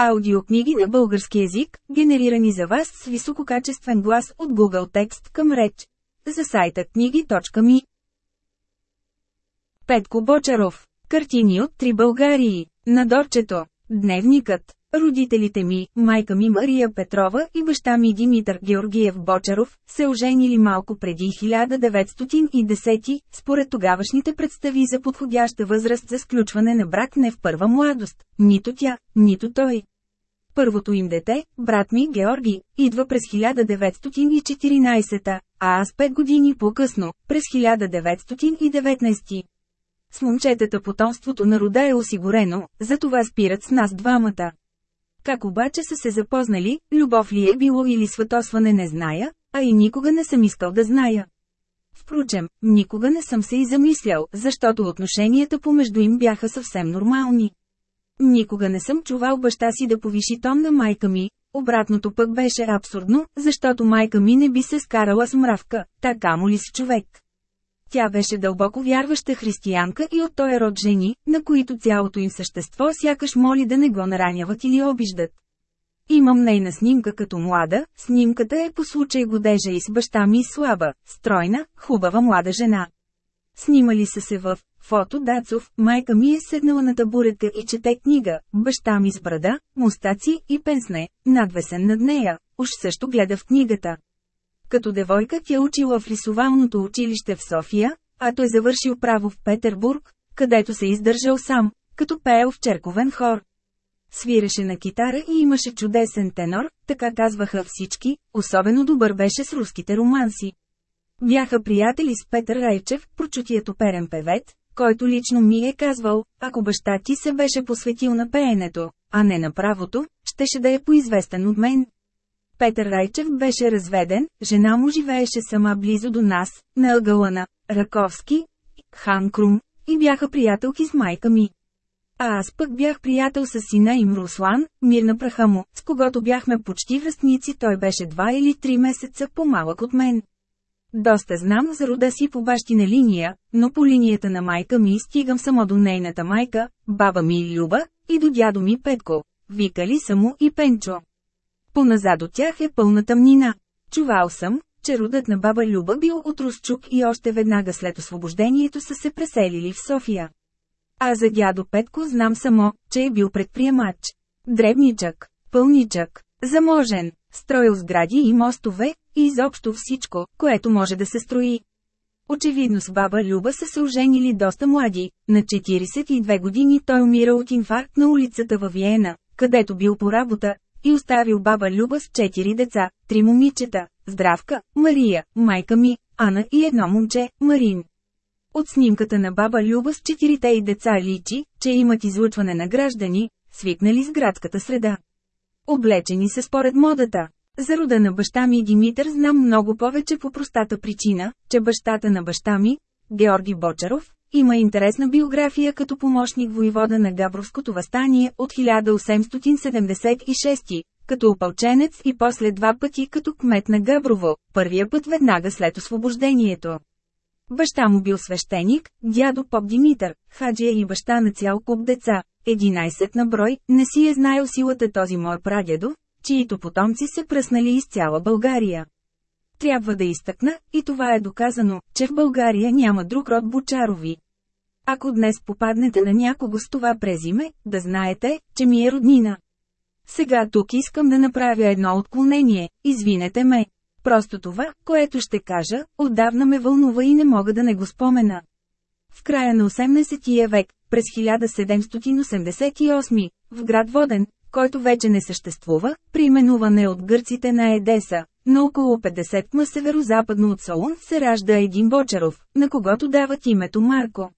Аудиокниги на български език, генерирани за вас с висококачествен глас от Google Текст към реч. За сайта книги.ми Петко Бочаров. Картини от три Българии. На Дорчето. Дневникът. Родителите ми, майка ми Мария Петрова и баща ми Димитър Георгиев Бочаров, се оженили малко преди 1910, според тогавашните представи за подходяща възраст за сключване на брак не в първа младост, нито тя, нито той. Първото им дете, брат ми Георги, идва през 1914, а аз 5 години по-късно, през 1919. С момчетата потомството на рода е осигурено, затова спират с нас двамата. Как обаче са се запознали, любов ли е било или сватосване не зная, а и никога не съм искал да зная. Впрочем, никога не съм се и замислял, защото отношенията помежду им бяха съвсем нормални. Никога не съм чувал баща си да повиши тон на майка ми, обратното пък беше абсурдно, защото майка ми не би се скарала с мравка, така му ли с човек. Тя беше дълбоко вярваща християнка и от този род жени, на които цялото им същество сякаш моли да не го нараняват или обиждат. Имам нейна снимка като млада, снимката е по случай годежа и с баща ми слаба, стройна, хубава млада жена. Снимали са се в фото Дацов, майка ми е седнала на табуретка и чете книга, баща ми с брада, мустаци и пенсне, надвесен над нея, уж също гледа в книгата. Като девойка тя учила в рисовалното училище в София, а той завършил право в Петербург, където се издържал сам, като пеел в черковен хор. Свиреше на китара и имаше чудесен тенор, така казваха всички, особено добър беше с руските романси. Бяха приятели с Петър Райчев, прочутият оперен певец, който лично ми е казвал, ако баща ти се беше посветил на пеенето, а не на правото, щеше да е поизвестен от мен. Петър Райчев беше разведен, жена му живееше сама близо до нас, на ъгъла на Раковски, Хан Крум, и бяха приятелки с майка ми. А аз пък бях приятел с сина им Руслан, мир на праха му, с когото бяхме почти връстници, той беше два или три месеца по-малък от мен. Доста знам за рода си по бащина линия, но по линията на майка ми стигам само до нейната майка, баба ми Люба, и до дядо ми Петко. Викали са му и Пенчо. Поназад от тях е пълна тъмнина. Чувал съм, че родът на баба Люба бил от Русчук и още веднага след освобождението са се преселили в София. А за дядо Петко знам само, че е бил предприемач. Дребничък, пълничък, заможен, строил сгради и мостове, и изобщо всичко, което може да се строи. Очевидно с баба Люба са се оженили доста млади, на 42 години той умира от инфаркт на улицата във Виена, където бил по работа, и оставил баба Люба с четири деца, три момичета, Здравка, Мария, майка ми, Ана и едно момче, Марин. От снимката на баба Люба с четирите и деца личи, че имат излъчване на граждани, свикнали с градската среда. Облечени се според модата. За рода на баща ми Димитър знам много повече по простата причина, че бащата на баща ми, Георги Бочаров, има интересна биография като помощник воевода на Габровското възстание от 1876, като опълченец и после два пъти като кмет на Габрово, първия път веднага след освобождението. Баща му бил свещеник, дядо Поп Димитър, хаджия и баща на цял куп деца, 11 на брой, не си е знаел силата този мой прадедо, чието потомци се пръснали из цяла България. Трябва да изтъкна, и това е доказано, че в България няма друг род Бочарови. Ако днес попаднете на някого с това презиме, да знаете, че ми е роднина. Сега тук искам да направя едно отклонение, извинете ме. Просто това, което ще кажа, отдавна ме вълнува и не мога да не го спомена. В края на 18 век, през 1788, в град Воден, който вече не съществува, приименуване от гърците на Едеса, на около 50 ма северо-западно от Солун се ражда един Бочаров, на когото дават името Марко.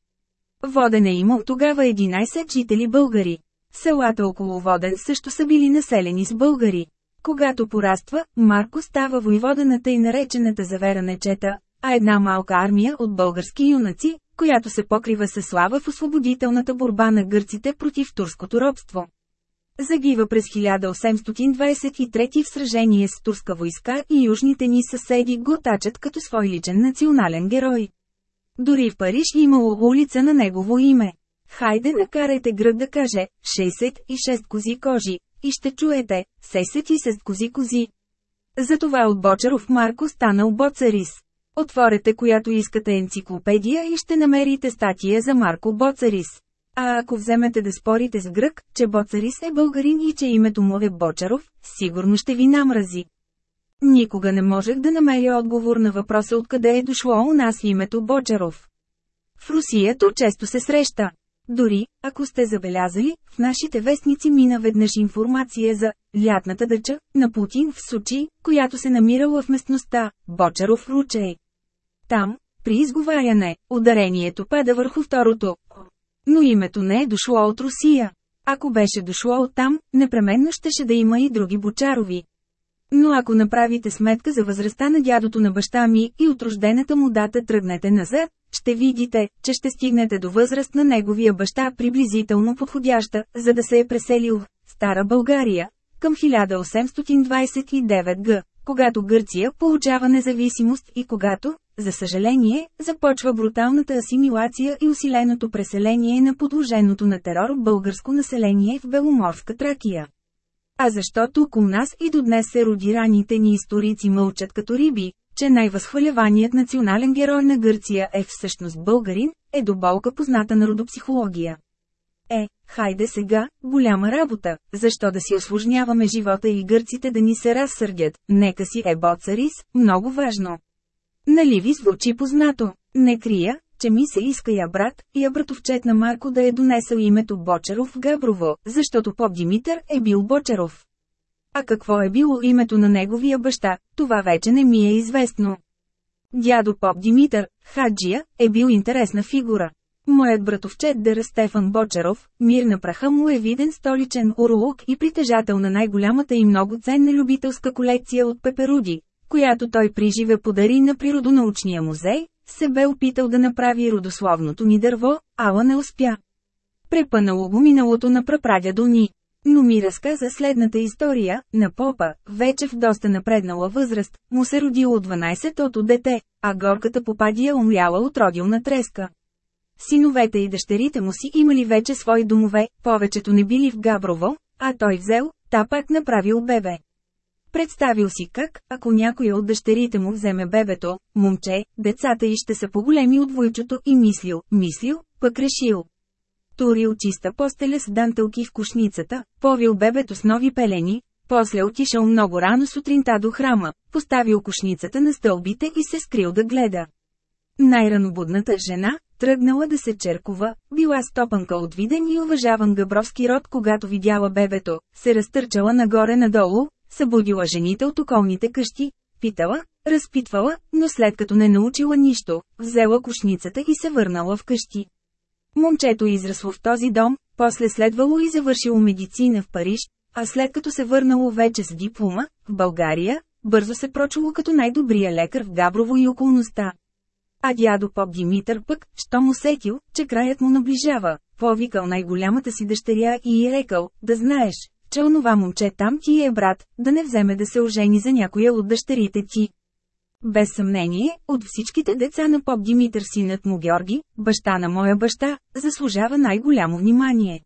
Воден е имал тогава 11 жители българи. Селата около Воден също са били населени с българи. Когато пораства, Марко става войвода на тъй наречената завера нечета, а една малка армия от български юнаци, която се покрива със слава в освободителната борба на гърците против турското робство. Загива през 1823 в сражение с турска войска и южните ни съседи го тачат като свой личен национален герой. Дори в Париж имало улица на негово име. Хайде накарайте грък да каже, 66 кози кожи, и ще чуете, сесет и с кози-кози. Затова от Бочаров Марко станал Боцарис. Отворете която искате енциклопедия и ще намерите статия за Марко Боцарис. А ако вземете да спорите с грък, че Боцарис е българин и че името му е Бочаров, сигурно ще ви намрази. Никога не можех да намеря отговор на въпроса откъде е дошло у нас името Бочаров. В Русия то често се среща. Дори, ако сте забелязали, в нашите вестници мина веднъж информация за «лятната дъча» на Путин в Сочи, която се намирала в местността Бочаров ручей. Там, при изговаряне, ударението пада върху второто. Но името не е дошло от Русия. Ако беше дошло от там, непременно щеше да има и други Бочарови. Но ако направите сметка за възрастта на дядото на баща ми и от рождената му дата тръгнете назад, ще видите, че ще стигнете до възраст на неговия баща приблизително подходяща, за да се е преселил в Стара България, към 1829 г., когато Гърция получава независимост и когато, за съжаление, започва бруталната асимилация и усиленото преселение на подложеното на терор българско население в Беломорска Тракия. А защо тук у нас и до днес се роди раните ни историци мълчат като риби, че най-възхваляваният национален герой на Гърция е всъщност българин, е до болка позната народопсихология. Е, хайде сега, голяма работа, защо да си осложняваме живота и гърците да ни се разсърдят, нека си е боцарис, много важно. Нали ви звучи познато? Не крия, че ми се иска я брат, я братовчет на Марко да е донесъл името Бочаров в Габрово, защото поп Димитър е бил Бочаров. А какво е било името на неговия баща, това вече не ми е известно. Дядо поп Димитър, Хаджия, е бил интересна фигура. Моят братовчет Дера Стефан Бочаров, мир на праха му е виден столичен уролог и притежател на най-голямата и много ценна любителска колекция от пеперуди, която той приживе подари на Природонаучния музей, се бе опитал да направи родословното ни дърво, ала не успя. Препънало го миналото на прапрадядо ни. Но ми разказа следната история, на попа, вече в доста напреднала възраст, му се родило 12-тото дете, а горката попадия умляла от родилна треска. Синовете и дъщерите му си имали вече свои домове, повечето не били в Габрово, а той взел, та пак направил бебе. Представил си как, ако някой от дъщерите му вземе бебето, момче, децата и ще са по-големи от войчото и мислил, мислил, пък решил. Турил чиста постеля с дантелки в кушницата, повил бебето с нови пелени, после отишъл много рано сутринта до храма, поставил кушницата на стълбите и се скрил да гледа. Най-ранобудната жена, тръгнала да се черкова, била стопанка от виден и уважаван габровски род, когато видяла бебето, се разтърчала нагоре-надолу, събудила жените от околните къщи, питала, разпитвала, но след като не научила нищо, взела кушницата и се върнала в къщи. Момчето израсло в този дом, после следвало и завършило медицина в Париж, а след като се върнало вече с диплома, в България, бързо се прочуло като най-добрия лекар в Габрово и околността. А дядо поп Димитър пък, що му сетил, че краят му наближава, повикал най-голямата си дъщеря и е рекал, да знаеш, че онова момче там ти е брат, да не вземе да се ожени за някоя от дъщерите ти. Без съмнение, от всичките деца на поп Димитър синът му Георги, баща на моя баща, заслужава най-голямо внимание.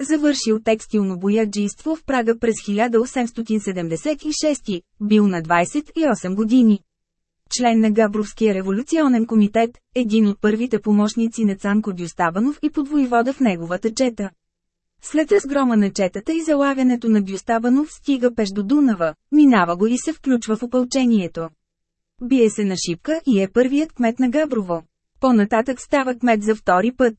Завършил текстилно бояджийство в Прага през 1876, бил на 28 години. Член на Габровския революционен комитет, един от първите помощници на Цанко Дюстабанов и подвоевода в неговата чета. След разгрома на четата и залавянето на Дюстабанов стига пеш до Дунава, минава го и се включва в опълчението. Бие се на шипка и е първият кмет на Габрово. По-нататък става кмет за втори път.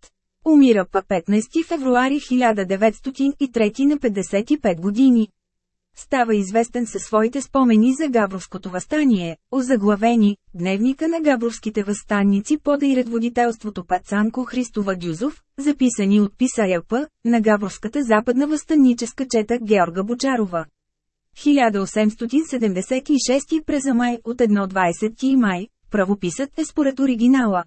Умира па 15 февруари 1903 на 55 години. Става известен със своите спомени за Габровското възстание, озаглавени «Дневника на габровските възстанници под иредводителството Пацанко Христова Дюзов», записани от писаря П. на Габровската западна възстанническа чета Георга Бочарова. 1876 през май от 1.20 май, правописът е според оригинала.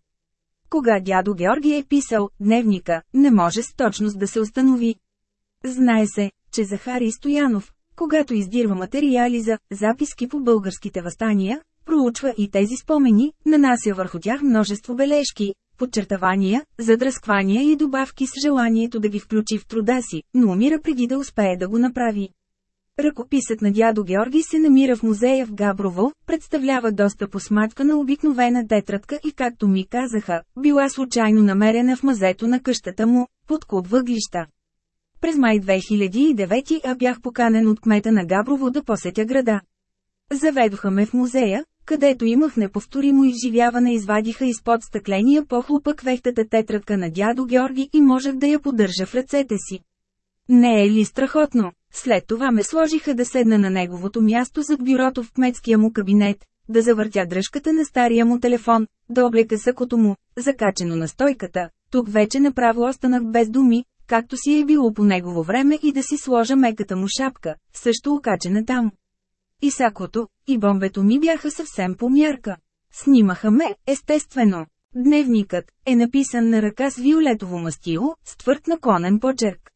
Кога дядо Георги е писал «Дневника», не може с точност да се установи. Знае се, че Захари Стоянов, когато издирва материали за записки по българските възстания, проучва и тези спомени, нанася върху тях множество бележки, подчертавания, задръсквания и добавки с желанието да ги включи в труда си, но умира преди да успее да го направи. Ръкописът на дядо Георги се намира в музея в Габрово, представлява доста посмачка на обикновена тетрадка и както ми казаха, била случайно намерена в мазето на къщата му, под куп въглища. През май 2009 а бях поканен от кмета на Габрово да посетя града. Заведоха ме в музея, където имах неповторимо изживяване извадиха изпод стъкления похлупък вехтата тетрадка на дядо Георги и можех да я поддържа в ръцете си. Не е ли страхотно? След това ме сложиха да седна на неговото място зад бюрото в кметския му кабинет, да завъртя дръжката на стария му телефон, да облека сакото му, закачено на стойката. Тук вече направо останах без думи, както си е било по негово време и да си сложа меката му шапка, също окачена там. И сакото, и бомбето ми бяха съвсем по мярка. Снимаха ме, естествено. Дневникът е написан на ръка с виолетово мастило, с твърд наклонен почерк.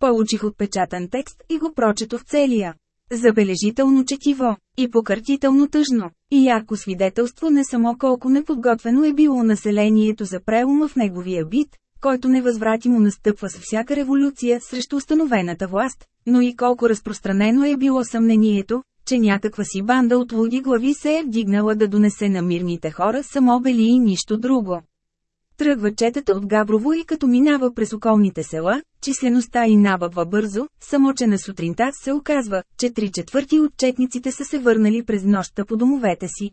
Получих отпечатан текст и го прочетох целия. Забележително четиво, и покъртително тъжно, и ярко свидетелство не само колко неподготвено е било населението за прелома в неговия бит, който невъзвратимо настъпва с всяка революция срещу установената власт, но и колко разпространено е било съмнението, че някаква си банда от луди глави се е вдигнала да донесе на мирните хора само бели и нищо друго. Тръгва четата от Габрово и като минава през околните села, числеността и набъбва бързо, само че на сутринта се оказва, че три четвърти от четниците са се върнали през нощта по домовете си.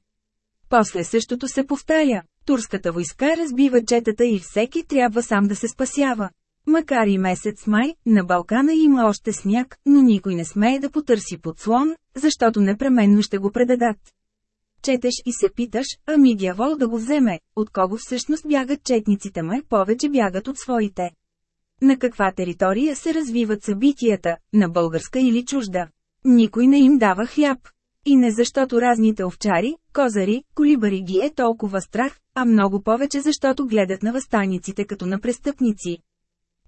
После същото се повтаря. Турската войска разбива четата и всеки трябва сам да се спасява. Макар и месец май, на Балкана има още сняг, но никой не смее да потърси подслон, защото непременно ще го предадат. Четеш и се питаш, ами дявол да го вземе, от кого всъщност бягат четниците май повече бягат от своите. На каква територия се развиват събитията, на българска или чужда? Никой не им дава хляб. И не защото разните овчари, козари, колибари ги е толкова страх, а много повече защото гледат на възстаниците като на престъпници.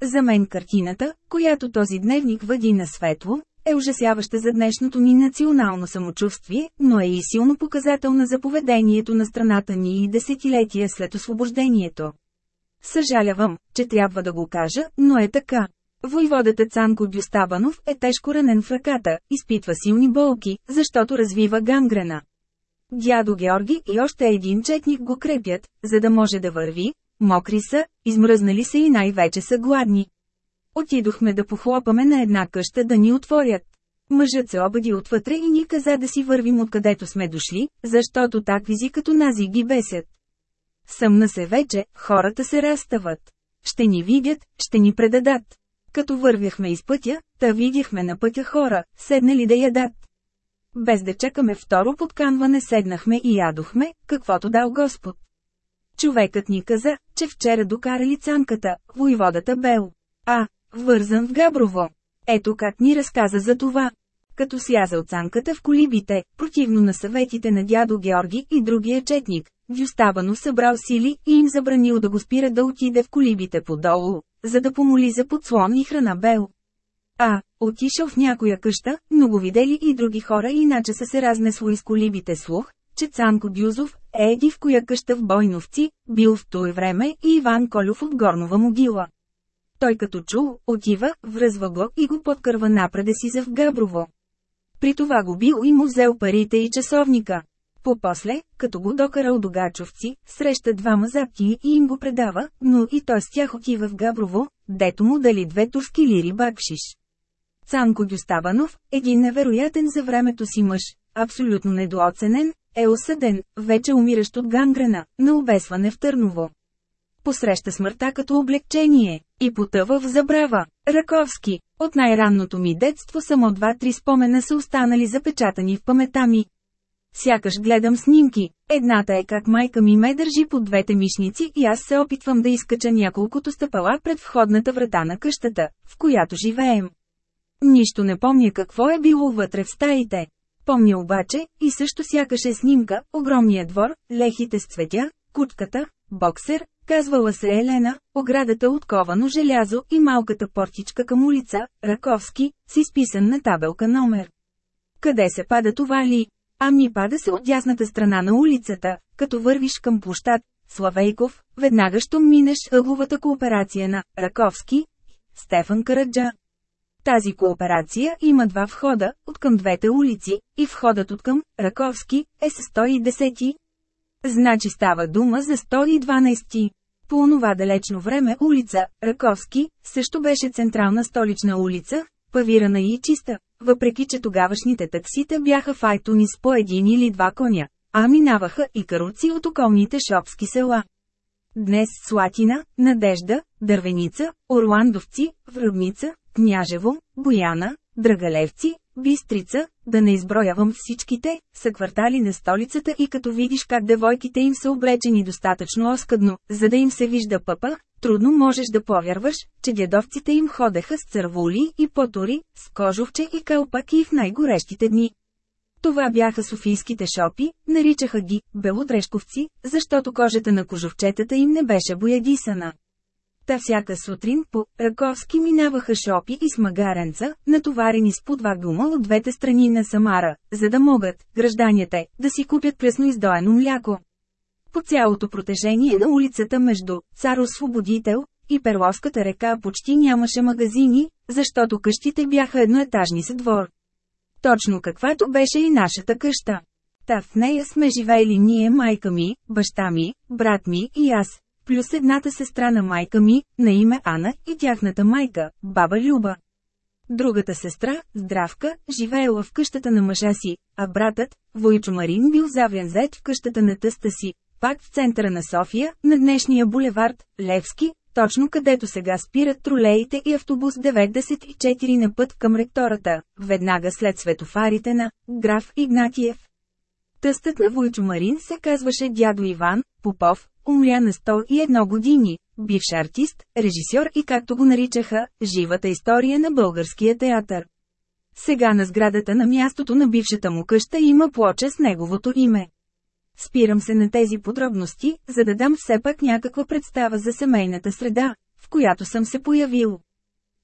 За мен картината, която този дневник въди на светло, е ужасяваща за днешното ни национално самочувствие, но е и силно показателна за поведението на страната ни и десетилетия след освобождението. Съжалявам, че трябва да го кажа, но е така. Войводата Цанко Дюстабанов е тежко ранен в ръката, изпитва силни болки, защото развива гангрена. Дядо Георги и още един четник го крепят, за да може да върви, мокри са, измръзнали са и най-вече са гладни. Отидохме да похлопаме на една къща да ни отворят. Мъжът се обади отвътре и ни каза да си вървим откъдето сме дошли, защото таквизи като нази ги бесят. Съмна се вече, хората се разстават. Ще ни видят, ще ни предадат. Като вървяхме из пътя, та видяхме на пътя хора, седнали да ядат. Без да чакаме второ подканване седнахме и ядохме, каквото дал Господ. Човекът ни каза, че вчера докарали цанката, войводата Бел. А, вързан в Габрово. Ето как ни разказа за това. Като сляза от цанката в колибите, противно на съветите на дядо Георги и другия четник, Дюстабано събрал сили и им забранил да го спира да отиде в колибите подолу, за да помоли за подслон и храна Бел. А, отишъл в някоя къща, но го видели и други хора иначе са се разнесло из колибите слух, че Цанко Дюзов е еди в коя къща в Бойновци, бил в той време и Иван Колюв от Горнова могила. Той като чул, отива, връзва го и го подкърва напреде си за в Габрово. При това го бил и му взел парите и часовника. По-после, като го докарал до Гачовци, среща двама запти и им го предава, но и той с тях отива в Габрово, дето му дали две турски лири бакшиш. Цанко Дюставанов, един невероятен за времето си мъж, абсолютно недооценен, е осъден, вече умиращ от гангрена, на обесване в Търново. Посреща смъртта като облегчение и потъва в забрава. Раковски, от най-ранното ми детство само два-три спомена са останали запечатани в памета ми. Сякаш гледам снимки. Едната е как майка ми ме държи под двете мишници и аз се опитвам да изкача няколкото стъпала пред входната врата на къщата, в която живеем. Нищо не помня какво е било вътре в стаите. Помня обаче, и също сякаш е снимка, огромния двор, лехите с цветя, кутката, боксер, казвала се Елена, оградата от ковано желязо и малката портичка към улица, Раковски, с изписан на табелка номер. Къде се пада това ли? Ами пада се от дясната страна на улицата, като вървиш към площад, Славейков, веднага що минеш ъгловата кооперация на Раковски, Стефан Караджа. Тази кооперация има два входа, от към двете улици, и входът от към, Раковски, е с 110. Значи става дума за 112. По онова далечно време улица, Раковски, също беше централна столична улица, павирана и чиста, въпреки че тогавашните таксита бяха файтони с по един или два коня, а минаваха и каруци от околните шопски села. Днес Слатина, Надежда, Дървеница, Орландовци, Връбница, Княжево, Бояна, Драгалевци, Бистрица, да не изброявам всичките, са квартали на столицата и като видиш как девойките им са облечени достатъчно оскъдно, за да им се вижда пъпа, трудно можеш да повярваш, че дядовците им ходеха с цървули и потори, с кожовче и кълпаки в най-горещите дни. Това бяха софийските шопи, наричаха ги «белодрешковци», защото кожата на кожовчетата им не беше боядисана. Та всяка сутрин по Раковски минаваха шопи и смагаренца, натоварени с по два гума от двете страни на Самара, за да могат, гражданите, да си купят пресно издоено мляко. По цялото протежение на улицата между Царо Свободител и Перловската река почти нямаше магазини, защото къщите бяха едноетажни с двор. Точно каквато беше и нашата къща. Та в нея сме живеели ние майка ми, баща ми, брат ми и аз, плюс едната сестра на майка ми, на име Ана и тяхната майка, баба Люба. Другата сестра, Здравка, живеела в къщата на мъжа си, а братът, Войчо Марин бил завен зет в къщата на тъста си, пак в центъра на София, на днешния булевард, Левски, точно където сега спират тролеите и автобус 94 на път към ректората, веднага след светофарите на граф Игнатиев. Тъстът на Войчо Марин се казваше дядо Иван Попов, умря на 101 години, бивш артист, режисьор и както го наричаха, живата история на българския театър. Сега на сградата на мястото на бившата му къща има плоча с неговото име. Спирам се на тези подробности, за да дам все пак някаква представа за семейната среда, в която съм се появил.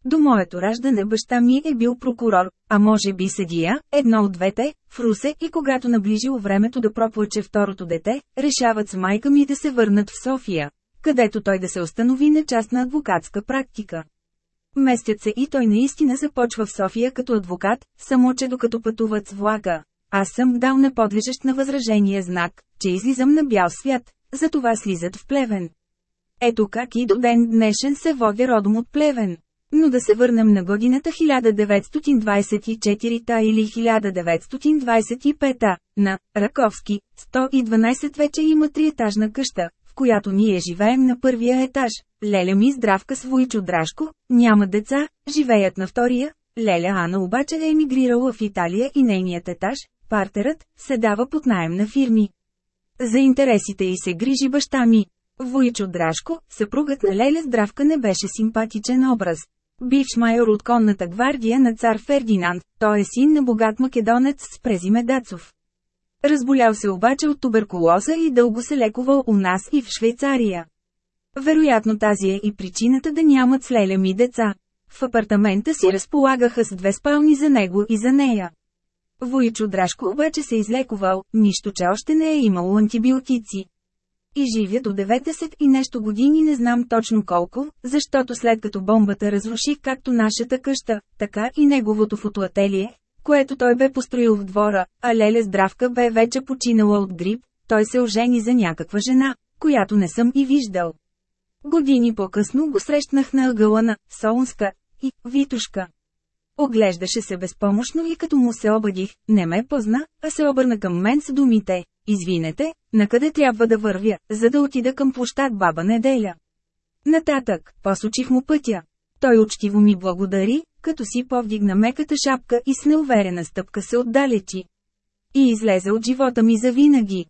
До моето раждане баща ми е бил прокурор, а може би съдия, едно от двете, в Русе и когато наближило времето да проплаче второто дете, решават с майка ми да се върнат в София, където той да се установи на частна адвокатска практика. Местят се и той наистина започва в София като адвокат, само че докато пътуват с влака. Аз съм дал неподлежащ на възражение знак, че излизам на бял свят, затова слизат в Плевен. Ето как и до ден днешен се води родом от Плевен. Но да се върнем на годината 1924 или 1925 на Раковски, 112 вече има триетажна къща, в която ние живеем на първия етаж. Леля ми здравка с Войчо Драшко, няма деца, живеят на втория. Леля Ана обаче е емигрирала в Италия и нейният етаж, партерът, се дава под найем на фирми. За интересите й се грижи баща ми. Войчо Драшко, съпругът на Леля Здравка не беше симпатичен образ. Бивш майор от конната гвардия на цар Фердинанд, той е син на богат македонец с презиме Дацов. Разболял се обаче от туберкулоза и дълго се лекувал у нас и в Швейцария. Вероятно тази е и причината да нямат с Леля деца. В апартамента си разполагаха с две спални за него и за нея. Войчо Драшко обаче се излекувал, нищо че още не е имало антибиотици. И живя до 90 и нещо години не знам точно колко, защото след като бомбата разруши както нашата къща, така и неговото фотоателие, което той бе построил в двора, а Леля Здравка бе вече починала от грип, той се ожени за някаква жена, която не съм и виждал. Години по-късно го срещнах на ъгъла на Солунска и Витушка. Оглеждаше се безпомощно и като му се обадих, не ме позна, а се обърна към мен с думите, извинете, накъде трябва да вървя, за да отида към площад Баба Неделя. Нататък, посочих му пътя. Той учтиво ми благодари, като си повдигна меката шапка и с неуверена стъпка се отдалечи. И излезе от живота ми завинаги.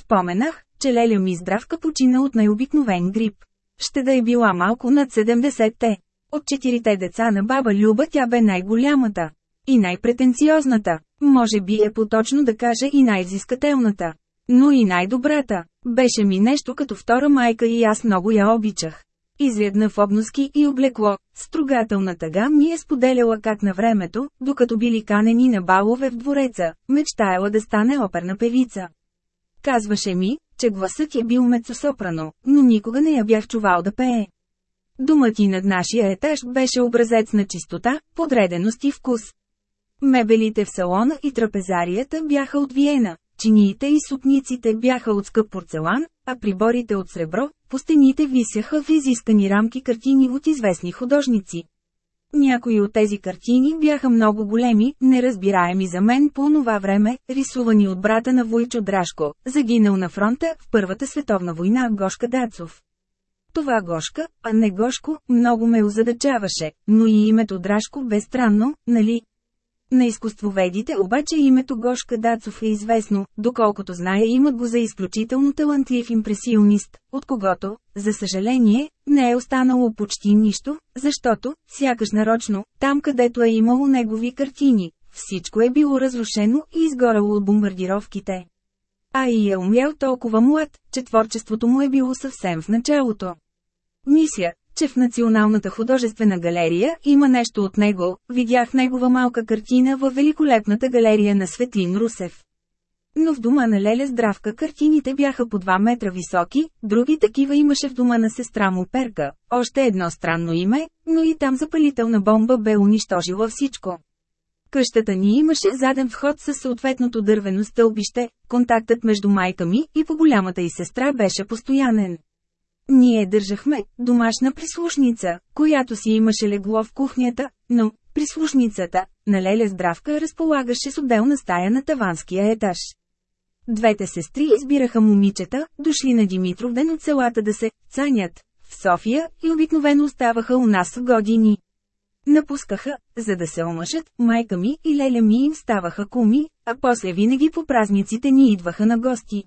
Споменах, че Леля ми здравка почина от най-обикновен грип. Ще да е била малко над 70-те. От четирите деца на баба Люба тя бе най-голямата. И най-претенциозната. Може би е поточно да кажа и най-взискателната. Но и най-добрата. Беше ми нещо като втора майка и аз много я обичах. Изрядна в обноски и облекло, стругателна тъга ми е споделяла как на времето, докато били канени на балове в двореца, мечтаяла да стане оперна певица. Казваше ми, че гласът е бил мецосопрано, но никога не я бях чувал да пее. Думът и над нашия етаж беше образец на чистота, подреденост и вкус. Мебелите в салона и трапезарията бяха от Виена, чиниите и супниците бяха от скъп порцелан, а приборите от сребро, по стените висяха в изискани рамки картини от известни художници. Някои от тези картини бяха много големи, неразбираеми за мен по това време, рисувани от брата на Войчо Драшко, загинал на фронта в Първата световна война Гошка Дацов. Това Гошка, а не Гошко, много ме озадачаваше, но и името Драшко бе странно, нали? На изкуствоведите обаче името Гошка Дацов е известно, доколкото зная имат го за изключително талантлив импресионист, от когото, за съжаление, не е останало почти нищо, защото, сякаш нарочно, там където е имало негови картини, всичко е било разрушено и изгорало от бомбардировките. А и е умрял толкова млад, че творчеството му е било съвсем в началото. Мисля, че в Националната художествена галерия има нещо от него, видях негова малка картина във великолепната галерия на Светлин Русев. Но в дома на Леля Здравка картините бяха по 2 метра високи, други такива имаше в дома на сестра му Перка, още едно странно име, но и там запалителна бомба бе унищожила всичко. Къщата ни имаше заден вход със съответното дървено стълбище, контактът между майка ми и по голямата й сестра беше постоянен. Ние държахме домашна прислушница, която си имаше легло в кухнята, но прислушницата на Леля Здравка разполагаше с отделна стая на таванския етаж. Двете сестри избираха момичета, дошли на Димитров ден от селата да се цанят в София и обикновено оставаха у нас години. Напускаха, за да се омъжат, майка ми и леля ми им ставаха куми, а после винаги по празниците ни идваха на гости.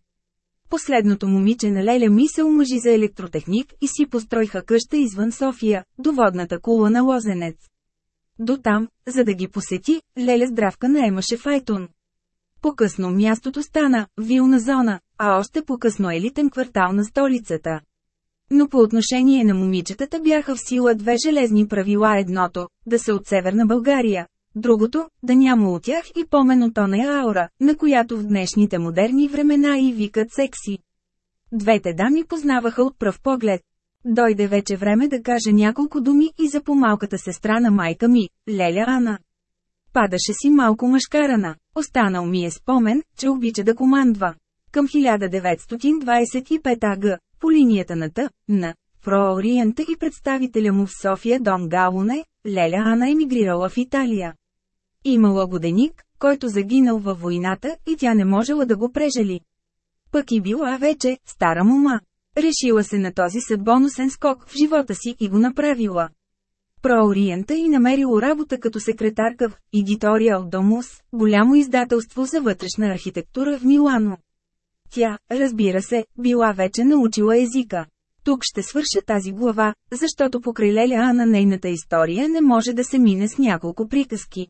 Последното момиче на Леля ми се омъжи за електротехник и си построиха къща извън София, до водната кула на Лозенец. До там, за да ги посети, Леля здравка наемаше файтон. По-късно мястото стана вилна зона, а още по-късно елитен квартал на столицата. Но по отношение на момичетата бяха в сила две железни правила едното – да се от Северна България, другото – да няма от тях и поменото на аура, на която в днешните модерни времена и викат секси. Двете дами познаваха от пръв поглед. Дойде вече време да кажа няколко думи и за помалката сестра на майка ми, Леля Ана. Падаше си малко мъжкарана. Останал ми е спомен, че обича да командва. Към 1925 аг, по линията на Т, на Проориента и представителя му в София Дон Галуне, Леля Ана емигрирала в Италия. Имала годеник, който загинал във войната и тя не можела да го прежели. Пък и била вече стара мума. Решила се на този съдбоносен скок в живота си и го направила. Проориента и намерило работа като секретарка в Editorial Domus, голямо издателство за вътрешна архитектура в Милано. Тя, разбира се, била вече научила езика. Тук ще свърша тази глава, защото покрай Леля на нейната история не може да се мине с няколко приказки.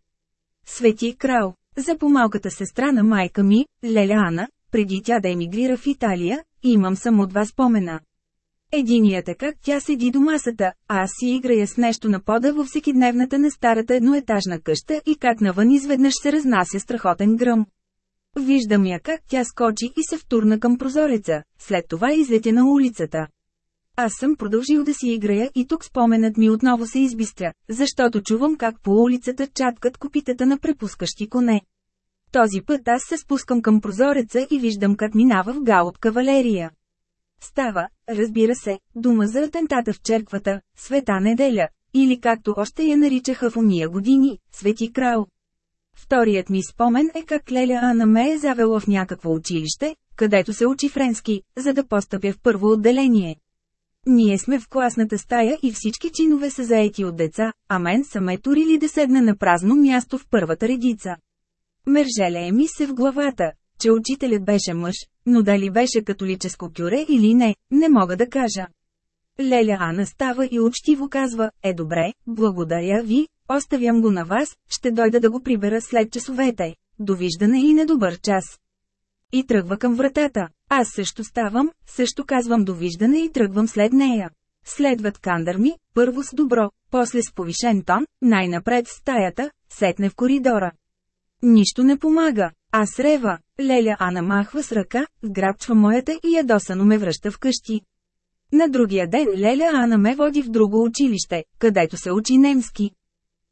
Свети крал, за помалката сестра на майка ми, Леля Ана, преди тя да емигрира в Италия, имам само два спомена. Единият е как тя седи до масата, а аз си играя с нещо на пода във всекидневната на старата едноетажна къща и как навън изведнъж се разнася страхотен гръм. Виждам я как тя скочи и се втурна към прозореца, след това излетя на улицата. Аз съм продължил да си играя и тук споменът ми отново се избистря, защото чувам как по улицата чаткат копитата на препускащи коне. Този път аз се спускам към прозореца и виждам как минава в галоп кавалерия. Става, разбира се, дума за атентата в черквата, Света неделя, или както още я наричаха в уния години, Свети крал. Вторият ми спомен е как Леля Ана ме е завела в някакво училище, където се учи френски, за да постъпя в първо отделение. Ние сме в класната стая и всички чинове са заети от деца, а мен са ме турили да седна на празно място в първата редица. Мержелее ми се в главата, че учителят беше мъж, но дали беше католическо кюре или не, не мога да кажа. Леля Ана става и учтиво казва, е добре, благодаря ви, оставям го на вас, ще дойда да го прибера след часовете. Довиждане и недобър час. И тръгва към вратата. Аз също ставам, също казвам довиждане и тръгвам след нея. Следват кандарми, първо с добро, после с повишен тон, най-напред в стаята, сетне в коридора. Нищо не помага. Аз рева. Леля Ана махва с ръка, сграбчва моята и ядосано ме връща вкъщи. На другия ден Леля Ана ме води в друго училище, където се учи немски.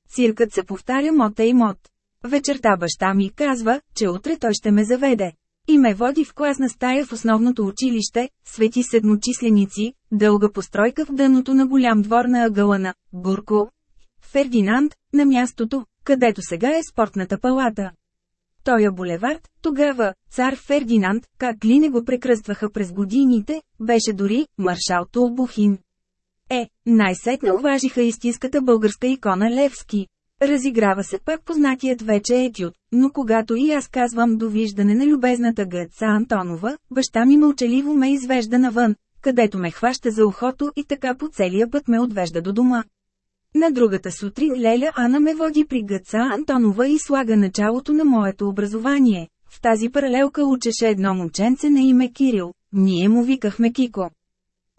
Циркът се повтаря мота и мот. Вечерта баща ми казва, че утре той ще ме заведе. И ме води в класна стая в основното училище, свети седмочисленици, дълга постройка в дъното на голям двор на ъгъла на Бурко. Фердинанд, на мястото, където сега е спортната палата. Тоя булевард, тогава, цар Фердинанд, как ли не го прекръстваха през годините, беше дори маршал Толбухин. Е, най-сетне уважиха истинската българска икона Левски. Разиграва се пак познатият вече етюд, но когато и аз казвам довиждане на любезната гъца Антонова, баща ми мълчаливо ме извежда навън, където ме хваща за ухото и така по целия път ме отвежда до дома. На другата сутрин Леля Ана ме води при гъца Антонова и слага началото на моето образование. В тази паралелка учеше едно момченце на име Кирил, ние му викахме Кико.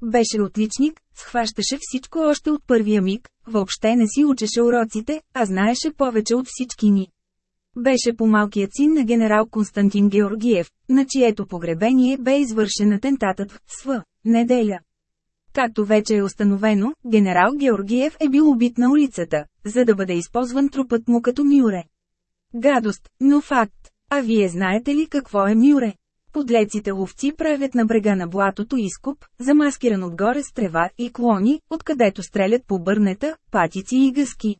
Беше отличник, схващаше всичко още от първия миг, въобще не си учеше уроците, а знаеше повече от всички ни. Беше по-малкият син на генерал Константин Георгиев, на чието погребение бе извършен атентатът в СВ, неделя. Както вече е установено, генерал Георгиев е бил убит на улицата, за да бъде използван трупът му като мюре. Гадост, но факт. А вие знаете ли какво е мюре? Подлеците ловци правят на брега на блатото изкуп, замаскиран отгоре с трева и клони, откъдето стрелят по бърнета, патици и гъски.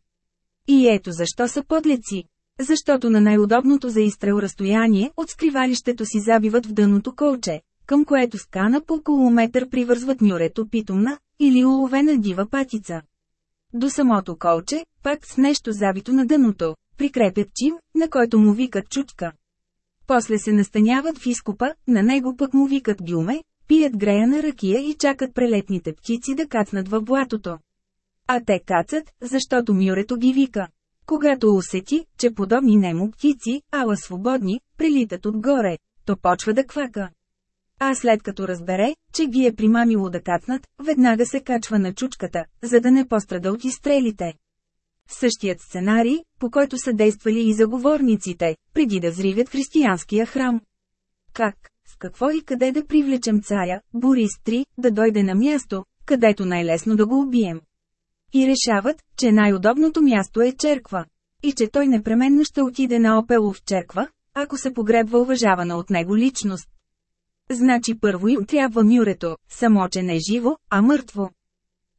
И ето защо са подлеци. Защото на най-удобното за изстрел разстояние от скривалището си забиват в дъното колче, към което скана по километър привързват нюрето питомна или уловена дива патица. До самото колче, пак с нещо забито на дъното, прикрепят чим, на който му викат чучка. После се настаняват в изкопа, на него пък му викат гюме, пият греяна ракия и чакат прелетните птици да кацнат в блатото. А те кацат, защото мюрето ги вика. Когато усети, че подобни немо птици, ала свободни, прилитат отгоре, то почва да квака. А след като разбере, че ги е примамило да кацнат, веднага се качва на чучката, за да не пострада от изстрелите. Същият сценарий, по който са действали и заговорниците, преди да взривят християнския храм. Как, с какво и къде да привлечем царя, Борис III, да дойде на място, където най-лесно да го убием. И решават, че най-удобното място е черква. И че той непременно ще отиде на Опелов черква, ако се погребва уважавана от него личност. Значи първо им трябва мюрето, само че не живо, а мъртво.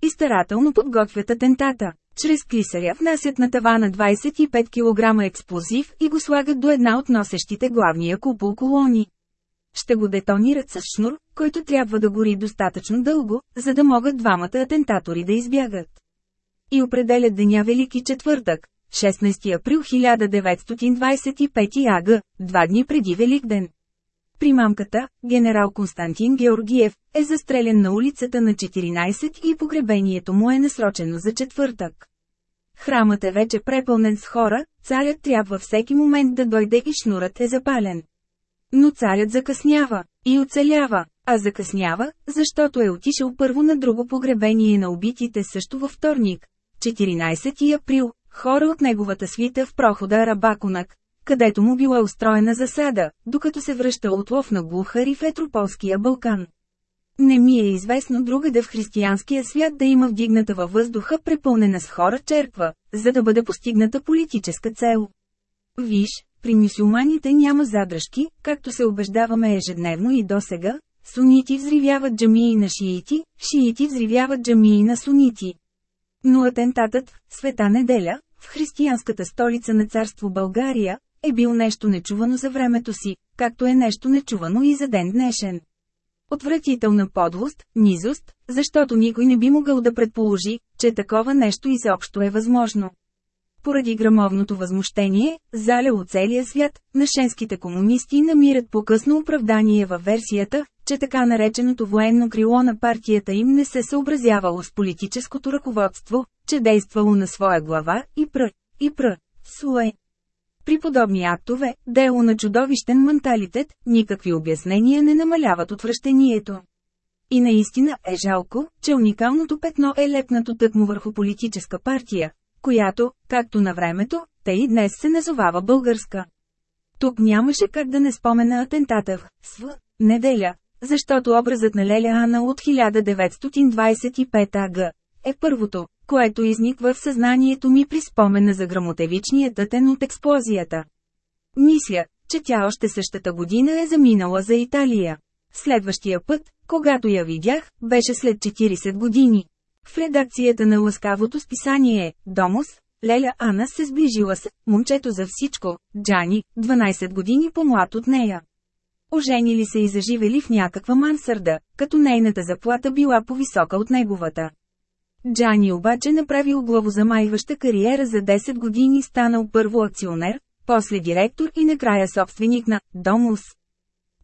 И старателно подготвят атентата. Чрез клисаря внасят на тавана 25 кг експлозив и го слагат до една от носещите главния купол колони. Ще го детонират с шнур, който трябва да гори достатъчно дълго, за да могат двамата атентатори да избягат. И определят деня Велики четвъртък, 16 април 1925 аг, два дни преди Великден. Примамката, генерал Константин Георгиев, е застрелен на улицата на 14 и погребението му е насрочено за четвъртък. Храмът е вече препълнен с хора, царят трябва всеки момент да дойде и шнурът е запален. Но царят закъснява и оцелява, а закъснява, защото е отишъл първо на друго погребение на убитите също във вторник, 14 април, хора от неговата свита в прохода Рабаконак, където му била устроена засада, докато се връща от лов на глухари в Етрополския Балкан. Не ми е известно другаде в християнския свят да има вдигната във въздуха препълнена с хора черква, за да бъде постигната политическа цел. Виж, при мюсюлманите няма задръжки, както се убеждаваме ежедневно и досега, сунити взривяват джамии на шиити, шиити взривяват джамии на сунити. Но атентатът, света неделя, в християнската столица на царство България, е бил нещо нечувано за времето си, както е нещо нечувано и за ден днешен. Отвратителна подлост, низост, защото никой не би могъл да предположи, че такова нещо изобщо е възможно. Поради грамовното възмущение, заляло целия свят, нашенските комунисти намират по-късно оправдание във версията, че така нареченото военно крило на партията им не се съобразявало с политическото ръководство, че действало на своя глава и пр. и пр. Суе. При подобни актове, дело на чудовищен менталитет, никакви обяснения не намаляват отвращението. И наистина е жалко, че уникалното петно е лепнато тъкмо върху политическа партия, която, както на времето, те и днес се назовава българска. Тук нямаше как да не спомена атентата в СВ, неделя, защото образът на Леля Ана от 1925 аг. е първото, което изниква в съзнанието ми при спомена за грамотевичния тътен от експлозията. Мисля, че тя още същата година е заминала за Италия. Следващия път, когато я видях, беше след 40 години. В редакцията на лъскавото списание «Домос», Леля Ана се сближила с момчето за всичко, Джани, 12 години по-млад от нея. Оженили се и заживели в някаква мансърда, като нейната заплата била по-висока от неговата. Джани обаче направил главозамайваща кариера за 10 години станал първо акционер, после директор и накрая собственик на «Домус».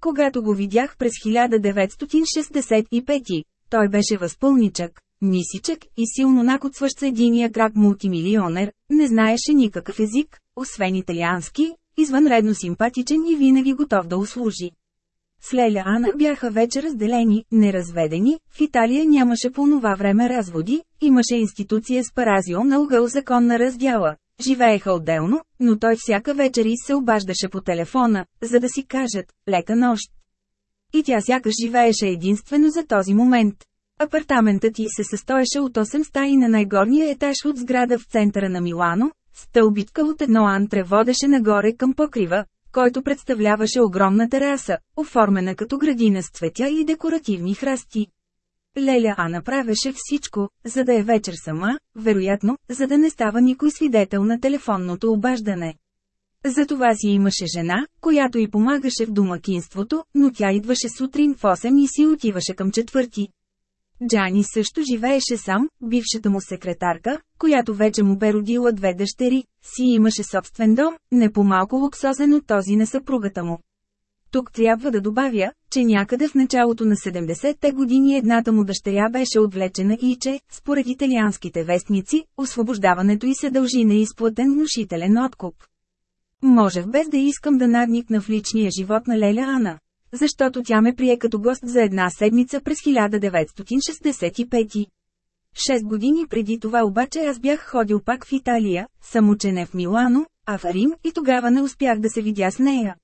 Когато го видях през 1965, той беше възпълничък, нисичък и силно накоцващ с единия крак мултимилионер, не знаеше никакъв език, освен италиански, извънредно симпатичен и винаги готов да услужи. С Леля Ана бяха вече разделени, неразведени, в Италия нямаше по това време разводи, имаше институция с паразио на ъгъл законна раздяла. Живееха отделно, но той всяка вечер и се обаждаше по телефона, за да си кажат «лека нощ». И тя сякаш живееше единствено за този момент. Апартаментът ти се състоеше от 8 стаи на най-горния етаж от сграда в центъра на Милано, стълбитка от едно антре водеше нагоре към покрива, който представляваше огромна тераса, оформена като градина с цветя и декоративни храсти. Леля А направеше всичко, за да е вечер сама, вероятно, за да не става никой свидетел на телефонното обаждане. Затова си имаше жена, която й помагаше в домакинството, но тя идваше сутрин в 8 и си отиваше към четвърти. Джани също живееше сам, бившата му секретарка, която вече му бе родила две дъщери, си имаше собствен дом, не по-малко луксозен от този на съпругата му. Тук трябва да добавя, че някъде в началото на 70-те години едната му дъщеря беше отвлечена и че, според италианските вестници, освобождаването й се дължи на изплатен внушителен откуп. Можех без да искам да надникна в личния живот на Леля Ана защото тя ме прие като гост за една седмица през 1965. Шест години преди това обаче аз бях ходил пак в Италия, само че не в Милано, а в Рим и тогава не успях да се видя с нея.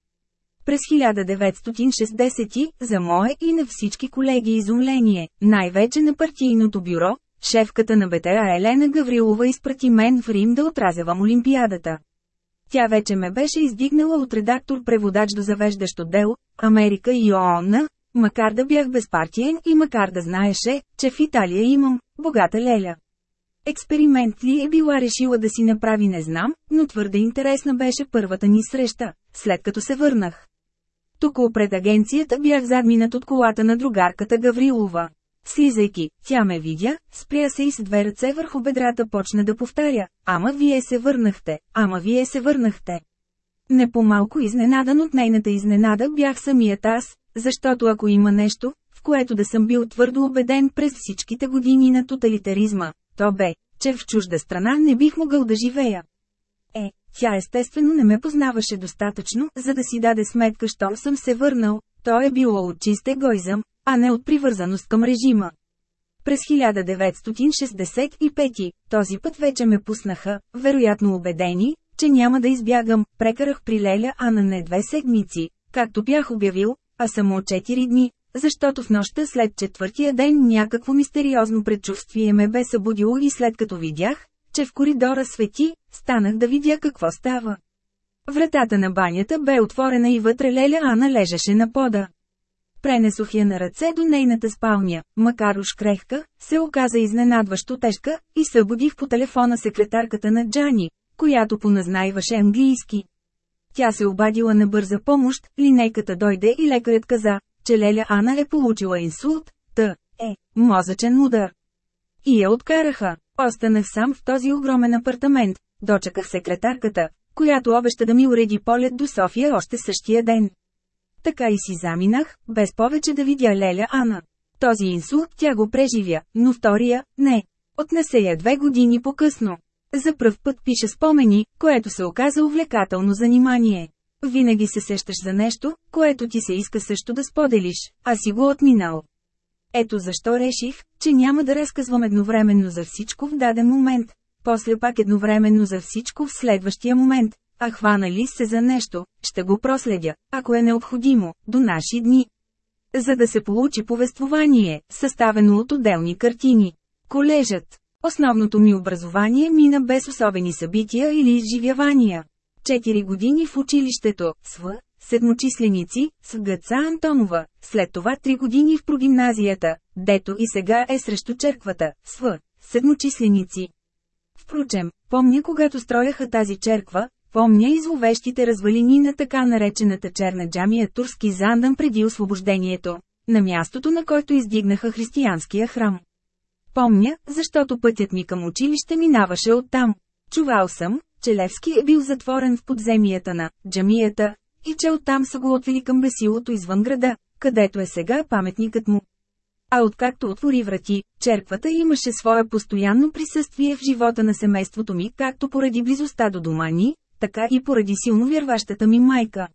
През 1960, за мое и на всички колеги изумление, най-вече на партийното бюро, шефката на БТА Елена Гаврилова изпрати мен в Рим да отразявам Олимпиадата. Тя вече ме беше издигнала от редактор-преводач до завеждащ отдел, Америка и ООН, макар да бях безпартиен и макар да знаеше, че в Италия имам богата леля. Експеримент ли е била решила да си направи не знам, но твърде интересна беше първата ни среща, след като се върнах. Тук пред агенцията бях задминат от колата на другарката Гаврилова. Слизайки, тя ме видя, спря се и с две ръце върху бедрата почна да повтаря, ама вие се върнахте, ама вие се върнахте. Не по-малко изненадан от нейната изненада бях самият аз, защото ако има нещо, в което да съм бил твърдо убеден през всичките години на тоталитаризма, то бе, че в чужда страна не бих могъл да живея. Е, тя естествено не ме познаваше достатъчно, за да си даде сметка, що съм се върнал, то е било от чист егоизъм, а не от привързаност към режима. През 1965, този път вече ме пуснаха, вероятно убедени, че няма да избягам, прекарах при Леля а на не две седмици, както бях обявил, а само 4 дни, защото в нощта след четвъртия ден някакво мистериозно предчувствие ме бе събудило и след като видях, че в коридора свети, станах да видя какво става. Вратата на банята бе отворена и вътре Леля Ана лежеше на пода. Пренесох я на ръце до нейната спалня, макар уж крехка, се оказа изненадващо тежка, и събудих по телефона секретарката на Джани, която поназнайваше английски. Тя се обадила на бърза помощ, линейката дойде и лекарят каза, че Леля Ана е получила инсулт, т. е, мозъчен удар. И я откараха. Останах сам в този огромен апартамент, дочаках секретарката, която обеща да ми уреди полет до София още същия ден. Така и си заминах, без повече да видя Леля Ана. Този инсулт тя го преживя, но втория – не. Отнесе я две години по-късно. За пръв път пише спомени, което се оказа увлекателно занимание. Винаги се сещаш за нещо, което ти се иска също да споделиш, а си го отминал. Ето защо реших, че няма да разказвам едновременно за всичко в даден момент, после пак едновременно за всичко в следващия момент, а хванали се за нещо, ще го проследя, ако е необходимо, до наши дни. За да се получи повествование, съставено от отделни картини. Колежът. Основното ми образование мина без особени събития или изживявания. Четири години в училището, СВ, седмочисленици, с Гъца Антонова, след това три години в прогимназията, дето и сега е срещу черквата, СВ, седмочисленици. Впрочем, помня когато строяха тази черква, помня и зловещите развалини на така наречената черна джамия Турски Зандан преди освобождението, на мястото на който издигнаха християнския храм. Помня, защото пътят ми към училище минаваше оттам. Чувал съм, че Левски е бил затворен в подземията на джамията, и че оттам са го отвели към бесилото извън града, където е сега паметникът му. А откакто отвори врати, черквата имаше свое постоянно присъствие в живота на семейството ми както поради близостта до дома ни, така и поради силно вярващата ми майка.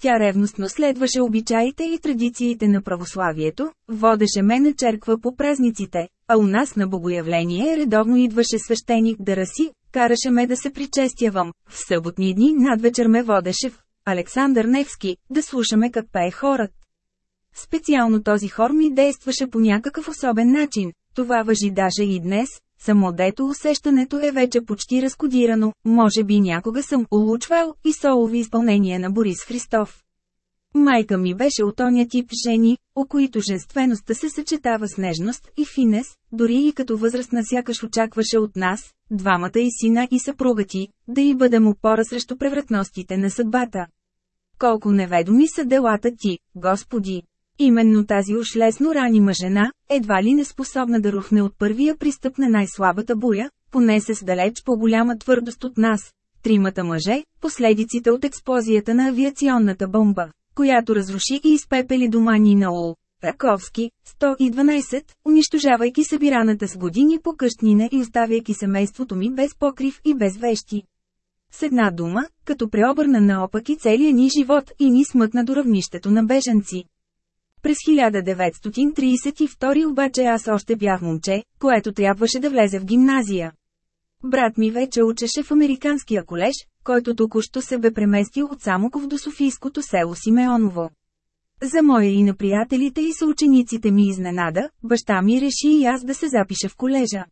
Тя ревностно следваше обичаите и традициите на православието, водеше ме на черква по празниците, а у нас на богоявление редовно идваше свещеник да раси, караше ме да се причестявам, в съботни дни надвечер ме водеше в Александър Невски, да слушаме как пее хорът. Специално този хор ми действаше по някакъв особен начин, това въжи даже и днес, само дето усещането е вече почти разкодирано, може би някога съм улучвал и солови изпълнение на Борис Христов. Майка ми беше от оня тип жени, о които женствеността се съчетава с нежност и финес, дори и като възрастна сякаш очакваше от нас, двамата и сина и съпруга ти, да и бъдем опора срещу превратностите на съдбата. Колко неведоми са делата ти, Господи! Именно тази уж лесно ранима жена, едва ли не способна да рухне от първия пристъп на най-слабата буря, понесе с далеч по-голяма твърдост от нас. Тримата мъже, последиците от експлозията на авиационната бомба, която разруши и изпепели дома ни на Ол. Раковски, 112, унищожавайки събираната с години по къщнина и оставяйки семейството ми без покрив и без вещи. С една дума, като преобърна наопаки целия ни живот и ни смъкна до равнището на бежанци. През 1932 обаче аз още бях момче, което трябваше да влезе в гимназия. Брат ми вече учеше в американския колеж, който току-що се бе преместил от Самоков до Софийското село Симеоново. За моя и на приятелите и съучениците ми изненада, баща ми реши и аз да се запиша в колежа.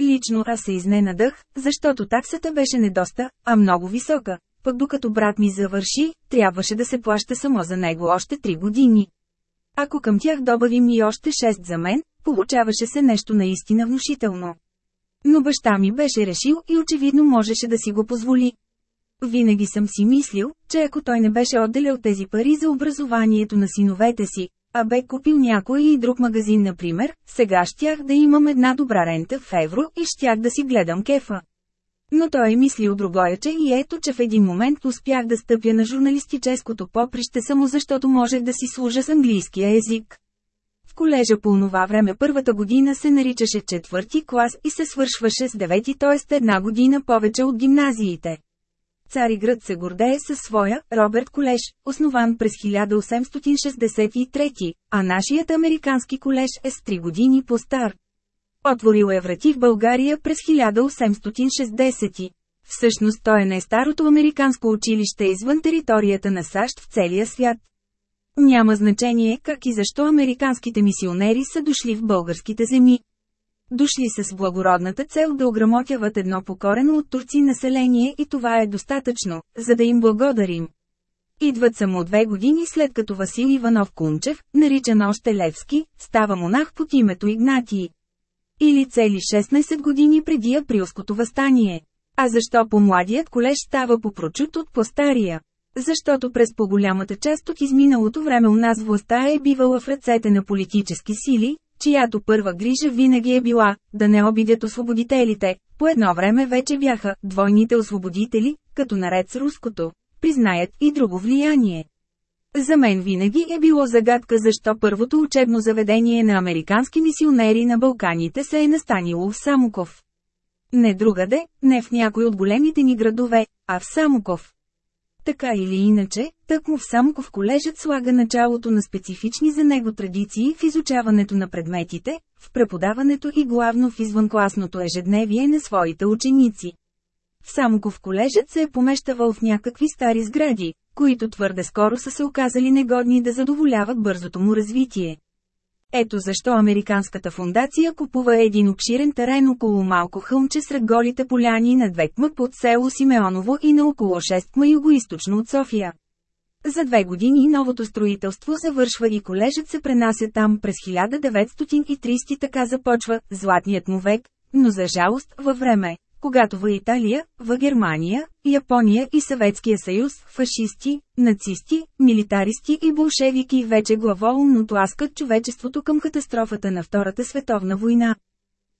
Лично аз се изненадах, защото таксата беше не доста, а много висока, пък докато брат ми завърши, трябваше да се плаща само за него още 3 години. Ако към тях добавим и още 6 за мен, получаваше се нещо наистина внушително. Но баща ми беше решил и очевидно можеше да си го позволи. Винаги съм си мислил, че ако той не беше отделял тези пари за образованието на синовете си, а бе купил някой и друг магазин например, сега щях да имам една добра рента в евро и щях да си гледам кефа. Но той е мислил другояче и ето че в един момент успях да стъпя на журналистическото поприще само защото можех да си служа с английския език. Колежа по това време първата година се наричаше четвърти клас и се свършваше с девети, т.е. една година повече от гимназиите. Цариград се гордее със своя Роберт Колеж, основан през 1863, а нашият американски колеж е с 3 години по-стар. Отворил е врати в България през 1860. Всъщност той е най-старото американско училище извън територията на САЩ в целия свят. Няма значение как и защо американските мисионери са дошли в българските земи. Дошли с благородната цел да ограмотяват едно покорено от турци население и това е достатъчно, за да им благодарим. Идват само две години след като Васил Иванов Кунчев, наричан още Левски, става монах под името Игнатий. Или цели 16 години преди априлското възстание. А защо по-младият колеж става по-прочут от по-стария? Защото през по-голямата част от изминалото време у нас властта е бивала в ръцете на политически сили, чиято първа грижа винаги е била да не обидят освободителите. По едно време вече бяха двойните освободители, като наред с руското, признаят и друго влияние. За мен винаги е било загадка защо първото учебно заведение на американски мисионери на Балканите се е настанило в Самоков. Не другаде, не в някой от големите ни градове, а в Самоков. Така или иначе, тъкмо в Самоков колежът слага началото на специфични за него традиции в изучаването на предметите, в преподаването и главно в извънкласното ежедневие на своите ученици. В Самоков колежът се е помещавал в някакви стари сгради, които твърде скоро са се оказали негодни да задоволяват бързото му развитие. Ето защо Американската фундация купува един обширен терен около малко хълмче сред голите поляни на Двекма под село Симеоново и на около 6 кма югоисточно от София. За две години новото строителство завършва и колежът се пренася там през 1930 така започва «Златният му век», но за жалост във време, когато в Италия, в Германия, Япония и Съветския съюз, фашисти, нацисти, милитаристи и болшевики вече главоломно тласкат човечеството към катастрофата на Втората световна война.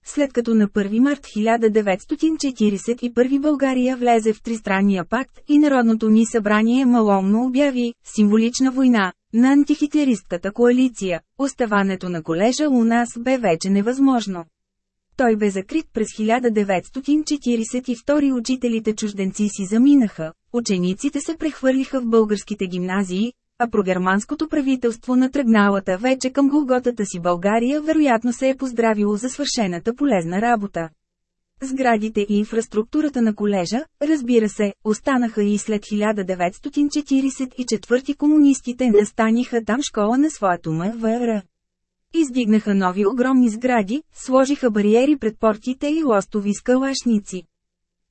След като на 1 март 1941 България влезе в Тристранния пакт и Народното ни събрание маломно обяви «символична война» на антихитлеристката коалиция, оставането на колежа у нас бе вече невъзможно. Той бе закрит през 1942 учителите чужденци си заминаха, учениците се прехвърлиха в българските гимназии, а прогерманското правителство на тръгналата вече към Голготата си България вероятно се е поздравило за свършената полезна работа. Сградите и инфраструктурата на колежа, разбира се, останаха и след 1944 комунистите настаниха там школа на своето МВР. Издигнаха нови огромни сгради, сложиха бариери пред портите и лостови скалашници.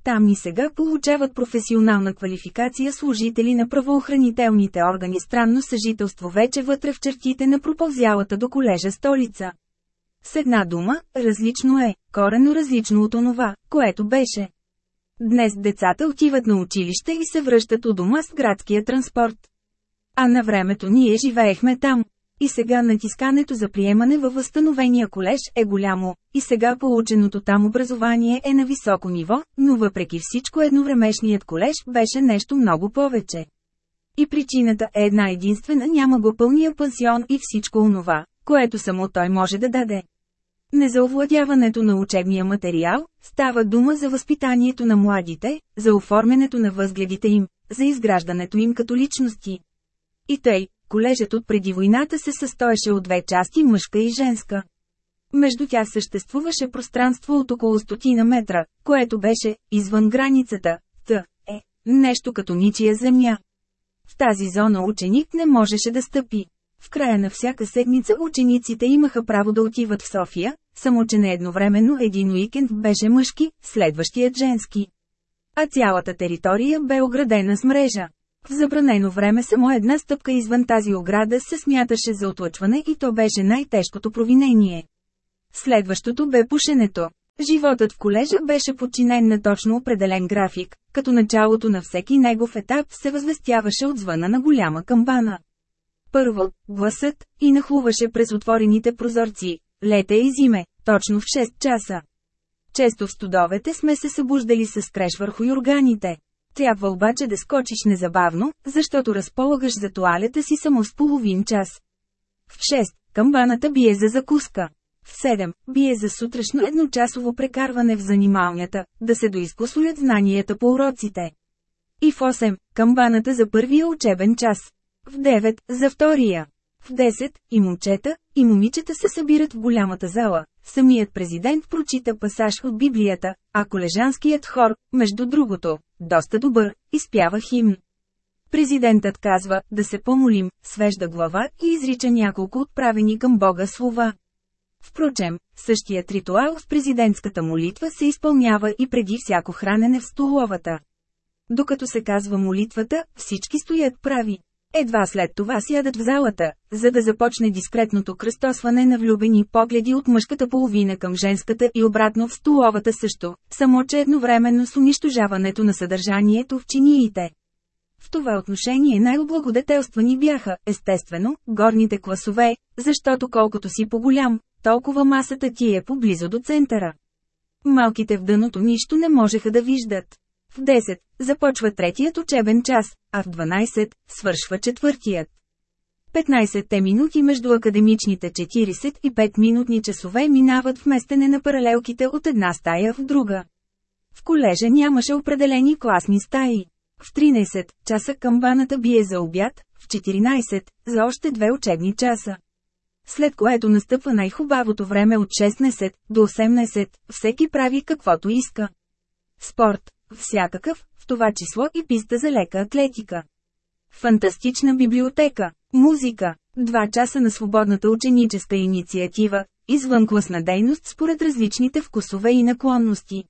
Там и сега получават професионална квалификация служители на правоохранителните органи странно съжителство вече вътре в чертите на пропълзялата до колежа столица. С една дума, различно е, корено различно от онова, което беше. Днес децата отиват на училище и се връщат у дома с градския транспорт. А на времето ние живеехме там. И сега натискането за приемане във възстановения колеж е голямо, и сега полученото там образование е на високо ниво, но въпреки всичко едновремешният колеж беше нещо много повече. И причината е една единствена няма го пълния пансион и всичко онова, което само той може да даде. Не за овладяването на учебния материал, става дума за възпитанието на младите, за оформянето на възгледите им, за изграждането им като личности. И тъй, колежът от преди войната се състоеше от две части мъжка и женска. Между тях съществуваше пространство от около стотина метра, което беше извън границата, т. е, нещо като ничия земя. В тази зона ученик не можеше да стъпи. В края на всяка седмица учениците имаха право да отиват в София, само че не едновременно един уикенд беше мъжки, следващият женски. А цялата територия бе оградена с мрежа. В забранено време само една стъпка извън тази ограда се смяташе за отлъчване и то беше най-тежкото провинение. Следващото бе пушенето. Животът в колежа беше подчинен на точно определен график, като началото на всеки негов етап се възвестяваше от звъна на голяма камбана. Първо, гласът, и нахлуваше през отворените прозорци, лете и зиме, точно в 6 часа. Често в студовете сме се събуждали с креш върху юрганите. Трябва обаче да скочиш незабавно, защото разполагаш за туалета си само с половин час. В 6. Камбаната бие за закуска. В 7. Бие за сутрешно едночасово прекарване в занималнята, да се доизкусолят знанията по уроците. И в 8. Камбаната за първия учебен час. В 9. За втория. В 10. И момчета, и момичета се събират в голямата зала. Самият президент прочита пасаж от Библията, а колежанският хор, между другото, доста добър, изпява химн. Президентът казва, да се помолим, свежда глава и изрича няколко отправени към Бога слова. Впрочем, същият ритуал с президентската молитва се изпълнява и преди всяко хранене в столовата. Докато се казва молитвата, всички стоят прави. Едва след това сядат в залата, за да започне дискретното кръстосване на влюбени погледи от мъжката половина към женската и обратно в столовата също, само че едновременно с унищожаването на съдържанието в чиниите. В това отношение най-облагодетелствани бяха, естествено, горните класове, защото колкото си по-голям, толкова масата ти е поблизо до центъра. Малките в дъното нищо не можеха да виждат. В 10 започва третият учебен час, а в 12 свършва четвъртият. 15-те минути между академичните 45-минутни часове минават в местене на паралелките от една стая в друга. В колежа нямаше определени класни стаи. В 13 часа камбаната бие за обяд, в 14 за още две учебни часа. След което настъпва най-хубавото време от 16 до 18, всеки прави каквото иска. Спорт, всякакъв, в това число и писта за лека атлетика. Фантастична библиотека. Музика. Два часа на свободната ученическа инициатива, извънкласна дейност според различните вкусове и наклонности.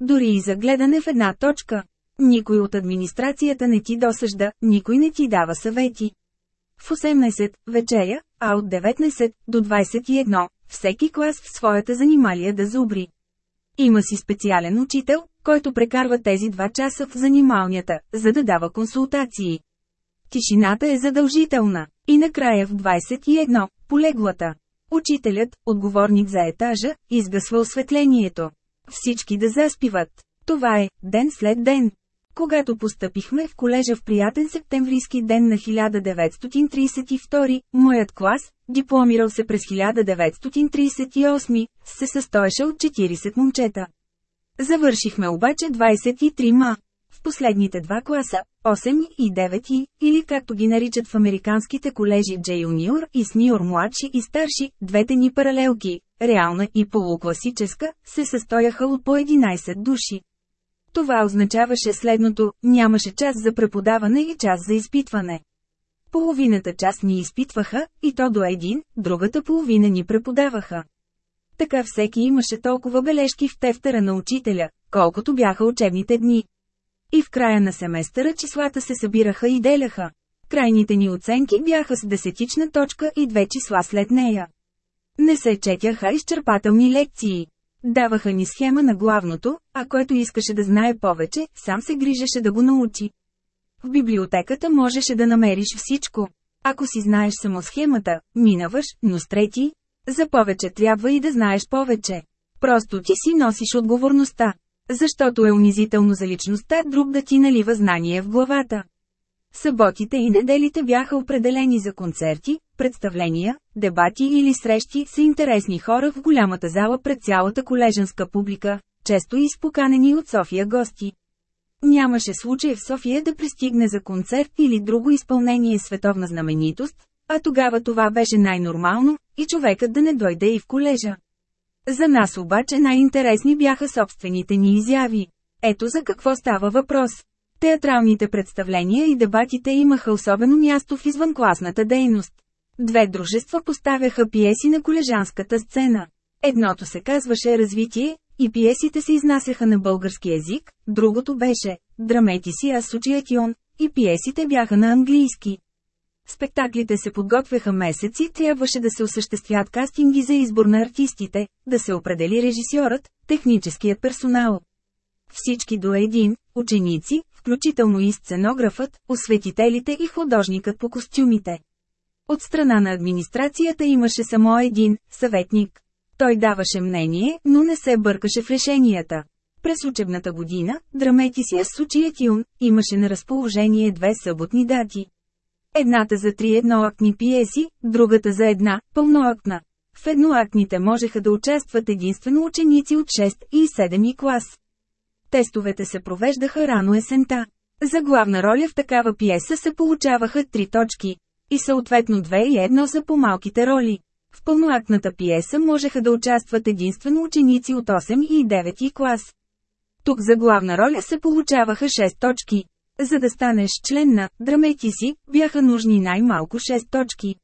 Дори и за гледане в една точка. Никой от администрацията не ти досъжда, никой не ти дава съвети. В 18 вечеря, а от 19 до 21, всеки клас в своята занималия да зубри. Има си специален учител, който прекарва тези два часа в занималнята, за да дава консултации. Тишината е задължителна. И накрая в 21, полеглата. Учителят, отговорник за етажа, изгасва осветлението. Всички да заспиват. Това е, ден след ден. Когато постъпихме в колежа в приятен септемврийски ден на 1932, моят клас, дипломирал се през 1938, се състоеше от 40 момчета. Завършихме обаче 23 ма. В последните два класа, 8 и 9, или както ги наричат в американските колежи J Junior и Senior младши и старши, двете ни паралелки, реална и полукласическа, се състояха от по 11 души. Това означаваше следното – нямаше час за преподаване и час за изпитване. Половината част ни изпитваха, и то до един, другата половина ни преподаваха. Така всеки имаше толкова бележки в тефтера на учителя, колкото бяха учебните дни. И в края на семестъра числата се събираха и деляха. Крайните ни оценки бяха с десетична точка и две числа след нея. Не се четяха изчерпателни лекции. Даваха ни схема на главното, а който искаше да знае повече, сам се грижеше да го научи. В библиотеката можеше да намериш всичко. Ако си знаеш само схемата, минаваш, но с трети, за повече трябва и да знаеш повече. Просто ти си носиш отговорността. Защото е унизително за личността друг да ти налива знание в главата. Съботите и неделите бяха определени за концерти, представления, дебати или срещи с интересни хора в голямата зала пред цялата колежанска публика, често изпоканени от София гости. Нямаше случай в София да пристигне за концерт или друго изпълнение световна знаменитост, а тогава това беше най-нормално, и човекът да не дойде и в колежа. За нас обаче най-интересни бяха собствените ни изяви. Ето за какво става въпрос. Театралните представления и дебатите имаха особено място в извънкласната дейност. Две дружества поставяха пиеси на колежанската сцена. Едното се казваше «Развитие», и пиесите се изнасяха на български език, другото беше «Драметиси Асоциатион», и пиесите бяха на английски. Спектаклите се подготвяха месеци, трябваше да се осъществят кастинги за избор на артистите, да се определи режисьорът, техническият персонал. Всички до един, ученици, включително и сценографът, осветителите и художникът по костюмите. От страна на администрацията имаше само един – съветник. Той даваше мнение, но не се бъркаше в решенията. През учебната година, Драметисия Сучиетюн имаше на разположение две съботни дати. Едната за три едноактни пиеси, другата за една, пълноактна. В едноактните можеха да участват единствено ученици от 6 и 7 клас. Тестовете се провеждаха рано есента. За главна роля в такава пиеса се получаваха три точки. И съответно две и едно за по-малките роли. В пълноактната пиеса можеха да участват единствено ученици от 8 и 9 клас. Тук за главна роля се получаваха 6 точки. За да станеш член на «Драмети си», бяха нужни най-малко 6 точки.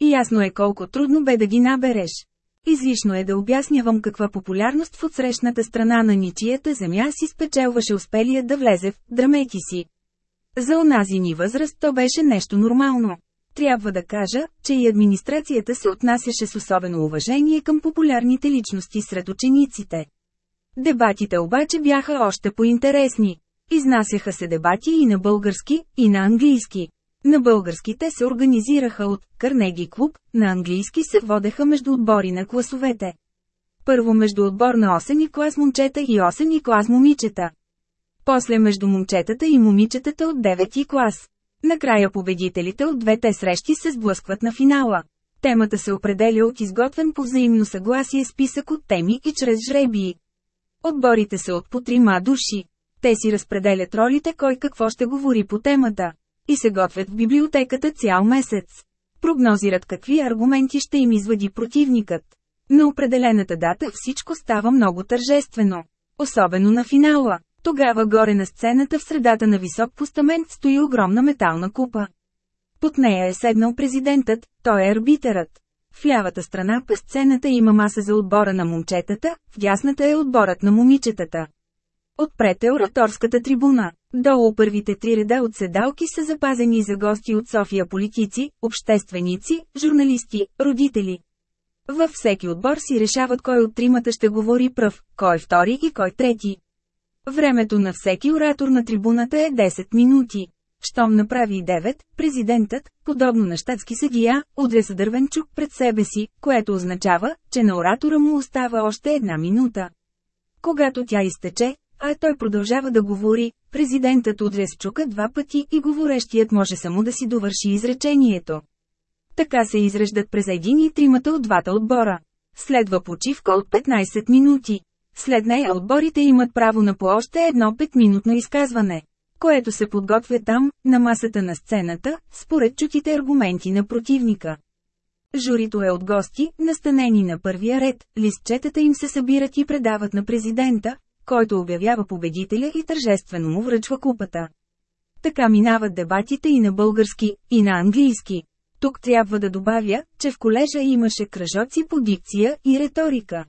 И ясно е колко трудно бе да ги набереш. Излишно е да обяснявам каква популярност в отсрещната страна на ничията земя си спечелваше успелия да влезе в «Драмети си». За онази ни възраст то беше нещо нормално. Трябва да кажа, че и администрацията се отнасяше с особено уважение към популярните личности сред учениците. Дебатите обаче бяха още по-интересни. Изнасяха се дебати и на български, и на английски. На българските се организираха от Карнеги клуб, на английски се водеха между отбори на класовете. Първо между отбор на 8 клас момчета и 8 клас момичета. После между момчетата и момичетата от 9 клас. Накрая победителите от двете срещи се сблъскват на финала. Темата се определя от изготвен по взаимно съгласие списък от теми и чрез жребии. Отборите са от по трима души. Те си разпределят ролите кой какво ще говори по темата. И се готвят в библиотеката цял месец. Прогнозират какви аргументи ще им извади противникът. На определената дата всичко става много тържествено. Особено на финала. Тогава горе на сцената в средата на висок постамент стои огромна метална купа. Под нея е седнал президентът, той е арбитърът. В лявата страна по сцената има маса за отбора на момчетата, в дясната е отборът на момичетата. Отпред е ораторската трибуна. Долу първите три реда от седалки са запазени за гости от София политици, общественици, журналисти, родители. Във всеки отбор си решават кой от тримата ще говори пръв, кой втори и кой трети. Времето на всеки оратор на трибуната е 10 минути. Щом направи 9, президентът, подобно на щатски съдия, удря за дървен чук пред себе си, което означава, че на оратора му остава още една минута. Когато тя изтече, а той продължава да говори, президентът удря с чука два пъти и говорещият може само да си довърши изречението. Така се изреждат през един и тримата от двата отбора. Следва почивка от 15 минути. След нея отборите имат право на по още едно 5-минутно изказване, което се подготвя там, на масата на сцената, според чутите аргументи на противника. Журито е от гости, настанени на първия ред, листчетата им се събират и предават на президента, който обявява победителя и тържествено му връчва купата. Така минават дебатите и на български, и на английски. Тук трябва да добавя, че в колежа имаше кръжоци по дикция и риторика.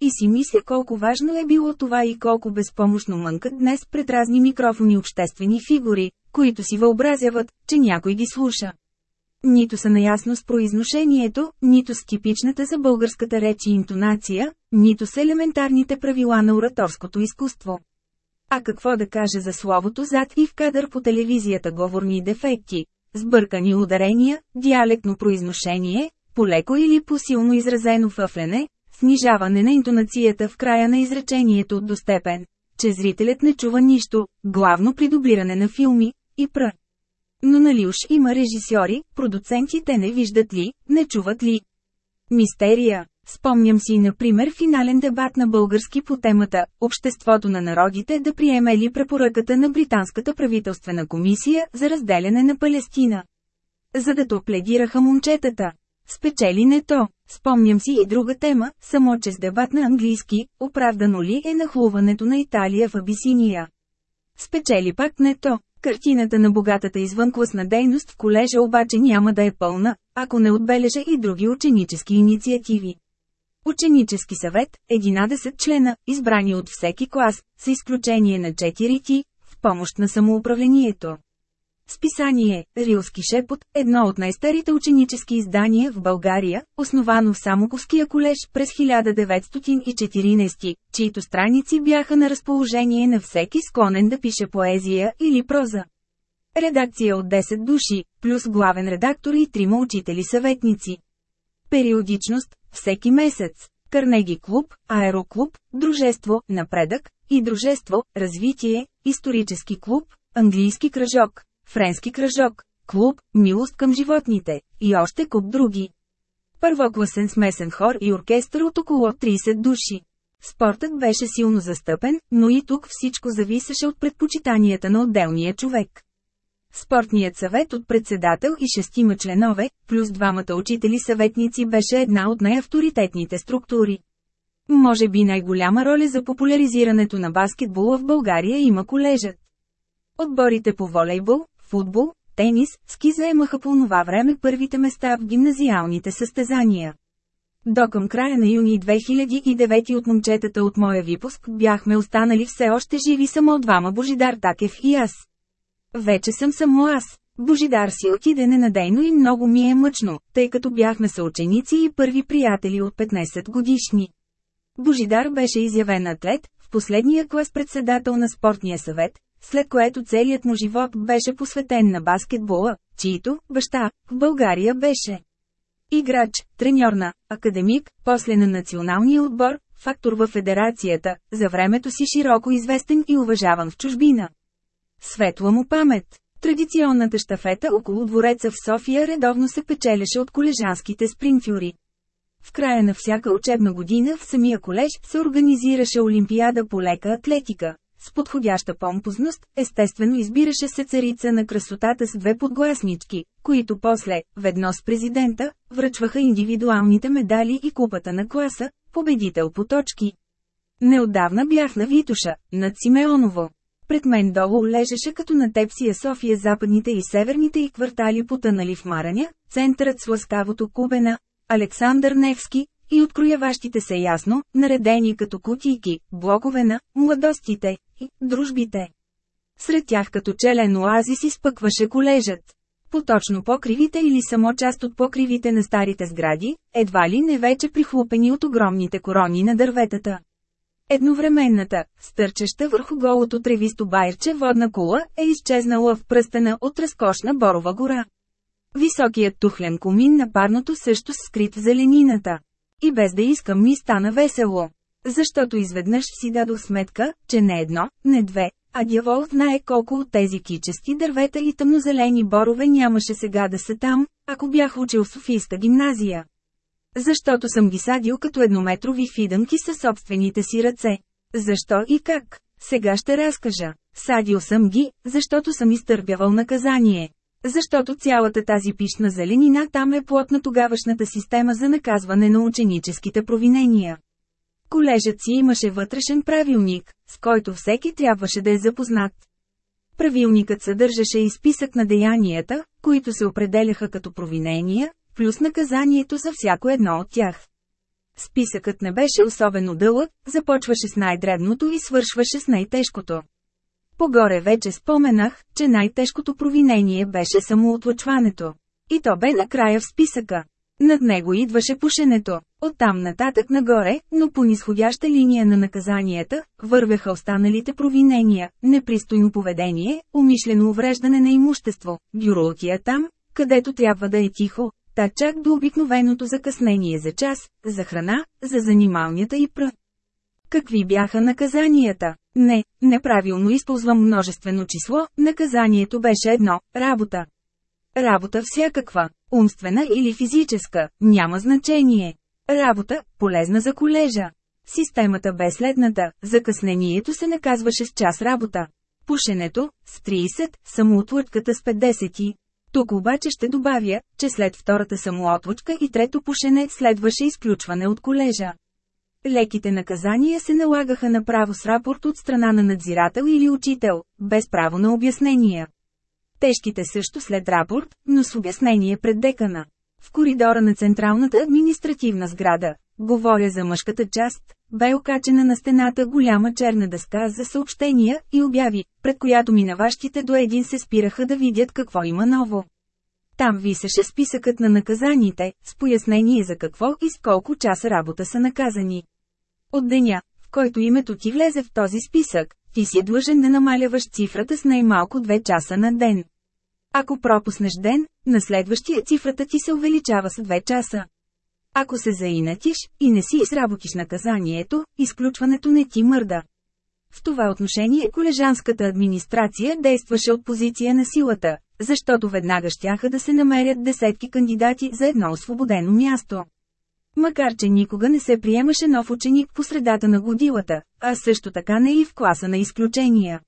И си мисля колко важно е било това и колко безпомощно мънкат днес пред разни микрофони обществени фигури, които си въобразяват, че някой ги слуша. Нито са наясно с произношението, нито с типичната за българската реч и интонация, нито с елементарните правила на ораторското изкуство. А какво да каже за словото зад и в кадър по телевизията говорни дефекти, сбъркани ударения, диалектно произношение, полеко или посилно изразено въфлене, снижаване на интонацията в края на изречението до степен, че зрителят не чува нищо, главно при дублиране на филми, и пр. Но нали уж има режисьори, продуцентите не виждат ли, не чуват ли. Мистерия. Спомням си, например, финален дебат на български по темата «Обществото на народите да приеме ли препоръката на Британската правителствена комисия за разделяне на Палестина». За да то пледираха момчетата. Спечели не то. Спомням си и друга тема, само че с дебат на английски, оправдано ли е нахлуването на Италия в Абисиния. Спечели пак не то. Картината на богатата извънкласна дейност в колежа обаче няма да е пълна, ако не отбележа и други ученически инициативи. Ученически съвет, 11 члена, избрани от всеки клас, с изключение на 4 ти, в помощ на самоуправлението. Списание «Рилски шепот» – едно от най-старите ученически издания в България, основано в Самоковския колеж през 1914, чието страници бяха на разположение на всеки склонен да пише поезия или проза. Редакция от 10 души, плюс главен редактор и трима учители-съветници. Периодичност – всеки месец. Карнеги клуб, Аероклуб, Дружество, Напредък, и Дружество, Развитие, Исторически клуб, Английски кръжок, Френски кръжок, клуб, милост към животните, и още куп други. Първокласен смесен хор и оркестър от около 30 души. Спортът беше силно застъпен, но и тук всичко зависеше от предпочитанията на отделния човек. Спортният съвет от председател и шестима членове, плюс двамата учители съветници беше една от най-авторитетните структури. Може би най-голяма роля за популяризирането на баскетбола в България има колежът. Отборите по волейбол, футбол, тенис, ски заемаха по това време първите места в гимназиалните състезания. До към края на юни 2009 от момчетата от моя випуск бяхме останали все още живи само двама Божидар Такев и аз. Вече съм само аз. Божидар си отиде ненадейно и много ми е мъчно, тъй като бяхме съученици и първи приятели от 15 годишни. Божидар беше изявен атлет, в последния клас председател на спортния съвет, след което целият му живот беше посветен на баскетбола, чието баща в България беше играч, треньор на академик, после на националния отбор, фактор във федерацията, за времето си широко известен и уважаван в чужбина. Светла му памет. Традиционната штафета около двореца в София редовно се печелеше от колежанските спринтюри. В края на всяка учебна година в самия колеж се организираше Олимпиада по лека атлетика, с подходяща помпозност, естествено избираше се царица на красотата с две подгласнички, които после, ведно с президента, връчваха индивидуалните медали и купата на класа, победител по точки. Неотдавна бях на Витуша, над Симеоново. Пред мен долу лежеше като на тепсия София западните и северните и квартали потънали в Мараня, центърът с ласкавото Кубена, Александър Невски, и открояващите се ясно, наредени като кутийки, блокове на младостите и дружбите. Сред тях като челен оазис изпъкваше колежът. Поточно покривите или само част от покривите на старите сгради, едва ли не вече прихлупени от огромните корони на дърветата. Едновременната, стърчеща върху голото тревисто байрче водна кула е изчезнала в пръстена от разкошна борова гора. Високият тухлен комин на парното също скрит в зеленината. И без да искам ми стана весело. Защото изведнъж си дадох сметка, че не едно, не две, а дявол знае колко от тези кичести дървета и тъмнозелени борове нямаше сега да са там, ако бях учил в Софийска гимназия. Защото съм ги садил като еднометрови фидънки със собствените си ръце. Защо и как? Сега ще разкажа. Садил съм ги, защото съм изтърпявал наказание. Защото цялата тази пишна зеленина там е плод на тогавашната система за наказване на ученическите провинения. Колежът си имаше вътрешен правилник, с който всеки трябваше да е запознат. Правилникът съдържаше и списък на деянията, които се определяха като провинения, плюс наказанието за всяко едно от тях. Списъкът не беше особено дълъг, започваше с най-дребното и свършваше с най-тежкото. Погоре вече споменах, че най-тежкото провинение беше самоотлъчването. И то бе накрая в списъка. Над него идваше пушенето. Оттам нататък нагоре, но по нисходяща линия на наказанията, вървяха останалите провинения, непристойно поведение, умишлено увреждане на имущество, бюролтия там, където трябва да е тихо, та чак до обикновеното закъснение за час, за храна, за занималнята и пр. Какви бяха наказанията? Не, неправилно използвам множествено число, наказанието беше едно – работа. Работа всякаква, умствена или физическа, няма значение. Работа, полезна за колежа. Системата бе следната, закъснението се наказваше с час работа. Пушенето, с 30, самоотлъчката с 50. Тук обаче ще добавя, че след втората самоотлъчка и трето пушене следваше изключване от колежа. Леките наказания се налагаха направо с рапорт от страна на надзирател или учител, без право на обяснения. Тежките също след рапорт, но с обяснение пред декана. В коридора на централната административна сграда, говоря за мъжката част, бе окачена на стената голяма черна дъска за съобщения и обяви, пред която минаващите до един се спираха да видят какво има ново. Там висеше списъкът на наказаните, с пояснение за какво и с колко часа работа са наказани. От деня, в който името ти влезе в този списък, ти си длъжен да намаляваш цифрата с най-малко 2 часа на ден. Ако пропуснеш ден, на следващия цифрата ти се увеличава с 2 часа. Ако се заинатиш и не си изработиш наказанието, изключването не ти мърда. В това отношение колежанската администрация действаше от позиция на силата, защото веднага щяха да се намерят десетки кандидати за едно освободено място. Макар че никога не се приемаше нов ученик по средата на годилата, а също така не и в класа на изключения.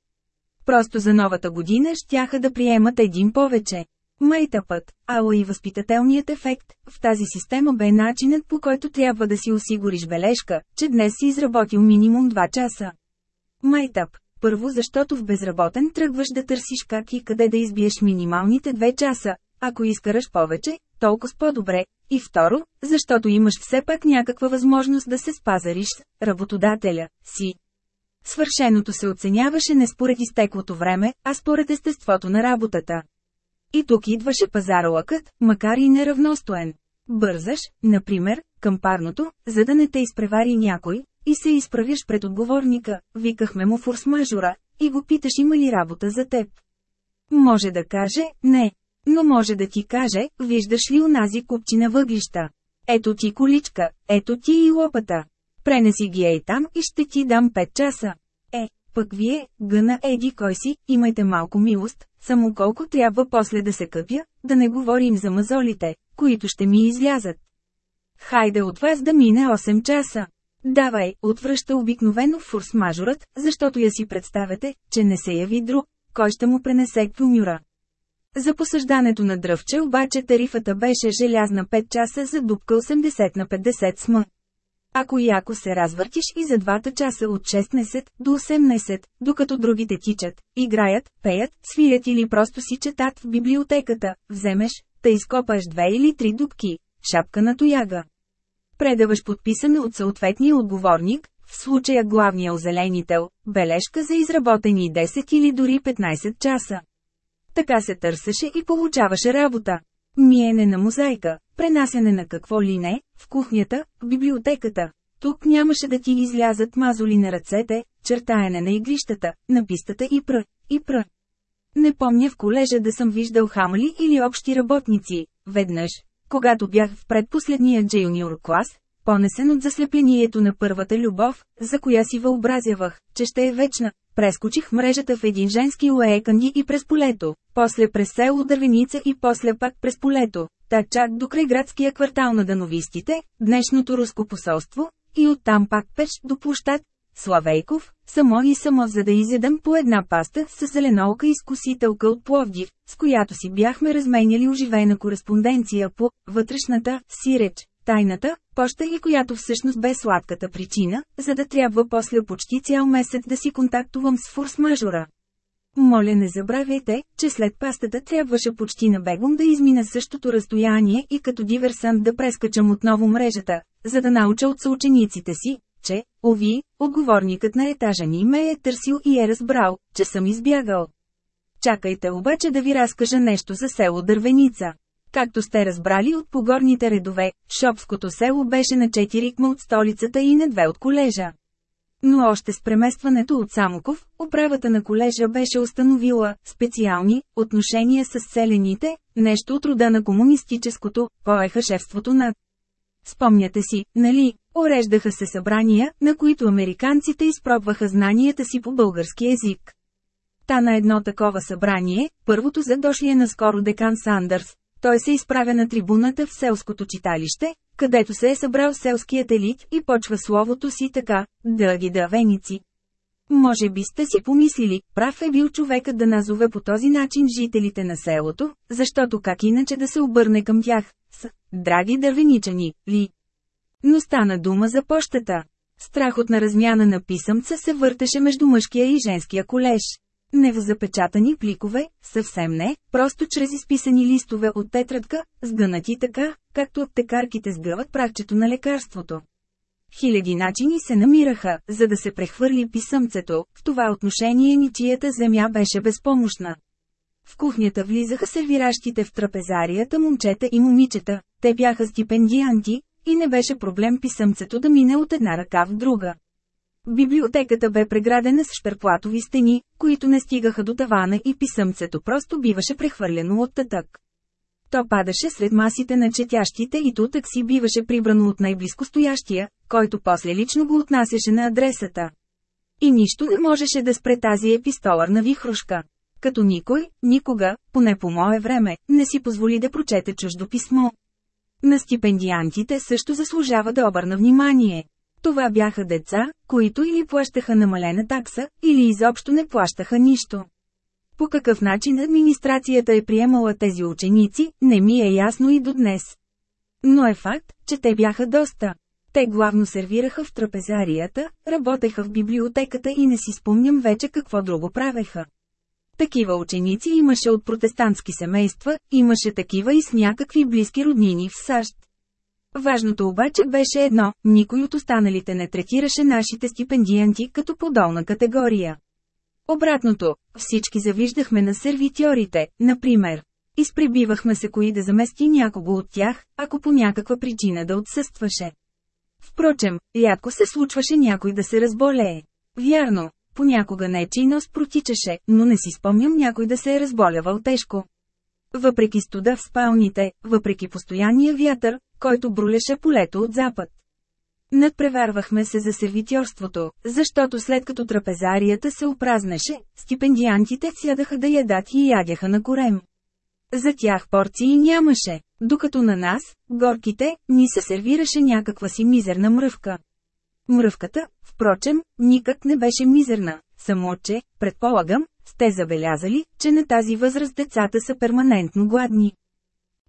Просто за новата година щяха да приемат един повече. Майтъпът, ало и възпитателният ефект, в тази система бе начинът по който трябва да си осигуриш бележка, че днес си изработил минимум 2 часа. Майтъп. Първо защото в безработен тръгваш да търсиш как и къде да избиеш минималните 2 часа, ако искаш повече, толкова по-добре, и второ, защото имаш все пак някаква възможност да се спазариш с работодателя си. Свършеното се оценяваше не според изтеклото време, а според естеството на работата. И тук идваше пазаролъкът, макар и неравностоен. Бързаш, например, към парното, за да не те изпревари някой, и се изправиш пред отговорника, викахме му форс-мажора, и го питаш има ли работа за теб. Може да каже, не. Но може да ти каже, виждаш ли унази купчина въглища. Ето ти количка, ето ти и лопата. Пренеси ги ей там и ще ти дам 5 часа. Е, пък вие, гъна еди кой си, имайте малко милост, само колко трябва после да се къпя, да не говорим за мазолите, които ще ми излязат. Хайде от вас да мине 8 часа. Давай, отвръща обикновено форс-мажорът, защото я си представете, че не се яви друг, кой ще му пренесе кюмюра. За посъждането на дръвче обаче тарифата беше желязна 5 часа за дупка 80 на 50 см. Ако яко се развъртиш и за двата часа от 16 до 18, докато другите тичат, играят, пеят, свирят или просто си четат в библиотеката, вземеш, да изкопаш две или три дубки, шапка на тояга. Предаваш подписане от съответния отговорник, в случая главния озеленител, бележка за изработени 10 или дори 15 часа. Така се търсеше и получаваше работа. Миене на мозайка, пренасене на какво ли не, в кухнята, в библиотеката. Тук нямаше да ти излязат мазоли на ръцете, чертаене на игрищата, на пистата и пр, и пр. Не помня в колежа да съм виждал хамали или общи работници. Веднъж, когато бях в предпоследния джуниор клас, понесен от заслеплението на първата любов, за коя си въобразявах, че ще е вечна, прескочих мрежата в един женски уеканди и през полето, после през село Дървеница и после пак през полето, та чак до край градския квартал на дановистите, днешното руско посолство, и оттам пак пеш до площад, Славейков, само и само за да изядам по една паста с зеленолка изкусителка от Пловдив, с която си бяхме разменяли оживена кореспонденция по вътрешната си реч, тайната, поща и която всъщност бе сладката причина, за да трябва после почти цял месец да си контактувам с форс-мажора. Моля не забравяйте, че след пастата трябваше почти на бегом да измина същото разстояние и като диверсант да прескачам отново мрежата, за да науча от съучениците си, че, ови, отговорникът на етажа ни ме е търсил и е разбрал, че съм избягал. Чакайте обаче да ви разкажа нещо за село Дървеница. Както сте разбрали от погорните редове, Шопското село беше на 4 кма от столицата и на 2 от колежа. Но още с преместването от Самоков, управата на колежа беше установила специални отношения с селените, нещо от рода на комунистическото, поеха шефството над. Спомняте си, нали, уреждаха се събрания, на които американците изпробваха знанията си по български език. Та на едно такова събрание, първото за дошлия наскоро декан Сандърс, той се изправя на трибуната в селското читалище, където се е събрал селският елит и почва словото си така, дъги дъвеници. Може би сте си помислили, прав е бил човекът да назове по този начин жителите на селото, защото как иначе да се обърне към тях, с «драги дървеничани» ли. Но стана дума за пощата. Страхотна размяна на писъмца се въртеше между мъжкия и женския колеж. Не в запечатани пликове, съвсем не, просто чрез изписани листове от тетрадка, сгънати така, както аптекарките сгъват пракчето на лекарството. Хиляди начини се намираха, за да се прехвърли писъмцето, в това отношение ничията земя беше безпомощна. В кухнята влизаха сервиращите в трапезарията момчета и момичета, те бяха стипендианти, и не беше проблем писъмцето да мине от една ръка в друга. Библиотеката бе преградена с шперплатови стени, които не стигаха до тавана и писъмцето просто биваше прехвърлено от татък. То падаше сред масите на четящите и тутък си биваше прибрано от най-близко стоящия, който после лично го отнасяше на адресата. И нищо не можеше да спре тази епистоларна вихрушка. Като никой, никога, поне по мое време, не си позволи да прочете чуждо писмо. На стипендиантите също заслужава да обърна внимание. Това бяха деца, които или плащаха намалена такса, или изобщо не плащаха нищо. По какъв начин администрацията е приемала тези ученици, не ми е ясно и до днес. Но е факт, че те бяха доста. Те главно сервираха в трапезарията, работеха в библиотеката и не си спомням вече какво друго правеха. Такива ученици имаше от протестантски семейства, имаше такива и с някакви близки роднини в САЩ. Важното обаче беше едно, никой от останалите не третираше нашите стипендианти като подолна категория. Обратното, всички завиждахме на сервитьорите, например. Изпребивахме се кои да замести някого от тях, ако по някаква причина да отсъстваше. Впрочем, рядко се случваше някой да се разболее. Вярно, понякога нечий нос протичаше, но не си спомням някой да се е разболявал тежко. Въпреки студа в спалните, въпреки постоянния вятър, който брулеше полето от запад. Надпреварвахме се за сервитьорството, защото след като трапезарията се опразнеше, стипендиантите сядаха да ядат и ядяха на корем. За тях порции нямаше, докато на нас, горките, ни се сервираше някаква си мизерна мръвка. Мръвката, впрочем, никак не беше мизерна, само че, предполагам, сте забелязали, че на тази възраст децата са перманентно гладни.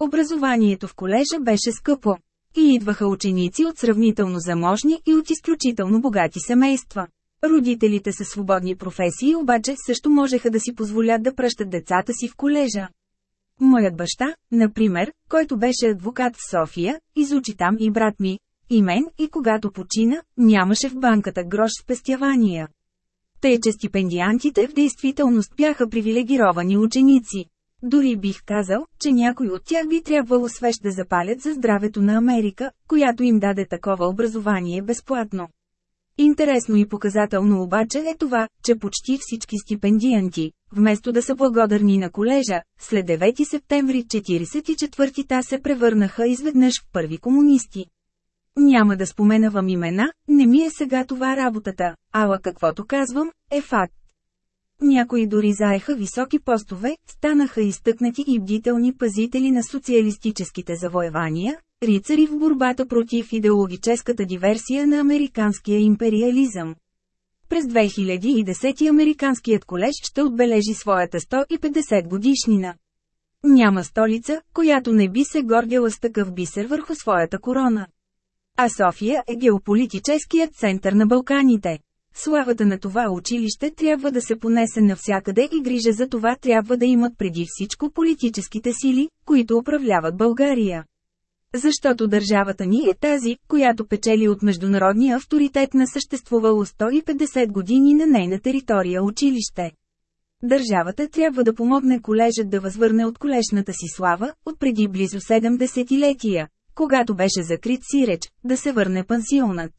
Образованието в колежа беше скъпо. И идваха ученици от сравнително заможни и от изключително богати семейства. Родителите са свободни професии обаче също можеха да си позволят да пръщат децата си в колежа. Моят баща, например, който беше адвокат в София, изучи там и брат ми, и мен, и когато почина, нямаше в банката грош спестявания. Тъй, че стипендиантите в действителност бяха привилегировани ученици. Дори бих казал, че някой от тях би трябвало свещ да запалят за здравето на Америка, която им даде такова образование безплатно. Интересно и показателно обаче е това, че почти всички стипендианти, вместо да са благодарни на колежа, след 9 септември 44-та се превърнаха изведнъж в първи комунисти. Няма да споменавам имена, не ми е сега това работата, ала каквото казвам, е факт. Някои дори заеха високи постове, станаха изтъкнати и бдителни пазители на социалистическите завоевания, рицари в борбата против идеологическата диверсия на американския империализъм. През 2010 Американският колеж ще отбележи своята 150 годишнина. Няма столица, която не би се гордила с такъв бисер върху своята корона. А София е геополитическият център на Балканите. Славата на това училище трябва да се понесе навсякъде и грижа за това трябва да имат преди всичко политическите сили, които управляват България. Защото държавата ни е тази, която печели от международния авторитет на съществувало 150 години на нейна територия училище. Държавата трябва да помогне колежът да възвърне от колешната си слава, от преди близо 70-летия, когато беше закрит сиреч, да се върне пансионът.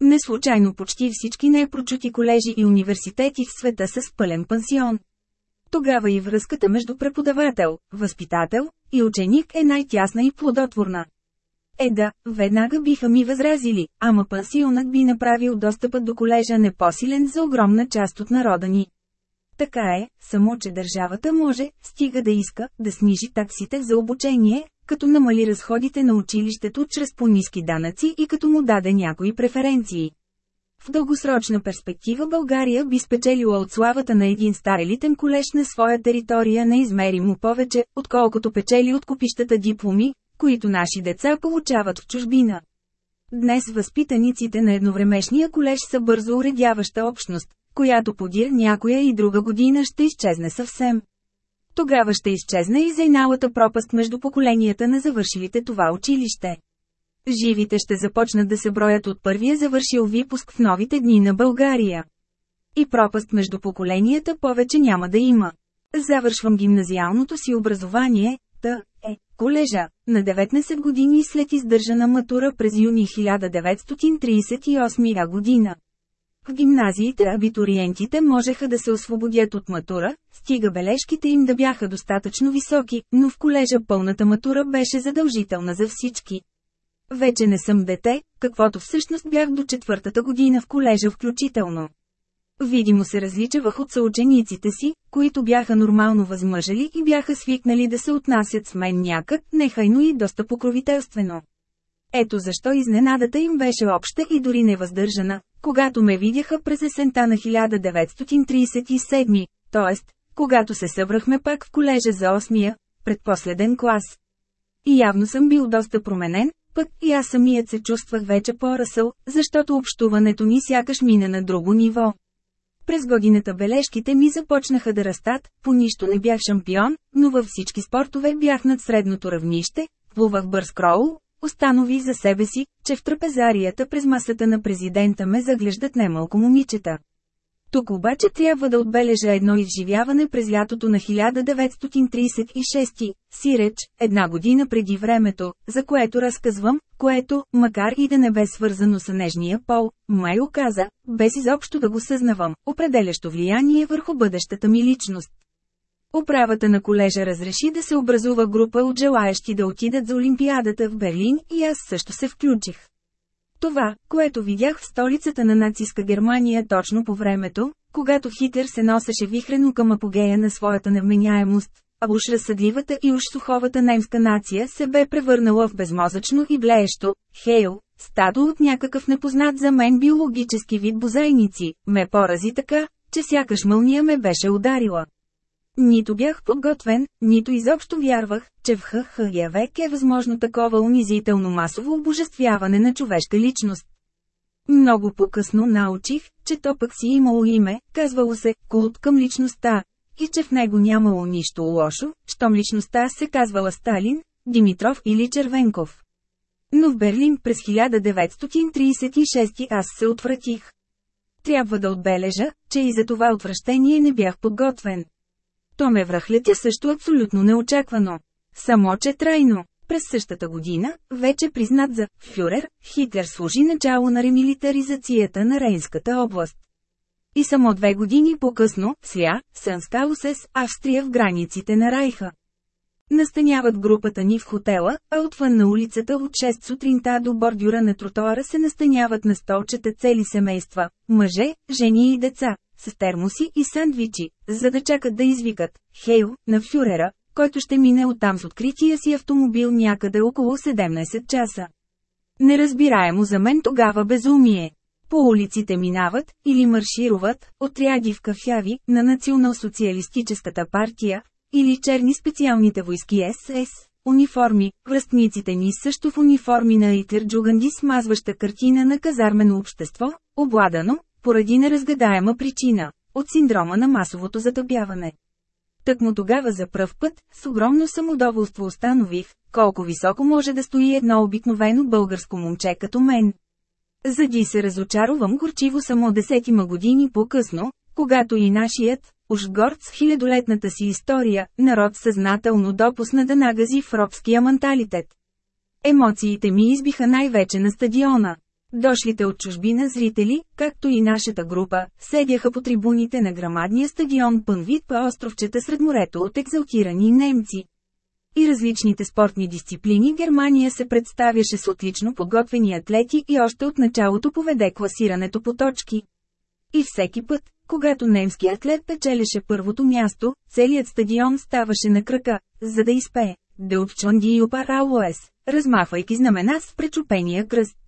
Не случайно почти всички непрочути колежи и университети в света са с пълен пансион. Тогава и връзката между преподавател, възпитател и ученик е най-тясна и плодотворна. Е да, веднага биха ми възразили, ама пансионът би направил достъпът до колежа непосилен за огромна част от народа ни. Така е, само че държавата може, стига да иска, да снижи таксите за обучение, като намали разходите на училището чрез по-низки данъци и като му даде някои преференции. В дългосрочна перспектива България би спечелила от славата на един стар елитен колеж на своя територия неизмеримо повече, отколкото печели от купищата дипломи, които наши деца получават в чужбина. Днес възпитаниците на едновремешния колеж са бързо уредяваща общност, която подир някоя и друга година ще изчезне съвсем. Тогава ще изчезне и зайналата пропаст между поколенията на завършилите това училище. Живите ще започнат да се броят от първия завършил випуск в новите дни на България. И пропаст между поколенията повече няма да има. Завършвам гимназиалното си образование, та, е, колежа, на 19 години след издържана матура през юни 1938 година. В гимназиите абитуриентите можеха да се освободят от матура, стига бележките им да бяха достатъчно високи, но в колежа пълната матура беше задължителна за всички. Вече не съм дете, каквото всъщност бях до четвъртата година в колежа включително. Видимо се различавах от съучениците си, които бяха нормално възмъжали и бяха свикнали да се отнасят с мен някак, нехайно и доста покровителствено. Ето защо изненадата им беше обща и дори невъздържана, когато ме видяха през есента на 1937, т.е. когато се събрахме пак в колежа за 8-я, предпоследен клас. И явно съм бил доста променен, пък и аз самият се чувствах вече по-расъл, защото общуването ни сякаш мина на друго ниво. През годината бележките ми започнаха да растат, по нищо не бях шампион, но във всички спортове бях над средното равнище, плувах бърз кроул, установи за себе си, че в трапезарията през масата на президента ме заглеждат немалко момичета. Тук обаче трябва да отбележа едно изживяване през лятото на 1936, сиреч, една година преди времето, за което разказвам, което, макар и да не бе свързано с нежния пол, май оказа, без изобщо да го съзнавам, определящо влияние върху бъдещата ми личност. Управата на колежа разреши да се образува група от желаящи да отидат за Олимпиадата в Берлин и аз също се включих. Това, което видях в столицата на нацистска Германия точно по времето, когато Хитлер се носеше вихрено към апогея на своята невменяемост, а уж разсъдливата и уж суховата немска нация се бе превърнала в безмозъчно и блеещо, хейл, стадо от някакъв непознат за мен биологически вид бозайници, ме порази така, че сякаш мълния ме беше ударила. Нито бях подготвен, нито изобщо вярвах, че в ХХ век е възможно такова унизително масово обожествяване на човешка личност. Много по-късно научих, че то пък си имало име, казвало се «култ към личността», и че в него нямало нищо лошо, щом личността се казвала Сталин, Димитров или Червенков. Но в Берлин през 1936 аз се отвратих. Трябва да отбележа, че и за това отвращение не бях подготвен. То ме връхлетя също абсолютно неочаквано. Само че трайно. През същата година, вече признат за фюрер, Хитлер служи начало на ремилитаризацията на Рейнската област. И само две години по-късно, Сля, Сънскаусес, Австрия в границите на Райха. Настаняват групата ни в хотела, а отвън на улицата от 6 сутринта до бордюра на тротоара се настаняват на столчета цели семейства, мъже, жени и деца, с термоси и сандвичи, за да чакат да извикат «Хейл» на фюрера, който ще мине оттам с открития си автомобил някъде около 17 часа. Неразбираемо за мен тогава безумие. По улиците минават, или маршируват, отряди в кафяви, на Национал-социалистическата партия, или черни специалните войски СС, униформи, връстниците ни също в униформи на Итер Джуганди смазваща картина на казармено общество, обладано, поради неразгадаема причина, от синдрома на масовото затъпяване. Тъкмо тогава за пръв път, с огромно самодоволство установих, колко високо може да стои едно обикновено българско момче като мен. Зади се разочаровам горчиво само десетима години по-късно, когато и нашият, уж горд с хилядолетната си история, народ съзнателно допусна да нагази в робския менталитет. Емоциите ми избиха най-вече на стадиона. Дошлите от чужбина зрители, както и нашата група, седяха по трибуните на грамадния стадион Пънвит по островчета сред морето от екзалтирани немци. И различните спортни дисциплини Германия се представяше с отлично подготвени атлети и още от началото поведе класирането по точки. И всеки път, когато немски атлет печелеше първото място, целият стадион ставаше на крака, за да изпее Делчонди Парауес, размахвайки знамена с пречупения кръст.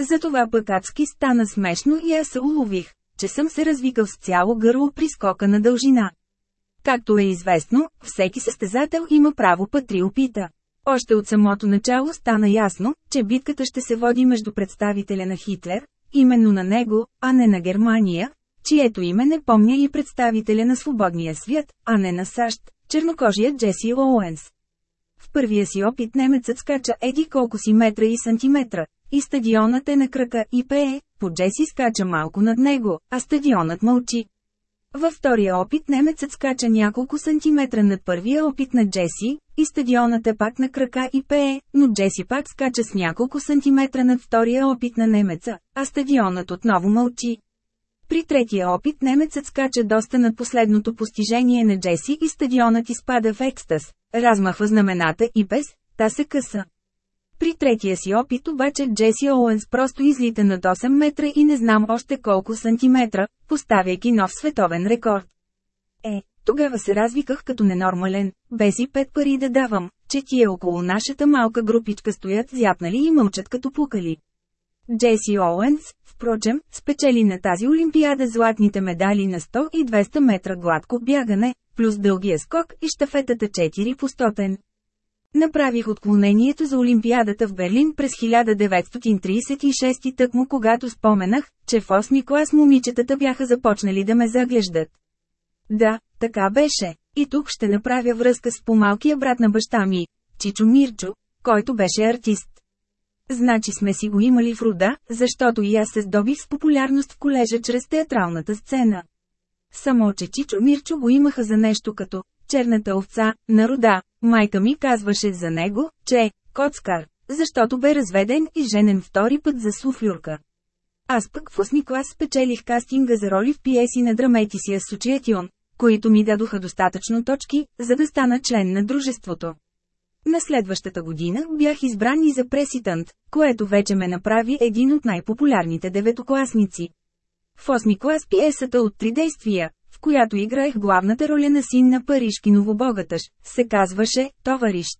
Затова пък адски стана смешно и аз се улових, че съм се развикал с цяло гърло при скока на дължина. Както е известно, всеки състезател има право път три опита. Още от самото начало стана ясно, че битката ще се води между представителя на Хитлер, именно на него, а не на Германия, чието име не помня и представителя на свободния свят, а не на САЩ, чернокожият Джеси Оуенс. В първия си опит немецът скача еди колко си метра и сантиметра, и стадионът е на крака и пее, по Джеси скача малко над него, а стадионът мълчи. Във втория опит немецът скача няколко сантиметра над първия опит на Джеси, и стадионът е пак на крака и пее, но Джеси пак скача с няколко сантиметра над втория опит на немеца, а стадионът отново мълчи. При третия опит немецът скача доста над последното постижение на Джеси и стадионът изпада в екстаз, размахва знамената и без, та се къса. При третия си опит обаче Джеси Оуенс просто излита над 8 метра и не знам още колко сантиметра, поставяйки нов световен рекорд. Е, тогава се развиках като ненормален, без и пет пари да давам, че тия около нашата малка групичка стоят зяпнали и мълчат като пукали. Джеси Оуенс, впрочем, спечели на тази олимпиада златните медали на 100 и 200 метра гладко бягане, плюс дългия скок и штафетата 4 по 100. Направих отклонението за Олимпиадата в Берлин през 1936 тъкмо когато споменах, че в 8 клас момичетата бяха започнали да ме заглеждат. Да, така беше. И тук ще направя връзка с помалкия брат на баща ми, Чичо Мирчо, който беше артист. Значи сме си го имали в рода, защото и аз се здобих с популярност в колежа чрез театралната сцена. Само че Чичо Мирчо го имаха за нещо като черната овца, на рода. Майка ми казваше за него, че коцкар, защото бе разведен и женен втори път за суфлюрка. Аз пък в 8 клас спечелих кастинга за роли в пиеси на Драметисия Асоциатион, които ми дадоха достатъчно точки, за да стана член на дружеството. На следващата година бях избран и за преситант, което вече ме направи един от най-популярните деветокласници. В 8 клас пиесата от три действия, в която играех главната роля на син на парижки новобогатъж, се казваше «Товарищ».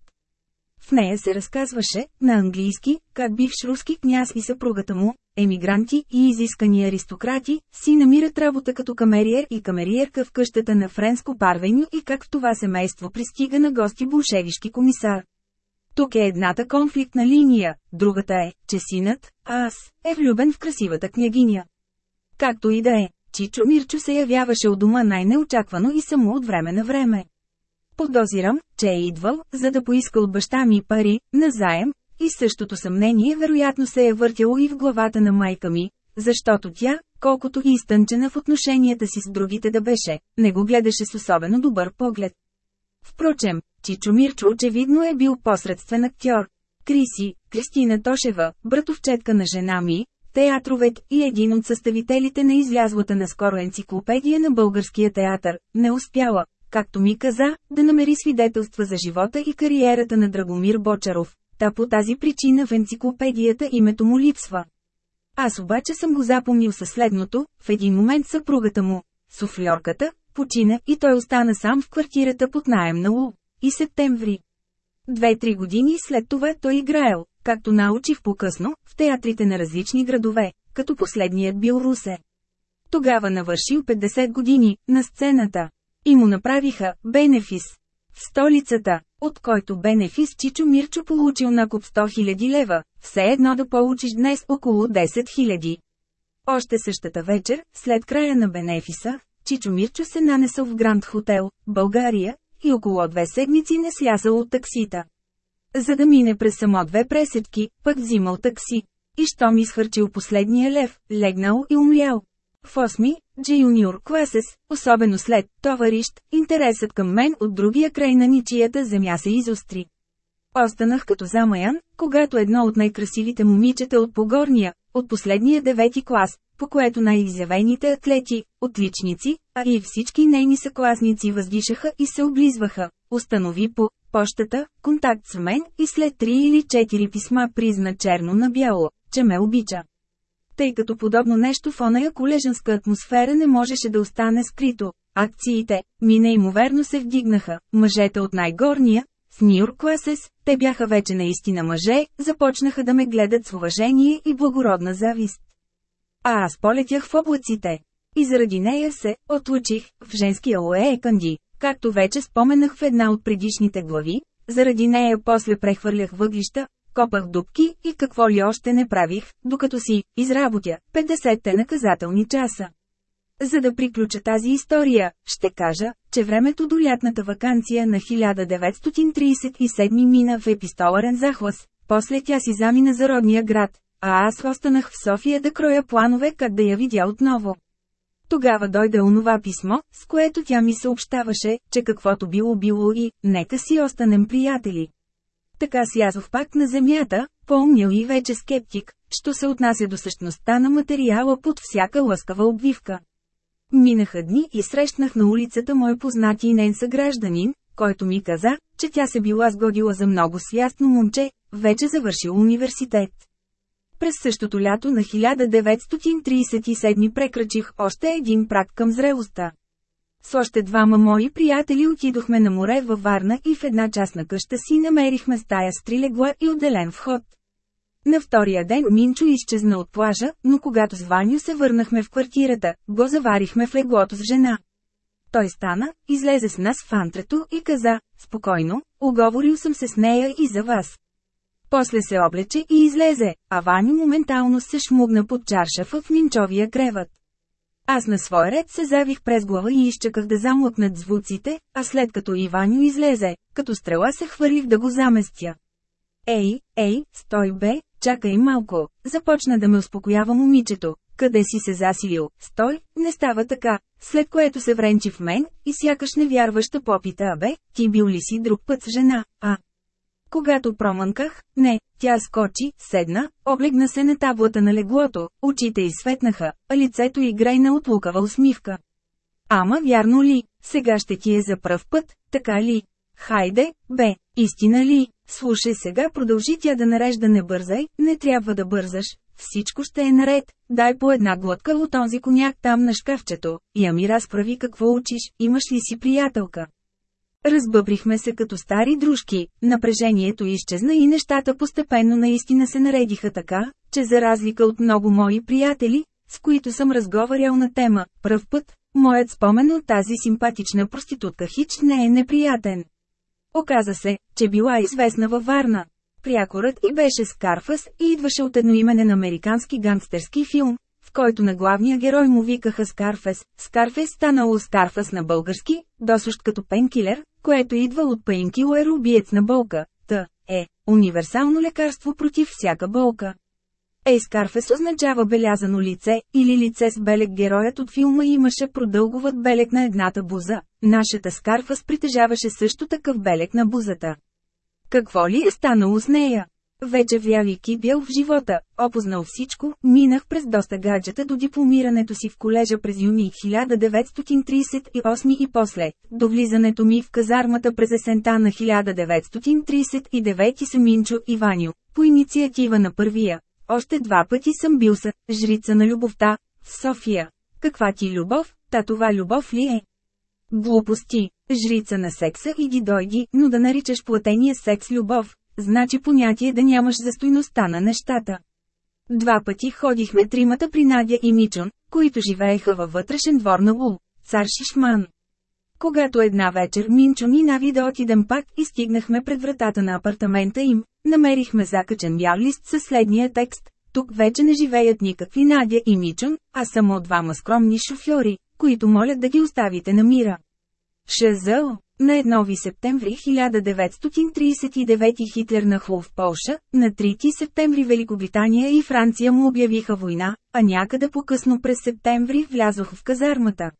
В нея се разказваше, на английски, как бивш руски княз и съпругата му, емигранти и изискани аристократи, си намират работа като камериер и камериерка в къщата на Френско Парвеню и как в това семейство пристига на гости болшевишки комисар. Тук е едната конфликтна линия, другата е, че синът, аз, е влюбен в красивата княгиня. Както и да е, Чичо Мирчо се явяваше от дома най-неочаквано и само от време на време. Подозирам, че е идвал, за да поиска от баща ми пари, назаем, и същото съмнение вероятно се е въртяло и в главата на майка ми, защото тя, колкото и изтънчена в отношенията си с другите да беше, не го гледаше с особено добър поглед. Впрочем, Чичо Мирчо очевидно е бил посредствен актьор. Криси, Кристина Тошева, братовчетка на жена ми, театровет и един от съставителите на излязлата наскоро енциклопедия на българския театър, не успяла, както ми каза, да намери свидетелства за живота и кариерата на Драгомир Бочаров. Та по тази причина в енциклопедията името му липсва. Аз обаче съм го запомнил със следното, в един момент съпругата му, суфльорката, почина и той остана сам в квартирата под найем на Лу. И септември. Две-три години след това той играел, както научих по-късно, в театрите на различни градове, като последният бил Русе. Тогава навършил 50 години, на сцената. И му направиха бенефис. В столицата, от който бенефис Чичо Мирчо получил накуп 100 000 лева, все едно да получиш днес около 10 000. Още същата вечер, след края на бенефиса, Чичо Мирчо се нанесъл в Гранд Хотел, България, и около две седмици не слязал от таксита. За да мине през само две пресечки, пък взимал такси. И щом изхърчил последния лев, легнал и умрял. В 8, Junior Classes, особено след товарищ, интересът към мен от другия край на ничията земя се изостри. Останах като замаян, когато едно от най-красивите момичета от Погорния, от последния девети клас, по което най-изявените атлети, отличници, а и всички нейни съкласници въздишаха и се облизваха, установи по пощата, контакт с мен и след три или четири писма призна черно на бяло, че ме обича. Тъй като подобно нещо в оная колежанска атмосфера не можеше да остане скрито, акциите ми неимоверно се вдигнаха, мъжете от най-горния, с Нью-Йорк Класес, те бяха вече наистина мъже, започнаха да ме гледат с уважение и благородна завист. А аз полетях в облаците. И заради нея се отлучих в женския Канди, както вече споменах в една от предишните глави, заради нея после прехвърлях въглища, копах дубки и какво ли още не правих, докато си изработя 50-те наказателни часа. За да приключа тази история, ще кажа, че времето до лятната вакансия на 1937 мина в епистоларен захлас, после тя си замина за родния град, а аз останах в София да кроя планове как да я видя отново. Тогава дойде онова писмо, с което тя ми съобщаваше, че каквото било било и, нека си останем приятели. Така слязох пак на земята, помнил и вече скептик, що се отнася до същността на материала под всяка лъскава обвивка. Минаха дни и срещнах на улицата мой познати и нен съгражданин, който ми каза, че тя се била сгодила за много свястно момче, вече завършил университет. През същото лято на 1937 прекрачих още един прак към зрелостта. С още двама мои приятели отидохме на море във Варна и в една частна къща си намерихме стая с три легла и отделен вход. На втория ден Минчо изчезна от плажа, но когато с Ваню се върнахме в квартирата, го заварихме в леглото с жена. Той стана, излезе с нас в антрето и каза, спокойно, оговорил съм се с нея и за вас. После се облече и излезе, а Ваню моментално се шмугна под чаршафа в минчовия креват. Аз на свой ред се завих през глава и изчаках да замлъкнат звуците, а след като Иваню излезе, като стрела се хвърлих да го заместя. Ей, ей, стой бе, чакай малко, започна да ме успокоява момичето. Къде си се засилил? Стой, не става така, след което се вренчи в мен и сякаш невярваща попита, абе, ти бил ли си друг път с жена, а? Когато промънках, не, тя скочи, седна, облегна се на таблата на леглото, очите й светнаха, а лицето й грейна от лукава усмивка. Ама вярно ли, сега ще ти е за пръв път, така ли? Хайде, бе, истина ли? Слушай сега продължи тя да нарежда не бързай, не трябва да бързаш, всичко ще е наред, дай по една глътка от този коняк там на шкафчето, я ми разправи какво учиш, имаш ли си приятелка. Разбъбрихме се като стари дружки, напрежението изчезна и нещата постепенно наистина се наредиха така, че за разлика от много мои приятели, с които съм разговарял на тема, пръв път, моят спомен от тази симпатична проститутка Хич не е неприятен. Оказа се, че била известна във Варна. Прякорът и беше Скарфас и идваше от едноименен американски гангстерски филм, в който на главния герой му викаха Скарфес. Скарфес станало Скарфас на български, досущ като пенкилер, което идва от пейнкилер убиец на болка, т. е универсално лекарство против всяка болка. Ейскарфес означава белязано лице, или лице с белек героят от филма имаше продълговат белек на едната буза. Нашата Скарфас притежаваше също такъв белек на бузата. Какво ли е станало с нея? Вече вярвайки бял в живота, опознал всичко, минах през доста гаджета до дипломирането си в колежа през юни 1938 и после, до влизането ми в казармата през есента на 1939 са Минчо и Ваню, по инициатива на първия. Още два пъти съм бил са, жрица на любовта, в София. Каква ти любов, та това любов ли е? Глупости, жрица на секса иди дойди, но да наричаш платения секс любов, значи понятие да нямаш за стойността на нещата. Два пъти ходихме тримата при Надя и Мичон, които живееха във вътрешен двор на Лул, цар Шишман. Когато една вечер Минчо ни нави да отидем пак и стигнахме пред вратата на апартамента им, намерихме закачен бял лист със следния текст. Тук вече не живеят никакви Надя и Мичон, а само двама скромни шофьори, които молят да ги оставите на мира. ШЗО на 1 септември 1939 Хитлер нахлу в Полша, на 3 септември Великобритания и Франция му обявиха война, а някъде по-късно през септември влязох в казармата.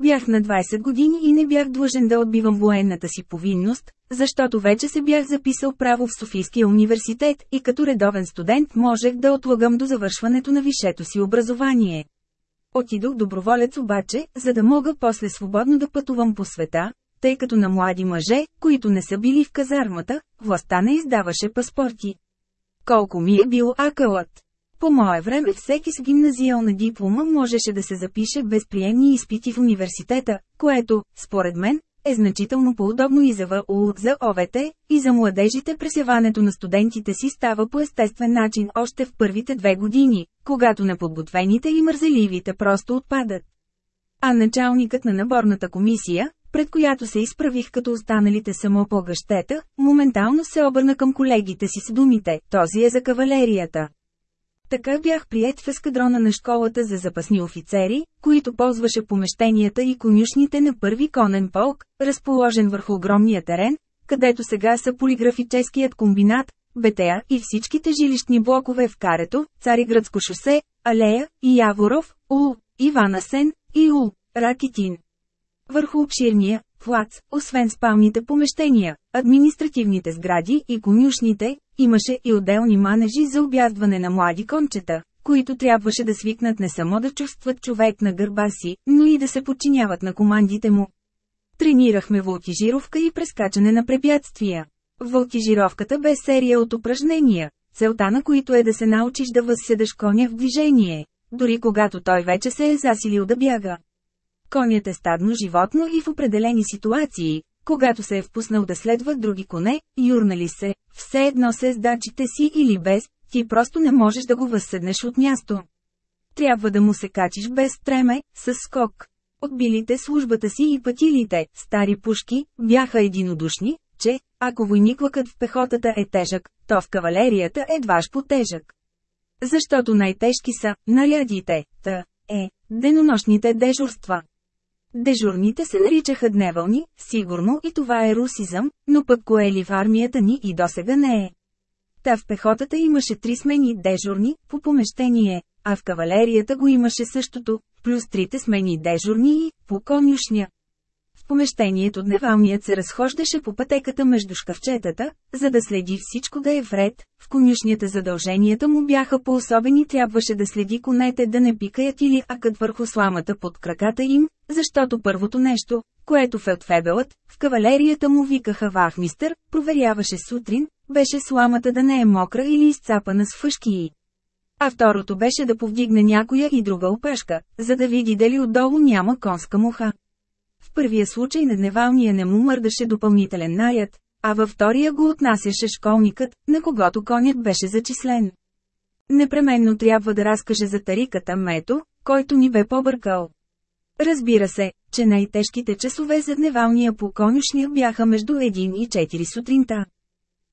Бях на 20 години и не бях длъжен да отбивам военната си повинност, защото вече се бях записал право в Софийския университет и като редовен студент можех да отлагам до завършването на висшето си образование. Отидох доброволец обаче, за да мога после свободно да пътувам по света, тъй като на млади мъже, които не са били в казармата, властта не издаваше паспорти. Колко ми е бил акълът! По мое време всеки с гимназиална диплома можеше да се запише без приемни изпити в университета, което, според мен, е значително по-удобно и за ВУ за ОВТ, и за младежите пресяването на студентите си става по естествен начин още в първите две години, когато неподготвените и мързеливите просто отпадат. А началникът на наборната комисия, пред която се изправих като останалите само по гъщета, моментално се обърна към колегите си с думите, този е за кавалерията. Така бях прият в ескадрона на школата за запасни офицери, които ползваше помещенията и конюшните на първи конен полк, разположен върху огромния терен, където сега са полиграфическият комбинат, БТА и всичките жилищни блокове в Карето, Цариградско шосе, Алея, и Яворов, Ул, Ивана Сен, и Ул, Ракитин. Върху обширния плац, освен спалните помещения, административните сгради и конюшните, имаше и отделни манежи за обяздване на млади кончета, които трябваше да свикнат не само да чувстват човек на гърба си, но и да се подчиняват на командите му. Тренирахме волтижировка и прескачане на препятствия. Волтижировката бе серия от упражнения, целта на които е да се научиш да възседаш коня в движение, дори когато той вече се е засилил да бяга. Конят е стадно животно и в определени ситуации, когато се е впуснал да следва други коне, юрнали се, все едно се с дачите си или без, ти просто не можеш да го възседнеш от място. Трябва да му се качиш без треме, с скок. Отбилите службата си и пътилите, стари пушки, бяха единодушни, че, ако войниклъкът в пехотата е тежък, то в кавалерията едваш по-тежък. Защото най-тежки са нарядите, та, е, денонощните дежурства. Дежурните се наричаха дневални, сигурно и това е русизъм, но пък кое ли в армията ни и досега не е. Та в пехотата имаше три смени дежурни, по помещение, а в кавалерията го имаше същото, плюс трите смени дежурни и, по конюшня. Помещението дневалният се разхождаше по пътеката между шкафчетата, за да следи всичко да е вред, в конюшнята задълженията му бяха по-особени трябваше да следи конете да не пикаят или акът върху сламата под краката им, защото първото нещо, което Фелдфебелът, в кавалерията му викаха вахмистър, проверяваше сутрин, беше сламата да не е мокра или изцапана с фъшкии. А второто беше да повдигне някоя и друга опешка, за да види дали отдолу няма конска муха. В първия случай на дневалния не му мърдаше допълнителен наряд, а във втория го отнасяше школникът, на когото конят беше зачислен. Непременно трябва да разкаже за тариката Мето, който ни бе побъркал. Разбира се, че най-тежките часове за дневалния по конюшния бяха между 1 и 4 сутринта.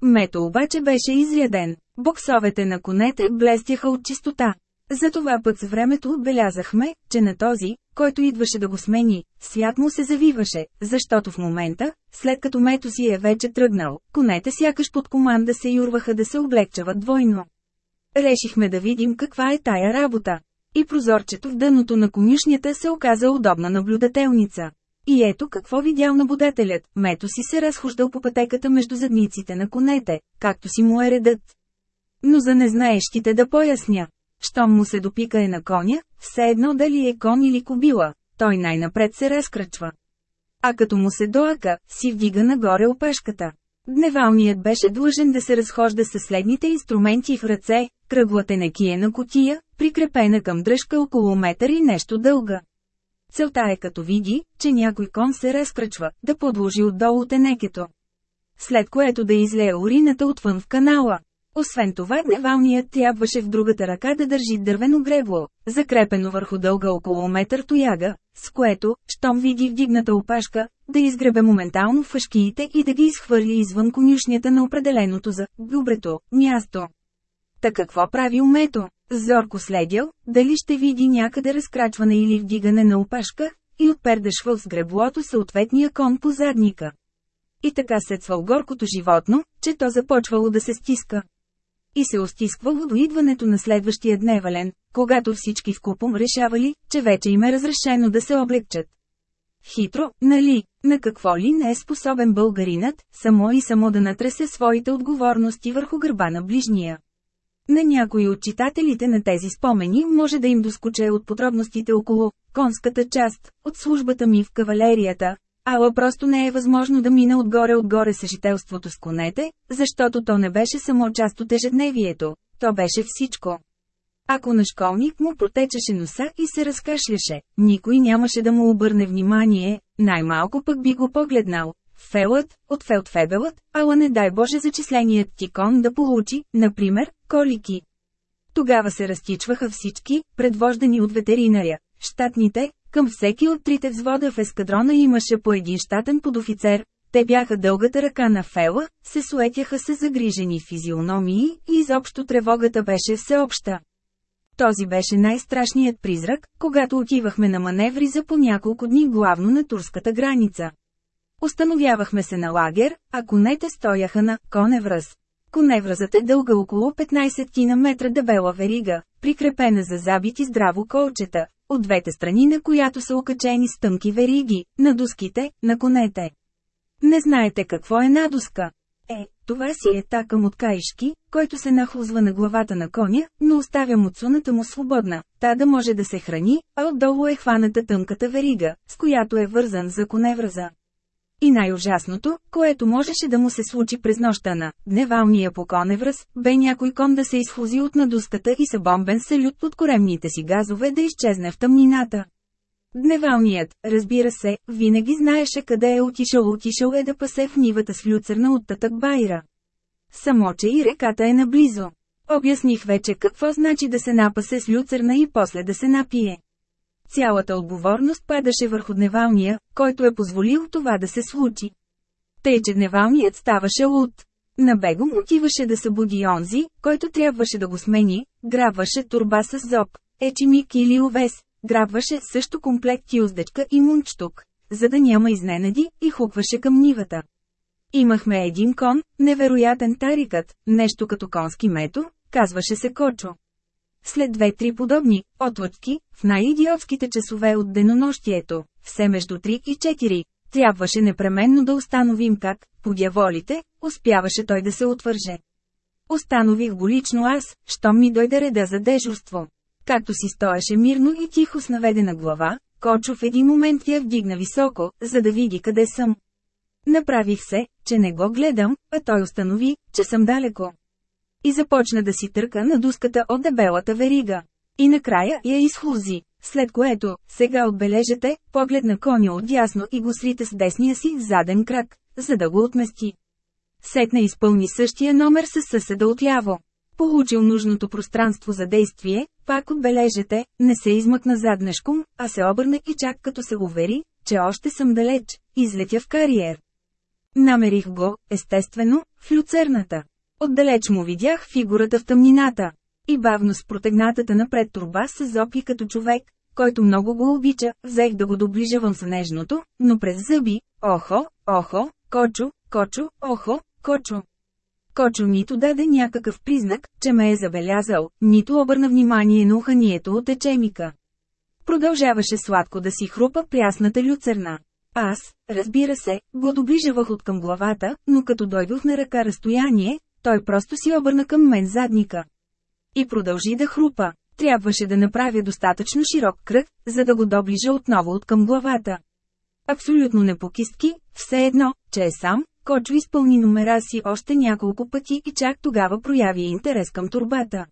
Мето обаче беше изряден. Боксовете на конете блестяха от чистота. Затова път с времето отбелязахме, че на този, който идваше да го смени, свят му се завиваше, защото в момента, след като мето си е вече тръгнал, конете сякаш под команда се юрваха да се облегчават двойно. Решихме да видим каква е тая работа. И прозорчето в дъното на конюшнята се оказа удобна наблюдателница. И ето какво видял наблюдателят, мето си се разхождал по пътеката между задниците на конете, както си му е редът. Но за незнаещите да поясня. Щом му се допика е на коня, все едно дали е кон или кобила, той най-напред се разкръчва. А като му се доака, си вдига нагоре опешката. Дневалният беше длъжен да се разхожда със следните инструменти в ръце, кръглата некиена котия, прикрепена към дръжка около метър и нещо дълга. Целта е като види, че някой кон се разкръчва, да подложи отдолу тенекето. След което да излее урината отвън в канала. Освен това, дневалният трябваше в другата ръка да държи дървено гребло, закрепено върху дълга около метър тояга, с което, щом види вдигната опашка, да изгребе моментално фашкиите и да ги изхвърли извън конюшнята на определеното за «добрето» място. Та какво прави умето? Зорко следял, дали ще види някъде разкрачване или вдигане на опашка, и отпердашвал с греблото съответния кон по задника. И така сецвал горкото животно, че то започвало да се стиска. И се остисквало до идването на следващия дневален, когато всички вкупом решавали, че вече им е разрешено да се облегчат. Хитро, нали, на какво ли не е способен българинът, само и само да натресе своите отговорности върху гърба на ближния. На някои от читателите на тези спомени може да им доскоче от подробностите около конската част от службата ми в кавалерията, ала просто не е възможно да мина отгоре-отгоре съжителството с конете, защото то не беше само част от ежедневието, то беше всичко. Ако на школник му протечеше носа и се разкашляше, никой нямаше да му обърне внимание, най-малко пък би го погледнал. Фелът, от фелтфебелът, ала не дай Боже зачисленият ти кон да получи, например, колики. Тогава се разтичваха всички, предвождани от ветеринаря, щатните, към всеки от трите взвода в ескадрона имаше по един щатен подофицер, те бяха дългата ръка на Фела, се суетяха се загрижени физиономии и изобщо тревогата беше всеобща. Този беше най-страшният призрак, когато отивахме на маневри за по няколко дни главно на турската граница. Установявахме се на лагер, а конете стояха на коневръз. Коневръзът е дълга около 15 км дебела верига, прикрепена за забити здраво колчета, от двете страни на която са окачени с тънки вериги, на дуските, на конете. Не знаете какво е надуска? Е, това си е такъм от каишки, който се нахлузва на главата на коня, но оставя муцуната му свободна, та да може да се храни, а отдолу е хваната тънката верига, с която е вързан за коневръза. И най-ужасното, което можеше да му се случи през нощта на дневалния по коневръз, бе някой кон да се изхлузи от надуската и са бомбен салют под коремните си газове да изчезне в тъмнината. Дневалният, разбира се, винаги знаеше къде е отишъл. Отишъл е да пасе в нивата с люцерна от татък Байра. Само, че и реката е наблизо. Обясних вече какво значи да се напасе с люцерна и после да се напие. Цялата отговорност падаше върху дневалния, който е позволил това да се случи. Тъй, че дневалният ставаше луд. На бегом отиваше да събуди онзи, който трябваше да го смени, грабваше турба с зоб, ечимик или овес, грабваше също комплект юздечка и мунчтук, за да няма изненади, и хукваше към нивата. Имахме един кон, невероятен тарикът, нещо като конски мето, казваше се Кочо. След две-три подобни отлъчки, в най-идиотските часове от денонощието, все между 3 и 4, трябваше непременно да установим как, по дяволите, успяваше той да се отвърже. Останових го лично аз, щом ми дойде реда за дежурство. Както си стоеше мирно и тихо с наведена глава, Кочо в един момент я вдигна високо, за да види къде съм. Направих се, че не го гледам, а той установи, че съм далеко. И започна да си търка на дуската от дебелата верига. И накрая я изхлузи. След което, сега отбележете, поглед на коня отдясно и го срите с десния си заден крак, за да го отмести. Сетне изпълни същия номер с съседа отляво. Получил нужното пространство за действие, пак отбележете, не се измъкна заднешком, а се обърна и чак като се увери, че още съм далеч, излетя в кариер. Намерих го, естествено, в люцерната. Отдалеч му видях фигурата в тъмнината. И бавно с протегнатата напред турба се зопи като човек, който много го обича, взех да го доближавам с нежното, но през зъби, охо, охо, кочо, кочо, охо, кочо. Кочо нито даде някакъв признак, че ме е забелязал, нито обърна внимание на уханието от ечемика. Продължаваше сладко да си хрупа прясната люцерна. Аз, разбира се, го доближавах от към главата, но като дойдох на ръка разстояние, той просто си обърна към мен задника. И продължи да хрупа. Трябваше да направя достатъчно широк кръг, за да го доближа отново от към главата. Абсолютно непокистки, все едно, че е сам, Кочо изпълни номера си още няколко пъти и чак тогава прояви интерес към турбата.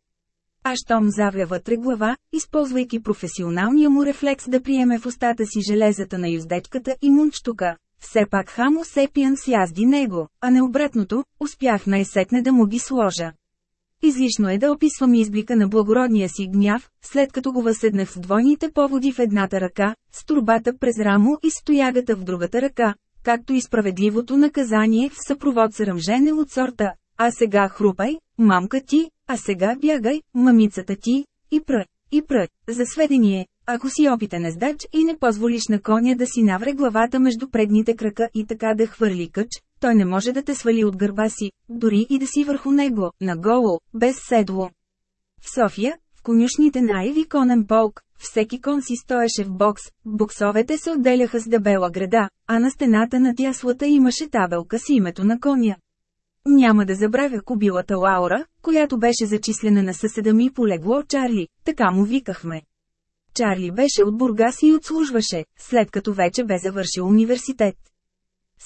А щом завя вътре глава, използвайки професионалния му рефлекс да приеме в устата си железата на юздечката и мунчтука, все пак хамо сепиан язди него, а не обратното, успях най-сетне да му ги сложа. Излишно е да описвам изблика на благородния си гняв, след като го възседнах с двойните поводи в едната ръка, с турбата през рамо и стоягата в другата ръка, както и справедливото наказание в съпровод срамжене от сорта. А сега хрупай, мамка ти, а сега бягай, мамицата ти, и пръ, и пръ. За сведение, ако си опитен ездач и не позволиш на коня да си навре главата между предните крака и така да хвърли къч, той не може да те свали от гърба си, дори и да си върху него, наголо, без седло. В София, в конюшните на Айви конен полк, всеки кон си стоеше в бокс, боксовете се отделяха с дебела града, а на стената на тяслата имаше табелка с името на коня. Няма да забравя кобилата Лаура, която беше зачислена на съседа ми полегло Чарли, така му викахме. Чарли беше от Бургас и отслужваше, след като вече бе завършил университет.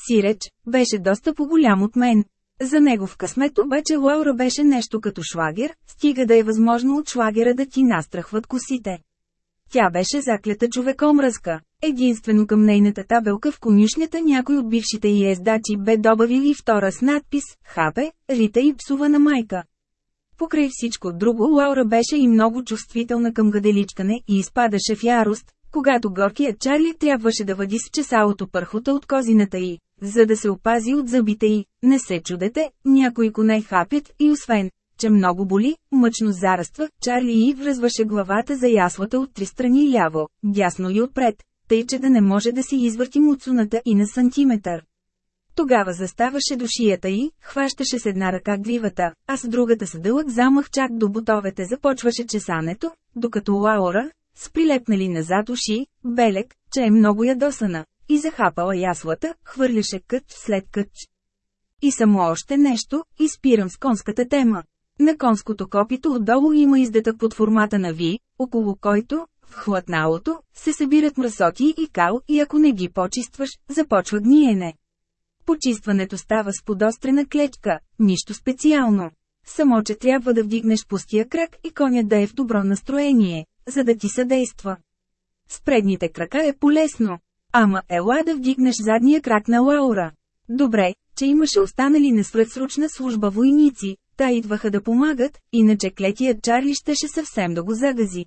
Сиреч, беше доста по-голям от мен. За него в късмет обаче Лаура беше нещо като шлагер, стига да е възможно от шлагера да ти настрахват косите. Тя беше заклята човекомръзка. Единствено към нейната табелка в конюшнята някой от бившите й ездачи бе добавили втора с надпис «Хапе, Рита и псувана майка». Покрай всичко друго Лаура беше и много чувствителна към гаделичкане и изпадаше в ярост, когато горкият Чарли трябваше да въди с чесалото пърхота от козината й, за да се опази от зъбите й. Не се чудете, някои коне хапят и освен, че много боли, мъчно зараства, Чарли и връзваше главата за яслата от три страни ляво, дясно и отпред, тъй че да не може да си извърти муцуната и на сантиметър. Тогава заставаше до шията й, хващаше с една ръка гривата, а с другата с дълъг замах чак до бутовете започваше чесането, докато Лаура, с прилепнали назад уши, белек, че е много ядосана, и захапала яслата, хвърляше къч след къч. И само още нещо, изпирам с конската тема. На конското копито отдолу има издатък под формата на Ви, около който, в хлътналото, се събират мръсоти и кал и ако не ги почистваш, започва гниене. Почистването става с подострена клечка, нищо специално. Само, че трябва да вдигнеш пустия крак и конят да е в добро настроение, за да ти съдейства. С предните крака е полезно. Ама ела да вдигнеш задния крак на Лаура. Добре, че имаше останали на служба войници, та идваха да помагат, иначе клетият Чарли щеше съвсем да го загази.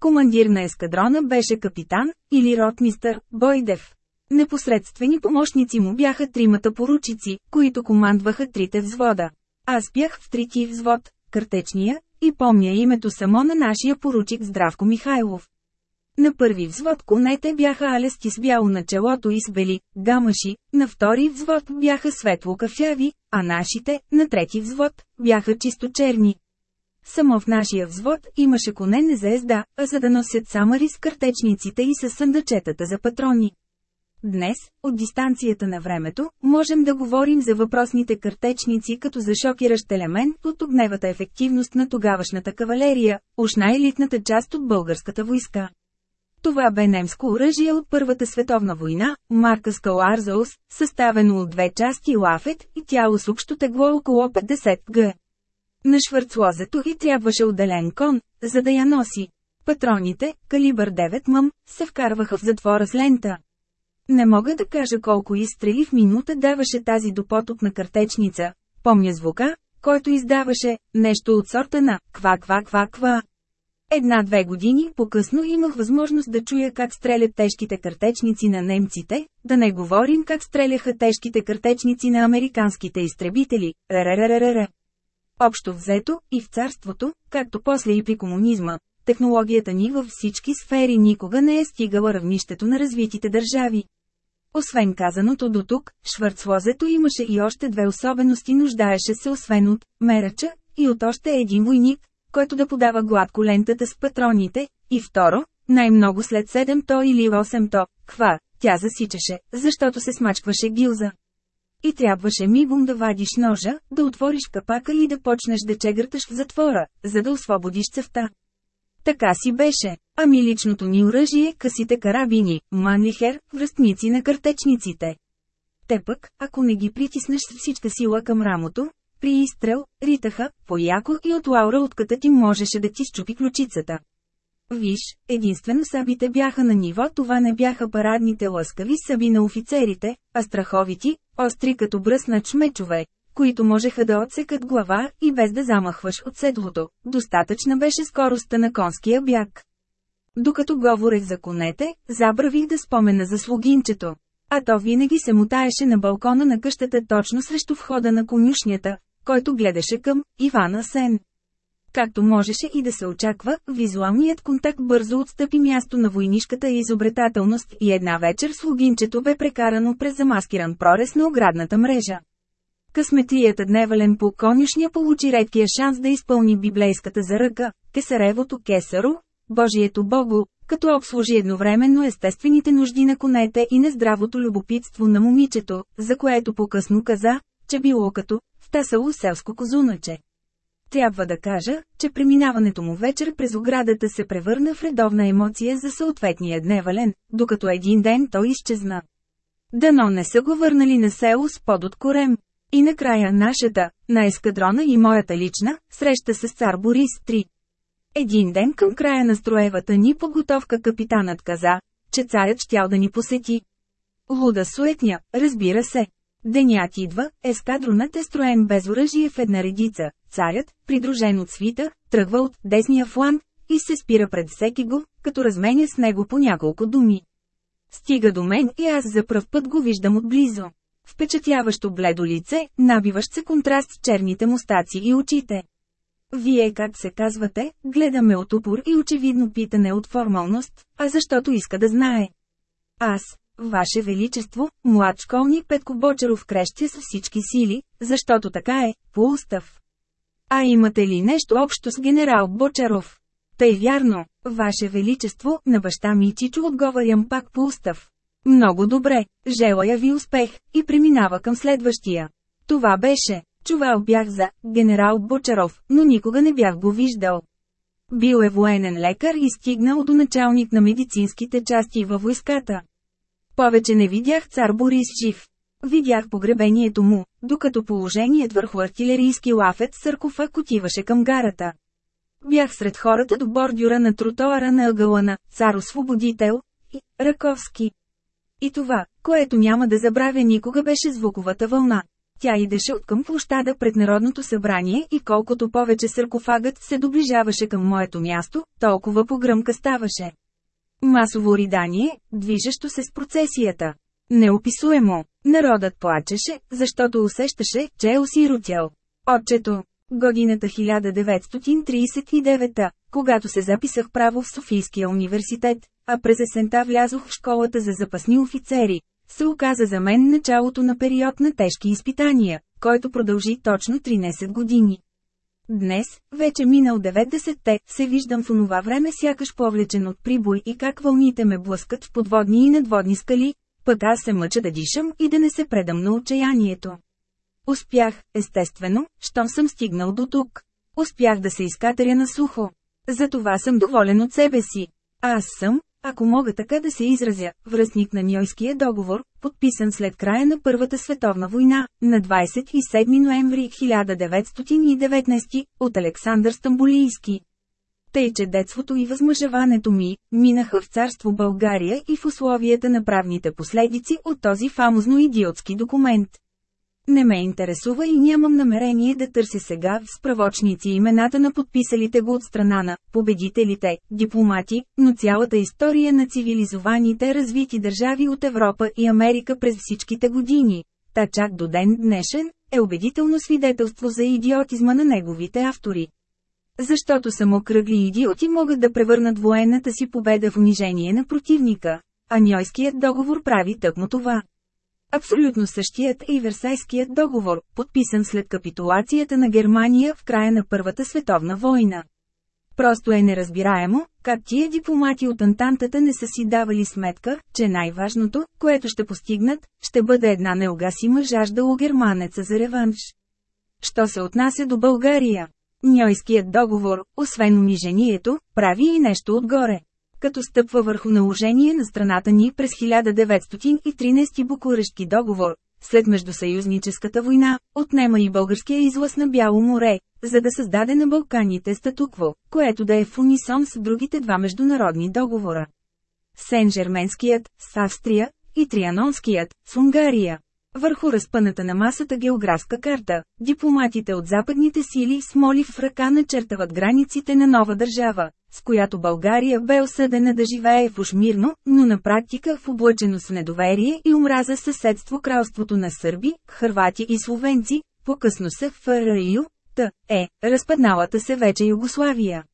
Командир на ескадрона беше капитан, или ротмистър, Бойдев. Непосредствени помощници му бяха тримата поручици, които командваха трите взвода. Аз бях в трети взвод, картечния, и помня името само на нашия поручик Здравко Михайлов. На първи взвод конете бяха алести с бяло на челото и с бели, гамаши, на втори взвод бяха светло кафяви, а нашите, на трети взвод, бяха чисто черни. Само в нашия взвод имаше коне не за езда, а за да носят самари с картечниците и с съндъчетата за патрони. Днес, от дистанцията на времето, можем да говорим за въпросните картечници като за шокиращ елемент от огневата ефективност на тогавашната кавалерия, уж най-елитната част от българската войска. Това бе немско оръжие от Първата световна война, марка Скаларзаус, съставено от две части лафет и тяло с общо тегло около 50 г. На швърцлозето и трябваше отделен кон, за да я носи. Патроните, калибър 9 мъм, се вкарваха в затвора с лента. Не мога да кажа колко изстрели в минута даваше тази допотопна картечница. Помня звука, който издаваше, нещо от сорта на «ква-ква-ква-ква». Една-две години по-късно имах възможност да чуя как стрелят тежките картечници на немците, да не говорим как стреляха тежките картечници на американските изтребители. Реререререр. Общо взето, и в царството, както после и при комунизма, технологията ни във всички сфери никога не е стигала равнището на развитите държави. Освен казаното до тук, Шварцлозето имаше и още две особености нуждаеше се освен от мерача и от още един войник, който да подава гладко лентата с патроните, и второ, най-много след 7-то или 8-то, ква, тя засичаше, защото се смачкваше гилза. И трябваше мигом да вадиш ножа, да отвориш капака и да почнеш да чегърташ в затвора, за да освободиш цевта. Така си беше. Ами личното ни оръжие, късите карабини, манлихер, връстници на картечниците. Те пък, ако не ги притиснеш с всичка сила към рамото, при изстрел, ритаха, пояко и от лаура отката ти можеше да ти щупи ключицата. Виж, единствено сабите бяха на ниво, това не бяха парадните лъскави саби на офицерите, а страховити, остри като бръснач мечове, които можеха да отсекат глава и без да замахваш от седлото. Достатъчна беше скоростта на конския бяг. Докато говорех за конете, забравих да спомена за слугинчето. А то винаги се мутаеше на балкона на къщата точно срещу входа на конюшнята, който гледаше към Ивана Сен. Както можеше и да се очаква, визуалният контакт бързо отстъпи място на войнишката изобретателност и една вечер слугинчето бе прекарано през замаскиран прорез на оградната мрежа. Късметлията дневален по конюшния получи редкия шанс да изпълни библейската заръка, Кесаревото Кесаро, Божието Богу, като обслужи едновременно естествените нужди на конете и нездравото любопитство на момичето, за което по-късно каза, че било като в тасало селско козуначе. Трябва да кажа, че преминаването му вечер през оградата се превърна в редовна емоция за съответния дневален, докато един ден той изчезна. Дано не са го върнали на село с под от корем. И накрая нашата, на ескадрона и моята лична, среща с цар Борис 3. Един ден към края на строевата ни подготовка капитанът каза, че царят щял да ни посети. Луда суетня, разбира се. Денят идва, ескадронът е строен без оръжие в една редица, царят, придружен от свита, тръгва от десния фланг и се спира пред всеки го, като разменя с него по няколко думи. Стига до мен и аз за пръв път го виждам отблизо. Впечатляващо бледо лице, набиващ се контраст с черните мустаци и очите. Вие как се казвате, гледаме от упор и очевидно питане от формалност, а защото иска да знае. Аз, Ваше Величество, млад школник Петко Бочаров крещя с всички сили, защото така е, по устав. А имате ли нещо общо с генерал Бочаров? Тъй вярно, Ваше Величество, на баща ми Чичо отговарям пак по устав. Много добре, желая ви успех, и преминава към следващия. Това беше. Чувал бях за генерал Бочаров, но никога не бях го виждал. Бил е военен лекар и стигнал до началник на медицинските части във войската. Повече не видях цар Борис жив. Видях погребението му, докато положеният върху артилерийски лафет саркофаг отиваше към гарата. Бях сред хората до бордюра на тротоара на ъгъла на «Цар-освободител» и «Раковски». И това, което няма да забравя никога беше звуковата вълна. Тя идеше от към площада пред Народното събрание и колкото повече саркофагът се доближаваше към моето място, толкова погръмка ставаше. Масово ридание, движещо се с процесията. Неописуемо. Народът плачеше, защото усещаше, че е осиротял. Отчето. Годината 1939, когато се записах право в Софийския университет, а през есента влязох в школата за запасни офицери, се оказа за мен началото на период на тежки изпитания, който продължи точно 13 години. Днес, вече минал 90-те, се виждам в онова време сякаш повлечен от прибой и как вълните ме блъскат в подводни и надводни скали, пък аз се мъча да дишам и да не се предам на отчаянието. Успях, естествено, щом съм стигнал до тук. Успях да се изкатеря на сухо. Затова съм доволен от себе си. Аз съм, ако мога така да се изразя, връзник на Ньойския договор, подписан след края на Първата световна война, на 27 ноември 1919, от Александър Стамбулийски. Тъй, че детството и възмъжаването ми, минаха в царство България и в условията на правните последици от този фамозно идиотски документ. Не ме интересува и нямам намерение да търся сега в справочници имената на подписалите го от страна на победителите, дипломати, но цялата история на цивилизованите развити държави от Европа и Америка през всичките години, та чак до ден днешен, е убедително свидетелство за идиотизма на неговите автори. Защото само кръгли идиоти могат да превърнат военната си победа в унижение на противника, а Ньойският договор прави тъкмо това. Абсолютно същият е и Версайският договор, подписан след капитулацията на Германия в края на Първата световна война. Просто е неразбираемо, как тия дипломати от Антантата не са си давали сметка, че най-важното, което ще постигнат, ще бъде една неугасима жажда у германеца за реванш. Що се отнася до България? Ньойският договор, освен унижението, прави и нещо отгоре като стъпва върху наложение на страната ни през 1913 Букурешки договор, след Междусъюзническата война, отнема и българския излъз на Бяло море, за да създаде на Балканите статукво, което да е в унисон с другите два международни договора. Сен-Жерменският, с Австрия, и Трианонският, с Унгария. Върху разпъната на масата географска карта, дипломатите от западните сили с моли в ръка начертават границите на нова държава, с която България бе осъдена да живее в ушмирно, но на практика в облъчено с недоверие и омраза съседство кралството на сърби, хървати и словенци, по-късно в ФРЮ, Т. е, разпадналата се вече Югославия.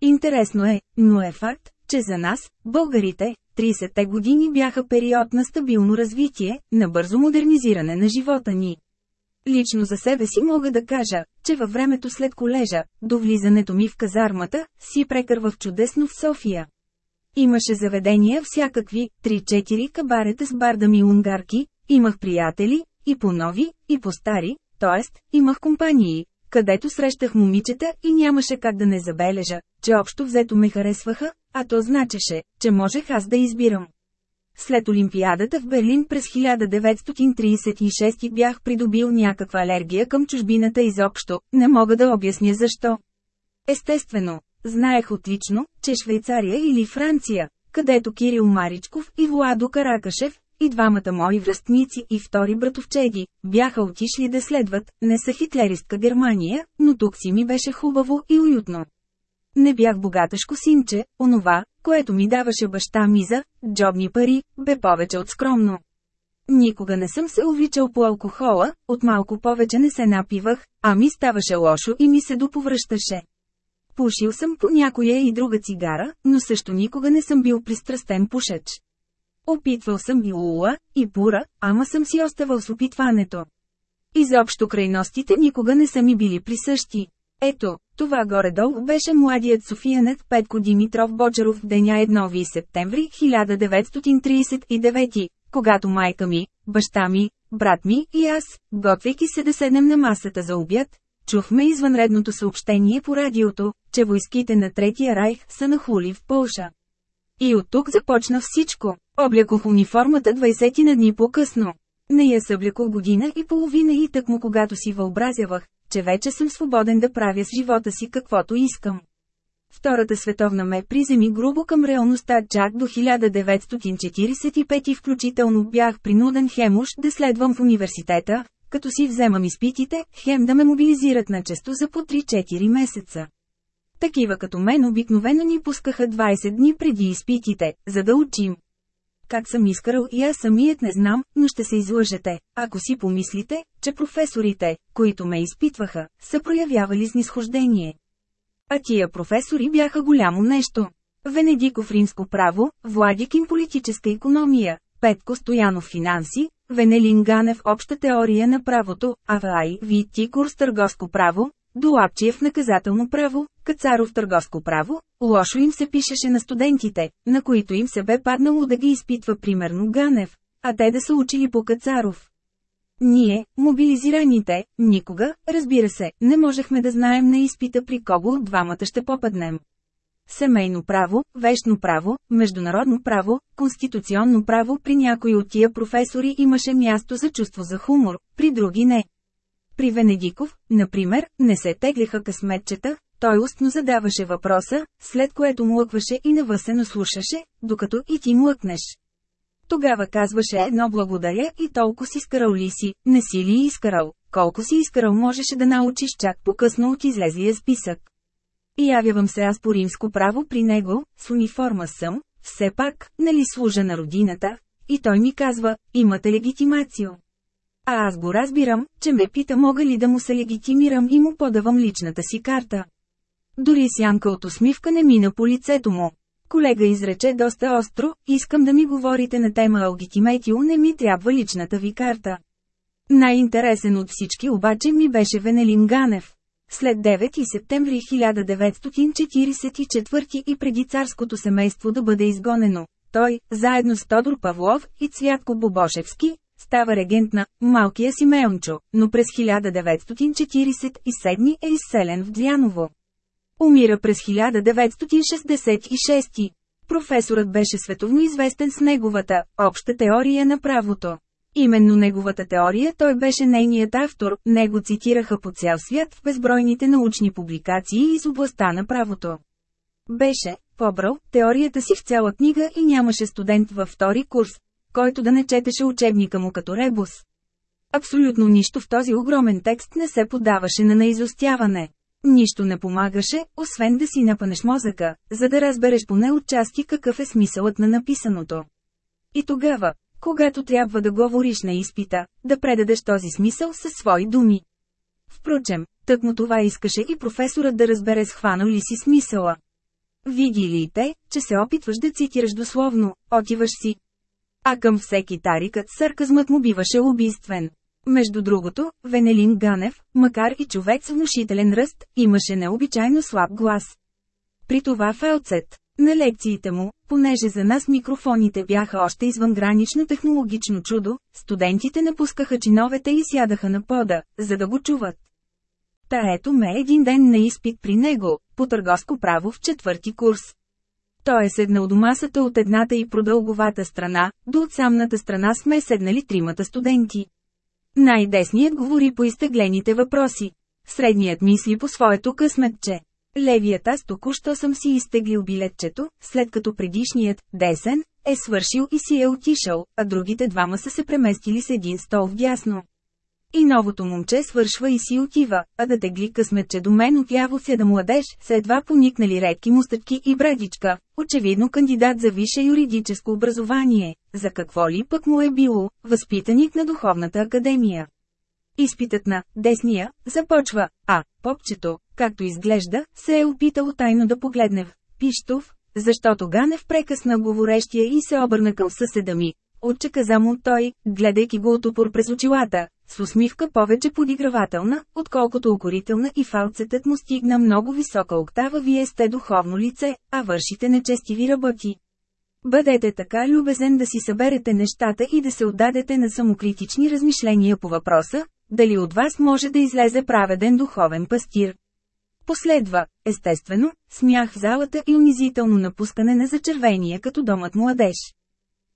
Интересно е, но е факт, че за нас, българите, 30-те години бяха период на стабилно развитие, на бързо модернизиране на живота ни. Лично за себе си мога да кажа, че във времето след колежа, до влизането ми в казармата, си прекървах чудесно в София. Имаше заведения всякакви, 3-4 кабарета с бардами унгарки, имах приятели, и по нови, и по стари, т.е. имах компании, където срещах момичета и нямаше как да не забележа, че общо взето ме харесваха, а то значеше, че можех аз да избирам. След Олимпиадата в Берлин през 1936 бях придобил някаква алергия към чужбината изобщо, не мога да обясня защо. Естествено, знаех отлично, че Швейцария или Франция, където Кирил Маричков и Владо Каракашев, и двамата мои връстници и втори братовчеди, бяха отишли да следват, не са хитлеристка Германия, но тук си ми беше хубаво и уютно. Не бях богаташко синче, онова, което ми даваше баща ми за джобни пари, бе повече от скромно. Никога не съм се увличал по алкохола, от малко повече не се напивах, а ми ставаше лошо и ми се доповръщаше. Пушил съм по някоя и друга цигара, но също никога не съм бил пристрастен пушеч. Опитвал съм и лула, и пура, ама съм си оставал с опитването. Изобщо крайностите никога не са ми били присъщи. Ето, това горе-долу беше младият софиянец Петко Димитров Бочаров в деня 1 септември 1939, когато майка ми, баща ми, брат ми и аз, готвейки се да седнем на масата за обяд, чухме извънредното съобщение по радиото, че войските на Третия райх са нахули в Полша. И от тук започна всичко. Облякох униформата 20 на дни по-късно. Не я съблякох година и половина и тъкмо когато си въобразявах, че вече съм свободен да правя с живота си каквото искам. Втората световна ме приземи грубо към реалността чак до 1945 включително бях принуден хемуш да следвам в университета, като си вземам изпитите, хем да ме мобилизират на често за по 3-4 месеца. Такива като мен обикновено ни пускаха 20 дни преди изпитите, за да учим. Как съм изкарал и аз самият не знам, но ще се излъжете, ако си помислите, че професорите, които ме изпитваха, са проявявали снисхождение. А тия професори бяха голямо нещо. Венедиков римско право, Владикин политическа економия, Петко Стоянов финанси, Венелин Ганев обща теория на правото, Авай Вити курс търговско право, Долапчиев наказателно право, Кацаров търговско право, лошо им се пишеше на студентите, на които им се бе паднало да ги изпитва примерно Ганев, а те да са учили по Кацаров. Ние, мобилизираните, никога, разбира се, не можехме да знаем на изпита при кого от двамата ще попаднем. Семейно право, вещно право, международно право, конституционно право при някои от тия професори имаше място за чувство за хумор, при други не. При Венедиков, например, не се теглиха късметчета, Той устно задаваше въпроса, след което млъкваше и навъсено слушаше, докато и ти млъкнеш. Тогава казваше едно благодаря и толкова си скарал ли си, не си ли изкарал, колко си изкарал можеше да научиш чак по-късно от излезлия списък. И явявам се аз по римско право при него, с униформа съм, все пак, нали служа на родината, и той ми казва, имате легитимацио. А аз го разбирам, че ме пита мога ли да му се легитимирам и му подавам личната си карта. Дори сянка от усмивка не мина по лицето му. Колега изрече доста остро, искам да ми говорите на тема Алгитиметио, не ми трябва личната ви карта. Най-интересен от всички обаче ми беше Венелин Ганев. След 9 септември 1944 и преди царското семейство да бъде изгонено, той, заедно с Тодор Павлов и Цвятко Бобошевски, става регент на «Малкия Симеончо», но през 1947 е изселен в Дряново. Умира през 1966. Професорът беше световно известен с неговата «Обща теория на правото». Именно неговата теория той беше нейният автор, него цитираха по цял свят в безбройните научни публикации из областта на правото. Беше, побрал, теорията си в цяла книга и нямаше студент във втори курс, който да не четеше учебника му като ребус. Абсолютно нищо в този огромен текст не се подаваше на наизостяване. Нищо не помагаше, освен да си напънеш мозъка, за да разбереш поне отчасти какъв е смисълът на написаното. И тогава, когато трябва да говориш на изпита, да предадеш този смисъл със свои думи. Впрочем, тъкмо това искаше и професорът да разбере схванал ли си смисъла. Види ли те, че се опитваш да цитираш дословно, отиваш си. А към всеки тарикът сарказмът му биваше убийствен. Между другото, Венелин Ганев, макар и човек с внушителен ръст, имаше необичайно слаб глас. При това Фелцет, на лекциите му, понеже за нас микрофоните бяха още извънгранично технологично чудо, студентите напускаха чиновете и сядаха на пода, за да го чуват. Та ето ме един ден на изпит при него, по търговско право в четвърти курс. Той е седнал до масата от едната и продълговата страна, до отсамната страна сме седнали тримата студенти. Най-десният говори по изтеглените въпроси. Средният мисли по своето късметче. Левият аз току-що съм си изтеглил билетчето, след като предишният, десен, е свършил и си е отишъл, а другите двама са се преместили с един стол вдясно. И новото момче свършва и си отива, а да тегли късметче до мен отляво седа младеж, с едва поникнали редки мустъчки и брадичка, очевидно кандидат за висше юридическо образование, за какво ли пък му е било, възпитаник на Духовната академия. Изпитът на «десния» започва, а «попчето», както изглежда, се е опитал тайно да погледне в «пиштов», защото Ганев прекъсна говорещия и се обърна към съседа ми. Отче каза му той, гледайки го от упор през очилата, с усмивка повече подигравателна, отколкото укорителна и фалцетът му стигна много висока октава вие сте духовно лице, а вършите нечестиви работи. Бъдете така любезен да си съберете нещата и да се отдадете на самокритични размишления по въпроса, дали от вас може да излезе праведен духовен пастир. Последва, естествено, смях в залата и унизително напускане на зачервения като домът младеж.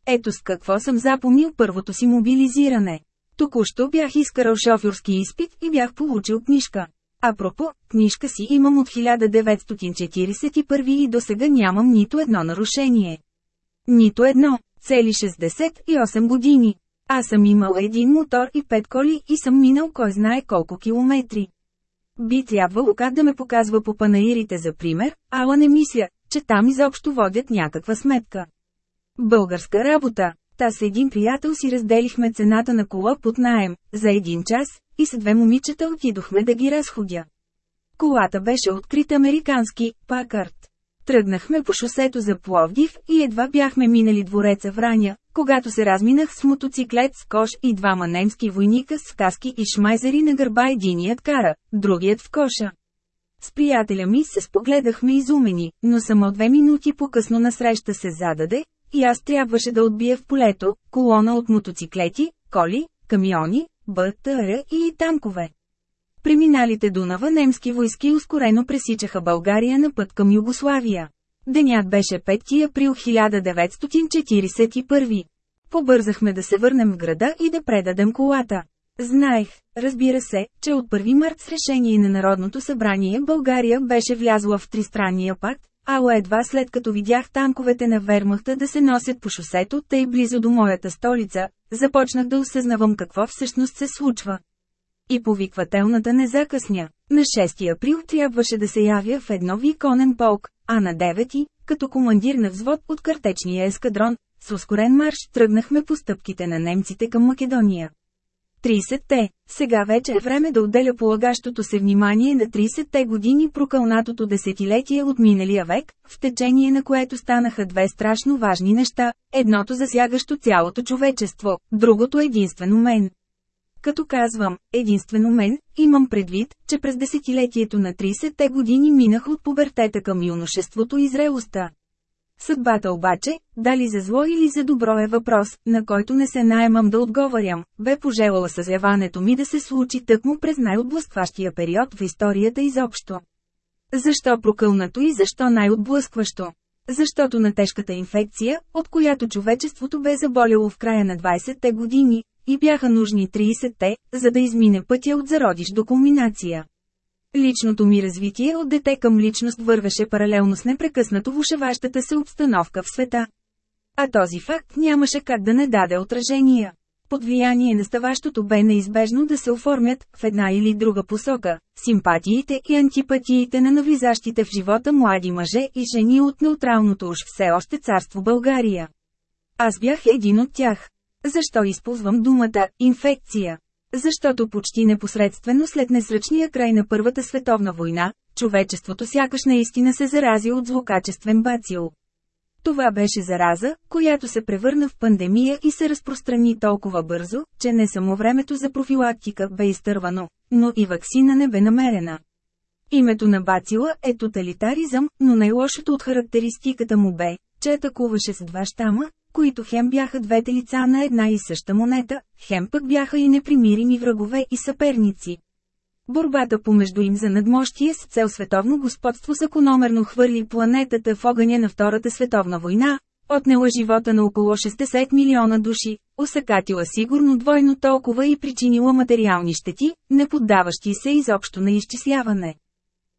Ето с какво съм запомнил първото си мобилизиране. Току-що бях изкарал шофьорски изпит и бях получил книжка. Апропо, книжка си имам от 1941 и до сега нямам нито едно нарушение. Нито едно, цели 68 години. Аз съм имал един мотор и пет коли и съм минал кой знае колко километри. Би трябвало как да ме показва по панаирите за пример, ала не мисля, че там изобщо водят някаква сметка. Българска работа. Та с един приятел си разделихме цената на кола под наем, за един час, и с две момичета отидохме да ги разходя. Колата беше открит американски, Пакарт. Тръгнахме по шосето за Пловдив и едва бяхме минали двореца в Раня, когато се разминах с мотоциклет с кош и двама немски войника с каски и шмайзери на гърба единият кара, другият в коша. С приятеля ми се спогледахме изумени, но само две минути по-късно насреща се зададе, и аз трябваше да отбия в полето, колона от мотоциклети, коли, камиони, БТР и танкове. Преминалите Дунава немски войски ускорено пресичаха България на път към Югославия. Денят беше 5 април 1941. Побързахме да се върнем в града и да предадем колата. Знаех, разбира се, че от 1 март с решение на Народното събрание България беше влязла в тристранния пакт, ало едва след като видях танковете на Вермахта да се носят по шосето тъй близо до моята столица, започнах да осъзнавам какво всъщност се случва. И повиквателната не закъсня. На 6 април трябваше да се явя в едно виконен полк, а на 9, като командир на взвод от картечния ескадрон, с ускорен марш тръгнахме по стъпките на немците към Македония. 30-те. Сега вече е време да отделя полагащото се внимание на 30-те години прокълнатото десетилетие от миналия век, в течение на което станаха две страшно важни неща, едното засягащо цялото човечество, другото единствено мен. Като казвам, единствено мен, имам предвид, че през десетилетието на 30-те години минах от пубертета към юношеството и зрелостта. Съдбата обаче, дали за зло или за добро е въпрос, на който не се наемам да отговарям, бе пожелала съзяването ми да се случи тъкмо през най-отблъскващия период в историята изобщо. Защо прокълнато и защо най-отблъскващо? Защото на тежката инфекция, от която човечеството бе заболяло в края на 20-те години, и бяха нужни 30-те, за да измине пътя от зародиш до кулминация. Личното ми развитие от дете към личност вървеше паралелно с непрекъснато влушеващата се обстановка в света. А този факт нямаше как да не даде отражения. Под влияние на ставащото бе неизбежно да се оформят, в една или друга посока, симпатиите и антипатиите на навлизащите в живота млади мъже и жени от неутралното уж все още царство България. Аз бях един от тях. Защо използвам думата «инфекция»? Защото почти непосредствено след несръчния край на Първата световна война, човечеството сякаш наистина се зарази от злокачествен бацил. Това беше зараза, която се превърна в пандемия и се разпространи толкова бързо, че не само времето за профилактика бе изтървано, но и вакцина не бе намерена. Името на бацила е тоталитаризъм, но най-лошото от характеристиката му бе, че атакуваше с два щама, които хем бяха двете лица на една и съща монета, хем пък бяха и непримирими врагове и съперници. Борбата помежду им за надмощие с цел световно господство закономерно хвърли планетата в огъня на Втората световна война, отнела живота на около 60 милиона души, усъкатила сигурно двойно толкова и причинила материални щети, не поддаващи се изобщо на изчисляване.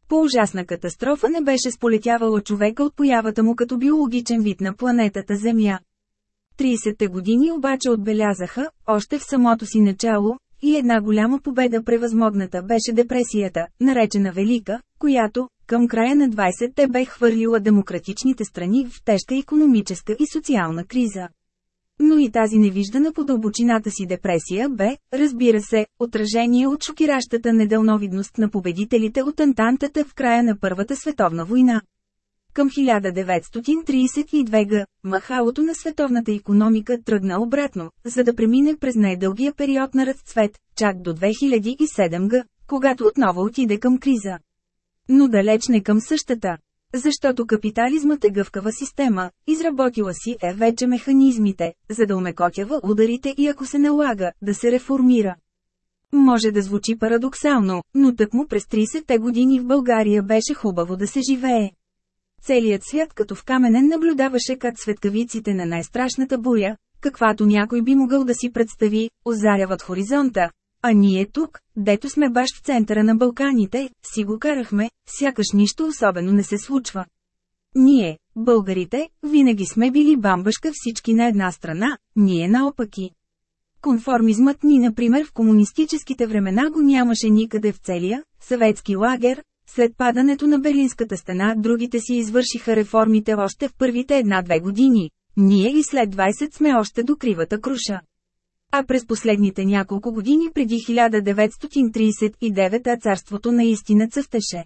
По ужасна катастрофа не беше сполетявала човека от появата му като биологичен вид на планетата Земя. 30-те години обаче отбелязаха, още в самото си начало, и една голяма победа превъзмогната беше депресията, наречена Велика, която, към края на 20-те бе хвърлила демократичните страни в тежка економическа и социална криза. Но и тази невиждана по дълбочината си депресия бе, разбира се, отражение от шокиращата недълновидност на победителите от Антантата в края на Първата световна война. Към 1932 г. махалото на световната економика тръгна обратно, за да премине през най-дългия период на разцвет, чак до 2007 г., когато отново отиде към криза. Но далеч не към същата. Защото капитализмът е гъвкава система, изработила си е вече механизмите, за да умекотява ударите и ако се налага, да се реформира. Може да звучи парадоксално, но тъкмо през 30-те години в България беше хубаво да се живее. Целият свят като в каменен наблюдаваше как светкавиците на най-страшната буря, каквато някой би могъл да си представи, озаряват хоризонта. А ние тук, дето сме баш в центъра на Балканите, си го карахме, сякаш нищо особено не се случва. Ние, българите, винаги сме били бамбашка всички на една страна, ние наопаки. Конформизмът ни, например, в комунистическите времена го нямаше никъде в целия съветски лагер, след падането на Берлинската стена другите си извършиха реформите още в първите една-две години. Ние и след 20 сме още до кривата круша. А през последните няколко години преди 1939 царството наистина цъфтеше.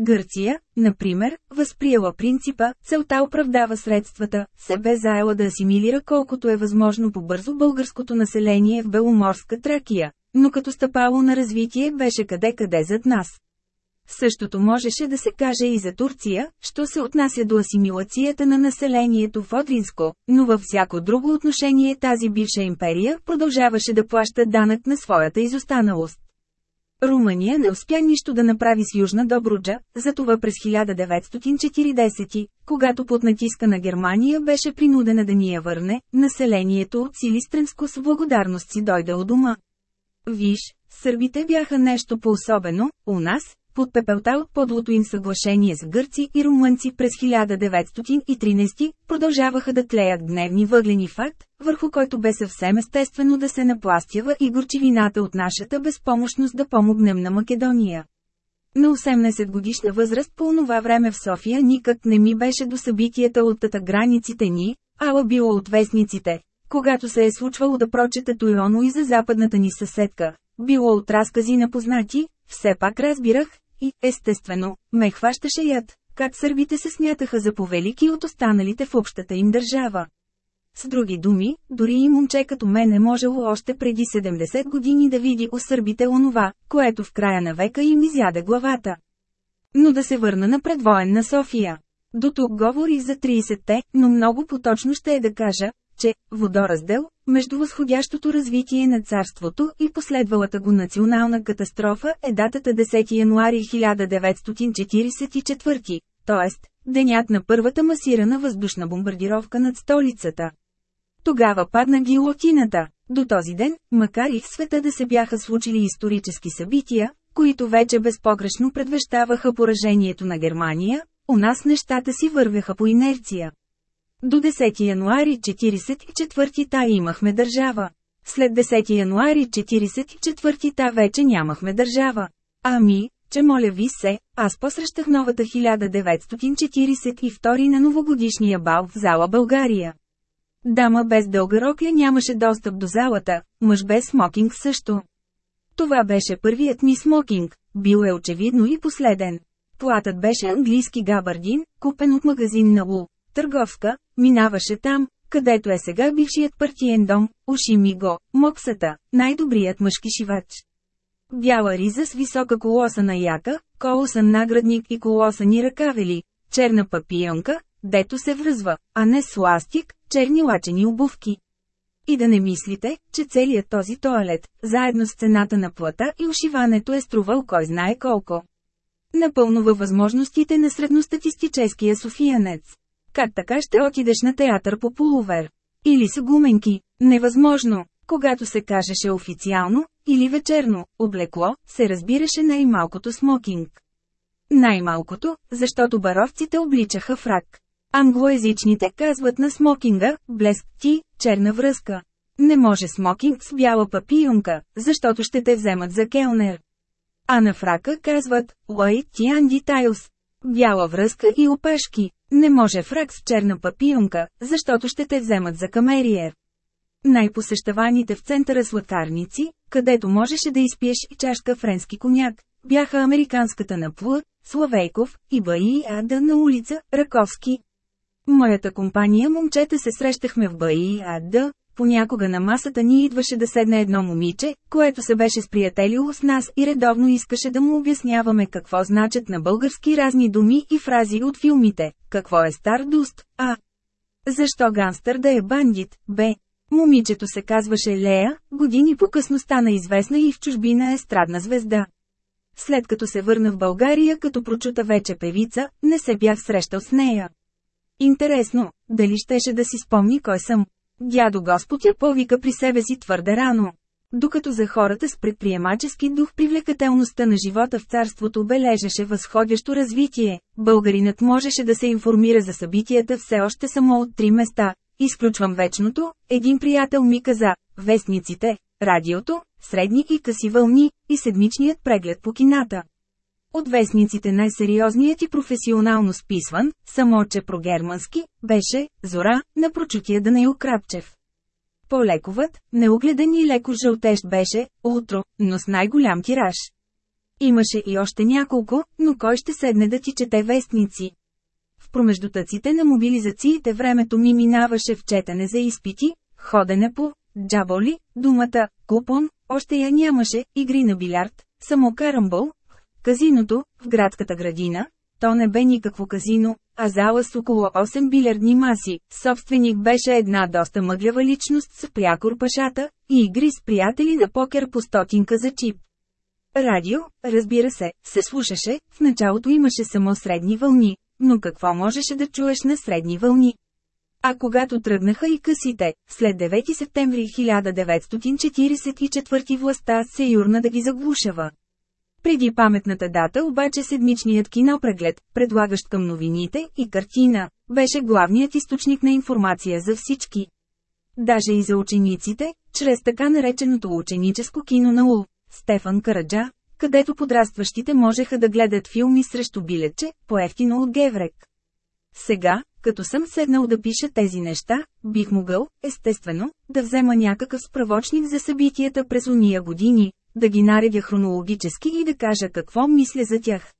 Гърция, например, възприела принципа, целта оправдава средствата, се бе заела да асимилира колкото е възможно по-бързо българското население в Беломорска Тракия, но като стъпало на развитие беше къде-къде зад нас. Същото можеше да се каже и за Турция, що се отнася до асимилацията на населението в Одринско, но във всяко друго отношение тази бивша империя продължаваше да плаща данък на своята изостаналост. Румъния не успя нищо да направи с Южна Добруджа, затова през 1940, когато под натиска на Германия беше принудена да ни я върне, населението от Силистренско с благодарност си дойде у дома. Виж, сърбите бяха нещо по-особено, у нас, под пепелта от подлото им съглашение с гърци и румънци през 1913, продължаваха да тлеят гневни въглени факт, върху който бе съвсем естествено да се напластява и горчивината от нашата безпомощност да помогнем на Македония. На 18 годишна възраст по онова време в София никак не ми беше до събитията от тата границите ни, ала било от вестниците, когато се е случвало да прочета Тойоно и за западната ни съседка, било от разкази на познати, все пак разбирах, и, естествено, ме хващаше яд, как сърбите се смятаха за повелики от останалите в общата им държава. С други думи, дори и момче като мен е можело още преди 70 години да види у сърбите онова, което в края на века им изяде главата. Но да се върна на предвоенна София. До тук говорих за 30-те, но много поточно ще е да кажа, че водораздел между възходящото развитие на царството и последвалата го национална катастрофа е датата 10 януари 1944, т.е. денят на първата масирана въздушна бомбардировка над столицата. Тогава падна гилотината. До този ден, макар и в света да се бяха случили исторически събития, които вече безпогрешно предвещаваха поражението на Германия, у нас нещата си вървяха по инерция. До 10 януари 44 та имахме държава. След 10 януари 44 та вече нямахме държава. Ами, че моля ви се, аз посрещах новата 1942 на новогодишния бал в зала България. Дама без дълга рокля нямаше достъп до залата, мъж без смокинг също. Това беше първият ми смокинг, бил е очевидно и последен. Платът беше английски габардин, купен от магазин на Лу. Търговска, минаваше там, където е сега бившият партиен дом, уши ми го, моксата, най-добрият мъжки шивач. Бяла риза с висока колосана яка, колосан наградник и колосани ръкавели, черна папионка, дето се връзва, а не с ластик, черни лачени обувки. И да не мислите, че целият този тоалет, заедно с цената на плата и ушиването е струвал кой знае колко. Напълно във възможностите на средностатистическия софиянец. Как така ще отидеш на театър по полувер? Или са гуменки? Невъзможно. Когато се кажеше официално, или вечерно, облекло, се разбираше най-малкото смокинг. Най-малкото, защото баровците обличаха фрак. Англоязичните казват на смокинга, блеск ти, черна връзка. Не може смокинг с бяла папионка, защото ще те вземат за келнер. А на фрака казват, ти анди тайлс. Бяла връзка и опашки. Не може фрак с черна папионка, защото ще те вземат за камериер. Най-посещаваните в центъра сладкарници, където можеше да изпиеш и чашка френски коняк, бяха американската на Плъ, Славейков и БАИ Ада на улица Раковски. Моята компания момчета се срещахме в БАИ Ада, понякога на масата ни идваше да седне едно момиче, което се беше сприятелило с нас и редовно искаше да му обясняваме какво значат на български разни думи и фрази от филмите, какво е стар дуст, а защо ганстър да е бандит, б. Момичето се казваше Лея, години по-късно стана известна и в чужбина е страдна звезда. След като се върна в България като прочута вече певица, не се бях срещал с нея. Интересно, дали щеше да си спомни кой съм. Дядо Господ я повика при себе си твърде рано. Докато за хората с предприемачески дух привлекателността на живота в царството бележеше възходящо развитие, българинът можеше да се информира за събитията все още само от три места. Изключвам вечното, един приятел ми каза, вестниците, радиото, средни и къси вълни, и седмичният преглед по кината. От вестниците най-сериозният и професионално списван, само че прогермански, беше «Зора» на прочутия Данаил Крапчев. По-лековът, неогледен и леко жълтещ беше «Утро», но с най-голям тираж. Имаше и още няколко, но кой ще седне да ти чете вестници? В промеждутъците на мобилизациите времето ми минаваше в четене за изпити, ходене по джаболи, думата купон, още я нямаше, игри на билярд, само карамбол, Казиното, в градската градина, то не бе никакво казино, а зала с около 8 билярдни маси. Собственик беше една доста мъглява личност с прякор пашата и игри с приятели на покер по стотинка за чип. Радио, разбира се, се слушаше, в началото имаше само средни вълни, но какво можеше да чуеш на средни вълни? А когато тръгнаха и късите, след 9 септември 1944 властта се юрна да ги заглушава. Преди паметната дата обаче седмичният кинопреглед, предлагащ към новините и картина, беше главният източник на информация за всички. Даже и за учениците, чрез така нареченото ученическо кино на Ул, Стефан Караджа, където подрастващите можеха да гледат филми срещу билетче, по-ефтино от Геврек. Сега, като съм седнал да пиша тези неща, бих могъл, естествено, да взема някакъв справочник за събитията през уния години, да ги наредя хронологически и да кажа какво мисля за тях.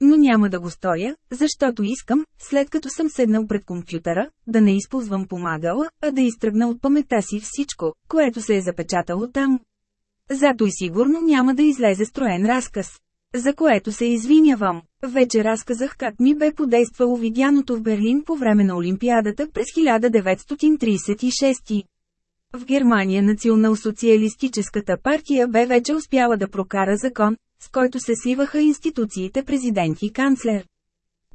Но няма да го стоя, защото искам, след като съм седнал пред компютъра, да не използвам помагала, а да изтръгна от памета си всичко, което се е запечатало там. Зато и сигурно няма да излезе строен разказ. За което се извинявам. Вече разказах как ми бе подействало видяното в Берлин по време на Олимпиадата през 1936. В Германия национал-социалистическата партия бе вече успяла да прокара закон, с който се сливаха институциите президент и канцлер.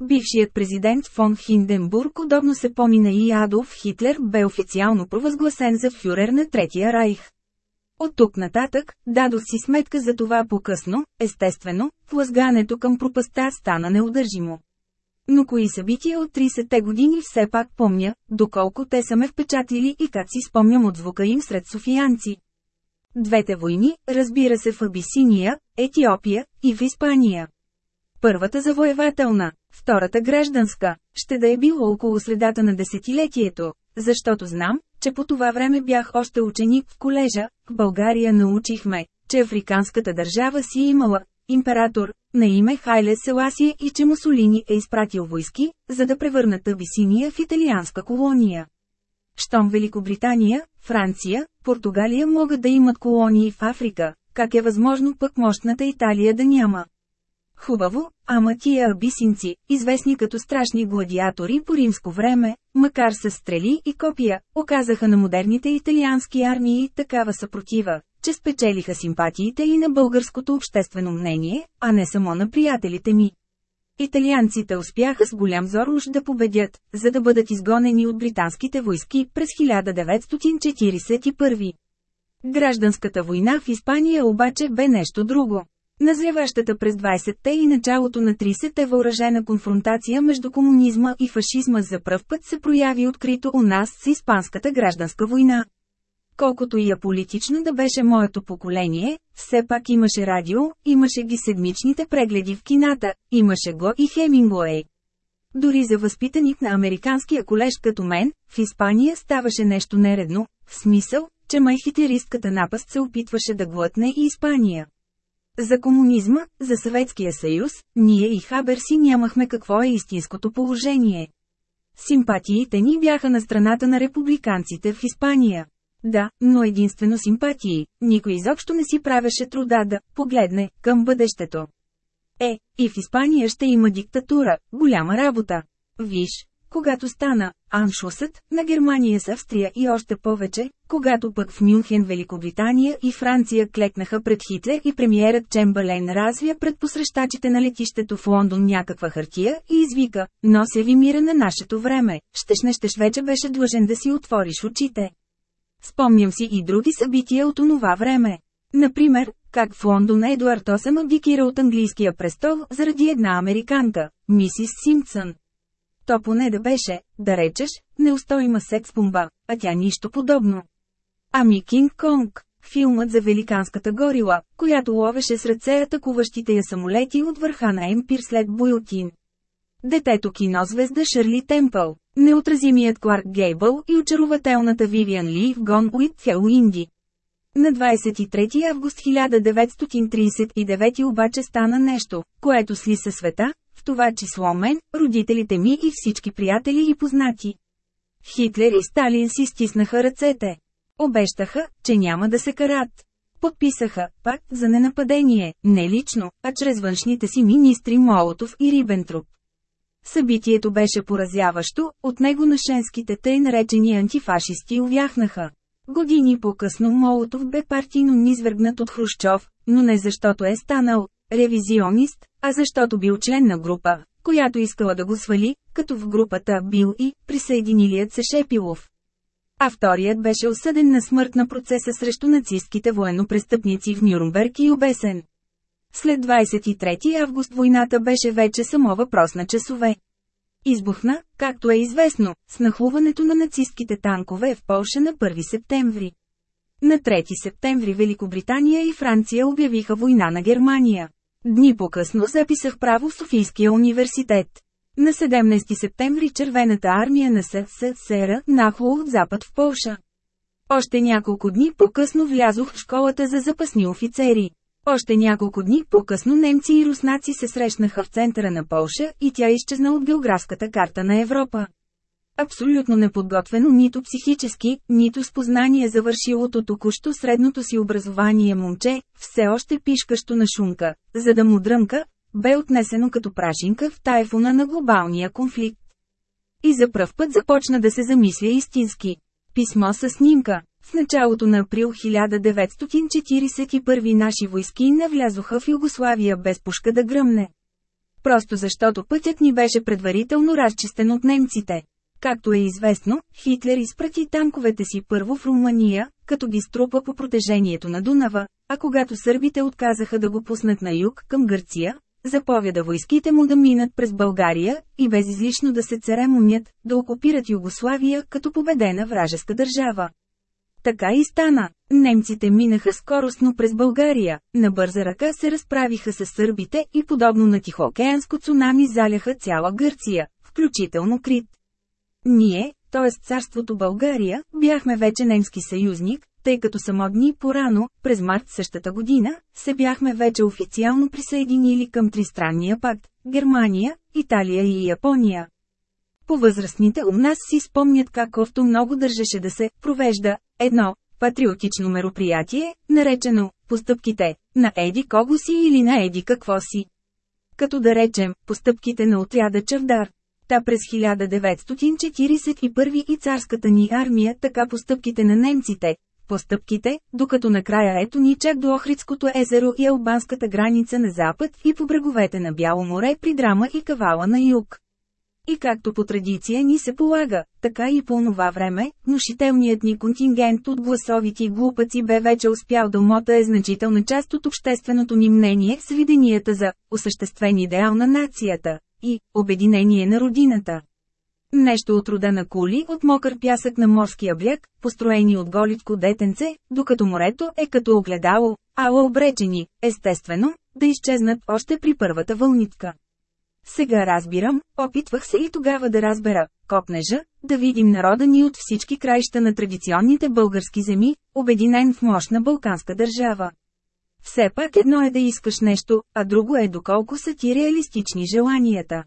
Бившият президент фон Хинденбург удобно се помина и Адолф Хитлер бе официално провъзгласен за фюрер на Третия райх. От тук нататък, дадох си сметка за това по-късно, естествено, плъзгането към пропаста стана неудържимо. Но кои събития от 30-те години все пак помня, доколко те са ме впечатили и как си спомням от звука им сред софиянци. Двете войни, разбира се в Абисиния, Етиопия и в Испания. Първата завоевателна, втората гражданска, ще да е било около средата на десетилетието, защото знам, че по това време бях още ученик в колежа, в България научихме, че африканската държава си имала император, на име Хайле Селасия и че Мусолини е изпратил войски, за да превърнат Абисиния в италианска колония. Щом Великобритания, Франция, Португалия могат да имат колонии в Африка, как е възможно пък мощната Италия да няма? Хубаво, ама тия абисинци, известни като страшни гладиатори по римско време, макар с стрели и копия, оказаха на модерните италиански армии такава съпротива, че спечелиха симпатиите и на българското обществено мнение, а не само на приятелите ми. Италианците успяха с голям зор да победят, за да бъдат изгонени от британските войски през 1941. Гражданската война в Испания обаче бе нещо друго. Назреващата през 20-те и началото на 30-те въоръжена конфронтация между комунизма и фашизма за пръв път се прояви открито у нас с Испанската гражданска война. Колкото и аполитично да беше моето поколение, все пак имаше радио, имаше ги седмичните прегледи в кината, имаше го и Хемингуей. Дори за възпитаник на американския колеж като мен, в Испания ставаше нещо нередно, в смисъл, че майхитеристката напаст се опитваше да глътне и Испания. За комунизма, за Съветския съюз, ние и Хабер си нямахме какво е истинското положение. Симпатиите ни бяха на страната на републиканците в Испания. Да, но единствено симпатии, никой изобщо не си правеше труда да погледне към бъдещето. Е, и в Испания ще има диктатура, голяма работа. Виж, когато стана аншусът на Германия с Австрия и още повече, когато пък в Мюнхен Великобритания и Франция клекнаха пред Хитлер и премиерът Чембален развя пред посрещачите на летището в Лондон някаква хартия и извика, нося ви мира на нашето време, щеш не щеш вече беше длъжен да си отвориш очите. Спомням си и други събития от онова време. Например, как в Лондон Едуард Осъм абдикира от английския престол заради една американка, мисис Симпсън. То поне да беше, да речеш, неустоима секс-бомба, а тя нищо подобно. Ами Кинг Конг, филмът за великанската горила, която ловеше с ръце атакуващите я самолети от върха на Емпир след Буйлтин. Детето кинозвезда Шърли Темпъл, неотразимият Кларк Гейбъл и очарователната Вивиан Ли в Гон Уит Хелуинди. На 23 август 1939 обаче стана нещо, което сли със света, в това число мен, родителите ми и всички приятели и познати. Хитлер и Сталин си стиснаха ръцете. Обещаха, че няма да се карат. Подписаха пакт за ненападение, не лично, а чрез външните си министри Молотов и Рибентруп. Събитието беше поразяващо, от него на шенските тъй наречени антифашисти увяхнаха. Години по-късно Молотов бе партийно низвергнат от Хрущов, но не защото е станал ревизионист, а защото бил член на група, която искала да го свали, като в групата бил и присъединилият се Шепилов. А вторият беше осъден на смърт на процеса срещу нацистките военнопрестъпници в Нюрнберг и обесен. След 23 август войната беше вече само въпрос на часове. Избухна, както е известно, с нахлуването на нацистките танкове в Полша на 1 септември. На 3 септември Великобритания и Франция обявиха война на Германия. Дни по-късно записах право в Софийския университет. На 17 септември Червената армия на СССР нахло от запад в Полша. Още няколко дни по-късно влязох в школата за запасни офицери. Още няколко дни по-късно немци и руснаци се срещнаха в центъра на Полша и тя изчезна от географската карта на Европа. Абсолютно неподготвено нито психически, нито с познание завършилото току-що средното си образование момче, все още пишкащо на шунка, за да му дръмка, бе отнесено като прашинка в тайфуна на глобалния конфликт. И за пръв път започна да се замисля истински. Писмо със снимка. В началото на април 1941 наши войски не влязоха в Югославия без пушка да гръмне. Просто защото пътят ни беше предварително разчистен от немците. Както е известно, Хитлер изпрати танковете си първо в Румъния, като ги струпа по протежението на Дунава, а когато сърбите отказаха да го пуснат на юг, към Гърция, заповяда войските му да минат през България и без излишно да се церемонят, да окупират Югославия като победена вражеска държава. Така и стана. Немците минаха скоростно през България, на бърза ръка се разправиха с сърбите и подобно на Тихоокеанско цунами заляха цяла Гърция, включително Крит. Ние, т.е. царството България, бяхме вече немски съюзник, тъй като само дни по-рано, през март същата година, се бяхме вече официално присъединили към тристранния пакт – Германия, Италия и Япония. По-възрастните у нас си спомнят как Овто много държеше да се провежда едно патриотично мероприятие, наречено «Постъпките» на Еди кого си или на Еди какво си. Като да речем, постъпките на отряда Чавдар. Та през 1941 и царската ни армия така постъпките на немците, постъпките, докато накрая ето ни чак до Охридското езеро и албанската граница на запад и по бреговете на Бяло море при Драма и Кавала на юг. И както по традиция ни се полага, така и по това време, внушителният ни контингент от гласовити глупаци бе вече успял да мотае значителна част от общественото ни мнение с виденията за осъществен идеал на нацията и обединение на родината. Нещо от рода на кули от мокър пясък на морския бряг, построени от голитко детенце, докато морето е като огледало, ала обречени, естествено, да изчезнат още при първата вълнитка. Сега разбирам, опитвах се и тогава да разбера, копнежа, да видим народа ни от всички краища на традиционните български земи, обединен в мощна балканска държава. Все пак едно е да искаш нещо, а друго е доколко са ти реалистични желанията.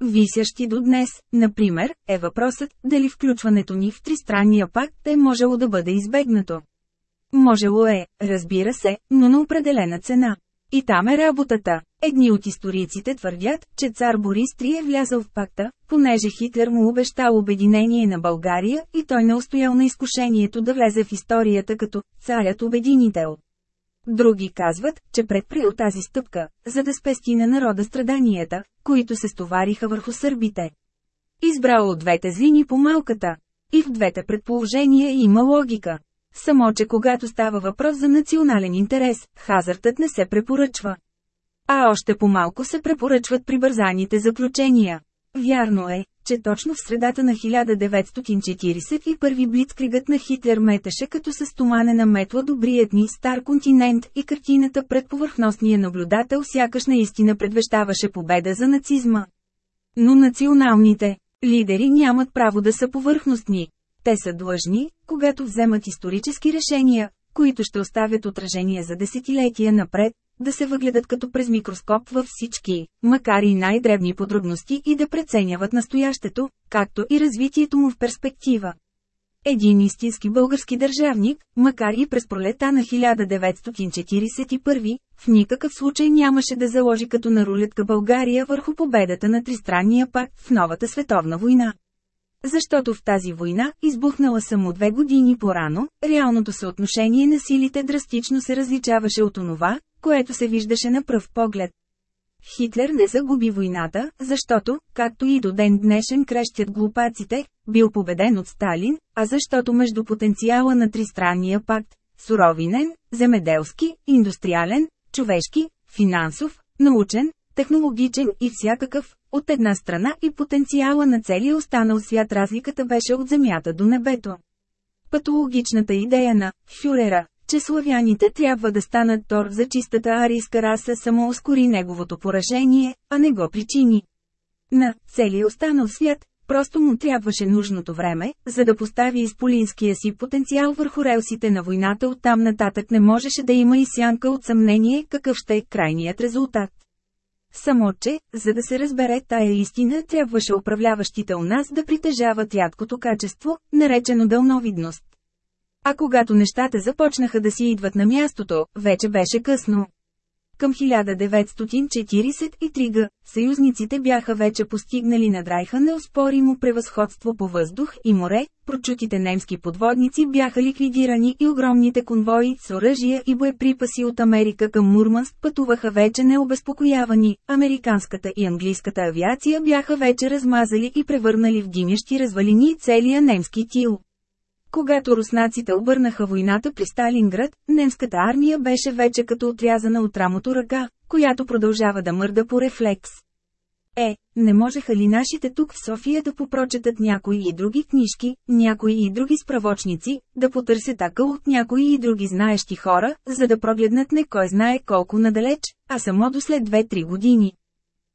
Висящи до днес, например, е въпросът, дали включването ни в тристранния пакт е можело да бъде избегнато. Можело е, разбира се, но на определена цена. И там е работата. Едни от историците твърдят, че цар Борис III е влязъл в пакта, понеже Хитлер му обещал обединение на България и той не устоял на изкушението да влезе в историята като «царят обединител». Други казват, че предприел тази стъпка, за да спести на народа страданията, които се стовариха върху сърбите. Избрал от двете злини по малката. И в двете предположения има логика. Само че когато става въпрос за национален интерес, хазартът не се препоръчва. А още по-малко се препоръчват прибързаните заключения. Вярно е, че точно в средата на 1941 блицкригът на Хитлер метеше като с туманена метла добрият ни стар континент и картината пред повърхностния наблюдател сякаш наистина предвещаваше победа за нацизма. Но националните лидери нямат право да са повърхностни. Те са длъжни, когато вземат исторически решения, които ще оставят отражение за десетилетия напред, да се въгледат като през микроскоп във всички, макар и най-дребни подробности и да преценяват настоящето, както и развитието му в перспектива. Един истински български държавник, макар и през пролета на 1941, в никакъв случай нямаше да заложи като на рулетка България върху победата на Тристранния пакт в новата световна война. Защото в тази война, избухнала само две години по-рано, реалното съотношение на силите драстично се различаваше от онова, което се виждаше на пръв поглед. Хитлер не загуби войната, защото, както и до ден днешен крещят глупаците, бил победен от Сталин, а защото между потенциала на тристранния пакт, суровинен, земеделски, индустриален, човешки, финансов, научен, технологичен и всякакъв, от една страна и потенциала на целия останал свят разликата беше от земята до небето. Патологичната идея на Фюрера, че славяните трябва да станат тор за чистата арийска раса само ускори неговото поражение, а не го причини. На целия останал свят, просто му трябваше нужното време, за да постави изполинския си потенциал върху релсите на войната оттам нататък не можеше да има и сянка от съмнение какъв ще е крайният резултат. Само че, за да се разбере тая истина, трябваше управляващите у нас да притежават ядкото качество, наречено дълновидност. А когато нещата започнаха да си идват на мястото, вече беше късно. Към 1943 г. съюзниците бяха вече постигнали над Райха неоспоримо превъзходство по въздух и море, прочутите немски подводници бяха ликвидирани и огромните конвои с оръжия и боеприпаси от Америка към Мурманск пътуваха вече необезпокоявани, американската и английската авиация бяха вече размазали и превърнали в димящи развалини целия немски тил. Когато руснаците обърнаха войната при Сталинград, немската армия беше вече като отрязана от рамото ръка, която продължава да мърда по рефлекс. Е, не можеха ли нашите тук в София да попрочетат някои и други книжки, някои и други справочници, да потърсят така от някои и други знаещи хора, за да прогледнат не кой знае колко надалеч, а само до след 2-3 години.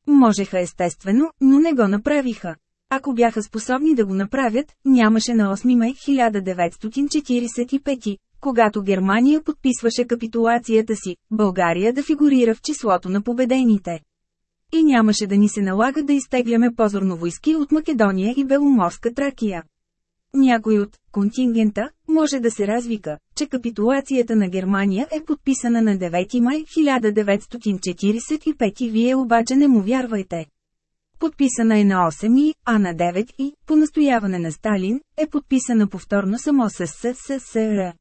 Можеха естествено, но не го направиха. Ако бяха способни да го направят, нямаше на 8 май 1945, когато Германия подписваше капитулацията си, България да фигурира в числото на победените. И нямаше да ни се налага да изтегляме позорно войски от Македония и Беломорска Тракия. Някой от контингента може да се развика, че капитулацията на Германия е подписана на 9 май 1945 вие обаче не му вярвайте. Подписана е на 8 и, а на 9 и, по настояване на Сталин, е подписана повторно само с СССР.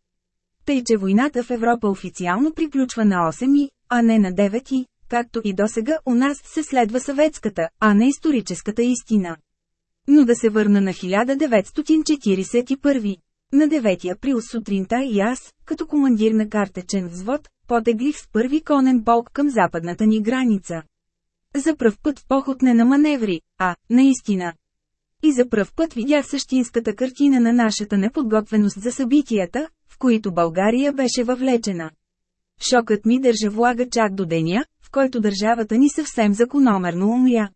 Тъй, че войната в Европа официално приключва на 8 и, а не на 9 и, както и досега у нас се следва съветската, а не историческата истина. Но да се върна на 1941. На 9 април сутринта и аз, като командир на картечен взвод, потеглих с първи конен полк към западната ни граница. За пръв път в поход не на маневри, а, наистина. И за пръв път видях същинската картина на нашата неподготвеност за събитията, в които България беше въвлечена. Шокът ми държа влага чак до деня, в който държавата ни съвсем закономерно умря.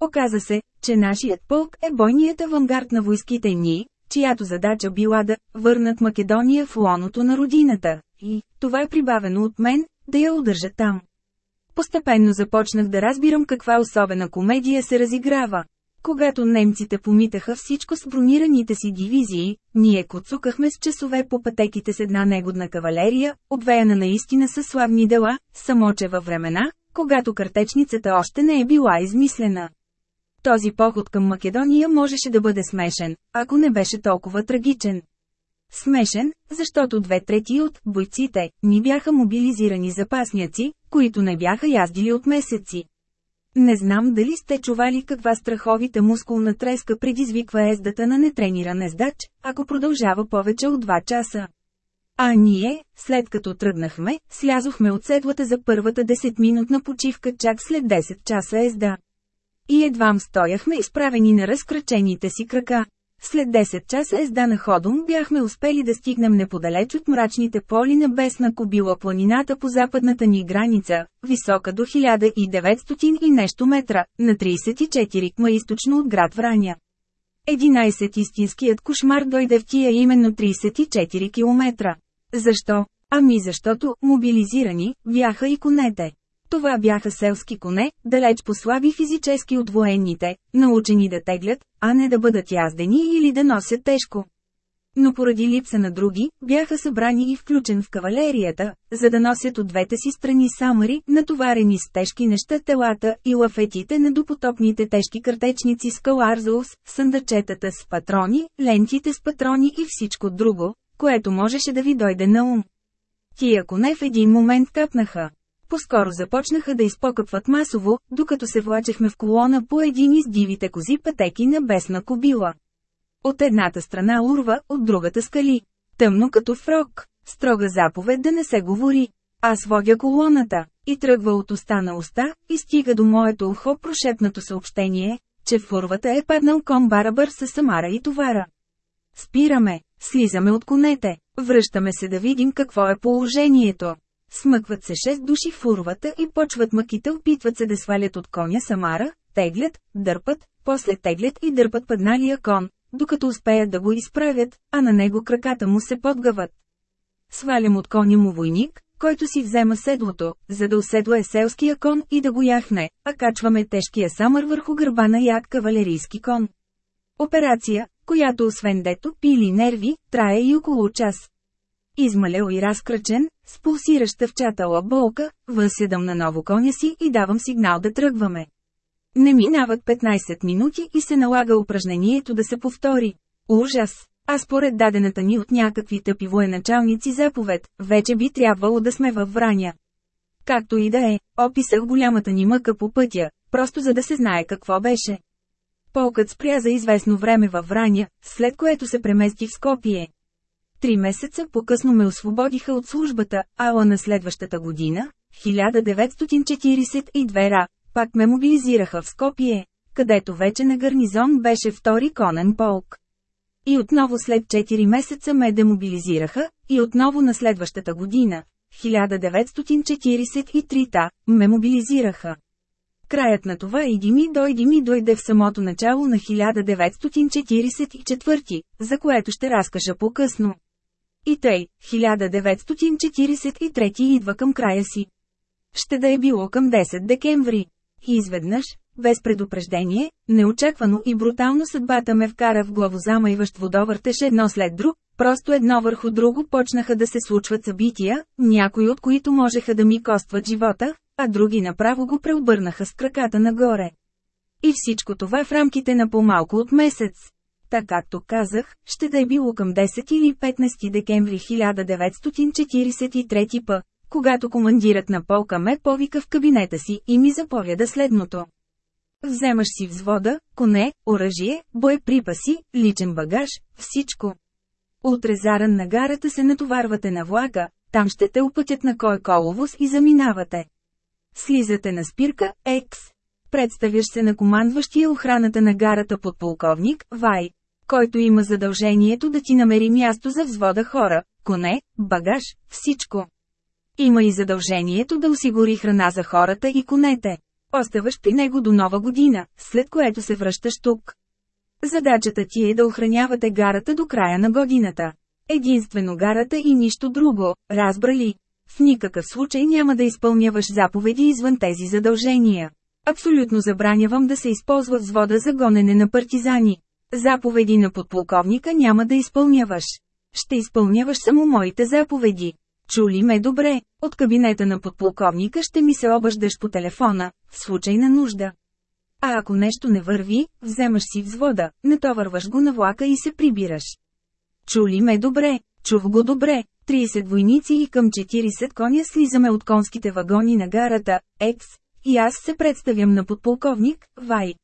Оказа се, че нашият полк е бойният авангард на войските ни, чиято задача била да върнат Македония в лоното на родината, и, това е прибавено от мен, да я удържа там. Постепенно започнах да разбирам каква особена комедия се разиграва. Когато немците помитаха всичко с бронираните си дивизии, ние коцукахме с часове по пътеките с една негодна кавалерия, обвеяна наистина със славни дела, само че във времена, когато картечницата още не е била измислена. Този поход към Македония можеше да бъде смешен, ако не беше толкова трагичен. Смешен, защото две трети от бойците ни бяха мобилизирани запасняци, които не бяха яздили от месеци. Не знам дали сте чували каква страховита мускулна треска предизвиква ездата на нетрениран ездач, ако продължава повече от 2 часа. А ние, след като тръгнахме, слязохме от седлата за първата 10-минутна почивка чак след 10 часа езда. И едвам стояхме изправени на разкрачените си крака. След 10 часа езда на ходом бяхме успели да стигнем неподалеч от мрачните поли на Бесна Кобила планината по западната ни граница, висока до 1900 и нещо метра, на 34 кма източно от град Враня. 11 истинският кошмар дойде в тия именно 34 км. Защо? Ами защото, мобилизирани, бяха и конете. Това бяха селски коне, далеч по-слаби физически от военните, научени да теглят, а не да бъдат яздени или да носят тежко. но поради липса на други, бяха събрани и включен в кавалерията, за да носят от двете си страни самари, натоварени с тежки неща телата и лафетите на допотопните тежки картечници с каларзус, съндъчетата с патрони, лентите с патрони и всичко друго, което можеше да ви дойде на ум. Тия коне в един момент капнаха. Поскоро започнаха да изпокъпват масово, докато се влачехме в колона по един из дивите кози пътеки на бесна кобила. От едната страна урва, от другата скали. Тъмно като фрок. Строга заповед да не се говори. Аз водя колоната. И тръгва от уста на уста, и стига до моето ухо прошепнато съобщение, че в фурвата е паднал кон барабър с самара и товара. Спираме, слизаме от конете, връщаме се да видим какво е положението. Смъкват се шест души в фурвата и почват мъките опитват се да свалят от коня самара, теглят, дърпат, после теглят и дърпат падналия кон, докато успеят да го изправят, а на него краката му се подгъват. Свалям от коня му войник, който си взема седлото, за да уседлае селския кон и да го яхне, а качваме тежкия самър върху гърба на як кавалерийски кон. Операция, която освен дето пили нерви, трае и около час. Измалел и разкръчен, с пулсираща в чатала болка, възседам на ново коня си и давам сигнал да тръгваме. Не минават 15 минути и се налага упражнението да се повтори. Ужас! А според дадената ни от някакви тъпи военачалници заповед, вече би трябвало да сме във Враня. Както и да е, описах голямата ни мъка по пътя, просто за да се знае какво беше. Полкът спря за известно време във Враня, след което се преместих в Скопие. Три месеца по-късно ме освободиха от службата, ала на следващата година, 1942 ра, пак ме мобилизираха в Скопие, където вече на гарнизон беше втори конен полк. И отново след 4 месеца ме демобилизираха, и отново на следващата година, 1943-та, ме мобилизираха. Краят на това иди ми дойди ми дойде в самото начало на 1944, за което ще разкажа по-късно. И тъй, 1943 идва към края си. Ще да е било към 10 декември. И изведнъж, без предупреждение, неочаквано и брутално съдбата ме вкара в главозамайващ водовъртеж едно след друг, просто едно върху друго почнаха да се случват събития, някои от които можеха да ми костват живота, а други направо го преобърнаха с краката нагоре. И всичко това в рамките на по-малко от месец. Така както казах, ще да е било към 10 или 15 декември 1943 п когато командирът на полка ме повика в кабинета си и ми заповяда следното. Вземаш си взвода, коне, оръжие, боеприпаси, личен багаж, всичко. Утре заран на гарата се натоварвате на влака, там ще те опътят на кой коловоз и заминавате. Слизате на спирка, екс. Представяш се на командващия охраната на гарата подполковник, Вай, който има задължението да ти намери място за взвода хора, коне, багаж, всичко. Има и задължението да осигури храна за хората и конете. Оставаш при него до нова година, след което се връщаш тук. Задачата ти е да охранявате гарата до края на годината. Единствено гарата и нищо друго, разбрали. В никакъв случай няма да изпълняваш заповеди извън тези задължения. Абсолютно забранявам да се използва взвода за гонене на партизани. Заповеди на подполковника няма да изпълняваш. Ще изпълняваш само моите заповеди. Чули ме добре, от кабинета на подполковника ще ми се обаждаш по телефона, в случай на нужда. А ако нещо не върви, вземаш си взвода, натоварваш го на влака и се прибираш. Чули ме добре, чув го добре, 30 войници и към 40 коня слизаме от конските вагони на гарата, екс, и аз се представям на подполковник, Вай.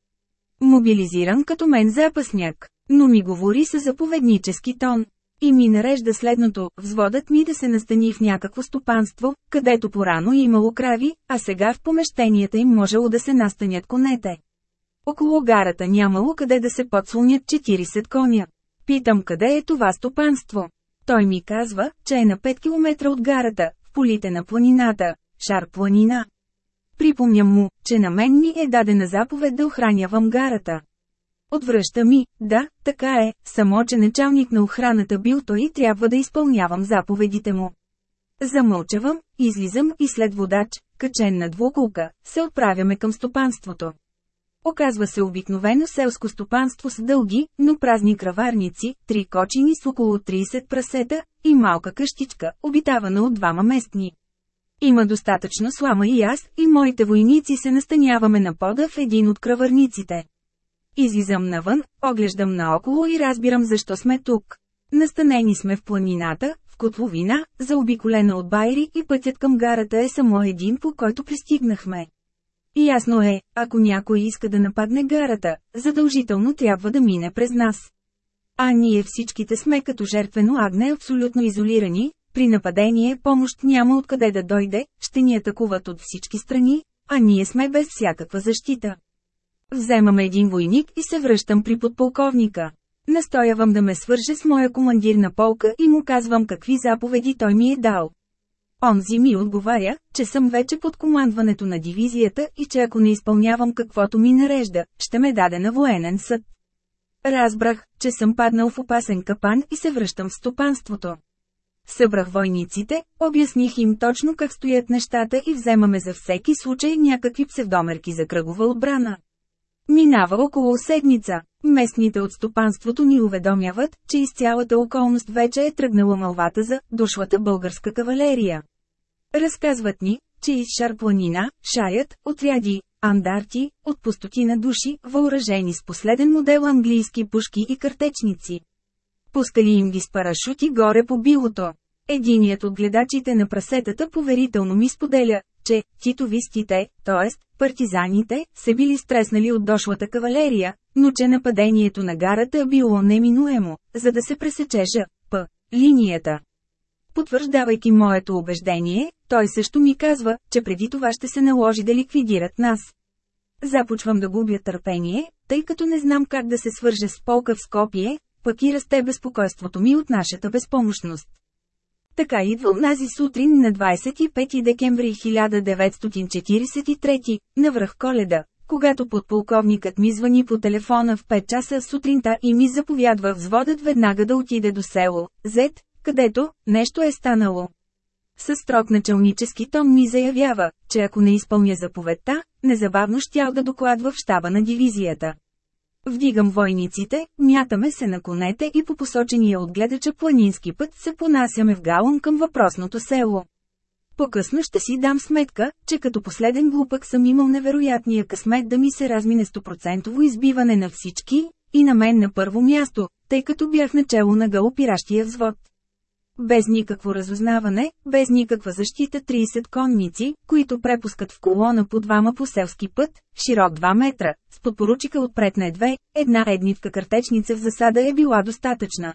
Мобилизиран като мен запасняк, но ми говори с заповеднически тон. И ми нарежда следното, взводът ми да се настани в някакво стопанство, където порано имало крави, а сега в помещенията им можело да се настанят конете. Около гарата нямало къде да се подслонят 40 коня. Питам къде е това стопанство. Той ми казва, че е на 5 км от гарата, в полите на планината, Шар планина. Припомням му, че на мен ми е дадена заповед да охранявам гарата. Отвръща ми, да, така е, само че началник на охраната бил той и трябва да изпълнявам заповедите му. Замълчавам, излизам и след водач, качен на двуколка, се отправяме към стопанството. Оказва се обикновено селско стопанство с дълги, но празни краварници, три кочини с около 30 прасета и малка къщичка, обитавана от двама местни. Има достатъчно слама и аз, и моите войници се настаняваме на пода в един от краварниците. Излизам навън, оглеждам наоколо и разбирам защо сме тук. Настанени сме в планината, в котловина, заобиколена от байри и пътят към гарата е само един по който пристигнахме. Ясно е, ако някой иска да нападне гарата, задължително трябва да мине през нас. А ние всичките сме като жертвено агне абсолютно изолирани, при нападение помощ няма откъде да дойде, ще ни атакуват от всички страни, а ние сме без всякаква защита. Вземаме един войник и се връщам при подполковника. Настоявам да ме свърже с моя командир на полка и му казвам какви заповеди той ми е дал. Онзи ми отговаря, че съм вече под командването на дивизията и че ако не изпълнявам каквото ми нарежда, ще ме даде на военен съд. Разбрах, че съм паднал в опасен капан и се връщам в стопанството. Събрах войниците, обясних им точно как стоят нещата и вземаме за всеки случай някакви псевдомерки за кръгова отбрана. Минава около седмица. Местните от стопанството ни уведомяват, че из цялата околност вече е тръгнала мълвата за дошлата българска кавалерия. Разказват ни, че из Шарпланина, шаят, отряди, андарти, от пустотина души, въоръжени с последен модел английски пушки и картечници. Пускали им ги с парашути горе по билото. Единият от гледачите на прасетата поверително ми споделя, че титовистите, т.е. партизаните, се били стреснали от дошлата кавалерия, но че нападението на гарата било неминуемо, за да се пресече Ж. П. линията. Потвърждавайки моето убеждение, той също ми казва, че преди това ще се наложи да ликвидират нас. Започвам да губя търпение, тъй като не знам как да се свържа с полка в Скопие, пък и расте безпокойството ми от нашата безпомощност. Така идва унази сутрин на 25 декември 1943, на връх коледа, когато подполковникът ми звъни по телефона в 5 часа сутринта и ми заповядва взводът веднага да отиде до село, Зет, където нещо е станало. Със строг началнически тон ми заявява, че ако не изпълня заповедта, незабавно щял да докладва в щаба на дивизията. Вдигам войниците, мятаме се на конете и по посочения от гледача планински път се понасяме в галон към въпросното село. По-късно ще си дам сметка, че като последен глупък съм имал невероятния късмет да ми се размине стопроцентово избиване на всички, и на мен на първо място, тъй като бях начало на галопиращия взвод. Без никакво разузнаване, без никаква защита 30 конници, които препускат в колона по двама по селски път, широк 2 метра, с подпоручика отпред на две, една еднивка картечница в засада е била достатъчна.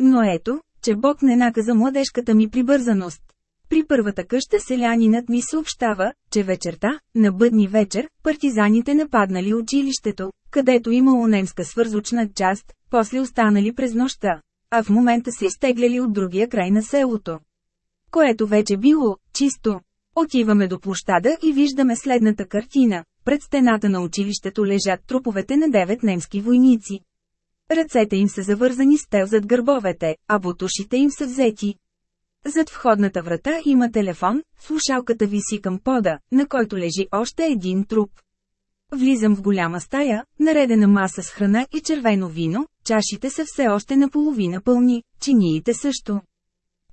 Но ето, че Бог не наказа младежката ми прибързаност. При първата къща селянинът ми съобщава, че вечерта, на бъдни вечер, партизаните нападнали училището, където имало немска свързочна част, после останали през нощта а в момента се изтегляли от другия край на селото. Което вече било чисто. Отиваме до площада и виждаме следната картина. Пред стената на училището лежат труповете на девет немски войници. Ръцете им са завързани с тел зад гърбовете, а бутушите им са взети. Зад входната врата има телефон, слушалката виси към пода, на който лежи още един труп. Влизам в голяма стая, наредена маса с храна и червено вино, чашите са все още наполовина пълни, чиниите също.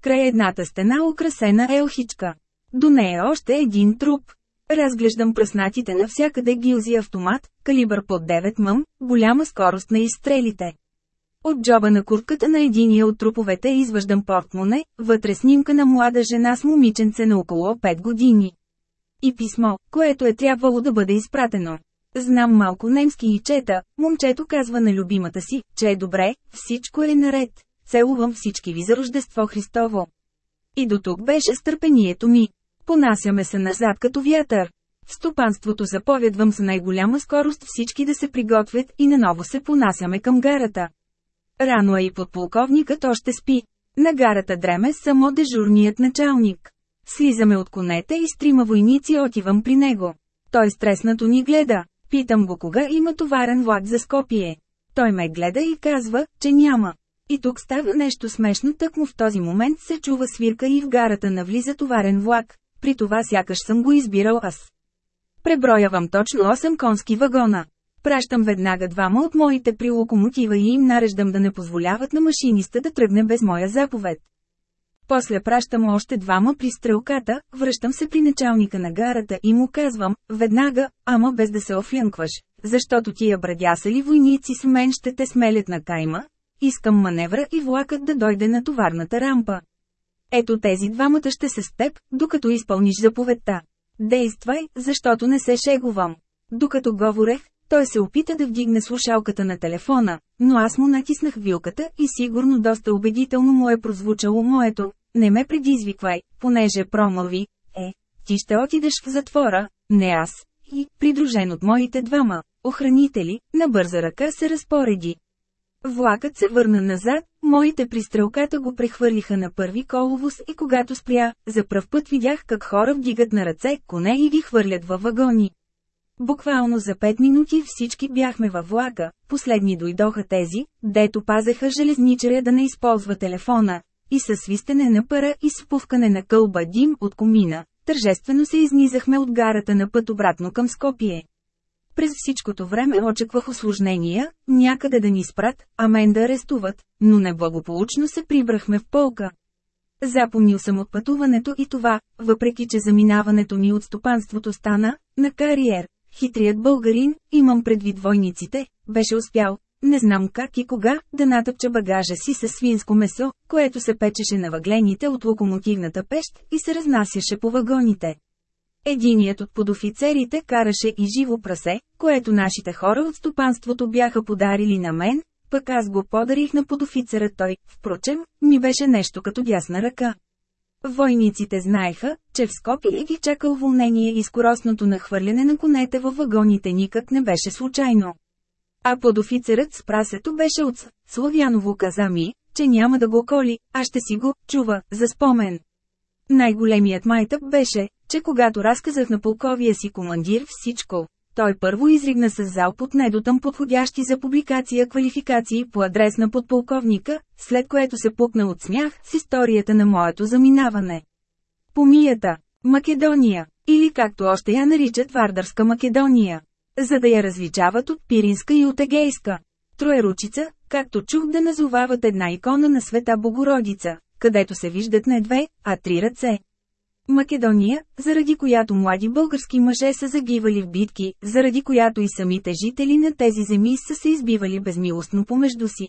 Край едната стена украсена е охичка. До нея още един труп. Разглеждам пръснатите навсякъде гилзи автомат, калибър под 9 мъм, голяма скорост на изстрелите. От джоба на куртката на единия от труповете изваждам портмоне, вътре снимка на млада жена с момиченце на около 5 години. И писмо, което е трябвало да бъде изпратено. Знам малко немски и чета, момчето казва на любимата си, че е добре, всичко е наред. Целувам всички ви за Рождество Христово. И до тук беше стърпението ми. Понасяме се назад като вятър. В стопанството заповядвам с най-голяма скорост всички да се приготвят и наново се понасяме към гарата. Рано е и подполковникът още спи. На гарата дреме само дежурният началник. Слизаме от конете и с трима войници отивам при него. Той стреснато ни гледа. Питам го кога има товарен влак за Скопие. Той ме гледа и казва, че няма. И тук става нещо смешно, тъкмо в този момент се чува свирка и в гарата навлиза товарен влак. При това сякаш съм го избирал аз. Преброявам точно 8 конски вагона. Пращам веднага двама от моите при локомотива и им нареждам да не позволяват на машиниста да тръгне без моя заповед. После пращам още двама при стрелката, връщам се при началника на гарата и му казвам, веднага, ама без да се офлянкваш, защото тия брадясали войници с мен ще те смелят на кайма. Искам маневра и влакът да дойде на товарната рампа. Ето тези двамата ще се с теб, докато изпълниш заповедта. Действай, защото не се шегувам. Докато говорех, той се опита да вдигне слушалката на телефона, но аз му натиснах вилката и сигурно доста убедително му е прозвучало моето. Не ме предизвиквай, понеже промълви. Е, ти ще отидеш в затвора, не аз. И, придружен от моите двама охранители, на бърза ръка се разпореди. Влакът се върна назад, моите пристрелката го прехвърлиха на първи коловоз и когато спря, за пръв път видях как хора вдигат на ръце коне и ги хвърлят във вагони. Буквално за 5 минути всички бяхме във влака, последни дойдоха тези, дето пазеха железничаря да не използва телефона, и със свистене на пара и спускане на кълба дим от комина, тържествено се изнизахме от гарата на път обратно към Скопие. През всичкото време очаквах осложнения, някъде да ни спрат, а мен да арестуват, но неблагополучно се прибрахме в полка. Запомнил съм от пътуването и това, въпреки че заминаването ми от стопанството стана, на кариер. Хитрият българин, имам предвид войниците, беше успял, не знам как и кога, да натъпча багажа си със свинско месо, което се печеше на въглените от локомотивната пещ и се разнасяше по вагоните. Единият от подофицерите караше и живо прасе, което нашите хора от стопанството бяха подарили на мен, пък аз го подарих на подофицера той, впрочем, ми беше нещо като дясна ръка. Войниците знаеха, че в Скопие ги чака уволнение и скоростното нахвърляне на конете във вагоните никак не беше случайно. А подофицерът с прасето беше от Славяново каза ми, че няма да го коли, а ще си го чува за спомен. Най-големият майтъп беше, че когато разказах на полковия си командир всичко, той първо изригна с залп от недотъм подходящи за публикация квалификации по адрес на подполковника, след което се пукна от смях с историята на моето заминаване. Помията Македония, или както още я наричат Вардарска Македония, за да я различават от Пиринска и от Егейска. Троеручица, както чух да назовават една икона на света Богородица, където се виждат не две, а три ръце. Македония, заради която млади български мъже са загивали в битки, заради която и самите жители на тези земи са се избивали безмилостно помежду си.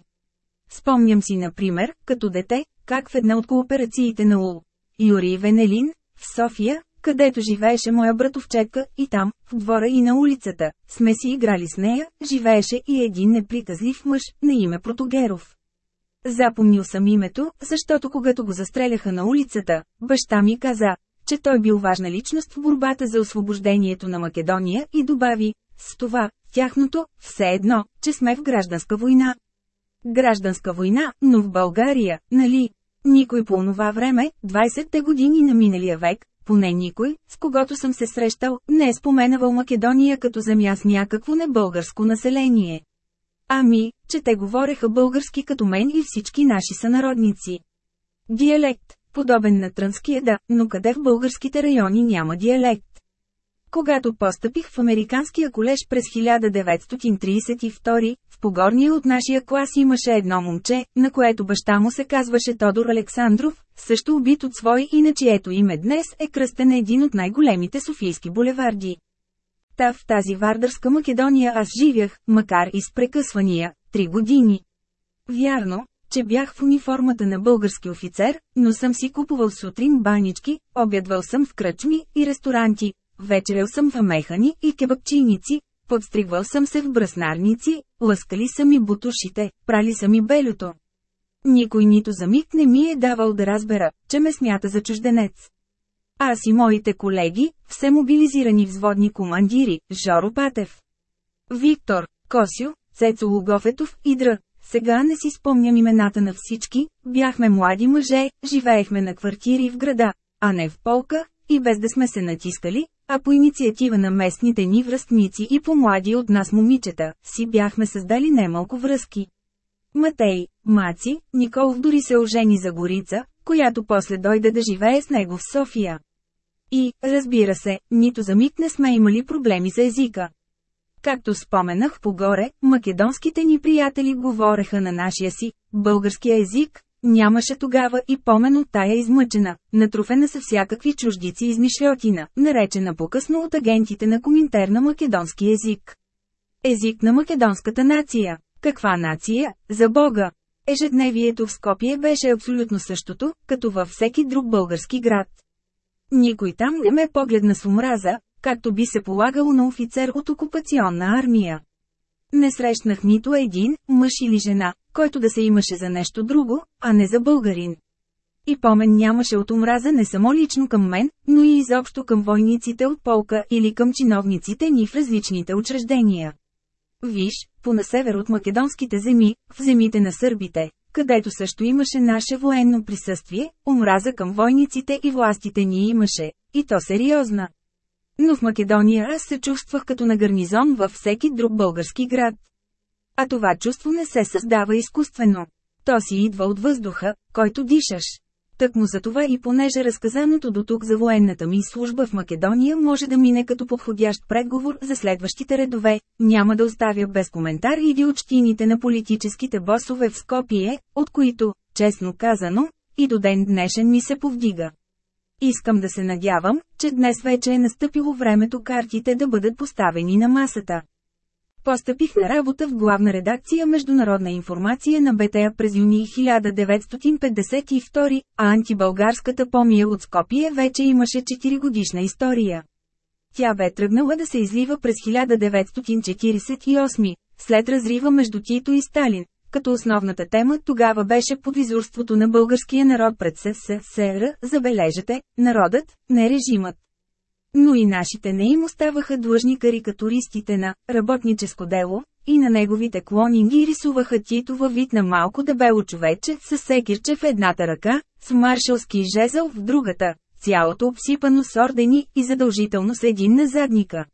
Спомням си, например, като дете, как в една от кооперациите на УЛ. Юрий Венелин, в София, където живееше моя братовчетка, и там, в двора и на улицата, сме си играли с нея, живееше и един неприказлив мъж, на име Протогеров. Запомнил съм името, защото когато го застреляха на улицата, баща ми каза, че той бил важна личност в борбата за освобождението на Македония и добави, с това, тяхното, все едно, че сме в гражданска война. Гражданска война, но в България, нали? Никой по онова време, 20-те години на миналия век, поне никой, с когото съм се срещал, не е споменавал Македония като земя с някакво небългарско население. Ами, че те говореха български като мен и всички наши сънародници. Диалект, подобен на трънския да, но къде в българските райони няма диалект. Когато постъпих в Американския колеж през 1932, в погорния от нашия клас имаше едно момче, на което баща му се казваше Тодор Александров, също убит от свой и на чието име днес е кръстен един от най-големите софийски булеварди. Та в тази Вардърска Македония аз живях, макар и с прекъсвания, три години. Вярно, че бях в униформата на български офицер, но съм си купувал сутрин банички, обядвал съм в кръчми и ресторанти, вечерял съм в механи и кебапчиници, подстригвал съм се в бръснарници, лъскали са ми бутушите, прали са ми белюто. Никой нито за миг не ми е давал да разбера, че ме смята за чужденец. Аз и моите колеги, все мобилизирани взводни командири, Жоро Патев, Виктор, Косю, Цецо Лугофетов и Др. Сега не си спомням имената на всички, бяхме млади мъже, живеехме на квартири в града, а не в полка, и без да сме се натискали, а по инициатива на местните ни връстници и по млади от нас момичета, си бяхме създали немалко връзки. Матей, Маци, Николов дори се ожени за Горица, която после дойде да живее с него в София. И, разбира се, нито за миг не сме имали проблеми за езика. Както споменах погоре, македонските ни приятели говореха на нашия си, българския език, нямаше тогава и помен от тая измъчена, натруфена с всякакви чуждици измишлетина, наречена по-късно от агентите на коминтер на македонски език. Език на македонската нация. Каква нация? За Бога! Ежедневието в Скопие беше абсолютно същото, като във всеки друг български град. Никой там не ме погледна с омраза, както би се полагало на офицер от окупационна армия. Не срещнах нито един, мъж или жена, който да се имаше за нещо друго, а не за българин. И помен нямаше от омраза не само лично към мен, но и изобщо към войниците от полка или към чиновниците ни в различните учреждения. Виж, по на север от македонските земи, в земите на сърбите, където също имаше наше военно присъствие, омраза към войниците и властите ни имаше, и то сериозна. Но в Македония аз се чувствах като на гарнизон във всеки друг български град. А това чувство не се създава изкуствено. То си идва от въздуха, който дишаш. Тъкмо за това и понеже разказаното до тук за военната ми служба в Македония може да мине като подходящ предговор за следващите редове, няма да оставя без коментар и диочтините на политическите босове в Скопие, от които, честно казано, и до ден днешен ми се повдига. Искам да се надявам, че днес вече е настъпило времето картите да бъдат поставени на масата. Постъпих на работа в главна редакция Международна информация на БТА през юни 1952, а антибългарската помия от Скопие вече имаше 4 годишна история. Тя бе тръгнала да се излива през 1948, след разрива между Тито и Сталин, като основната тема тогава беше подвизурството на българския народ пред СССР, забележете, народът, не режимът. Но и нашите не им оставаха длъжни карикатуристите на «работническо дело», и на неговите клонинги рисуваха Тито във вид на малко дебело човече с секирче в едната ръка, с маршалски жезъл в другата, цялото обсипано с ордени и задължително с един на задника.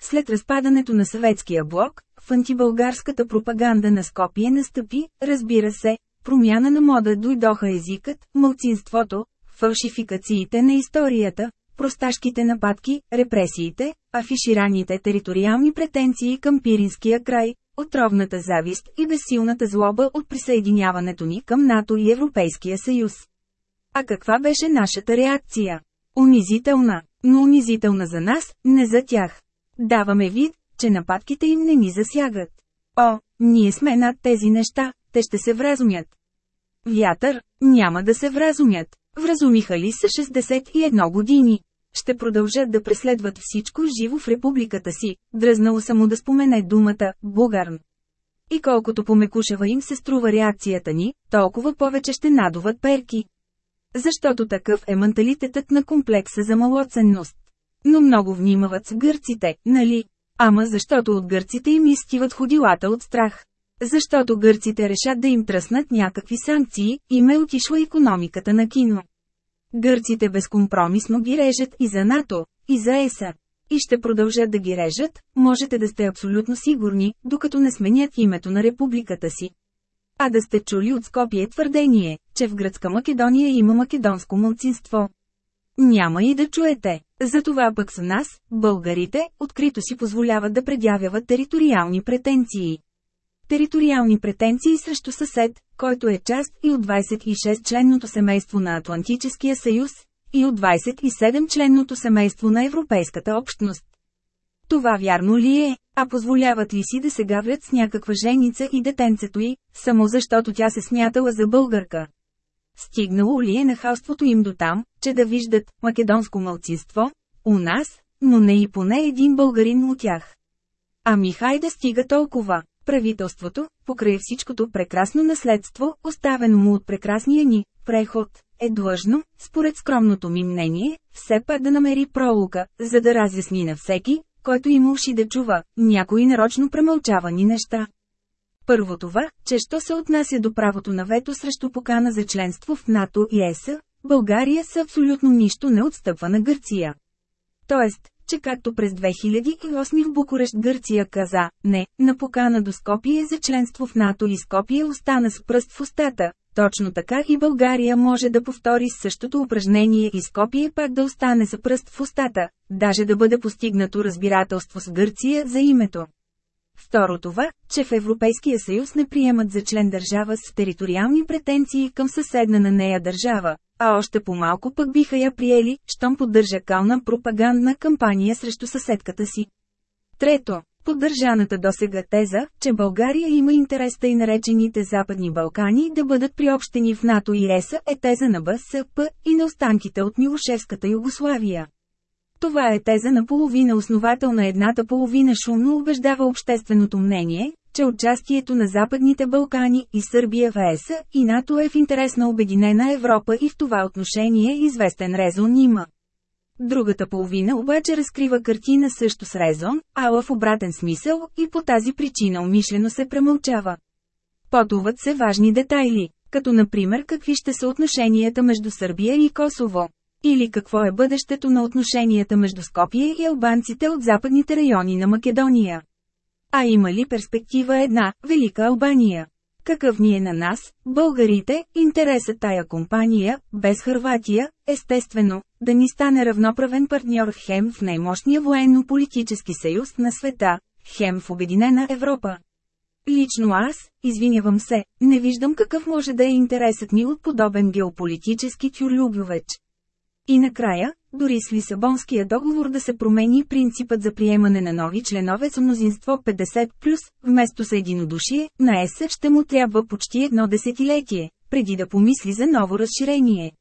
След разпадането на съветския блок, в антибългарската пропаганда на Скопие настъпи, разбира се, промяна на мода дойдоха езикът, мълцинството, фалшификациите на историята, просташките нападки, репресиите, афишираните териториални претенции към Пиринския край, отровната завист и безсилната злоба от присъединяването ни към НАТО и Европейския съюз. А каква беше нашата реакция? Унизителна, но унизителна за нас, не за тях. Даваме вид, че нападките им не ни засягат. О, ние сме над тези неща, те ще се вразумят. Вятър, няма да се вразумят. Вразумиха ли са 61 години? Ще продължат да преследват всичко живо в републиката си, дръзнало само да спомене думата «бугарн». И колкото помекушава им се струва реакцията ни, толкова повече ще надуват перки. Защото такъв е менталитетът на комплекса за малоценност. Но много внимават с гърците, нали? Ама защото от гърците им изтиват ходилата от страх. Защото гърците решат да им тръснат някакви санкции, и ме отишла економиката на кино. Гърците безкомпромисно ги режат и за НАТО, и за ЕСА. И ще продължат да ги режат, можете да сте абсолютно сигурни, докато не сменят името на републиката си. А да сте чули от Скопие твърдение, че в гръцка Македония има македонско мълцинство. Няма и да чуете. Затова пък с нас, българите, открито си позволяват да предявяват териториални претенции. Териториални претенции срещу съсед, който е част и от 26-членното семейство на Атлантическия съюз, и от 27-членното семейство на Европейската общност. Това вярно ли е, а позволяват ли си да се гаврят с някаква женица и детенцето й, само защото тя се смятала за българка? Стигнало ли е нахалството им до там, че да виждат македонско мълцинство, у нас, но не и поне един българин от тях? Ами хайде стига толкова. Правителството, покрай всичкото прекрасно наследство, оставено му от прекрасния ни преход, е длъжно, според скромното ми мнение, все пак да намери пролука, за да разясни на всеки, който има уши да чува, някои нарочно премълчавани неща. Първо това, че що се отнася до правото на вето срещу покана за членство в НАТО и ЕС, България с абсолютно нищо не отстъпва на Гърция. Тоест, че както през 2008 в Букурещ Гърция каза «не» на покана до Скопие за членство в НАТО и Скопие остана с пръст в устата, точно така и България може да повтори същото упражнение и Скопие пак да остане с пръст в устата, даже да бъде постигнато разбирателство с Гърция за името. Второ това, че в Европейския съюз не приемат за член държава с териториални претенции към съседна на нея държава, а още по-малко пък биха я приели, щом поддържа кална пропагандна кампания срещу съседката си. Трето, поддържаната досега теза, че България има интерес и наречените Западни Балкани да бъдат приобщени в НАТО и ЕСА е теза на БСП и на останките от Милошевската Югославия. Това е теза на половина основателна едната половина шумно убеждава общественото мнение, че участието на Западните Балкани и Сърбия в ЕСА и НАТО е в интерес на Обединена Европа и в това отношение известен резон има. Другата половина обаче разкрива картина също с резон, ала в обратен смисъл и по тази причина умишлено се премълчава. Потуват се важни детайли, като например какви ще са отношенията между Сърбия и Косово. Или какво е бъдещето на отношенията между Скопие и албанците от западните райони на Македония. А има ли перспектива една, Велика Албания? Какъв ни е на нас, българите, интересът тая компания, без Хърватия, естествено, да ни стане равноправен партньор хем в най-мощния военно-политически съюз на света, хем в Обединена Европа. Лично аз, извинявам се, не виждам какъв може да е интересът ми от подобен геополитически тюрлюбовеч. И накрая, дори с Лисабонския договор да се промени принципът за приемане на нови членове с мнозинство 50+, вместо с единодушие, на ЕС ще му трябва почти едно десетилетие, преди да помисли за ново разширение.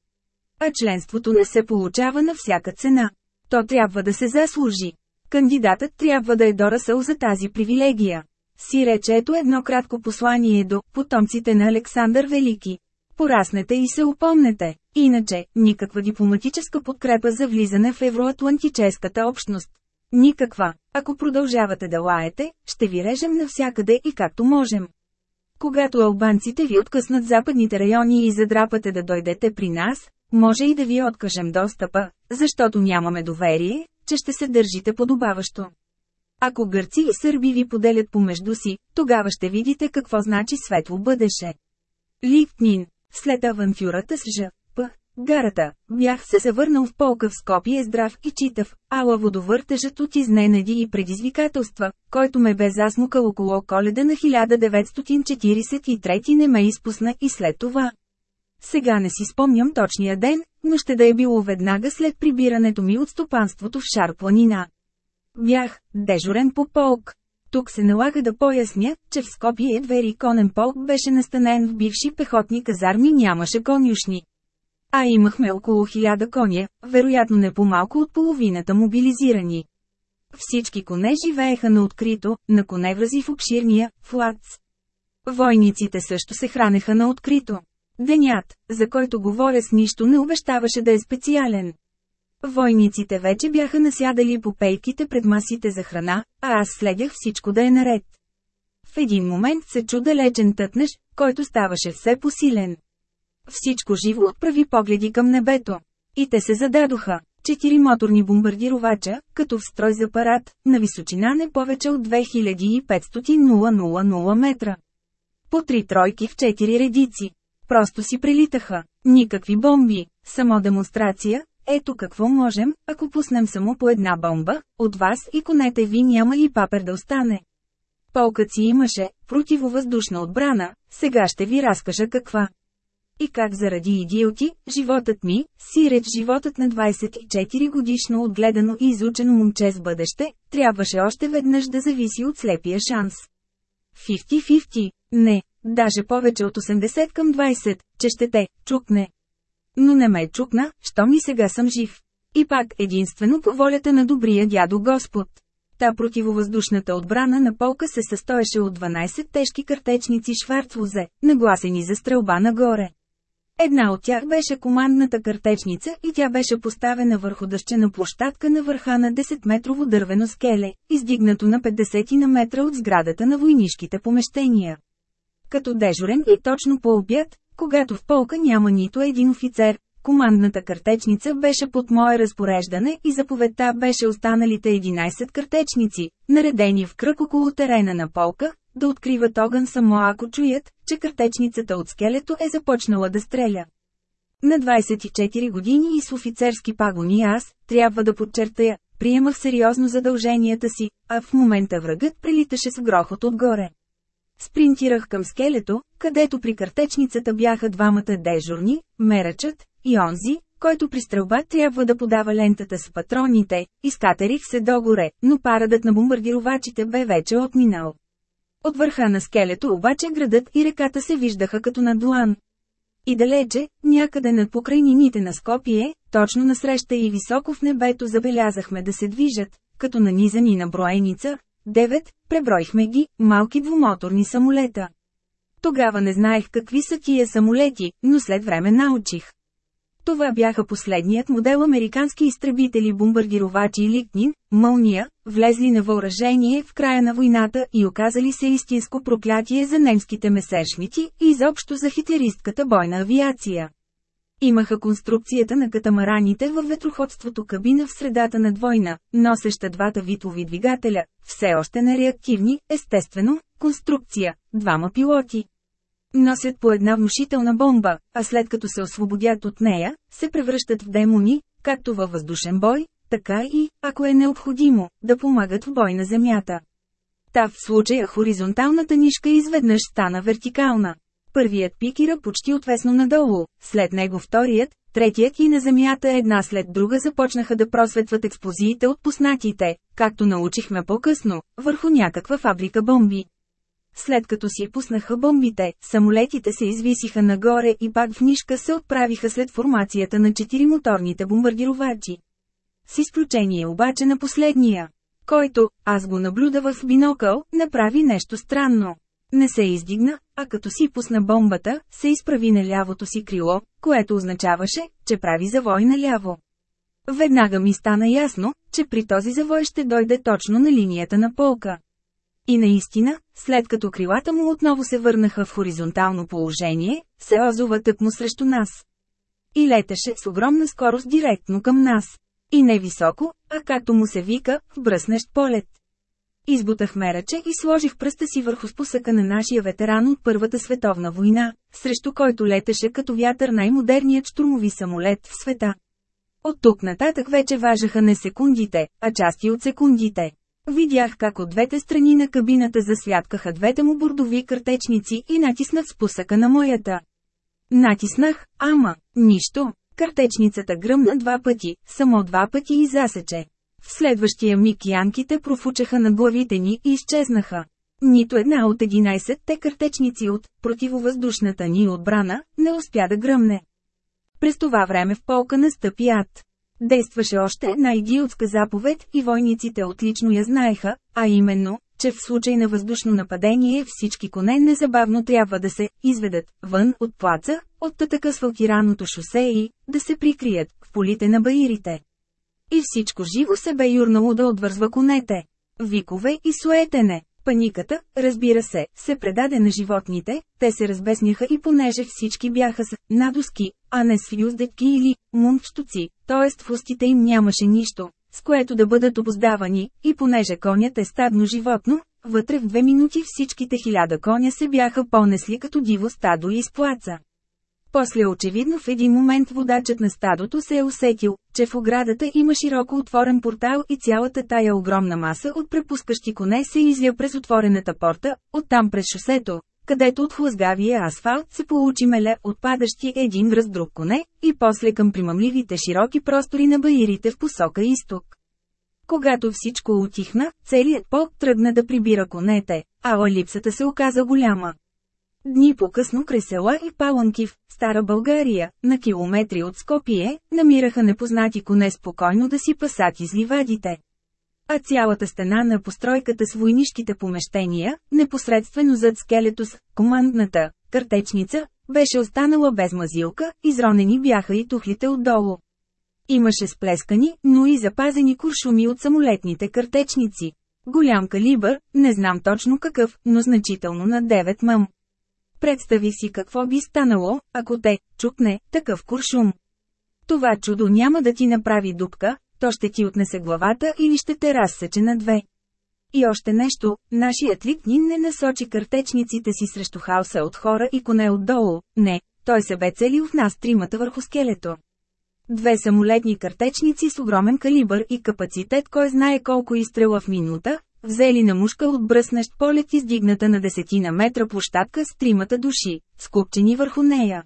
А членството не се получава на всяка цена. То трябва да се заслужи. Кандидатът трябва да е дорасъл за тази привилегия. Си рече ето едно кратко послание до потомците на Александър Велики. Пораснете и се упомнете. Иначе, никаква дипломатическа подкрепа за влизане в евроатлантическата общност. Никаква. Ако продължавате да лаете, ще ви режем навсякъде и както можем. Когато албанците ви откъснат западните райони и задрапате да дойдете при нас, може и да ви откажем достъпа, защото нямаме доверие, че ще се държите подобаващо. Ако гърци и сърби ви поделят помежду си, тогава ще видите какво значи светло бъдеше. Лифтнин след авантюрата с Ж. Гарата, бях се завърнал в полка в Скопие здрав и читав, ала водовъртежът от изненади и предизвикателства, който ме бе засмукал около коледа на 1943 не ме изпусна и след това. Сега не си спомням точния ден, но ще да е било веднага след прибирането ми от стопанството в Шар планина. Бях дежурен по полк, тук се налага да поясня, че в Скопие двери конен полк беше настанен в бивши пехотни казарми нямаше конюшни. А имахме около хиляда коня, вероятно не по-малко от половината мобилизирани. Всички коне живееха на открито, на коневрази в обширния флац. Войниците също се хранеха на открито. Денят, за който говоря с нищо не обещаваше да е специален. Войниците вече бяха насядали по пейките пред масите за храна, а аз следях всичко да е наред. В един момент се чу далечен тътнеш, който ставаше все посилен. Всичко живо отправи погледи към небето. И те се зададоха. Четири моторни бомбардировача, като в строй за парад, на височина не повече от 2500 метра. По три тройки в четири редици. Просто си прелитаха. Никакви бомби, само демонстрация, ето какво можем, ако пуснем само по една бомба, от вас и конете ви няма и папер да остане. Полкът си имаше противовъздушна отбрана, сега ще ви разкажа каква. И как заради идиоти, животът ми, сиреч животът на 24 годишно отгледано и изучено момче с бъдеще, трябваше още веднъж да зависи от слепия шанс. 50-50, не, даже повече от 80 към 20, че ще те, чукне. Но не ме чукна, що ми сега съм жив. И пак единствено по волята на добрия дядо Господ. Та противовъздушната отбрана на полка се състоеше от 12 тежки картечници Шварцлозе, нагласени за стрелба нагоре. Една от тях беше командната картечница и тя беше поставена върху дъщена площадка на върха на 10-метрово дървено скеле, издигнато на 50 на метра от сградата на войнишките помещения. Като дежурен и точно по обяд, когато в полка няма нито един офицер, командната картечница беше под мое разпореждане и заповедта беше останалите 11 картечници, наредени в кръг около терена на полка, да откриват огън само ако чуят, че картечницата от скелето е започнала да стреля. На 24 години и с офицерски пагони аз, трябва да подчертая, приемах сериозно задълженията си, а в момента врагът прелиташе с грохот отгоре. Спринтирах към скелето, където при картечницата бяха двамата дежурни, мерачът и онзи, който при стрелба трябва да подава лентата с патроните, изкатерих се догоре, но парадът на бомбардировачите бе вече отминал. От върха на скелето обаче градът и реката се виждаха като на длан. И далече, някъде над покрайнините на Скопие, точно насреща и високо в небето забелязахме да се движат, като нанизани на броеница, девет, преброихме ги, малки двумоторни самолета. Тогава не знаех какви са тия самолети, но след време научих. Това бяха последният модел американски изтребители-бомбардировачи Ликнин, Мълния, влезли на въоръжение в края на войната и оказали се истинско проклятие за немските месершмити и изобщо за хитеристката бойна авиация. Имаха конструкцията на катамараните във ветроходството кабина в средата на двойна, носеща двата витови двигателя, все още нереактивни, естествено, конструкция, двама пилоти. Носят по една внушителна бомба, а след като се освободят от нея, се превръщат в демони, както във въздушен бой, така и, ако е необходимо, да помагат в бой на земята. Та в случая хоризонталната нишка изведнъж стана вертикална. Първият пикира почти отвесно надолу, след него вторият, третият и на земята една след друга започнаха да просветват експлозиите от поснатите, както научихме по-късно, върху някаква фабрика бомби. След като си пуснаха бомбите, самолетите се извисиха нагоре и пак в нишка се отправиха след формацията на четиримоторните бомбардировачи. С изключение обаче на последния, който, аз го наблюдавах в бинокъл, направи нещо странно. Не се издигна, а като си пусна бомбата, се изправи на лявото си крило, което означаваше, че прави завой наляво. Веднага ми стана ясно, че при този завой ще дойде точно на линията на полка. И наистина, след като крилата му отново се върнаха в хоризонтално положение, се озова тъкмо срещу нас. И летеше с огромна скорост директно към нас. И не високо, а както му се вика, в бръснещ полет. Избутах мераче и сложих пръста си върху спусъка на нашия ветеран от Първата световна война, срещу който летеше като вятър най-модерният штурмови самолет в света. От тук нататък вече важаха не секундите, а части от секундите. Видях как от двете страни на кабината засвяткаха двете му бордови картечници и натиснах спусъка на моята. Натиснах, ама, нищо. Картечницата гръмна два пъти, само два пъти и засече. В следващия миг янките профучаха над главите ни и изчезнаха. Нито една от 11-те картечници от противовъздушната ни отбрана не успя да гръмне. През това време в полка настъпи ад. Действаше още една идиотска заповед и войниците отлично я знаеха, а именно, че в случай на въздушно нападение всички коне незабавно трябва да се изведат вън от плаца, от тътъка асфалтираното шосе и да се прикрият в полите на баирите. И всичко живо се бе юрнало да отвързва конете. Викове и суетене. Паниката, разбира се, се предаде на животните, те се разбесняха и понеже всички бяха с надоски, а не с фюздетки или мунчтуци, т.е. в устите им нямаше нищо, с което да бъдат обоздавани, и понеже конят е стадно животно, вътре в две минути всичките хиляда коня се бяха понесли като диво стадо и изплаца. После очевидно в един момент водачът на стадото се е усетил, че в оградата има широко отворен портал и цялата тая огромна маса от препускащи коне се изля през отворената порта, оттам през шосето, където от хлъзгавия асфалт се получи меле отпадащи един връз друг коне, и после към примамливите широки простори на баирите в посока изток. Когато всичко утихна, целият полк тръгна да прибира конете, а липсата се оказа голяма. Дни по-късно край села и в Стара България, на километри от Скопие, намираха непознати коне спокойно да си пасат из ливадите. А цялата стена на постройката с войнишките помещения, непосредствено зад скелето с командната картечница, беше останала без мазилка, изронени бяха и тухлите отдолу. Имаше сплескани, но и запазени куршуми от самолетните картечници. Голям калибър, не знам точно какъв, но значително на 9 мъм. Представи си какво би станало, ако те чукне такъв куршум. Това чудо няма да ти направи дупка, то ще ти отнесе главата или ще те разсече на две. И още нещо, нашият Литнин не насочи картечниците си срещу хаоса от хора и коне отдолу, не, той се бе целил в нас тримата върху скелето. Две самолетни картечници с огромен калибър и капацитет кой знае колко изстрела в минута, взели на мушка от бръснещ полет издигната на десетина метра площадка с тримата души, скупчени върху нея.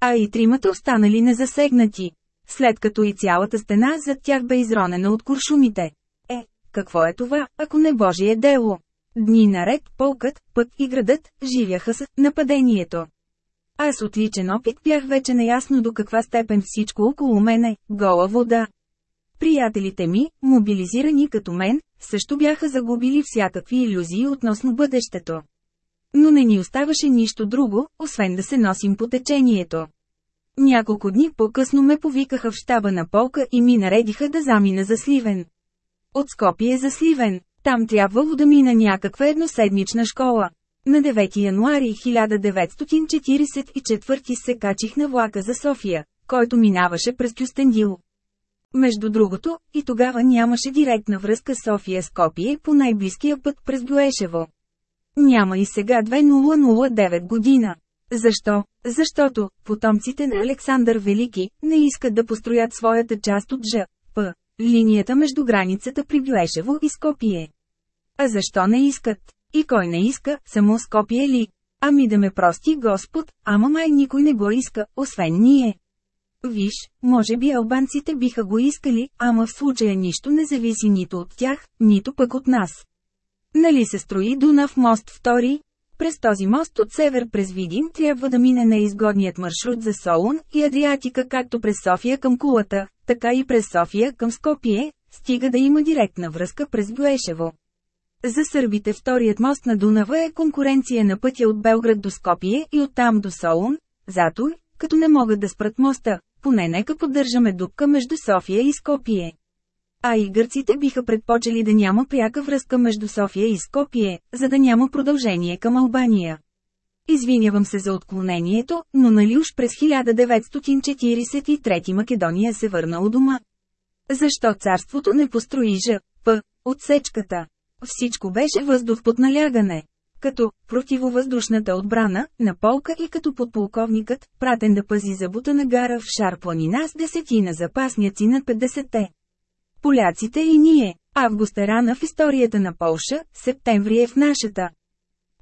А и тримата останали незасегнати. След като и цялата стена зад тях бе изронена от куршумите. Е, какво е това, ако не Божие дело? Дни наред полкът, пък и градът, живяха с нападението. Аз от личен опит бях вече неясно до каква степен всичко около мене, гола вода. Приятелите ми, мобилизирани като мен, също бяха загубили всякакви иллюзии относно бъдещето. Но не ни оставаше нищо друго, освен да се носим по течението. Няколко дни по-късно ме повикаха в щаба на полка и ми наредиха да замина за Сливен. От Скопие за Сливен, там трябвало да мина някаква едноседмична школа. На 9 януари 1944 се качих на влака за София, който минаваше през Кюстендил. Между другото, и тогава нямаше директна връзка София-Скопие по най-близкия път през Блуешево. Няма и сега 2009 година. Защо? Защото, потомците на Александър Велики, не искат да построят своята част от Ж. П. Линията между границата при Блуешево и Скопие. А защо не искат? И кой не иска, само Скопие ли? Ами да ме прости Господ, ама май никой не го иска, освен ние. Виж, може би албанците биха го искали, ама в случая нищо не зависи нито от тях, нито пък от нас. Нали се строи Дунав мост втори? През този мост от север през Видин трябва да мине неизгодният маршрут за Солун и Адриатика както през София към Кулата, така и през София към Скопие, стига да има директна връзка през Блешево. За сърбите вторият мост на Дунава е конкуренция на пътя от Белград до Скопие и оттам до Солун, зато, като не могат да спрат моста, поне нека поддържаме дупка между София и Скопие. А и гърците биха предпочели да няма пряка връзка между София и Скопие, за да няма продължение към Албания. Извинявам се за отклонението, но нали уж през 1943 Македония се върна у дома. Защо царството не построи Ж. П. Отсечката? Всичко беше въздух под налягане. Като противовъздушната отбрана на полка и като подполковникът, пратен да пази забута на гара в Шар планина с десетина запасняци на 50-те. Поляците и ние. Август е рана в историята на Полша, септември е в нашата.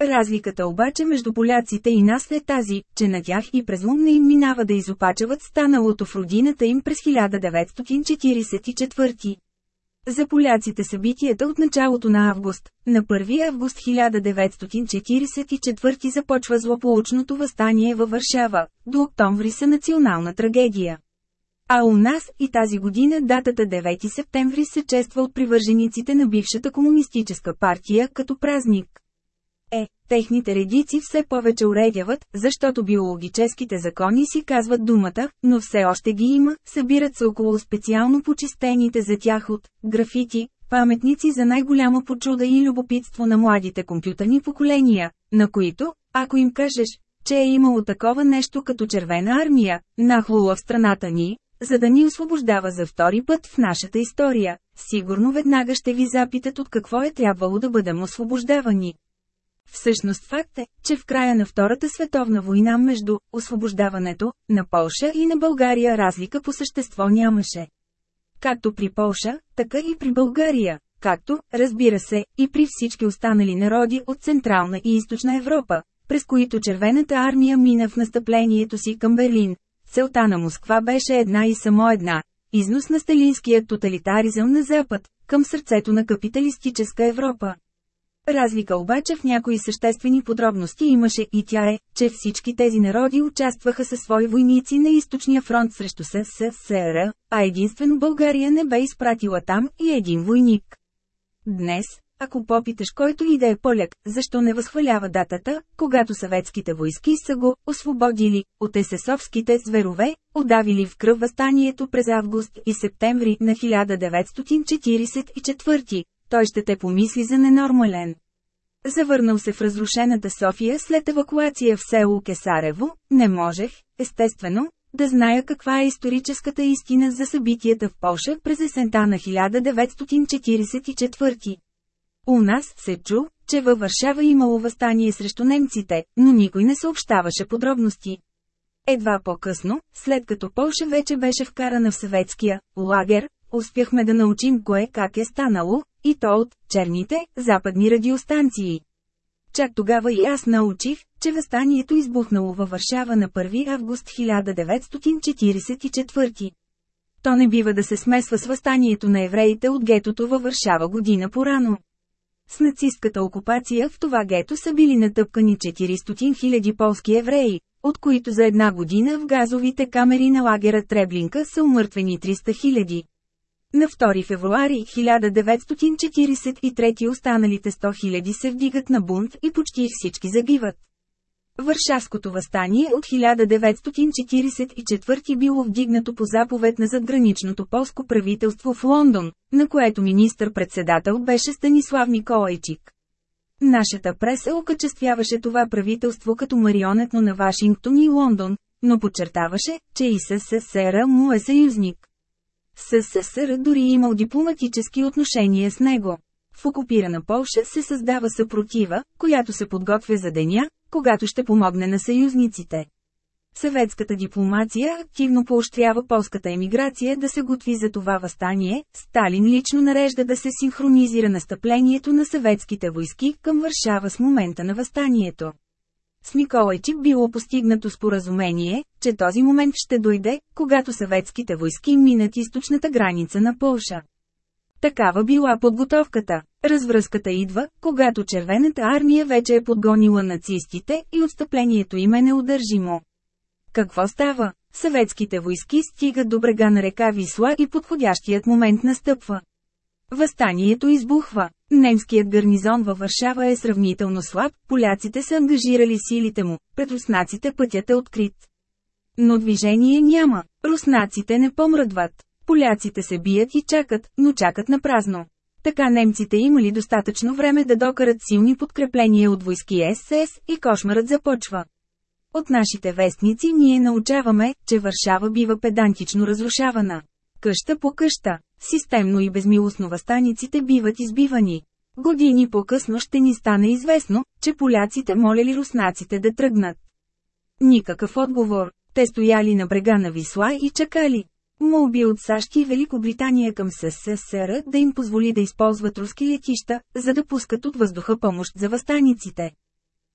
Разликата обаче между поляците и нас е тази, че на тях и през лум не им минава да изопачават станалото в родината им през 1944. За поляците събитията от началото на август, на 1 август 1944 започва злополучното възстание във Варшава, до октомври са национална трагедия. А у нас и тази година датата 9 септември се чества от привържениците на бившата комунистическа партия като празник. Техните редици все повече уредяват, защото биологическите закони си казват думата, но все още ги има, събират се около специално почистените за тях от графити, паметници за най-голямо почуда и любопитство на младите компютърни поколения, на които, ако им кажеш, че е имало такова нещо като червена армия, нахлула в страната ни, за да ни освобождава за втори път в нашата история, сигурно веднага ще ви запитат от какво е трябвало да бъдем освобождавани. Всъщност факт е, че в края на Втората световна война между освобождаването на Полша и на България разлика по същество нямаше. Както при Полша, така и при България, както, разбира се, и при всички останали народи от Централна и Източна Европа, през които Червената армия мина в настъплението си към Берлин. Целта на Москва беше една и само една – износ на сталинския тоталитаризъм на Запад, към сърцето на капиталистическа Европа. Разлика обаче в някои съществени подробности имаше и тя е, че всички тези народи участваха със свои войници на източния фронт срещу СССР, а единствено България не бе изпратила там и един войник. Днес, ако попиташ който и да е поляк, защо не възхвалява датата, когато съветските войски са го освободили от есесовските зверове, удавили в кръв възстанието през август и септември на 1944, той ще те помисли за ненормален. Завърнал се в разрушената София след евакуация в село Кесарево, не можех, естествено, да зная каква е историческата истина за събитията в Польша през есента на 1944. У нас се чу, че във Варшава имало възстание срещу немците, но никой не съобщаваше подробности. Едва по-късно, след като Полша вече беше вкарана в съветския лагер, успяхме да научим кое как е станало, и то от черните, западни радиостанции. Чак тогава и аз научих, че възстанието избухнало във Варшава на 1 август 1944. То не бива да се смесва с възстанието на евреите от гетото във Варшава година порано. С нацистката окупация в това гето са били натъпкани 400 000 полски евреи, от които за една година в газовите камери на лагера Треблинка са умъртвени 300 000. На 2 февруари 1943 останалите 100 000 се вдигат на бунт и почти всички загиват. Варшавското възстание от 1944 било вдигнато по заповед на задграничното полско правителство в Лондон, на което министър-председател беше Станислав Николайчик. Нашата преса окачествяваше това правителство като марионетно на Вашингтон и Лондон, но подчертаваше, че и СССР му е съюзник. СССР дори имал дипломатически отношения с него. В окупирана Полша се създава съпротива, която се подготвя за деня, когато ще помогне на съюзниците. Съветската дипломация активно поощрява полската емиграция да се готви за това възстание, Сталин лично нарежда да се синхронизира настъплението на съветските войски към Варшава с момента на възстанието. С Николайчик било постигнато споразумение, че този момент ще дойде, когато съветските войски минат източната граница на Полша. Такава била подготовката. Развръзката идва, когато червената армия вече е подгонила нацистите и отстъплението им е неудържимо. Какво става? Съветските войски стигат до брега на река Висла и подходящият момент настъпва. Възстанието избухва. Немският гарнизон във Варшава е сравнително слаб, поляците са ангажирали силите му, пред руснаците пътят е открит. Но движение няма, руснаците не помръдват. Поляците се бият и чакат, но чакат на празно. Така немците имали достатъчно време да докарат силни подкрепления от войски СС и кошмарът започва. От нашите вестници ние научаваме, че Варшава бива педантично разрушавана. Къща по къща, системно и безмилостно възстаниците биват избивани. Години по-късно ще ни стане известно, че поляците молели руснаците да тръгнат. Никакъв отговор. Те стояли на брега на Висла и чакали. Молби от САЩ и Великобритания към СССР да им позволи да използват руски летища, за да пускат от въздуха помощ за възстаниците.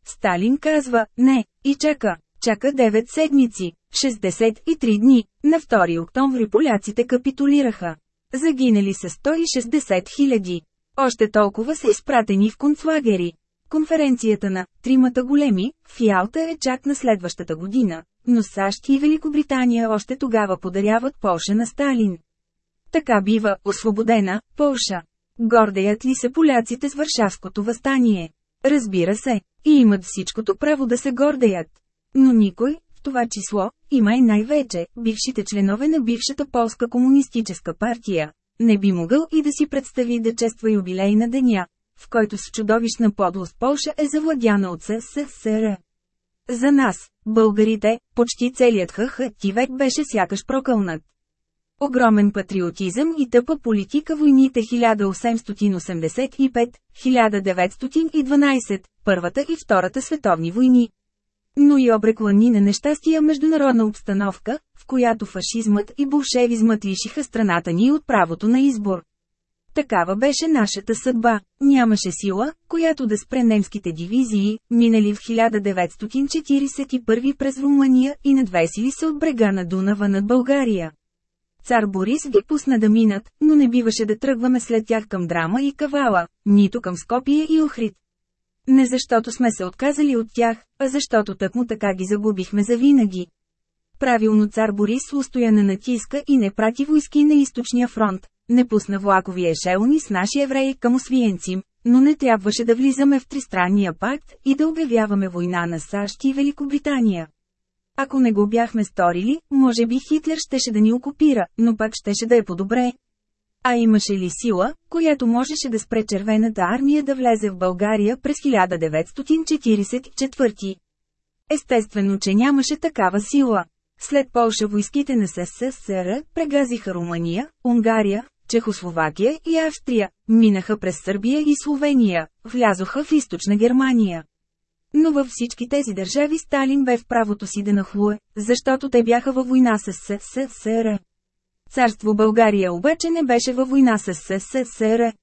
Сталин казва «не» и чака. Чака 9 седмици, 63 дни. На 2 октомври поляците капитулираха. Загинали са 160 хиляди. Още толкова са изпратени в концлагери. Конференцията на «Тримата големи» в Ялта е чак на следващата година, но САЩ и Великобритания още тогава подаряват Полша на Сталин. Така бива освободена Полша. Гордеят ли се поляците с Варшавското възстание? Разбира се, и имат всичкото право да се гордеят. Но никой, в това число, има и най-вече, бившите членове на бившата полска комунистическа партия, не би могъл и да си представи да чества юбилей на деня, в който с чудовищна подлост Полша е завладяна от СССР. За нас, българите, почти целият ХХ ти век беше сякаш прокълнат. Огромен патриотизъм и тъпа политика войните 1885-1912, Първата и Втората световни войни. Но и обреклани на нещастия международна обстановка, в която фашизмът и болшевизмът лишиха страната ни от правото на избор. Такава беше нашата съдба. Нямаше сила, която да спре немските дивизии, минали в 1941 през Румъния и надвесили се от брега на Дунава над България. Цар Борис ги пусна да минат, но не биваше да тръгваме след тях към Драма и Кавала, нито към Скопие и Охрид. Не защото сме се отказали от тях, а защото тъкмо така ги загубихме завинаги. Правилно цар Борис устоя на натиска и не прати войски на източния фронт, не пусна влакови ешелони с наши евреи към Освиенцим, но не трябваше да влизаме в тристранния пакт и да обявяваме война на САЩ и Великобритания. Ако не го бяхме сторили, може би Хитлер щеше да ни окупира, но пак щеше да е по-добре. А имаше ли сила, която можеше да спре червената армия да влезе в България през 1944? Естествено, че нямаше такава сила. След Полша войските на СССР прегазиха Румъния, Унгария, Чехословакия и Австрия, минаха през Сърбия и Словения, влязоха в източна Германия. Но във всички тези държави Сталин бе в правото си да нахлуе, защото те бяха във война с СССР. Царство България обаче не беше във война с СССР.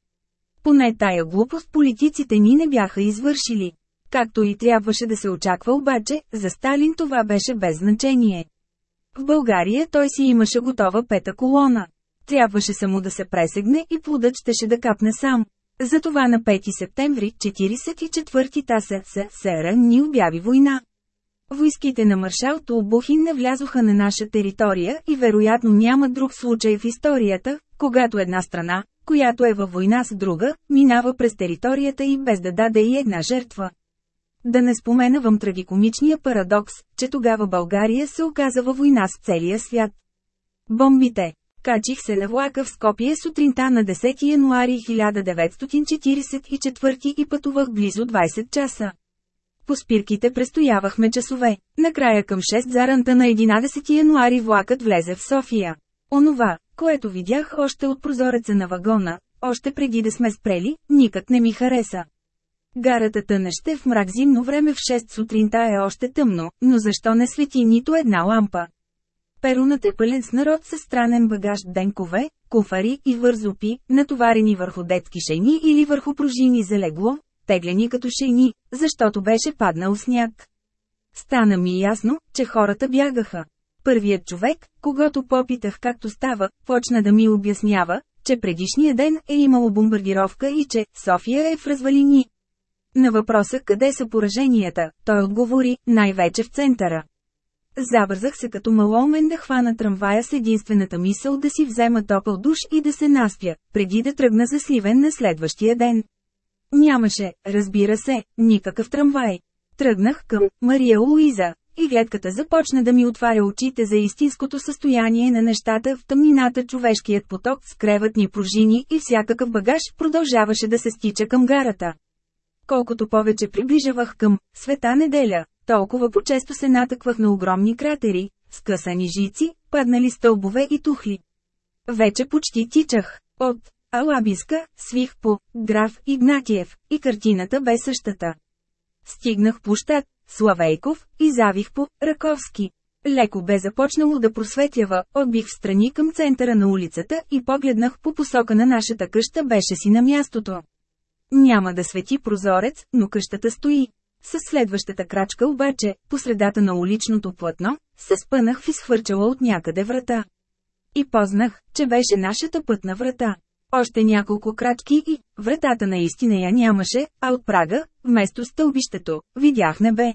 Поне тая глупост политиците ни не бяха извършили. Както и трябваше да се очаква обаче, за Сталин това беше без значение. В България той си имаше готова пета колона. Трябваше само да се пресегне и плодът щеше да капне сам. Затова на 5 септември 44 та СССР ни обяви война. Войските на маршал не влязоха на наша територия и вероятно няма друг случай в историята, когато една страна, която е във война с друга, минава през територията и без да даде и една жертва. Да не споменавам трагикомичния парадокс, че тогава България се оказа във война с целия свят. Бомбите. Качих се на влака в Скопие сутринта на 10 януари 1944 и пътувах близо 20 часа. По спирките престоявахме часове. Накрая към 6 заранта на 11 януари влакът влезе в София. Онова, което видях още от прозореца на вагона, още преди да сме спрели, никак не ми хареса. Гарата тънеще в мрак зимно време в 6 сутринта е още тъмно, но защо не свети нито една лампа? Перунът е пълен с народ със странен багаж денкове, куфари и вързопи, натоварени върху детски шейни или върху пружини за легло, теглени като шейни, защото беше паднал сняг. Стана ми ясно, че хората бягаха. Първият човек, когато попитах както става, почна да ми обяснява, че предишния ден е имало бомбардировка и че София е в развалини. На въпроса къде са пораженията, той отговори, най-вече в центъра. Забързах се като маломен да хвана трамвая с единствената мисъл да си взема топъл душ и да се наспя, преди да тръгна за Сливен на следващия ден. Нямаше, разбира се, никакъв трамвай. Тръгнах към Мария Луиза, и гледката започна да ми отваря очите за истинското състояние на нещата в тъмнината човешкият поток с креватни пружини и всякакъв багаж продължаваше да се стича към гарата. Колкото повече приближавах към света неделя, толкова по-често се натъквах на огромни кратери, скъсани жици, паднали стълбове и тухли. Вече почти тичах. От Алабиска, свих по Граф Игнатиев, и картината бе същата. Стигнах площад, Славейков, и завих по Раковски. Леко бе започнало да просветява, отбих в страни към центъра на улицата и погледнах по посока на нашата къща беше си на мястото. Няма да свети прозорец, но къщата стои. С следващата крачка обаче, по средата на уличното платно, се спънах в изхвърчала от някъде врата. И познах, че беше нашата пътна врата. Още няколко крачки и, вратата наистина я нямаше, а от прага, вместо стълбището, видях небе.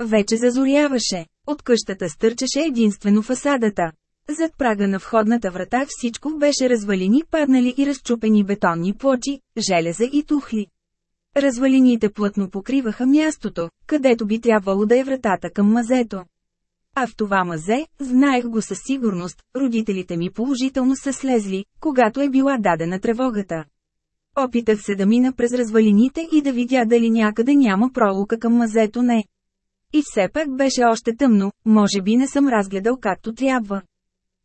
Вече зазоряваше. От къщата стърчеше единствено фасадата. Зад прага на входната врата всичко беше развалини паднали и разчупени бетонни плочи, железа и тухли. Развалините плътно покриваха мястото, където би трябвало да е вратата към мазето. А в това мазе, знаех го със сигурност, родителите ми положително са слезли, когато е била дадена тревогата. Опитах се да мина през развалините и да видя дали някъде няма пролука към мазето не. И все пак беше още тъмно, може би не съм разгледал както трябва.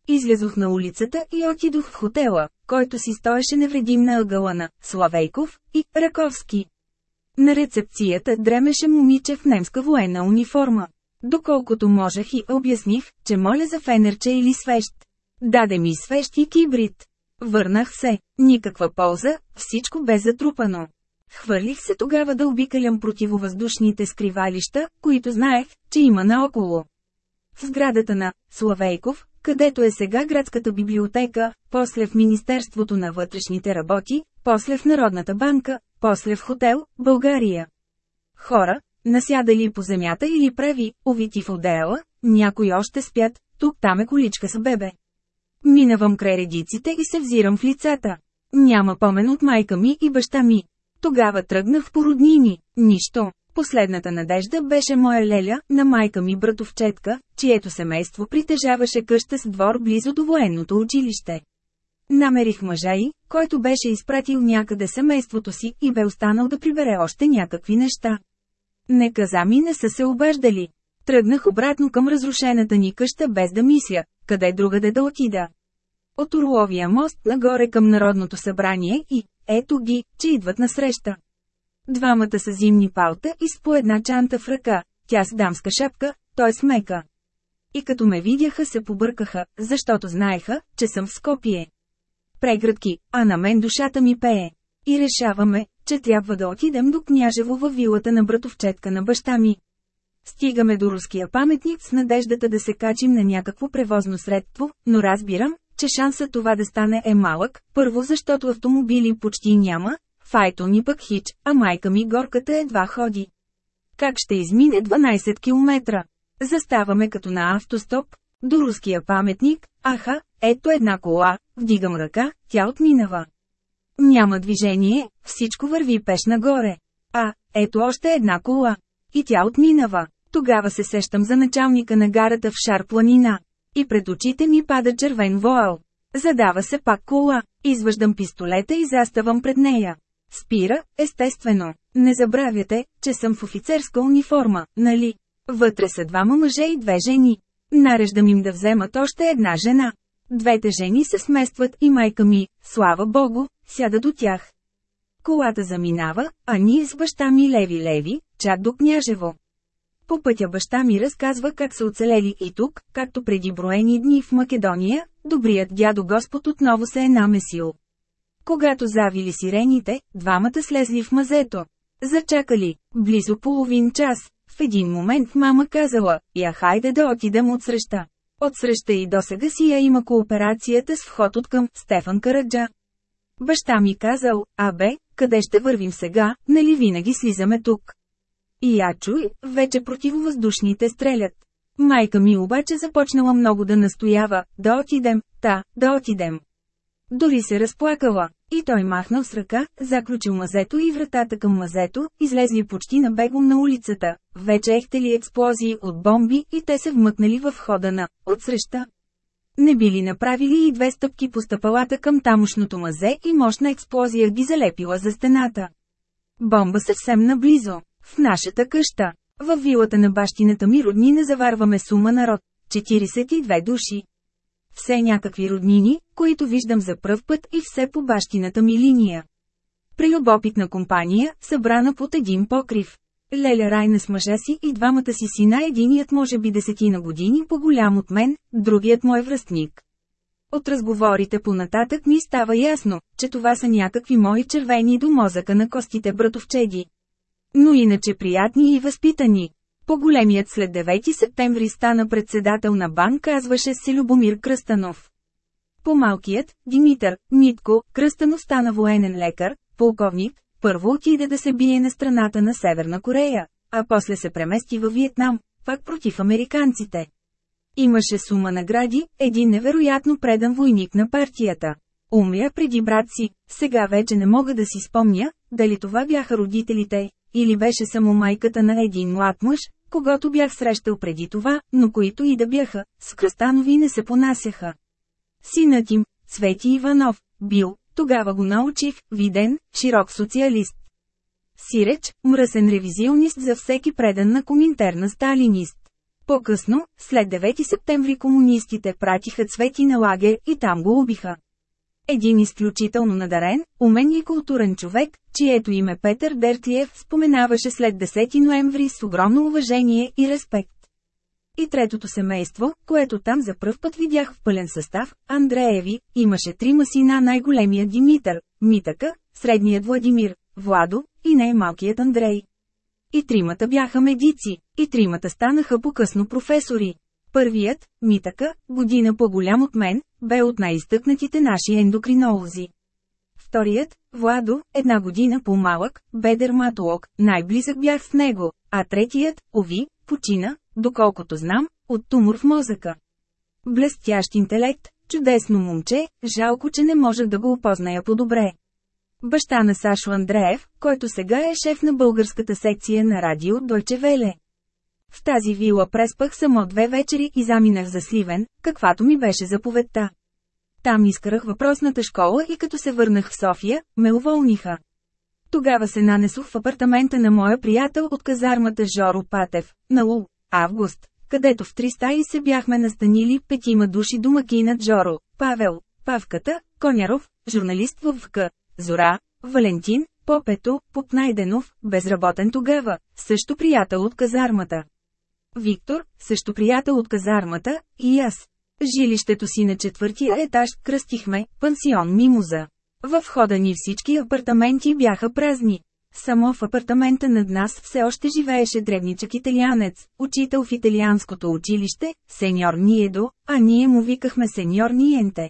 Излязох на улицата и отидох в хотела, който си стоеше невредим на ъгъла на Славейков и Раковски. На рецепцията дремеше момиче в немска военна униформа. Доколкото можех и обясних, че моля за фенерче или свещ. Даде ми свещ и кибрид. Върнах се, никаква полза, всичко бе затрупано. Хвърлих се тогава да обикалям противовъздушните скривалища, които знаех, че има наоколо. В сградата на Славейков, където е сега градската библиотека, после в Министерството на вътрешните работи, после в Народната банка, после в хотел, България. Хора, насядали по земята или прави, увити в отдела, някои още спят, тук там е количка с бебе. Минавам край редиците и се взирам в лицата. Няма помен от майка ми и баща ми. Тогава тръгнах по роднини. Нищо. Последната надежда беше моя леля, на майка ми братовчетка, чието семейство притежаваше къща с двор близо до военното училище. Намерих мъжа и, който беше изпратил някъде семейството си и бе останал да прибере още някакви неща. Не каза ми не са се обаждали. Тръгнах обратно към разрушената ни къща без да мисля, къде другаде да отида. От Орловия мост нагоре към Народното събрание и, ето ги, че идват насреща. Двамата са зимни палта и с по една чанта в ръка, тя с дамска шапка, той с мека. И като ме видяха се побъркаха, защото знаеха, че съм в Скопие. Преградки, а на мен душата ми пее. И решаваме, че трябва да отидем до Княжево във вилата на братовчетка на баща ми. Стигаме до руския паметник с надеждата да се качим на някакво превозно средство, но разбирам, че шанса това да стане е малък, първо защото автомобили почти няма, файто ни пък хич, а майка ми горката едва ходи. Как ще измине 12 км? Заставаме като на автостоп, до руския паметник, аха, ето една кола, вдигам ръка, тя отминава. Няма движение, всичко върви пеш нагоре. А, ето още една кола. И тя отминава. Тогава се сещам за началника на гарата в Шар планина. И пред очите ми пада червен воал. Задава се пак кола. Изваждам пистолета и заставам пред нея. Спира, естествено. Не забравяте, че съм в офицерска униформа, нали? Вътре са двама мъже и две жени. Нареждам им да вземат още една жена. Двете жени се сместват и майка ми, слава богу, сяда до тях. Колата заминава, а ние с баща ми леви-леви, чак до Княжево. По пътя баща ми разказва как са оцелели и тук, както преди броени дни в Македония, добрият дядо Господ отново се е намесил. Когато завили сирените, двамата слезли в мазето. Зачакали, близо половин час. В един момент мама казала, я хайде да отидем отсреща. Отсреща и досега си я има кооперацията с вход от към Стефан Караджа. Баща ми казал, абе, къде ще вървим сега, нали винаги слизаме тук. И я чуй, вече противовъздушните стрелят. Майка ми обаче започнала много да настоява, да отидем, та, да отидем. Дори се разплакала. И той махнал с ръка, заключил мазето и вратата към мазето, излезли почти на бегом на улицата. Вече ехтели експлозии от бомби и те се вмъкнали в хода на «отсреща». Не били направили и две стъпки по стъпалата към тамошното мазе и мощна експлозия ги залепила за стената. Бомба съвсем наблизо, в нашата къща. Във вилата на бащината ми роднина заварваме сума народ – 42 души. Все някакви роднини, които виждам за пръв път и все по бащината ми линия. Прелюбопитна компания, събрана под един покрив. Леля Райна с мъжа си и двамата си сина единият може би десетина години по-голям от мен, другият мой връстник. От разговорите по-нататък ми става ясно, че това са някакви мои червени до мозъка на костите братовчеди. Но иначе приятни и възпитани. По-големият след 9 септември стана председател на БАН казваше се Любомир Кръстанов. По-малкият, Димитър, Нитко, Кръстанов стана военен лекар, полковник, първо отиде да се бие на страната на Северна Корея, а после се премести във Виетнам, пак против американците. Имаше сума награди, един невероятно предан войник на партията. Умря преди брат си, сега вече не мога да си спомня, дали това бяха родителите, или беше само майката на един млад мъж, когато бях срещал преди това, но които и да бяха, с Кръстанови не се понасяха. Синът им, Свети Иванов, бил, тогава го научих, виден, широк социалист. Сиреч, мръсен ревизионист за всеки предан на коминтерна сталинист. По-късно, след 9 септември комунистите пратиха цвети на лагер и там го убиха. Един изключително надарен, умен и културен човек, чието име Петър Дертлиев споменаваше след 10 ноември с огромно уважение и респект. И третото семейство, което там за пръв път видях в пълен състав, Андрееви, имаше трима сина най-големият Димитър, Митъка, средният Владимир, Владо и най-малкият Андрей. И тримата бяха медици, и тримата станаха по-късно професори. Първият, Митъка, година по-голям от мен, бе от най-изтъкнатите наши ендокринолози. Вторият, Владо, една година по-малък, бе дерматолог, най-близък бях с него, а третият, Ови, почина, доколкото знам, от тумор в мозъка. Блестящ интелект, чудесно момче, жалко, че не можех да го опозная по-добре. Баща на Сашо Андреев, който сега е шеф на българската секция на радио Дойче Веле. В тази вила преспах само две вечери и заминах за Сливен, каквато ми беше заповедта. Там изкарах въпросната школа и като се върнах в София, ме уволниха. Тогава се нанесох в апартамента на моя приятел от казармата Жоро Патев, на Лу, август, където в три стаи се бяхме настанили петима души домакинът Жоро, Павел, Павката, Коняров, журналист в ВК, Зора, Валентин, Попето, Поп Найденов, безработен тогава, също приятел от казармата. Виктор, също приятел от казармата, и аз. Жилището си на четвъртия етаж кръстихме «Пансион Мимоза». В входа ни всички апартаменти бяха празни. Само в апартамента над нас все още живееше древничък италианец, учител в италианското училище, сеньор Ниедо, а ние му викахме сеньор Ниенте.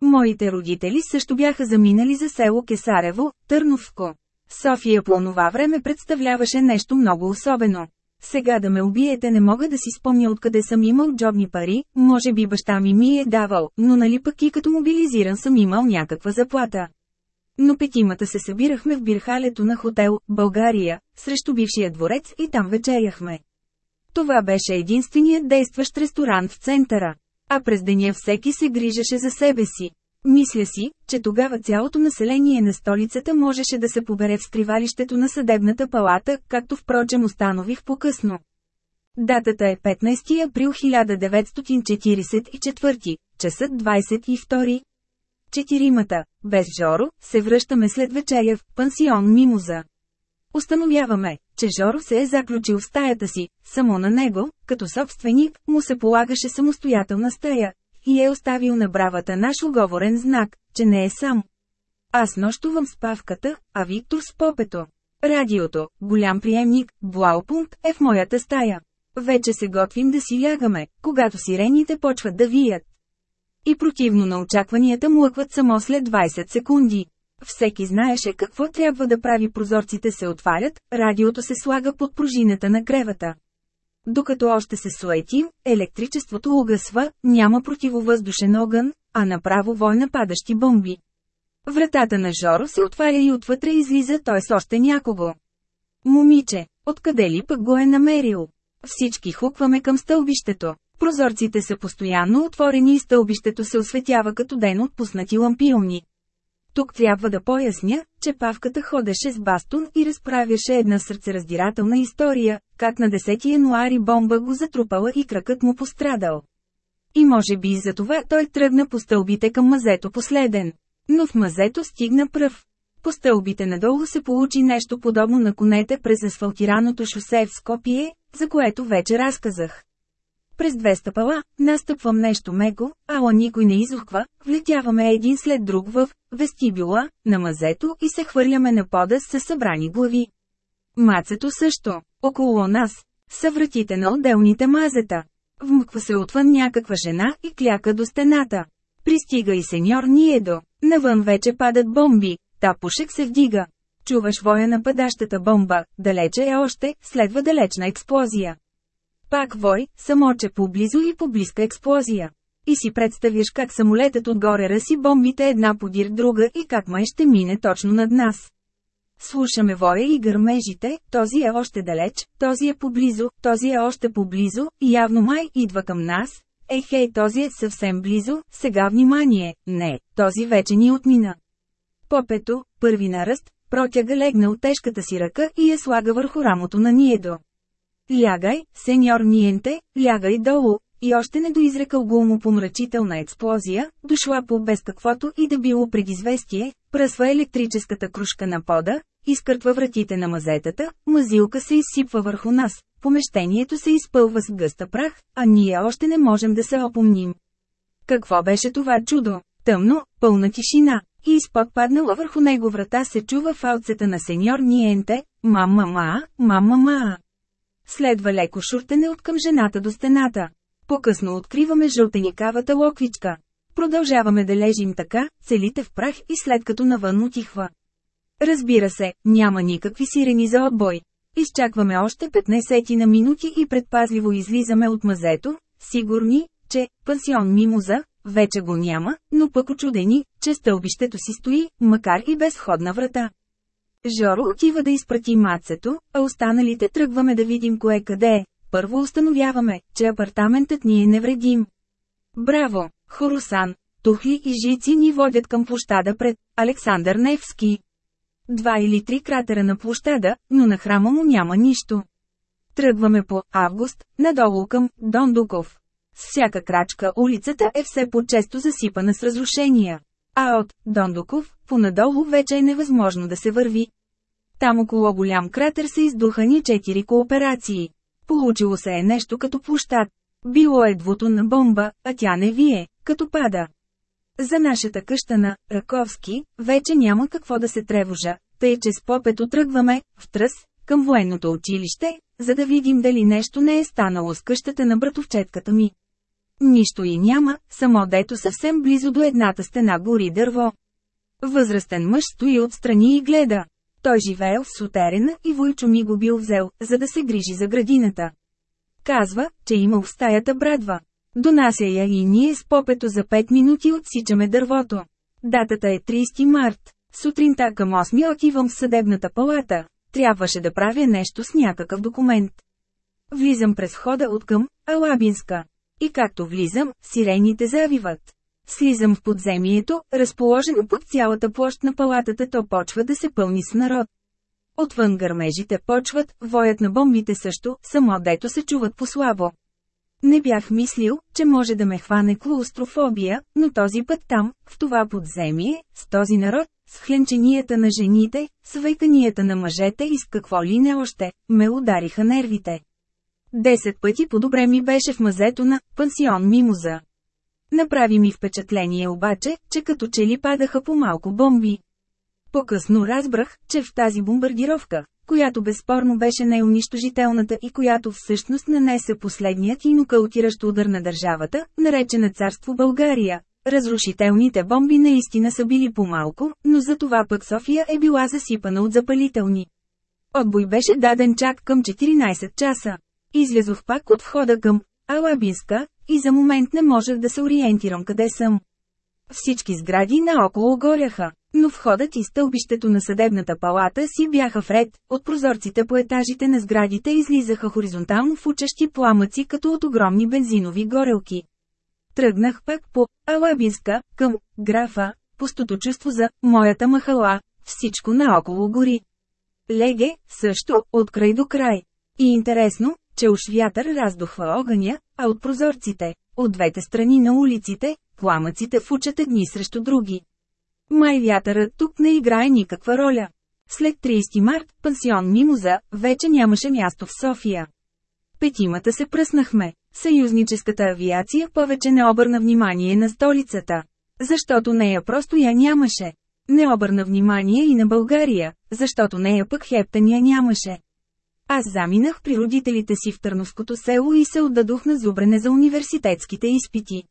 Моите родители също бяха заминали за село Кесарево, Търновко. София по онова време представляваше нещо много особено. Сега да ме убиете не мога да си спомня откъде съм имал джобни пари, може би баща ми ми е давал, но нали пък и като мобилизиран съм имал някаква заплата. Но петимата се събирахме в бирхалето на хотел «България», срещу бившия дворец и там вечеряхме. Това беше единственият действащ ресторант в центъра. А през деня всеки се грижеше за себе си. Мисля си, че тогава цялото население на столицата можеше да се побере в скривалището на съдебната палата, както впрочем установих по-късно. Датата е 15 април 1944, часът 22. Четиримата, без Жоро, се връщаме след вечеря в пансион Мимоза. Установяваме, че Жоро се е заключил в стаята си, само на него, като собственик, му се полагаше самостоятелна стая, и е оставил на бравата наш оговорен знак, че не е сам. Аз нощувам с павката, а Виктор с попето. Радиото, голям приемник, Блаупункт е в моята стая. Вече се готвим да си лягаме, когато сирените почват да вият. И противно на очакванията млъкват само след 20 секунди. Всеки знаеше какво трябва да прави прозорците се отварят, радиото се слага под пружината на кревата. Докато още се суетим, електричеството угасва, няма противовъздушен огън, а направо война падащи бомби. Вратата на Жоро се отваря и отвътре излиза той с още някого. Момиче, откъде ли пък го е намерил? Всички хукваме към стълбището. Прозорците са постоянно отворени и стълбището се осветява като ден от пуснати лампиони. Тук трябва да поясня, че Павката ходеше с бастун и разправяше една сърцераздирателна история, как на 10 януари бомба го затрупала и кракът му пострадал. И може би и за това той тръгна по стълбите към мазето последен. Но в мазето стигна пръв. По стълбите надолу се получи нещо подобно на конете през асфалтираното шосе в Скопие, за което вече разказах. През две стъпала, настъпвам нещо меко, ала никой не изухва, влетяваме един след друг в вестибюла, на мазето и се хвърляме на пода с събрани глави. Мацето също, около нас, са вратите на отделните мазета. Вмъква се отвън някаква жена и кляка до стената. Пристига и сеньор Ниедо, навън вече падат бомби, тапушек се вдига. Чуваш воя на падащата бомба, далече е още, следва далечна експлозия. Пак вой, само че поблизо и поблизка експлозия. И си представяш как самолетът отгоре раси бомбите една подир друга и как май ще мине точно над нас. Слушаме воя и гърмежите, този е още далеч, този е поблизо, този е още поблизо, и явно май идва към нас. Ехей, този е съвсем близо, сега внимание, не, този вече ни отмина. Попето, първи наръст, протяга легнал тежката си ръка и я слага върху рамото на Ниедо. Лягай, сеньор Ниенте, лягай долу, и още не доизрекал помрачителна експлозия, дошла по без каквото и да било предизвестие, пръсва електрическата кружка на пода, изкъртва вратите на мазетата, мазилка се изсипва върху нас, помещението се изпълва с гъста прах, а ние още не можем да се опомним. Какво беше това чудо? Тъмно, пълна тишина, и изпод паднала върху него врата се чува фалцета на сеньор Ниенте, мама ма, мама ма. Следва леко шуртене от към жената до стената. По-късно откриваме жълтеникавата локвичка. Продължаваме да лежим така, целите в прах и след като навън отихва. Разбира се, няма никакви сирени за отбой. Изчакваме още 15 на минути и предпазливо излизаме от мазето, сигурни, че пансион Мимоза вече го няма, но пък очудени, че стълбището си стои, макар и без входна врата. Жоро отива да изпрати мацето, а останалите тръгваме да видим кое къде е. Първо установяваме, че апартаментът ни е невредим. Браво, Хорусан! Тухли и жици ни водят към площада пред Александър Невски. Два или три кратера на площада, но на храма му няма нищо. Тръгваме по Август, надолу към Дондуков. С всяка крачка улицата е все по-често засипана с разрушения. А от Дондоков, понадолу вече е невъзможно да се върви. Там около голям кратер са издухани четири кооперации. Получило се е нещо като площад. Било е двутонна бомба, а тя не вие, като пада. За нашата къща на Раковски вече няма какво да се тревожа, тъй че с попето тръгваме, в тръс, към военното училище, за да видим дали нещо не е станало с къщата на братовчетката ми. Нищо и няма, само дето съвсем близо до едната стена гори дърво. Възрастен мъж стои отстрани и гледа. Той живеел в сутерена и Войчо ми го бил взел, за да се грижи за градината. Казва, че имал в стаята брадва. Донася я и ние с попето за 5 минути отсичаме дървото. Датата е 30 март. Сутринта към 8 отивам в съдебната палата. Трябваше да правя нещо с някакъв документ. Влизам през хода от към Алабинска. И както влизам, сирените завиват. Слизам в подземието, разположено под цялата площ на палатата, то почва да се пълни с народ. Отвън гърмежите почват, воят на бомбите също, само дето се чуват по-слабо. Не бях мислил, че може да ме хване клаустрофобия, но този път там, в това подземие, с този народ, с хленченията на жените, с вейканията на мъжете и с какво ли не още, ме удариха нервите. Десет пъти по-добре ми беше в мазето на пансион Мимоза. Направи ми впечатление обаче, че като че ли падаха по малко бомби. По-късно разбрах, че в тази бомбардировка, която безспорно беше най-унищожителната и която всъщност нанесе последният и нокаутиращ удар на държавата, наречена царство България. Разрушителните бомби наистина са били по-малко, но за това пък София е била засипана от запалителни. Отбой беше даден чак към 14 часа. Излязох пак от входа към Алабинска, и за момент не можех да се ориентирам къде съм. Всички сгради наоколо горяха, но входът и стълбището на съдебната палата си бяха вред, от прозорците по етажите на сградите излизаха хоризонтално фучащи пламъци като от огромни бензинови горелки. Тръгнах пак по Алабинска, към графа, пустото чувство за моята махала, всичко наоколо гори. Леге, също, от край до край. И интересно, че уж вятър раздухва огъня, а от прозорците, от двете страни на улиците, пламъците фучат едни срещу други. Май вятърът тук не играе никаква роля. След 30 март, пансион Мимоза, вече нямаше място в София. Петимата се пръснахме. Съюзническата авиация повече не обърна внимание на столицата. Защото нея просто я нямаше. Не обърна внимание и на България, защото нея пък Хептания нямаше. Аз заминах при родителите си в Търновското село и се отдадох на зубрене за университетските изпити.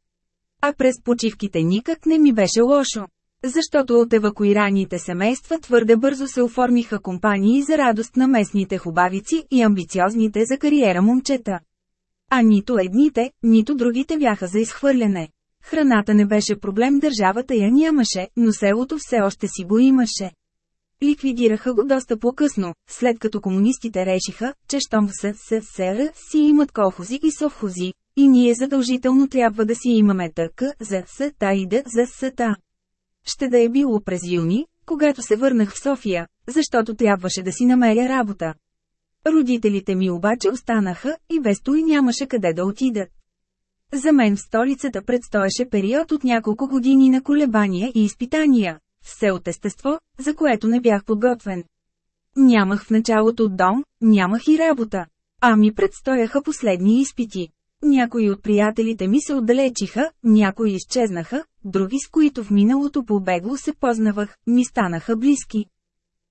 А през почивките никак не ми беше лошо. Защото от евакуираните семейства твърде бързо се оформиха компании за радост на местните хубавици и амбициозните за кариера момчета. А нито едните, нито другите бяха за изхвърляне. Храната не беше проблем, държавата я нямаше, но селото все още си го имаше. Ликвидираха го доста по-късно, след като комунистите решиха, че щом в СССР си имат колхози и совхози, и ние задължително трябва да си имаме тъка за СТА и да за СТА. Ще да е било през юни, когато се върнах в София, защото трябваше да си намеря работа. Родителите ми обаче останаха и без той нямаше къде да отидат. За мен в столицата предстоеше период от няколко години на колебания и изпитания, все от естество, за което не бях подготвен. Нямах в началото дом, нямах и работа. А ми предстояха последни изпити. Някои от приятелите ми се отдалечиха, някои изчезнаха, други с които в миналото побегло се познавах, ми станаха близки.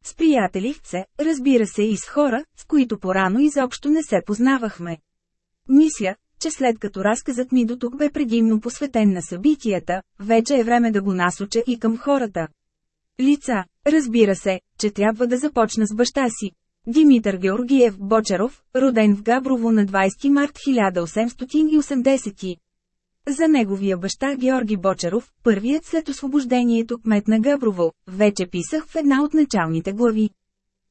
С приятели се, разбира се и с хора, с които порано изобщо не се познавахме. Мисля, че след като разказът ми до тук бе предимно посветен на събитията, вече е време да го насоча и към хората. Лица. Разбира се, че трябва да започна с баща си. Димитър Георгиев Бочаров, роден в Габрово на 20 март 1880. За неговия баща Георги Бочаров, първият след освобождението кмет на Габрово, вече писах в една от началните глави.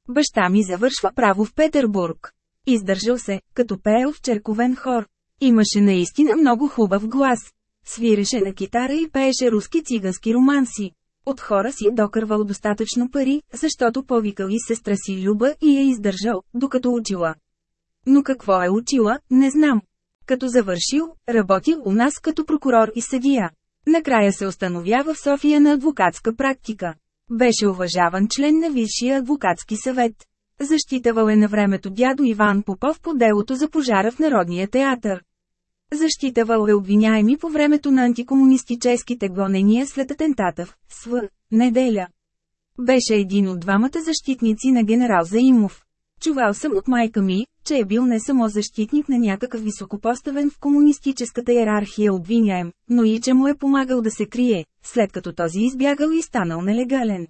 Баща ми завършва право в Петербург. Издържал се, като пеел в черковен хор. Имаше наистина много хубав глас. Свиреше на китара и пееше руски цигански романси. От хора си е докървал достатъчно пари, защото повикал и сестра си Люба и е издържал, докато учила. Но какво е учила, не знам. Като завършил, работил у нас като прокурор и съдия. Накрая се установява в София на адвокатска практика. Беше уважаван член на Висшия адвокатски съвет. Защитавал е на времето дядо Иван Попов по делото за пожара в Народния театър. Защитавал е обвиняеми по времето на антикомунистическите гонения след атентата в СВ, неделя. Беше един от двамата защитници на генерал Заимов. Чувал съм от майка ми, че е бил не само защитник на някакъв високопоставен в комунистическата иерархия обвиняем, но и че му е помагал да се крие, след като този избягал и станал нелегален.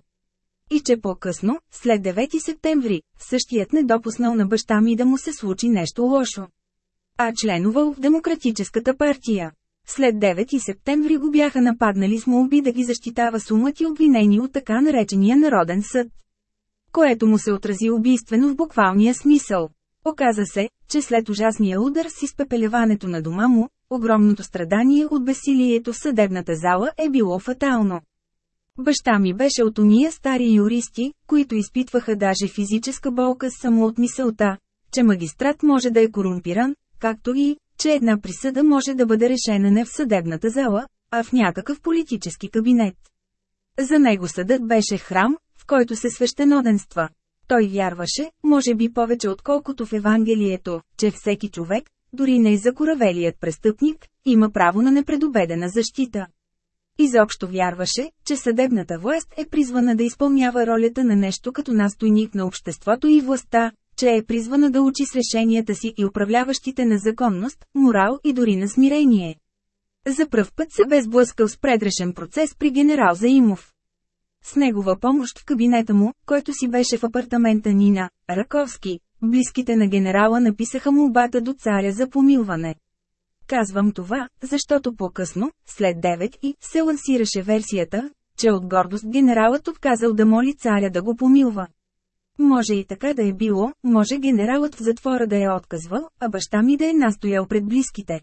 И че по-късно, след 9 септември, същият не допуснал на баща ми да му се случи нещо лошо. А членувал в Демократическата партия. След 9 септември го бяха нападнали с молби да ги защитава сумът и обвинени от така наречения Народен съд. Което му се отрази убийствено в буквалния смисъл. Оказа се, че след ужасния удар с изпепеляването на дома му, огромното страдание от бесилието в съдебната зала е било фатално. Баща ми беше от уния стари юристи, които изпитваха даже физическа болка само от мисълта, че магистрат може да е корумпиран, както и, че една присъда може да бъде решена не в съдебната зала, а в някакъв политически кабинет. За него съдът беше храм, в който се свещеноденства. Той вярваше, може би повече отколкото в Евангелието, че всеки човек, дори не и закоравелият престъпник, има право на непредобедена защита. Изобщо вярваше, че съдебната власт е призвана да изпълнява ролята на нещо като настойник на обществото и властта, че е призвана да учи с решенията си и управляващите на законност, морал и дори на смирение. За пръв път се бе сблъскал с предрешен процес при генерал Заимов. С негова помощ в кабинета му, който си беше в апартамента Нина, Раковски, близките на генерала написаха му обата до царя за помилване. Казвам това, защото по-късно, след 9 и, се лансираше версията, че от гордост генералът отказал да моли царя да го помилва. Може и така да е било, може генералът в затвора да е отказвал, а баща ми да е настоял пред близките.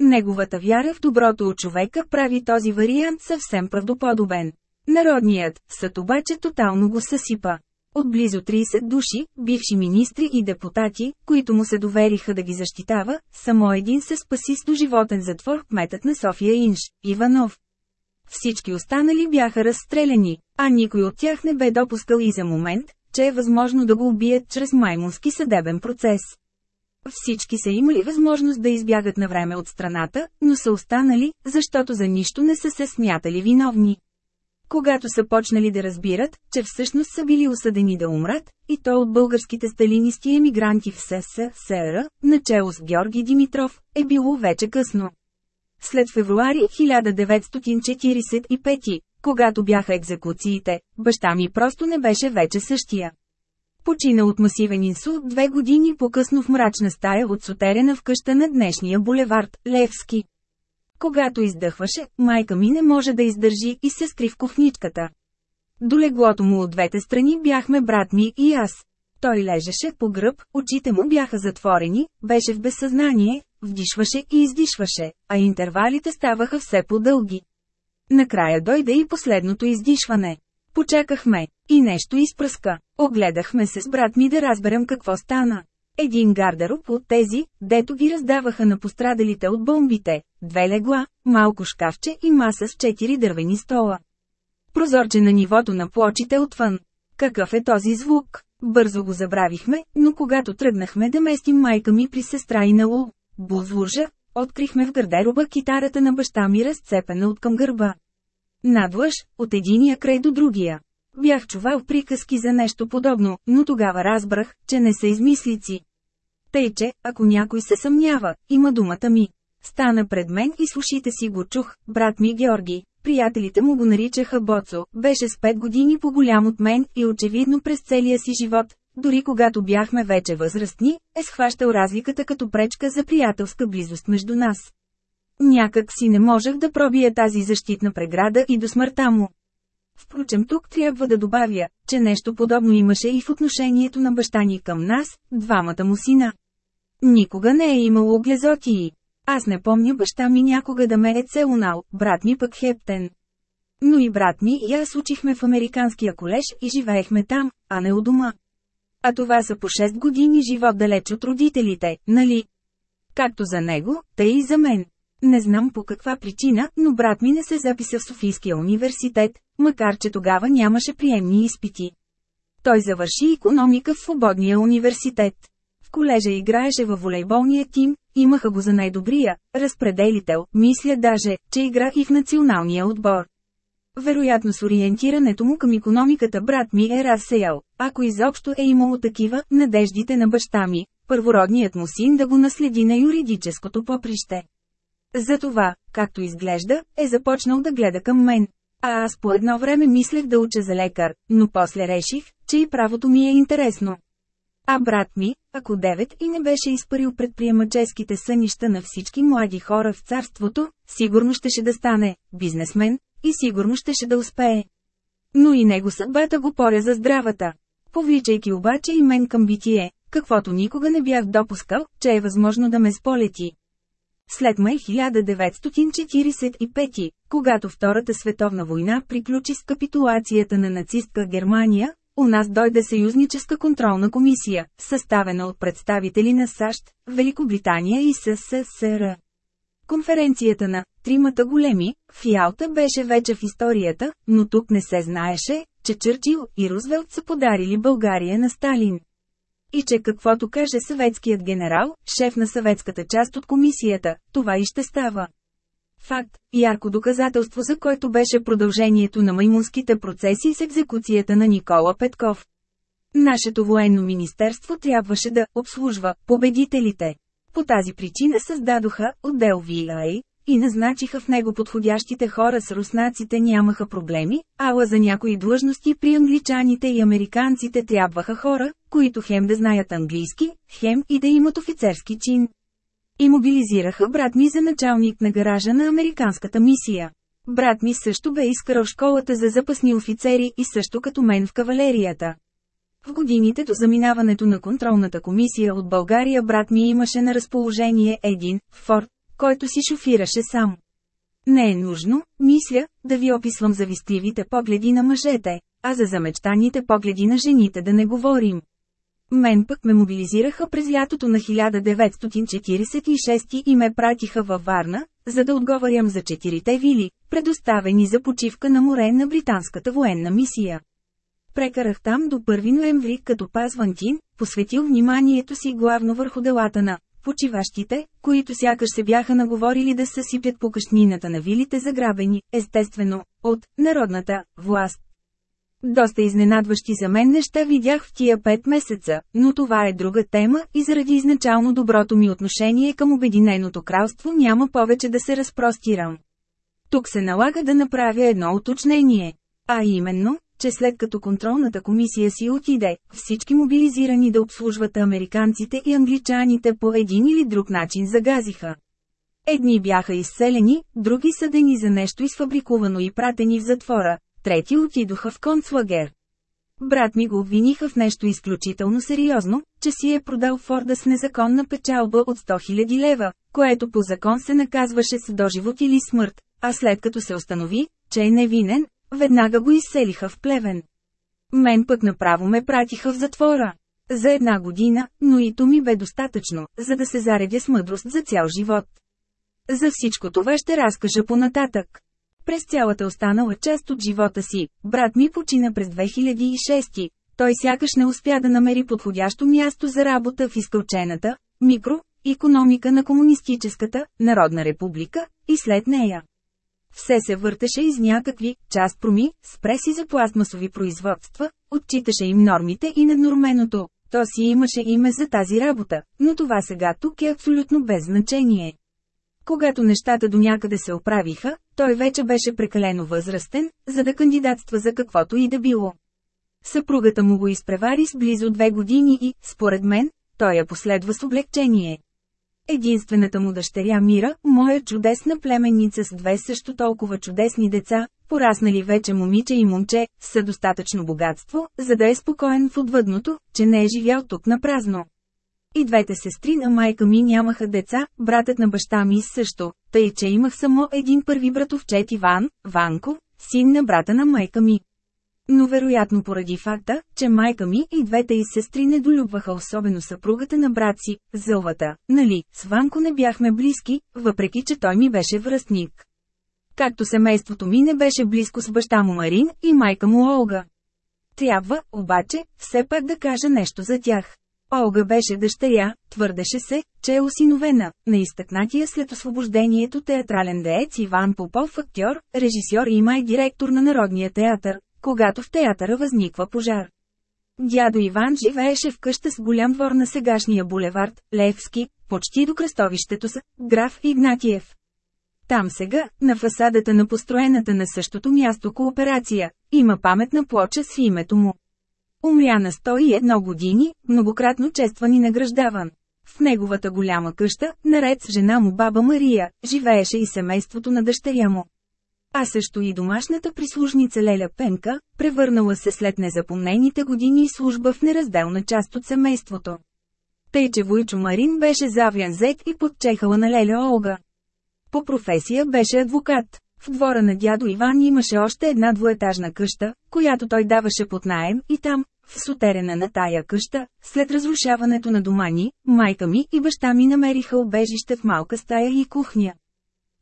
Неговата вяра в доброто от човека прави този вариант съвсем правдоподобен. Народният съд обаче тотално го съсипа. От близо 30 души, бивши министри и депутати, които му се довериха да ги защитава, само един се спаси с доживотен затвор кметът на София Инш, Иванов. Всички останали бяха разстреляни, а никой от тях не бе допускал и за момент, че е възможно да го убият чрез маймунски съдебен процес. Всички са имали възможност да избягат на време от страната, но са останали, защото за нищо не са се смятали виновни. Когато са почнали да разбират, че всъщност са били осъдени да умрат, и то от българските сталинисти емигранти в СССР, начало с Георги Димитров, е било вече късно. След февруари 1945, когато бяха екзекуциите, баща ми просто не беше вече същия. Почина от масивен инсулт две години по-късно в мрачна стая от сотерена в къща на днешния булевард, Левски. Когато издъхваше, майка ми не може да издържи и се скри в кухничката. До леглото му от двете страни бяхме брат ми и аз. Той лежеше по гръб, очите му бяха затворени, беше в безсъзнание, вдишваше и издишваше, а интервалите ставаха все по-дълги. Накрая дойде и последното издишване. Почакахме, и нещо изпръска. Огледахме се с брат ми да разберем какво стана. Един гардероб от тези, дето ги раздаваха на пострадалите от бомбите, две легла, малко шкафче и маса с четири дървени стола. Прозорче на нивото на плочите отвън. Какъв е този звук? Бързо го забравихме, но когато тръгнахме да местим майка ми при сестра и на Лу, Бузлужа, открихме в гардероба китарата на баща ми разцепена от към гърба. Надлъж, от единия край до другия. Бях чувал приказки за нещо подобно, но тогава разбрах, че не са измислици. Тъй, че, ако някой се съмнява, има думата ми. Стана пред мен и с ушите си го чух, брат ми Георги. Приятелите му го наричаха Боцо, беше с 5 години по-голям от мен и очевидно през целия си живот, дори когато бяхме вече възрастни, е схващал разликата като пречка за приятелска близост между нас. Някак си не можех да пробия тази защитна преграда и до смъртта му. Впрочем тук трябва да добавя, че нещо подобно имаше и в отношението на баща ни към нас, двамата му сина. Никога не е имало глезотии. Аз не помня баща ми някога да ме е целунал, брат ми пък хептен. Но и брат ми и аз учихме в американския колеж и живеехме там, а не у дома. А това са по 6 години живот далеч от родителите, нали? Както за него, тъй и за мен. Не знам по каква причина, но брат ми не се записа в Софийския университет, макар че тогава нямаше приемни изпити. Той завърши економика в свободния университет. В колежа играеше във волейболния тим, имаха го за най-добрия, разпределител, мисля даже, че играх и в националния отбор. Вероятно с ориентирането му към економиката брат ми е разсеял, ако изобщо е имало такива, надеждите на баща ми, първородният му син да го наследи на юридическото поприще. Затова, както изглежда, е започнал да гледа към мен. А аз по едно време мислех да уча за лекар, но после реших, че и правото ми е интересно. А брат ми, ако девет и не беше изпарил предприемаческите сънища на всички млади хора в царството, сигурно щеше да стане бизнесмен и сигурно щеше да успее. Но и него съдбата го поря за здравата. Повличайки обаче и мен към битие, каквото никога не бях допускал, че е възможно да ме сполети. След май 1945, когато Втората световна война приключи с капитулацията на нацистка Германия, у нас дойде съюзническа контролна комисия, съставена от представители на САЩ, Великобритания и СССР. Конференцията на «Тримата големи» в Ялта беше вече в историята, но тук не се знаеше, че Чърчил и Рузвелт са подарили България на Сталин. И че каквото каже съветският генерал, шеф на съветската част от комисията, това и ще става. Факт, ярко доказателство за който беше продължението на маймунските процеси с екзекуцията на Никола Петков. Нашето военно министерство трябваше да обслужва победителите. По тази причина създадоха отдел VI и назначиха в него подходящите хора с руснаците нямаха проблеми, ала за някои длъжности при англичаните и американците трябваха хора, които хем да знаят английски, хем и да имат офицерски чин. И мобилизираха брат ми за началник на гаража на американската мисия. Брат ми също бе изкарал школата за запасни офицери и също като мен в кавалерията. В годините до заминаването на контролната комисия от България брат ми имаше на разположение един Форд, който си шофираше сам. Не е нужно, мисля, да ви описвам завистливите погледи на мъжете, а за замечтаните погледи на жените да не говорим. Мен пък ме мобилизираха през лятото на 1946 и ме пратиха във Варна, за да отговарям за четирите вили, предоставени за почивка на море на британската военна мисия. Прекарах там до 1 ноември като пазвантин, посветил вниманието си главно върху делата на почиващите, които сякаш се бяха наговорили да съсипят по къщнината на вилите заграбени, естествено, от народната власт. Доста изненадващи за мен неща видях в тия пет месеца, но това е друга тема и заради изначално доброто ми отношение към Обединеното кралство няма повече да се разпростирам. Тук се налага да направя едно уточнение. А именно, че след като контролната комисия си отиде, всички мобилизирани да обслужват американците и англичаните по един или друг начин загазиха. Едни бяха изселени, други съдени за нещо изфабрикувано и пратени в затвора, трети отидоха в концлагер. Брат ми го обвиниха в нещо изключително сериозно, че си е продал Форда с незаконна печалба от 100 000 лева, което по закон се наказваше с доживот или смърт, а след като се установи, че е невинен, веднага го изселиха в плевен. Мен пък направо ме пратиха в затвора. За една година, но и то ми бе достатъчно, за да се заредя с мъдрост за цял живот. За всичко това ще разкажа понататък. През цялата останала част от живота си, брат ми почина през 2006. Той сякаш не успя да намери подходящо място за работа в изкълчената, микро, економика на Комунистическата, Народна република, и след нея. Все се въртеше из някакви част проми, с преси за пластмасови производства, отчиташе им нормите и наднорменото. То си имаше име за тази работа, но това сега тук е абсолютно без значение. Когато нещата до някъде се оправиха, той вече беше прекалено възрастен, за да кандидатства за каквото и да било. Съпругата му го изпревари с близо две години и, според мен, той я последва с облегчение. Единствената му дъщеря Мира, моя чудесна племенница с две също толкова чудесни деца, пораснали вече момиче и момче, са достатъчно богатство, за да е спокоен в отвъдното, че не е живял тук на празно. И двете сестри на майка ми нямаха деца, братът на баща ми също, тъй че имах само един първи братовчет Иван, Ванко, син на брата на майка ми. Но вероятно поради факта, че майка ми и двете и сестри недолюбваха особено съпругата на брат си, Зълвата, нали, с Ванко не бяхме близки, въпреки че той ми беше връстник. Както семейството ми не беше близко с баща му Марин и майка му Олга. Трябва, обаче, все пак да кажа нещо за тях. Олга беше дъщеря, твърдеше се, че е осиновена, на изтъкнатия след освобождението театрален деец Иван Попов актьор, режисьор и май директор на Народния театър, когато в театъра възниква пожар. Дядо Иван живееше в къща с голям двор на сегашния булевард, Левски, почти до кръстовището с граф Игнатиев. Там сега, на фасадата на построената на същото място кооперация, има паметна плоча с името му. Умря на 101 години, многократно честван и награждаван. В неговата голяма къща, наред с жена му баба Мария, живееше и семейството на дъщеря му. А също и домашната прислужница Леля Пенка, превърнала се след незапомнените години служба в неразделна част от семейството. Тъй, че Войчо Марин беше завян зет и подчехала на Леля Олга. По професия беше адвокат. В двора на дядо Иван имаше още една двуетажна къща, която той даваше под наем и там, в сутерена на тая къща, след разрушаването на дома ни, майка ми и баща ми намериха обежище в малка стая и кухня.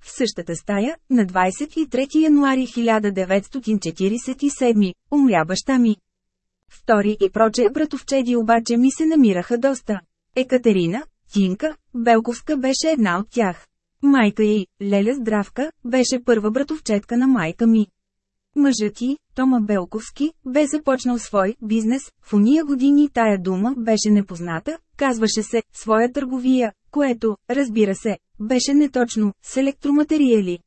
В същата стая, на 23 януари 1947, умря баща ми. Втори и проче братовчеди обаче ми се намираха доста. Екатерина, Тинка, Белковска беше една от тях. Майка й, Леля Здравка, беше първа братовчетка на майка ми. Мъжът ти, Тома Белковски, бе започнал свой бизнес, в уния години тая дума беше непозната, казваше се «своя търговия», което, разбира се, беше неточно, с електроматериали.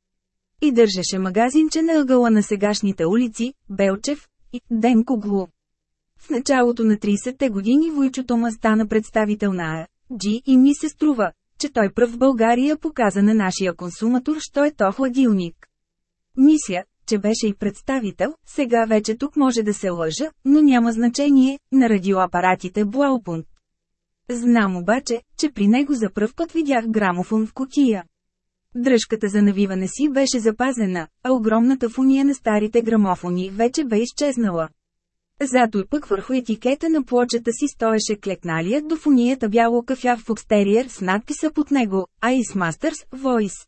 И държеше магазинче на ъгъла на сегашните улици, Белчев и Денко Глу. В началото на 30-те години Войчо Тома стана представител на Джи и ми се струва, че той пръв в България показа на нашия консуматор, що е то хладилник. Мисля, че беше и представител, сега вече тук може да се лъжа, но няма значение, на радиоапаратите Блаупунт. Знам обаче, че при него за пръв път видях грамофон в котия. Дръжката за навиване си беше запазена, а огромната фуния на старите грамофони вече бе изчезнала. Зато и пък върху етикета на плочата си стоеше клекналият до фунията бяло кафяв фокстериер с надписа под него «Ice Masters Voice».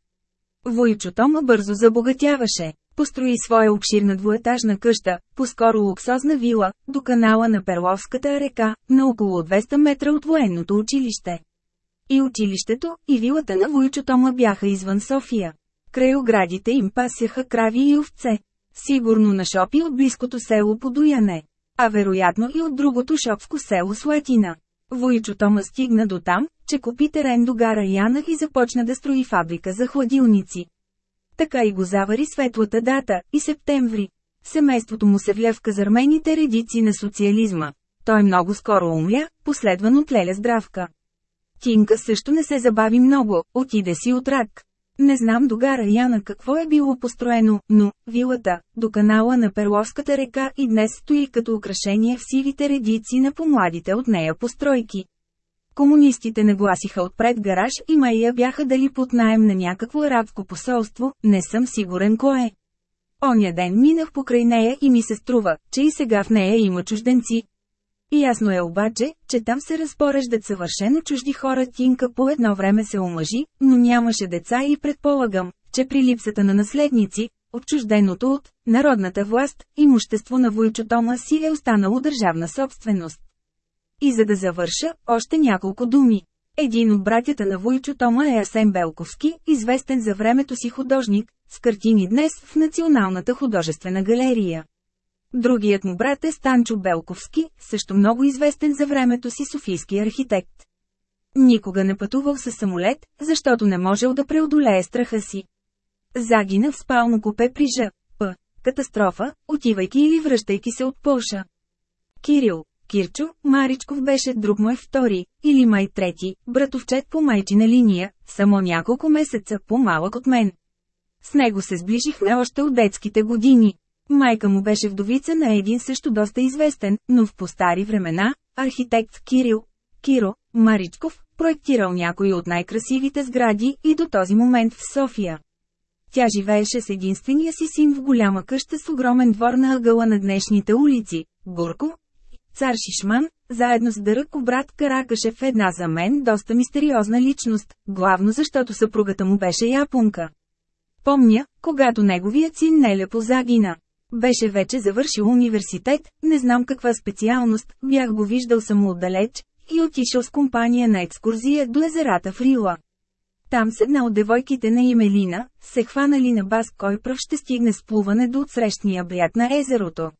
Войчо Тома бързо забогатяваше. Построи своя обширна двуетажна къща, по-скоро луксозна вила, до канала на Перловската река, на около 200 метра от военното училище. И училището, и вилата на Войчо Тома бяха извън София. Край оградите им пасяха крави и овце. Сигурно на шопи от близкото село Подояне. А вероятно и от другото шопско село Слатина. Войчо Тома стигна до там, че купи терен до гара Янах и започна да строи фабрика за хладилници. Така и го завари светлата дата, и септември. Семейството му се вля в казармените редици на социализма. Той много скоро умря, последван от Леля Здравка. Тинка също не се забави много, отиде си от рак. Не знам до гара Яна какво е било построено, но вилата, до канала на Перловската река и днес стои като украшение в сивите редици на помладите от нея постройки. Комунистите нагласиха отпред гараж и майя бяха дали под найем на някакво арабско посолство, не съм сигурен кое. Оня ден минах покрай нея и ми се струва, че и сега в нея има чужденци. И ясно е обаче, че там се разпореждат съвършено чужди хора Тинка по едно време се омъжи, но нямаше деца и предполагам, че при липсата на наследници, отчужденото от народната власт, имущество на Войчо Тома си е останало държавна собственост. И за да завърша, още няколко думи. Един от братята на Войчо Тома е Асен Белковски, известен за времето си художник, с картини днес в Националната художествена галерия. Другият му брат е Станчо Белковски, също много известен за времето си софийски архитект. Никога не пътувал със самолет, защото не можел да преодолее страха си. Загина в спално купе при Ж. П. Катастрофа, отивайки или връщайки се от Полша. Кирил, Кирчо, Маричков беше друг мой втори, или май трети, братовчет по майчина линия, само няколко месеца по-малък от мен. С него се сближихме още от детските години. Майка му беше вдовица на един също доста известен, но в постари времена, архитект Кирил, Киро, Маричков, проектирал някои от най-красивите сгради и до този момент в София. Тя живееше с единствения си син в голяма къща с огромен двор на ъгъла на днешните улици – Гурко. Цар Шишман, заедно с Дъръко брат Каракаше в една за мен доста мистериозна личност, главно защото съпругата му беше японка. Помня, когато неговият син нелепо загина. Беше вече завършил университет, не знам каква специалност, бях го виждал само отдалеч, и отишъл с компания на екскурзия до езерата в Рила. Там с една от девойките на Имелина, се хванали на бас кой пръв ще стигне с плуване до отсрещния бряг на езерото.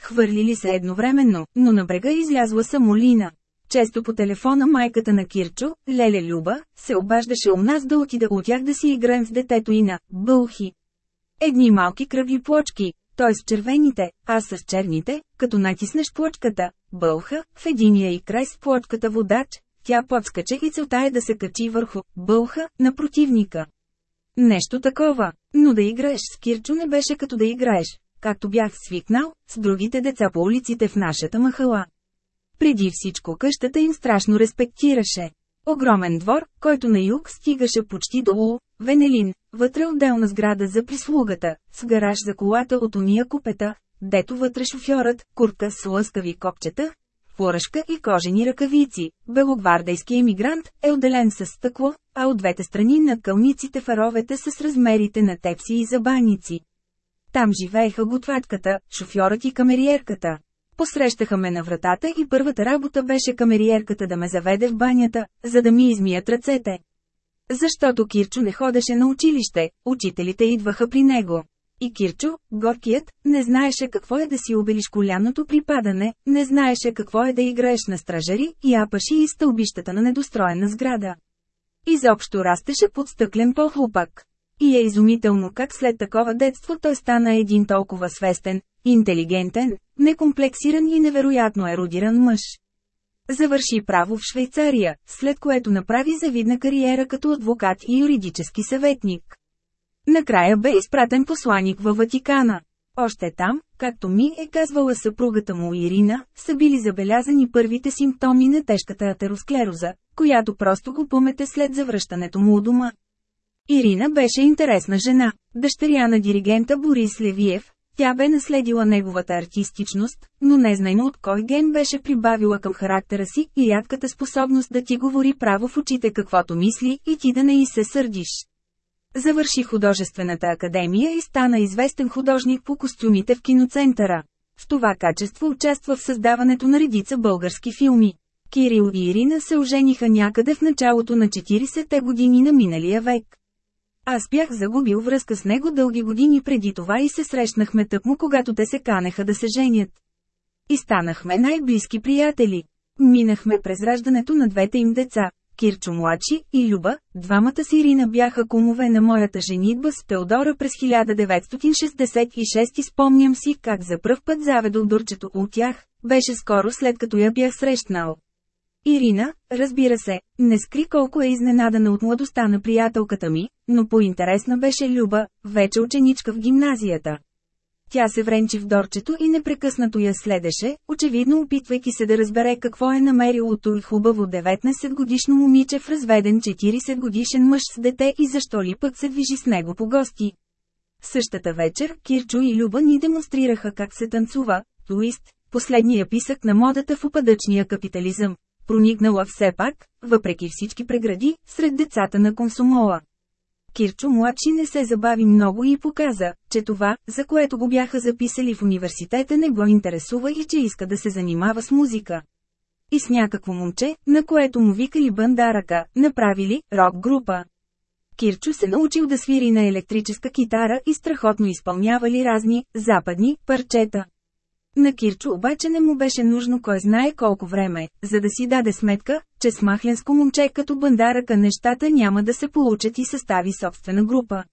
Хвърлили се едновременно, но на брега излязла само Лина. Често по телефона майката на Кирчо, Леле Люба, се обаждаше у нас да отида от тях да си играем с детето и на «бълхи». Едни малки кръгли плочки, т.е. с червените, а с черните, като натиснеш плочката, бълха, в единия и край с плочката водач, тя подскача и целта е да се качи върху бълха на противника. Нещо такова, но да играеш с Кирчо не беше като да играеш, както бях свикнал, с другите деца по улиците в нашата махала. Преди всичко къщата им страшно респектираше. Огромен двор, който на юг стигаше почти до Уу, Венелин, вътре отделна сграда за прислугата, с гараж за колата от уния купета, дето вътре шофьорът, куртка с лъскави копчета, фуражка и кожени ръкавици. Белогвардейски емигрант е отделен с стъкло, а от двете страни над кълниците фаровете са с размерите на тепси и забаници. Там живееха готватката, шофьорът и камериерката. Посрещаха ме на вратата и първата работа беше камериерката да ме заведе в банята, за да ми измият ръцете. Защото Кирчо не ходеше на училище, учителите идваха при него. И Кирчо, горкият, не знаеше какво е да си обелиш коляното при падане, не знаеше какво е да играеш на стражари, япаши и стълбищата на недостроена сграда. Изобщо растеше под стъклен похлупак. И е изумително как след такова детство той стана един толкова свестен, интелигентен, некомплексиран и невероятно еродиран мъж. Завърши право в Швейцария, след което направи завидна кариера като адвокат и юридически съветник. Накрая бе изпратен посланик във Ватикана. Още там, както ми е казвала съпругата му Ирина, са били забелязани първите симптоми на тежката атеросклероза, която просто го помете след завръщането му у дома. Ирина беше интересна жена, дъщеря на диригента Борис Левиев, тя бе наследила неговата артистичност, но незнайно от кой ген беше прибавила към характера си и рядката способност да ти говори право в очите каквото мисли и ти да не и се сърдиш. Завърши художествената академия и стана известен художник по костюмите в киноцентъра. В това качество участва в създаването на редица български филми. Кирил и Ирина се ожениха някъде в началото на 40-те години на миналия век. Аз бях загубил връзка с него дълги години преди това и се срещнахме тъкмо когато те се канеха да се женят. И станахме най-близки приятели. Минахме през раждането на двете им деца, Кирчо младши и Люба, двамата си Ирина бяха кумове на моята женитба с Теодора през 1966 и спомням си как за пръв път заведох дурчето от тях, беше скоро след като я бях срещнал. Ирина, разбира се, не скри колко е изненадана от младостта на приятелката ми, но по-интересна беше Люба, вече ученичка в гимназията. Тя се вренчи в дорчето и непрекъснато я следеше, очевидно опитвайки се да разбере какво е намерило и хубаво 19 годишно момиче в разведен 40 годишен мъж с дете и защо ли пък се движи с него по гости. Същата вечер Кирчо и Люба ни демонстрираха как се танцува, туист, последния писък на модата в упадъчния капитализъм, проникнала все пак, въпреки всички прегради, сред децата на консумола. Кирчо младши не се забави много и показа, че това, за което го бяха записали в университета не го интересува и че иска да се занимава с музика. И с някакво момче, на което му викали бандарака, направили рок-група. Кирчо се научил да свири на електрическа китара и страхотно изпълнявали разни, западни, парчета. На Кирчо обаче не му беше нужно кой знае колко време, за да си даде сметка, че с махленско момче като бандарака нещата няма да се получат и състави собствена група.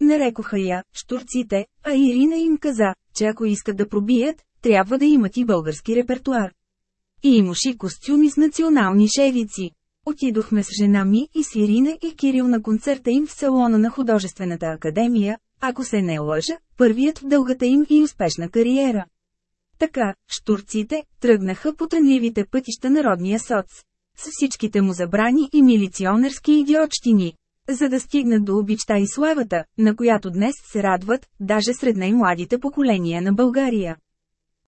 Нарекоха я «штурците», а Ирина им каза, че ако искат да пробият, трябва да имат и български репертуар. И имаше костюми с национални шевици. Отидохме с жена ми и с Ирина и Кирил на концерта им в салона на художествената академия, ако се не лъжа, първият в дългата им и успешна кариера. Така, штурците, тръгнаха по тънливите пътища на родния соц. С всичките му забрани и милиционерски идиотщини. За да стигнат до обичта и славата, на която днес се радват, даже сред най-младите поколения на България.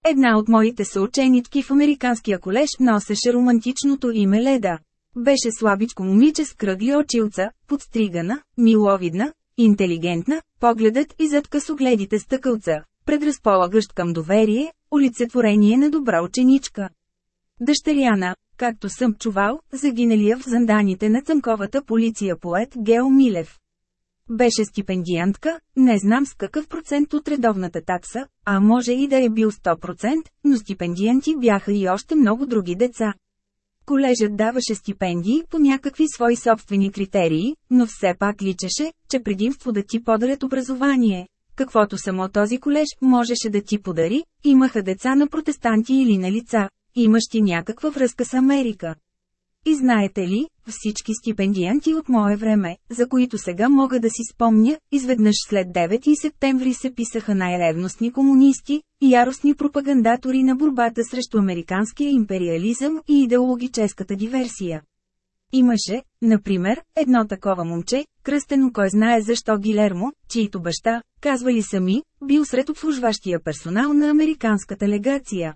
Една от моите съученички в американския колеж носеше романтичното име Леда. Беше слабичко момиче с кръгли очилца, подстригана, миловидна, интелигентна, погледът и зад късогледите стъкълца, предразполагащ към доверие, олицетворение на добра ученичка. Дъщеряна, както съм чувал, загиналия в занданите на цъмковата полиция поет Гео Милев. Беше стипендиантка, не знам с какъв процент от редовната такса, а може и да е бил 100%, но стипендианти бяха и още много други деца. Колежът даваше стипендии по някакви свои собствени критерии, но все пак личеше, че предимство да ти подарят образование, каквото само този колеж можеше да ти подари, имаха деца на протестанти или на лица, имащи някаква връзка с Америка. И знаете ли, всички стипендианти от мое време, за които сега мога да си спомня, изведнъж след 9 септември се писаха най-ревностни комунисти, яростни пропагандатори на борбата срещу американския империализъм и идеологическата диверсия. Имаше, например, едно такова момче, кръстено кой знае защо Гилермо, чието баща, казвали сами, бил сред обслужващия персонал на американската легация.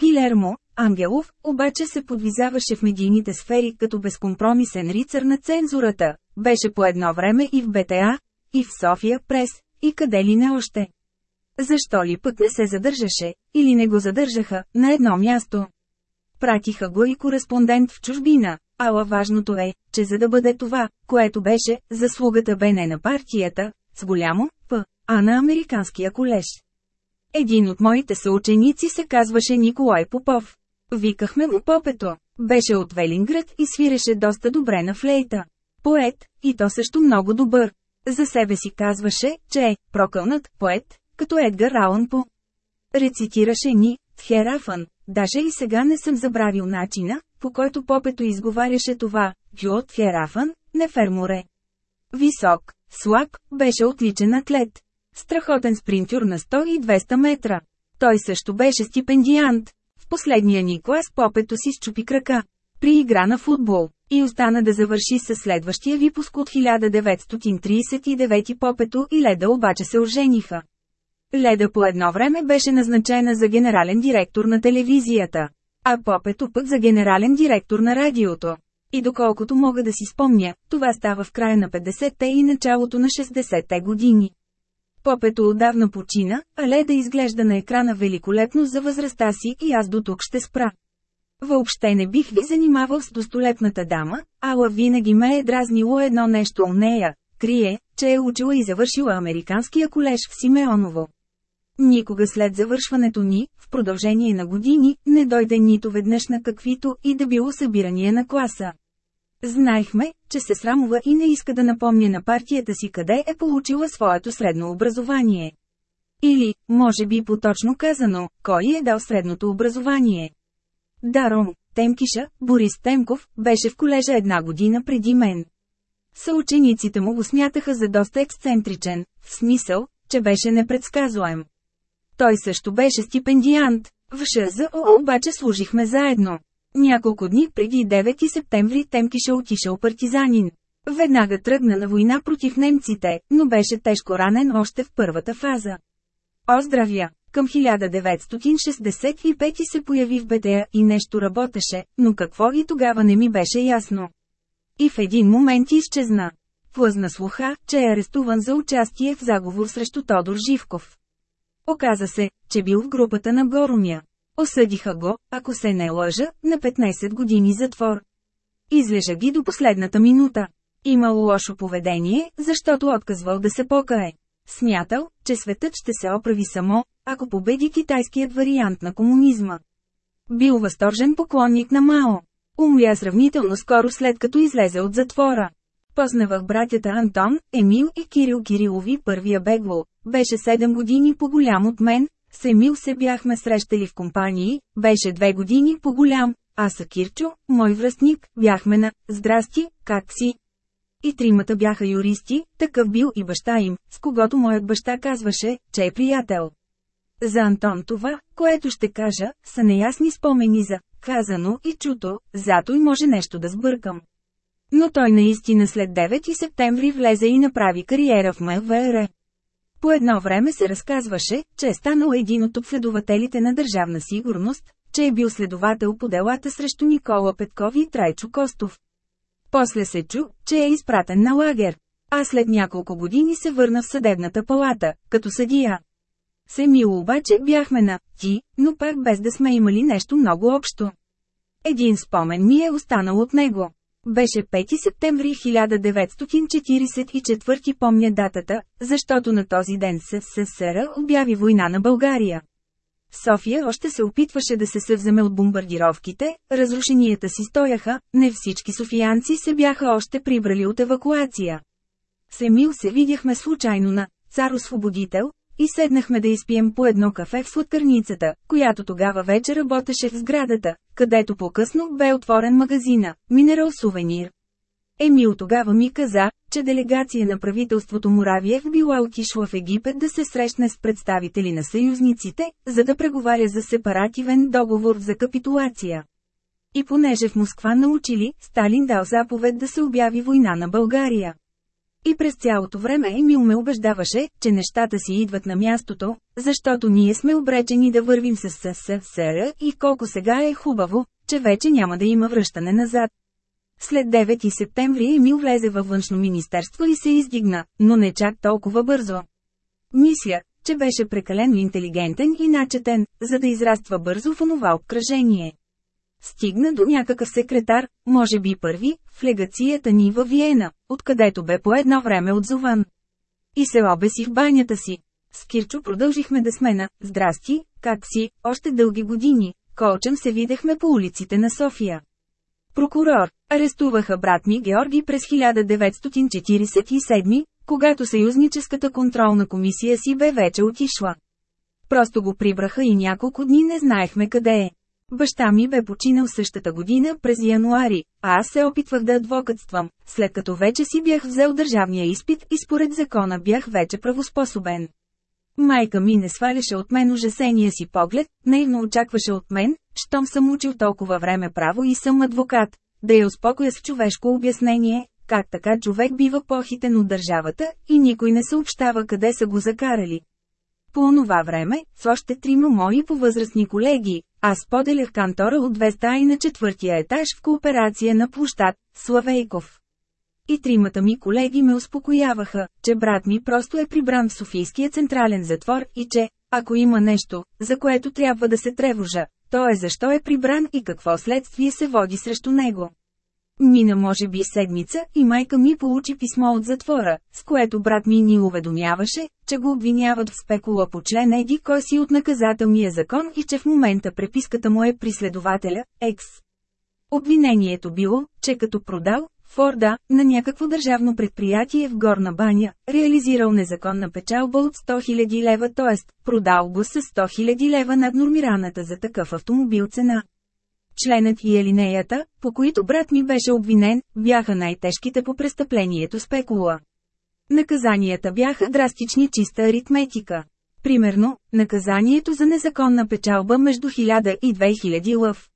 Гилермо, Ангелов, обаче се подвизаваше в медийните сфери като безкомпромисен рицар на цензурата, беше по едно време и в БТА, и в София Прес, и къде ли не още. Защо ли пък не се задържаше, или не го задържаха, на едно място? Пратиха го и кореспондент в чужбина, ала важното е, че за да бъде това, което беше, заслугата бе не на партията, с голямо П, а на американския колеж. Един от моите съученици се казваше Николай Попов. Викахме му Попето. Беше от Велинград и свиреше доста добре на флейта. Поет, и то също много добър. За себе си казваше, че е прокълнат поет, като Едгар Алън По. Рецитираше ни, Тхерафън, даже и сега не съм забравил начина, по който попето изговаряше това, Джо Тхерафън, не ферморе. Висок, слаб, беше отличен атлет. Страхотен спринтюр на 100 и 200 метра. Той също беше стипендиант. В последния ни клас попето си счупи крака. При игра на футбол. И остана да завърши със следващия випуск от 1939 попето и Леда обаче се ожениха. Леда по едно време беше назначена за генерален директор на телевизията, а попето пък за генерален директор на радиото. И доколкото мога да си спомня, това става в края на 50-те и началото на 60-те години. Попето отдавна почина, а Леда изглежда на екрана великолепно за възрастта си и аз до тук ще спра. Въобще не бих ви занимавал с достолепната дама, ала винаги ме е дразнило едно нещо у нея – крие, че е учила и завършила американския колеж в Симеоново. Никога след завършването ни, в продължение на години, не дойде нито веднъж на каквито и да било събирания на класа. Знаехме, че се срамува и не иска да напомня на партията си къде е получила своето средно образование. Или, може би поточно казано, кой е дал средното образование. Даром, Темкиша, Борис Темков, беше в колежа една година преди мен. Съучениците му го смятаха за доста ексцентричен, в смисъл, че беше непредсказуем. Той също беше стипендиант. В ШЗО обаче служихме заедно. Няколко дни преди 9 септември Темкиша отишъл партизанин. Веднага тръгна на война против немците, но беше тежко ранен още в първата фаза. Оздравя! Към 1965 се появи в БТА и нещо работеше, но какво и тогава не ми беше ясно. И в един момент изчезна. Плъзна слуха, че е арестуван за участие в заговор срещу Тодор Живков. Оказа се, че бил в групата на Горомя. Осъдиха го, ако се не лъжа, на 15 години затвор. Излежа ги до последната минута. Имал лошо поведение, защото отказвал да се покае. Смятал, че светът ще се оправи само, ако победи китайският вариант на комунизма. Бил възторжен поклонник на Мао. Умря сравнително скоро след като излезе от затвора. Познавах братята Антон, Емил и Кирил Кирилови първия бегло. Беше 7 години по-голям от мен, с Емил се бяхме срещали в компании, беше две години по-голям, а са Кирчо, мой връстник, бяхме на «Здрасти, как си?» И тримата бяха юристи, такъв бил и баща им, с когото моят баща казваше, че е приятел. За Антон това, което ще кажа, са неясни спомени за казано и чуто, зато и може нещо да сбъркам. Но той наистина след 9 септември влезе и направи кариера в МВР. По едно време се разказваше, че е станал един от обследователите на държавна сигурност, че е бил следовател по делата срещу Никола Петков и Трайчо Костов. После се чу, че е изпратен на лагер. А след няколко години се върна в съдебната палата, като съдия. С Емил обаче бяхме на «ти», но пак без да сме имали нещо много общо. Един спомен ми е останал от него. Беше 5 септември 1944 помня датата, защото на този ден СССР обяви война на България. София още се опитваше да се съвземе от бомбардировките, разрушенията си стояха, не всички софиянци се бяха още прибрали от евакуация. С се видяхме случайно на «Цар Освободител», и седнахме да изпием по едно кафе в сладкарницата, която тогава вече работеше в сградата, където по-късно бе отворен магазина «Минерал Сувенир». Емил тогава ми каза, че делегация на правителството Муравиев била отишла в Египет да се срещне с представители на съюзниците, за да преговаря за сепаративен договор за капитулация. И понеже в Москва научили, Сталин дал заповед да се обяви война на България. И през цялото време Емил ме убеждаваше, че нещата си идват на мястото, защото ние сме обречени да вървим с СССР и колко сега е хубаво, че вече няма да има връщане назад. След 9 септември Емил влезе във външно министерство и се издигна, но не чак толкова бързо. Мисля, че беше прекалено интелигентен и начетен, за да израства бързо в онова обкръжение. Стигна до някакъв секретар, може би първи, в легацията ни във Виена, откъдето бе по едно време отзован. И се обеси в банята си. С Кирчо продължихме да сме на «Здрасти, как си?» още дълги години. Колчем се видехме по улиците на София. Прокурор. Арестуваха брат ми Георги през 1947, когато съюзническата контролна комисия си бе вече отишла. Просто го прибраха и няколко дни не знаехме къде е. Баща ми бе починал същата година през януари, а аз се опитвах да адвокатствам, след като вече си бях взел държавния изпит и според закона бях вече правоспособен. Майка ми не сваляше от мен ужасения си поглед, наивно очакваше от мен, щом съм учил толкова време право и съм адвокат, да я успокоя с човешко обяснение, как така човек бива похитен от държавата и никой не съобщава къде са го закарали. По онова време, с още трима мои повъзрастни колеги, аз поделях кантора от две стаи на четвъртия етаж в кооперация на площад Славейков. И тримата ми колеги ме успокояваха, че брат ми просто е прибран в Софийския централен затвор и че, ако има нещо, за което трябва да се тревожа, то е защо е прибран и какво следствие се води срещу него. Мина може би седмица и майка ми получи писмо от затвора, с което брат ми ни уведомяваше, че го обвиняват в спекула по член Еди кой си от наказателния закон и че в момента преписката му е при следователя, екс. Обвинението било, че като продал, Форда, на някакво държавно предприятие в Горна баня, реализирал незаконна печалба от 100 000 лева, т.е. продал го с 100 000 лева над нормираната за такъв автомобил цена. Членът и елинеята, по които брат ми беше обвинен, бяха най-тежките по престъплението спекула. Наказанията бяха драстични чиста аритметика. Примерно, наказанието за незаконна печалба между 1000 и 2000 лъв.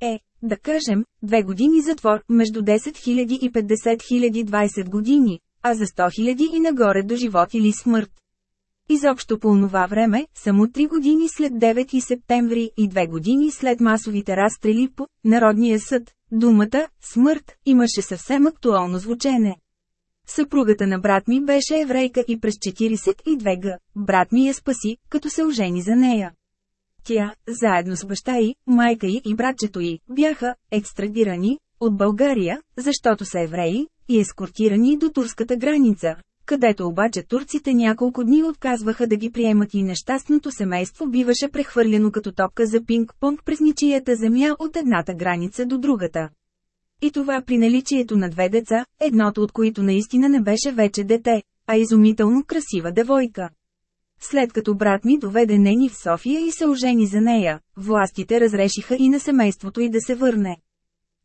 Е, да кажем, две години затвор, между 10 000 и 50 000 20 години, а за 100 000 и нагоре до живот или смърт. Изобщо по това време, само три години след 9 септември и две години след масовите разстрели по Народния съд, думата «смърт» имаше съвсем актуално звучене. Съпругата на брат ми беше еврейка и през 42 г. Брат ми я спаси, като се ожени за нея. Тя, заедно с баща й, майка й и братчето й, бяха екстрадирани от България, защото са евреи, и ескортирани до турската граница, където обаче турците няколко дни отказваха да ги приемат и нещастното семейство биваше прехвърлено като топка за пинг-понг през ничията земя от едната граница до другата. И това при наличието на две деца, едното от които наистина не беше вече дете, а изумително красива девойка. След като брат ми доведе Нени в София и се ожени за нея, властите разрешиха и на семейството й да се върне.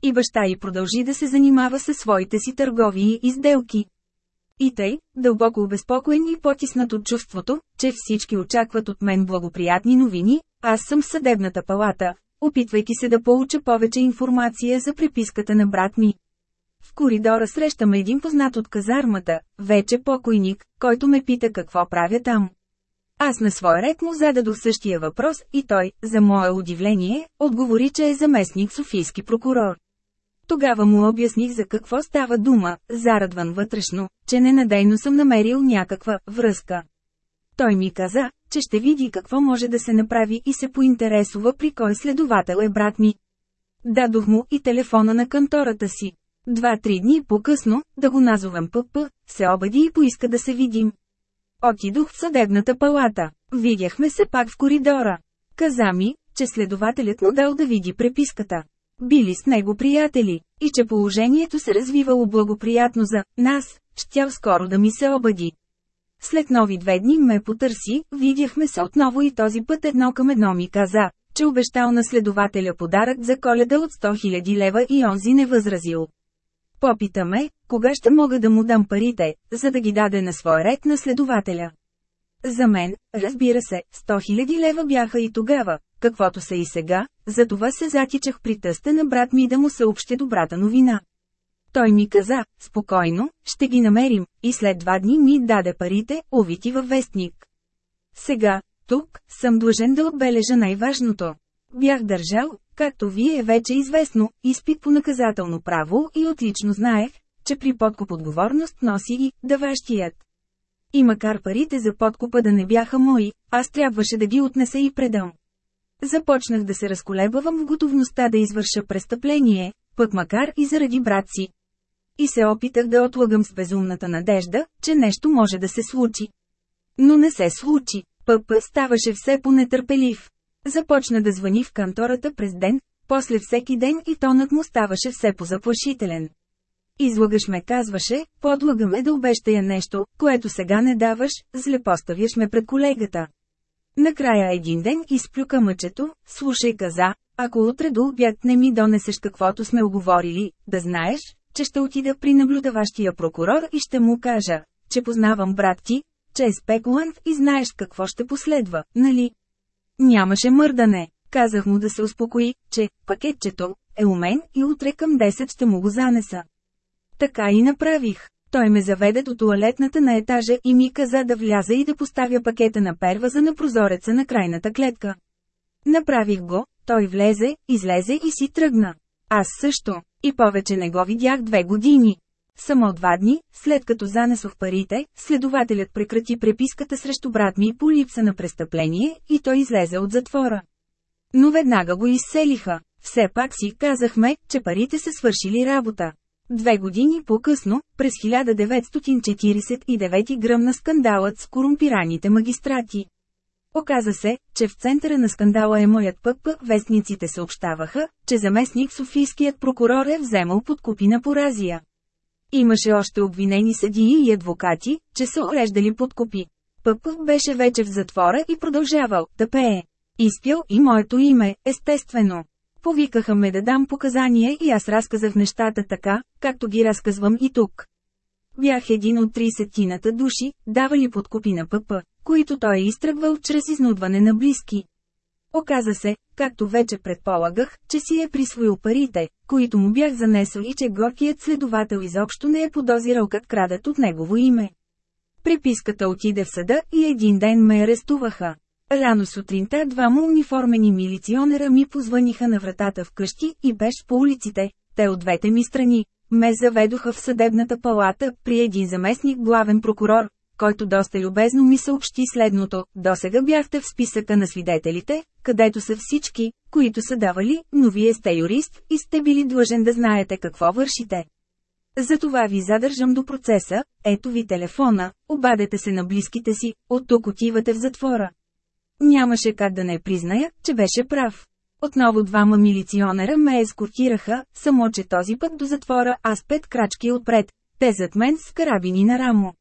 И баща й продължи да се занимава със своите си търговии и сделки. И тъй, дълбоко обезпокоен и потиснат от чувството, че всички очакват от мен благоприятни новини, аз съм съдебната палата, опитвайки се да получа повече информация за преписката на брат ми. В коридора срещам един познат от казармата, вече покойник, който ме пита какво правя там. Аз на свой ред му зададох същия въпрос и той, за мое удивление, отговори, че е заместник Софийски прокурор. Тогава му обясних за какво става дума, зарадван вътрешно, че ненадейно съм намерил някаква връзка. Той ми каза, че ще види какво може да се направи и се поинтересува при кой следовател е брат ми. Дадох му и телефона на кантората си. Два-три дни по-късно, да го назовем ПП, се обади и поиска да се видим. Отидох в съдебната палата. Видяхме се пак в коридора. Каза ми, че следователят му дал да види преписката. Били с него приятели, и че положението се развивало благоприятно за нас, щял скоро да ми се обади. След нови две дни ме потърси, видяхме се отново и този път едно към едно ми каза, че обещал на следователя подарък за коледа от 100 000 лева и онзи не възразил. Попитаме, кога ще мога да му дам парите, за да ги даде на свой ред на следователя. За мен, разбира се, 100 000 лева бяха и тогава, каквото са и сега, затова се затичах при тъста на брат ми да му съобще добрата новина. Той ми каза, спокойно, ще ги намерим, и след два дни ми даде парите, увити във вестник. Сега, тук, съм длъжен да отбележа най-важното. Бях държал, както ви е вече известно, изпит по наказателно право и отлично знаех, че при подкуп отговорност носи и даващият. И макар парите за подкупа да не бяха мои, аз трябваше да ги отнеса и предам. Започнах да се разколебавам в готовността да извърша престъпление, пък макар и заради брат си. И се опитах да отлагам с безумната надежда, че нещо може да се случи. Но не се случи. ПП ставаше все по-нетърпелив. Започна да звъни в кантората през ден, после всеки ден и тонът му ставаше все по-заплашителен. Излагаш ме казваше, подлагаме да обещая нещо, което сега не даваш, зле поставяш ме пред колегата. Накрая един ден изплюка мъчето, слушай каза, ако утре до обяд не ми донесеш каквото сме оговорили, да знаеш, че ще отида при наблюдаващия прокурор и ще му кажа, че познавам брат ти, че е спекулант и знаеш какво ще последва, нали? Нямаше мърдане. Казах му да се успокои, че пакетчето е у мен и утре към 10 ще му го занеса. Така и направих. Той ме заведе до туалетната на етажа и ми каза да вляза и да поставя пакета на перваза на прозореца на крайната клетка. Направих го, той влезе, излезе и си тръгна. Аз също. И повече не го видях две години. Само два дни, след като занесох парите, следователят прекрати преписката срещу брат ми по липса на престъпление и той излезе от затвора. Но веднага го изселиха. Все пак си казахме, че парите са свършили работа. Две години по-късно, през 1949 гръмна скандалът с корумпираните магистрати. Оказа се, че в центъра на скандала е моят ПП, вестниците съобщаваха, че заместник Софийският прокурор е вземал подкупи на поразия. Имаше още обвинени съдии и адвокати, че са уреждали подкупи. ПП беше вече в затвора и продължавал да пее. Изпял и моето име, естествено. Повикаха ме да дам показания и аз разказах нещата така, както ги разказвам и тук. Бях един от 30-тината души, давали подкупи на ПП, които той е изтръгвал чрез изнудване на близки. Оказа се, както вече предполагах, че си е присвоил парите, които му бях занесъл и че горкият следовател изобщо не е подозирал как крадат от негово име. Преписката отиде в съда и един ден ме арестуваха. Рано сутринта двама униформени милиционера ми позваниха на вратата в къщи и беше по улиците, те от двете ми страни. Ме заведоха в съдебната палата при един заместник главен прокурор, който доста любезно ми съобщи следното. Досега бяхте в списъка на свидетелите, където са всички, които са давали, но вие сте юрист и сте били длъжен да знаете какво вършите. Затова ви задържам до процеса, ето ви телефона, обадете се на близките си, от тук отивате в затвора. Нямаше как да не призная, че беше прав. Отново двама милиционера ме ескортираха, само че този път до затвора аз пет крачки отпред, те зад мен с карабини на рамо.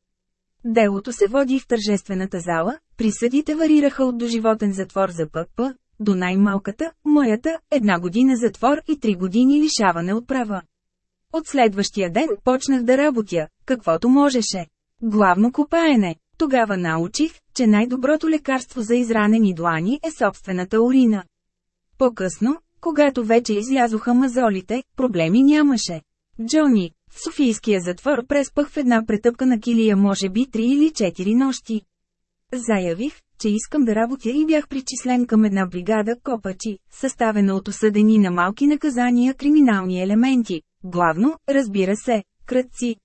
Делото се води в тържествената зала, присъдите варираха от доживотен затвор за ПП, до най-малката, моята, една година затвор и три години лишаване от права. От следващия ден почнах да работя, каквото можеше. Главно копаене. Тогава научих, че най-доброто лекарство за изранени длани е собствената урина. По-късно, когато вече излязоха мазолите, проблеми нямаше. Джони, В Софийския затвор преспах в една претъпкана килия може би 3 или 4 нощи. Заявих, че искам да работя и бях причислен към една бригада копачи, съставена от осъдени на малки наказания криминални елементи, главно, разбира се, кръци.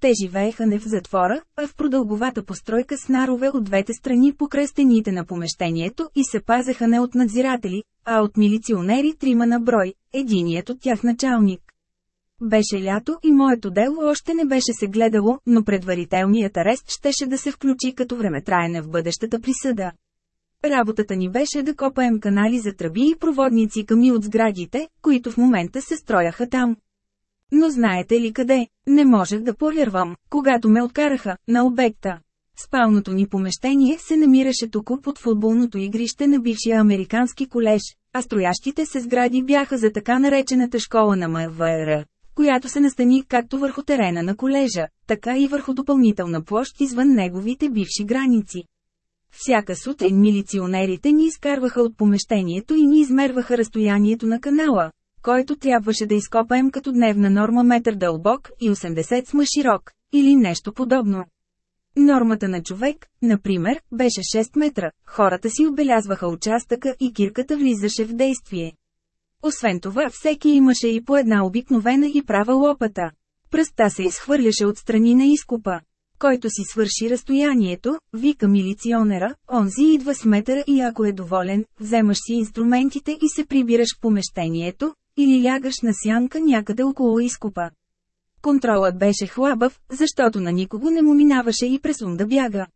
Те живееха не в затвора, а в продълговата постройка с нарове от двете страни по кръстените на помещението и се пазеха не от надзиратели, а от милиционери трима на брой, единият от тях началник. Беше лято и моето дело още не беше се гледало, но предварителният арест щеше да се включи като времетраене в бъдещата присъда. Работата ни беше да копаем канали за тръби и проводници ками от сградите, които в момента се строяха там. Но знаете ли къде? Не можех да повярвам, когато ме откараха, на обекта. Спалното ни помещение се намираше тук под футболното игрище на бившия американски колеж, а строящите се сгради бяха за така наречената школа на МВР, която се настани както върху терена на колежа, така и върху допълнителна площ извън неговите бивши граници. Всяка сутрин милиционерите ни изкарваха от помещението и ни измерваха разстоянието на канала, който трябваше да изкопаем като дневна норма метър дълбок и 80 см широк, или нещо подобно. Нормата на човек, например, беше 6 метра, хората си отбелязваха участъка и кирката влизаше в действие. Освен това всеки имаше и по една обикновена и права лопата. Пръста се изхвърляше от страни на изкупа. Който си свърши разстоянието, вика милиционера, онзи идва с метъра и ако е доволен, вземаш си инструментите и се прибираш в помещението, или лягаш на сянка някъде около изкупа. Контролът беше хлабав, защото на никого не му минаваше и през ум да бяга.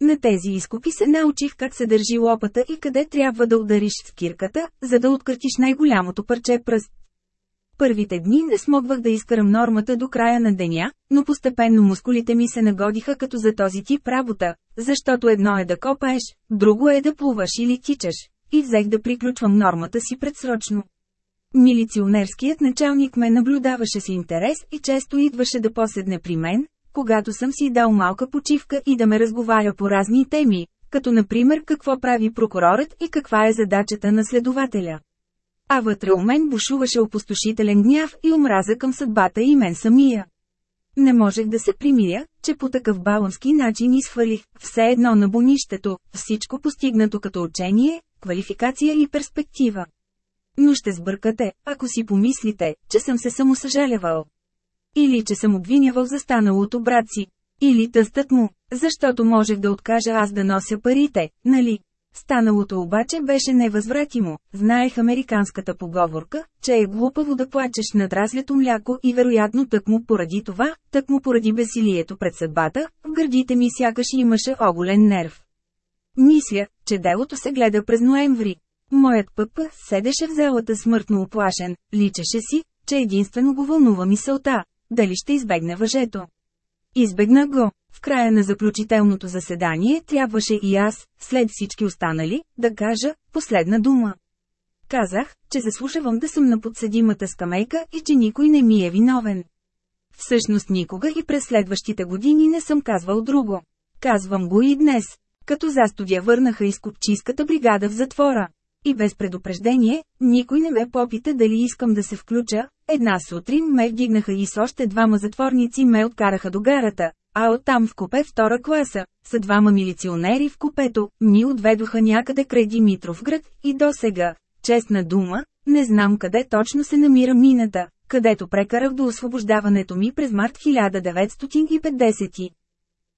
На тези изкопи се научих как се държи лопата и къде трябва да удариш с кирката, за да откъртиш най-голямото парче пръст. Първите дни не смогвах да изкарам нормата до края на деня, но постепенно мускулите ми се нагодиха като за този тип работа, защото едно е да копаеш, друго е да плуваш или тичаш, и взех да приключвам нормата си предсрочно. Милиционерският началник ме наблюдаваше с интерес и често идваше да поседне при мен, когато съм си дал малка почивка и да ме разговаря по разни теми, като например какво прави прокурорът и каква е задачата на следователя. А вътре у мен бушуваше опустошителен гняв и омраза към съдбата и мен самия. Не можех да се примиря, че по такъв балански начин изхвърлих все едно на бонището, всичко постигнато като учение, квалификация и перспектива. Но ще сбъркате, ако си помислите, че съм се самосъжалявал. Или че съм обвинявал за станалото брат си. Или тъстът му, защото можех да откажа аз да нося парите, нали? Станалото обаче беше невъзвратимо. Знаех американската поговорка, че е глупаво да плачеш над разлято мляко и вероятно тъкмо поради това, тъкмо поради бесилието пред съдбата, в гърдите ми сякаш имаше оголен нерв. Мисля, че делото се гледа през ноември. Моят пъп седеше в зелата смъртно оплашен, личеше си, че единствено го вълнува мисълта, дали ще избегне въжето. Избегна го. В края на заключителното заседание трябваше и аз, след всички останали, да кажа последна дума. Казах, че заслушавам да съм на подседимата скамейка и че никой не ми е виновен. Всъщност никога и през следващите години не съм казвал друго. Казвам го и днес. Като застудя върнаха изкупчийската бригада в затвора. И без предупреждение, никой не ме попита дали искам да се включа. Една сутрин ме вдигнаха и с още двама затворници ме откараха до гарата, а оттам в купе втора класа, са двама милиционери в купето, ни отведоха някъде край Димитров град и до сега, честна дума, не знам къде точно се намира мината, където прекарах до освобождаването ми през март 1950.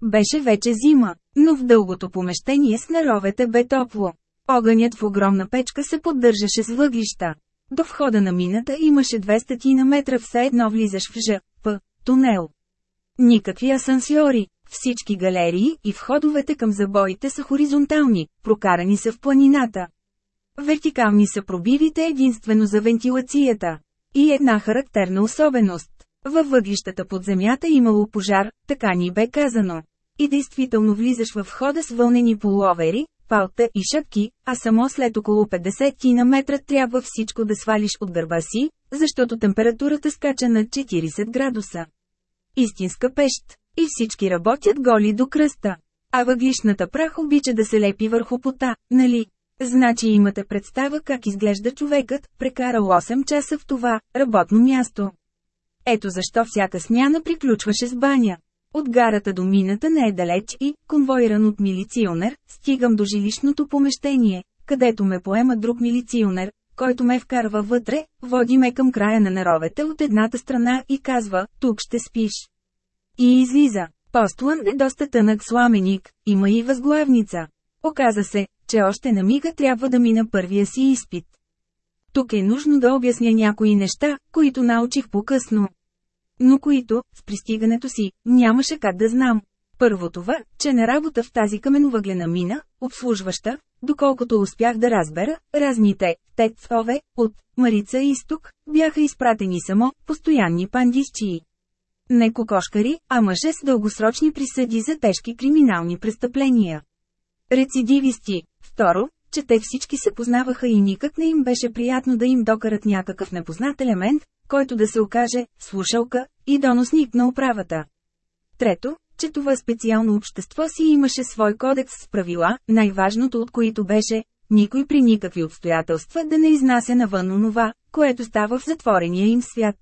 Беше вече зима, но в дългото помещение с наровете бе топло. Огънят в огромна печка се поддържаше с въглища. До входа на мината имаше 200 на метра все едно влизаш в Ж, П, тунел. Никакви асансьори, всички галерии и входовете към забоите са хоризонтални, прокарани са в планината. Вертикални са пробивите единствено за вентилацията. И една характерна особеност. Във въглищата под земята имало пожар, така ни бе казано. И действително влизаш в входа с вълнени полуовери, палта и шапки, а само след около 50 ти на метра трябва всичко да свалиш от гърба си, защото температурата скача над 40 градуса. Истинска пещ. И всички работят голи до кръста. А въглишната прах обича да се лепи върху пота, нали? Значи имате представа как изглежда човекът, прекарал 8 часа в това работно място. Ето защо всяка смяна приключваше с баня. От гарата до мината не е далеч и, конвоиран от милиционер, стигам до жилищното помещение, където ме поема друг милиционер, който ме вкарва вътре, води ме към края на наровете от едната страна и казва, тук ще спиш. И излиза. Постлан е доста тънък сламеник, има и възглавница. Оказа се, че още на мига трябва да мина първия си изпит. Тук е нужно да обясня някои неща, които научих по-късно. Но които, с пристигането си, нямаше как да знам. Първо това, че на работа в тази каменовъглена мина, обслужваща, доколкото успях да разбера, разните тецове от Марица Изток бяха изпратени само постоянни пандисчии. Не кокошкари, а мъже с дългосрочни присъди за тежки криминални престъпления. Рецидивисти. Второ, че те всички се познаваха и никак не им беше приятно да им докарат някакъв непознат елемент, който да се окаже слушалка и доносник на управата. Трето, че това специално общество си имаше свой кодекс с правила, най-важното от които беше никой при никакви обстоятелства да не изнася навън онова, което става в затворения им свят.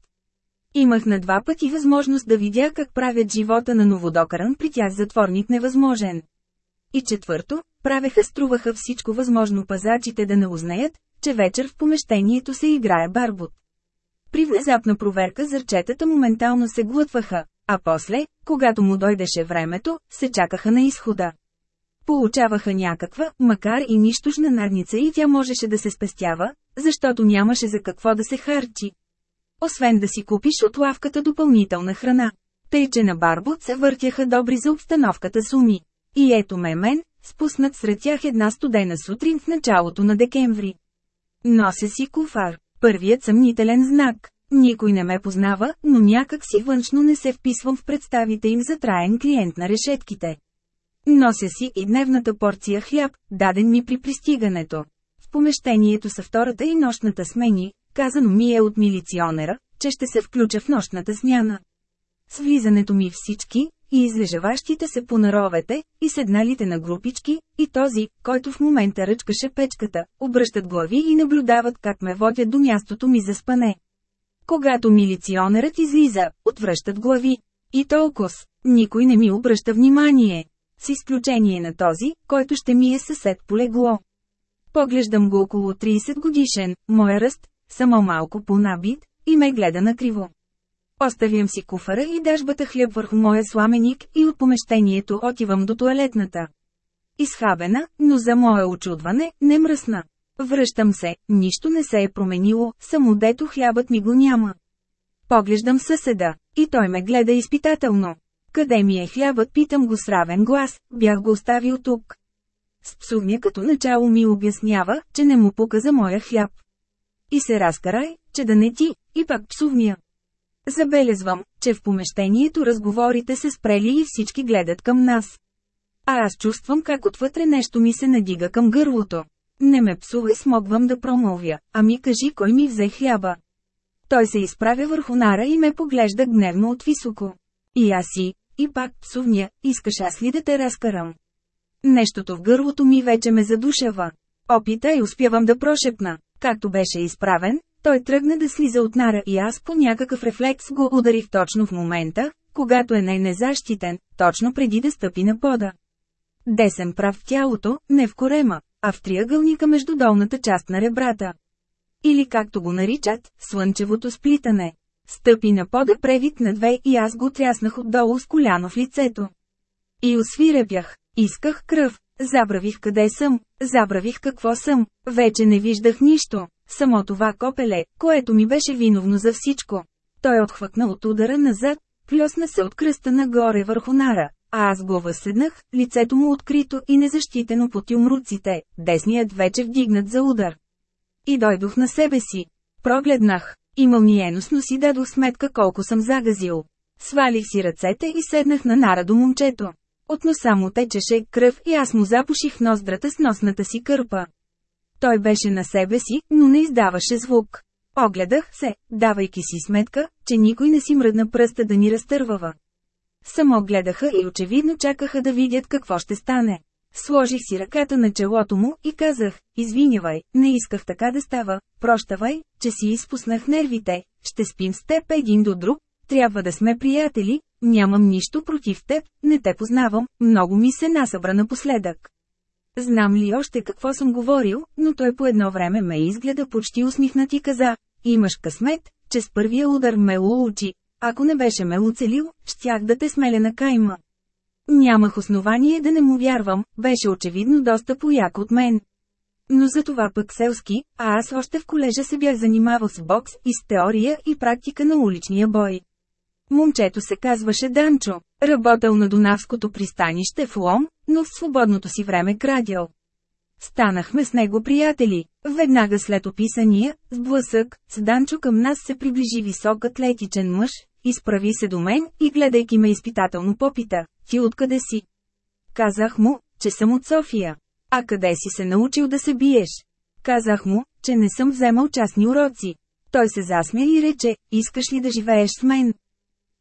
Имах на два пъти възможност да видя как правят живота на новодокаран при тях затворник невъзможен. И четвърто, правеха струваха всичко възможно пазачите да не узнаят, че вечер в помещението се играе барбут. При внезапна проверка зърчетата моментално се глътваха, а после, когато му дойдеше времето, се чакаха на изхода. Получаваха някаква, макар и нищожна надница и тя можеше да се спестява, защото нямаше за какво да се харчи. Освен да си купиш от лавката допълнителна храна. Тъй, че на Барбот се въртяха добри за обстановката суми. И ето ме мен, спуснат сред тях една студена сутрин в началото на декември. Нося си куфар. Първият съмнителен знак. Никой не ме познава, но някак си външно не се вписвам в представите им за траен клиент на решетките. Нося си и дневната порция хляб, даден ми при пристигането. В помещението са втората и нощната смени, казано ми е от милиционера, че ще се включа в нощната смяна. С влизането ми всички, и излежаващите се по наровете, и седналите на групички, и този, който в момента ръчкаше печката, обръщат глави и наблюдават как ме водят до мястото ми за спане. Когато милиционерът излиза, отвръщат глави. И толкова, никой не ми обръща внимание. С изключение на този, който ще ми е съсед полегло. Поглеждам го около 30 годишен, моя ръст, само малко по-набит, и ме гледа накриво. Оставям си куфара и дажбата хляб върху моя сламеник и от помещението отивам до туалетната. Изхабена, но за мое очудване, не мръсна. Връщам се, нищо не се е променило, само дето хлябът ми го няма. Поглеждам съседа, и той ме гледа изпитателно. Къде ми е хлябът, питам го с равен глас, бях го оставил тук. С псувня като начало ми обяснява, че не му пука за моя хляб. И се разкарай, че да не ти, и пак псувня. Забелезвам, че в помещението разговорите се спрели и всички гледат към нас. А аз чувствам как отвътре нещо ми се надига към гърлото. Не ме псувай смогвам да промълвя, ами кажи кой ми взе хляба. Той се изправя върху нара и ме поглежда гневно от високо. И аз си, и пак псувня, искаш аз ли да те разкарам? Нещото в гърлото ми вече ме задушава. Опита и успявам да прошепна. Както беше изправен, той тръгна да слиза от нара и аз по някакъв рефлекс го ударих точно в момента, когато е най-незащитен, точно преди да стъпи на пода. Десен прав в тялото, не в корема, а в триъгълника между долната част на ребрата. Или както го наричат, слънчевото сплитане. Стъпи на пода превит на две и аз го тряснах отдолу с коляно в лицето. И освирепях. Исках кръв. Забравих къде съм. Забравих какво съм. Вече не виждах нищо. Само това копеле, което ми беше виновно за всичко. Той отхвъкна от удара назад, плюсна се от кръста нагоре върху нара, а аз го възседнах, лицето му открито и незащитено под юмруците, десният вече вдигнат за удар. И дойдох на себе си. Прогледнах. И мълниеносно си дадох сметка колко съм загазил. Свалих си ръцете и седнах на нара до момчето. От носа му течеше кръв и аз му запуших ноздрата с носната си кърпа. Той беше на себе си, но не издаваше звук. Огледах се, давайки си сметка, че никой не си мръдна пръста да ни разтървава. Само гледаха и очевидно чакаха да видят какво ще стане. Сложих си ръката на челото му и казах, извинявай, не исках така да става, прощавай, че си изпуснах нервите, ще спим с теб един до друг, трябва да сме приятели, нямам нищо против теб, не те познавам, много ми се насъбра напоследък. Знам ли още какво съм говорил, но той по едно време ме изгледа почти усмихнат и каза, имаш късмет, че с първия удар ме улучи, ако не беше ме оцелил, щях да те смеля на кайма. Нямах основание да не му вярвам, беше очевидно доста пояк от мен. Но за това пък селски, а аз още в колежа се бях занимавал с бокс и с теория и практика на уличния бой. Момчето се казваше Данчо, работел на Донавското пристанище в Лом, но в свободното си време крадял. Станахме с него приятели. Веднага след описания, сблъсък, с Данчо към нас се приближи висок атлетичен мъж, изправи се до мен и гледайки ме изпитателно попита, ти откъде си? Казах му, че съм от София. А къде си се научил да се биеш? Казах му, че не съм вземал частни уроци. Той се засмя и рече, искаш ли да живееш с мен?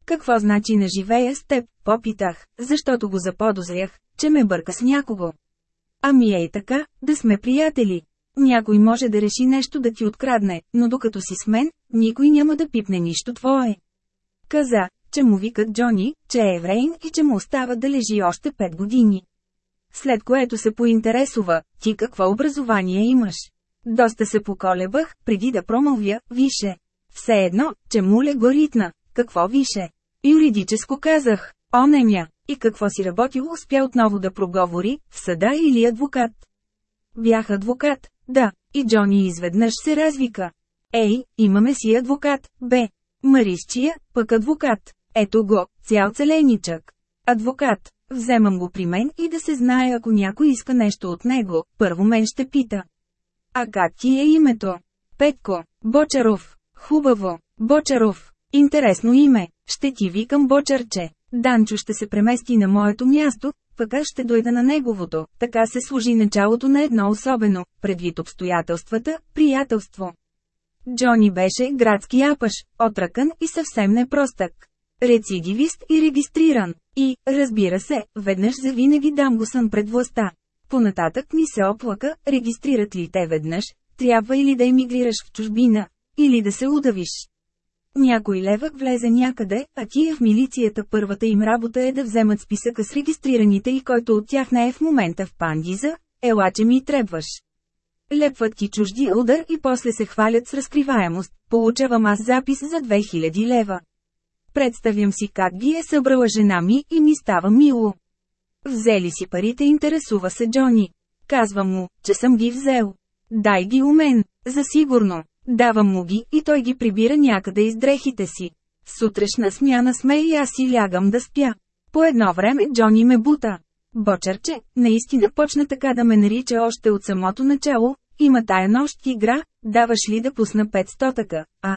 Какво значи не живея с теб, попитах, защото го заподозрях, че ме бърка с някого. Ами е и така, да сме приятели. Някой може да реши нещо да ти открадне, но докато си с мен, никой няма да пипне нищо твое. Каза, че му викат Джони, че е еврейн и че му остава да лежи още 5 години. След което се поинтересува, ти какво образование имаш. Доста се поколебах, преди да промълвя, више. Все едно, че му легоритна. Какво више? Юридическо казах. Онемя. И какво си работил успя отново да проговори, в съда или адвокат? Бях адвокат, да, и Джони изведнъж се развика. Ей, имаме си адвокат, бе. Марисчия, пък адвокат. Ето го, цял целеничък. Адвокат. Вземам го при мен и да се знае ако някой иска нещо от него, първо мен ще пита. А как ти е името? Петко. Бочаров. Хубаво. Бочаров. Интересно име. Ще ти викам Бочарче. Данчо ще се премести на моето място, пък аз ще дойда на неговото. Така се служи началото на едно особено, предвид обстоятелствата, приятелство. Джони беше градски апаш, отръкан и съвсем непростък. Рецидивист и регистриран. И, разбира се, веднъж за винаги дам го сън пред властта. Понататък ни се оплака, регистрират ли те веднъж, трябва или да емигрираш в чужбина, или да се удавиш. Някой левък влезе някъде, а тия в милицията първата им работа е да вземат списъка с регистрираните и който от тях не е в момента в пандиза, ела че ми трябваш. Лепват ти чужди удар и после се хвалят с разкриваемост, получавам аз запис за 2000 лева. Представям си как ги е събрала жена ми и ми става мило. Взели си парите интересува се Джони. Казвам му, че съм ги взел. Дай ги у мен, за сигурно. Давам му ги и той ги прибира някъде из дрехите си. Сутрешна смяна сме и аз си лягам да спя. По едно време Джони ме бута. Бочерче, наистина почна така да ме нарича още от самото начало, има тая нощ игра, даваш ли да пусна 500 така, а?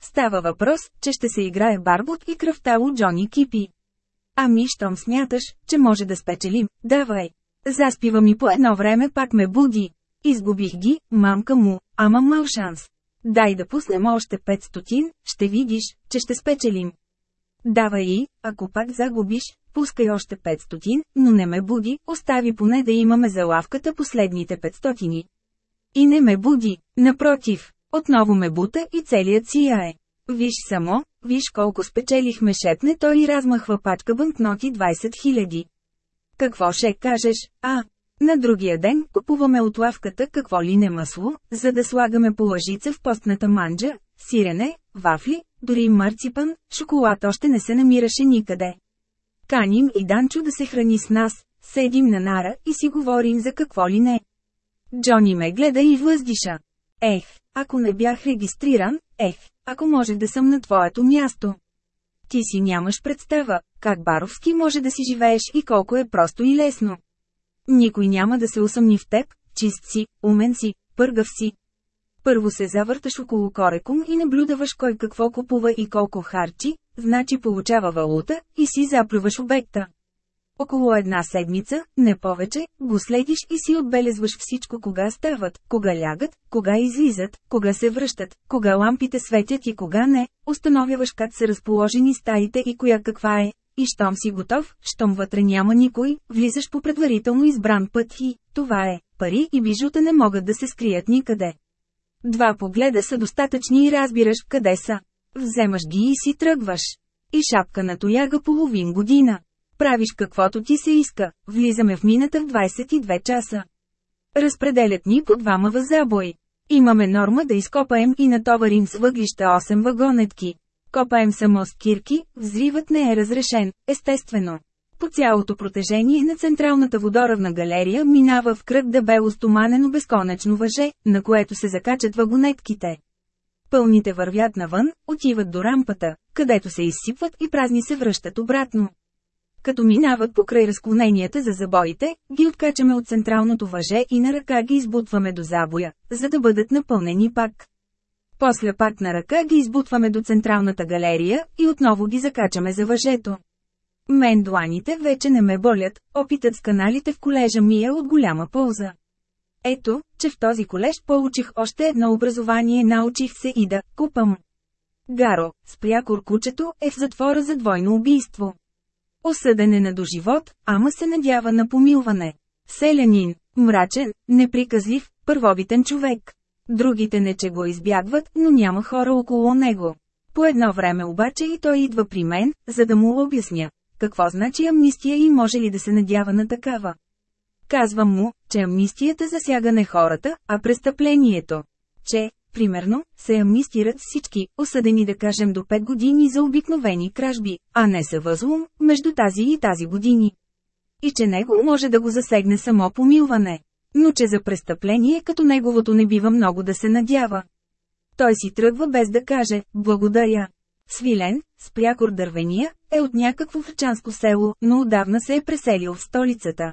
Става въпрос, че ще се играе барбот и кръвта от Джони Кипи. Ами, щом смяташ, че може да спечелим, давай. Заспива ми по едно време пак ме буди. Изгубих ги, мамка му, ама мал шанс. Дай да пуснем още 500, ще видиш, че ще спечелим. Давай и, ако пак загубиш, пускай още 500, но не ме буди, остави поне да имаме за лавката последните 500. И не ме буди, напротив, отново ме бута и целият сияе. Виж само, виж колко спечелихме шепне той и размахва пачка банкноти 20 000. Какво ще кажеш, а? На другия ден купуваме от лавката какво ли не масло, за да слагаме по лъжица в постната манджа, сирене, вафли, дори марципан, шоколад още не се намираше никъде. Каним и Данчо да се храни с нас, седим на нара и си говорим за какво ли не. Джони ме гледа и въздиша. Ех, ако не бях регистриран, ех, ако можех да съм на твоето място. Ти си нямаш представа, как баровски може да си живееш и колко е просто и лесно. Никой няма да се усъмни в теб, чист си, умен си, пъргав си. Първо се завърташ около корекум и наблюдаваш кой какво купува и колко харчи, значи получава валута, и си заплюваш обекта. Около една седмица, не повече, го следиш и си отбелезваш всичко кога стават, кога лягат, кога излизат, кога се връщат, кога лампите светят и кога не, установяваш как са разположени стаите и коя каква е, и щом си готов, щом вътре няма никой, влизаш по предварително избран път и, това е, пари и бижута не могат да се скрият никъде. Два погледа са достатъчни и разбираш къде са. Вземаш ги и си тръгваш. И шапка на тояга половин година. Правиш каквото ти се иска, влизаме в мината в 22 часа. Разпределят ни по двама в забой. Имаме норма да изкопаем и натоварим с въглища 8 вагонетки. Копаем само с кирки, взривът не е разрешен, естествено. По цялото протежение на централната водоравна галерия минава в кръг дебело стоманено безконечно въже, на което се закачат вагонетките. Пълните вървят навън, отиват до рампата, където се изсипват и празни се връщат обратно. Като минават покрай разклоненията за забоите, ги откачаме от централното въже и на ръка ги избутваме до забоя, за да бъдат напълнени пак. После пак на ръка ги избутваме до централната галерия и отново ги закачаме за въжето. Мен дланите вече не ме болят, опитът с каналите в колежа ми е от голяма полза. Ето, че в този колеж получих още едно образование, научих се и да купам. Гаро, спря куркучето, е в затвора за двойно убийство. Осъден е на доживот, ама се надява на помилване. Селянин, мрачен, неприказлив, първобитен човек. Другите не че го избягват, но няма хора около него. По едно време обаче и той идва при мен, за да му обясня. Какво значи амнистия и може ли да се надява на такава? Казвам му, че амнистията засяга не хората, а престъплението. Че, примерно, се амнистират всички, осъдени да кажем до 5 години за обикновени кражби, а не са възлом, между тази и тази години. И че него може да го засегне само помилване. Но че за престъпление като неговото не бива много да се надява. Той си тръгва без да каже «Благодаря». Свилен, с прякор дървения, е от някакво врчанско село, но отдавна се е преселил в столицата.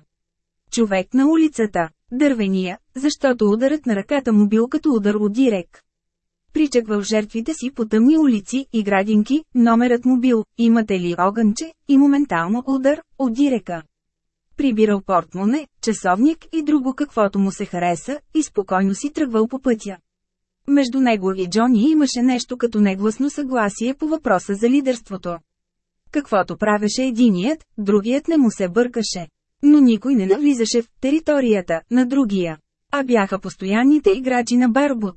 Човек на улицата, дървения, защото ударът на ръката му бил като удар от дирек. Причаквал жертвите си по тъмни улици и градинки, номерът му бил, имате ли огънче, и моментално удар, от дирека. Прибирал портмоне, часовник и друго каквото му се хареса, и спокойно си тръгвал по пътя. Между него и Джони имаше нещо като негласно съгласие по въпроса за лидерството. Каквото правеше единият, другият не му се бъркаше. Но никой не навлизаше в територията на другия. А бяха постоянните играчи на Барбут.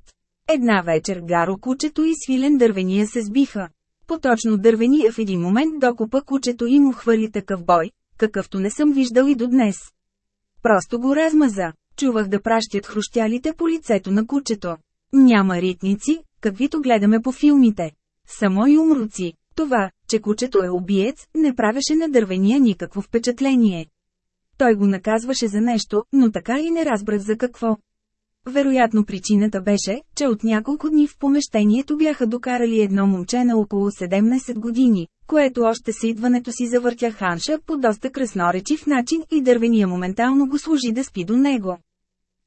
Една вечер Гаро кучето и свилен дървения се сбиха. Поточно дървения в един момент докупа кучето и му хвърли такъв бой, какъвто не съм виждал и до днес. Просто го размаза. Чувах да пращат хрущялите по лицето на кучето. Няма ритници, каквито гледаме по филмите. Само и умруци. Това, че кучето е убиец, не правеше на дървения никакво впечатление. Той го наказваше за нещо, но така и не разбрах за какво. Вероятно причината беше, че от няколко дни в помещението бяха докарали едно момче на около 17 години, което още с идването си завъртя ханша по доста красноречив начин и дървения моментално го служи да спи до него.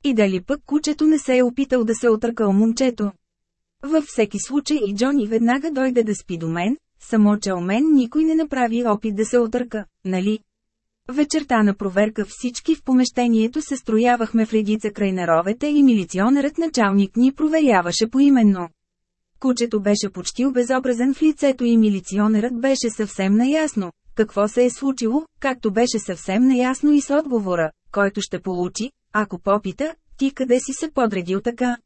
И дали пък кучето не се е опитал да се отъркал момчето. Във всеки случай и Джони веднага дойде да спи до мен, само че у мен никой не направи опит да се отърка, нали? Вечерта на проверка всички в помещението се строявахме в редица край наровете и милиционерът началник ни проверяваше поименно. Кучето беше почти обезобразен в лицето и милиционерът беше съвсем наясно, какво се е случило, както беше съвсем наясно и с отговора, който ще получи, ако попита, ти къде си се подредил така?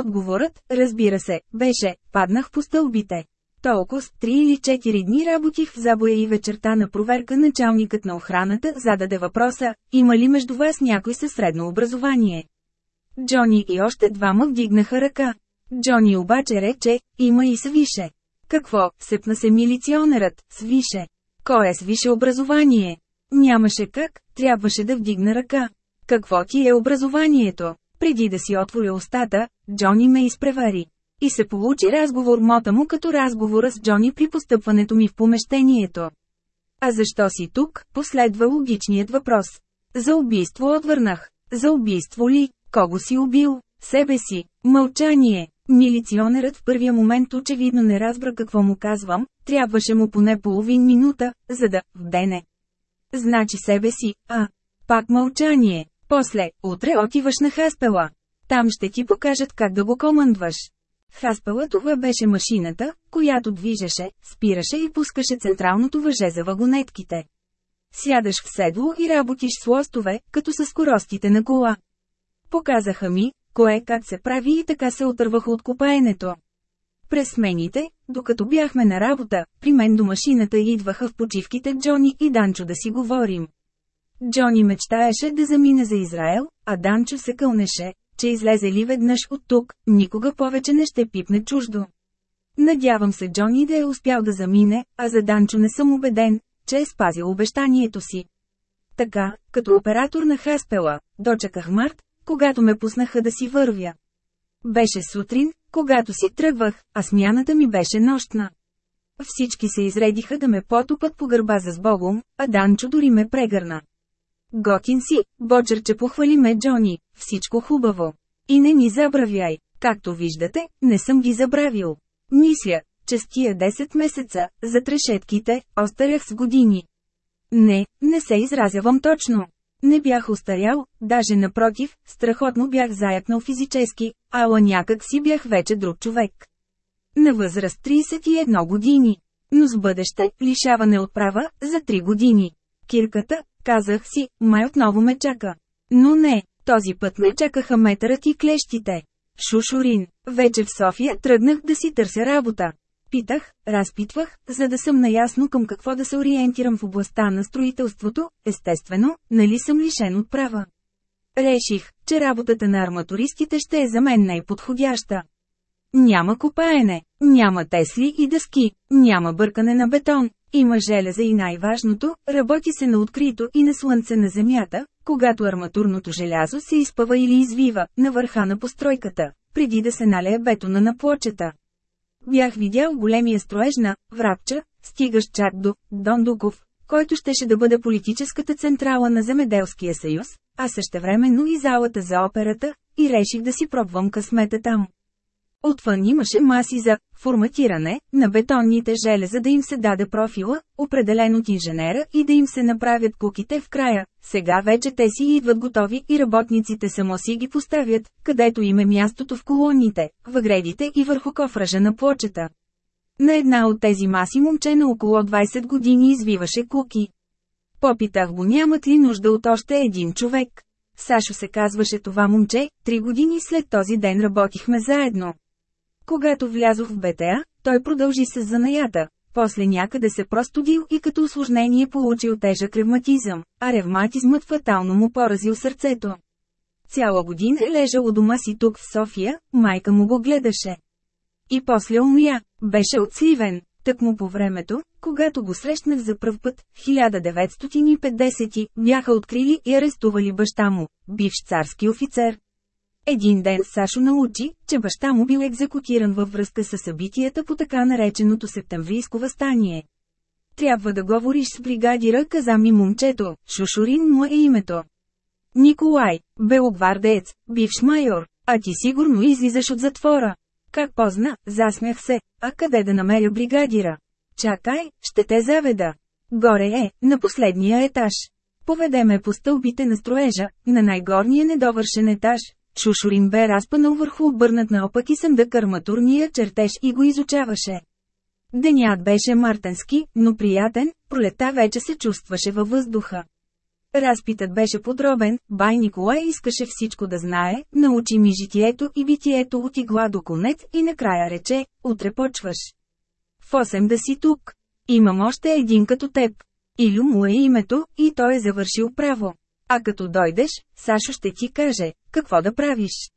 Отговорът, разбира се, беше, паднах по стълбите. Толкова с 3 или 4 дни работих в забоя и вечерта на проверка началникът на охраната зададе въпроса, има ли между вас някой със средно образование? Джони и още двама вдигнаха ръка. Джони обаче рече, има и свише. Какво, сепна се милиционерът, свише. Кой е свише образование? Нямаше как, трябваше да вдигна ръка. Какво ти е образованието? Преди да си отворя устата, Джони ме изпревари. И се получи разговор мота му като разговора с Джони при постъпването ми в помещението. А защо си тук, последва логичният въпрос. За убийство отвърнах. За убийство ли? Кого си убил? Себе си. Мълчание. Милиционерът в първия момент очевидно не разбра какво му казвам, трябваше му поне половин минута, за да вдене. Значи себе си, а. Пак мълчание. После, утре отиваш на Хаспела. Там ще ти покажат как да го командваш. Хаспела това беше машината, която движеше, спираше и пускаше централното въже за вагонетките. Сядаш в седло и работиш с лостове, като с скоростите на кола. Показаха ми, кое как се прави и така се отървах от копаенето. През смените, докато бяхме на работа, при мен до машината идваха в почивките Джони и Данчо да си говорим. Джони мечтаеше да замине за Израел, а Данчо се кълнеше, че излезе ли веднъж от тук, никога повече не ще пипне чуждо. Надявам се Джони да е успял да замине, а за Данчо не съм убеден, че е спазил обещанието си. Така, като оператор на Хаспела, дочаках март, когато ме пуснаха да си вървя. Беше сутрин, когато си тръгвах, а смяната ми беше нощна. Всички се изредиха да ме потопат по гърба за сбогом, а Данчо дори ме прегърна. Готин си, бочерче похвали ме Джони, всичко хубаво. И не ни забравяй, както виждате, не съм ги забравил. Мисля, че с тия 10 месеца, за трешетките, остарях с години. Не, не се изразявам точно. Не бях устарял, даже напротив, страхотно бях заякнал физически, ала някак си бях вече друг човек. На възраст 31 години. Но с бъдеще, лишаване от права, за 3 години. Кирката, казах си, май отново ме чака. Но не, този път ме чакаха метърът и клещите. Шушурин, вече в София тръгнах да си търся работа. Питах, разпитвах, за да съм наясно към какво да се ориентирам в областта на строителството, естествено, нали съм лишен от права. Реших, че работата на арматуристите ще е за мен най-подходяща. Няма копаене, няма тесли и дъски, няма бъркане на бетон, има железа и най-важното, работи се на открито и на слънце на земята, когато арматурното желязо се изпъва или извива, на върха на постройката, преди да се налее бетона на плочета. Бях видял големия строеж на Врабча, стигащ чак до Дондуков, който щеше да бъде политическата централа на Земеделския съюз, а същевременно и залата за операта, и реших да си пробвам късмета там. Отвън имаше маси за форматиране на бетонните железа да им се даде профила, определен от инженера и да им се направят куките в края. Сега вече те си идват готови и работниците само си ги поставят, където им е мястото в колоните, въгредите и върху кофража на плочета. На една от тези маси момче на около 20 години извиваше куки. Попитах го нямат ли нужда от още един човек. Сашо се казваше това момче, три години след този ден работихме заедно. Когато влязох в БТА, той продължи с занаята, после някъде се простудил и като осложнение получил тежък ревматизъм, а ревматизмът фатално му поразил сърцето. Цяла година е лежал у дома си тук в София, майка му го гледаше. И после умря, беше отсливен, тъкмо по времето, когато го срещнах за пръв път, 1950 бяха открили и арестували баща му, бивш царски офицер. Един ден Сашо научи, че баща му бил екзекутиран във връзка с събитията по така нареченото септемврийско възстание. Трябва да говориш с бригадира, каза ми момчето, Шушурин му е името. Николай, белогвардеец, бивш майор, а ти сигурно излизаш от затвора. Как позна, засмях се, а къде да намеря бригадира? Чакай, ще те заведа. Горе е, на последния етаж. Поведеме по стълбите на строежа, на най-горния недовършен етаж, Шушурин бе разпанал върху обърнат наопаки съндък арматурния чертеж и го изучаваше. Денят беше мартенски, но приятен, пролета вече се чувстваше във въздуха. Разпитът беше подробен, бай Николай искаше всичко да знае, научи ми житието и битието от игла до конец и накрая рече, утре почваш. В 8 да си тук. Имам още един като теб. Илю му е името, и той е завършил право. А като дойдеш, Сашо ще ти каже, какво да правиш.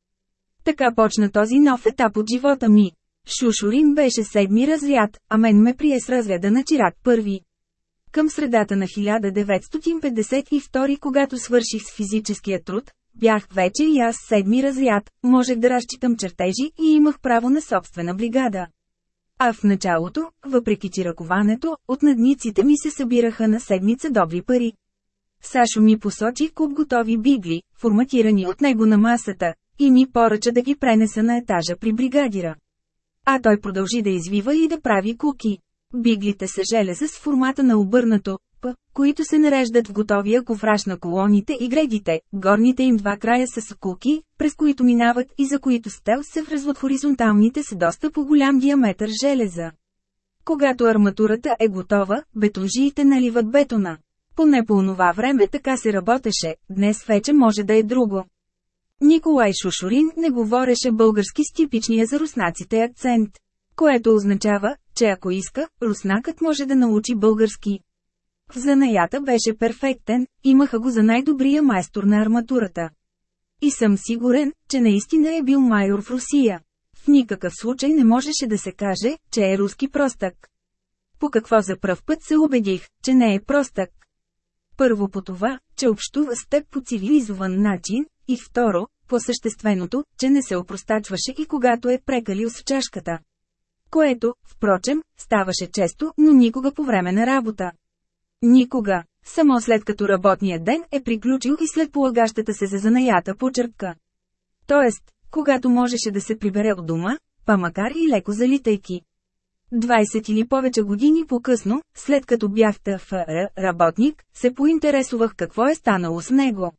Така почна този нов етап от живота ми. Шушурин беше седми разряд, а мен ме прие с разряда на чирак първи. Към средата на 1952, когато свърших с физическия труд, бях вече и аз седми разряд, можех да разчитам чертежи и имах право на собствена бригада. А в началото, въпреки чираковането, от надниците ми се събираха на седмица добри пари. Сашо ми посочи куп готови бигли, форматирани от него на масата, и ми поръча да ги пренеса на етажа при бригадира. А той продължи да извива и да прави куки. Биглите са железа с формата на обърнато, п, които се нареждат в готовия ковраж на колоните и гредите, горните им два края са куки, през които минават и за които стел се връзват хоризонталните с доста по-голям диаметър железа. Когато арматурата е готова, бетонжиите наливат бетона. Поне по онова време така се работеше, днес вече може да е друго. Николай Шушурин не говореше български с типичния за руснаците акцент. което означава, че ако иска, руснакът може да научи български. В занаята беше перфектен, имаха го за най-добрия майстор на арматурата. И съм сигурен, че наистина е бил майор в Русия. В никакъв случай не можеше да се каже, че е руски простък. По какво за пръв път се убедих, че не е простък? Първо по това, че общува с теб по цивилизован начин, и второ, по същественото, че не се опростачваше и когато е прекалил с чашката. Което, впрочем, ставаше често, но никога по време на работа. Никога. Само след като работният ден е приключил и след полагащата се за занаята почерпка. Тоест, когато можеше да се прибере от дома, па макар и леко залитайки. 20 или повече години по-късно, след като бях ТФР работник, се поинтересувах какво е станало с него.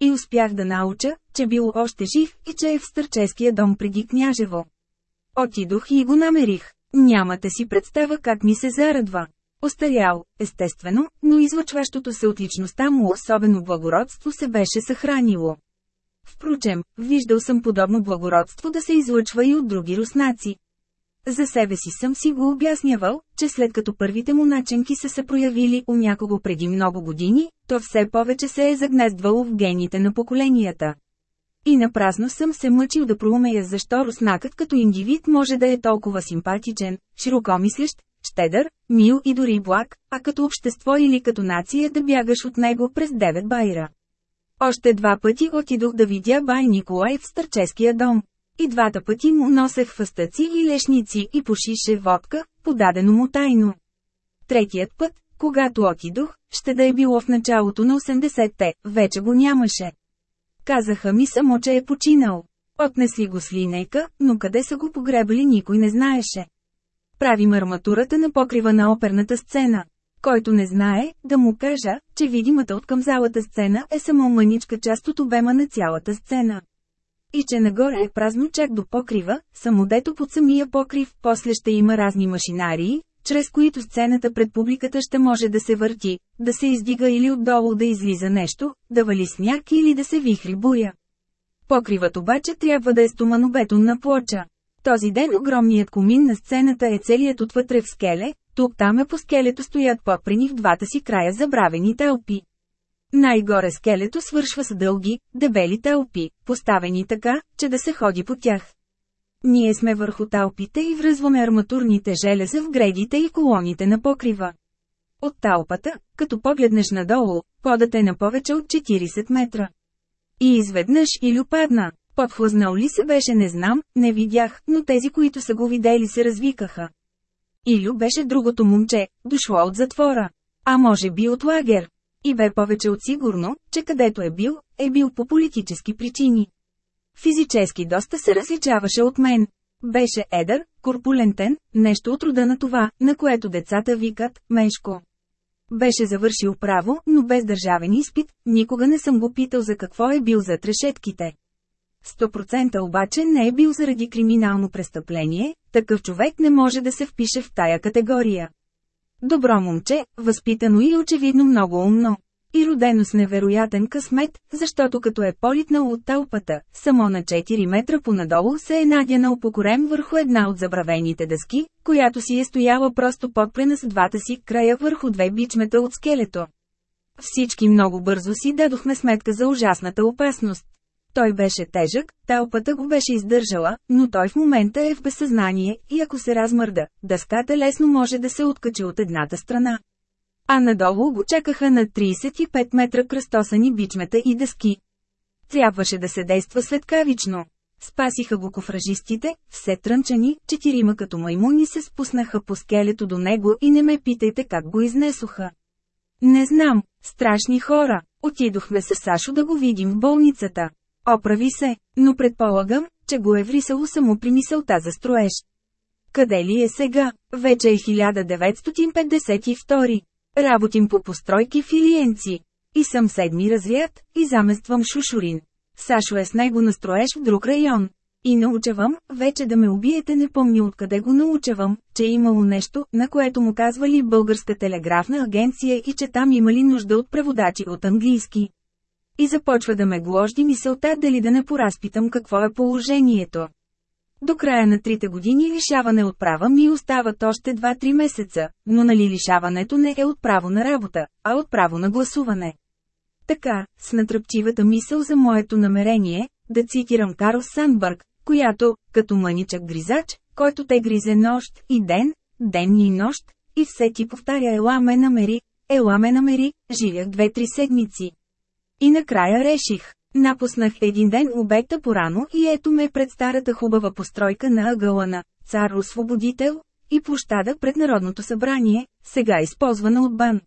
И успях да науча, че бил още жив и че е в Стърческия дом преди Княжево. Отидох и го намерих. Нямате си представа как ми се зарадва. Остарял, естествено, но излъчващото се от личността му особено благородство се беше съхранило. Впрочем, виждал съм подобно благородство да се излъчва и от други руснаци. За себе си съм си го обяснявал, че след като първите му наченки са се проявили у някого преди много години, то все повече се е загнездвало в гените на поколенията. И напразно съм се мъчил да проумея защо руснакът като индивид може да е толкова симпатичен, широкомислещ, щедър, мил и дори благ, а като общество или като нация да бягаш от него през девет байра. Още два пъти отидох да видя бай Николай в старческия дом. И двата пъти му носех фъстъци и лешници и пошише водка, подадено му тайно. Третият път, когато отидох, ще да е било в началото на 80-те, вече го нямаше. Казаха ми само, че е починал. Отнесли го с линейка, но къде са го погребали никой не знаеше. Прави арматурата на покрива на оперната сцена. Който не знае, да му кажа, че видимата от към залата сцена е само мъничка част от обема на цялата сцена. И че нагоре е празно чак до покрива, само дето под самия покрив, после ще има разни машинарии, чрез които сцената пред публиката ще може да се върти, да се издига или отдолу да излиза нещо, да вали сняг или да се вихри буря. Покривът обаче трябва да е стоманобетонна плоча. Този ден огромният комин на сцената е целият отвътре в скеле, тук-там е по скелето стоят подпрени в двата си края забравени тълпи. Най-горе скелето свършва с дълги, дебели тълпи, поставени така, че да се ходи по тях. Ние сме върху талпите и връзваме арматурните железа в гредите и колоните на покрива. От талпата, като погледнеш надолу, подът е на повече от 40 метра. И изведнъж и падна. Подхлъзнал ли се беше не знам, не видях, но тези, които са го видели се развикаха. Илю беше другото момче, дошло от затвора. А може би от лагер. И бе повече от сигурно, че където е бил, е бил по политически причини. Физически доста се различаваше от мен. Беше едър, корпулентен, нещо от рода на това, на което децата викат «мешко». Беше завършил право, но без държавен изпит, никога не съм го питал за какво е бил за трешетките. 100% обаче не е бил заради криминално престъпление, такъв човек не може да се впише в тая категория. Добро момче, възпитано и очевидно много умно. И родено с невероятен късмет, защото като е политнал от тълпата, само на 4 метра понадолу се е надянал по корем върху една от забравените дъски, която си е стояла просто подпрена с двата си края върху две бичмета от скелето. Всички много бързо си дадохме сметка за ужасната опасност. Той беше тежък, талпата го беше издържала, но той в момента е в безсъзнание и ако се размърда, дъската лесно може да се откачи от едната страна. А надолу го чакаха на 35 метра кръстосани бичмета и дъски. Трябваше да се действа светкавично. Спасиха го кофражистите, все трънчани, четирима като маймуни се спуснаха по скелето до него и не ме питайте как го изнесоха. Не знам, страшни хора. Отидохме с Сашо да го видим в болницата. Оправи се, но предполагам, че го е врисало само при мисълта за строеж. Къде ли е сега? Вече е 1952. Работим по постройки в Илиенци. И съм седми разряд, и замествам Шушурин. Сашо е с него настроеш в друг район. И научавам, вече да ме убиете не помня откъде го научавам, че е имало нещо, на което му казвали българска телеграфна агенция и че там имали нужда от преводачи от английски. И започва да ме гложди мисълта дали да не поразпитам какво е положението. До края на трите години лишаване от права ми остават още 2-3 месеца, но нали лишаването не е от право на работа, а от право на гласуване. Така, с натръпчивата мисъл за моето намерение, да цитирам Карл Сандбърг, която, като мъничък гризач, който те гризе нощ и ден, ден и нощ, и все ти повтаря ела ме намери, ела ме намери, живях две-три седмици. И накрая реших, напуснах един ден обекта порано и ето ме пред старата хубава постройка на ъгъла на цар освободител и площада пред Народното събрание, сега използвана от БАН.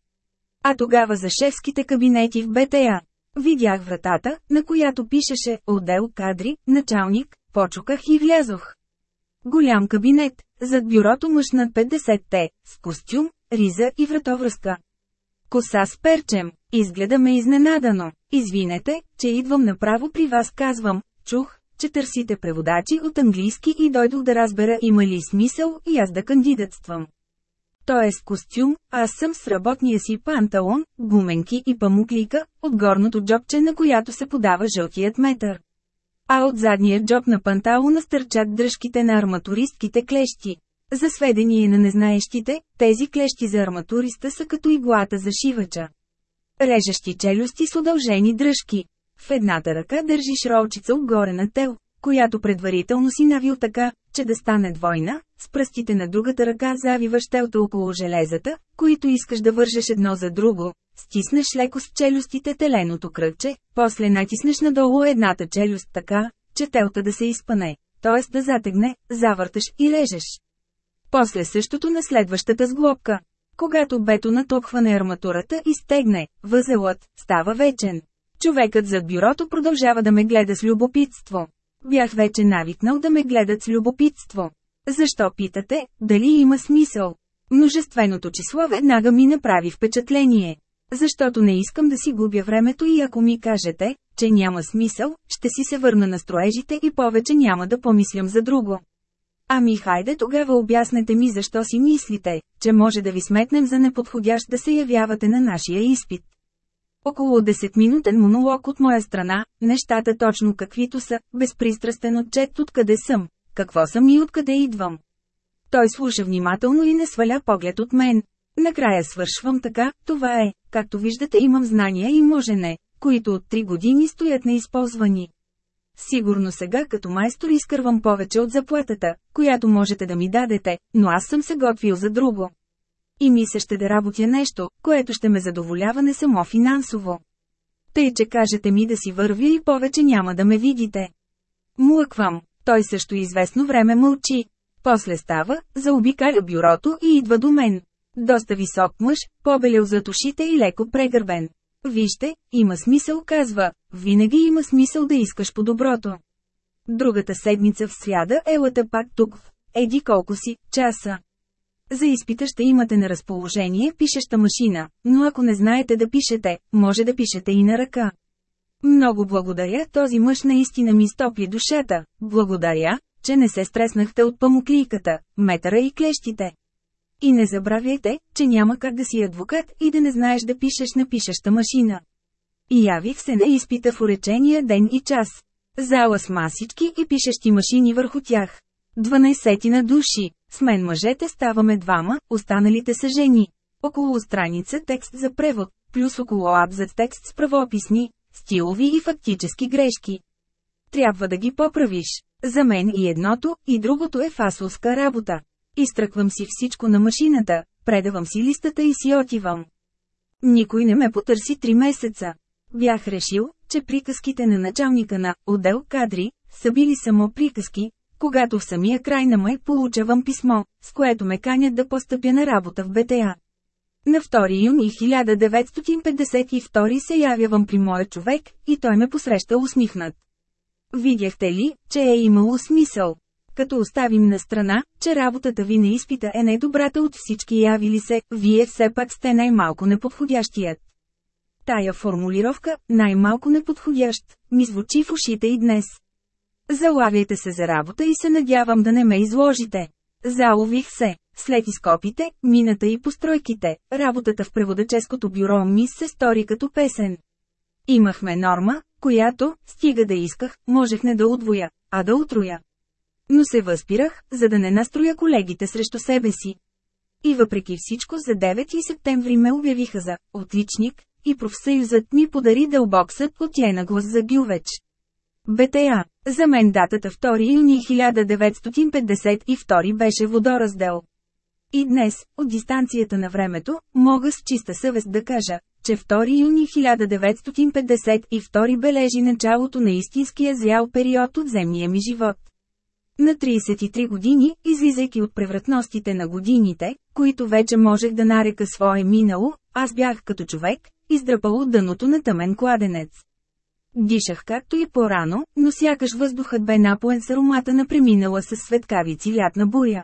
А тогава за шефските кабинети в БТА. Видях вратата, на която пишеше «Отдел кадри», началник, почуках и влязох. Голям кабинет, зад бюрото мъж над 50-те, с костюм, риза и вратовръзка. Коса с перчем, изгледа ме изненадано. Извинете, че идвам направо при вас казвам, чух, че търсите преводачи от английски и дойдох да разбера има ли смисъл и аз да кандидатствам. Той е с костюм, аз съм с работния си панталон, гуменки и памуклика, от горното джобче на която се подава жълтият метър. А от задния джоб на панталона стърчат дръжките на арматуристките клещи. За сведение на незнаещите, тези клещи за арматуриста са като иглата за шивача. Режещи челюсти с удължени дръжки. В едната ръка държиш ролчица отгоре на тел, която предварително си навил така, че да стане двойна, с пръстите на другата ръка завиваш телта около железата, които искаш да вържеш едно за друго, стиснеш леко с челюстите теленото кръгче, после натиснеш надолу едната челюст така, че телта да се изпане, т.е. да затегне, завърташ и режеш. После същото на следващата сглобка. Когато бетонът обхване арматурата и стегне, възелът става вечен. Човекът зад бюрото продължава да ме гледа с любопитство. Бях вече навикнал да ме гледат с любопитство. Защо питате, дали има смисъл? Множественото число веднага ми направи впечатление. Защото не искам да си губя времето и ако ми кажете, че няма смисъл, ще си се върна на строежите и повече няма да помислям за друго. Ами хайде тогава обяснете ми защо си мислите, че може да ви сметнем за неподходящ да се явявате на нашия изпит. Около 10-минутен монолог от моя страна, нещата точно каквито са, безпристрастен отчет откъде съм, какво съм и откъде идвам. Той слуша внимателно и не сваля поглед от мен. Накрая свършвам така, това е, както виждате имам знания и можене, които от три години стоят неизползвани. Сигурно сега като майстор изкървам повече от заплатата, която можете да ми дадете, но аз съм се готвил за друго. И ми ще да работя нещо, което ще ме задоволява не само финансово. Тъй, че кажете ми да си вървя и повече няма да ме видите. Млъквам. Той също известно време мълчи. После става, заобикаля бюрото и идва до мен. Доста висок мъж, побелел зад ушите и леко прегърбен. Вижте, има смисъл, казва, винаги има смисъл да искаш по доброто. Другата седмица в сряда елата пак тук в еди колко си, часа. За изпита ще имате на разположение пишеща машина, но ако не знаете да пишете, може да пишете и на ръка. Много благодаря, този мъж наистина ми стопли душата. Благодаря, че не се стреснахте от памуклийката, метъра и клещите. И не забравяйте, че няма как да си адвокат и да не знаеш да пишеш на пишеща машина. И явих се на изпита в уречения ден и час. Зала с масички и пишещи машини върху тях. Дванайсетина души. С мен мъжете ставаме двама, останалите са жени. Около страница текст за превод, плюс около абзац текст с правописни, стилови и фактически грешки. Трябва да ги поправиш. За мен и едното, и другото е фасовска работа. Изтръквам си всичко на машината, предавам си листата и си отивам. Никой не ме потърси три месеца. Бях решил, че приказките на началника на отдел кадри са били само приказки, когато в самия край на май получавам писмо, с което ме канят да постъпя на работа в БТА. На 2 юни 1952 се явявам при моя човек, и той ме посреща усмихнат. Видяхте ли, че е имало смисъл? Като оставим на страна, че работата ви не изпита е най-добрата от всички явили се, вие все пак сте най-малко неподходящият. Тая формулировка, най-малко неподходящ, ми звучи в ушите и днес. Залавяйте се за работа и се надявам да не ме изложите. Залових се. След изкопите, мината и постройките, работата в преводаческото бюро ми се стори като песен. Имахме норма, която, стига да исках, можех не да удвоя, а да утроя. Но се възпирах, за да не настроя колегите срещу себе си. И въпреки всичко за 9 септември ме обявиха за «отличник» и профсъюзът ми подари дълбок съд от на глас за Гювеч. БТА. За мен датата 2 юни 1952 беше водораздел. И днес, от дистанцията на времето, мога с чиста съвест да кажа, че 2 юни 1952 бележи началото на истинския зрял период от земния ми живот. На 33 години, излизайки от превратностите на годините, които вече можех да нарека свое минало, аз бях като човек, издръпал от дъното на тъмен кладенец. Дишах както и по-рано, но сякаш въздухът бе напоен с аромата на преминала с светкавици лятна буря.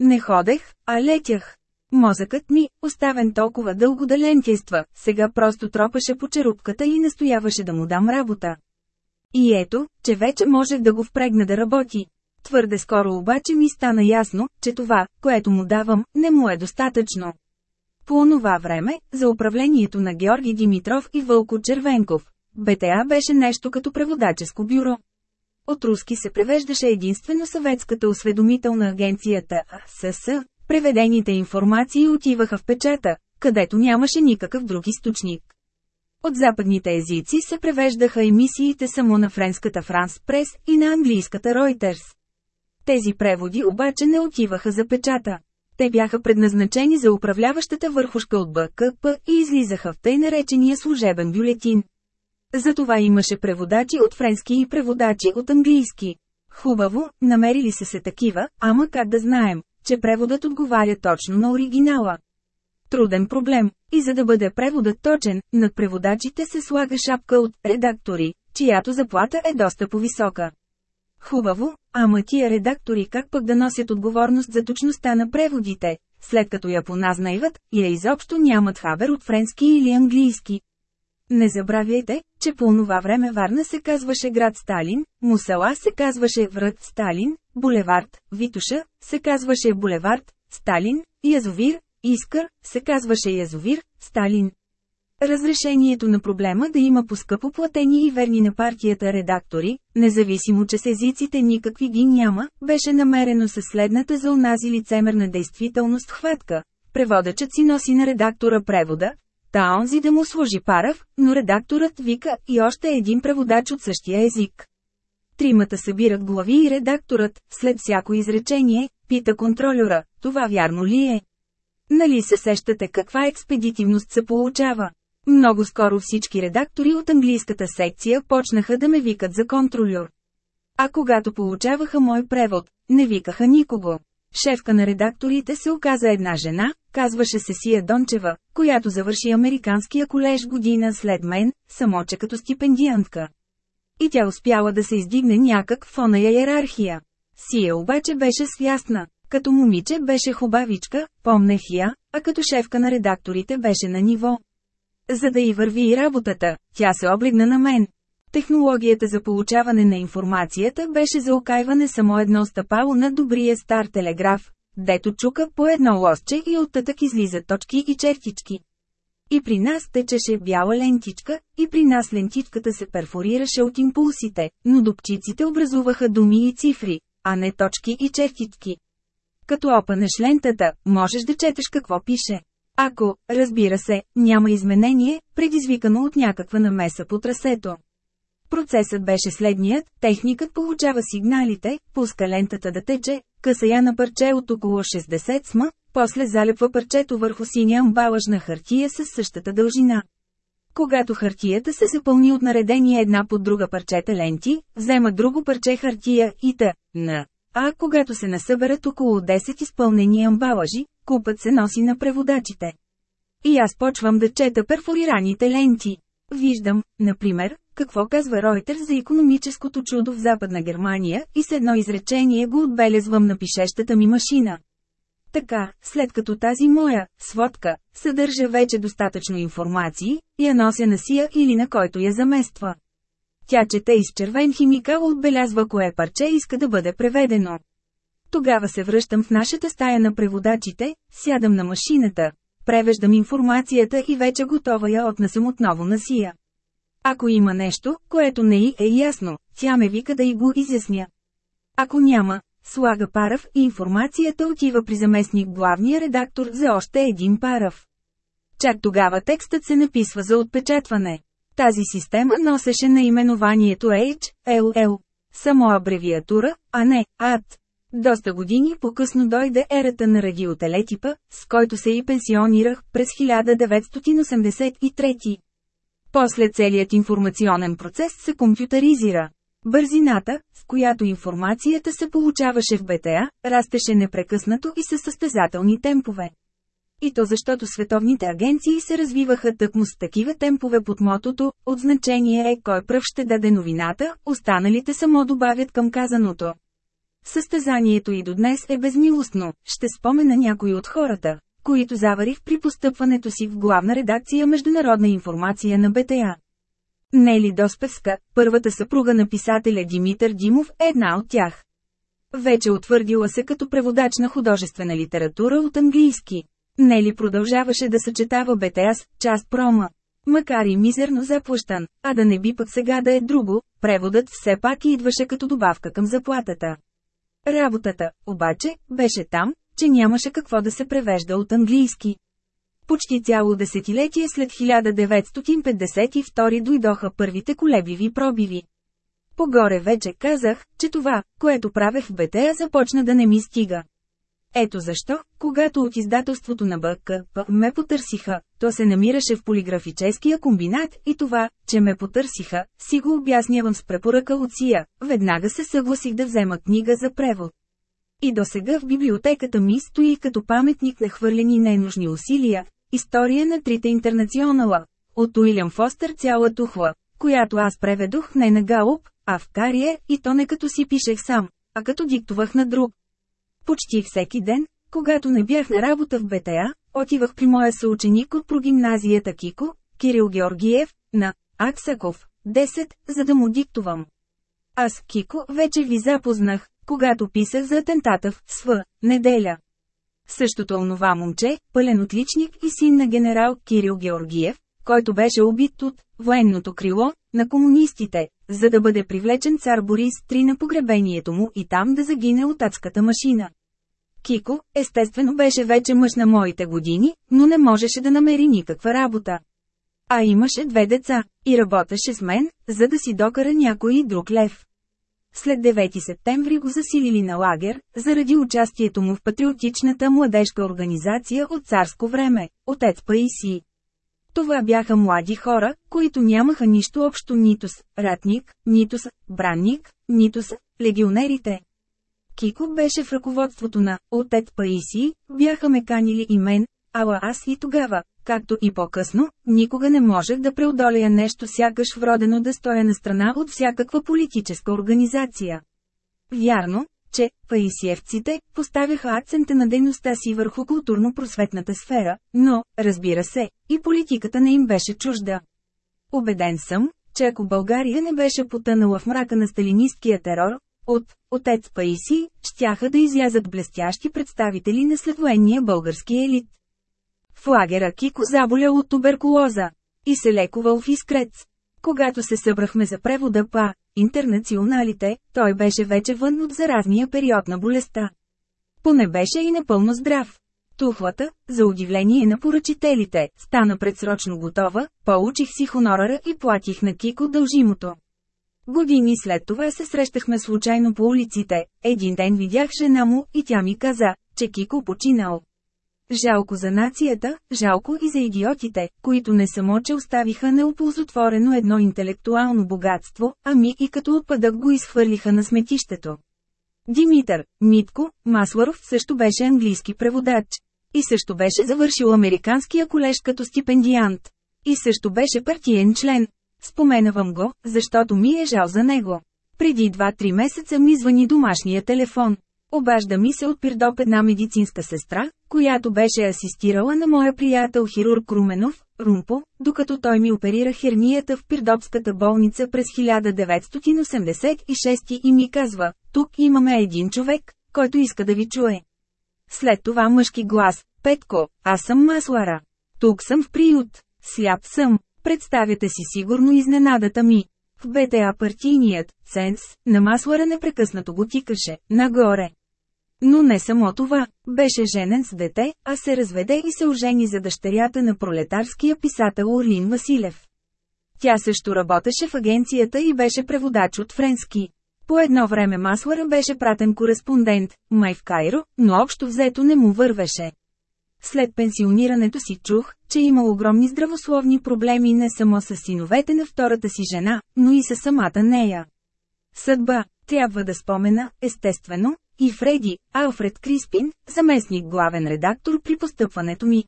Не ходех, а летях. Мозъкът ми, оставен толкова дълго да лентейства, сега просто тропаше по черупката и настояваше да му дам работа. И ето, че вече можех да го впрегна да работи. Твърде скоро обаче ми стана ясно, че това, което му давам, не му е достатъчно. По онова време, за управлението на Георги Димитров и Вълко Червенков, БТА беше нещо като преводаческо бюро. От руски се превеждаше единствено съветската осведомителна агенцията АСС, преведените информации отиваха в печата, където нямаше никакъв друг източник. От западните езици се превеждаха емисиите само на френската Франс Прес и на английската Reuters. Тези преводи обаче не отиваха за печата. Те бяха предназначени за управляващата върхушка от БКП и излизаха в тъй наречения служебен бюлетин. Затова имаше преводачи от френски и преводачи от английски. Хубаво, намерили се се такива, ама как да знаем, че преводът отговаря точно на оригинала. Труден проблем, и за да бъде преводът точен, над преводачите се слага шапка от редактори, чиято заплата е доста по-висока. Хубаво, ама тия редактори как пък да носят отговорност за точността на преводите, след като я поназнайват, я изобщо нямат хабер от френски или английски. Не забравяйте, че по онова време Варна се казваше град Сталин, Мусала се казваше врат Сталин, булевард, Витуша, се казваше булевард, Сталин, Язовир, Искър, се казваше Язовир, Сталин. Разрешението на проблема да има поскъпо платени и верни на партията редактори, независимо че с езиците никакви ги няма, беше намерено със следната за онази лицемерна действителност хватка. Преводачът си носи на редактора превода, та онзи да му служи парав, но редакторът вика и още един преводач от същия език. Тримата събират глави и редакторът, след всяко изречение, пита контролера, това вярно ли е? Нали се сещате каква експедитивност се получава? Много скоро всички редактори от английската секция почнаха да ме викат за контролюр. А когато получаваха мой превод, не викаха никого. Шефка на редакторите се оказа една жена, казваше се Сия Дончева, която завърши Американския колеж година след мен, само че като стипендиантка. И тя успяла да се издигне някак в оная иерархия. Сия обаче беше свястна. Като момиче беше хубавичка, помнех я, а като шефка на редакторите беше на ниво. За да й върви и работата, тя се облегна на мен. Технологията за получаване на информацията беше за окайване само едно стъпало на добрия стар телеграф, дето чука по едно лостче и оттатък излизат точки и чертички. И при нас течеше бяла лентичка, и при нас лентичката се перфорираше от импулсите, но дупчиците образуваха думи и цифри, а не точки и чертички. Като опънеш лентата, можеш да четеш какво пише. Ако, разбира се, няма изменение, предизвикано от някаква намеса по трасето. Процесът беше следният, техникът получава сигналите, пуска лентата да тече, къса я на парче от около 60 см, после залепва парчето върху синя амбалаж на хартия с същата дължина. Когато хартията се запълни от наредени една под друга парчета ленти, взема друго парче хартия и т.н. А когато се насъберат около 10 изпълнени амбалажи, купът се носи на преводачите. И аз почвам да чета перфорираните ленти. Виждам, например, какво казва Ройтер за економическото чудо в Западна Германия и с едно изречение го отбелезвам на пишещата ми машина. Така, след като тази моя сводка съдържа вече достатъчно информации, я нося на сия или на който я замества. Тя чете из червен химикал отбелязва кое парче иска да бъде преведено. Тогава се връщам в нашата стая на преводачите, сядам на машината, превеждам информацията и вече готова я отнесам отново на Сия. Ако има нещо, което не й е ясно, тя ме вика да й го изясня. Ако няма, слага парав и информацията отива при заместник главния редактор за още един парав. Чак тогава текстът се написва за отпечатване. Тази система носеше наименованието HLL. Само абревиатура, а не АД. Доста години по-късно дойде ерата на радиотелетипа, с който се и пенсионирах през 1983. После целият информационен процес се компютъризира. Бързината, с която информацията се получаваше в БТА, растеше непрекъснато и със състезателни темпове. И то защото световните агенции се развиваха тъкмо с такива темпове под мотото, от значение е кой пръв ще даде новината, останалите само добавят към казаното. Състезанието и до днес е безмилостно, ще спомена някои от хората, които заварих при постъпването си в главна редакция Международна информация на БТА. Нели Доспевска, първата съпруга на писателя Димитър Димов е една от тях. Вече утвърдила се като преводач на художествена литература от английски. Нели продължаваше да съчетава БТА с част прома. Макар и мизерно заплащан, а да не би пък сега да е друго, преводът все пак идваше като добавка към заплатата. Работата, обаче, беше там, че нямаше какво да се превежда от английски. Почти цяло десетилетие след 1952 дойдоха първите колебливи пробиви. Погоре вече казах, че това, което правех в БТА започна да не ми стига. Ето защо, когато от издателството на БКП ме потърсиха, то се намираше в полиграфическия комбинат и това, че ме потърсиха, си го обяснявам с препоръка от Сия, веднага се съгласих да взема книга за превод. И до сега в библиотеката ми стои като паметник на хвърлени ненужни усилия, история на трите интернационала, от Уилям Фостер цяла тухла, която аз преведох не на Галуп, а в Карие, и то не като си пишех сам, а като диктувах на друг. Почти всеки ден, когато не бях на работа в БТА, отивах при моя съученик от прогимназията Кико, Кирил Георгиев, на Аксаков, 10, за да му диктувам. Аз, Кико, вече ви запознах, когато писах за атентата в СВ, неделя. Същото онова момче, пълен отличник и син на генерал Кирил Георгиев, който беше убит от военното крило на комунистите, за да бъде привлечен цар Борис III на погребението му и там да загине от адската машина. Кико, естествено беше вече мъж на моите години, но не можеше да намери никаква работа. А имаше две деца, и работеше с мен, за да си докара някой и друг лев. След 9 септември го засилили на лагер, заради участието му в патриотичната младежка организация от царско време, отец Паиси. Това бяха млади хора, които нямаха нищо общо нито с ратник, нито с бранник, нито с легионерите. Кико беше в ръководството на «Отец Паиси», бяха ме канили и мен, ала аз и тогава, както и по-късно, никога не можех да преодолея нещо сякаш вродено да стоя на страна от всякаква политическа организация. Вярно, че паисиевците поставяха акцента на дейността си върху културно-просветната сфера, но, разбира се, и политиката не им беше чужда. Обеден съм, че ако България не беше потънала в мрака на сталинисткия терор, от «Отец Паиси» щяха да излязат блестящи представители на следвоенния български елит. В лагера Кико заболял от туберкулоза и се лекувал в изкрец. Когато се събрахме за превода па интернационалите, той беше вече вън от заразния период на болестта. Поне беше и напълно здрав. Тухлата, за удивление на поръчителите, стана предсрочно готова, получих си хонорара и платих на Кико дължимото. Години след това се срещахме случайно по улиците, един ден видях жена му и тя ми каза, че Кико починал. Жалко за нацията, жалко и за идиотите, които не само че оставиха неоползотворено едно интелектуално богатство, ами и като отпадък го изхвърлиха на сметището. Димитър, Митко, Масларов също беше английски преводач. И също беше завършил американския колеж като стипендиант. И също беше партиен член. Споменавам го, защото ми е жал за него. Преди 2-3 месеца ми звъни домашния телефон. Обажда ми се от Пирдоп една медицинска сестра, която беше асистирала на моя приятел хирург Руменов, Румпо, докато той ми оперира хернията в Пирдопската болница през 1986 и ми казва, тук имаме един човек, който иска да ви чуе. След това мъжки глас, Петко, аз съм маслара. Тук съм в приют. Сляп съм. Представяте си сигурно изненадата ми. В БТА партийният, Сенс, на Маслара непрекъснато го тикаше, нагоре. Но не само това, беше женен с дете, а се разведе и се ожени за дъщерята на пролетарския писател Орлин Василев. Тя също работеше в агенцията и беше преводач от френски. По едно време Маслара беше пратен кореспондент, май в Кайро, но общо взето не му вървеше. След пенсионирането си чух, че има огромни здравословни проблеми не само с синовете на втората си жена, но и с самата нея. Съдба, трябва да спомена, естествено, и Фреди, Алфред Криспин, заместник главен редактор при постъпването ми.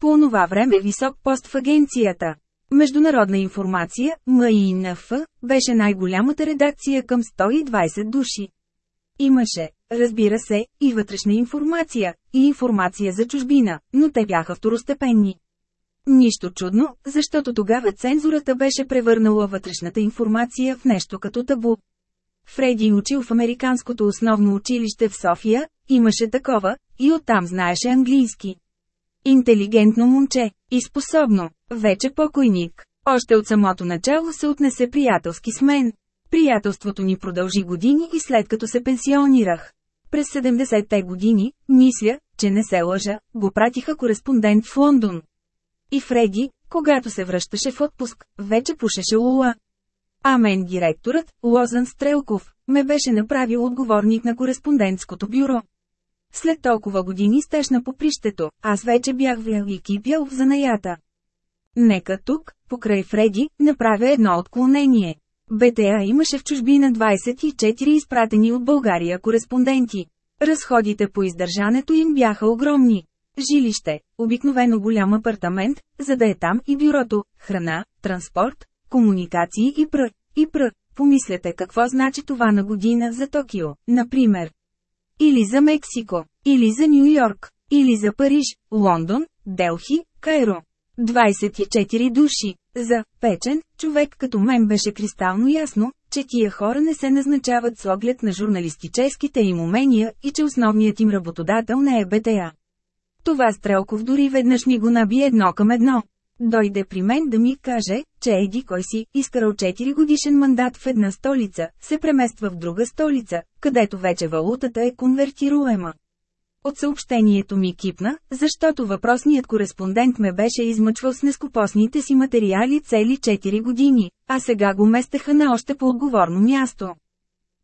По онова време висок пост в агенцията. Международна информация, МИНФ, беше най-голямата редакция към 120 души. Имаше, разбира се, и вътрешна информация, и информация за чужбина, но те бяха второстепенни. Нищо чудно, защото тогава цензурата беше превърнала вътрешната информация в нещо като табу. Фреди учил в Американското основно училище в София, имаше такова, и оттам знаеше английски. Интелигентно момче, и способно, вече покойник. Още от самото начало се отнесе приятелски с мен. Приятелството ни продължи години и след като се пенсионирах. През 70-те години, мисля, че не се лъжа, го пратиха кореспондент в Лондон. И Фреди, когато се връщаше в отпуск, вече пушеше лула. А мен директорът, Лозан Стрелков, ме беше направил отговорник на кореспондентското бюро. След толкова години стеж на попрището, аз вече бях влял и кипял в занаята. Нека тук, покрай Фреди, направя едно отклонение. БТА имаше в чужбина 24 изпратени от България кореспонденти. Разходите по издържането им бяха огромни. Жилище, обикновено голям апартамент, за да е там и бюрото, храна, транспорт, комуникации и пр. И пр. Помислете какво значи това на година за Токио, например. Или за Мексико, или за Нью Йорк, или за Париж, Лондон, Делхи, Кайро. 24 души. За печен, човек като мен беше кристално ясно, че тия хора не се назначават с оглед на журналистическите им умения и че основният им работодател не е БТА. Това Стрелков дори веднъж ми го наби едно към едно. Дойде при мен да ми каже, че Еди кой си, изкарал 4 годишен мандат в една столица, се премества в друга столица, където вече валутата е конвертируема. От съобщението ми кипна, защото въпросният кореспондент ме беше измъчвал с нескопосните си материали цели 4 години, а сега го местеха на още по-отговорно място.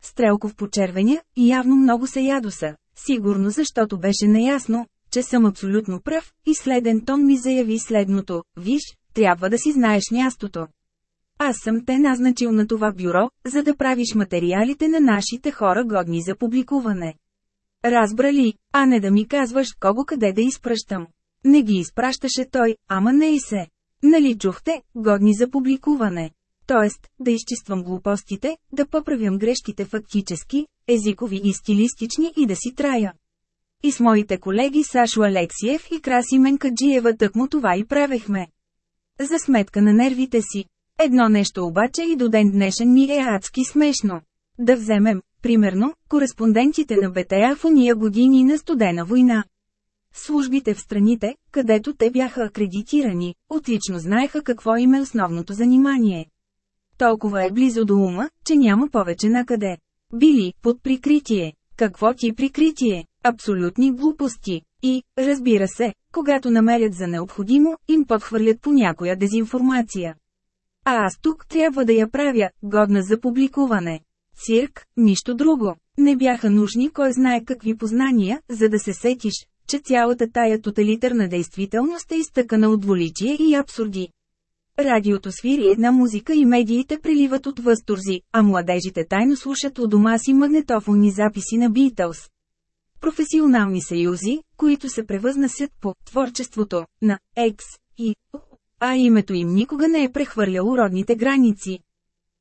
Стрелков почервеня и явно много се ядоса, сигурно защото беше неясно, че съм абсолютно прав, и следен тон ми заяви следното, виж, трябва да си знаеш мястото. Аз съм те назначил на това бюро, за да правиш материалите на нашите хора годни за публикуване. Разбра ли, а не да ми казваш кого къде да изпращам. Не ги изпращаше той, ама не и се. Нали чухте, годни за публикуване. Тоест, да изчиствам глупостите, да поправям грешките фактически, езикови и стилистични и да си трая. И с моите колеги Сашо Алексиев и Красимен Каджиева тъкмо това и правехме. За сметка на нервите си. Едно нещо обаче и до ден днешен ми е адски смешно. Да вземем, примерно, кореспондентите на БТА в уния години на студена война. Службите в страните, където те бяха акредитирани, отлично знаеха какво им е основното занимание. Толкова е близо до ума, че няма повече накъде. Били, под прикритие. Какво ти прикритие? Абсолютни глупости. И, разбира се, когато намерят за необходимо, им подхвърлят по някоя дезинформация. А аз тук трябва да я правя, годна за публикуване. Цирк, нищо друго. Не бяха нужни кой знае какви познания, за да се сетиш, че цялата тая тоталитарна действителност е изтъкана от дволичие и абсурди. Радиото свири една музика и медиите приливат от възторзи, а младежите тайно слушат у дома си магнетофонни записи на Битълс. Професионални съюзи, които се превъзнасят по творчеството на Екс и а името им никога не е прехвърляло родните граници.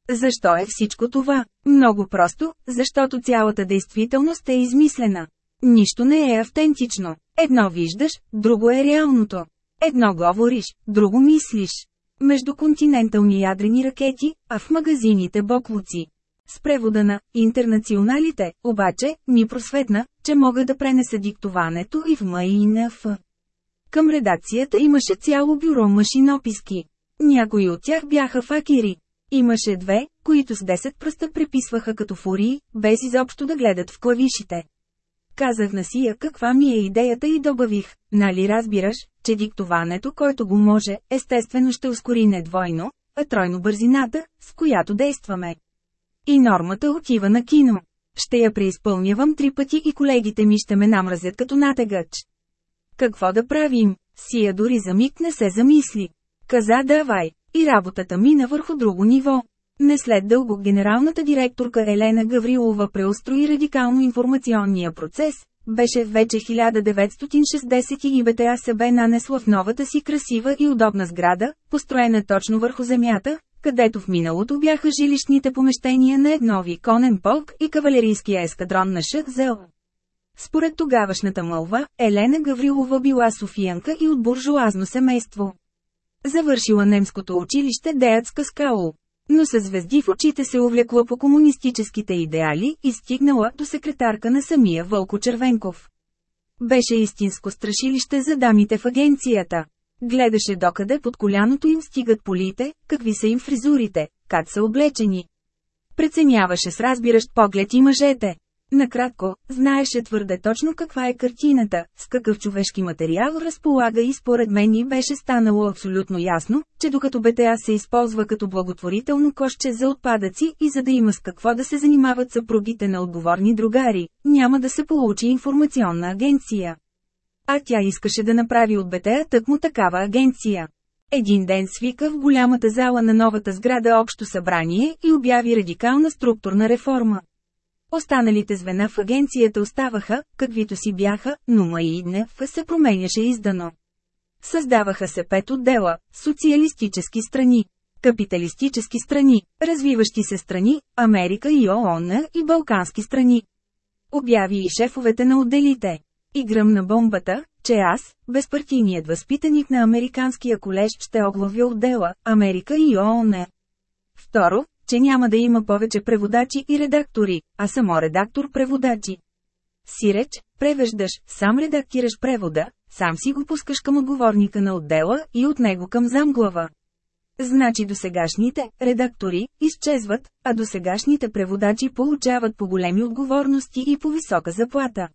Защо е всичко това? Много просто, защото цялата действителност е измислена. Нищо не е автентично. Едно виждаш, друго е реалното. Едно говориш, друго мислиш. Междуконтинентални ядрени ракети, а в магазините боклуци. С превода на «Интернационалите», обаче, ми просветна, че мога да пренеса диктоването и в МИНФ. Към редакцията имаше цяло бюро машинописки. Някои от тях бяха факири. Имаше две, които с 10 пръста преписваха като фурии, без изобщо да гледат в клавишите. Казах на Сия каква ми е идеята и добавих, нали разбираш, че диктоването, който го може, естествено ще ускори не двойно, а тройно бързината, с която действаме. И нормата отива на кино. Ще я преизпълнявам три пъти и колегите ми ще ме намразят като натегач. Какво да правим? Сия дори за миг не се замисли. Каза давай, и работата мина върху друго ниво. Не след дълго генералната директорка Елена Гаврилова преустрои радикално информационния процес, беше вече 1960 и БТА се бе нанесла в новата си красива и удобна сграда, построена точно върху земята, където в миналото бяха жилищните помещения на еднови конен полк и кавалерийския ескадрон на ШЗЛ. Според тогавашната мълва, Елена Гаврилова била софиянка и от буржуазно семейство. Завършила немското училище Деятска скаул. Но със звезди в очите се увлекла по комунистическите идеали и стигнала до секретарка на самия Вълко Червенков. Беше истинско страшилище за дамите в агенцията. Гледаше докъде под коляното им стигат полите, какви са им фризурите, как са облечени. Преценяваше с разбиращ поглед и мъжете. Накратко, знаеше твърде точно каква е картината, с какъв човешки материал разполага и според мен и беше станало абсолютно ясно, че докато БТА се използва като благотворително кошче за отпадъци и за да има с какво да се занимават съпругите на отговорни другари, няма да се получи информационна агенция. А тя искаше да направи от БТА тъкмо такава агенция. Един ден свика в голямата зала на новата сграда общо събрание и обяви радикална структурна реформа. Останалите звена в агенцията оставаха, каквито си бяха, но МАИДНЕФ се променяше издано. Създаваха се пет отдела – социалистически страни, капиталистически страни, развиващи се страни, Америка и ООН и Балкански страни. Обяви и шефовете на отделите. И гръмна бомбата, че аз, безпартийният възпитаник на Американския колеж ще оглавя отдела Америка и ООН. Второ, че няма да има повече преводачи и редактори, а само редактор-преводачи. Сиреч, превеждаш, сам редактираш превода, сам си го пускаш към отговорника на отдела и от него към замглава. Значи досегашните редактори изчезват, а досегашните преводачи получават по големи отговорности и по висока заплата.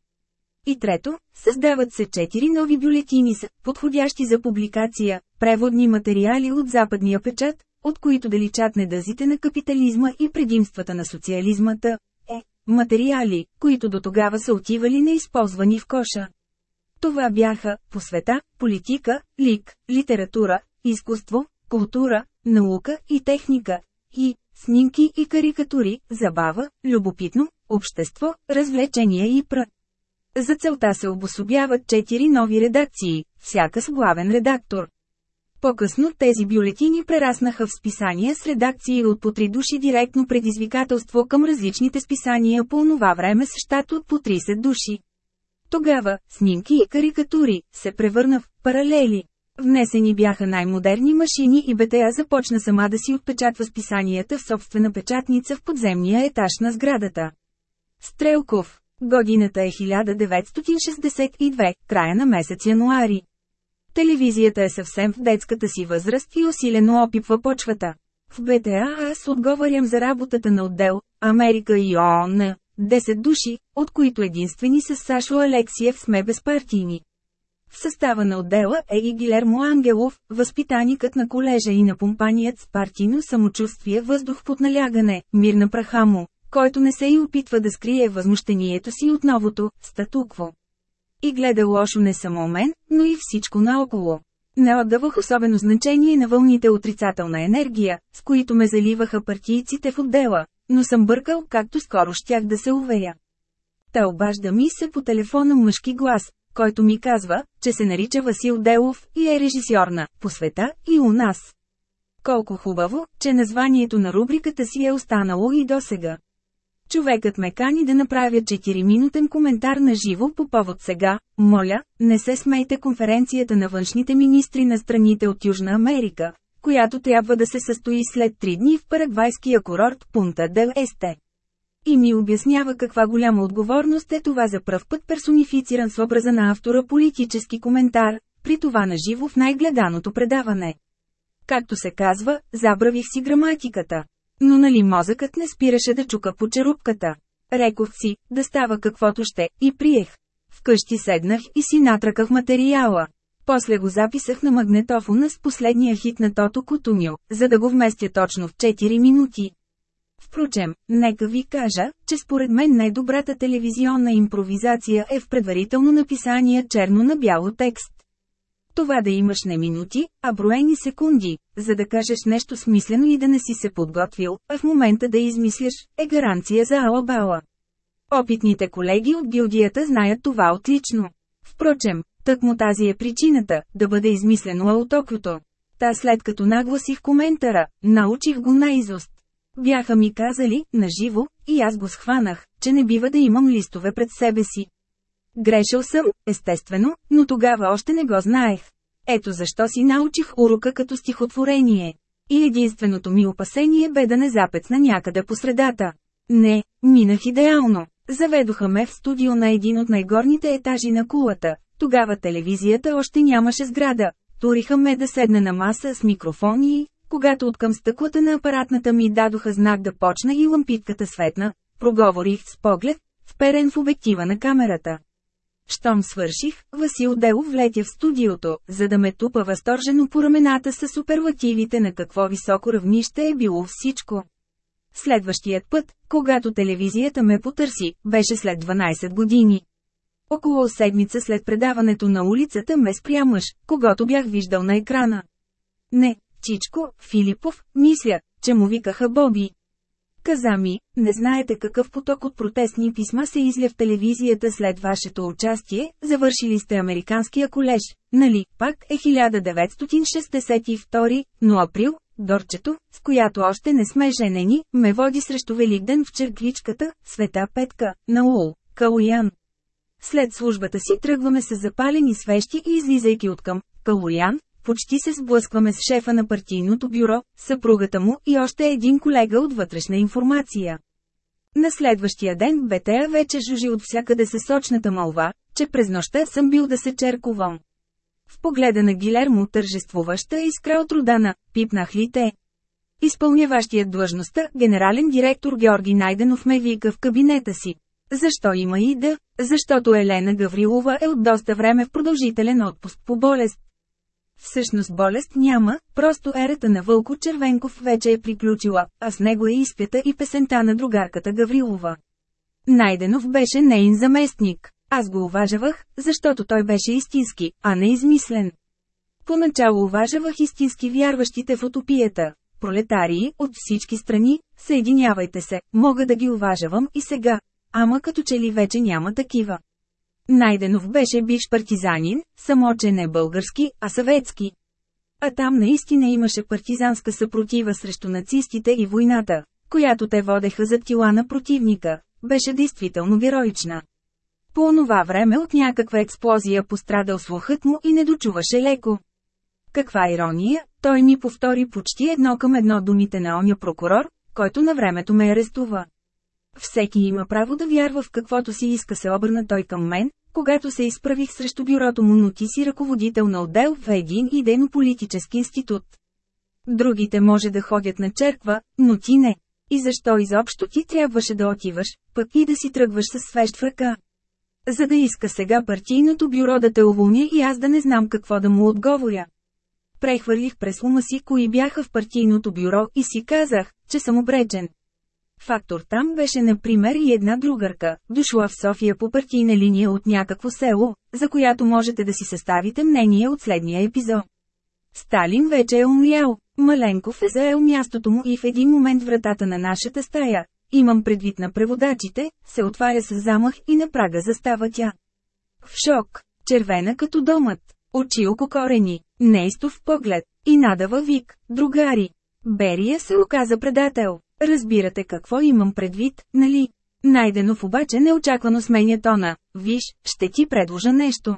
И трето, създават се четири нови бюлетини с подходящи за публикация, преводни материали от западния печат, от които да недъзите на капитализма и предимствата на социализмата, е, материали, които до тогава са отивали неизползвани в коша. Това бяха посвета, политика, лик, литература, изкуство, култура, наука и техника, и снимки и карикатури, забава, любопитно, общество, развлечения и пр. За целта се обособяват четири нови редакции, всяка с главен редактор. По-късно тези бюлетини прераснаха в списания с редакции от по три души директно предизвикателство към различните списания по онова време с щат от по 30 души. Тогава, снимки и карикатури, се превърна в паралели. Внесени бяха най-модерни машини и БТА започна сама да си отпечатва списанията в собствена печатница в подземния етаж на сградата. Стрелков. Годината е 1962, края на месец януари. Телевизията е съвсем в детската си възраст и усилено опипва почвата. В БТА аз отговарям за работата на отдел, Америка и ООН, 10 души, от които единствени с Сашо Алексиев сме безпартийни. В състава на отдела е и Гилермо Ангелов, възпитаникът на колежа и на помпаният с партийно самочувствие въздух под налягане, мир на праха му, който не се и опитва да скрие възмущението си от новото статукво. И гледа лошо не само мен, но и всичко наоколо. Не отдавах особено значение на вълните отрицателна енергия, с които ме заливаха партийците в отдела, но съм бъркал както скоро щях да се уверя. Та обажда ми се по телефона мъжки глас, който ми казва, че се нарича Васил Делов и е режисьор на «По света» и у нас. Колко хубаво, че названието на рубриката си е останало и досега. Човекът ме кани да направя 4-минутен коментар на живо по повод сега, моля, не се смейте конференцията на външните министри на страните от Южна Америка, която трябва да се състои след 3 дни в парагвайския курорт Пунта дел Есте. И ми обяснява каква голяма отговорност е това за пръв път персонифициран с образа на автора политически коментар, при това на живо в най-гледаното предаване. Както се казва, забравих си граматиката. Но нали мозъкът не спираше да чука по черупката. Рекох си, да става каквото ще, и приех. Вкъщи седнах и си натраках материала. После го записах на магнетофона с последния хит на Тото Кутуньо, за да го вместя точно в 4 минути. Впрочем, нека ви кажа, че според мен най-добрата телевизионна импровизация е в предварително написания черно на бяло текст. Това да имаш не минути, а броени секунди, за да кажеш нещо смислено и да не си се подготвил, а в момента да измислиш, е гаранция за алабала. Опитните колеги от гилдията знаят това отлично. Впрочем, тъкмо тази е причината, да бъде измислено аутокото. Та след като нагласих коментара, научих го наизост. Бяха ми казали, наживо, и аз го схванах, че не бива да имам листове пред себе си. Грешил съм, естествено, но тогава още не го знаех. Ето защо си научих урока като стихотворение. И единственото ми опасение бе да не запецна някъде по средата. Не, минах идеално. Заведоха ме в студио на един от най-горните етажи на кулата. Тогава телевизията още нямаше сграда. Туриха ме да седна на маса с микрофони и, когато откъм стъклата на апаратната ми дадоха знак да почна и лампитката светна, проговорих с поглед, вперен в обектива на камерата. Щом свърших, Васил Делов влетя в студиото, за да ме тупа възторжено по рамената с суперлативите на какво високо равнище е било всичко. Следващият път, когато телевизията ме потърси, беше след 12 години. Около седмица след предаването на улицата ме спря мъж, когато бях виждал на екрана. Не, Чичко, Филипов, мисля, че му викаха Боби. Каза ми, не знаете какъв поток от протестни писма се изля в телевизията след вашето участие, завършили сте Американския колеж, нали, пак е 1962, но април, Дорчето, с която още не сме женени, ме води срещу Великден в черквичката, Света Петка, на Ул, Калуян. След службата си тръгваме с запалени свещи и излизайки от към Калуян, почти се сблъскваме с шефа на партийното бюро, съпругата му и още един колега от вътрешна информация. На следващия ден БТА вече жужи от всякъде се сочната молва, че през нощта съм бил да се черковам. В погледа на Гилермо тържествуваща искра от родана, пипнах ли те? Изпълняващият длъжността, генерален директор Георги Найденов ме вика в кабинета си. Защо има и да? Защото Елена Гаврилова е от доста време в продължителен отпуск по болест. Всъщност болест няма, просто ерата на Вълко Червенков вече е приключила, а с него е изпята и песента на другарката Гаврилова. Найденов беше нейн заместник. Аз го уважавах, защото той беше истински, а не измислен. Поначало уважавах истински вярващите в утопията. Пролетарии, от всички страни, съединявайте се, мога да ги уважавам и сега. Ама като че ли вече няма такива. Найденов беше бивш партизанин, само че не български, а съветски. А там наистина имаше партизанска съпротива срещу нацистите и войната, която те водеха за тила на противника, беше действително героична. По онова време от някаква експлозия пострадал слухът му и не дочуваше леко. Каква ирония, той ми повтори почти едно към едно думите на оня прокурор, който на времето ме арестува. Всеки има право да вярва в каквото си иска се обърна той към мен, когато се изправих срещу бюрото му, но ти си ръководител на отдел в един идейно-политически институт. Другите може да ходят на черква, но ти не. И защо изобщо ти трябваше да отиваш, пък и да си тръгваш със свещ в ръка? За да иска сега партийното бюро да те уволня и аз да не знам какво да му отговоря. Прехвърлих през ума си кои бяха в партийното бюро и си казах, че съм обречен. Фактор там беше например и една другарка, дошла в София по партийна линия от някакво село, за която можете да си съставите мнение от следния епизод. Сталин вече е умрял, Маленков е заел мястото му и в един момент вратата на нашата стая, имам предвид на преводачите, се отваря с замах и на прага застава тя. В шок, червена като домът, очи око корени, неистов поглед, и надава вик, другари. Берия се оказа предател. Разбирате какво имам предвид, нали? Найденов обаче неочаквано сменя тона. Виж, ще ти предложа нещо.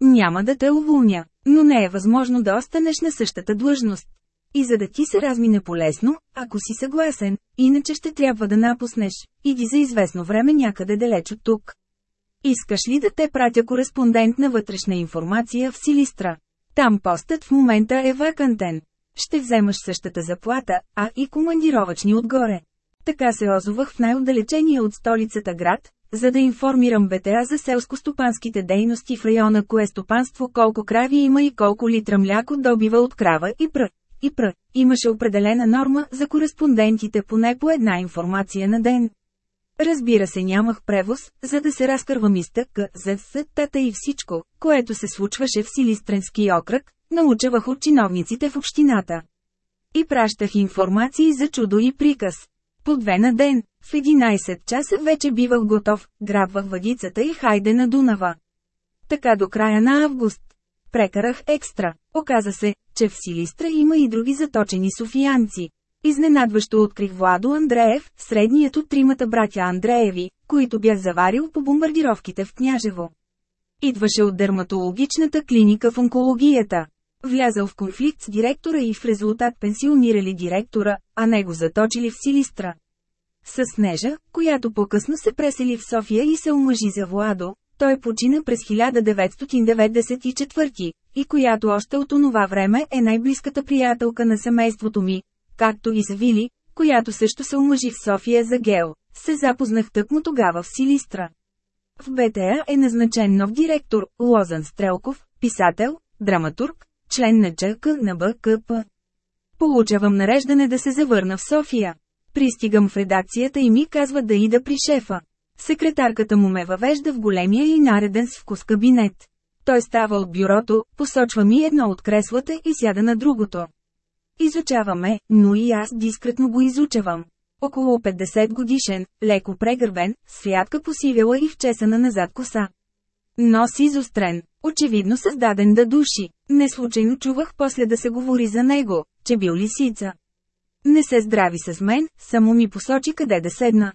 Няма да те уволня, но не е възможно да останеш на същата длъжност. И за да ти се размине полезно, ако си съгласен, иначе ще трябва да напуснеш, иди за известно време някъде далеч от тук. Искаш ли да те пратя кореспондент на вътрешна информация в Силистра? Там постът в момента е вакантен. Ще вземаш същата заплата, а и командировачни отгоре. Така се озовах в най-отдалечения от столицата град, за да информирам БТА за селско-стопанските дейности в района кое стопанство колко крави има и колко литра мляко добива от крава и пръ. И пръ. Имаше определена норма за кореспондентите поне по една информация на ден. Разбира се нямах превоз, за да се разкървам изтък, за тата и всичко, което се случваше в Силистренски окръг, научавах от чиновниците в общината. И пращах информации за чудо и приказ. По две на ден, в 11 часа вече бивах готов, грабвах въдицата и хайде на Дунава. Така до края на август. Прекарах екстра. Оказа се, че в Силистра има и други заточени софиянци. Изненадващо открих Владо Андреев, средният от тримата братя Андрееви, които бях заварил по бомбардировките в Княжево. Идваше от дерматологичната клиника в онкологията. Влязал в конфликт с директора и в резултат пенсионирали директора, а него заточили в Силистра. С Снежа, която по-късно се пресели в София и се омъжи за Владо, той почина през 1994, и която още от онова време е най-близката приятелка на семейството ми, както и за Вили, която също се омъжи в София за Гео, се запознах тъкмо тогава в Силистра. В БТА е назначен нов директор, Лозан Стрелков, писател, драматург, член на ЧК на БКП. Получавам нареждане да се завърна в София. Пристигам в редакцията и ми казва да ида при шефа. Секретарката му ме въвежда в големия и нареден с вкус кабинет. Той става от бюрото, посочва ми едно от креслата и сяда на другото. Изучаваме, но и аз дискретно го изучавам. Около 50 годишен, леко прегърбен, святка посивела и вчесана назад коса. Нос изострен, очевидно създаден да души. Не случайно чувах после да се говори за него, че бил лисица. Не се здрави с мен, само ми посочи къде да седна.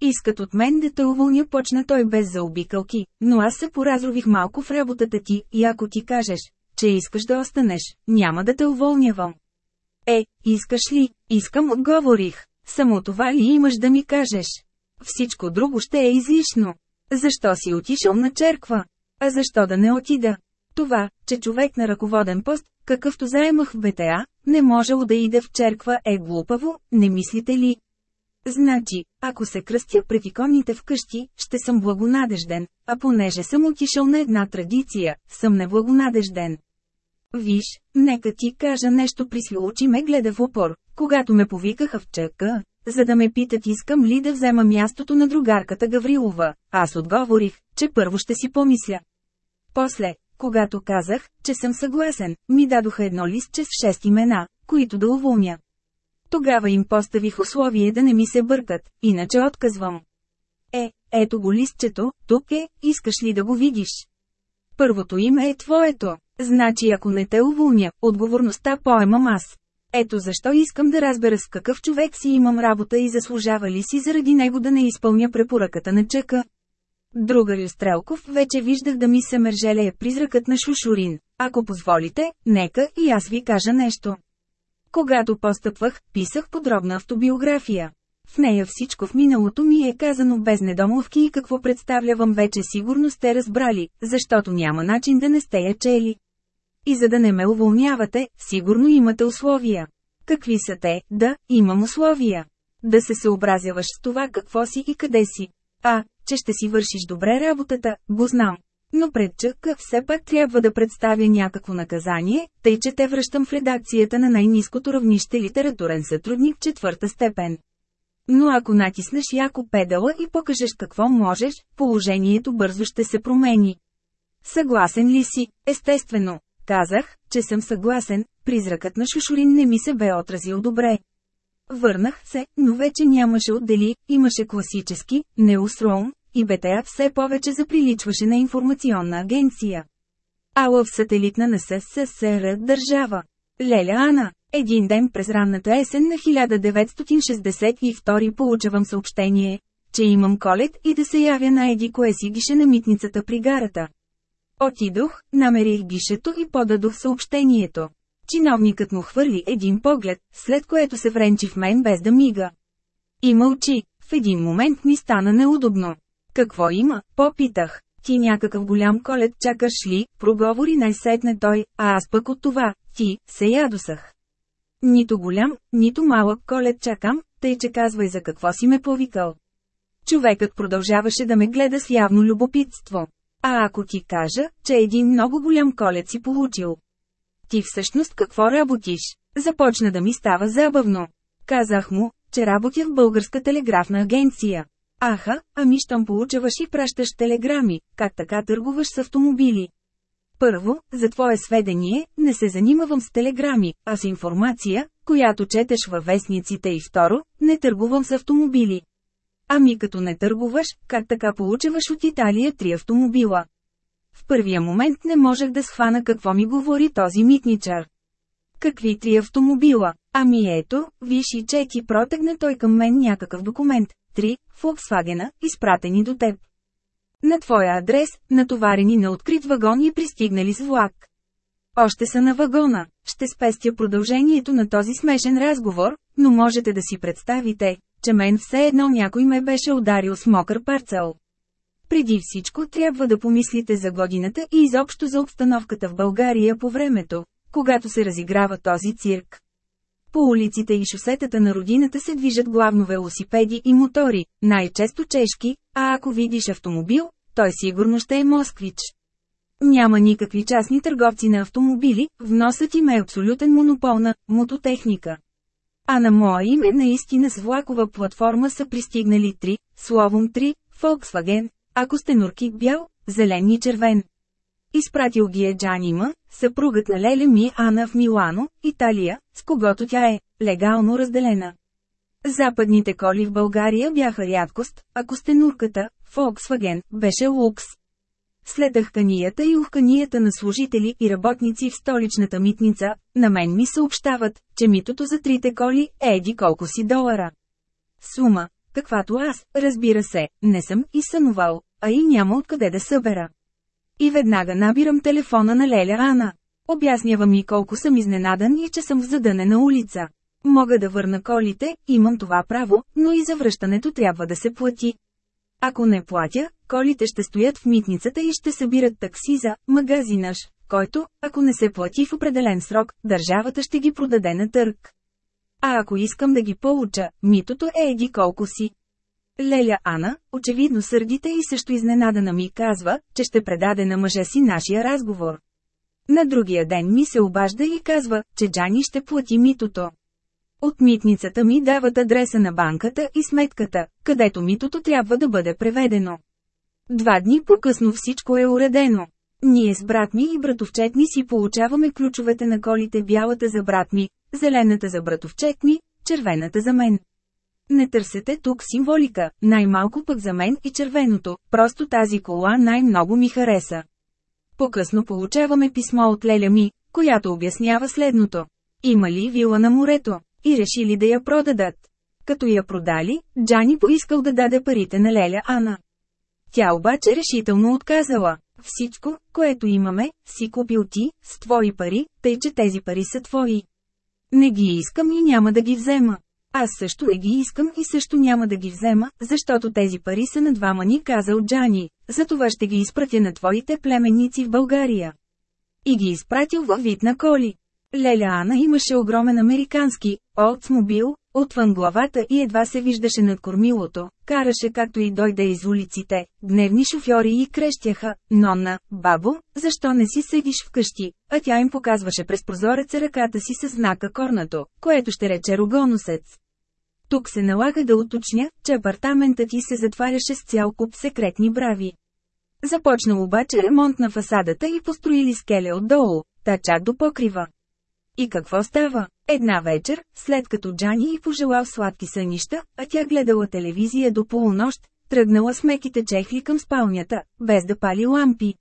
Искат от мен да те уволня почна той без заобикалки, но аз се поразрових малко в работата ти и ако ти кажеш, че искаш да останеш, няма да те уволнявам. Е, искаш ли? Искам отговорих. Само това ли имаш да ми кажеш? Всичко друго ще е излишно. Защо си отишъл на черква? А защо да не отида? Това, че човек на ръководен пост, какъвто заемах в БТА, не можел да иде в черква е глупаво, не мислите ли? Значи, ако се кръстя пред иконите вкъщи, ще съм благонадежден, а понеже съм отишъл на една традиция, съм неблагонадежден. Виж, нека ти кажа нещо присвилочи ме гледа в упор, когато ме повикаха в чъка, за да ме питат искам ли да взема мястото на другарката Гаврилова, аз отговорих, че първо ще си помисля. После, когато казах, че съм съгласен, ми дадоха едно листче с шест имена, които да уволня. Тогава им поставих условие да не ми се бъркат, иначе отказвам. Е, ето го листчето, тук е, искаш ли да го видиш? Първото име е твоето. Значи ако не те уволня, отговорността поемам аз. Ето защо искам да разбера с какъв човек си имам работа и заслужава ли си заради него да не изпълня препоръката на чъка. Другарю Стрелков вече виждах да ми се мържелее призракът на Шушурин. Ако позволите, нека и аз ви кажа нещо. Когато постъпвах, писах подробна автобиография. В нея всичко в миналото ми е казано без недомовки и какво представлявам вече сигурно сте разбрали, защото няма начин да не сте я чели. И за да не ме уволнявате, сигурно имате условия. Какви са те? Да, имам условия. Да се съобразяваш с това какво си и къде си. А, че ще си вършиш добре работата, го знам. Но пред чъка все пак трябва да представя някакво наказание, тъй че те връщам в редакцията на най-низкото равнище литературен сътрудник четвърта степен. Но ако натиснеш яко педала и покажеш какво можеш, положението бързо ще се промени. Съгласен ли си? Естествено. Казах, че съм съгласен, призракът на Шушурин не ми се бе отразил добре. Върнах се, но вече нямаше отдели, имаше класически, неусроун, и БТА все повече заприличваше на информационна агенция. Ала в сателитна на СССР държава. Леля Ана. Един ден през ранната есен на 1962 получавам съобщение, че имам колет и да се явя на еди кое си гише на митницата при гарата. Отидох, намерих гишето и подадох съобщението. Чиновникът му хвърли един поглед, след което се вренчи в мен без да мига. И мълчи. В един момент ми стана неудобно. Какво има? Попитах. Ти някакъв голям колет чакаш ли? Проговори най-сетне той, а аз пък от това, ти, се ядосах. Нито голям, нито малък колет чакам, тъй че казвай за какво си ме повикал. Човекът продължаваше да ме гледа с явно любопитство. А ако ти кажа, че един много голям колет си получил? Ти всъщност какво работиш? Започна да ми става забавно. Казах му, че работя в Българска телеграфна агенция. Аха, ами щом получаваш и пращаш телеграми, как така търгуваш с автомобили? Първо, за твое сведение, не се занимавам с телеграми, а с информация, която четеш във вестниците и второ, не търгувам с автомобили. Ами като не търгуваш, как така получаваш от Италия три автомобила? В първия момент не можех да схвана какво ми говори този митничар. Какви три автомобила? Ами ето, виж и чети протегне той към мен някакъв документ. Три, Volkswagen, изпратени до теб. На твоя адрес, натоварени на открит вагон и пристигнали с влак. Още са на вагона. Ще спестя продължението на този смешен разговор, но можете да си представите, че мен все едно някой ме беше ударил с мокър парцел. Преди всичко трябва да помислите за годината и изобщо за обстановката в България по времето, когато се разиграва този цирк. По улиците и шосетата на родината се движат главно велосипеди и мотори, най-често чешки, а ако видиш автомобил, той сигурно ще е москвич. Няма никакви частни търговци на автомобили, вносът им е абсолютен монопол на мототехника. А на моя име наистина с влакова платформа са пристигнали три, словом три, Volkswagen, ако сте норки бял, зелен и червен. Изпратил ги е Джанима, съпругът на Леле ми Ана в Милано, Италия, с когото тя е легално разделена. Западните коли в България бяха рядкост, ако сте нурката, Volkswagen, беше лукс. След ахканията и ухканията на служители и работници в столичната митница, на мен ми съобщават, че митото за трите коли е еди колко си долара. Сума, каквато аз, разбира се, не съм и сънувал, а и няма откъде да събера. И веднага набирам телефона на Леля Ана. Обяснява ми колко съм изненадан и че съм в задънена улица. Мога да върна колите, имам това право, но и за връщането трябва да се плати. Ако не платя, колите ще стоят в митницата и ще събират такси за магазинаш, който, ако не се плати в определен срок, държавата ще ги продаде на търг. А ако искам да ги получа, митото е еди колко си. Леля Ана, очевидно сърдите и също изненадана ми казва, че ще предаде на мъжа си нашия разговор. На другия ден ми се обажда и казва, че Джани ще плати митото. От митницата ми дават адреса на банката и сметката, където митото трябва да бъде преведено. Два дни по-късно всичко е уредено. Ние с брат ми и братовчет ми си получаваме ключовете на колите бялата за брат ми, зелената за братовчет ми, червената за мен. Не търсете тук символика, най-малко пък за мен и червеното, просто тази кола най-много ми хареса. По-късно получаваме писмо от Леля ми, която обяснява следното. Има ли вила на морето? И решили да я продадат. Като я продали, Джани поискал да даде парите на Леля Ана. Тя обаче решително отказала. Всичко, което имаме, си купил ти, с твои пари, тъй че тези пари са твои. Не ги искам и няма да ги взема. Аз също не ги искам и също няма да ги взема, защото тези пари са на двама ни казал Джани, затова ще ги изпратя на твоите племенници в България. И ги изпратил във вид на коли. Леля Ана имаше огромен американски Олдсмобил, отвън главата и едва се виждаше над кормилото, караше както и дойде из улиците, дневни шофьори и крещяха, «Нонна, бабо, защо не си седиш вкъщи?» А тя им показваше през прозореца ръката си с знака корнато, което ще рече рогоносец. Тук се налага да уточня, че апартаментът ти се затваряше с цял куп секретни брави. Започнал обаче ремонт на фасадата и построили скеле отдолу, та чак до покрива. И какво става? Една вечер, след като Джани и пожелал сладки сънища, а тя гледала телевизия до полунощ, тръгнала с меките чехли към спалнята, без да пали лампи.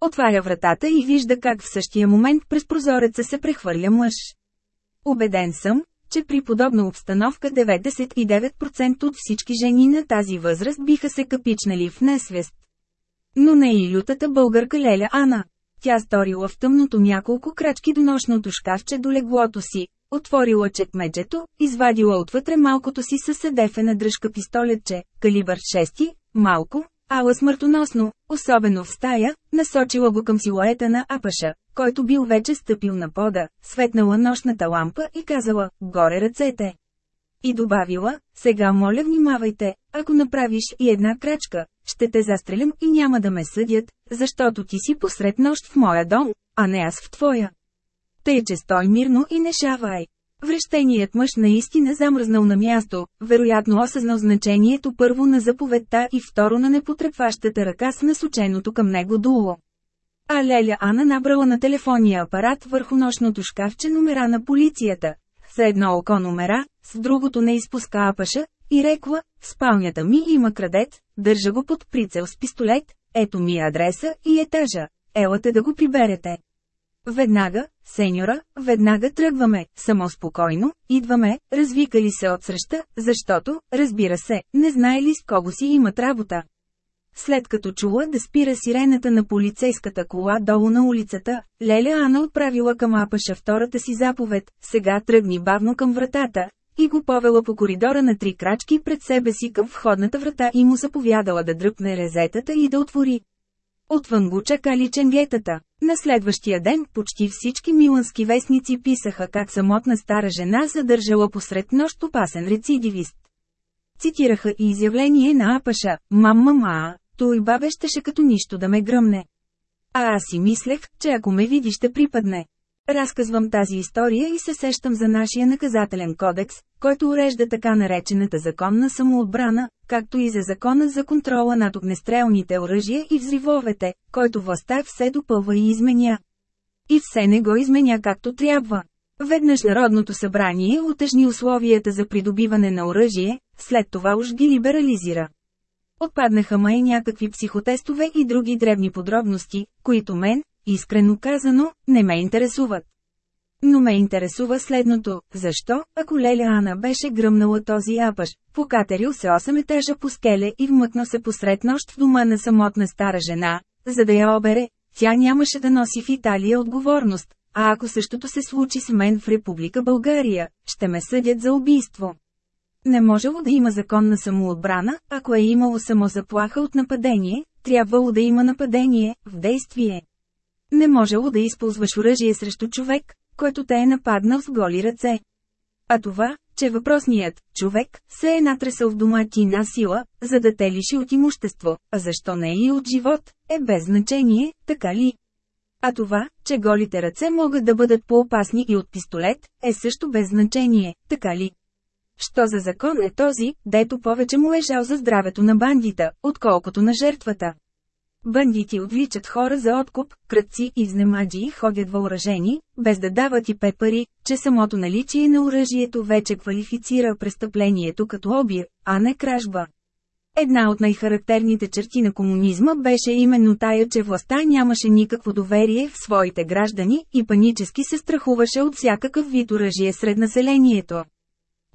Отваря вратата и вижда как в същия момент през прозореца се прехвърля мъж. Обеден съм, че при подобна обстановка 99% от всички жени на тази възраст биха се капичнали в несвест. Но не и лютата българка Леля Ана. Тя сторила в тъмното няколко крачки до нощното шкафче до леглото си, отворила чекмеджето, извадила отвътре малкото си със седефена дръжка пистолетче, калибър 6, малко, Ала смъртоносно, особено в стая, насочила го към силуета на Апаша, който бил вече стъпил на пода, светнала нощната лампа и казала, горе ръцете. И добавила, сега моля внимавайте, ако направиш и една крачка, ще те застрелям и няма да ме съдят, защото ти си посред нощ в моя дом, а не аз в твоя. Тъй, че стой мирно и не шавай. Врещеният мъж наистина замръзнал на място, вероятно осъзнал значението първо на заповедта и второ на непотрепващата ръка с насоченото към него дуло. А Леля Ана набрала на телефонния апарат върху нощното шкафче номера на полицията. С едно око номера, с другото не изпуска апаша, и рекла, в спалнята ми има крадец, държа го под прицел с пистолет, ето ми адреса и етажа, елате да го приберете. Веднага, сеньора, веднага тръгваме, само спокойно, идваме, развикали се от среща, защото, разбира се, не знае ли с кого си имат работа. След като чула да спира сирената на полицейската кола долу на улицата, Леля Ана отправила към Апаша втората си заповед, сега тръгни бавно към вратата, и го повела по коридора на три крачки пред себе си към входната врата и му заповядала да дръпне резетата и да отвори. Отвън го чакали ченгетата. На следващия ден почти всички милански вестници писаха как самотна стара жена задържала посред нощ опасен рецидивист. Цитираха и изявление на Апаша, «Мамма ма, той бабе щеше като нищо да ме гръмне. А аз си мислех, че ако ме види ще припадне. Разказвам тази история и се сещам за нашия наказателен кодекс, който урежда така наречената законна самоотбрана, както и за закона за контрола над огнестрелните оръжия и взривовете, който властта все допълва и изменя. И все не го изменя както трябва. Веднъж Народното събрание утежни условията за придобиване на оръжие, след това уж ги либерализира. Отпаднаха май някакви психотестове и други древни подробности, които мен, искрено казано, не ме интересуват. Но ме интересува следното, защо, ако Леля Ана беше гръмнала този апаш, покатерил се 8 етажа по скеле и вмъкна се посред нощ в дома на самотна стара жена, за да я обере, тя нямаше да носи в Италия отговорност, а ако същото се случи с мен в Република България, ще ме съдят за убийство. Не можело да има законна самоотбрана, ако е имало само заплаха от нападение, трябвало да има нападение, в действие. Не можело да използваш оръжие срещу човек, който те е нападнал с голи ръце. А това, че въпросният човек се е натресъл в дома ти на сила, за да те лиши от имущество, а защо не и от живот, е без значение, така ли? А това, че голите ръце могат да бъдат по-опасни и от пистолет, е също без значение, така ли? Що за закон е този, дето повече му е жал за здравето на бандита, отколкото на жертвата? Бандити отвличат хора за откуп, кръци и изнемаджи ходят въоръжени, без да дават и пепари, че самото наличие на оръжието вече квалифицира престъплението като обир, а не кражба. Една от най-характерните черти на комунизма беше именно тая, че властта нямаше никакво доверие в своите граждани и панически се страхуваше от всякакъв вид оръжие сред населението.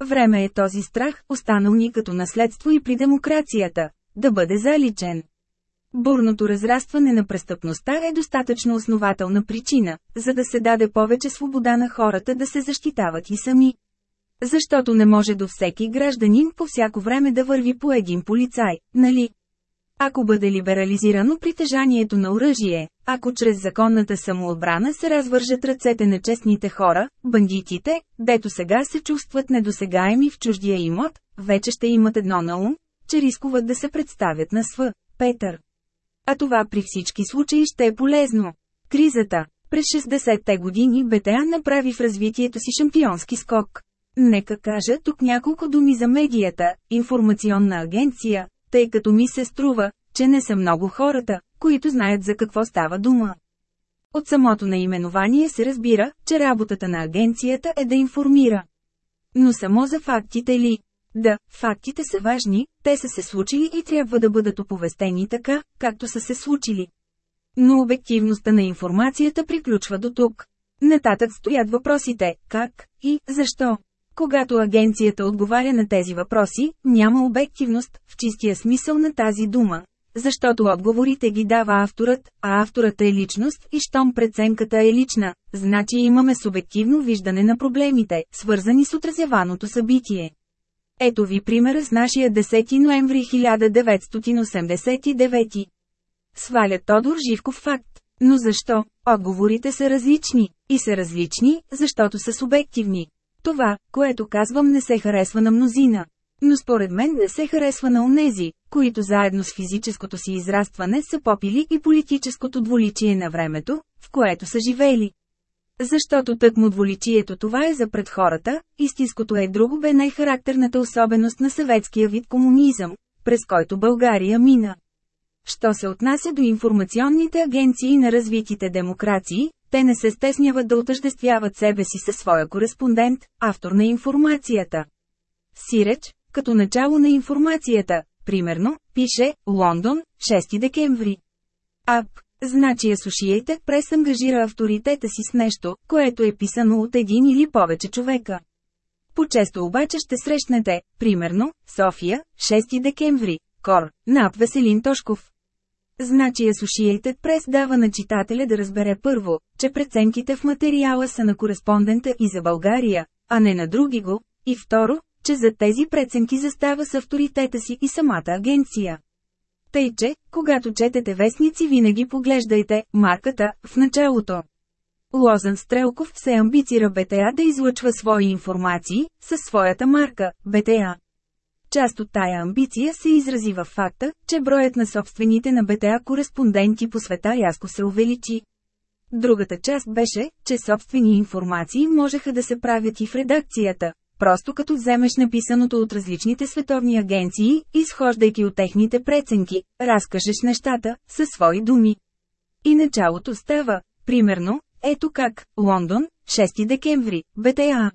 Време е този страх, останал ни като наследство и при демокрацията, да бъде заличен. Бурното разрастване на престъпността е достатъчно основателна причина, за да се даде повече свобода на хората да се защитават и сами. Защото не може до всеки гражданин по всяко време да върви по един полицай, нали? Ако бъде либерализирано притежанието на оръжие, ако чрез законната самоотбрана се развържат ръцете на честните хора, бандитите, дето сега се чувстват недосегаеми в чуждия имот, вече ще имат едно на ум, че рискуват да се представят на СВ. Петър. А това при всички случаи ще е полезно. Кризата. През 60-те години БТА направи в развитието си шампионски скок. Нека кажа тук няколко думи за медията, информационна агенция, тъй като ми се струва, че не са много хората, които знаят за какво става дума. От самото наименование се разбира, че работата на агенцията е да информира. Но само за фактите ли? Да, фактите са важни, те са се случили и трябва да бъдат оповестени така, както са се случили. Но обективността на информацията приключва до тук. Нататък стоят въпросите – как и защо. Когато агенцията отговаря на тези въпроси, няма обективност, в чистия смисъл на тази дума. Защото отговорите ги дава авторът, а авторът е личност и щом преценката е лична, значи имаме субективно виждане на проблемите, свързани с отразяваното събитие. Ето ви примера с нашия 10 ноември 1989. Сваля Тодор Живков факт. Но защо? Отговорите са различни. И са различни, защото са субективни. Това, което казвам не се харесва на мнозина. Но според мен не се харесва на онези, които заедно с физическото си израстване са попили и политическото дволичие на времето, в което са живели. Защото тъкмо дволичието това е за пред хората, истинското е друго бе най-характерната особеност на съветския вид комунизъм, през който България мина. Що се отнася до информационните агенции на развитите демокрации, те не се стесняват да отъждествяват себе си със своя кореспондент, автор на информацията. Сиреч, като начало на информацията, примерно, пише «Лондон, 6 декември». Ап, значи Associated Прес ангажира авторитета си с нещо, което е писано от един или повече човека. По-често обаче ще срещнете, примерно, София, 6 декември, Кор, над Веселин Тошков. Значи Associated Press дава на читателя да разбере първо, че преценките в материала са на кореспондента и за България, а не на други го, и второ, че за тези преценки застава с авторитета си и самата агенция. Тъй че, когато четете вестници винаги поглеждайте марката в началото. Лозан Стрелков се амбицира БТА да излъчва свои информации, със своята марка, БТА. Част от тая амбиция се изрази в факта, че броят на собствените на БТА кореспонденти по света рязко се увеличи. Другата част беше, че собствени информации можеха да се правят и в редакцията, просто като вземеш написаното от различните световни агенции, изхождайки от техните преценки, разкажеш нещата, със свои думи. И началото става, примерно, ето как, Лондон, 6 декември, БТА.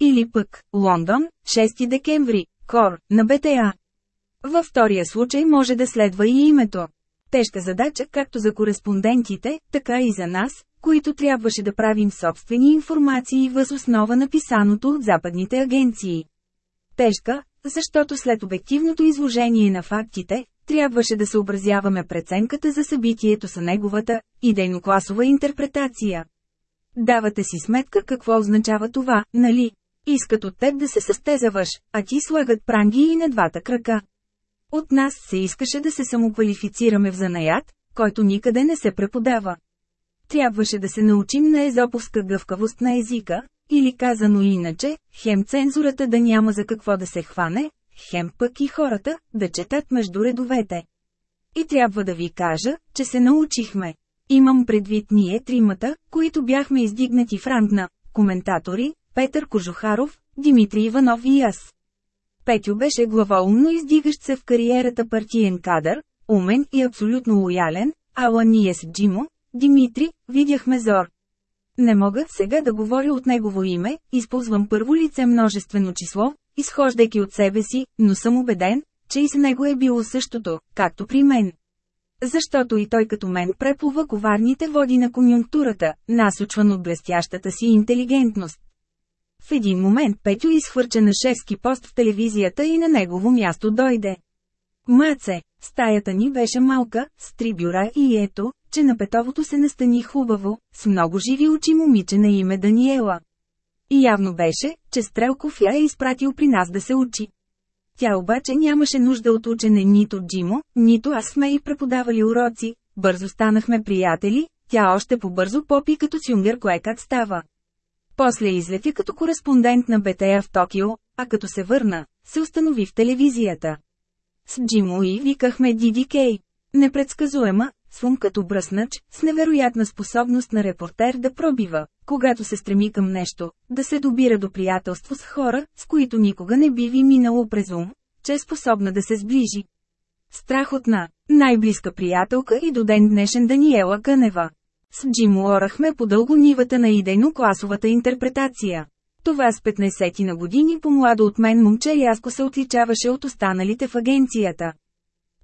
Или пък, Лондон, 6 декември, Кор, на БТА. Във втория случай може да следва и името. Тежка задача както за кореспондентите, така и за нас, които трябваше да правим собствени информации въз основа на писаното от западните агенции. Тежка, защото след обективното изложение на фактите, трябваше да съобразяваме преценката за събитието с неговата идейно-класова интерпретация. Давате си сметка какво означава това, нали? Искат от теб да се състезаваш, а ти слагат пранги и на двата крака. От нас се искаше да се самоквалифицираме в занаят, който никъде не се преподава. Трябваше да се научим на езоповска гъвкавост на езика, или казано иначе, хем цензурата да няма за какво да се хване, хем пък и хората да четат между редовете. И трябва да ви кажа, че се научихме. Имам предвид ние тримата, които бяхме издигнати в ранг на коментатори, Петър Кожухаров, Димитри Иванов и аз. Петю беше главоумно издигащ се в кариерата партиен кадър, умен и абсолютно лоялен, ала ние с Джимо, Димитри, видяхме зор. Не мога сега да говоря от негово име, използвам първо лице множествено число, изхождайки от себе си, но съм убеден, че и с него е било същото, както при мен. Защото и той като мен преплува коварните води на конюнктурата, насочван от блестящата си интелигентност. В един момент Петю изхвърча на шефски пост в телевизията и на негово място дойде. Маце, стаята ни беше малка, с три бюра и ето, че на Петовото се настани хубаво, с много живи очи момиче на име Даниела. И явно беше, че Стрелков я е изпратил при нас да се учи. Тя обаче нямаше нужда от учене нито Джимо, нито аз сме и преподавали уроци, бързо станахме приятели, тя още по-бързо попи като сюнгер кое как става. После излети като кореспондент на БТА в Токио, а като се върна, се установи в телевизията. С Джимо и викахме Диди Кей. Непредсказуема, свум като бръснач, с невероятна способност на репортер да пробива, когато се стреми към нещо, да се добира до приятелство с хора, с които никога не би ви минало през ум, че е способна да се сближи. Страхотна, най-близка приятелка и до ден днешен Даниела Кънева. С Джим орахме по дълго нивата на идейно-класовата интерпретация. Това с 15 на години по-младо от мен момче рязко се отличаваше от останалите в агенцията.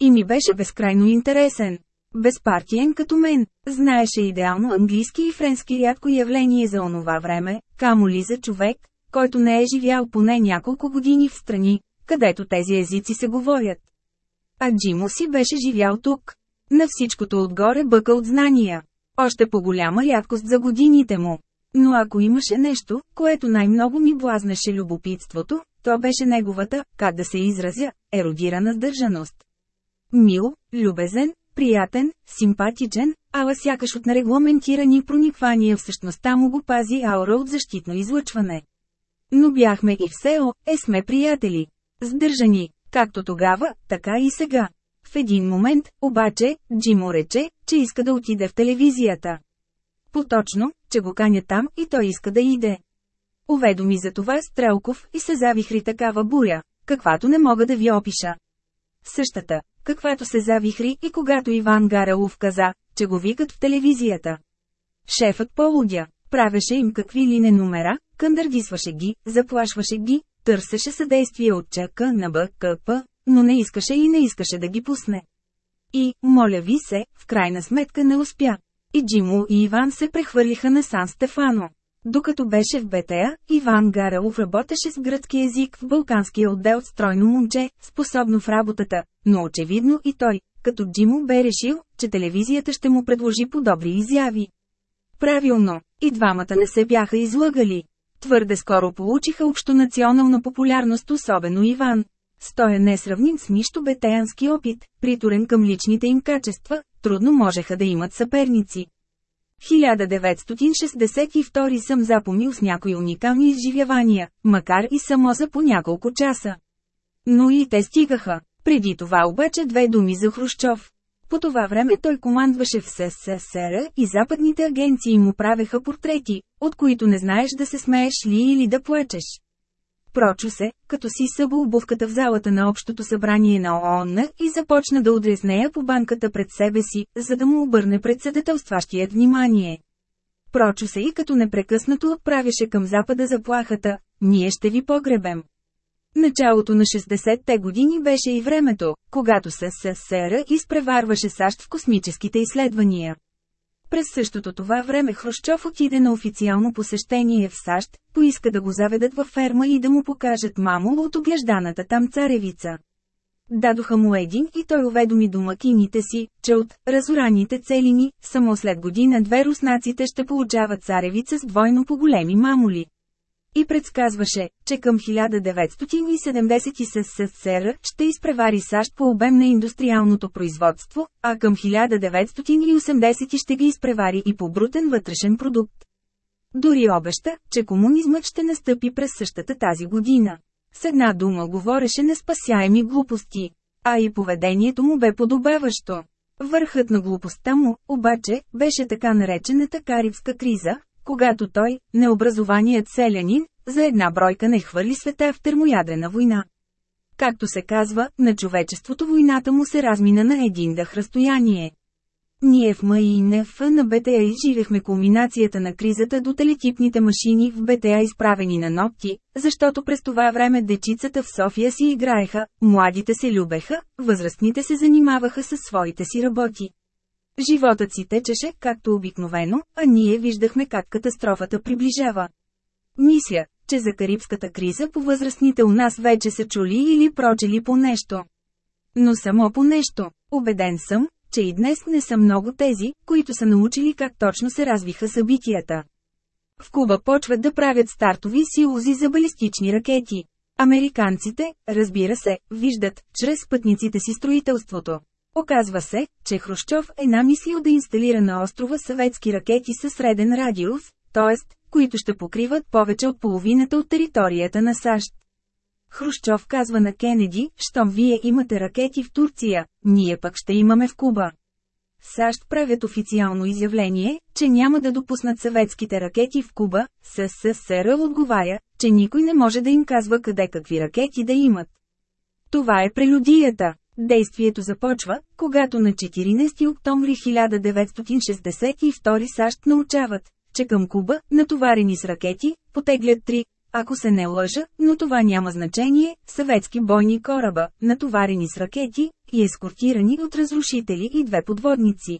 И ми беше безкрайно интересен. Безпартиен като мен, знаеше идеално английски и френски рядко явление за онова време, камо ли за човек, който не е живял поне няколко години в страни, където тези езици се говорят. А Джимо си беше живял тук. На всичкото отгоре бъка от знания. Още по-голяма рядкост за годините му. Но ако имаше нещо, което най-много ми блазнеше любопитството, то беше неговата, как да се изразя, еродирана сдържаност. Мил, любезен, приятен, симпатичен, ала сякаш от нерегламентирани прониквания в същността му го пази аура от защитно излъчване. Но бяхме и все е сме приятели. Сдържани, както тогава, така и сега. В един момент, обаче, Джимо рече, че иска да отиде в телевизията. Поточно, че го каня там и той иска да иде. Уведоми за това Стрелков и се завихри такава буря, каквато не мога да ви опиша. Същата, каквато се завихри и когато Иван Гаралов каза, че го викат в телевизията. Шефът полудя, правеше им какви ли не номера, къндърдисваше ги, заплашваше ги, търсеше съдействие от ЧК на БКП, но не искаше и не искаше да ги пусне. И, моля ви се, в крайна сметка не успя. И Джимо и Иван се прехвърлиха на Сан Стефано. Докато беше в БТА, Иван Гарелов работеше с гръцки език в Балканския отдел стройно момче, способно в работата, но очевидно и той, като Джимо бе решил, че телевизията ще му предложи подобри изяви. Правилно, и двамата не се бяха излъгали. Твърде скоро получиха общонационална популярност особено Иван. Стоя е несравним с нищо бетеянски опит, приторен към личните им качества, трудно можеха да имат съперници. 1962 съм запомнил с някои уникални изживявания, макар и само за по няколко часа. Но и те стигаха. Преди това обаче две думи за Хрущов. По това време той командваше в СССР и западните агенции му правеха портрети, от които не знаеш да се смееш ли или да плачеш. Прочу се, като си събу обувката в залата на Общото събрание на ООН и започна да удря с нея по банката пред себе си, за да му обърне председателстващият внимание. Прочу се и като непрекъснато отправяше към запада заплахата, ние ще ви погребем. Началото на 60-те години беше и времето, когато СССР изпреварваше САЩ в космическите изследвания. През същото това време Хрущов отиде на официално посещение в САЩ, поиска да го заведат във ферма и да му покажат мамо от оглежданата там царевица. Дадоха му един и той уведоми домакините си, че от разораните целини, само след година две руснаците ще получават царевица с двойно по големи мамоли. И предсказваше, че към 1970 СССР ще изпревари САЩ по обем на индустриалното производство, а към 1980 ще ги изпревари и по брутен вътрешен продукт. Дори обеща, че комунизмът ще настъпи през същата тази година. С една дума говореше неспасяеми глупости, а и поведението му бе подобаващо. Върхът на глупостта му, обаче, беше така наречената карибска криза, когато той, необразованият селянин, за една бройка не хвърли света в термоядрена война. Както се казва, на човечеството войната му се размина на един дъх разстояние. Ние в МИНФ на БТА изживяхме кулминацията на кризата до телетипните машини в БТА изправени на ногти, защото през това време дечицата в София си играеха, младите се любеха, възрастните се занимаваха със своите си работи. Животът си течеше, както обикновено, а ние виждахме как катастрофата приближава. Мисля, че за карибската криза по възрастните у нас вече са чули или прочели по нещо. Но само по нещо. Обеден съм, че и днес не са много тези, които са научили как точно се развиха събитията. В Куба почват да правят стартови силози за балистични ракети. Американците, разбира се, виждат, чрез пътниците си строителството. Оказва се, че Хрущов е намислил да инсталира на острова съветски ракети със среден радиус, т.е. които ще покриват повече от половината от територията на САЩ. Хрущов казва на Кенеди, щом вие имате ракети в Турция, ние пък ще имаме в Куба. САЩ правят официално изявление, че няма да допуснат съветските ракети в Куба, СССР отговаря, че никой не може да им казва къде какви ракети да имат. Това е прелюдията. Действието започва, когато на 14 октомври 1962 САЩ научават, че към Куба, натоварени с ракети, потеглят три, ако се не лъжа, но това няма значение, съветски бойни кораба, натоварени с ракети, и ескортирани от разрушители и две подводници.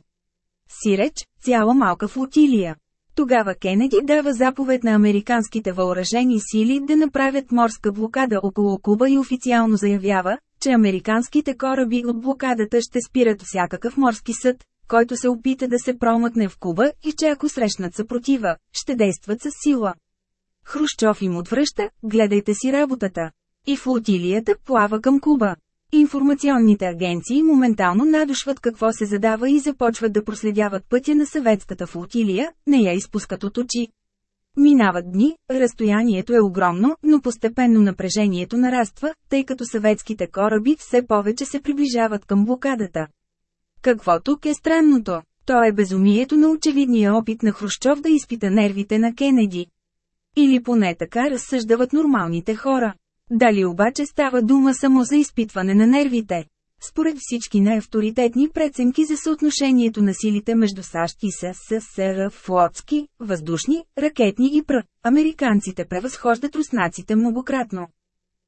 Сиреч, цяла малка флотилия. Тогава Кенеди дава заповед на американските въоръжени сили да направят морска блокада около Куба и официално заявява, че американските кораби от блокадата ще спират всякакъв морски съд, който се опита да се промъкне в Куба и че ако срещнат съпротива, ще действат с сила. Хрущов им отвръща, гледайте си работата. И флотилията плава към Куба. Информационните агенции моментално надушват какво се задава и започват да проследяват пътя на съветската флотилия, не я изпускат от очи. Минават дни, разстоянието е огромно, но постепенно напрежението нараства, тъй като съветските кораби все повече се приближават към блокадата. Какво тук е странното? То е безумието на очевидния опит на Хрущов да изпита нервите на Кенеди. Или поне така разсъждават нормалните хора. Дали обаче става дума само за изпитване на нервите? Според всички най-авторитетни преценки за съотношението на силите между САЩ и СССР флотски, въздушни, ракетни и пр, американците превъзхождат руснаците многократно.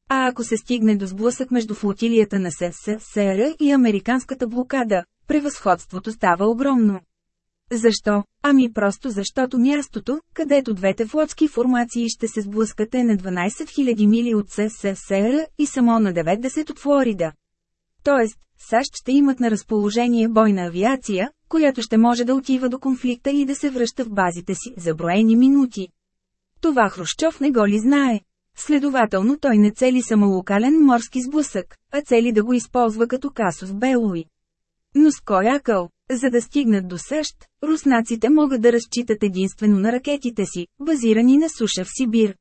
А ако се стигне до сблъсък между флотилията на СССР и американската блокада, превъзходството става огромно. Защо? Ами просто защото мястото, където двете флотски формации ще се сблъскат е на 12 000 мили от СССР и само на 90 от Флорида. Тоест, САЩ ще имат на разположение бойна авиация, която ще може да отива до конфликта и да се връща в базите си за броени минути. Това Хрущов не го ли знае? Следователно той не цели само локален морски сблъсък, а цели да го използва като касов белуи. Но с кой акъл? За да стигнат до САЩ, руснаците могат да разчитат единствено на ракетите си, базирани на суша в Сибир.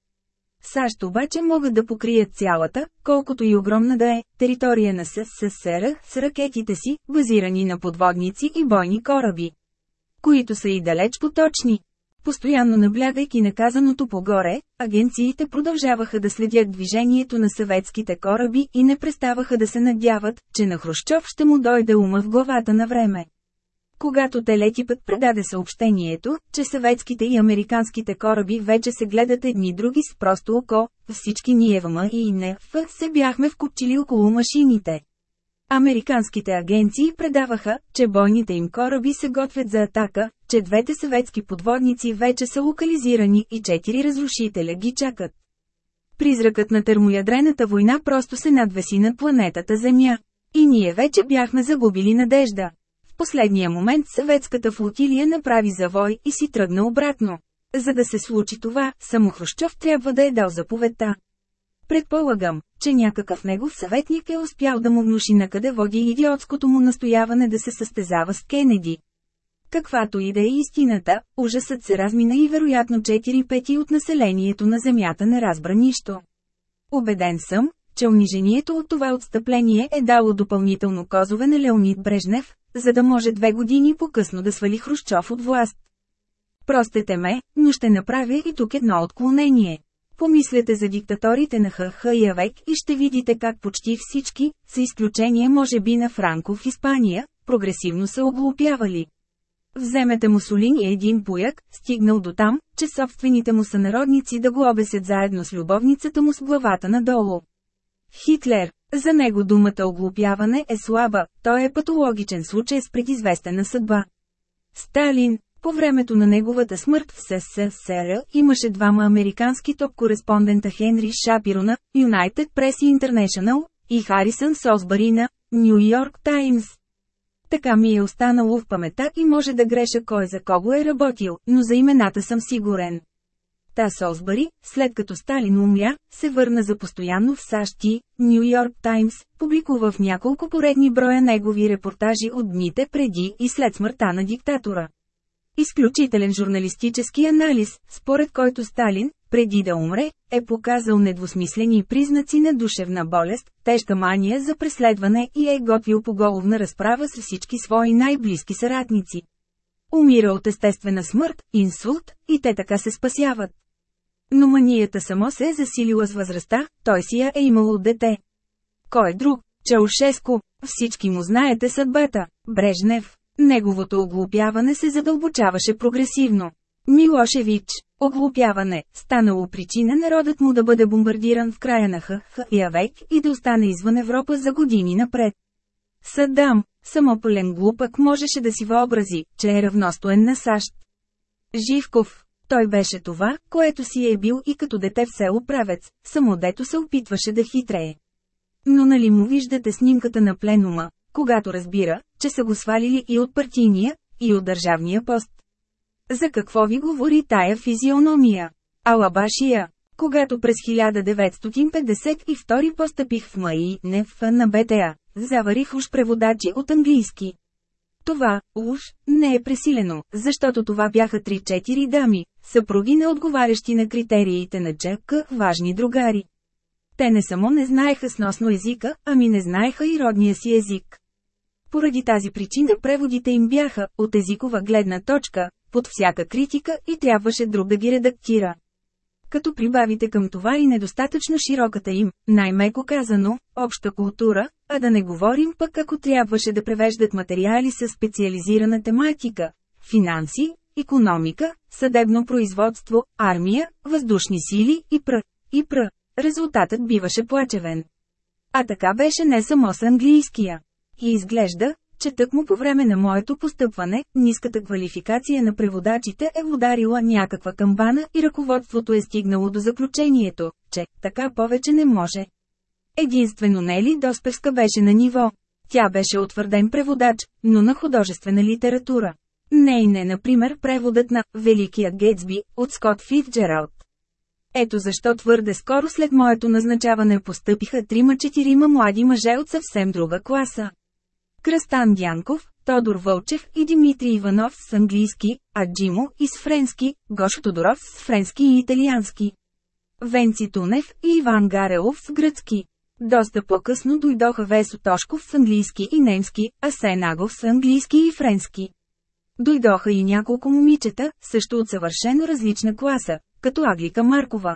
САЩ обаче могат да покрият цялата, колкото и огромна да е, територия на СССР с ракетите си, базирани на подводници и бойни кораби. Които са и далеч поточни. Постоянно наблягайки наказаното погоре, агенциите продължаваха да следят движението на съветските кораби и не преставаха да се надяват, че на Хрущов ще му дойде ума в главата на време. Когато телетипът предаде съобщението, че съветските и американските кораби вече се гледат едни други с просто око, всички ние в и НФ се бяхме вкупчили около машините. Американските агенции предаваха, че бойните им кораби се готвят за атака, че двете съветски подводници вече са локализирани и четири разрушителя ги чакат. Призракът на термоядрената война просто се надвеси над планетата Земя. И ние вече бяхме загубили надежда. Последния момент съветската флотилия направи завой и си тръгна обратно. За да се случи това, само Хрущов трябва да е дал заповедта. Предполагам, че някакъв негов съветник е успял да му внуши на къде води идиотското му настояване да се състезава с Кенеди. Каквато и да е истината, ужасът се размина и вероятно 4 пети от населението на Земята не разбра нищо. Обеден съм, че унижението от това отстъпление е дало допълнително козове на Леонид Брежнев, за да може две години по-късно да свали Хрущов от власт. Простете ме, но ще направя и тук едно отклонение. Помислете за диктаторите на ХХ Явек и ще видите как почти всички, с изключение може би на Франко в Испания, прогресивно са оглупявали. Вземете Мусолини един пояк, стигнал до там, че собствените му сънародници да го обесят заедно с любовницата му с главата надолу. Хитлер. За него думата оглупяване е слаба, той е патологичен случай с предизвестена съдба. Сталин. По времето на неговата смърт в СССР имаше двама американски топ-кореспондента Хенри Шапиро на United Press International и Харисън Сосбари на Нью Йорк Таймс. Така ми е останало в памета и може да греша кой за кого е работил, но за имената съм сигурен. Та Солсбари, след като Сталин умря, се върна за постоянно в САЩ и Нью Йорк Таймс публикува в няколко поредни броя негови репортажи от дните преди и след смъртта на диктатора. Изключителен журналистически анализ, според който Сталин, преди да умре, е показал недвусмислени признаци на душевна болест, тежка мания за преследване и е готвил поголовна разправа с всички свои най-близки съратници. Умира от естествена смърт, инсулт, и те така се спасяват. Но манията само се е засилила с възрастта, той си я е имало дете. Кой е друг? Чаушеско. Всички му знаете съдбата. Брежнев. Неговото оглупяване се задълбочаваше прогресивно. Милошевич, оглупяване, станало причина народът му да бъде бомбардиран в края на ХХ век и да остане извън Европа за години напред. Садам, само пълен глупък можеше да си въобрази, че е равностоен на САЩ. Живков, той беше това, което си е бил и като дете в село правец, само дето се опитваше да хитрее. Но нали му виждате снимката на пленума, когато разбира, че са го свалили и от партийния, и от държавния пост. За какво ви говори тая физиономия? Алабашия. Когато през 1952 постъпих в МАИ, не в на БТА, заварих уж преводачи от английски. Това, уж, не е пресилено, защото това бяха 3-4 дами, съпруги не отговарящи на критериите на ЧК, важни другари. Те не само не знаеха сносно езика, ами не знаеха и родния си език. Поради тази причина преводите им бяха, от езикова гледна точка, под всяка критика и трябваше друг да ги редактира. Като прибавите към това и недостатъчно широката им, най-меко казано, обща култура, а да не говорим пък ако трябваше да превеждат материали с специализирана тематика – финанси, економика, съдебно производство, армия, въздушни сили и пр. и пр. Резултатът биваше плачевен. А така беше не само с английския. И изглежда, че тъкмо по време на моето постъпване, ниската квалификация на преводачите е ударила някаква камбана и ръководството е стигнало до заключението, че така повече не може. Единствено Нели Доспевска беше на ниво. Тя беше утвърден преводач, но на художествена литература. Не и не, например, преводът на «Великият Гетсби» от Скот Фитджералд. Ето защо твърде скоро след моето назначаване постъпиха трима-четирима млади мъже от съвсем друга класа. Кръстан Дянков, Тодор Вълчев и Димитри Иванов с английски, а Джимо и с френски, Гош Тодоров с френски и италиански. Венци Тунев и Иван Гарелов с гръцки. Доста по-късно дойдоха Весо Тошков с английски и немски, а Сенагов с английски и френски. Дойдоха и няколко момичета, също от съвършено различна класа, като Аглика Маркова.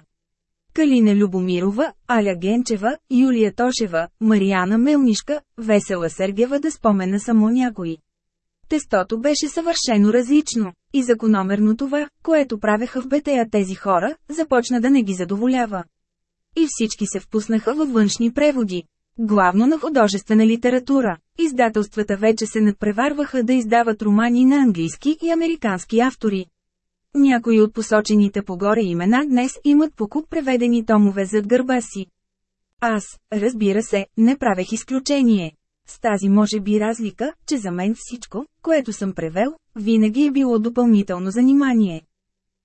Калина Любомирова, Аля Генчева, Юлия Тошева, Марияна Мелнишка, Весела Сергева да спомена само някои. Тестото беше съвършено различно, и закономерно това, което правеха в бетея тези хора, започна да не ги задоволява. И всички се впуснаха във външни преводи. Главно на художествена литература. Издателствата вече се надпреварваха да издават романи на английски и американски автори. Някои от посочените погоре имена днес имат покуп преведени томове зад гърба си. Аз, разбира се, не правех изключение. С тази може би разлика, че за мен всичко, което съм превел, винаги е било допълнително занимание.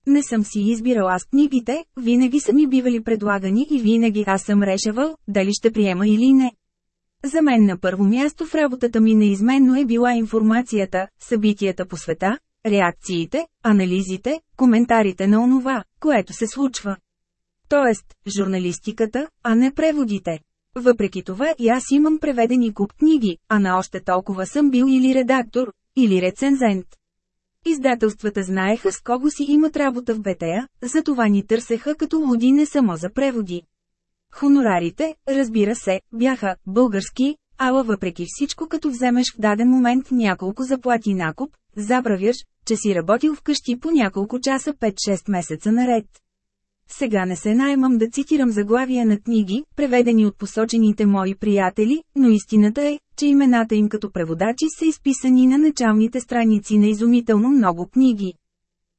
Не съм си избирал аз книгите, винаги са ми бивали предлагани и винаги аз съм решавал, дали ще приема или не. За мен на първо място в работата ми неизменно е била информацията, събитията по света, реакциите, анализите, коментарите на онова, което се случва. Тоест, журналистиката, а не преводите. Въпреки това и аз имам преведени куп книги, а на още толкова съм бил или редактор, или рецензент. Издателствата знаеха с кого си имат работа в БТА, затова ни търсеха като луди не само за преводи. Хонорарите, разбира се, бяха български, ала въпреки всичко като вземеш в даден момент няколко заплати накуп, забравяш, че си работил вкъщи по няколко часа 5-6 месеца наред. Сега не се наймам да цитирам заглавия на книги, преведени от посочените мои приятели, но истината е, че имената им като преводачи са изписани на началните страници на изумително много книги.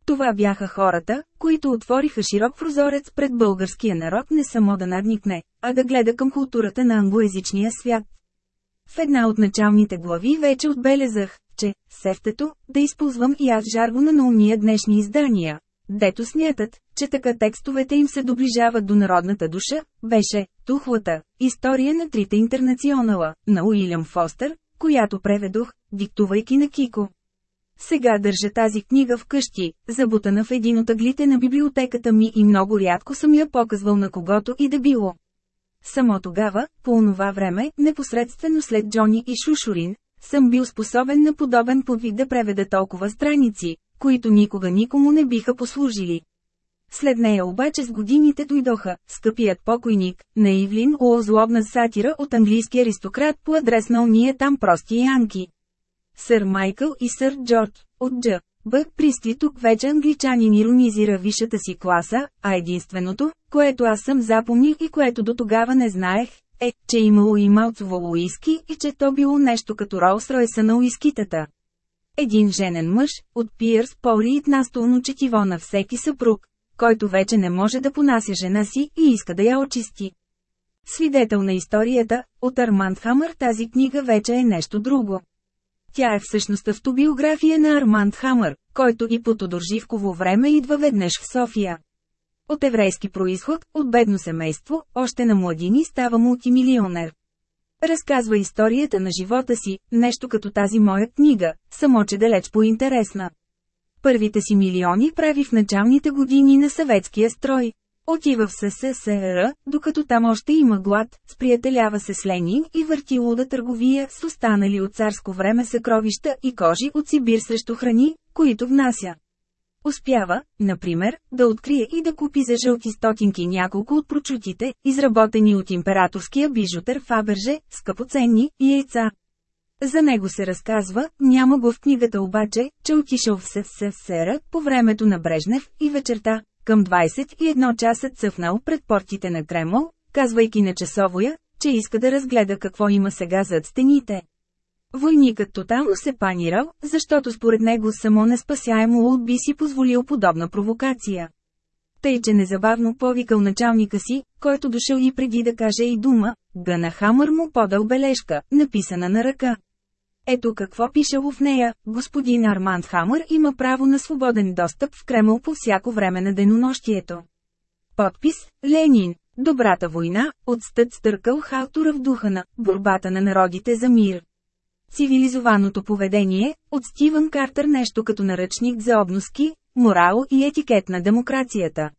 Това бяха хората, които отвориха широк прозорец пред българския народ не само да надникне, а да гледа към културата на англоязичния свят. В една от началните глави вече отбелезах, че сефтето, да използвам и аз жаргона на уния днешни издания, дето смятат, че така текстовете им се доближават до народната душа, беше «Тухлата» – история на трите интернационала, на Уилям Фостер, която преведох, диктувайки на Кико. Сега държа тази книга вкъщи, забутана в един от аглите на библиотеката ми и много рядко съм я показвал на когото и да било. Само тогава, по онова време, непосредствено след Джони и Шушурин, съм бил способен на подобен подвиг да преведа толкова страници, които никога никому не биха послужили. След нея обаче с годините дойдоха «Скъпият покойник» на Ивлин Уо злобна сатира от английски аристократ по адрес на уния там прости янки. Сър Майкъл и сър Джордж, от Дж. Б. Присти тук вече англичанин иронизира висшата си класа, а единственото, което аз съм запомнил и което до тогава не знаех, е, че имало и малцово уиски и че то било нещо като Ролс Ройса на уискитата. Един женен мъж, от Пиърс Полиит настолно четиво на всеки съпруг, който вече не може да понася жена си и иска да я очисти. Свидетел на историята, от Арманд Хамър тази книга вече е нещо друго. Тя е всъщност автобиография на Арманд Хамър, който и по Тодорживково време идва веднъж в София. От еврейски происход, от бедно семейство, още на младини става мултимилионер. Разказва историята на живота си, нещо като тази моя книга, само че далеч по-интересна. Първите си милиони прави в началните години на съветския строй. Отива в СССР, докато там още има глад, сприятелява се с Ленин и върти луда търговия с останали от царско време съкровища и кожи от Сибир срещу храни, които внася. Успява, например, да открие и да купи за жълти стотинки няколко от прочутите, изработени от императорския бижутер Фаберже, скъпоценни яйца. За него се разказва, няма го в книгата обаче, че отишъл в СССР по времето на Брежнев и вечерта, към 21 часа цъфнал пред портите на Кремъл, казвайки на часовоя, че иска да разгледа какво има сега зад стените. Войникът тотално се панирал, защото според него само неспасяемо Улт би си позволил подобна провокация. Тъй, че незабавно повикал началника си, който дошъл и преди да каже и дума, Гъна Хамър му подал бележка, написана на ръка. Ето какво пишело в нея, господин Арманд Хамър има право на свободен достъп в Кремъл по всяко време на денонощието. Подпис – Ленин. Добрата война, от стът стъркал халтура в духа на борбата на народите за мир. Цивилизованото поведение, от Стивън Картер нещо като наръчник за обноски, морал и етикет на демокрацията.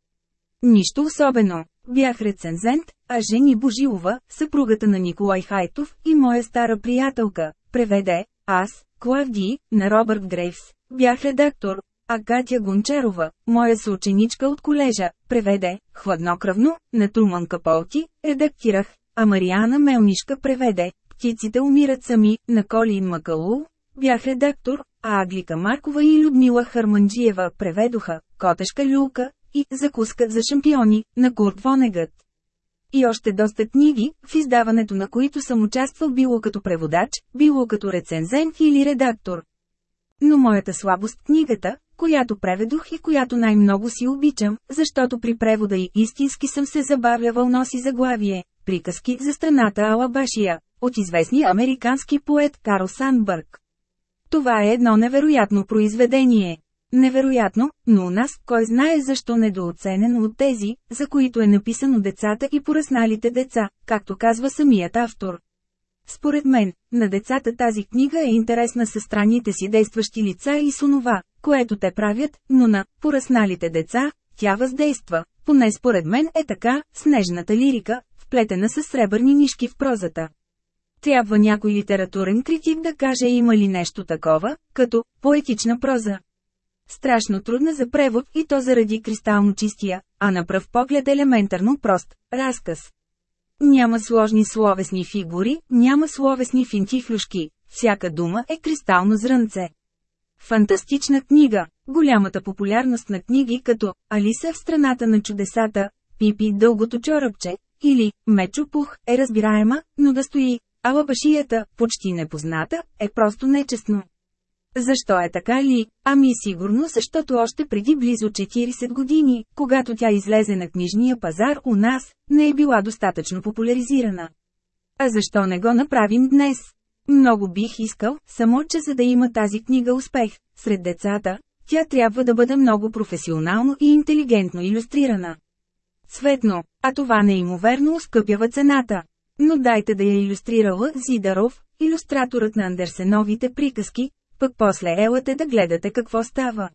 Нищо особено. Бях рецензент, а Жени Божилова, съпругата на Николай Хайтов и моя стара приятелка, преведе, аз, Клавди, на Робърт Грейвс, бях редактор, а Катя Гончарова, моя съученичка от колежа, преведе, хладнокръвно, на Труман Каполти, редактирах, а Мариана Мелнишка преведе, птиците умират сами, на Колин Макалу, бях редактор, а Аглика Маркова и Людмила Харманджиева преведоха «Котешка люлка» и «Закуска за шампиони» на Курт Вонегът. И още доста книги, в издаването на които съм участвал било като преводач, било като рецензент или редактор. Но моята слабост книгата, която преведох и която най-много си обичам, защото при превода и истински съм се забавлявал носи заглавие – приказки за страната Алабашия, от известния американски поет Карл Сандбърг. Това е едно невероятно произведение. Невероятно, но у нас, кой знае защо недооценено от тези, за които е написано децата и поръсналите деца, както казва самият автор. Според мен, на децата тази книга е интересна със странните си действащи лица и с онова, което те правят, но на поръсналите деца, тя въздейства, поне според мен е така, снежната лирика, вплетена с сребърни нишки в прозата. Трябва някой литературен критик да каже има ли нещо такова, като поетична проза. Страшно трудна за превод и то заради кристално чистия, а на пръв поглед елементарно прост, разказ. Няма сложни словесни фигури, няма словесни финтифлюшки, всяка дума е кристално зрънце. Фантастична книга. Голямата популярност на книги като «Алиса в страната на чудесата», «Пипи дългото чорапче» или «Мечо пух» е разбираема, но да стои «Алабашията», почти непозната, е просто нечестно. Защо е така ли? Ами сигурно защото още преди близо 40 години, когато тя излезе на книжния пазар у нас, не е била достатъчно популяризирана. А защо не го направим днес? Много бих искал, само че за да има тази книга успех, сред децата, тя трябва да бъде много професионално и интелигентно иллюстрирана. Цветно, а това неимоверно ускъпява цената. Но дайте да я иллюстрирала Зидаров, иллюстраторът на Андерсеновите приказки, пък после елате да гледате какво става.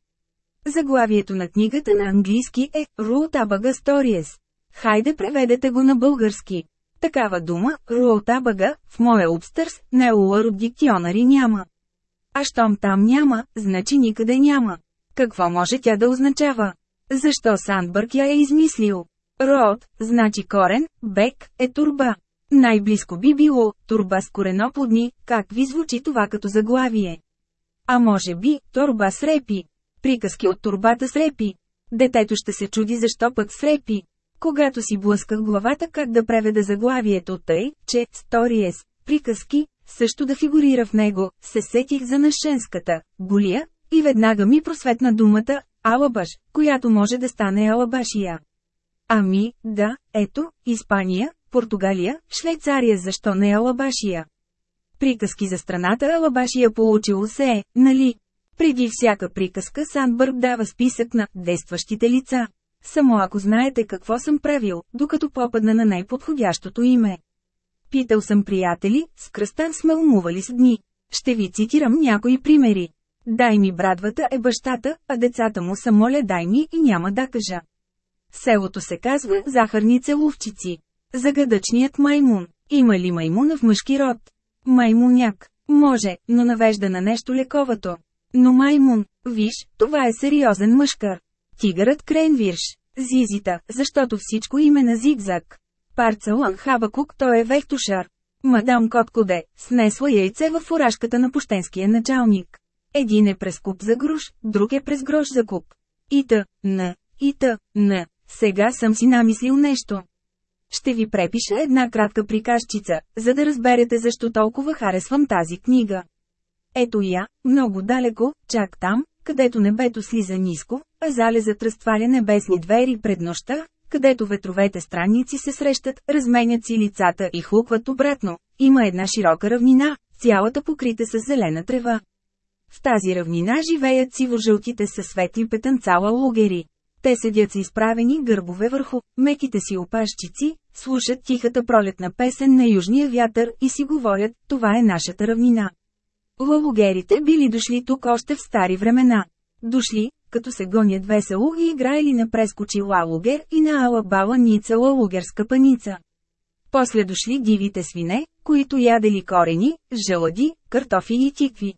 Заглавието на книгата на английски е Руотабага Stories. Хайде преведете го на български. Такава дума, Руотабага, в моя обстърс, не от диктионари няма. А щом там няма, значи никъде няма. Какво може тя да означава? Защо Сандбърг я е измислил? Род, значи корен, бек, е турба. Най-близко би било, турба с кореноплодни, как ви звучи това като заглавие? А може би, турба с репи. Приказки от турбата с репи. Детето ще се чуди защо пък с репи. Когато си блъсках главата как да преведа заглавието тъй, че «Сториес», приказки, също да фигурира в него, се сетих за нашенската, голия, и веднага ми просветна думата «Алабаш», която може да стане Алабашия. Ами, да, ето, Испания, Португалия, Швейцария защо не Алабашия? Приказки за страната Алабашия получило се нали? Преди всяка приказка Сандбърг дава списък на действащите лица. Само ако знаете какво съм правил, докато попадна на най-подходящото име. Питал съм приятели, с кръстан сме умували с дни. Ще ви цитирам някои примери. Дай ми брадвата е бащата, а децата му са моля дай ми и няма да кажа. Селото се казва Захарнице Ловчици. Загадъчният маймун. Има ли маймуна в мъжки род? Маймуняк. Може, но навежда на нещо лековато. Но маймун, виж, това е сериозен мъжкар. Тигърът Кренвирш. Зизита, защото всичко име на зигзаг. Парцелан Хабакук, той е вехтушар. Мадам Коткоде, снесла яйце в фуражката на пощенския началник. Един е през куп за груш, друг е през грош за куп. Ита, н, ита, н. Сега съм си намислил нещо. Ще ви препиша една кратка приказчица, за да разберете защо толкова харесвам тази книга. Ето я, много далеко, чак там, където небето слиза ниско, а залезът разтваря небесни двери пред нощта, където ветровете страници се срещат, разменят си лицата и хлукват обратно. Има една широка равнина, цялата покрита с зелена трева. В тази равнина живеят сиво-жълтите със светли петънцала лугери. Те седят с изправени гърбове върху меките си опашчици, слушат тихата пролетна песен на южния вятър и си говорят, това е нашата равнина. Лалугерите били дошли тук още в стари времена. Дошли, като се гонят весело и играели на прескочи лалугер и на алабала ница лалугерска паница. После дошли дивите свине, които ядели корени, желади, картофи и тикви.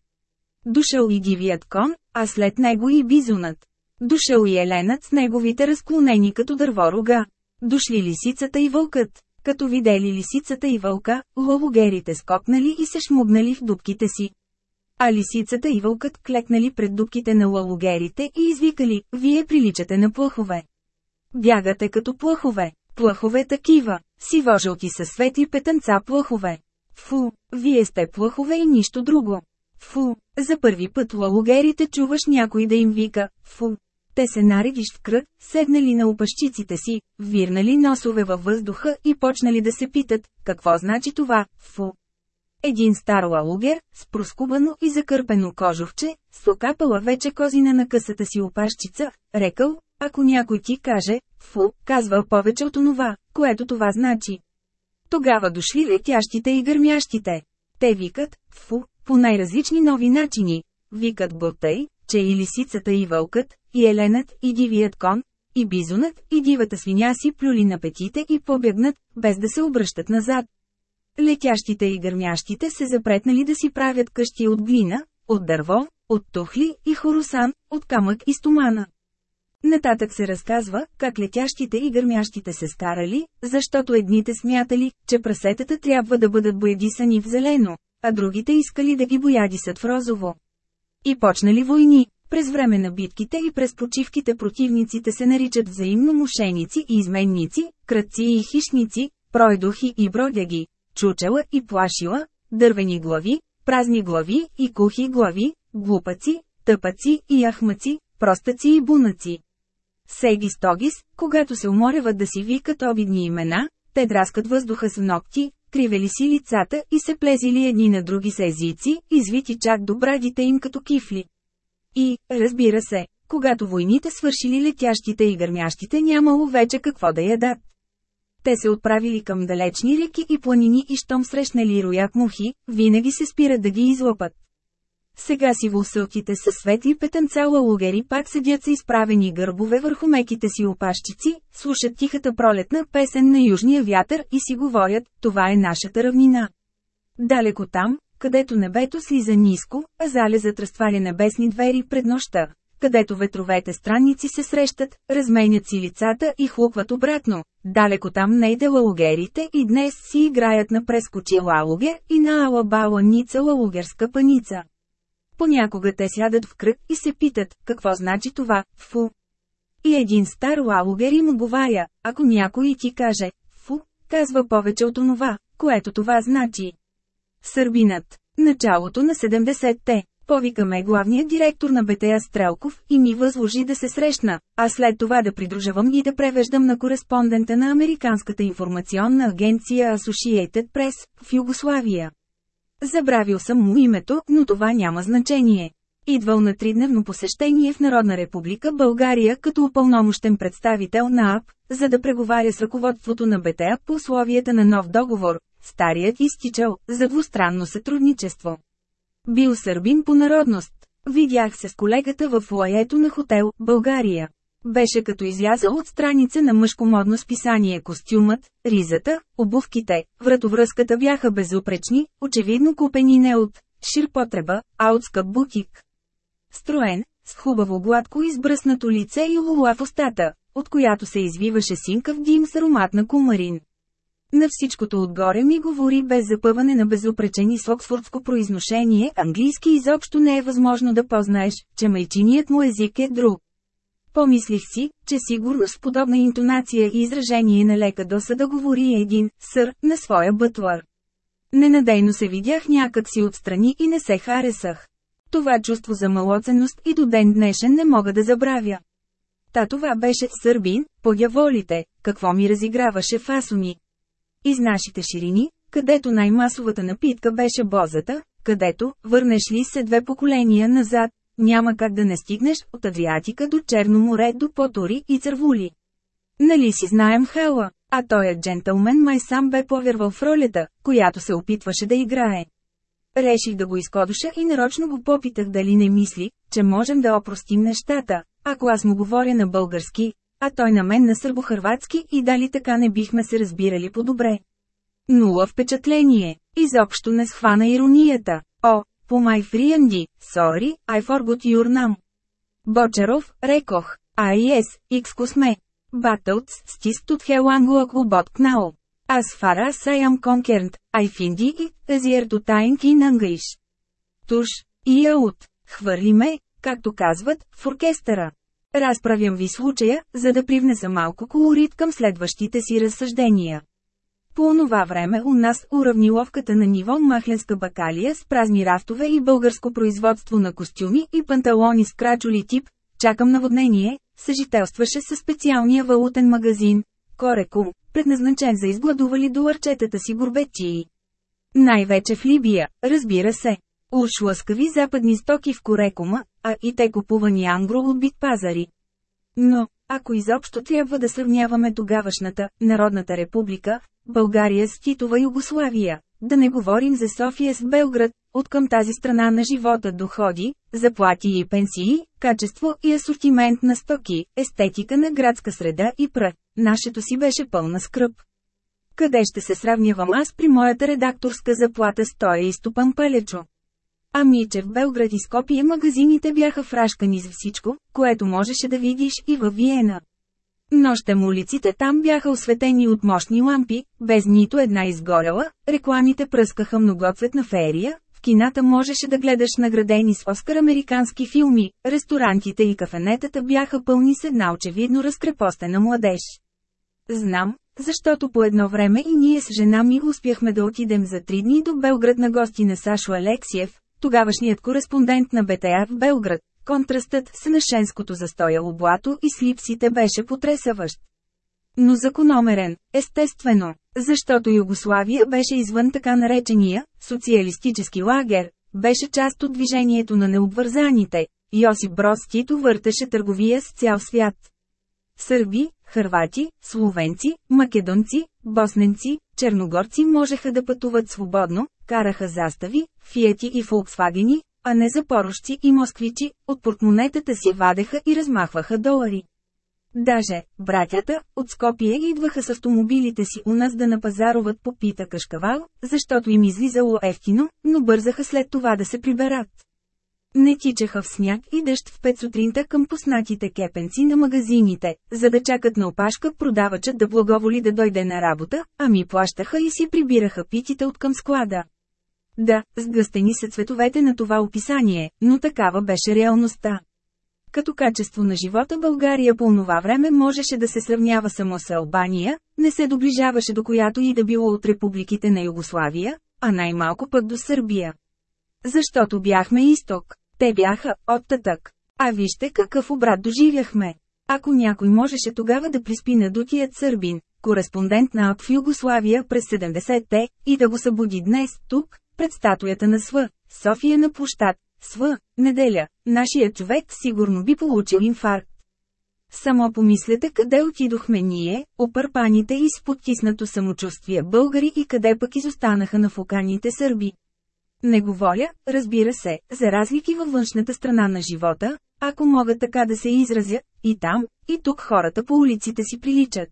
Дошъл и дивият кон, а след него и бизунът. Дошъл и еленът с неговите разклонени като дърво рога. Дошли лисицата и вълкът. Като видели лисицата и вълка, лалугерите скокнали и се шмугнали в дубките си. А лисицата и вълкът клекнали пред дубките на лалугерите и извикали, вие приличате на плъхове. Бягате като плъхове, плъхове такива, сивожълти със светли петънца плъхове. Фу, вие сте плъхове и нищо друго. Фу, за първи път лалугерите чуваш някой да им вика, фу. Те се наредиш в кръг, седнали на опашчиците си, вирнали носове във въздуха и почнали да се питат, какво значи това, фу. Един стар лалугер, с проскубано и закърпено кожовче, с окапала вече козина на късата си опашчица, рекал, ако някой ти каже, фу, казва повече от онова, което това значи. Тогава дошли летящите и гърмящите. Те викат, фу, по най-различни нови начини. Викат го тъй, че и лисицата и вълкът, и еленът, и дивият кон, и бизонът, и дивата свиня си плюли на петите и побегнат, без да се обръщат назад. Летящите и гърмящите се запретнали да си правят къщи от глина, от дърво, от тухли и хорусан, от камък и стомана. Нататък се разказва, как летящите и гърмящите се старали, защото едните смятали, че прасетата трябва да бъдат боядисани в зелено, а другите искали да ги боядисат в розово. И почнали войни. През време на битките и през почивките противниците се наричат взаимно мошеници и изменници, кръци и хищници, пройдохи и бродяги, чучела и плашила, дървени глави, празни глави и кухи глави, глупаци, тъпаци и яхмаци, простаци и бунаци. Сегис Тогис, когато се уморяват да си викат обидни имена, те драскат въздуха с ногти, кривели си лицата и се плезили едни на други с езици, извити чак до брадите им като кифли. И, разбира се, когато войните свършили летящите и гърмящите нямало вече какво да ядат. Те се отправили към далечни реки и планини и щом срещнали рояк мухи, винаги се спират да ги излъпат. Сега си вълсълките със светли петънца лугери пак седят са изправени гърбове върху меките си опашчици, слушат тихата пролетна песен на южния вятър и си говорят, това е нашата равнина. Далеко там, където небето слиза ниско, а залезът разтваря небесни двери пред нощта, където ветровете страници се срещат, разменят си лицата и хлукват обратно. Далеко там нейде лалугерите и днес си играят на прескочи лалугер и на алабала ница лалугерска паница. Понякога те сядат в кръг и се питат, какво значи това, фу. И един стар лалугер им отговаря, ако някой ти каже, фу, казва повече от онова, което това значи. Сърбинът. Началото на 70-те. Повикаме главният директор на БТА Стрелков и ми възложи да се срещна, а след това да придружавам и да превеждам на кореспондента на Американската информационна агенция Associated Press в Югославия. Забравил съм му името, но това няма значение. Идвал на тридневно посещение в Народна република България като упълномощен представител на АП, за да преговаря с ръководството на БТА по условията на нов договор, старият изтичал, за двустранно сътрудничество. Бил сърбин по народност. Видях се с колегата в лаето на хотел «България». Беше като излязъл от страница на мъжко модно списание костюмът, ризата, обувките, вратовръзката бяха безупречни, очевидно купени не от ширпотреба, а от скъп бутик. Строен, с хубаво гладко избръснато лице и лула в устата, от която се извиваше синкав дим с аромат на кумарин. На всичкото отгоре ми говори без запъване на безупречени с оксфордско произношение, английски изобщо не е възможно да познаеш, че майчиният му език е друг. Помислих си, че сигурно с подобна интонация и изражение на лека досада говори един сър на своя бътлър. Ненадейно се видях някак си отстрани и не се харесах. Това чувство за малоценност и до ден днешен не мога да забравя. Та това беше сърбин, подяволите, какво ми разиграваше фасони. Из нашите ширини, където най-масовата напитка беше бозата, където, върнеш ли се две поколения назад, няма как да не стигнеш от Адриатика до Черно море до Потори и Цървули. Нали си знаем Хела, а той е джентълмен май сам бе повярвал в ролята, която се опитваше да играе. Реших да го изкодуша и нарочно го попитах дали не мисли, че можем да опростим нещата, ако аз му говоря на български, а той на мен на сърбо-хърватски и дали така не бихме се разбирали по-добре. Нула впечатление, изобщо не схвана иронията. О, по my friendy, sorry, I forgot your name. Бочаров, рекох, а yes, косме. Battles, stist от as I am concerned, I find it easier to think in English. Туш, и аут, хвърли ме, както казват, в оркестъра. Разправям ви случая, за да привнеса малко колорит към следващите си разсъждения. По онова време у нас уравниловката на ниво махленска бакалия с празни рафтове и българско производство на костюми и панталони с крачоли тип, чакам наводнение, съжителстваше със специалния валутен магазин, Корекум, предназначен за изгладували до ларчетата си горбетчии. Най-вече в Либия, разбира се. Уж лъскави западни стоки в Корекума, а и те купувани ангро от бит пазари. Но, ако изобщо трябва да сравняваме тогавашната, Народната република, България с Титова Югославия, да не говорим за София с Белград, от към тази страна на живота доходи, заплати и пенсии, качество и асортимент на стоки, естетика на градска среда и прът, нашето си беше пълна скръп. Къде ще се сравнявам аз при моята редакторска заплата стоя и ступан палечо? Ами че в Белград и Скопие магазините бяха фрашкани за всичко, което можеше да видиш и във Виена. Нощем улиците там бяха осветени от мощни лампи, без нито една изгорела, рекламите пръскаха многоцветна феерия, в кината можеше да гледаш наградени с Оскар американски филми, ресторантите и кафенетата бяха пълни с една очевидно разкрепостена младеж. Знам, защото по едно време и ние с жена ми успяхме да отидем за три дни до Белград на гости на Сашо Алексиев, тогавашният кореспондент на БТА в Белград. Контрастът с нашенското застояло блато и слипсите беше потресаващ. Но закономерен, естествено, защото Югославия беше извън така наречения социалистически лагер, беше част от движението на необвързаните. Йосип Тито въртеше търговия с цял свят. Сърби, хървати, словенци, македонци, босненци, черногорци можеха да пътуват свободно, караха застави, фиети и фолксвагени, а не запорожци и москвичи, от портмонетата си вадеха и размахваха долари. Даже, братята, от Скопие идваха с автомобилите си у нас да напазаруват по пита кашкавал, защото им излизало ефтино, но бързаха след това да се приберат. Не тичаха в сняг и дъжд в пет сутринта към поснатите кепенци на магазините, за да чакат на опашка продавачът да благоволи да дойде на работа, ами плащаха и си прибираха питите от към склада. Да, сгъстени са цветовете на това описание, но такава беше реалността. Като качество на живота България по това време можеше да се сравнява само с Албания, не се доближаваше до която и да било от републиките на Югославия, а най-малко пък до Сърбия. Защото бяхме изток, те бяха оттатък. А вижте какъв обрат доживяхме. Ако някой можеше тогава да приспи на дутият сърбин, кореспондент на АП в Югославия през 70-те, и да го събуди днес, тук, пред статуята на СВ, София на площад, СВ, неделя, нашият човек сигурно би получил инфаркт. Само помислете къде отидохме ние, опърпаните и с потиснато самочувствие българи и къде пък изостанаха на фуканите сърби. Не говоря, разбира се, за разлики във външната страна на живота, ако мога така да се изразя, и там, и тук хората по улиците си приличат.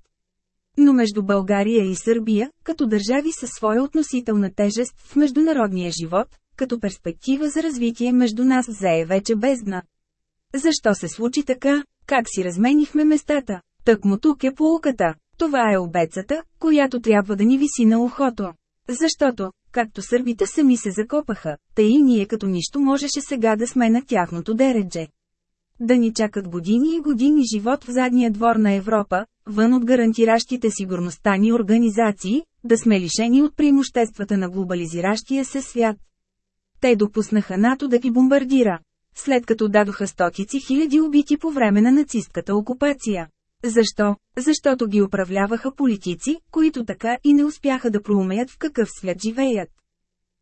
Но между България и Сърбия, като държави със своя относителна тежест в международния живот, като перспектива за развитие между нас зае вече бездна. Защо се случи така? Как си разменихме местата? Тък му тук е полуката. Това е обецата, която трябва да ни виси на ухото. Защото, както сърбите сами се закопаха, тъй и ние като нищо можеше сега да сме на тяхното дередже. Да ни чакат години и години живот в задния двор на Европа, вън от гарантиращите сигурността ни организации, да сме лишени от преимуществата на глобализиращия се свят. Те допуснаха НАТО да ги бомбардира. След като дадоха стотици хиляди убити по време на нацистката окупация. Защо? Защото ги управляваха политици, които така и не успяха да проумеят в какъв свят живеят.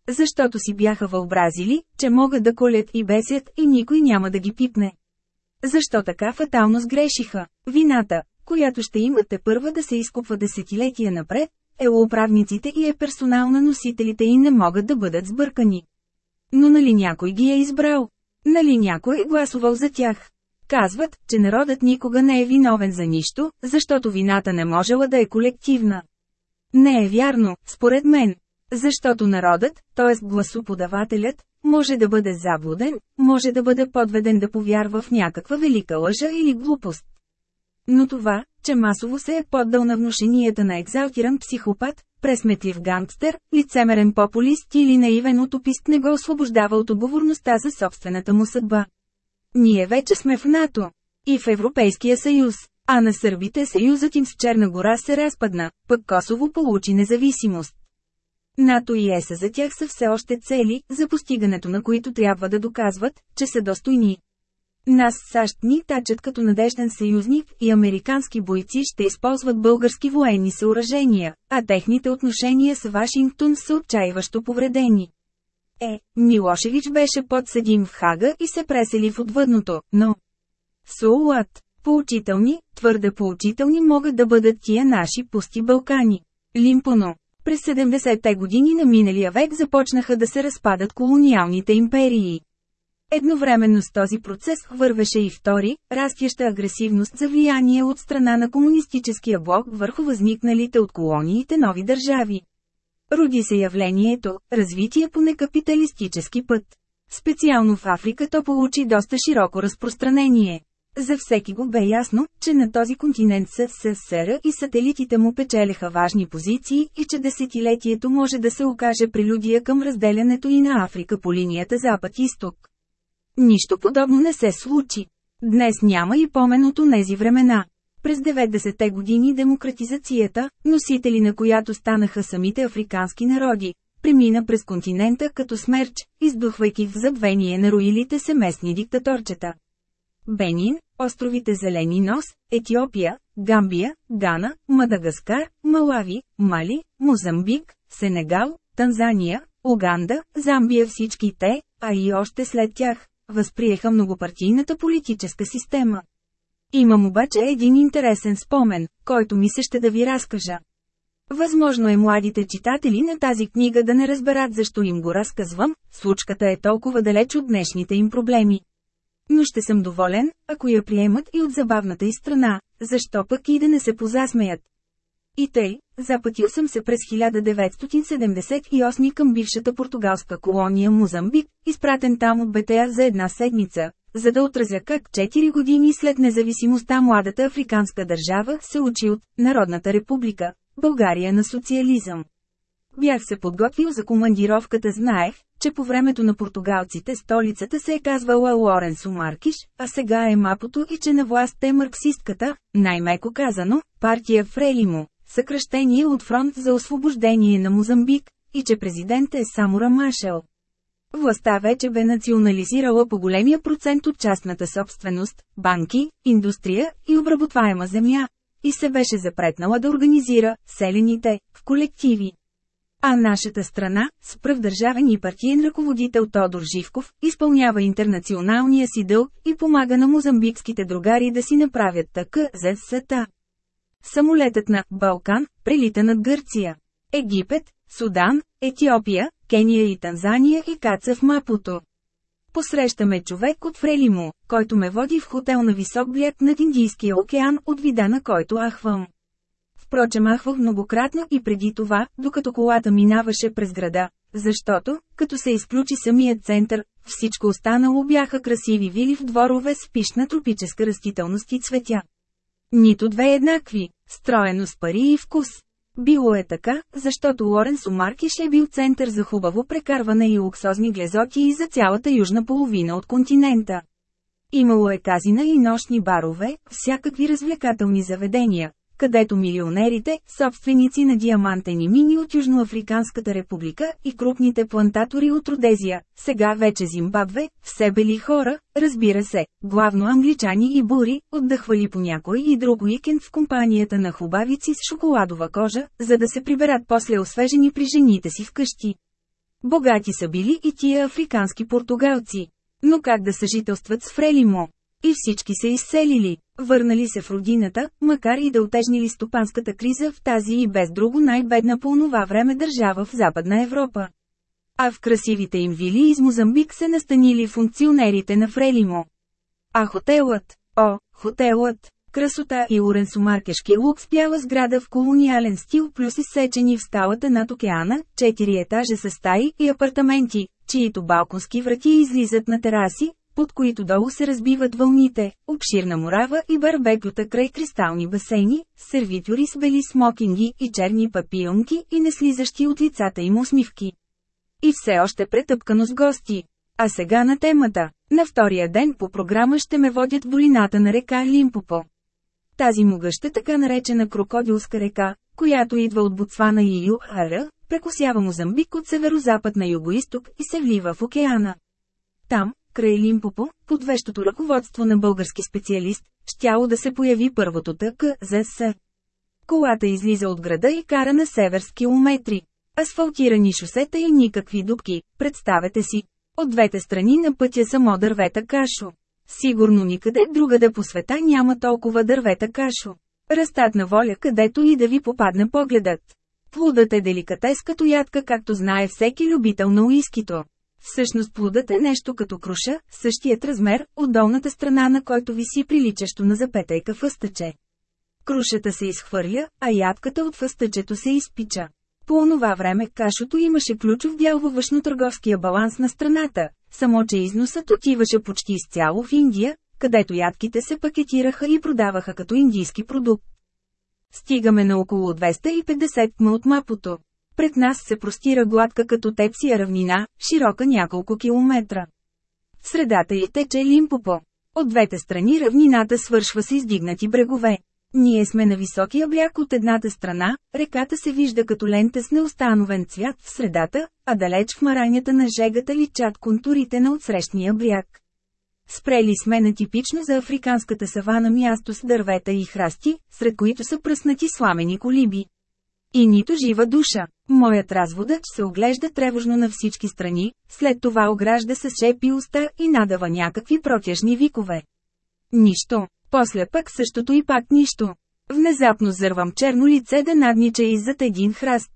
Защото си бяха въобразили, че могат да колят и бесят и никой няма да ги пипне. Защо така фатално сгрешиха? Вината, която ще имате първа да се изкупва десетилетия напред, е у управниците и е персонал на носителите и не могат да бъдат сбъркани. Но нали някой ги е избрал? Нали някой е гласувал за тях? Казват, че народът никога не е виновен за нищо, защото вината не можела да е колективна. Не е вярно, според мен. Защото народът, т.е. гласоподавателят, може да бъде заблуден, може да бъде подведен да повярва в някаква велика лъжа или глупост. Но това, че масово се е поддал на внушенията на екзалтиран психопат, пресметлив гангстер, лицемерен популист или наивен утопист не го освобождава от отговорността за собствената му съдба. Ние вече сме в НАТО. И в Европейския съюз. А на сърбите съюзът им с Черна гора се разпадна, пък Косово получи независимост. НАТО и ЕСА за тях са все още цели, за постигането на които трябва да доказват, че са достойни. Нас САЩ ни тачат като надежден съюзник и американски бойци ще използват български военни съоръжения, а техните отношения с Вашингтон са отчаиващо повредени. Е, Милошевич беше подсъдим в Хага и се пресели в отвъдното, но... Соулат, поучителни, твърде поучителни могат да бъдат тия наши пусти Балкани. Лимпоно. През 70-те години на миналия век започнаха да се разпадат колониалните империи. Едновременно с този процес вървеше и втори, растяща агресивност за влияние от страна на комунистическия блок върху възникналите от колониите нови държави. Роди се явлението – развитие по некапиталистически път. Специално в Африка то получи доста широко разпространение. За всеки го бе ясно, че на този континент СССР и сателитите му печелеха важни позиции и че десетилетието може да се окаже прелюдия към разделянето и на Африка по линията Запад-Изток. Нищо подобно не се случи. Днес няма и помен от онези времена. През 90-те години демократизацията, носители на която станаха самите африкански народи, премина през континента като смерч, издухвайки в забвение на роилите се местни диктаторчета. Бенин, островите Зелени нос, Етиопия, Гамбия, Гана, Мадагаскар, Малави, Мали, Мозамбик, Сенегал, Танзания, Уганда, Замбия всички те, а и още след тях, възприеха многопартийната политическа система. Имам обаче един интересен спомен, който ми се ще да ви разкажа. Възможно е младите читатели на тази книга да не разберат защо им го разказвам, случката е толкова далеч от днешните им проблеми. Но ще съм доволен, ако я приемат и от забавната и страна, защо пък и да не се позасмеят. И тъй, запътил съм се през 1978 към бившата португалска колония Мозамбик, изпратен там от БТА за една седмица, за да отразя как 4 години след независимостта младата африканска държава се учи от Народната република, България на социализъм. Бях се подготвил за командировката знаех, че по времето на португалците столицата се е казвала Лоренсо Маркиш, а сега е Мапото и че на власт е марксистката, най-меко казано, партия Фрелимо, съкръщение от фронт за освобождение на Мозамбик, и че президент е Самура Машел. Властта вече бе национализирала по големия процент от частната собственост, банки, индустрия и обработваема земя, и се беше запретнала да организира селените в колективи. А нашата страна, с пръв държавен и партиен ръководител Тодор Живков, изпълнява интернационалния си дълг и помага на мозамбикските другари да си направят така за света. Самолетът на Балкан прелита над Гърция. Египет, Судан, Етиопия, Кения и Танзания и каца в Мапото. Посрещаме човек от Фрелимо, който ме води в хотел на висок бляг над Индийския океан, от вида на който ахвам. Впрочем ахвах многократно и преди това, докато колата минаваше през града, защото, като се изключи самият център, всичко останало бяха красиви вили в дворове с пишна тропическа растителност и цветя. Нито две еднакви, строено с пари и вкус. Било е така, защото Лоренс Омаркиш е бил център за хубаво прекарване и луксозни глезоти и за цялата южна половина от континента. Имало е казина и нощни барове, всякакви развлекателни заведения, където милионерите, собственици на диамантени мини от Южноафриканската република и крупните плантатори от Родезия, сега вече Зимбабве, все бели хора, разбира се, главно англичани и бури, отдъхвали по някой и друг уикенд в компанията на хубавици с шоколадова кожа, за да се приберат после освежени при жените си вкъщи. Богати са били и тия африкански португалци. Но как да съжителстват с Фрелимо? И всички се изселили, върнали се в родината, макар и да отежнили стопанската криза в тази и без друго най-бедна по онова време държава в Западна Европа. А в красивите им вили из Мозамбик се настанили функционерите на Фрелимо. А хотелът, о, хотелът, красота и уренсомаркешки лукс бяла сграда в колониален стил плюс изсечени в скалата над океана, четири етажа с стаи и апартаменти, чието балконски врати излизат на тераси, под които долу се разбиват вълните, обширна морава и барбекюта край кристални басейни, сервитюри с бели смокинги и черни папионки и неслизащи от лицата им усмивки. И все още претъпкано с гости. А сега на темата. На втория ден по програма ще ме водят в долината на река Лимпопо. Тази могъща така наречена крокодилска река, която идва от Ботсвана и Юара, прекосява Мозамбик от северо-запад на югоисток и се влива в океана. Там, край Лимпопо, под вещото ръководство на български специалист, щяло да се появи първото ТКЗС. Колата излиза от града и кара на север с километри. Асфалтирани шосета и никакви дубки, представете си. От двете страни на пътя само дървета кашо. Сигурно никъде другаде по света няма толкова дървета кашо. Растат на воля където и да ви попадне погледът. Плудът е деликатес като ядка както знае всеки любител на уискито. Всъщност плодът е нещо като круша, същият размер, от долната страна на който виси приличащо на запетайка фъстъче. Крушата се изхвърля, а ядката от фъстъчето се изпича. По онова време кашото имаше ключов дял във външно-търговския баланс на страната, само че износът отиваше почти изцяло в Индия, където ядките се пакетираха и продаваха като индийски продукт. Стигаме на около 250 км от мапото. Пред нас се простира гладка като тепсия равнина, широка няколко километра. В средата й тече Лимпопо. От двете страни равнината свършва с издигнати брегове. Ние сме на високия бряг от едната страна, реката се вижда като лента с неустановен цвят в средата, а далеч в маранята на жегата личат контурите на отсрещния бряг. Спрели сме на типично за африканската савана място с дървета и храсти, сред които са пръснати сламени колиби. И нито жива душа. Моят разводач се оглежда тревожно на всички страни, след това огражда с шепи уста и надава някакви протяжни викове. Нищо. После пък същото и пак нищо. Внезапно зървам черно лице да наднича иззад един храст.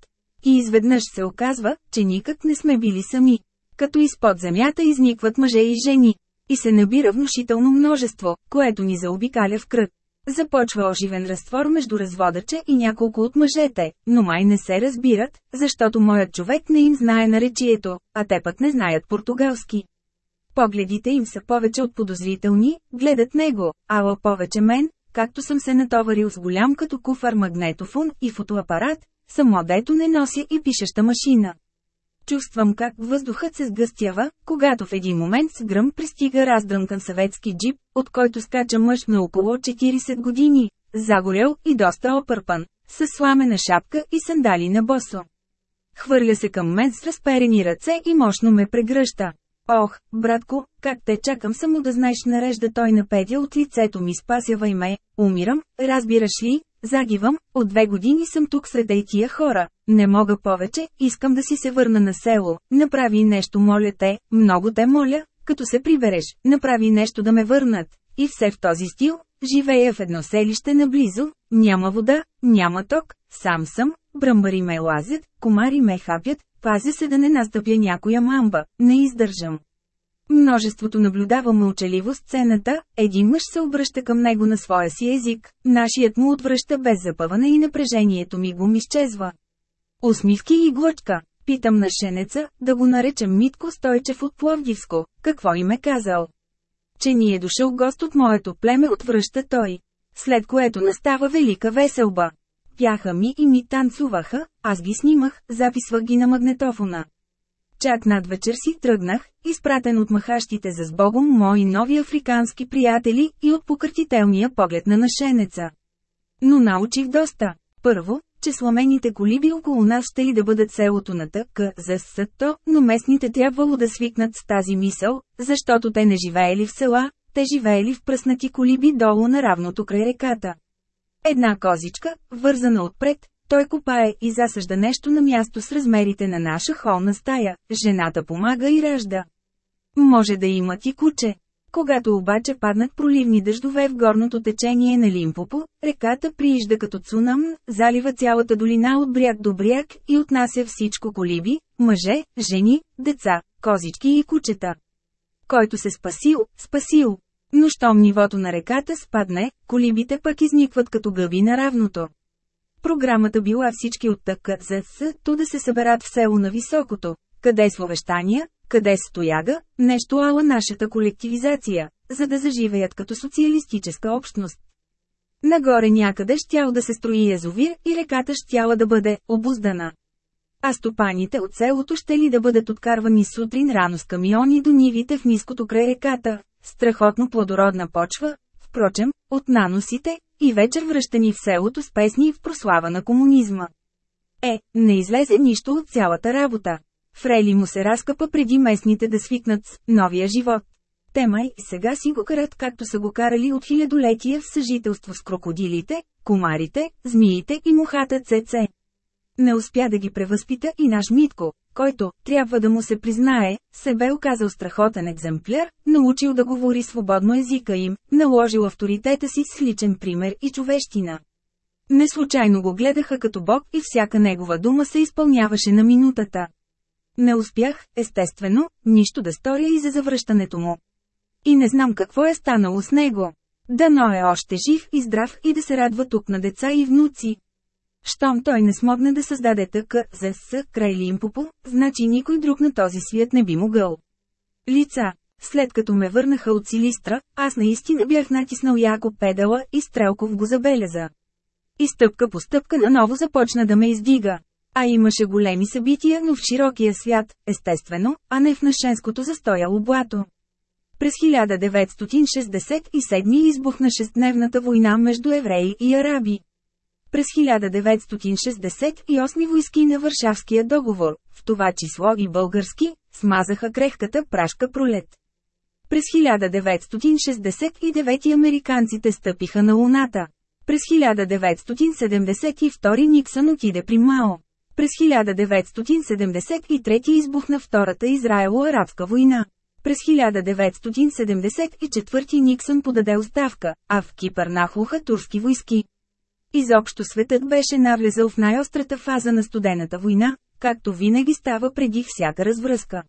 И изведнъж се оказва, че никак не сме били сами. Като изпод земята изникват мъже и жени. И се набира внушително множество, което ни заобикаля в кръг. Започва оживен разтвор между разводача и няколко от мъжете, но май не се разбират, защото моят човек не им знае наречието, а те пък не знаят португалски. Погледите им са повече от подозрителни, гледат него, ала повече мен, както съм се натоварил с голям като куфар магнетофон и фотоапарат, само дето не нося и пишеща машина. Чувствам как въздухът се сгъстява, когато в един момент с гръм пристига раздръмкан съветски джип, от който скача мъж на около 40 години, загорел и доста опърпан, с сламена шапка и сандали на босо. Хвърля се към мен с разперени ръце и мощно ме прегръща. Ох, братко, как те чакам само да знаеш нарежда той на петя от лицето ми спасявай ме, умирам, разбираш ли, загивам, от две години съм тук сред тия хора, не мога повече, искам да си се върна на село, направи нещо моля те, много те моля, като се прибереш, направи нещо да ме върнат. И все в този стил, живея в едно селище наблизо, няма вода, няма ток, сам съм, бръмбари ме лазят, комари ме хапят, пазя се да не настъпя някоя мамба, не издържам. Множеството наблюдава мълчаливо сцената, един мъж се обръща към него на своя си език, нашият му отвръща без запъване и напрежението ми го изчезва. Усмивки и глъчка. Питам на шенеца, да го наречем Митко Стойчев от Пловдивско, какво им е казал. Че ни е дошъл гост от моето племе отвръща той. След което настава велика веселба. Пяха ми и ми танцуваха, аз ги снимах, записвах ги на магнетофона. Чак над вечер си тръгнах, изпратен от махащите за сбогом мои нови африкански приятели и от покъртителния поглед на нашенеца. Но научих доста. Първо, че сламените колиби около нас ще ли да бъдат селото на ТК за СТО, но местните трябвало да свикнат с тази мисъл, защото те не живеели в села, те живеели в пръснати колиби долу на равното край реката. Една козичка, вързана отпред, той копае и засъжда нещо на място с размерите на наша холна стая, жената помага и ражда. Може да имат и куче. Когато обаче паднат проливни дъждове в горното течение на Лимпопо, реката приижда като цунам, залива цялата долина от бряг до бряг и отнася всичко колиби, мъже, жени, деца, козички и кучета. Който се спасил, спасил. Но щом нивото на реката спадне, колибите пък изникват като гъби на равното. Програмата била всички от ТКЗС, то да се съберат в село на Високото, къде с увещания, къде с стояга, нещо ала нашата колективизация, за да заживеят като социалистическа общност. Нагоре някъде щял да се строи язовир и реката щяла да бъде обуздана. А стопаните от селото ще ли да бъдат откарвани сутрин рано с камиони до нивите в ниското край реката, страхотно плодородна почва, впрочем, от наносите, и вечер връщани в селото с песни в прослава на комунизма. Е, не излезе нищо от цялата работа. Фрейли му се разкъпа преди местните да свикнат с новия живот. Тема и сега си го карат както са го карали от хилядолетия в съжителство с крокодилите, комарите, змиите и мухата ЦЦ. Не успя да ги превъзпита и наш Митко, който, трябва да му се признае, се бе оказал страхотен екземпляр, научил да говори свободно езика им, наложил авторитета си с личен пример и човещина. Не случайно го гледаха като бог и всяка негова дума се изпълняваше на минутата. Не успях, естествено, нищо да сторя и за завръщането му. И не знам какво е станало с него. Дано е още жив и здрав и да се радва тук на деца и внуци. Щом той не смогне да създаде тъка за с край Лимпопо, значи никой друг на този свят не би могъл. Лица. След като ме върнаха от Силистра, аз наистина бях натиснал яко педала и Стрелков го забеляза. И стъпка по стъпка наново започна да ме издига. А имаше големи събития, но в широкия свят, естествено, а не в нашенското застояло блато. През 1967 избухна шестдневната война между евреи и араби. През 1968 войски на Варшавския договор, в това число и български, смазаха крехката прашка пролет. През 1969 американците стъпиха на Луната. През 1972 Никсън отиде при Мао. През 1973 избухна Втората Израело-арабска война. През 1974 Никсън подаде оставка, а в Кипър нахлуха турски войски. Изобщо светът беше навлезал в най-острата фаза на студената война, както винаги става преди всяка развръзка.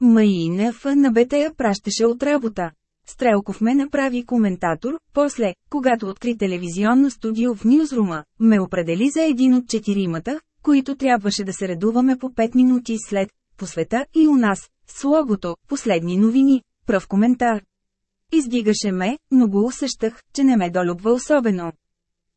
МИНФ на БТА пращаше от работа. Стрелков ме направи коментатор, после, когато откри телевизионно студио в Нюзрума, ме определи за един от четиримата, които трябваше да се редуваме по 5 минути след, по света и у нас, с логото, последни новини, пръв коментар. Издигаше ме, но го усещах, че не ме долюбва особено.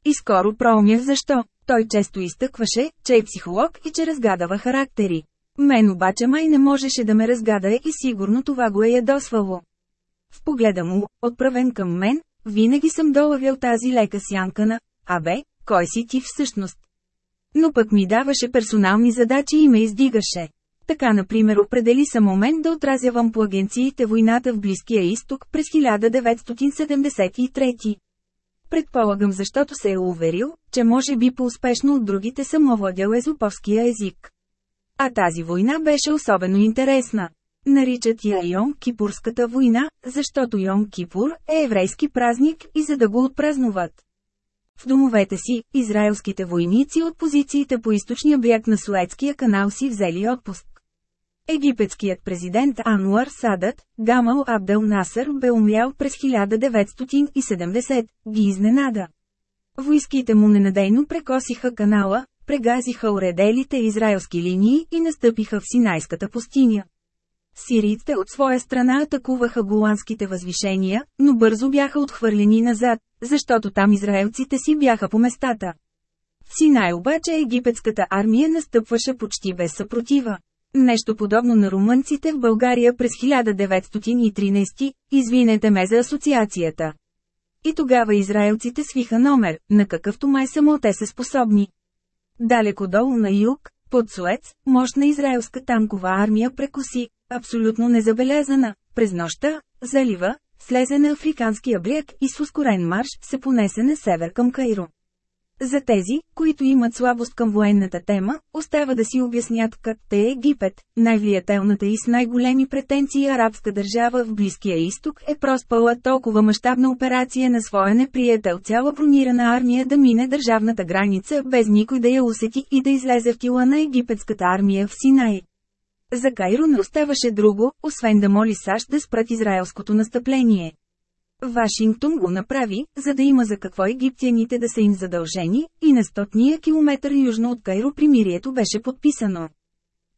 И скоро проумях защо. Той често изтъкваше, че е психолог и че разгадава характери. Мен обаче май не можеше да ме разгадае и сигурно това го е ядосвало. В погледа му, отправен към мен, винаги съм долавял тази лека сянка на «Абе, кой си ти всъщност?» Но пък ми даваше персонални задачи и ме издигаше. Така например определи са момент да отразявам по агенциите войната в Близкия изток през 1973. Предполагам защото се е уверил, че може би по-успешно от другите съм овладял езоповския език. А тази война беше особено интересна. Наричат я Йом Кипурската война, защото Йом Кипур е еврейски празник и за да го отпразнуват. В домовете си, израелските войници от позициите по източния бряг на Суетския канал си взели отпуск. Египетският президент Ануар Садът, Гамал Абдел Насър бе умрял през 1970, ги изненада. Войските му ненадейно прекосиха канала, прегазиха уределите израелски линии и настъпиха в Синайската пустиня. Сирийците от своя страна атакуваха голандските възвишения, но бързо бяха отхвърлени назад, защото там израелците си бяха по местата. В Синай обаче египетската армия настъпваше почти без съпротива. Нещо подобно на румънците в България през 1913, извинете ме за асоциацията. И тогава израелците свиха номер, на какъвто май само те са способни. Далеко долу на юг, под Суец, мощна израелска танкова армия прекоси, абсолютно незабелязана, през нощта, залива, слезе на африканския бряг и с ускорен марш се понесе на север към Кайро. За тези, които имат слабост към военната тема, остава да си обяснят как те Египет, най-влиятелната и с най-големи претенции арабска държава в Близкия изток е проспала толкова мащабна операция на своя неприятел цяла бронирана армия да мине държавната граница без никой да я усети и да излезе в тила на египетската армия в Синай. За Кайро не оставаше друго, освен да моли САЩ да спрат израелското настъпление. Вашингтон го направи, за да има за какво египтяните да са им задължени, и на стотния километър южно от Кайро примирието беше подписано.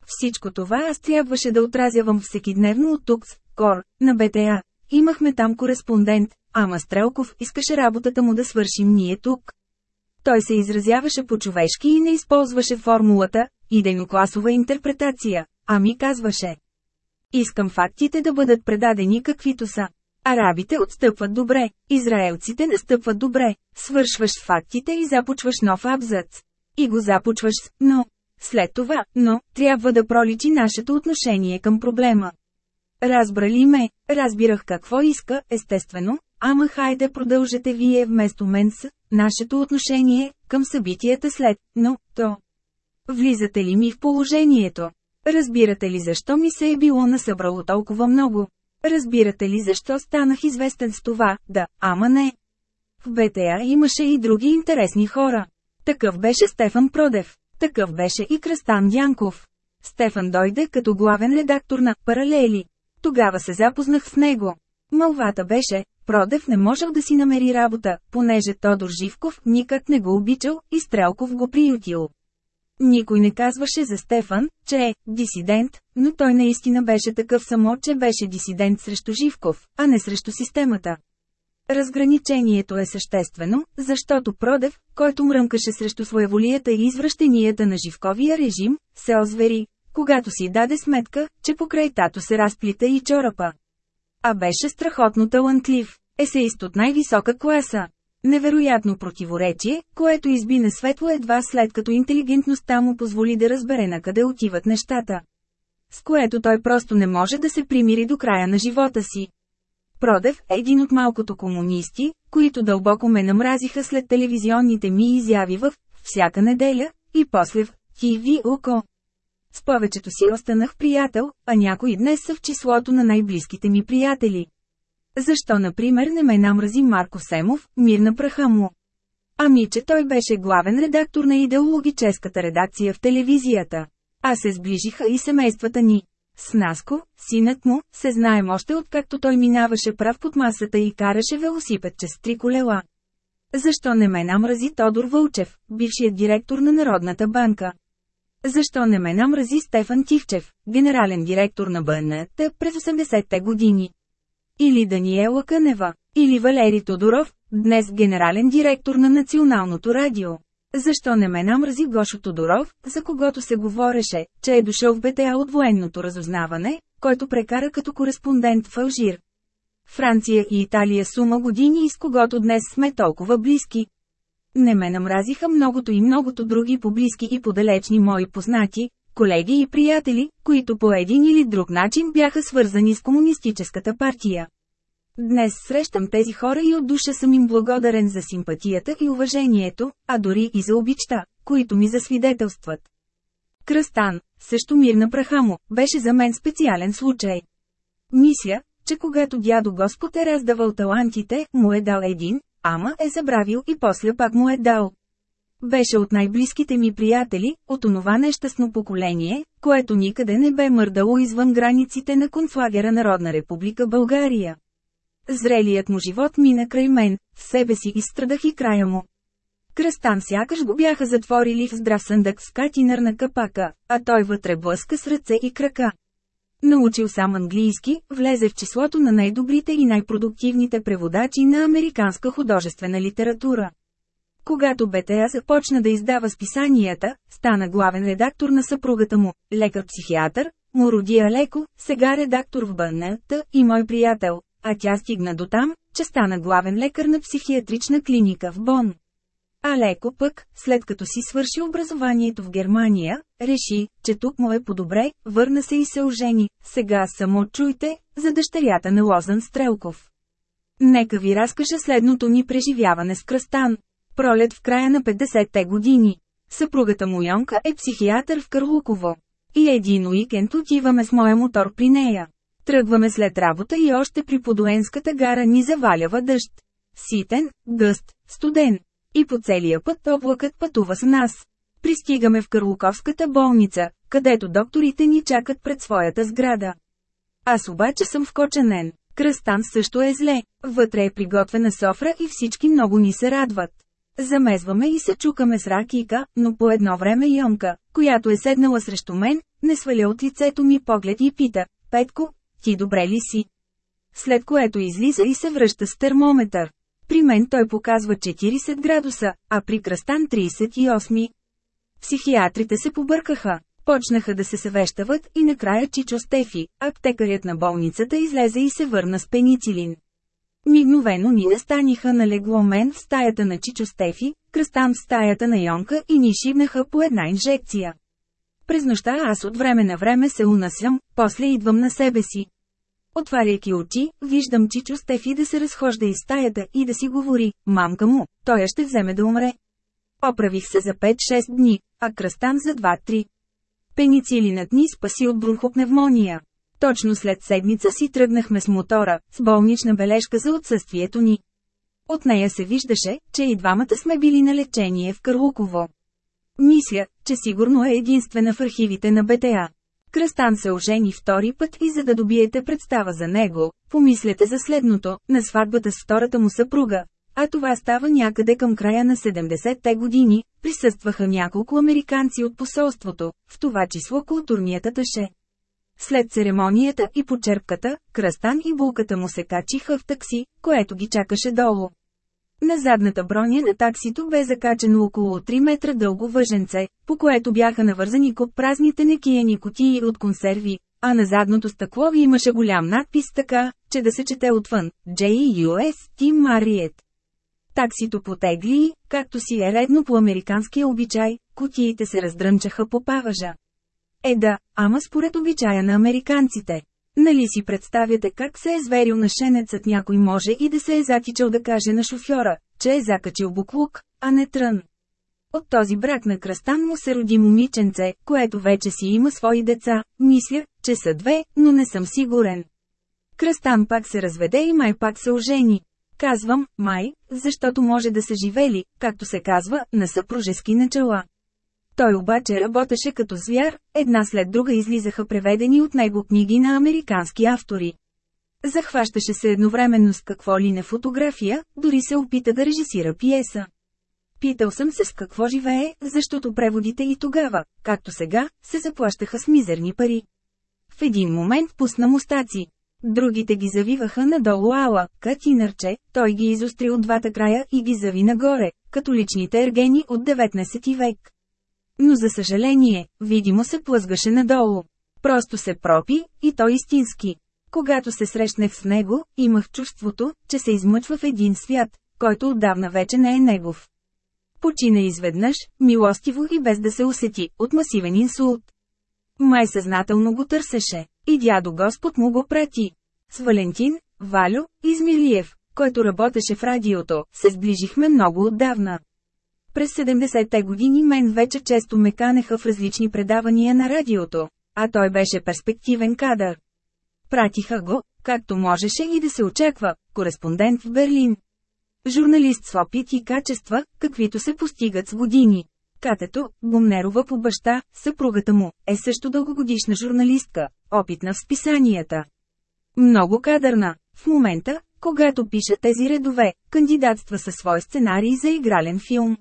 Всичко това аз трябваше да отразявам всекидневно от тук, Кор, на БТА. Имахме там кореспондент, ама Стрелков искаше работата му да свършим ние тук. Той се изразяваше по-човешки и не използваше формулата «иденокласова интерпретация», а ми казваше. Искам фактите да бъдат предадени каквито са. Арабите отстъпват добре, израелците настъпват добре, свършваш фактите и започваш нов абзац. И го започваш с «но». След това, но, трябва да проличи нашето отношение към проблема. Разбрали ме, разбирах какво иска, естествено, ама хайде продължете вие вместо мен с нашето отношение към събитията след, но, то. Влизате ли ми в положението? Разбирате ли защо ми се е било насъбрало толкова много? Разбирате ли защо станах известен с това, да, ама не. В БТА имаше и други интересни хора. Такъв беше Стефан Продев. Такъв беше и Кръстан Дянков. Стефан дойде като главен редактор на «Паралели». Тогава се запознах с него. Малвата беше, Продев не можел да си намери работа, понеже Тодор Живков никак не го обичал и Стрелков го приютил. Никой не казваше за Стефан, че е дисидент, но той наистина беше такъв само, че беше дисидент срещу Живков, а не срещу системата. Разграничението е съществено, защото Продев, който мръмкаше срещу своеволията и извращенията на Живковия режим, се озвери, когато си даде сметка, че покрай тато се разплита и чорапа. А беше страхотно талантлив, есеист от най-висока класа. Невероятно противоречие, което изби на светло едва след като интелигентността му позволи да разбере на къде отиват нещата. С което той просто не може да се примири до края на живота си. Продев е един от малкото комунисти, които дълбоко ме намразиха след телевизионните ми изяви в «Всяка неделя» и после в «ТВ Око». С повечето си останах приятел, а някои днес са в числото на най-близките ми приятели. Защо, например, не ме намрази Марко Семов, мир на праха му? Ами, че той беше главен редактор на идеологическата редакция в телевизията. А се сближиха и семействата ни. С Наско, синът му, се знаем още откакто той минаваше прав под масата и караше велосипед чрез три колела. Защо не ме намрази Тодор Вълчев, бившият директор на Народната банка? Защо не ме намрази Стефан Тивчев, генерален директор на БНТ през 80-те години? Или Даниела Кънева, или Валери Тодоров, днес генерален директор на Националното радио. Защо не ме намрази Гошо Тодоров, за когото се говореше, че е дошъл в БТА от военното разузнаване, който прекара като кореспондент в Алжир. Франция и Италия сума години и с когото днес сме толкова близки. Не ме намразиха многото и многото други поблизки и подалечни мои познати, колеги и приятели, които по един или друг начин бяха свързани с комунистическата партия. Днес срещам тези хора и от душа съм им благодарен за симпатията и уважението, а дори и за обичта, които ми засвидетелстват. Кръстан, също мир на праха му, беше за мен специален случай. Мисля, че когато дядо Господ е раздавал талантите, му е дал един, ама е забравил и после пак му е дал. Беше от най-близките ми приятели, от онова нещастно поколение, което никъде не бе мърдало извън границите на конфлагера Народна република България. Зрелият му живот мина край мен, в себе си изстрадах и края му. Кръстан сякаш го бяха затворили в здрав съндък с катинър на капака, а той вътре блъска с ръце и крака. Научил сам английски, влезе в числото на най-добрите и най-продуктивните преводачи на американска художествена литература. Когато БТА започна да издава списанията, стана главен редактор на съпругата му, лекар-психиатър, му роди Алеко, сега редактор в БНТ и мой приятел, а тя стигна до там, че стана главен лекар на психиатрична клиника в Бон. Алеко пък, след като си свърши образованието в Германия, реши, че тук му е по-добре, върна се и се ожени, сега само чуйте, за дъщерята на Лозан Стрелков. Нека ви разкажа следното ни преживяване с Кръстан. Пролет в края на 50-те години. Съпругата му Йонка е психиатър в Карлуково. И един уикенд отиваме с моя мотор при нея. Тръгваме след работа и още при Подуенската гара ни завалява дъжд. Ситен, гъст, студен. И по целия път облакът пътува с нас. Пристигаме в Карлуковската болница, където докторите ни чакат пред своята сграда. Аз обаче съм вкоченен. Кръстан също е зле, вътре е приготвена софра и всички много ни се радват. Замезваме и се чукаме с ракика, но по едно време Йонка, която е седнала срещу мен, не сваля от лицето ми поглед и пита, Петко, ти добре ли си? След което излиза и се връща с термометър. При мен той показва 40 градуса, а при Кръстан 38. Психиатрите се побъркаха. Почнаха да се съвещават и накрая Чичо Стефи, аптекарят на болницата излезе и се върна с пеницилин. Мигновено ни настаниха на легло мен в стаята на Чичо Стефи, Кръстан в стаята на Йонка и ни шибнаха по една инжекция. През нощта аз от време на време се унасям, после идвам на себе си. Отваряйки очи, виждам Чичо Стефи да се разхожда из стаята и да си говори, мамка му, той ще вземе да умре. Оправих се за 5-6 дни, а кръстан за 2-3. Пеницилинът ни спаси от бронхопневмония. Точно след седмица си тръгнахме с мотора, с болнична бележка за отсъствието ни. От нея се виждаше, че и двамата сме били на лечение в Карлуково. Мисля, че сигурно е единствена в архивите на БТА. Кръстан се ожени втори път и за да добиете представа за него, помислете за следното, на сватбата с втората му съпруга. А това става някъде към края на 70-те години, присъстваха няколко американци от посолството, в това число културният аташе. След церемонията и почерпката, Кръстан и булката му се качиха в такси, което ги чакаше долу. На задната броня на таксито бе закачено около 3 метра дълго въженце, по което бяха навързани куп празните некияни кутии от консерви, а на задното стъкло имаше голям надпис така, че да се чете отвън – J.U.S. Team Marriott. Таксито потегли както си е редно по американския обичай, кутиите се раздръмчаха по паважа. Е да, ама според обичая на американците. Нали си представяте как се е зверил на шенецът някой може и да се е затичал да каже на шофьора, че е закачил буклук, а не трън. От този брак на кръстан му се роди момиченце, което вече си има свои деца, мисля, че са две, но не съм сигурен. Кръстан пак се разведе и май пак се ожени. Казвам, май, защото може да са живели, както се казва, на съпружески начала. Той обаче работеше като звяр, една след друга излизаха преведени от него книги на американски автори. Захващаше се едновременно с какво ли не фотография, дори се опита да режисира пиеса. Питал съм се с какво живее, защото преводите и тогава, както сега, се заплащаха с мизерни пари. В един момент пусна мустаци. Другите ги завиваха надолу ала, катинърче, той ги изостри от двата края и ги зави нагоре, като личните ергени от 19 век. Но за съжаление, видимо се плъзгаше надолу. Просто се пропи, и то истински. Когато се срещнах с него, имах чувството, че се измъчва в един свят, който отдавна вече не е негов. Почина изведнъж, милостиво и без да се усети, от масивен инсулт. Май съзнателно го търсеше, и дядо Господ му го прати. С Валентин, Валю, Измилиев, който работеше в радиото, се сближихме много отдавна. През 70-те години мен вече често ме канеха в различни предавания на радиото, а той беше перспективен кадър. Пратиха го, както можеше и да се очаква, кореспондент в Берлин. Журналист с опит и качества, каквито се постигат с години. Катето, Гумнерова по баща, съпругата му, е също дългогодишна журналистка, опитна в списанията. Много кадърна. В момента, когато пиша тези редове, кандидатства със свой сценарий за игрален филм.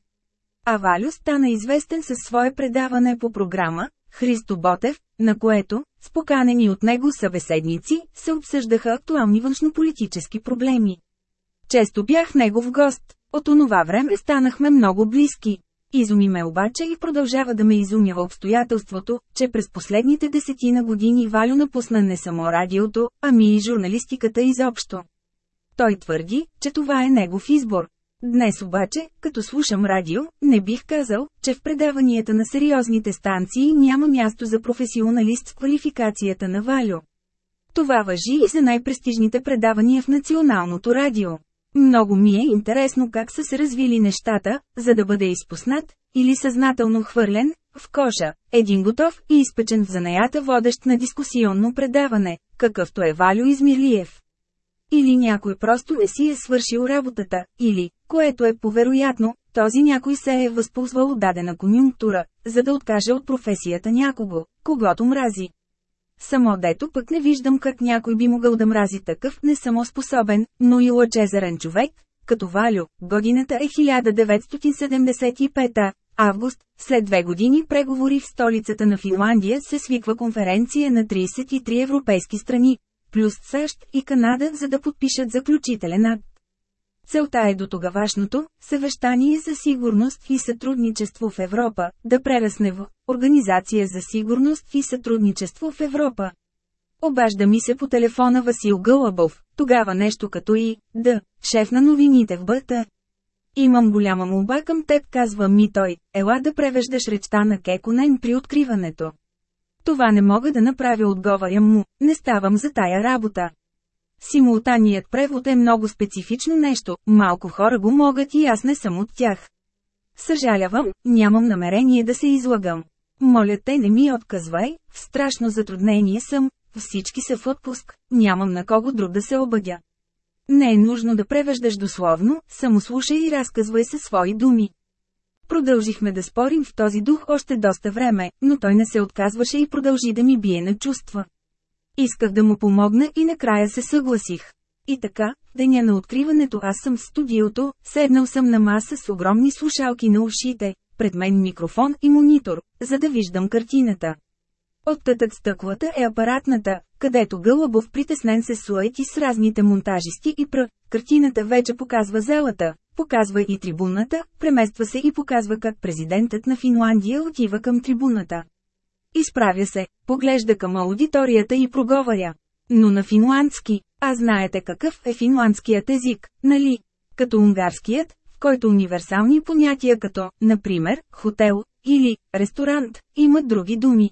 А Валю стана известен със свое предаване по програма «Христо Ботев», на което, с поканени от него събеседници, се обсъждаха актуални външнополитически проблеми. Често бях негов гост, от онова време станахме много близки. Изуми ме обаче и продължава да ме изумява обстоятелството, че през последните десетина години Валю напусна не само радиото, ами и журналистиката изобщо. Той твърди, че това е негов избор. Днес обаче, като слушам радио, не бих казал, че в предаванията на сериозните станции няма място за професионалист с квалификацията на Валю. Това въжи и за най-престижните предавания в националното радио. Много ми е интересно как са се развили нещата, за да бъде изпуснат, или съзнателно хвърлен, в коша, един готов и изпечен в занаята водещ на дискусионно предаване, какъвто е Валю Измирлиев. Или някой просто не си е свършил работата, или, което е повероятно, този някой се е възползвал от дадена конюнктура, за да откаже от професията някого, когато мрази. Само дето пък не виждам как някой би могъл да мрази такъв не само способен, но и лъчезарен човек, като Валю. Годината е 1975 август, след две години преговори в столицата на Финландия се свиква конференция на 33 европейски страни, плюс САЩ и Канада за да подпишат заключителен акт. Целта е до тогавашното съвещание за сигурност и сътрудничество в Европа да прерасне в Организация за сигурност и сътрудничество в Европа. Обажда ми се по телефона Васил Гълъбов, тогава нещо като и, да, шеф на новините в БТ. Имам голяма молба към теб, казва ми той, ела да превеждаш речта на Кеконен при откриването. Това не мога да направя отговарям му, не ставам за тая работа. Симултаният превод е много специфично нещо, малко хора го могат и аз не съм от тях. Съжалявам, нямам намерение да се излагам. Моля те не ми отказвай, в страшно затруднение съм, всички са в отпуск, нямам на кого друг да се обадя. Не е нужно да превеждаш дословно, само слушай и разказвай се свои думи. Продължихме да спорим в този дух още доста време, но той не се отказваше и продължи да ми бие на чувства. Исках да му помогна и накрая се съгласих. И така, деня на откриването аз съм в студиото, седнал съм на маса с огромни слушалки на ушите, пред мен микрофон и монитор, за да виждам картината. Оттътък стъклата е апаратната, където Гълъбов притеснен се суети с разните монтажисти и пр. Картината вече показва залата, показва и трибуната, премества се и показва как президентът на Финландия отива към трибуната. Изправя се, поглежда към аудиторията и проговаря. Но на финландски, а знаете какъв е финландският език, нали? Като унгарският, в който универсални понятия като, например, хотел или ресторант, имат други думи.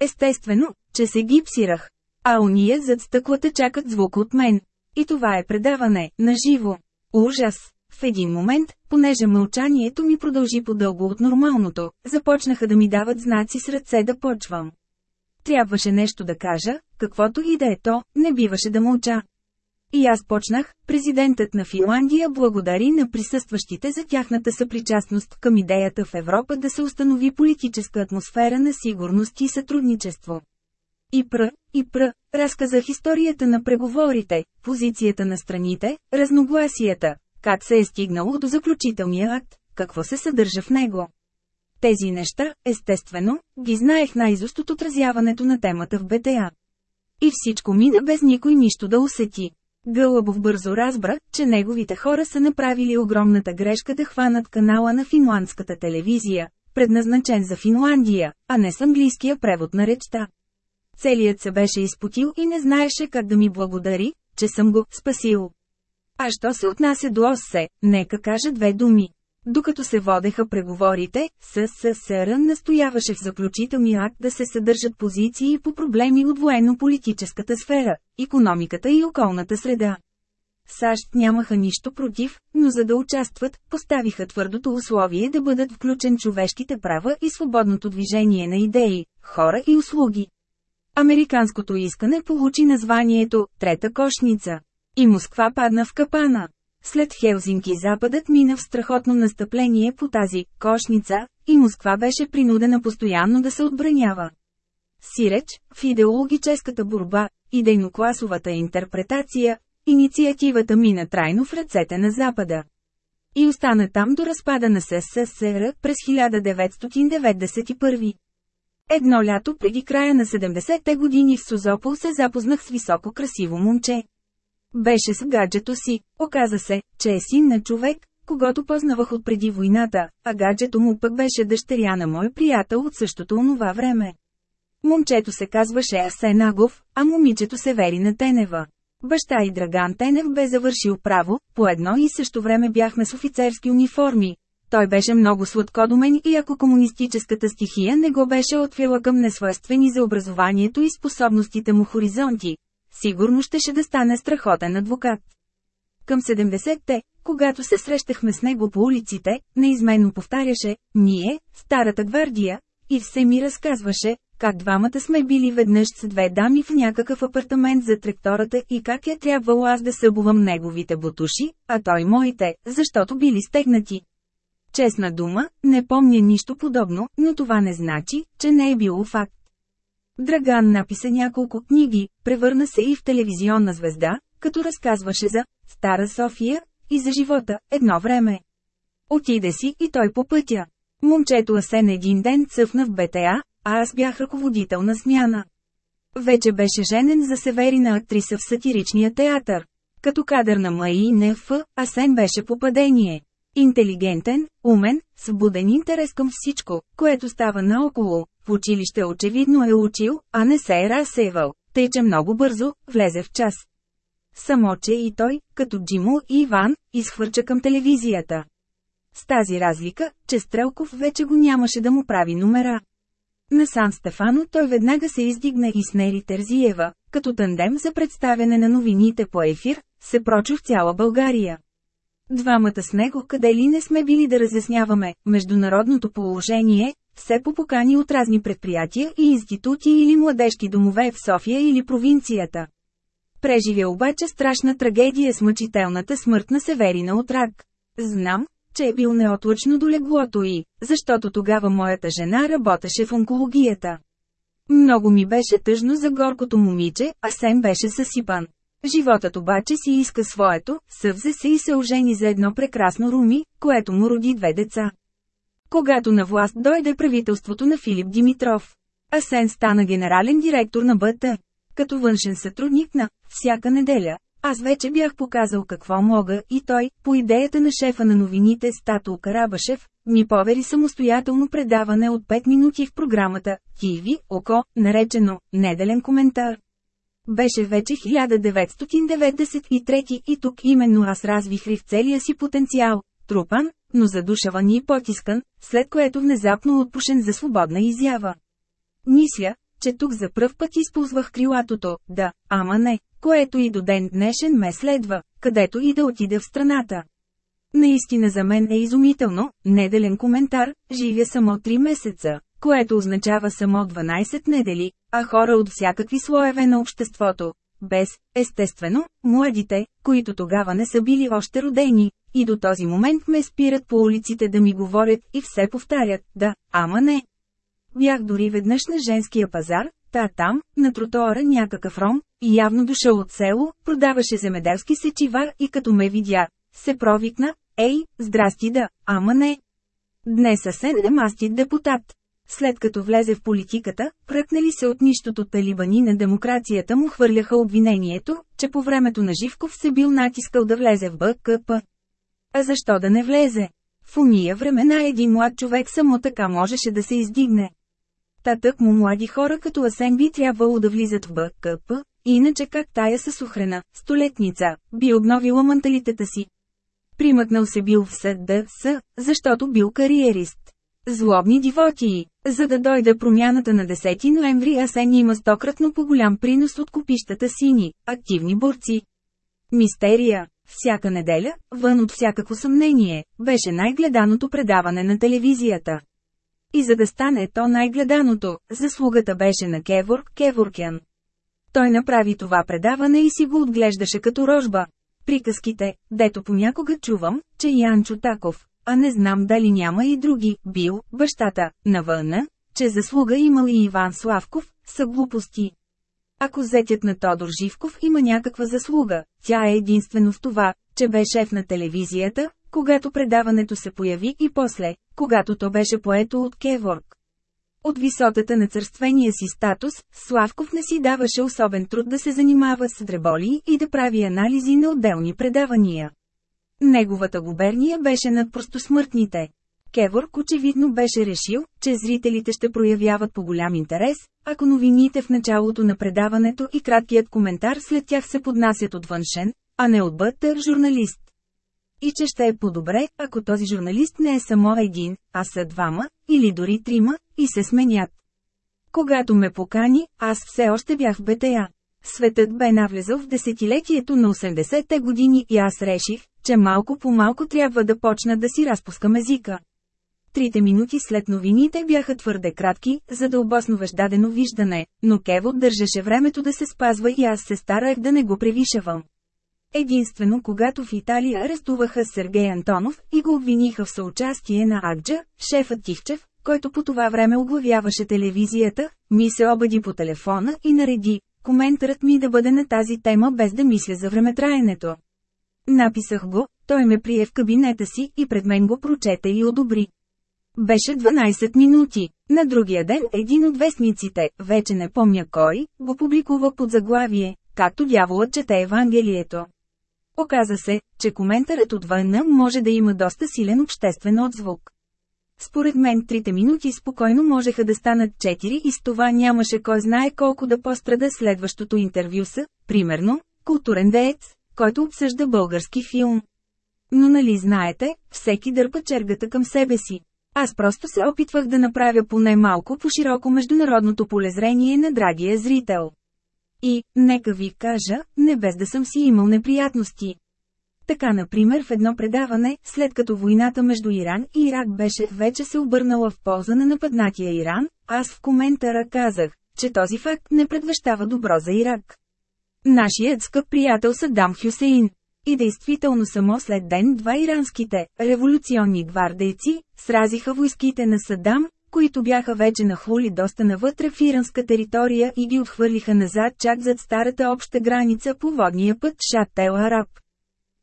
Естествено, че се гипсирах. А уния зад стъклата чакат звук от мен. И това е предаване, на живо. Ужас! В един момент, понеже мълчанието ми продължи по-дълго от нормалното, започнаха да ми дават знаци с ръце да почвам. Трябваше нещо да кажа, каквото и да е то, не биваше да мълча. И аз почнах, президентът на Финландия благодари на присъстващите за тяхната съпричастност към идеята в Европа да се установи политическа атмосфера на сигурност и сътрудничество. И пр, и пр, разказах историята на преговорите, позицията на страните, разногласията, как се е стигнало до заключителния акт, какво се съдържа в него. Тези неща, естествено, ги знаех най-изост от отразяването на темата в БТА. И всичко мина без никой нищо да усети. Гълъбов бързо разбра, че неговите хора са направили огромната грешка да хванат канала на финландската телевизия, предназначен за Финландия, а не с английския превод на речта. Целият се беше изпотил и не знаеше как да ми благодари, че съм го спасил. А що се отнася до ОССЕ, нека кажа две думи. Докато се водеха преговорите, СССР настояваше в заключителния акт да се съдържат позиции по проблеми от военно-политическата сфера, економиката и околната среда. САЩ нямаха нищо против, но за да участват, поставиха твърдото условие да бъдат включен човешките права и свободното движение на идеи, хора и услуги. Американското искане получи названието «Трета кошница». И Москва падна в капана. След Хелзинки Западът мина в страхотно настъпление по тази «кошница», и Москва беше принудена постоянно да се отбранява. Сиреч, в идеологическата борба, идейно-класовата интерпретация, инициативата мина трайно в ръцете на Запада. И остана там до разпада на СССР през 1991. Едно лято преди края на 70-те години в Созопол се запознах с високо красиво момче. Беше с гаджето си, оказа се, че е син на човек, когато познавах от преди войната, а гаджето му пък беше дъщеря на мой приятел от същото онова време. Момчето се казваше Асенагов, а момичето Северина Тенева. Баща и Драган Тенев бе завършил право, по едно и също време бяхме с офицерски униформи. Той беше много сладкодумен и ако комунистическата стихия не го беше отвила към несвойствени за образованието и способностите му хоризонти, сигурно щеше да стане страхотен адвокат. Към 70-те, когато се срещахме с него по улиците, неизменно повтаряше «Ние, Старата гвардия», и все ми разказваше, как двамата сме били веднъж с две дами в някакъв апартамент за тректората и как е трябвало аз да събувам неговите бутуши, а той моите, защото били стегнати. Честна дума, не помня нищо подобно, но това не значи, че не е било факт. Драган написа няколко книги, превърна се и в телевизионна звезда, като разказваше за «Стара София» и за живота едно време. Отиде си и той по пътя. Момчето Асен един ден цъфна в БТА, а аз бях ръководител на смяна. Вече беше женен за Северина актриса в сатиричния театър. Като кадър на МАИНФ, Асен беше попадение. Интелигентен, умен, с буден интерес към всичко, което става наоколо. В училище очевидно е учил, а не се е разсейвал, тъй че много бързо влезе в час. Само че и той, като Джимо и Иван, изхвърча към телевизията. С тази разлика, че Стрелков вече го нямаше да му прави номера. На Сан Стефано той веднага се издигна и с Нери Терзиева, като тандем за представяне на новините по ефир, се прочу в цяла България. Двамата с него къде ли не сме били да разясняваме международното положение, все по покани от разни предприятия и институти или младежки домове в София или провинцията. Преживя обаче страшна трагедия с мъчителната смърт на Северина от рак. Знам, че е бил неотлъчно до леглото и, защото тогава моята жена работеше в онкологията. Много ми беше тъжно за горкото момиче, а Сем беше съсипан. Животът обаче си иска своето, съвзе се и се ожени за едно прекрасно руми, което му роди две деца. Когато на власт дойде правителството на Филип Димитров, Асен стана генерален директор на БТ. Като външен сътрудник на «Всяка неделя», аз вече бях показал какво мога и той, по идеята на шефа на новините Статул Карабашев, ми повери самостоятелно предаване от 5 минути в програмата «Киви, Око», наречено «Неделен коментар». Беше вече 1993 и тук именно аз развих в целия си потенциал, трупан, но задушаван и потискан, след което внезапно отпушен за свободна изява. Мисля, че тук за пръв път използвах крилатото «да, ама не», което и до ден днешен ме следва, където и да отида в страната. Наистина за мен е изумително, неделен коментар, живя само 3 месеца, което означава само 12 недели, а хора от всякакви слоеве на обществото. Без, естествено, младите, които тогава не са били още родени, и до този момент ме спират по улиците да ми говорят и все повтарят, да, ама не. Бях дори веднъж на женския пазар, та там, на тротоара някакъв ром, и явно дошъл от село, продаваше земеделски сечива и като ме видя, се провикна, ей, здрасти да, ама не. Днес съвсем е мастит депутат. След като влезе в политиката, пръкнали се от нищото талибани на демокрацията му хвърляха обвинението, че по времето на Живков се бил натискал да влезе в БКП. А защо да не влезе? В уния времена един млад човек само така можеше да се издигне. Татък му млади хора като Асен би трябвало да влизат в БКП, иначе как тая с охрана, столетница, би обновила менталитета си. Примъкнал се бил в СДС, защото бил кариерист. Злобни дивотии. За да дойде промяната на 10 ноември Асен има стократно по-голям принос от купищата сини, активни борци. Мистерия. Всяка неделя, вън от всякакво съмнение, беше най-гледаното предаване на телевизията. И за да стане то най-гледаното, заслугата беше на Кевор Кеворкян. Той направи това предаване и си го отглеждаше като рожба. Приказките, дето понякога чувам, че Янчо Таков, а не знам дали няма и други, бил, бащата, навъна, че заслуга имал и Иван Славков, са глупости. Ако зетят на Тодор Живков има някаква заслуга, тя е единствено в това, че бе шеф на телевизията, когато предаването се появи и после, когато то беше поето от Кеворг. От висотата на църствения си статус, Славков не си даваше особен труд да се занимава с дреболи и да прави анализи на отделни предавания. Неговата губерния беше над простосмъртните. Кеворг очевидно беше решил, че зрителите ще проявяват по голям интерес, ако новините в началото на предаването и краткият коментар след тях се поднасят от външен, а не от бътър журналист. И че ще е по-добре, ако този журналист не е само един, а са двама, или дори трима, и се сменят. Когато ме покани, аз все още бях в БТА. Светът бе навлезъл в десетилетието на 80-те години и аз реших, че малко по малко трябва да почна да си разпускам езика. Трите минути след новините бяха твърде кратки, за да обосновеш дадено виждане, но Кево държеше времето да се спазва и аз се старах да не го превишавам. Единствено когато в Италия арестуваха Сергей Антонов и го обвиниха в съучастие на Акджа, шефът Тихчев, който по това време оглавяваше телевизията, ми се обади по телефона и нареди, коментарът ми да бъде на тази тема без да мисля за времетраенето. Написах го, той ме прие в кабинета си и пред мен го прочете и одобри. Беше 12 минути. На другия ден един от вестниците, вече не помня кой, го публикува под заглавие, както дяволът чете Евангелието. Оказа се, че коментарът отвън може да има доста силен обществен отзвук. Според мен трите минути спокойно можеха да станат 4 и с това нямаше кой знае колко да пострада следващото интервю с, примерно, културен деец, който обсъжда български филм. Но нали знаете, всеки дърпа чергата към себе си. Аз просто се опитвах да направя поне малко по-широко международното полезрение на драгия зрител. И, нека ви кажа, не без да съм си имал неприятности. Така например в едно предаване, след като войната между Иран и Ирак беше вече се обърнала в полза на нападнатия Иран, аз в коментара казах, че този факт не предвещава добро за Ирак. Нашият скъп приятел Садам Хюсеин. И действително само след ден-два иранските революционни гвардейци сразиха войските на Садам, които бяха вече нахлули доста навътре в иранска територия и ги отхвърлиха назад чак зад старата обща граница по водния път Шат-Тел Араб.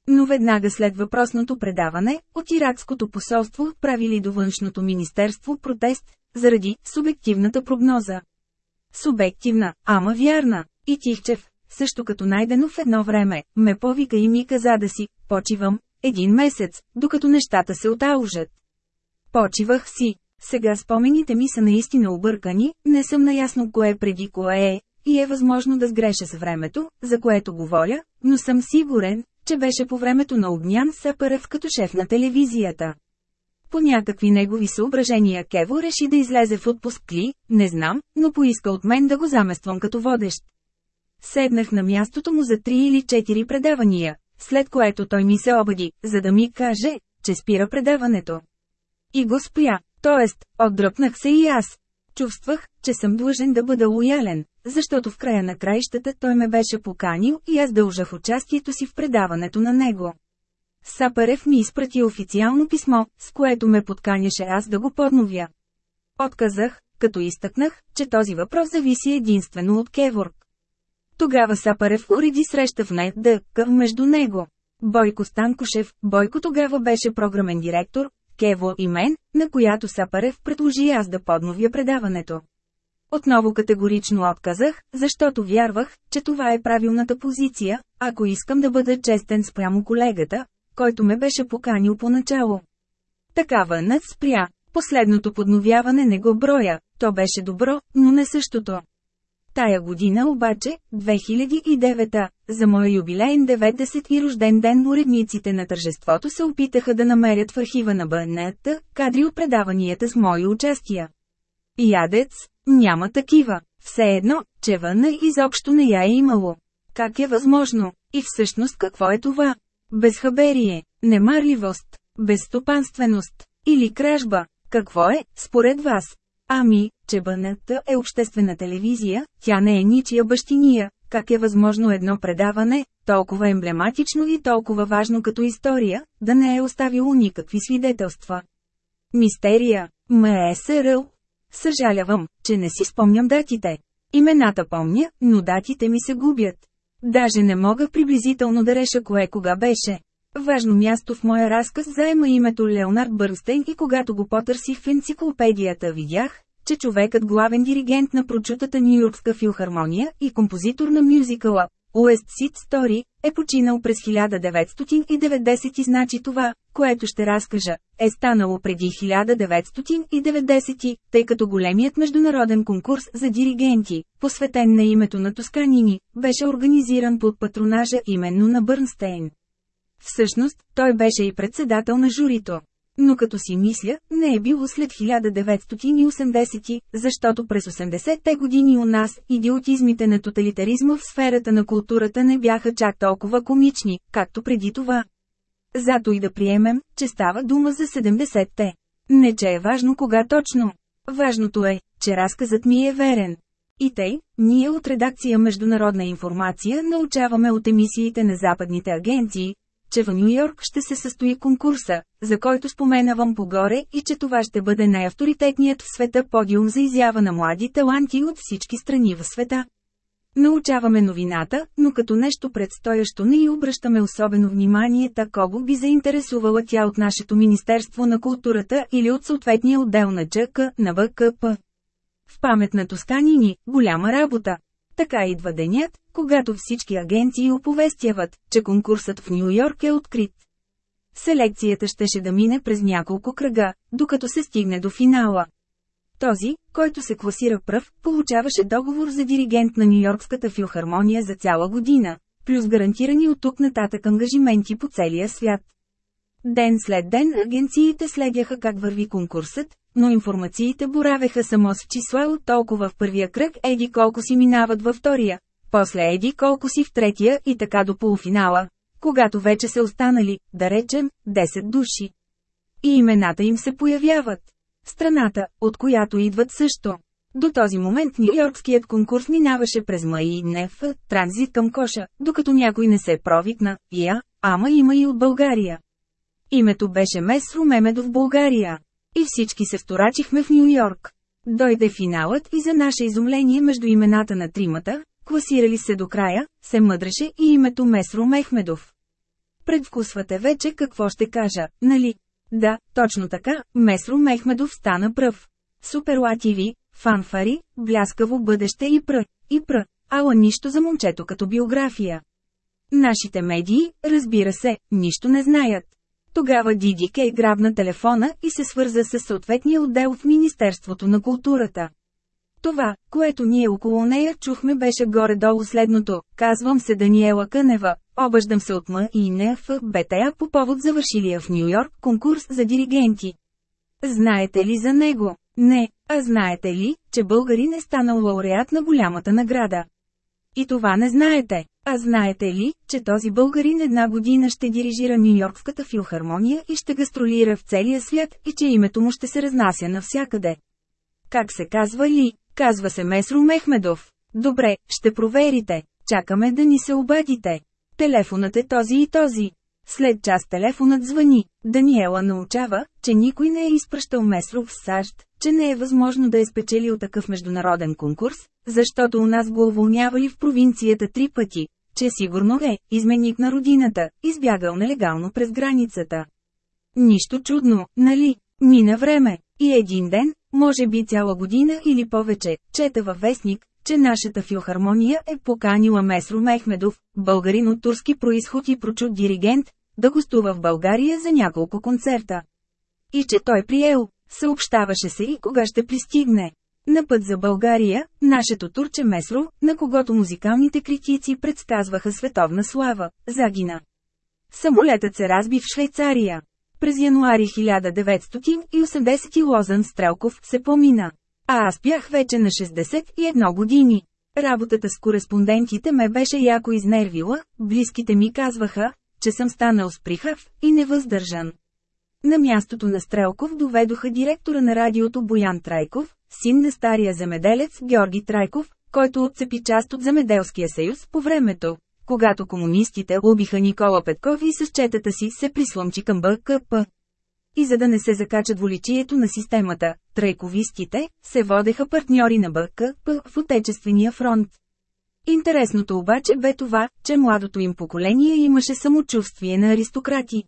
Но веднага след въпросното предаване, от иракското посолство правили до външното министерство протест, заради субективната прогноза. Субективна, ама вярна. И Тихчев, също като найдено в едно време, ме повика и ми каза да си, почивам, един месец, докато нещата се отаужат. Почивах си. Сега спомените ми са наистина объркани, не съм наясно кое преди кое е, и е възможно да сгреша с времето, за което говоря, но съм сигурен, че беше по времето на Огнян Сапарев като шеф на телевизията. По някакви негови съображения Кево реши да излезе в отпуск ли, не знам, но поиска от мен да го замествам като водещ. Седнах на мястото му за три или четири предавания, след което той ми се обади, за да ми каже, че спира предаването. И го спря, т.е. отдръпнах се и аз. Чувствах, че съм длъжен да бъда лоялен, защото в края на краищата той ме беше поканил и аз дължах участието си в предаването на него. Сапарев ми изпрати официално писмо, с което ме подканяше аз да го подновя. Отказах, като изтъкнах, че този въпрос зависи единствено от Кеворг. Тогава Сапарев уреди среща в НДК между него. Бойко Станкошев, Бойко тогава беше програмен директор, Кево и мен, на която Сапарев предложи аз да подновя предаването. Отново категорично отказах, защото вярвах, че това е правилната позиция, ако искам да бъда честен спрямо колегата, който ме беше поканил поначало. Такава над спря. Последното подновяване не го броя, то беше добро, но не същото. Тая година обаче, 2009, за моя юбилейен 90 и рожден ден уредниците на тържеството се опитаха да намерят в архива на БНТ кадри от предаванията с мои участия. Ядец, няма такива. Все едно, че въна изобщо не я е имало. Как е възможно? И всъщност какво е това? Безхаберие, немарливост, безстопанственост или кражба. Какво е, според вас? Ами, че БНТ е обществена телевизия, тя не е ничия бащиния, как е възможно едно предаване, толкова емблематично и толкова важно като история, да не е оставило никакви свидетелства. Мистерия, МСРЛ. Съжалявам, че не си спомням датите. Имената помня, но датите ми се губят. Даже не мога приблизително да реша кое кога беше. Важно място в моя разказ заема името Леонард Бърстейн и когато го потърсих в енциклопедията видях, че човекът главен диригент на прочутата Нью-Йоркска филхармония и композитор на мюзикъла West Side Story е починал през 1990 и значи това, което ще разкажа, е станало преди 1990, тъй като големият международен конкурс за диригенти, посветен на името на Тосканини, беше организиран под патронажа именно на Бърнстейн. Всъщност, той беше и председател на журито. Но като си мисля, не е било след 1980, защото през 80-те години у нас идиотизмите на тоталитаризма в сферата на културата не бяха чак толкова комични, както преди това. Зато и да приемем, че става дума за 70-те. Не че е важно кога точно. Важното е, че разказът ми е верен. И тъй, ние от редакция Международна информация научаваме от емисиите на западните агенции, че в Нью Йорк ще се състои конкурса, за който споменавам погоре и че това ще бъде най-авторитетният в света подиум за изява на млади таланти от всички страни в света. Научаваме новината, но като нещо предстоящо не и обръщаме особено внимание такого би заинтересувала тя от нашето Министерство на културата или от съответния отдел на ЧК на ВКП. В памет на Тосканини, голяма работа. Така идва денят, когато всички агенции оповестяват, че конкурсът в Нью Йорк е открит. Селекцията щеше да мине през няколко кръга, докато се стигне до финала. Този, който се класира пръв, получаваше договор за диригент на Нью-Йоркската филхармония за цяла година, плюс гарантирани от тук нататък ангажименти по целия свят. Ден след ден агенциите следяха как върви конкурсът, но информациите боравеха само с числа от толкова в първия кръг еди колко си минават във втория, после еди колко си в третия и така до полуфинала, когато вече се останали, да речем, 10 души. И имената им се появяват. Страната, от която идват също. До този момент Нью-Йоркският конкурс минаваше през МАИ НФ, транзит към Коша, докато някой не се провикна, я, ама има и от България. Името беше Месро в България. И всички се вторачихме в Нью Йорк. Дойде финалът и за наше изумление между имената на тримата, класирали се до края, се мъдреше и името Месро Мехмедов. Предвкусвате вече какво ще кажа, нали? Да, точно така, Месро Мехмедов стана пръв. Суперлативи, фанфари, бляскаво бъдеще и пр. И пр. Ала нищо за момчето като биография. Нашите медии, разбира се, нищо не знаят. Тогава Диди Кей грабна телефона и се свърза с съответния отдел в Министерството на културата. Това, което ние около нея чухме беше горе-долу следното. Казвам се Даниела Кънева, обаждам се от М и НФ БТА по повод завършилия в Нью Йорк конкурс за диригенти. Знаете ли за него? Не, а знаете ли, че българин е станал лауреат на голямата награда? И това не знаете. А знаете ли, че този българин една година ще дирижира Нью-Йоркската филхармония и ще гастролира в целия свят и че името му ще се разнася навсякъде? Как се казва ли? Казва се Месро Мехмедов. Добре, ще проверите. Чакаме да ни се обадите. Телефонът е този и този. След час телефонът звъни. Даниела научава, че никой не е изпращал Месро в САЩ, че не е възможно да е спечелил такъв международен конкурс, защото у нас го уволнявали в провинцията три пъти, че сигурно е изменник на родината, избягал нелегално през границата. Нищо чудно, нали? Мина време. И един ден, може би цяла година или повече, чета във вестник, че нашата филхармония е поканила Месро Мехмедов, българин от турски происход и прочут диригент, да гостува в България за няколко концерта. И че той приел, съобщаваше се и кога ще пристигне. На път за България, нашето турче Месро, на когото музикалните критици предсказваха световна слава, загина. Самолетът се разби в Швейцария. През януари 1980 Лозан Стрелков се помина. А аз бях вече на 61 години. Работата с кореспондентите ме беше яко изнервила, близките ми казваха, че съм станал сприхав и невъздържан. На мястото на Стрелков доведоха директора на радиото Боян Трайков, син на стария земеделец Георги Трайков, който отцепи част от Земеделския съюз по времето, когато комунистите убиха Никола Петков и с четата си се прислъмчи към БКП. И за да не се закачат воличието на системата, трайковистите се водеха партньори на БКП в Отечествения фронт. Интересното обаче бе това, че младото им поколение имаше самочувствие на аристократи.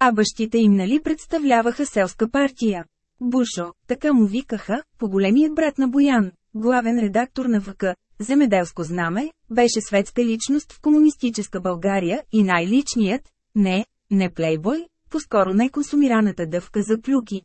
А бащите им нали представляваха селска партия. Бушо, така му викаха, по големият брат на Боян, главен редактор на ВК, Земеделско знаме, беше светска личност в комунистическа България и най-личният, не, не плейбой, по-скоро най-консумираната дъвка за клюки.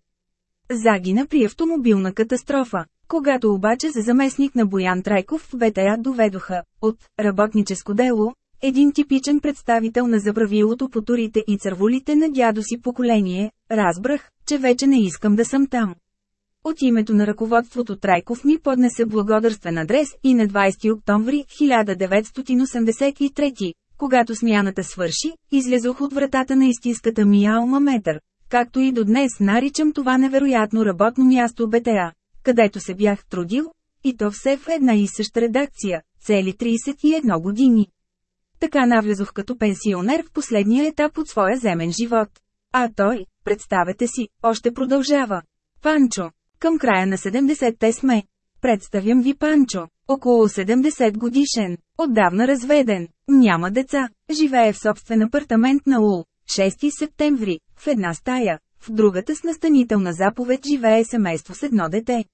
Загина при автомобилна катастрофа. Когато обаче за заместник на Боян Трайков в БТА доведоха, от «работническо дело», един типичен представител на забравилото по турите и цървулите на дядо си поколение, разбрах, че вече не искам да съм там. От името на ръководството Трайков ми поднесе благодарствен адрес и на 20 октомври 1983, когато смяната свърши, излязох от вратата на истинската ми Алма Метър, както и до днес наричам това невероятно работно място БТА, където се бях трудил, и то все в една и съща редакция, цели 31 години. Така навлязох като пенсионер в последния етап от своя земен живот. А той, представете си, още продължава. Панчо, към края на 70-те сме. Представям ви Панчо, около 70 годишен, отдавна разведен, няма деца, живее в собствен апартамент на Ул, 6 септември, в една стая, в другата с настанителна заповед живее семейство с едно дете.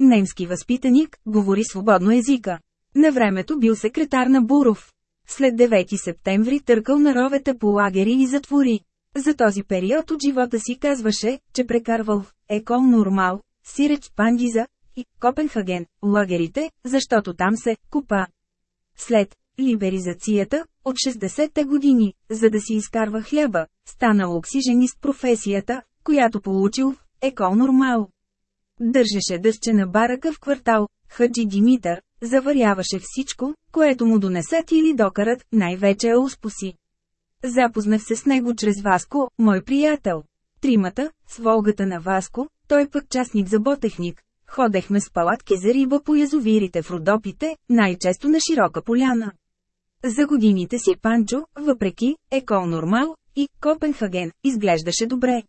Немски възпитаник, говори свободно езика. На времето бил секретар на Буров. След 9 септември търкал на ровете по лагери и затвори. За този период от живота си казваше, че прекарвал в Екол Нормал, Сиреч Пандиза и Копенхаген, лагерите, защото там се купа. След либеризацията, от 60-те години, за да си изкарва хляба, станал оксиженист професията, която получил в Екол Нормал. Държеше дъщена барака в квартал, Хаджи Димитър, заваряваше всичко, което му донесат или докарат, най-вече е успоси. Запознах се с него чрез Васко, мой приятел. Тримата, с Волгата на Васко, той пък частник за ботехник. Ходехме с палатки за риба по язовирите в Родопите, най-често на широка поляна. За годините си Панчо, въпреки Екол Нормал и Копенхаген, изглеждаше добре.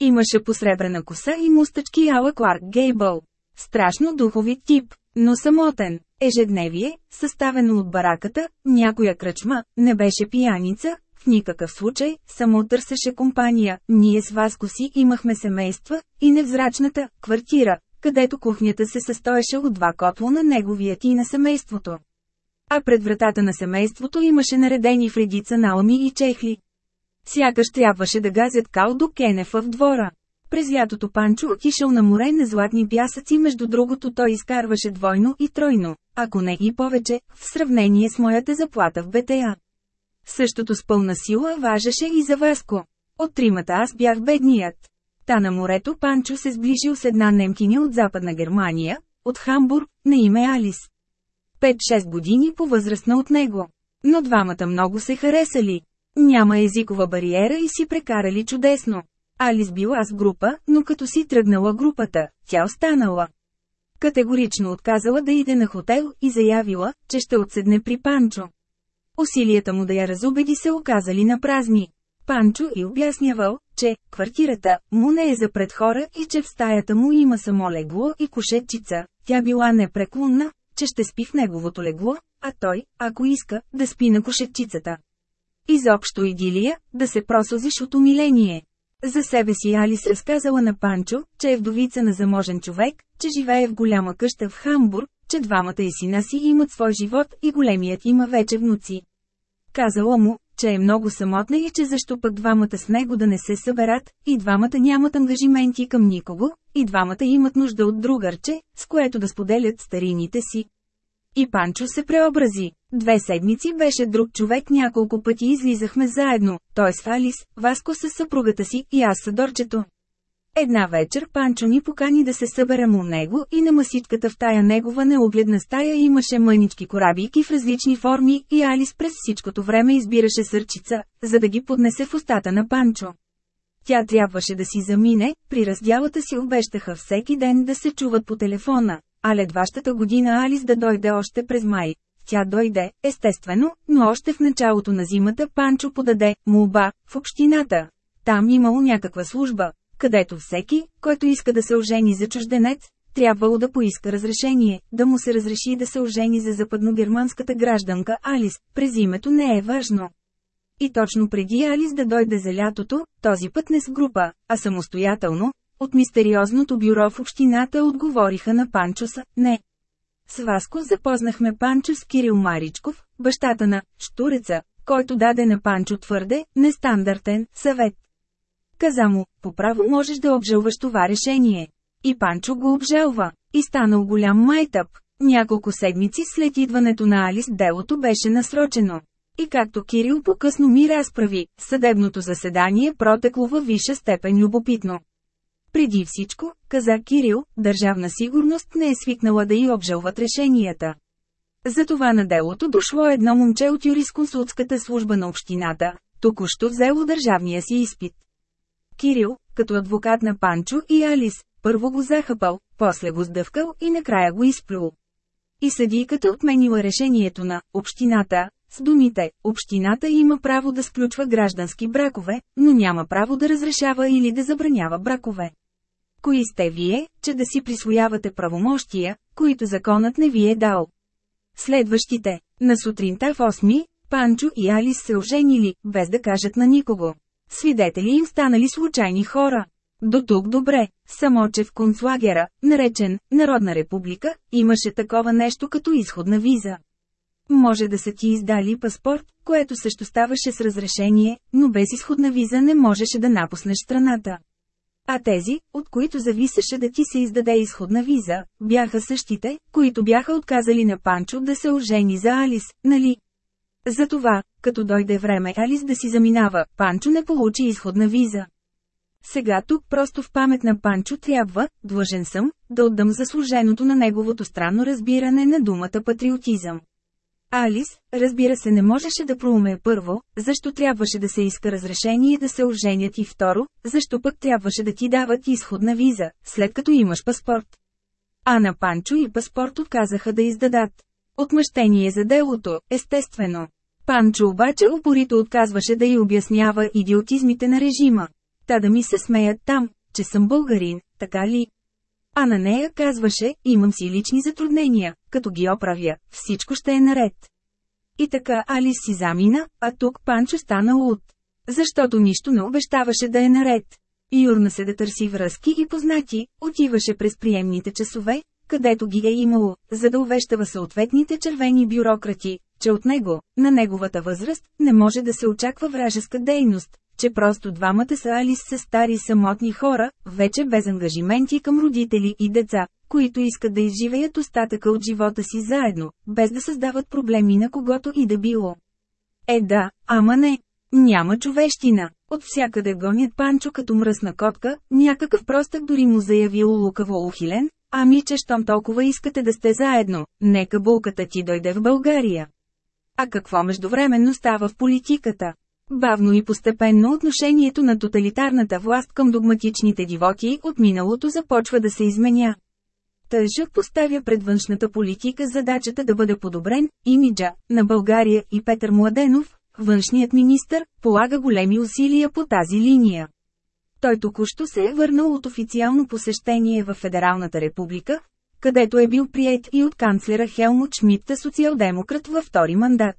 Имаше посребрена коса и мустачки ала Кларк Гейбъл. Страшно духови тип, но самотен. Ежедневие, съставено от бараката, някоя кръчма, не беше пияница, в никакъв случай, само търсеше компания, ние с Васко си имахме семейства, и невзрачната квартира, където кухнята се състоеше от два котла на неговият и на семейството. А пред вратата на семейството имаше наредени в редица налами и чехли. Сякаш трябваше да газят кал до Кенефа в двора. През лятото Панчо отишъл на море на златни пясъци между другото той изкарваше двойно и тройно, ако не и повече, в сравнение с моята заплата в БТА. Същото с пълна сила важеше и за Васко. От тримата аз бях бедният. Та на морето Панчо се сближил с една немкиня от Западна Германия, от Хамбург, на име Алис. 5-6 години по-възрастна от него. Но двамата много се харесали. Няма езикова бариера и си прекарали чудесно. Алис била с група, но като си тръгнала групата, тя останала. Категорично отказала да иде на хотел и заявила, че ще отседне при Панчо. Усилията му да я разубеди се оказали на празни. Панчо и обяснявал, че квартирата му не е за пред хора и че в стаята му има само легло и кошетчица. Тя била непреклонна, че ще спи в неговото легло, а той, ако иска, да спи на кошетчицата. Изобщо идилия, да се просълзиш от умиление. За себе си Алис разказала на Панчо, че е вдовица на заможен човек, че живее в голяма къща в Хамбург, че двамата и сина си имат свой живот и големият има вече внуци. Казала му, че е много самотна и че защо пък двамата с него да не се съберат, и двамата нямат ангажименти към никого, и двамата имат нужда от другарче, с което да споделят старините си. И Панчо се преобрази. Две седмици беше друг човек няколко пъти излизахме заедно, той с Алис, Васко с съпругата си и аз с Дорчето. Една вечер Панчо ни покани да се съберем у него и на масичката в тая негова неогледна стая имаше мънички корабики в различни форми и Алис през всичкото време избираше сърчица, за да ги поднесе в устата на Панчо. Тя трябваше да си замине, при раздялата си обещаха всеки ден да се чуват по телефона, а ледващата година Алис да дойде още през май. Тя дойде, естествено, но още в началото на зимата Панчо подаде молба в общината. Там имало някаква служба, където всеки, който иска да се ожени за чужденец, трябвало да поиска разрешение, да му се разреши да се ожени за западногерманската гражданка Алис, през името не е важно. И точно преди Алис да дойде за лятото, този път не с група, а самостоятелно, от мистериозното бюро в общината отговориха на Панчоса «не». С Васко запознахме Панчо с Кирил Маричков, бащата на «Штуреца», който даде на Панчо твърде, нестандартен, съвет. Каза му, по право можеш да обжалваш това решение. И Панчо го обжалва. И станал голям майтъп. Няколко седмици след идването на Алис делото беше насрочено. И както Кирил по-късно ми разправи, съдебното заседание протекло във висша степен любопитно. Преди всичко, каза Кирил, държавна сигурност не е свикнала да й обжалват решенията. Затова на делото дошло едно момче от юрисконсултската служба на общината, току-що взело държавния си изпит. Кирил, като адвокат на Панчо и Алис, първо го захапал, после го сдъвкал и накрая го изплюл. И съдийката отменила решението на «Общината», с думите «Общината има право да сключва граждански бракове, но няма право да разрешава или да забранява бракове». Кои сте вие, че да си присвоявате правомощия, които законът не ви е дал? Следващите, на сутринта в 8, Панчо и Алис се оженили, без да кажат на никого. Свидетели им станали случайни хора. До тук добре, само че в концлагера, наречен Народна република, имаше такова нещо като изходна виза. Може да са ти издали паспорт, което също ставаше с разрешение, но без изходна виза не можеше да напуснеш страната. А тези, от които зависеше да ти се издаде изходна виза, бяха същите, които бяха отказали на Панчо да се ожени за Алис, нали? Затова, като дойде време Алис да си заминава, Панчо не получи изходна виза. Сега тук просто в памет на Панчо трябва, длъжен съм, да отдам заслуженото на неговото странно разбиране на думата патриотизъм. Алис, разбира се не можеше да проуме първо, защо трябваше да се иска разрешение да се оженят и второ, защо пък трябваше да ти дават изходна виза, след като имаш паспорт. А на Панчо и паспорт отказаха да издадат. Отмъщение за делото, естествено. Панчо обаче упорито отказваше да й обяснява идиотизмите на режима. Та да ми се смеят там, че съм българин, така ли? А на нея казваше, имам си лични затруднения, като ги оправя, всичко ще е наред. И така Алис си замина, а тук Панчо стана луд. Защото нищо не обещаваше да е наред. Юрна се да търси връзки и познати, отиваше през приемните часове, където ги е имало, за да увещава съответните червени бюрократи, че от него, на неговата възраст, не може да се очаква вражеска дейност, че просто двамата са Алис са стари самотни хора, вече без ангажименти към родители и деца, които искат да изживеят остатъка от живота си заедно, без да създават проблеми на когото и да било. Е да, ама не. Няма човещина. От всякъде гонят Панчо като мръсна котка, някакъв простък дори му заявил лукаво ухилен, ами че щом толкова искате да сте заедно, нека булката ти дойде в България. А какво междувременно става в политиката? Бавно и постепенно отношението на тоталитарната власт към догматичните дивоти от миналото започва да се изменя. Тъжък поставя пред външната политика задачата да бъде подобрен, имиджа, на България и Петър Младенов, външният министр, полага големи усилия по тази линия. Той току-що се е върнал от официално посещение в Федералната република, където е бил прият и от канцлера Хелмут Шмидта социал-демократ във втори мандат.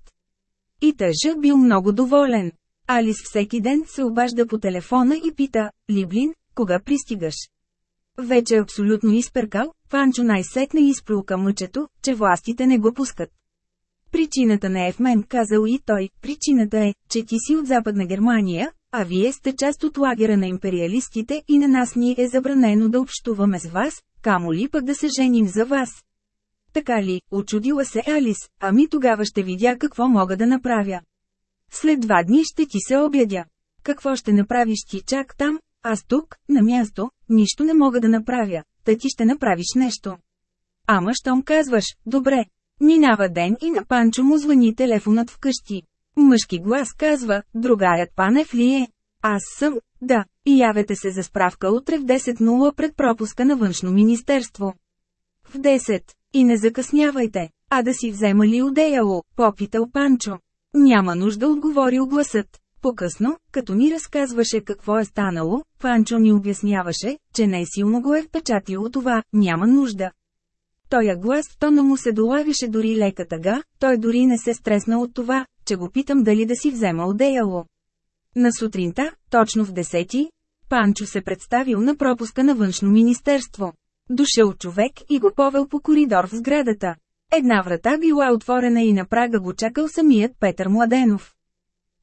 И тъжа бил много доволен. Алис всеки ден се обажда по телефона и пита, Либлин, кога пристигаш? Вече абсолютно изперкал, Панчо най-сетне изплюка мъчето, че властите не го пускат. Причината не е в мен, казал и той, причината е, че ти си от Западна Германия, а вие сте част от лагера на империалистите и на нас ни е забранено да общуваме с вас, камо ли пък да се женим за вас. Така ли, очудила се Алис, ами тогава ще видя какво мога да направя. След два дни ще ти се обядя. Какво ще направиш ти чак там, аз тук, на място, нищо не мога да направя, та ти ще направиш нещо. Ама щом казваш, добре. Минава ден и на Панчо му звъни телефонът вкъщи. Мъжки глас казва, другарят Панев ли е? Аз съм, да, и явете се за справка утре в 10.0 пред пропуска на външно министерство. В 10. И не закъснявайте, а да си взема ли одеяло, попитал Панчо. Няма нужда отговорил гласът. По-късно, като ни разказваше какво е станало, Панчо ни обясняваше, че не силно го е впечатило това, няма нужда. Тоя глас в тона му се долавише дори лека тъга, той дори не се стресна от това, че го питам дали да си взема одеяло. На сутринта, точно в десети, Панчо се представил на пропуска на външно министерство. Дошъл човек и го повел по коридор в сградата. Една врата била отворена и на прага го чакал самият Петър Младенов.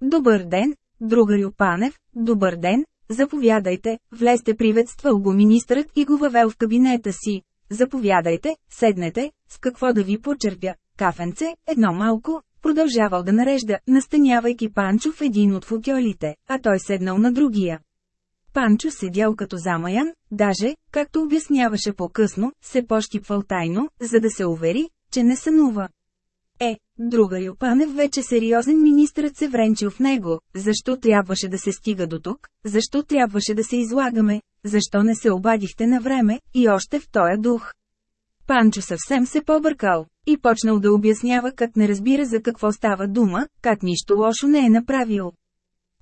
Добър ден, другарю Панев, добър ден, заповядайте, влезте приветствал го министрът и го въвел в кабинета си. Заповядайте, седнете, с какво да ви почерпя, кафенце, едно малко, продължавал да нарежда, настанявайки Панчо в един от футьолите, а той седнал на другия. Панчо седял като замаян, даже, както обясняваше по-късно, се пощипвал тайно, за да се увери, че не сънува. Е, друга Юпанев вече сериозен министрът се вренчил в него, защо трябваше да се стига до тук, защо трябваше да се излагаме, защо не се обадихте на време, и още в тоя дух. Панчо съвсем се побъркал и почнал да обяснява как не разбира за какво става дума, как нищо лошо не е направил.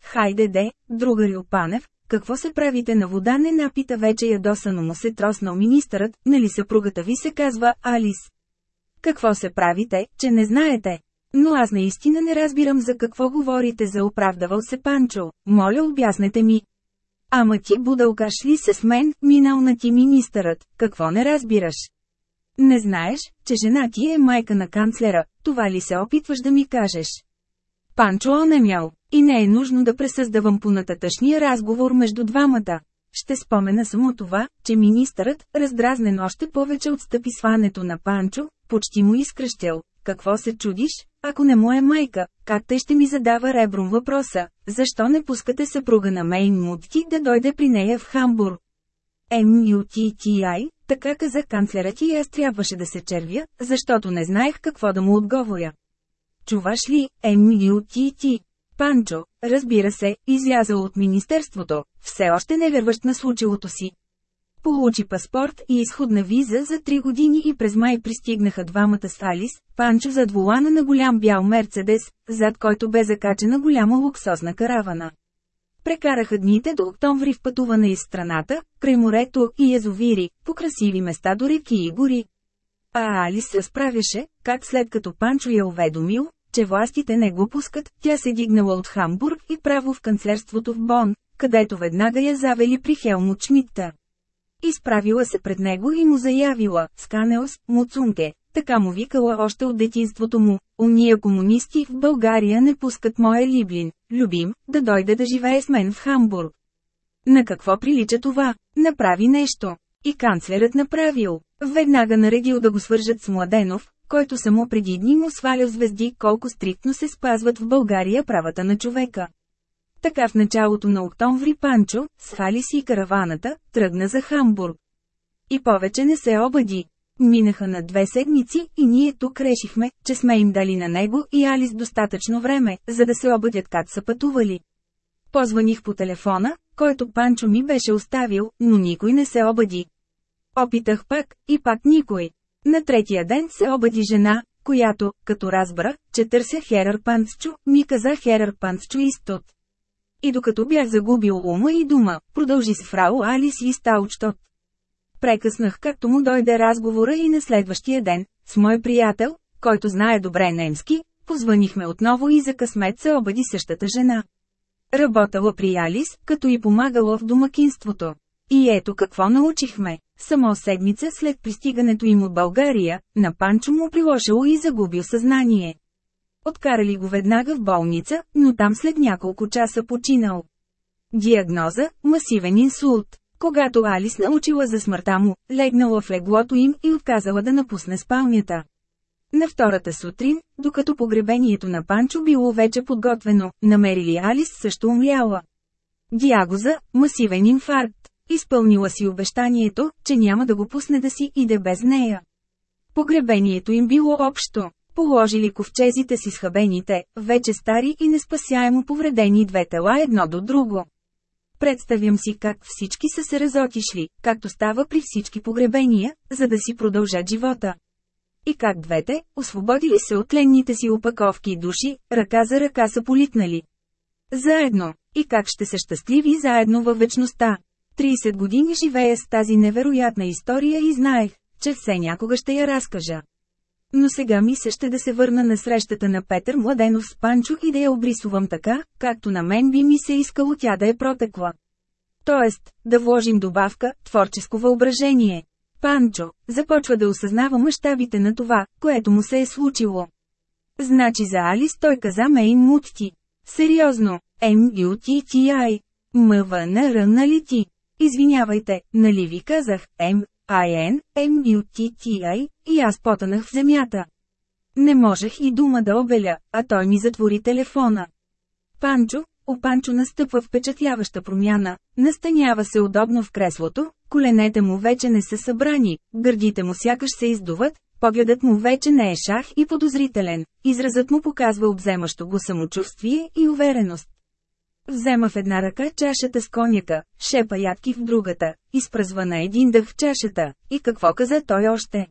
Хайде де, другарю Панев, какво се правите на вода не напита вече ядосано му се троснал министърът, нали съпругата ви се казва Алис. Какво се правите, че не знаете? Но аз наистина не разбирам за какво говорите за оправдавал се Панчо, моля обяснете ми. Ама ти будалкаш ли се с мен, минал на ти министърът, какво не разбираш? Не знаеш, че жена ти е майка на канцлера, това ли се опитваш да ми кажеш? Панчо онемял, и не е нужно да пресъздавам понататъчния разговор между двамата. Ще спомена само това, че министърът, раздразнен още повече от стъпи сването на Панчо, почти му изкръщел. Какво се чудиш, ако не му е майка, как тъй ще ми задава ребром въпроса, защо не пускате съпруга на Мейн Мутки да дойде при нея в Хамбург? MUTTI, така каза канцлерът и аз трябваше да се червя, защото не знаех какво да му отговоря. Чуваш ли, MUTT? Панчо, разбира се, излязъл от министерството, все още не вярващ на случилото си. Получи паспорт и изходна виза за три години и през май пристигнаха двамата с Алис, Панчо зад вулана на голям бял Мерцедес, зад който бе закачена голяма луксозна каравана. Прекараха дните до октомври в пътуване из страната, край морето и язовири, по красиви места до реки и гори. А Алис се справяше, как след като Панчо я уведомил, че властите не го пускат, тя се дигнала от Хамбург и право в канцлерството в Бон, където веднага я завели при Хелмут Шмидта. Изправила се пред него и му заявила, Сканеос, Муцунке, така му викала още от детинството му, уния комунисти в България не пускат моя Либлин, любим, да дойде да живее с мен в Хамбург. На какво прилича това? Направи нещо. И канцлерът направил. Веднага наредил да го свържат с Младенов, който само преди дни му свалял звезди колко стриктно се спазват в България правата на човека. Така в началото на октомври Панчо, свали си караваната, тръгна за Хамбург. И повече не се обади. Минаха на две седмици и ние тук решихме, че сме им дали на него и Алис достатъчно време, за да се обадят как са пътували. Позваних по телефона, който Панчо ми беше оставил, но никой не се обади. Опитах пак, и пак никой. На третия ден се обади жена, която, като разбра, че търся Херър Панцчо, ми каза Херър Панцчо Истот. И докато бях загубил ума и дума, продължи с фрау Алис и Стаучтот. Прекъснах както му дойде разговора и на следващия ден, с мой приятел, който знае добре немски, позванихме отново и за късмет се обади същата жена. Работала при Алис, като и помагала в домакинството. И ето какво научихме. Само седмица след пристигането им от България, на Панчо му прилошало и загубил съзнание. Откарали го веднага в болница, но там след няколко часа починал. Диагноза – масивен инсулт. Когато Алис научила за смъртта му, легнала в леглото им и отказала да напусне спалнята. На втората сутрин, докато погребението на Панчо било вече подготвено, намерили Алис също умляла. Диагоза – масивен инфаркт. Изпълнила си обещанието, че няма да го пусне да си иде без нея. Погребението им било общо. Положили ковчезите си с хабените, вече стари и неспасяемо повредени две тела едно до друго. Представям си как всички са се разотишли, както става при всички погребения, за да си продължат живота. И как двете, освободили се от ленните си опаковки и души, ръка за ръка са политнали. Заедно, и как ще са щастливи заедно във вечността. 30 години живея с тази невероятна история и знаех, че все някога ще я разкажа. Но сега ми се ще да се върна на срещата на Петър Младенов с Панчо и да я обрисувам така, както на мен би ми се искало тя да е протекла. Тоест, да вложим добавка, творческо въображение. Панчо, започва да осъзнава мащабите на това, което му се е случило. Значи за Алис той каза Мейн Мутти. Сериозно, М-Ю-Т-Т-I. М-В-Н-Р нали ти? Извинявайте, нали ви казах, М, I-N, M-U-T-T-I, и аз потънах в земята. Не можех и дума да обеля, а той ми затвори телефона. Панчо, о Панчо настъпва впечатляваща промяна, настанява се удобно в креслото, коленете му вече не са събрани, гърдите му сякаш се издуват, погледът му вече не е шах и подозрителен, изразът му показва обземащо го самочувствие и увереност. Взема в една ръка чашата с коняка, шепа ядки в другата, изпръзва на един дъх в чашата. И какво каза той още?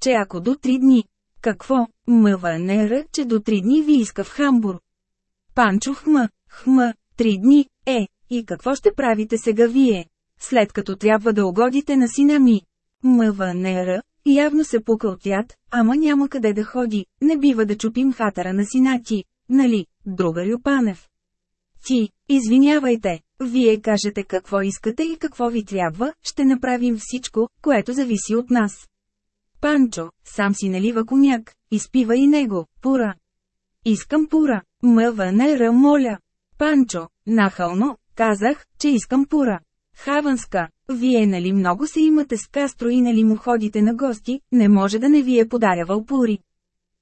Че ако до три дни. Какво? Мъва нера, че до три дни ви иска в Хамбург. Панчо хма, хма, три дни, е, и какво ще правите сега вие? След като трябва да угодите на сина ми. Мъва нера, явно се пука от яд, ама няма къде да ходи, не бива да чупим хатара на сина ти, нали, друга Люпанев. Ти, извинявайте, вие кажете какво искате и какво ви трябва, ще направим всичко, което зависи от нас. Панчо, сам си налива коняк, изпива и него, пура. Искам пура, МВНР моля. Панчо, нахално, казах, че искам пура. Хаванска, вие нали много се имате с Кастро и нали му ходите на гости, не може да не ви е подарявал пури.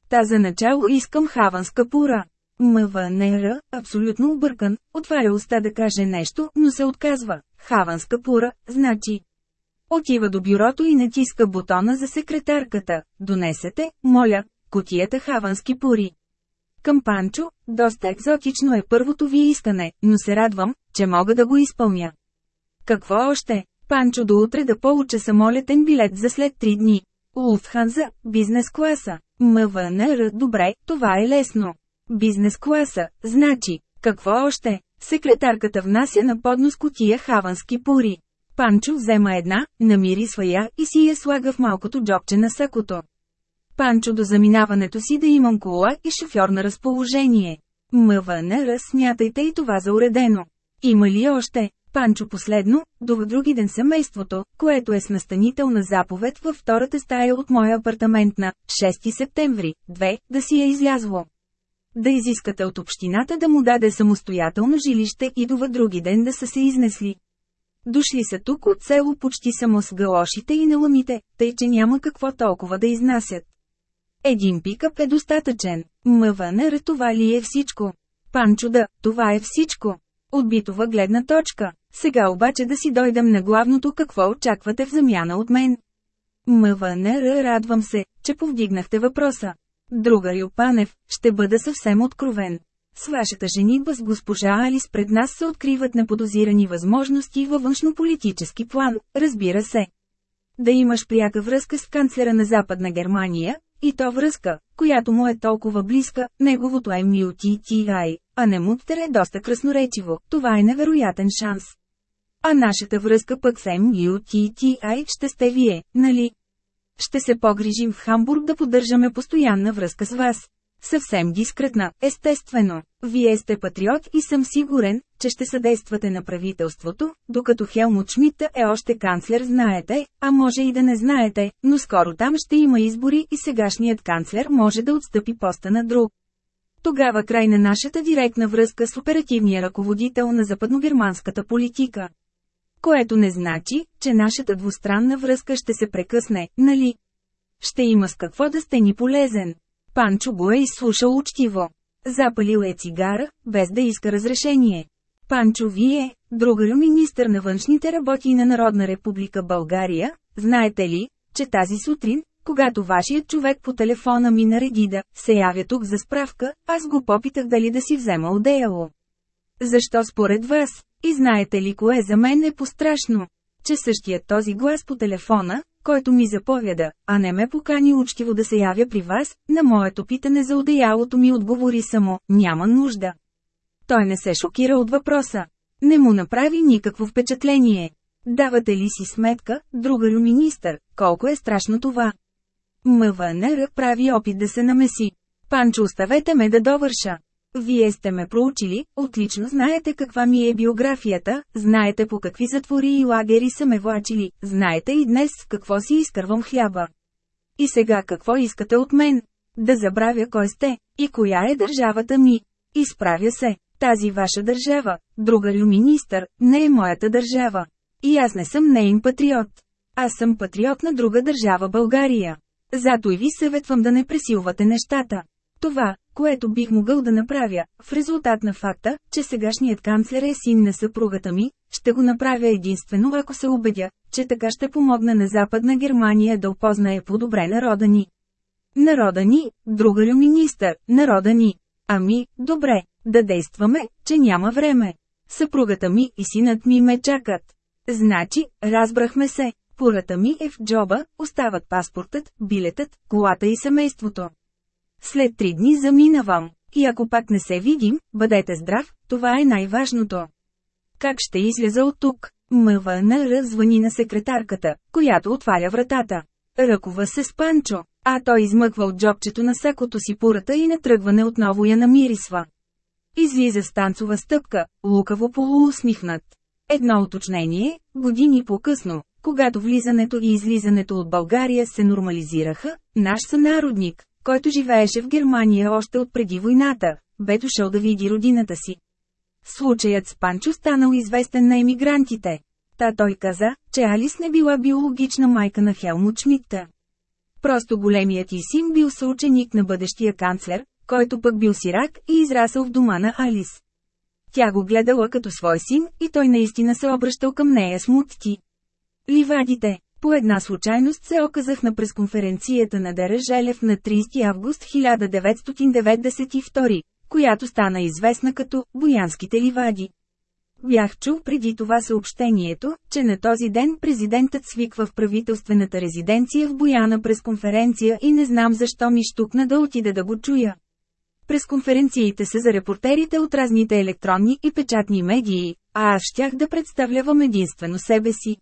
Та за начало искам хаванска пура. МВНР, абсолютно объркан, отваря уста да каже нещо, но се отказва. Хаванска пура, значи. Отива до бюрото и натиска бутона за секретарката. Донесете, моля, котията хавански пури. Към Панчо, доста екзотично е първото ви искане, но се радвам, че мога да го изпълня. Какво още? Панчо до утре да получа самолетен билет за след три дни. Луфтханза, бизнес класа. МВНР, добре, това е лесно. Бизнес класа, значи, какво още? Секретарката внася на поднос котия хавански пури. Панчо взема една, намири своя и си я слага в малкото джобче на сакото. Панчо до заминаването си да имам кола и шофьор на разположение. МВНР смятайте и това за уредено. Има ли още? Панчо последно, до други ден семейството, което е с настанителна заповед във втората стая от моя апартамент на 6 септември, 2, да си е излязло да изискате от общината да му даде самостоятелно жилище и дова други ден да са се изнесли. Дошли са тук от село почти само с галошите и наламите, тъй че няма какво толкова да изнасят. Един пикъп е достатъчен. МВНР това ли е всичко? Панчо да, това е всичко. От битова гледна точка. Сега обаче да си дойдем на главното какво очаквате в замяна от мен. МВНР радвам се, че повдигнахте въпроса. Друга Юпанев, ще бъда съвсем откровен. С вашата женитба с госпожа Алис пред нас се откриват неподозирани възможности във външнополитически план, разбира се. Да имаш пряка връзка с канцлера на Западна Германия, и то връзка, която му е толкова близка, неговото MUTTI, а не Муттер е доста красноречиво, това е невероятен шанс. А нашата връзка пък с MUTTI ще сте вие, нали? Ще се погрижим в Хамбург да поддържаме постоянна връзка с вас. Съвсем дискретна, естествено. Вие сте патриот и съм сигурен, че ще съдействате на правителството, докато Хелмут Шмидта е още канцлер знаете, а може и да не знаете, но скоро там ще има избори и сегашният канцлер може да отстъпи поста на друг. Тогава край на нашата директна връзка с оперативния ръководител на западногерманската политика. Което не значи, че нашата двустранна връзка ще се прекъсне, нали? Ще има с какво да сте ни полезен. Панчо го е изслушал учтиво. Запалил е цигара, без да иска разрешение. Панчо Вие, другарю министър на външните работи на Народна република България, знаете ли, че тази сутрин, когато вашият човек по телефона ми нареди да се явя тук за справка, аз го попитах дали да си взема одеяло. Защо според вас? И знаете ли кое за мен е пострашно? Че същият този глас по телефона, който ми заповяда, а не ме покани учтиво да се явя при вас, на моето питане за одеялото ми отговори само, няма нужда. Той не се шокира от въпроса. Не му направи никакво впечатление. Давате ли си сметка, другарю министър, колко е страшно това? МВНР прави опит да се намеси. Панчо оставете ме да довърша. Вие сте ме проучили, отлично знаете каква ми е биографията, знаете по какви затвори и лагери са ме влачили, знаете и днес с какво си изкървам хляба. И сега какво искате от мен? Да забравя кой сте, и коя е държавата ми. Изправя се, тази ваша държава, друга лю министър, не е моята държава. И аз не съм нейн патриот. Аз съм патриот на друга държава България. Зато и ви съветвам да не пресилвате нещата. Това, което бих могъл да направя, в резултат на факта, че сегашният канцлер е син на съпругата ми, ще го направя единствено ако се убедя, че така ще помогна на Западна Германия да опознае по-добре народа ни. Народа ни, друга ли министър, народа ни. Ами, добре, да действаме, че няма време. Съпругата ми и синът ми ме чакат. Значи, разбрахме се, Пурата ми е в джоба, остават паспортът, билетът, колата и семейството. След три дни заминавам. И ако пак не се видим, бъдете здрав, това е най-важното. Как ще изляза от тук? МВНР звъни на секретарката, която отваря вратата. Ръкова се с Панчо, а той измъква от джобчето на сакото си пурата и на тръгване отново я намирисва. Излиза с танцова стъпка, лукаво полуусмихнат. Едно уточнение, години по-късно, когато влизането и излизането от България се нормализираха, наш сънародник, който живееше в Германия още от преди войната, бе дошъл да види родината си. Случаят с Панчо станал известен на емигрантите. Та той каза, че Алис не била биологична майка на Хелмут Шмидта. Просто големият и син бил съученик на бъдещия канцлер, който пък бил сирак и израсъл в дома на Алис. Тя го гледала като свой син и той наистина се обръщал към нея с мутки. Ливадите. По една случайност се оказах на пресконференцията на Дера Желев на 30 август 1992, която стана известна като «Боянските ливади». Бях чул преди това съобщението, че на този ден президентът свиква в правителствената резиденция в Бояна през конференция и не знам защо ми штукна да отида да го чуя. През конференциите са за репортерите от разните електронни и печатни медии, а аз щях да представлявам единствено себе си.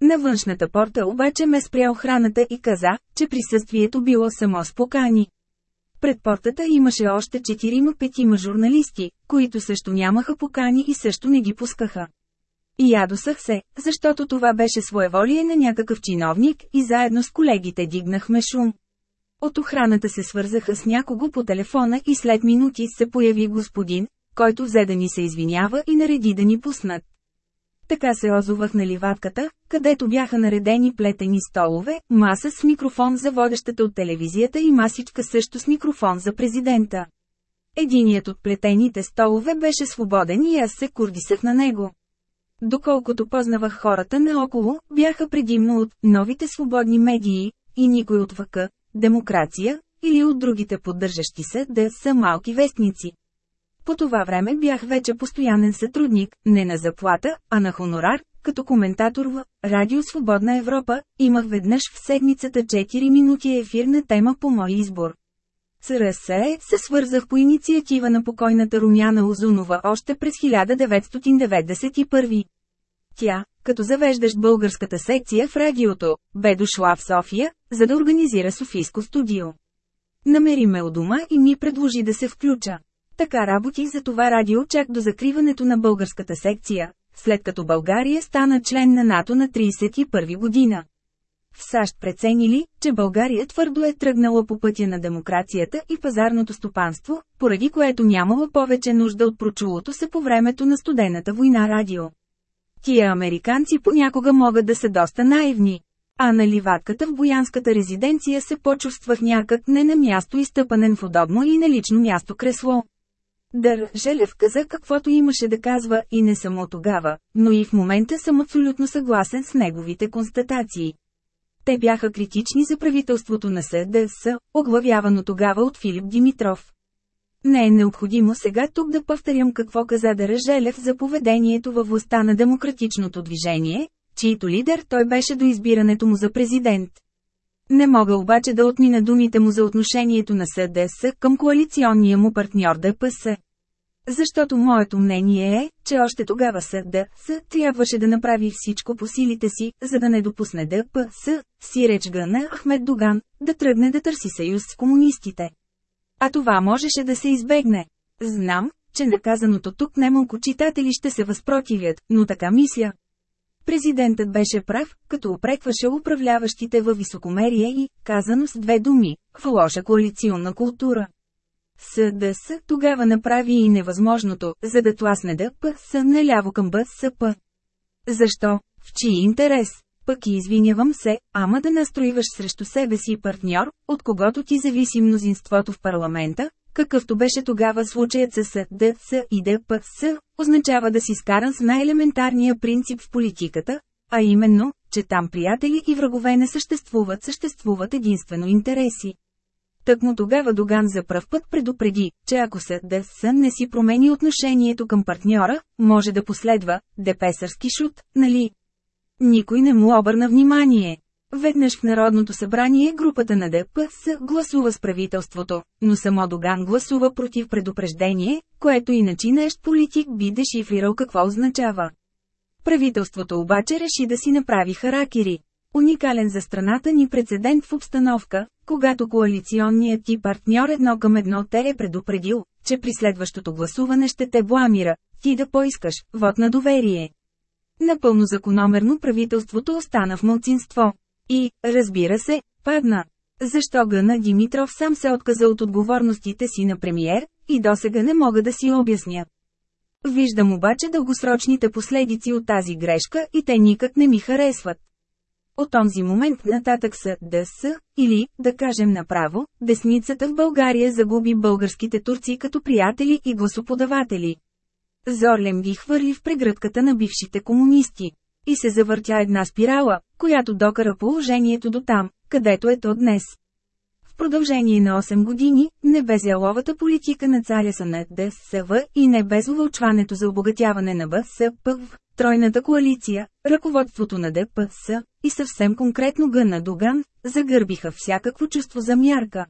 На външната порта обаче ме спря охраната и каза, че присъствието било само с покани. Пред портата имаше още 4-5 журналисти, които също нямаха покани и също не ги пускаха. И ядосах се, защото това беше своеволие на някакъв чиновник и заедно с колегите дигнахме шум. От охраната се свързаха с някого по телефона и след минути се появи господин, който взе да ни се извинява и нареди да ни пуснат. Така се озовах на ливадката, където бяха наредени плетени столове, маса с микрофон за водещата от телевизията и масичка също с микрофон за президента. Единият от плетените столове беше свободен и аз се курдисах на него. Доколкото познавах хората наоколо, бяха предимно от новите свободни медии, и никой от ВК, демокрация, или от другите поддържащи се да са малки вестници. По това време бях вече постоянен сътрудник, не на заплата, а на хонорар, като коментатор в Радио Свободна Европа, имах веднъж в седмицата 4 минути ефирна тема по мой избор. С РСЕ се свързах по инициатива на покойната Румяна Озунова още през 1991. Тя, като завеждащ българската секция в радиото, бе дошла в София, за да организира Софийско студио. Намери ме у дома и ми предложи да се включа. Така работих за това радио чак до закриването на българската секция, след като България стана член на НАТО на 31 година. в САЩ преценили, че България твърдо е тръгнала по пътя на демокрацията и пазарното стопанство, поради което нямала повече нужда от прочулото се по времето на студената война радио. Тия американци понякога могат да са доста наивни. А на ливатката в боянската резиденция се почувствах някак не на място изтъпанен в удобно и налично място кресло. Дър Желев каза каквото имаше да казва и не само тогава, но и в момента съм абсолютно съгласен с неговите констатации. Те бяха критични за правителството на СДС, оглавявано тогава от Филип Димитров. Не е необходимо сега тук да повторям какво каза Дър Желев за поведението във властта на демократичното движение, чието лидер той беше до избирането му за президент. Не мога обаче да отмина думите му за отношението на СДС към коалиционния му партньор ДПС. Защото моето мнение е, че още тогава СДС трябваше да направи всичко по силите си, за да не допусне ДПС, сиреч Гана Ахмед Доган, да тръгне да търси съюз с комунистите. А това можеше да се избегне. Знам, че наказаното тук немалко читатели ще се възпротивят, но така мисля. Президентът беше прав, като опрекваше управляващите във високомерие и, казано с две думи, в лоша коалиционна култура. СДС тогава направи и невъзможното, за да тласне ДПС наляво към БСП. Защо? В чий интерес? Пък и извинявам се, ама да настроиваш срещу себе си партньор, от когото ти зависи мнозинството в парламента, какъвто беше тогава случаят с СДС и ДПС, означава да си скаран с най-елементарния принцип в политиката, а именно, че там приятели и врагове не съществуват, съществуват единствено интереси. Тъкмо тогава Доган за пръв път предупреди, че ако СДС не си промени отношението към партньора, може да последва депесърски шут, нали? Никой не му обърна внимание. Веднъж в Народното събрание групата на ДПС гласува с правителството, но само Доган гласува против предупреждение, което и начинащ политик би дешифрирал какво означава. Правителството обаче реши да си направи харакири. Уникален за страната ни прецедент в обстановка, когато коалиционният ти партньор едно към едно те е предупредил, че при следващото гласуване ще те бламира, ти да поискаш вод на доверие. Напълно закономерно правителството остана в мълцинство. И, разбира се, падна. Защо Гъна Димитров сам се отказа от отговорностите си на премиер, и досега не мога да си обясня. Виждам обаче дългосрочните последици от тази грешка и те никак не ми харесват. От този момент нататък са ДС, или, да кажем направо, десницата в България загуби българските турци като приятели и гласоподаватели. Зорлем ги хвърли в прегръдката на бившите комунисти. И се завъртя една спирала, която докара положението до там, където е то днес. В продължение на 8 години, не без яловата политика на царя са на ДСВ и не без за обогатяване на БСП в тройната коалиция, ръководството на ДПС и съвсем конкретно Гъна Доган, загърбиха всякакво чувство за мярка.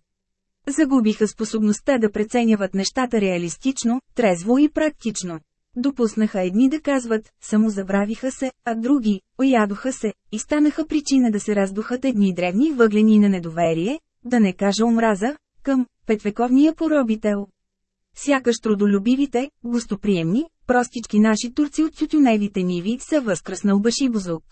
Загубиха способността да преценяват нещата реалистично, трезво и практично. Допуснаха едни да казват, само забравиха се, а други, оядоха се, и станаха причина да се раздухат едни древни въглени на недоверие, да не кажа омраза, към петвековния поробител. Сякаш трудолюбивите, гостоприемни, простички наши турци от тютюневите ниви са възкръснал башибозук.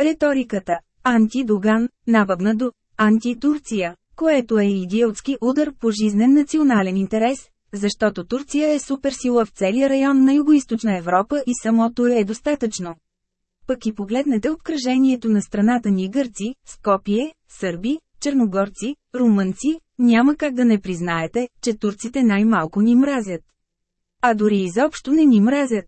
Риториката «Антидоган» набъбна до «Антитурция», което е идиотски удар по жизнен национален интерес, защото Турция е суперсила в целия район на Юго-Источна Европа и самото е достатъчно. Пък и погледнете обкръжението на страната ни гърци, Скопие, сърби, черногорци, румънци, няма как да не признаете, че турците най-малко ни мразят. А дори изобщо не ни мразят.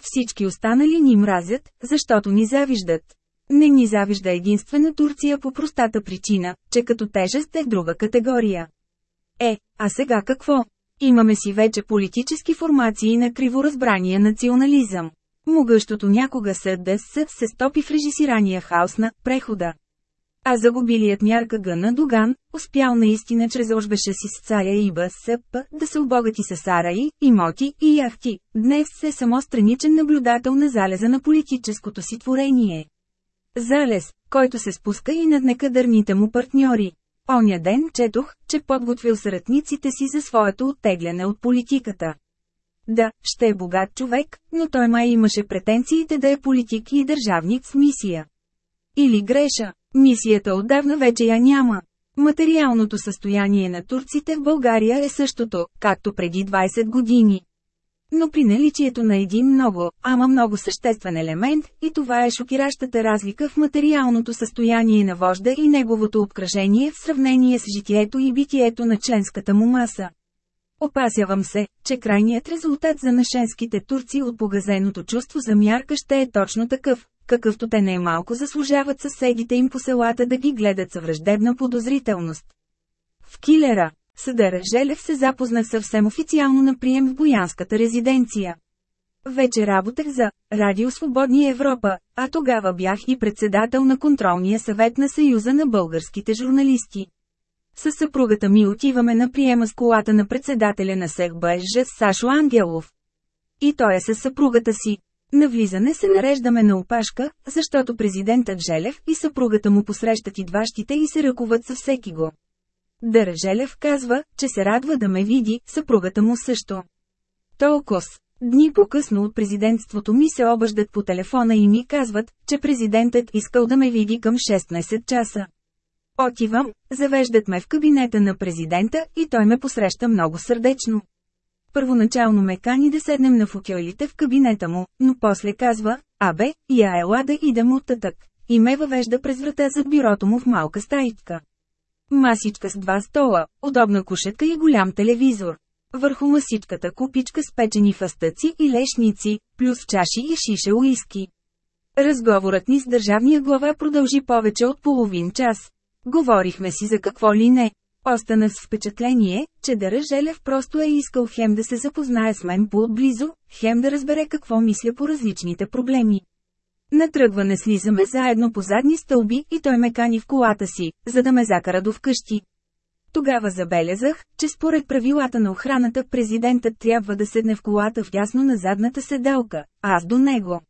Всички останали ни мразят, защото ни завиждат. Не ни завижда единствена Турция по простата причина, че като тежест е друга категория. Е, а сега какво? Имаме си вече политически формации на криворазбрания национализъм. Могъщото някога СДС се стопи в режисирания хаос на прехода. А загубилият мярка Гъна Доган, успял наистина чрез ожбеша си с царя и БСП да се обогати с араи, имоти и яхти, днес се само страничен наблюдател на залеза на политическото си творение. Залез, който се спуска и над некадърните му партньори. Оня ден четох, че подготвил съратниците си за своето оттегляне от политиката. Да, ще е богат човек, но той май имаше претенциите да е политик и държавник с мисия. Или греша, Мисията отдавна вече я няма. Материалното състояние на турците в България е същото, както преди 20 години. Но при наличието на един много, ама много съществен елемент, и това е шокиращата разлика в материалното състояние на вожда и неговото обкръжение в сравнение с житието и битието на членската му маса. Опасявам се, че крайният резултат за нашенските турци от погазеното чувство за мярка ще е точно такъв, какъвто те не е малко заслужават съседите им по селата да ги гледат съвраждебна подозрителност. В Килера, Съдър Желев се запознах съвсем официално на прием в Боянската резиденция. Вече работех за Радио Свободни Европа, а тогава бях и председател на контролния съвет на Съюза на българските журналисти. С съпругата ми отиваме на приема с колата на председателя на СЕХБЖ Сашо Ангелов. И той е с съпругата си. На влизане се нареждаме на опашка, защото президентът Желев и съпругата му посрещат идващите и се ръкуват със всеки го. Дъра Желев казва, че се радва да ме види, съпругата му също. Толкос. Дни по-късно от президентството ми се обаждат по телефона и ми казват, че президентът искал да ме види към 16 часа. Отивам, завеждат ме в кабинета на президента и той ме посреща много сърдечно. Първоначално ме кани да седнем на футиолите в кабинета му, но после казва, абе, я ела да идем оттатък, и ме въвежда през врата за бюрото му в малка стаичка. Масичка с два стола, удобна кушетка и голям телевизор. Върху масичката купичка с печени фастъци и лешници, плюс чаши и шише уиски. Разговорът ни с държавния глава продължи повече от половин час. Говорихме си за какво ли не. Останах с впечатление, че Дара Желев просто е искал хем да се запознае с мен по-отблизо, хем да разбере какво мисля по различните проблеми. На тръгване слизаме заедно по задни стълби и той ме кани в колата си, за да ме закара до вкъщи. Тогава забелязах, че според правилата на охраната президентът трябва да седне в колата вдясно на задната седалка, аз до него.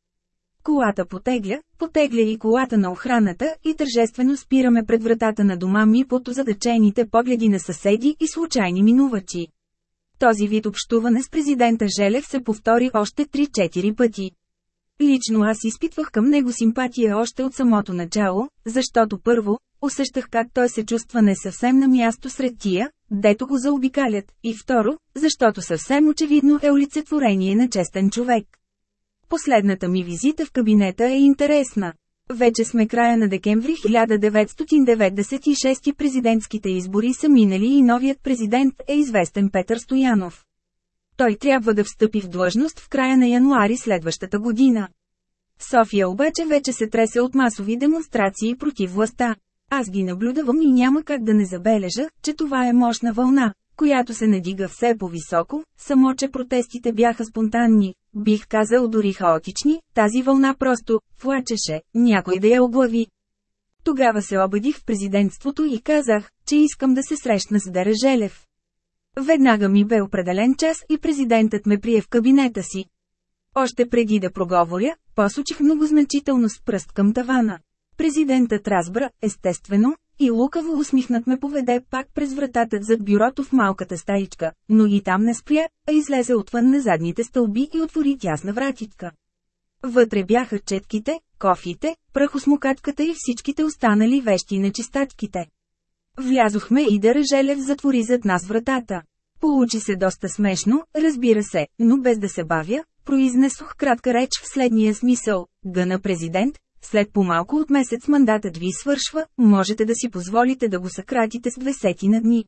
Колата потегля, потегля и колата на охраната и тържествено спираме пред вратата на дома ми под задачените погледи на съседи и случайни минувачи. Този вид общуване с президента Желев се повтори още 3-4 пъти. Лично аз изпитвах към него симпатия още от самото начало, защото първо, усещах как той се чувства не съвсем на място сред тия, дето го заобикалят, и второ, защото съвсем очевидно е олицетворение на честен човек. Последната ми визита в кабинета е интересна. Вече сме края на декември 1996 президентските избори са минали и новият президент е известен Петър Стоянов. Той трябва да встъпи в длъжност в края на януари следващата година. София обаче вече се тресе от масови демонстрации против властта. Аз ги наблюдавам и няма как да не забележа, че това е мощна вълна, която се надига все по-високо, само че протестите бяха спонтанни, бих казал дори хаотични, тази вълна просто плачеше, някой да я оглави. Тогава се обадих в президентството и казах, че искам да се срещна с Дарежелев. Веднага ми бе определен час и президентът ме прие в кабинета си. Още преди да проговоря, посочих многозначително с пръст към тавана. Президентът разбра, естествено, и лукаво усмихнат ме поведе пак през вратата зад бюрото в малката стаичка, но и там не спря, а излезе отвън на задните стълби и отвори тясна вратичка. Вътре бяха четките, кофите, прахосмокатката и всичките останали вещи на чистачките. Влязохме и да Желев затвори зад нас вратата. Получи се доста смешно, разбира се, но без да се бавя, произнесох кратка реч в следния смисъл. Гъна президент, след по-малко от месец мандатът ви свършва, можете да си позволите да го съкратите с двесети на дни.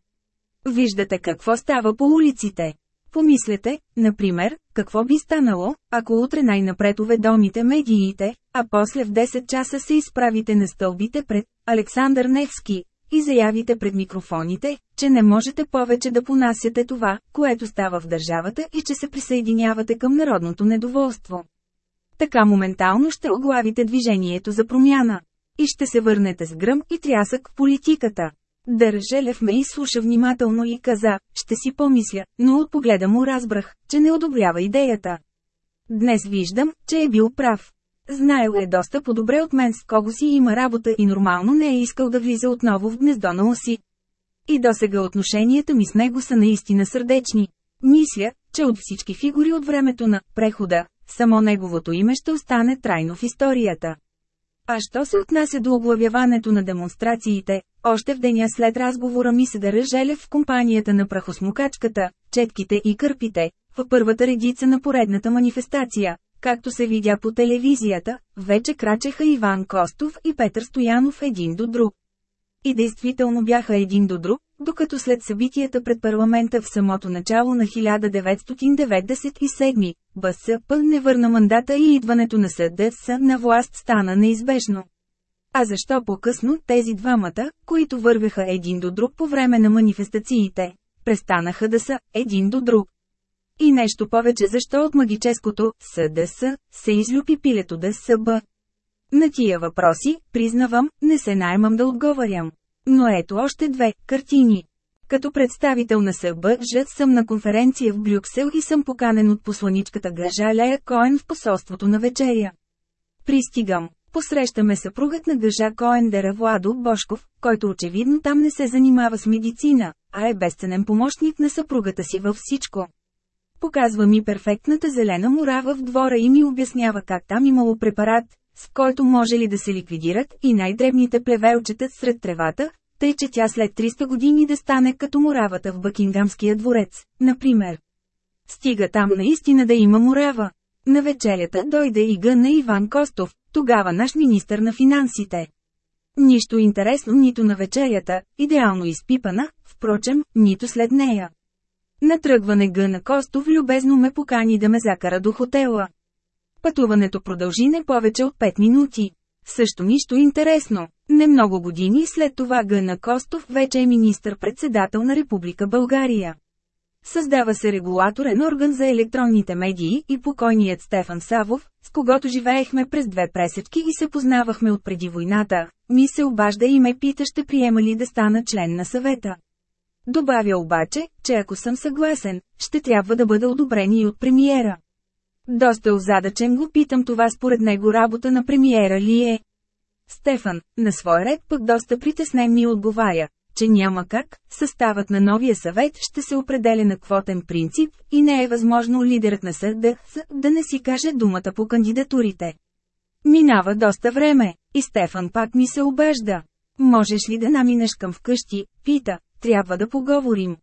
Виждате какво става по улиците. Помислете, например, какво би станало, ако утре най-напред уведомите медиите, а после в 10 часа се изправите на стълбите пред Александър Невски, и заявите пред микрофоните, че не можете повече да понасяте това, което става в държавата и че се присъединявате към народното недоволство. Така моментално ще оглавите движението за промяна. И ще се върнете с гръм и трясък в политиката. Държелев ме изслуша внимателно и каза, ще си помисля, но от погледа му разбрах, че не одобрява идеята. Днес виждам, че е бил прав. Знаел е доста по-добре от мен с кого си има работа и нормално не е искал да влиза отново в гнездо на оси. И досега отношенията ми с него са наистина сърдечни. Мисля, че от всички фигури от времето на прехода, само неговото име ще остане трайно в историята. А що се отнася до оглавяването на демонстрациите, още в деня след разговора ми се дара Желев в компанията на прахосмокачката, четките и кърпите, в първата редица на поредната манифестация, както се видя по телевизията, вече крачеха Иван Костов и Петър Стоянов един до друг. И действително бяха един до друг, докато след събитията пред парламента в самото начало на 1997, БСП не върна мандата и идването на СДС на власт стана неизбежно. А защо по-късно тези двамата, които вървяха един до друг по време на манифестациите, престанаха да са един до друг? И нещо повече защо от магическото СДС се излюпи пилето ДСБ. На тия въпроси, признавам, не се наймам да отговарям. Но ето още две картини. Като представител на СБЖ съм на конференция в Брюксел и съм поканен от посланичката Гъжа Лея Коен в посолството на вечеря. Пристигам. Посрещаме съпругът на Гъжа Коен Дера Владо Бошков, който очевидно там не се занимава с медицина, а е безценен помощник на съпругата си във всичко. Показва ми перфектната зелена морава в двора и ми обяснява как там имало препарат, с който може ли да се ликвидират и най-дребните плевелчета сред тревата, тъй че тя след 300 години да стане като муравата в Бъкингамския дворец, например. Стига там наистина да има мурава. На вечерята дойде и гъна Иван Костов, тогава наш министър на финансите. Нищо интересно нито на вечерята, идеално изпипана, впрочем, нито след нея. На тръгване Гъна Костов любезно ме покани да ме закара до хотела. Пътуването продължи не повече от 5 минути. Също нищо интересно. Не много години след това Гъна Костов вече е министър-председател на Република България. Създава се регулаторен орган за електронните медии и покойният Стефан Савов, с когото живеехме през две пресечки и се познавахме от преди войната, ми се обажда и ме пита ще приема ли да стана член на съвета. Добавя обаче, че ако съм съгласен, ще трябва да бъда одобрен и от премиера. Доста озадачен го питам това според него работа на премиера ли е. Стефан, на свой ред пък доста притеснен ми отговаря, че няма как, съставът на новия съвет ще се определя на квотен принцип и не е възможно лидерът на СДС да не си каже думата по кандидатурите. Минава доста време, и Стефан пак ми се обежда. Можеш ли да наминеш към вкъщи, пита, трябва да поговорим.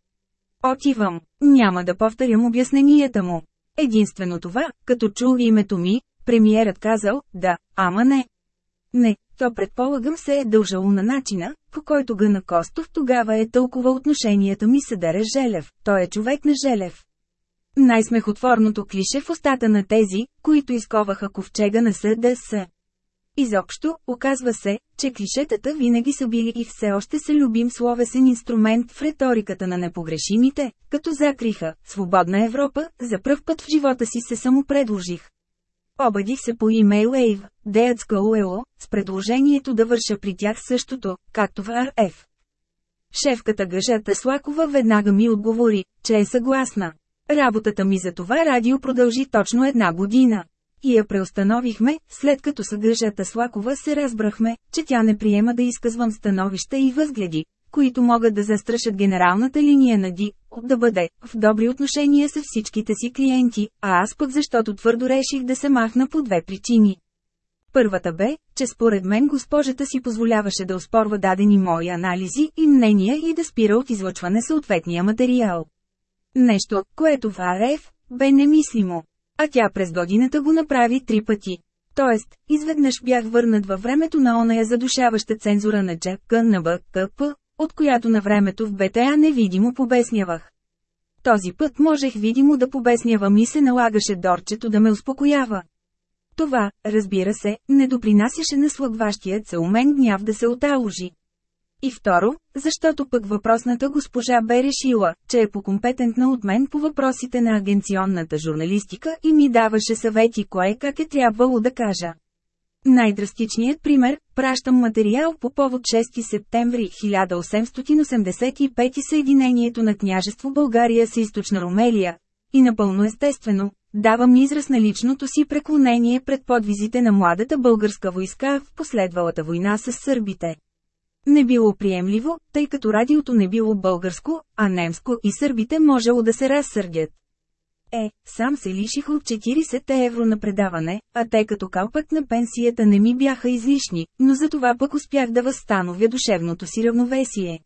Отивам, няма да повторям обясненията му. Единствено това, като чул името ми, премиерът казал, да, ама не. Не, то предполагам се е дължало на начина, по който Гъна Костов тогава е тълкова отношенията ми с Даре Желев, той е човек на Желев. Най-смехотворното клише в устата на тези, които изковаха ковчега на СДС. Изобщо, оказва се, че клишетата винаги са били и все още са любим словесен инструмент в риториката на непогрешимите, като закриха «Свободна Европа», за пръв път в живота си се самопредложих. Обадих се по имейл Ейв, Деятска Уело, с предложението да върша при тях същото, както в РФ. Шефката Гъжата Слакова веднага ми отговори, че е съгласна. Работата ми за това радио продължи точно една година. И я преустановихме, след като съдържата Слакова се разбрахме, че тя не приема да изказвам становища и възгледи, които могат да застрашат генералната линия на ДИ, да бъде в добри отношения с всичките си клиенти, а аз пък защото твърдо реших да се махна по две причини. Първата бе, че според мен госпожата си позволяваше да оспорва дадени мои анализи и мнения и да спира от излъчване съответния материал. Нещо, което в АРФ, бе немислимо. А тя през годината го направи три пъти. Тоест, изведнъж бях върнат във времето на оная задушаваща цензура на ДЖК на БКП, от която на времето в БТА невидимо побеснявах. Този път можех видимо да побеснявам и се налагаше Дорчето да ме успокоява. Това, разбира се, не допринасяше на слагващият се умен гняв да се оталожи. И второ, защото пък въпросната госпожа бе решила, че е покомпетентна от мен по въпросите на агенционната журналистика и ми даваше съвети кое как е трябвало да кажа. Най-драстичният пример – пращам материал по повод 6 септември 1885 и Съединението на княжество България с източна Ромелия. И напълно естествено, давам израз на личното си преклонение пред подвизите на младата българска войска в последвалата война с сърбите. Не било приемливо, тъй като радиото не било българско, а немско и сърбите можело да се разсърдят. Е, сам се лиших от 40 евро на предаване, а те като калпът на пенсията не ми бяха излишни, но за това пък успях да възстановя душевното си равновесие.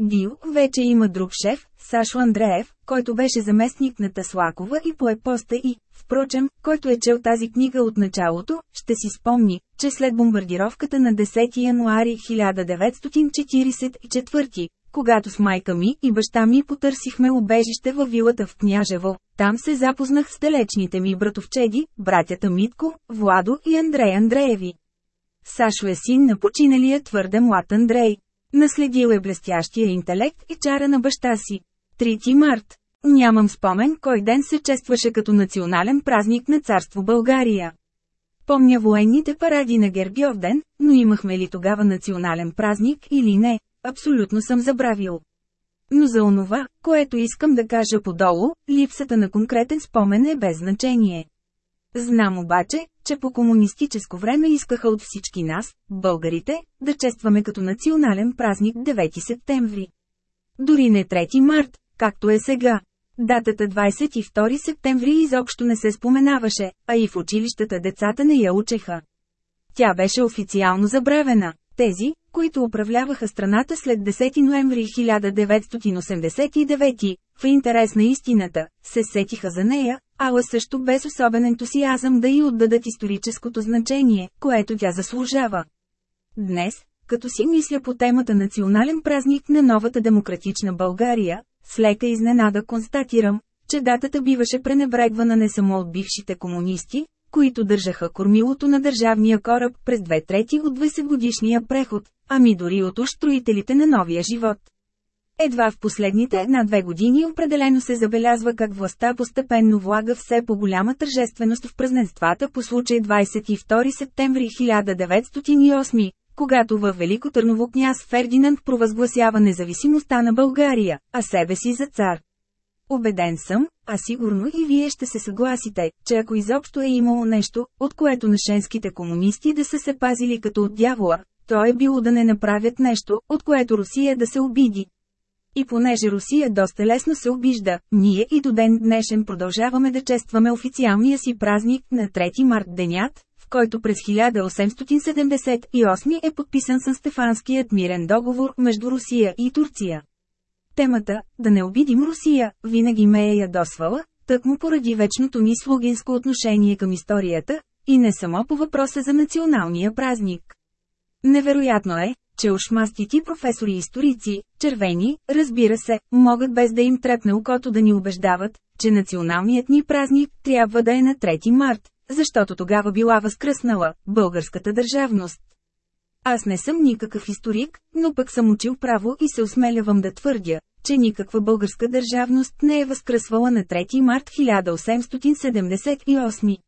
Дил вече има друг шеф, Сашо Андреев, който беше заместник на Таслакова и по епоста и, впрочем, който е чел тази книга от началото, ще си спомни, че след бомбардировката на 10 януари 1944, когато с майка ми и баща ми потърсихме убежище във вилата в Княжево, там се запознах с далечните ми братовчеди, братята Митко, Владо и Андрей Андрееви. Сашо е син на починалия твърде млад Андрей. Наследил е блестящия интелект и чара на баща си. 3 март. Нямам спомен кой ден се честваше като национален празник на царство България. Помня военните паради на Гергиовден, но имахме ли тогава национален празник или не, абсолютно съм забравил. Но за онова, което искам да кажа подолу, липсата на конкретен спомен е без значение. Знам обаче, че по комунистическо време искаха от всички нас, българите, да честваме като национален празник 9 септември. Дори не 3 март, както е сега. Датата 22 септември изобщо не се споменаваше, а и в училищата децата не я учеха. Тя беше официално забравена. Тези, които управляваха страната след 10 ноември 1989, в интерес на истината, се сетиха за нея, ала също без особен ентусиазъм да й отдадат историческото значение, което тя заслужава. Днес, като си мисля по темата национален празник на новата демократична България, с лека изненада констатирам, че датата биваше пренебрегвана не само от бившите комунисти, които държаха кормилото на държавния кораб през две трети от 20-годишния преход, ами дори от устроителите на новия живот. Едва в последните една-две години определено се забелязва как властта постепенно влага все по-голяма тържественост в празненствата по случай 22 септември 1908, когато във Велико Търново княз Фердинанд провъзгласява независимостта на България, а себе си за цар. Обеден съм, а сигурно и вие ще се съгласите, че ако изобщо е имало нещо, от което нашенските комунисти да са се пазили като от дявола, то е било да не направят нещо, от което Русия да се обиди. И понеже Русия доста лесно се обижда, ние и до ден днешен продължаваме да честваме официалния си празник на 3 март денят, в който през 1878 е подписан сън Стефанският мирен договор между Русия и Турция. Темата «Да не обидим Русия» винаги ме е ядосвала, тъкмо поради вечното ни слугинско отношение към историята, и не само по въпроса за националния празник. Невероятно е, че ушмастити професори-историци, червени, разбира се, могат без да им трепне окото да ни убеждават, че националният ни празник трябва да е на 3 март, защото тогава била възкръснала българската държавност. Аз не съм никакъв историк, но пък съм учил право и се осмелявам да твърдя, че никаква българска държавност не е възкръсвала на 3 март 1878.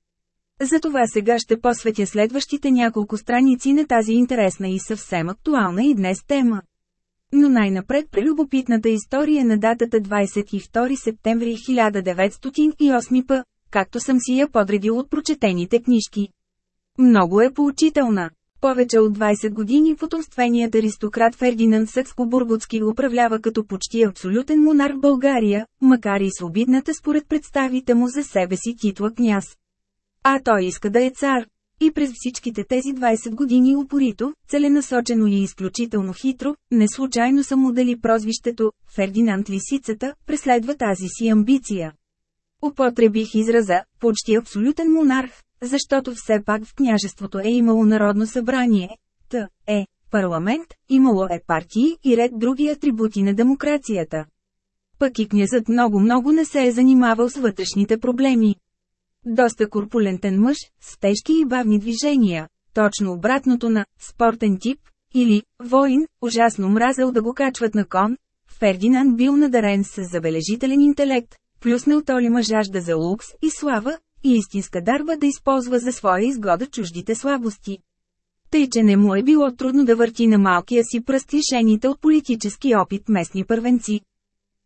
Затова сега ще посветя следващите няколко страници на тази интересна и съвсем актуална и днес тема. Но най-напред прелюбопитната история на датата 22 септември 1908 п, както съм си я подредил от прочетените книжки. Много е поучителна. Повече от 20 години потомственият аристократ Фердинанд Съкско-Бургутски управлява като почти абсолютен монарх България, макар и с обидната според представите му за себе си титла княз. А той иска да е цар. И през всичките тези 20 години упорито, целенасочено и изключително хитро, не случайно са му дали прозвището «Фердинанд Лисицата», преследва тази си амбиция. Употребих израза «почти абсолютен монарх», защото все пак в княжеството е имало народно събрание, т. е, парламент, имало е партии и ред други атрибути на демокрацията. Пък и князът много-много не се е занимавал с вътрешните проблеми. Доста корпулентен мъж, с тежки и бавни движения, точно обратното на «спортен тип» или «воин», ужасно мразел да го качват на кон, Фердинанд бил надарен с забележителен интелект, плюс неутолима жажда за лукс и слава, и истинска дарба да използва за своя изгода чуждите слабости. Тъй, че не му е било трудно да върти на малкия си пръст лишените от политически опит местни първенци.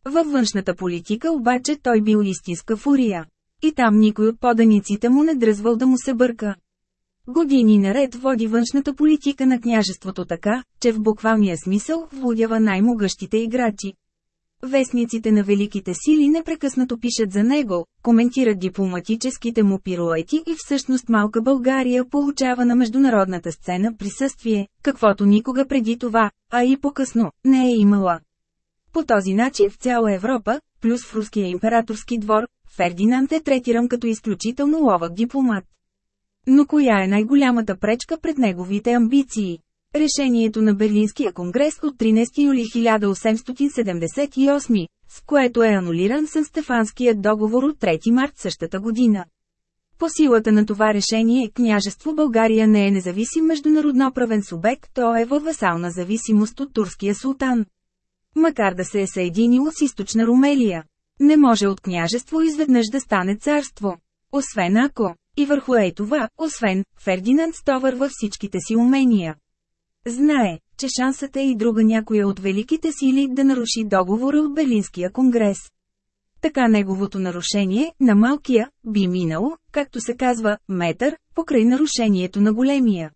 Във външната политика обаче той бил истинска фурия. И там никой от поданиците му не дръзвал да му се бърка. Години наред води външната политика на княжеството така, че в буквалния смисъл владява най-могъщите играчи. Вестниците на великите сили непрекъснато пишат за него, коментират дипломатическите му пируети и всъщност малка България получава на международната сцена присъствие, каквото никога преди това, а и по-късно, не е имала. По този начин в цяла Европа, плюс в руския императорски двор, Фердинанд е третиран като изключително ловък дипломат. Но коя е най-голямата пречка пред неговите амбиции? Решението на Берлинския конгрес от 13 юли 1878, с което е анулиран сън Стефанският договор от 3 март същата година. По силата на това решение княжество България не е независим международноправен субект, то е във васална зависимост от турския султан. Макар да се е съединило с източна Румелия. Не може от княжество изведнъж да стане царство. Освен ако, и върху е това, освен, Фердинанд стовър във всичките си умения. Знае, че шансът е и друга някоя от великите сили да наруши договора от Берлинския конгрес. Така неговото нарушение, на малкия, би минало, както се казва, метър, покрай нарушението на големия.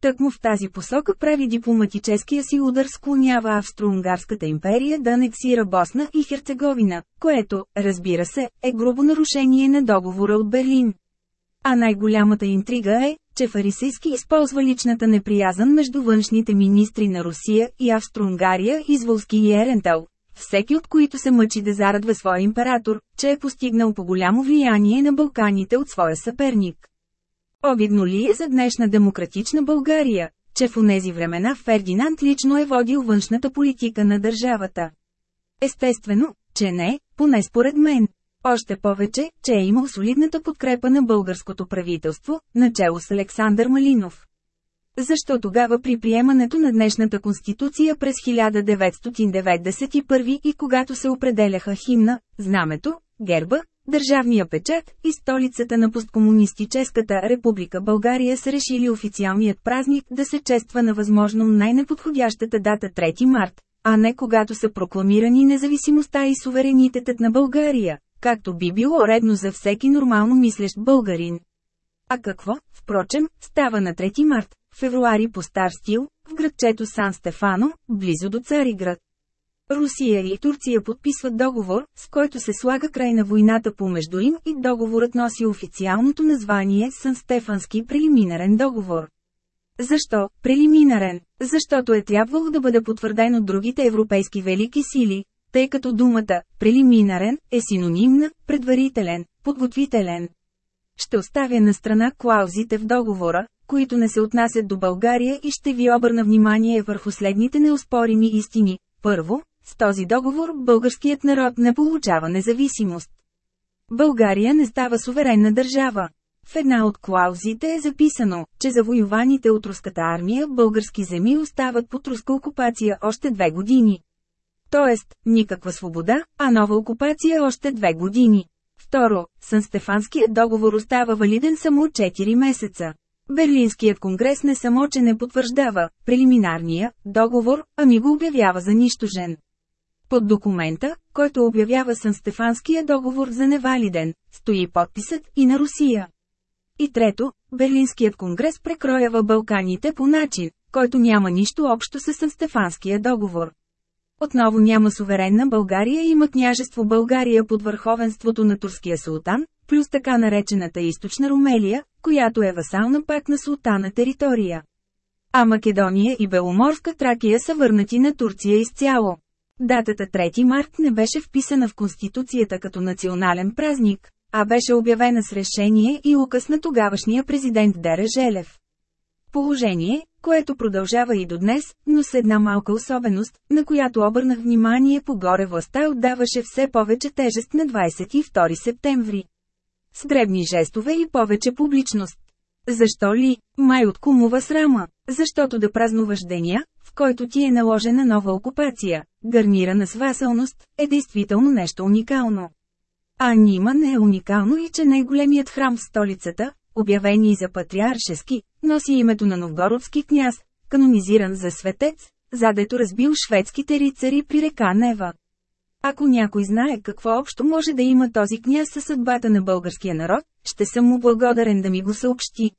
Тъкмо в тази посока прави дипломатическия си удар склонява Австро-Унгарската империя да анексира Босна и Херцеговина, което, разбира се, е грубо нарушение на договора от Берлин. А най-голямата интрига е, че Фарисейски използва личната неприязан между външните министри на Русия и Австро-Унгария Изволски и Ерентал, всеки от които се мъчи да зарадва своя император, че е постигнал по голямо влияние на Балканите от своя съперник. Обидно ли е за днешна демократична България, че в онези времена Фердинанд лично е водил външната политика на държавата? Естествено, че не, поне според мен. Още повече, че е имал солидната подкрепа на българското правителство, начало с Александър Малинов. Защо тогава при приемането на днешната конституция през 1991 и когато се определяха химна, знамето, герба, държавния печат и столицата на посткомунистическата република България са решили официалният празник да се чества на възможно най-неподходящата дата 3 март, а не когато са прокламирани независимостта и суверенитетът на България, както би било редно за всеки нормално мислещ българин. А какво, впрочем, става на 3 март, февруари по стар стил, в градчето Сан Стефано, близо до Цариград. Русия и Турция подписват договор, с който се слага край на войната помежду им и договорът носи официалното название Сан Стефански прелиминарен договор. Защо прелиминарен? Защото е трябвало да бъде потвърден от другите европейски велики сили, тъй като думата «прелиминарен» е синонимна, предварителен, подготвителен. Ще оставя на страна клаузите в договора, които не се отнасят до България и ще ви обърна внимание върху следните неоспорими истини. Първо, с този договор българският народ не получава независимост. България не става суверенна държава. В една от клаузите е записано, че завоюваните от руската армия български земи остават под руска окупация още две години. Тоест, никаква свобода, а нова окупация още две години. Второ, Сън Стефанският договор остава валиден само 4 месеца. Берлинският конгрес не само, че не потвърждава прелиминарния договор, ами го обявява за нищожен. Под документа, който обявява Сън Стефанския договор за невалиден, стои подписът и на Русия. И трето, Берлинският конгрес прекроява Балканите по начин, който няма нищо общо с Сън Стефанския договор. Отново няма суверенна България има княжество България под върховенството на турския султан, плюс така наречената източна Румелия, която е васална пак на султана територия. А Македония и Беломорска Тракия са върнати на Турция изцяло. Датата 3 март не беше вписана в Конституцията като национален празник, а беше обявена с решение и указ на тогавашния президент Дере Желев. Положение, което продължава и до днес, но с една малка особеност, на която обърнах внимание по-горе властта отдаваше все повече тежест на 22 септември. С дребни жестове и повече публичност. Защо ли? Май от кумова срама. Защото да празнуваш деня, в който ти е наложена нова окупация, гарнирана с васълност, е действително нещо уникално. А нима не е уникално и че най-големият храм в столицата, обявени за патриаршески, носи името на новгородски княз, канонизиран за светец, задето разбил шведските рицари при река Нева. Ако някой знае какво общо може да има този княз със съдбата на българския народ, ще съм му благодарен да ми го съобщи.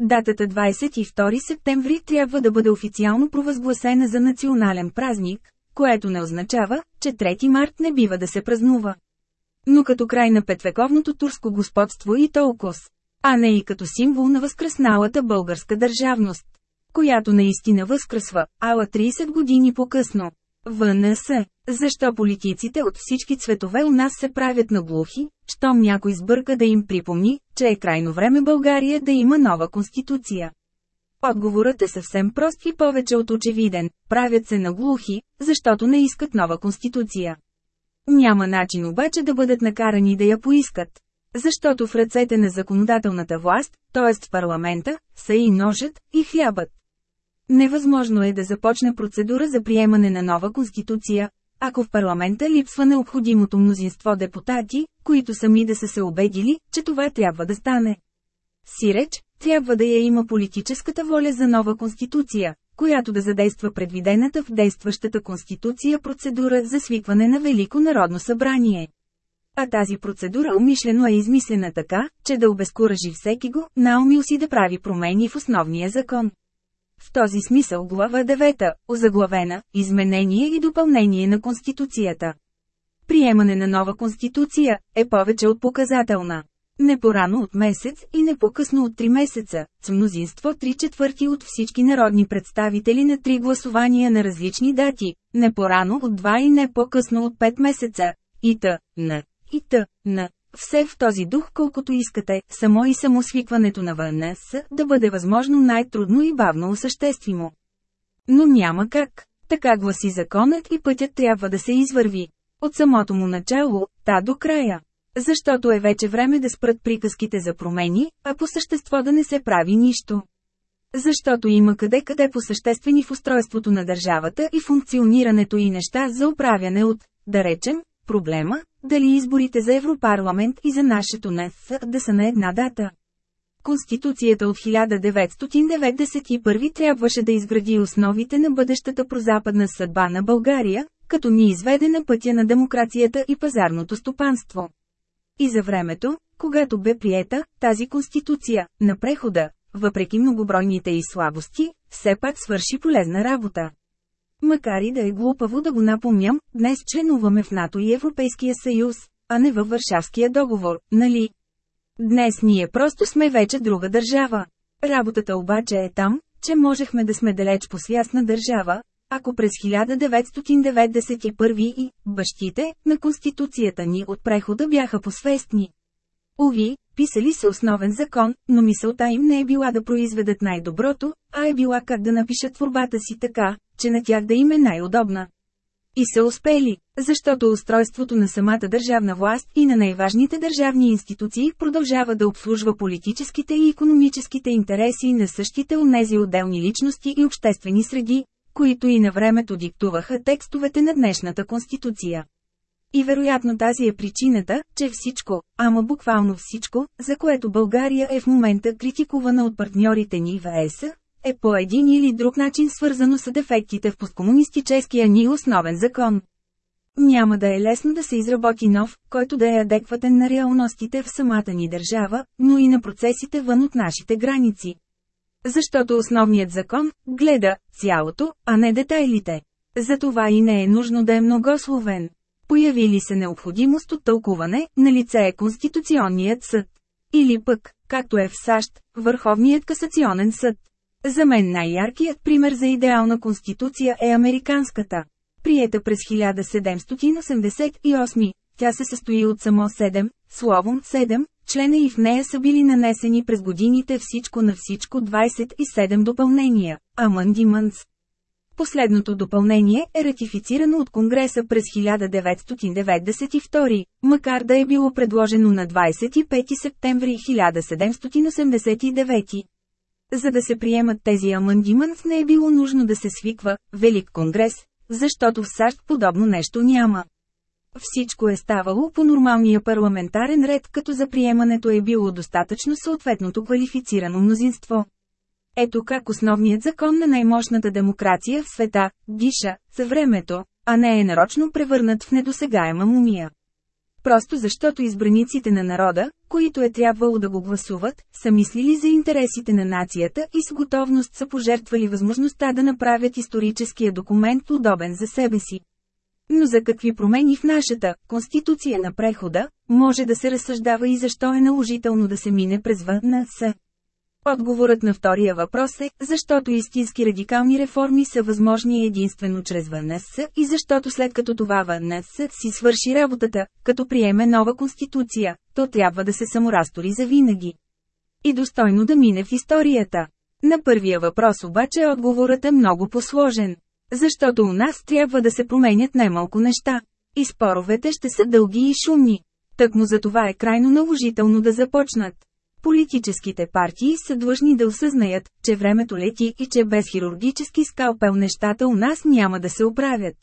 Датата 22 септември трябва да бъде официално провъзгласена за национален празник, което не означава, че 3 март не бива да се празнува. Но като край на петвековното турско господство и толкова, а не и като символ на възкръсналата българска държавност, която наистина възкръсва, ала 30 години по-късно. ВНС. Защо политиците от всички цветове у нас се правят на глухи, щом някой сбърка да им припомни, че е крайно време България да има нова конституция? Отговорът е съвсем прост и повече от очевиден. Правят се на глухи, защото не искат нова конституция. Няма начин обаче да бъдат накарани да я поискат. Защото в ръцете на законодателната власт, т.е. в парламента, са и ножът, и хлябът. Невъзможно е да започне процедура за приемане на нова конституция, ако в парламента липсва необходимото мнозинство депутати, които сами да са се убедили, че това трябва да стане. Сиреч, трябва да я има политическата воля за нова конституция, която да задейства предвидената в действащата конституция процедура за свикване на Велико народно събрание. А тази процедура умишлено е измислена така, че да обезкуражи всеки го, наумил си да прави промени в основния закон. В този смисъл глава 9, озаглавена «Изменение и допълнение на Конституцията». Приемане на нова Конституция е повече от показателна. Не по-рано от месец и не по-късно от 3 месеца, с мнозинство 3 четвърти от всички народни представители на три гласувания на различни дати, не по-рано от 2 и не по-късно от 5 месеца, и т. на, и т. на. Все в този дух колкото искате, само и само свикването на ВНС да бъде възможно най-трудно и бавно осъществимо. Но няма как. Така гласи законът и пътят трябва да се извърви. От самото му начало, та до края. Защото е вече време да спрат приказките за промени, а по същество да не се прави нищо. Защото има къде-къде по съществени в устройството на държавата и функционирането и неща за управяне от, да речем, проблема, дали изборите за Европарламент и за нашето НЕС да са на една дата. Конституцията от 1991 трябваше да изгради основите на бъдещата прозападна съдба на България, като ни изведе на пътя на демокрацията и пазарното стопанство. И за времето, когато бе приета, тази конституция, на прехода, въпреки многобройните и слабости, все пак свърши полезна работа. Макар и да е глупаво да го напомням, днес членуваме в НАТО и Европейския съюз, а не във Варшавския договор, нали? Днес ние просто сме вече друга държава. Работата обаче е там, че можехме да сме далеч по свясна държава, ако през 1991 и бащите на Конституцията ни от прехода бяха посвестни. Ови, писали се основен закон, но мисълта им не е била да произведат най-доброто, а е била как да напишат творбата си така, че на тях да им е най-удобна. И се успели, защото устройството на самата държавна власт и на най-важните държавни институции продължава да обслужва политическите и економическите интереси на същите онези отделни личности и обществени среди, които и на времето диктуваха текстовете на днешната конституция. И вероятно тази е причината, че всичко, ама буквално всичко, за което България е в момента критикувана от партньорите ни в ЕС, е по един или друг начин свързано с дефектите в посткомунистическия ни основен закон. Няма да е лесно да се изработи нов, който да е адекватен на реалностите в самата ни държава, но и на процесите вън от нашите граници. Защото основният закон гледа цялото, а не детайлите. Затова и не е нужно да е многословен. Появи ли се необходимост от тълкуване, на лице е Конституционният съд. Или пък, както е в САЩ, Върховният касационен съд. За мен най-яркият пример за идеална конституция е американската. Приета през 1788, тя се състои от само 7, словом 7, члена и в нея са били нанесени през годините всичко на всичко 27 допълнения, амандимънс. Последното допълнение е ратифицирано от Конгреса през 1992, макар да е било предложено на 25 септември 1789. За да се приемат тези амандимънс не е било нужно да се свиква Велик конгрес, защото в САЩ подобно нещо няма. Всичко е ставало по нормалния парламентарен ред, като за приемането е било достатъчно съответното квалифицирано мнозинство. Ето как основният закон на най-мощната демокрация в света, диша, за времето, а не е нарочно превърнат в недосегаема мумия. Просто защото избраниците на народа, които е трябвало да го гласуват, са мислили за интересите на нацията и с готовност са пожертвали възможността да направят историческия документ удобен за себе си. Но за какви промени в нашата «Конституция на прехода» може да се разсъждава и защо е наложително да се мине през ВНС? Отговорът на втория въпрос е, защото истински радикални реформи са възможни единствено чрез ВНС и защото след като това ВНС си свърши работата, като приеме нова конституция, то трябва да се саморастори за винаги. И достойно да мине в историята. На първия въпрос обаче отговорът е много посложен. Защото у нас трябва да се променят немалко неща. И споровете ще са дълги и шумни. Тъкмо за това е крайно наложително да започнат. Политическите партии са длъжни да осъзнаят, че времето лети и че без хирургически скалпел нещата у нас няма да се оправят.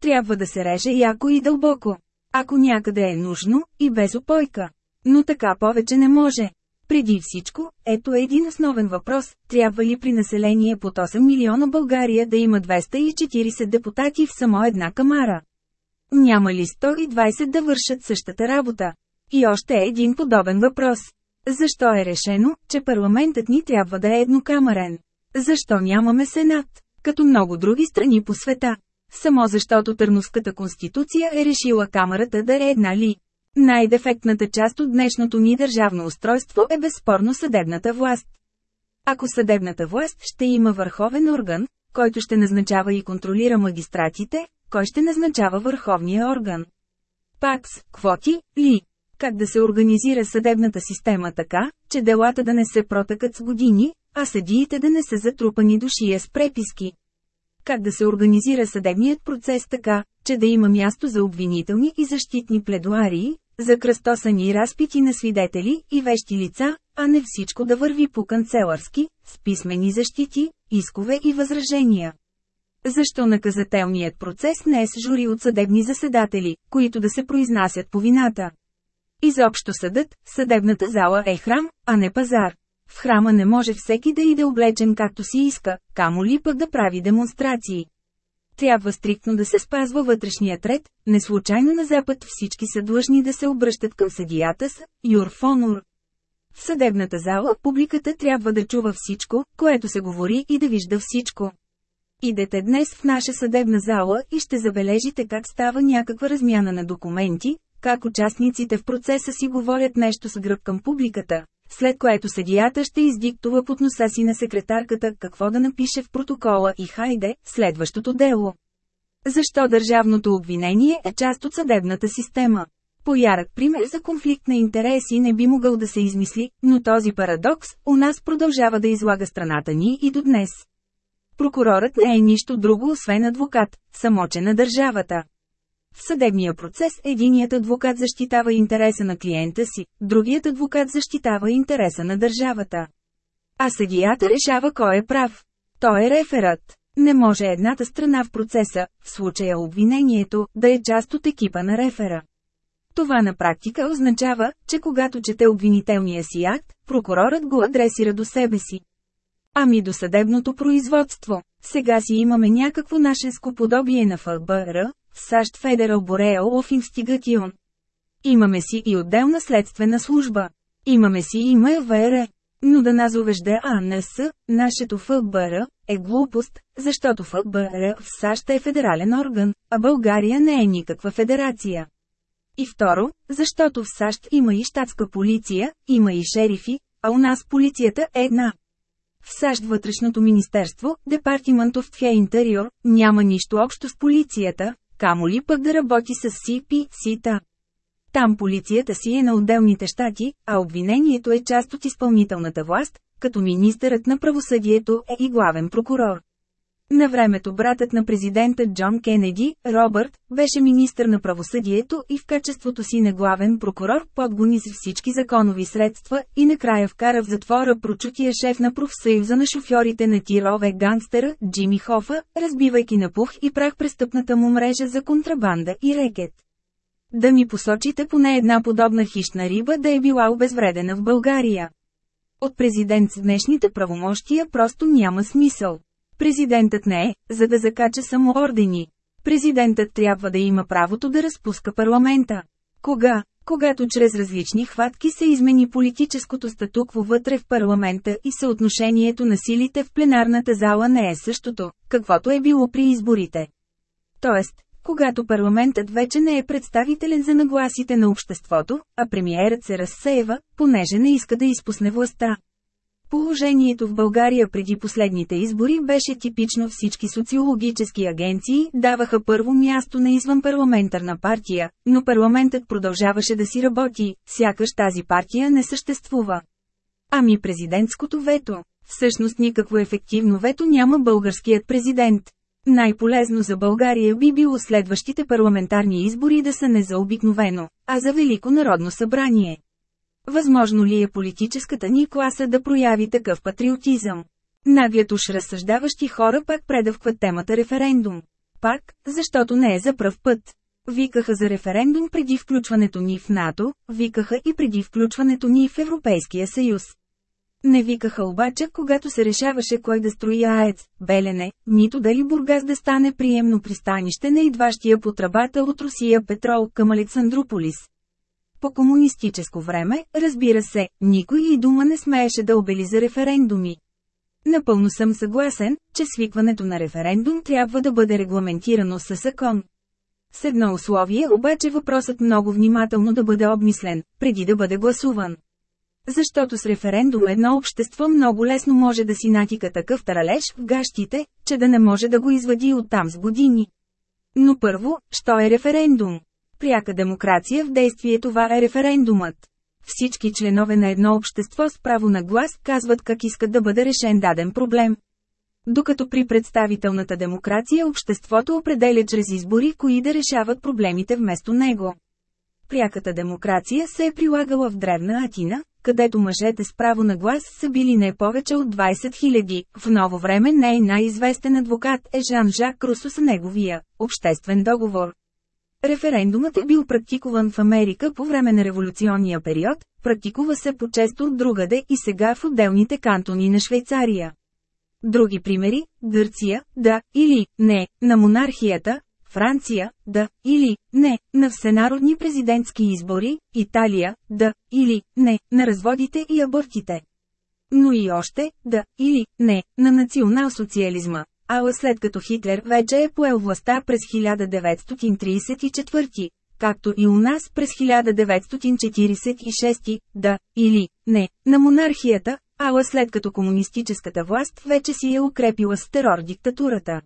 Трябва да се реже яко и дълбоко. Ако някъде е нужно, и без опойка. Но така повече не може. Преди всичко, ето един основен въпрос, трябва ли при население под 8 милиона България да има 240 депутати в само една камара? Няма ли 120 да вършат същата работа? И още един подобен въпрос. Защо е решено, че парламентът ни трябва да е еднокамерен? Защо нямаме сенат, като много други страни по света? Само защото Търновската конституция е решила камерата да е една ли? Най-дефектната част от днешното ни държавно устройство е безспорно съдебната власт. Ако съдебната власт ще има върховен орган, който ще назначава и контролира магистратите, кой ще назначава върховния орган? Пакс, квоти, ли? Как да се организира съдебната система така, че делата да не се протъкат с години, а съдиите да не са затрупани душия с преписки? Как да се организира съдебният процес така, че да има място за обвинителни и защитни пледуарии, за кръстосани разпити на свидетели и вещи лица, а не всичко да върви по канцеларски, с писмени защити, искове и възражения. Защо наказателният процес не е с жури от съдебни заседатели, които да се произнасят по вината? Изобщо съдът, съдебната зала е храм, а не пазар. В храма не може всеки да иде облечен както си иска, камо ли пък да прави демонстрации. Трябва стриктно да се спазва вътрешният ред, не случайно на Запад всички са длъжни да се обръщат към съдията с «Юрфонур». В съдебната зала публиката трябва да чува всичко, което се говори и да вижда всичко. Идете днес в наша съдебна зала и ще забележите как става някаква размяна на документи, как участниците в процеса си говорят нещо с гръб към публиката, след което съдията ще издиктува под носа си на секретарката какво да напише в протокола и хайде, следващото дело. Защо държавното обвинение е част от съдебната система? Поярък пример за конфликт на интереси не би могъл да се измисли, но този парадокс у нас продължава да излага страната ни и до днес. Прокурорът не е нищо друго освен адвокат, самоче на държавата. В съдебния процес единият адвокат защитава интереса на клиента си, другият адвокат защитава интереса на държавата. А съдията решава кой е прав. Той е реферат. Не може едната страна в процеса, в случая обвинението, да е част от екипа на рефера. Това на практика означава, че когато чете обвинителния си акт, прокурорът го адресира до себе си. Ами до съдебното производство. Сега си имаме някакво нашенско подобие на ФБР, САЩ Федерал Бореал of Investigation. Имаме си и отделна следствена служба. Имаме си и МВР. Но да назовеш ДАНС, нашето ФБР, е глупост, защото ФБР в САЩ е федерален орган, а България не е никаква федерация. И второ, защото в САЩ има и щатска полиция, има и шерифи, а у нас полицията е една. В САЩ вътрешното министерство, Department of the Interior, няма нищо общо с полицията, камо ли пък да работи с CPC-та. Там полицията си е на отделните щати, а обвинението е част от изпълнителната власт, като министърът на правосъдието е и главен прокурор. На времето братът на президента Джон Кенеди, Робърт, беше министър на правосъдието и в качеството си на главен прокурор подгони с всички законови средства и накрая вкара в затвора прочутия шеф на профсъюза на шофьорите на тирове гангстера, Джимми Хофа, разбивайки на пух и прах престъпната му мрежа за контрабанда и рекет. Да ми посочите поне една подобна хищна риба да е била обезвредена в България. От президент с днешните правомощия просто няма смисъл. Президентът не е, за да закача само ордени. Президентът трябва да има правото да разпуска парламента. Кога? Когато чрез различни хватки се измени политическото статукво вътре в парламента и съотношението на силите в пленарната зала не е същото, каквото е било при изборите. Тоест, Когато парламентът вече не е представителен за нагласите на обществото, а премиерът се разсеява, понеже не иска да изпусне властта. Положението в България преди последните избори беше типично всички социологически агенции даваха първо място на извънпарламентарна партия, но парламентът продължаваше да си работи, сякаш тази партия не съществува. Ами президентското вето? Всъщност никакво ефективно вето няма българският президент. Най-полезно за България би било следващите парламентарни избори да са не за обикновено, а за Велико народно събрание. Възможно ли е политическата ни класа да прояви такъв патриотизъм? Наглят уж разсъждаващи хора пак предавкват темата референдум. Пак, защото не е за пръв път. Викаха за референдум преди включването ни в НАТО, викаха и преди включването ни в Европейския съюз. Не викаха обаче, когато се решаваше кой да строи АЕЦ, Белене, нито дали Бургас да стане приемно пристанище на идващия по тръбата от Русия петрол към Александрополис. По комунистическо време, разбира се, никой и дума не смееше да обели за референдуми. Напълно съм съгласен, че свикването на референдум трябва да бъде регламентирано със закон. С едно условие обаче въпросът много внимателно да бъде обмислен, преди да бъде гласуван. Защото с референдум едно общество много лесно може да си натика такъв таралеж в гащите, че да не може да го извади оттам с години. Но първо, що е референдум? Пряка демокрация в действие това е референдумът. Всички членове на едно общество с право на глас казват как искат да бъде решен даден проблем. Докато при представителната демокрация обществото определя чрез избори кои да решават проблемите вместо него. Пряката демокрация се е прилагала в древна Атина, където мъжете с право на глас са били не повече от 20 000. В ново време не най-известен адвокат е Жан-Жак Русо с неговия «Обществен договор». Референдумът е бил практикуван в Америка по време на революционния период, практикува се по-често другаде и сега в отделните кантони на Швейцария. Други примери – Гърция, да, или не, на монархията, Франция, да, или не, на всенародни президентски избори, Италия, да, или не, на разводите и абортите. Но и още, да, или не, на национал-социализма, ала след като Хитлер вече е поел властта през 1934, както и у нас през 1946, да, или не, на монархията, ала след като комунистическата власт вече си е укрепила с терор диктатурата.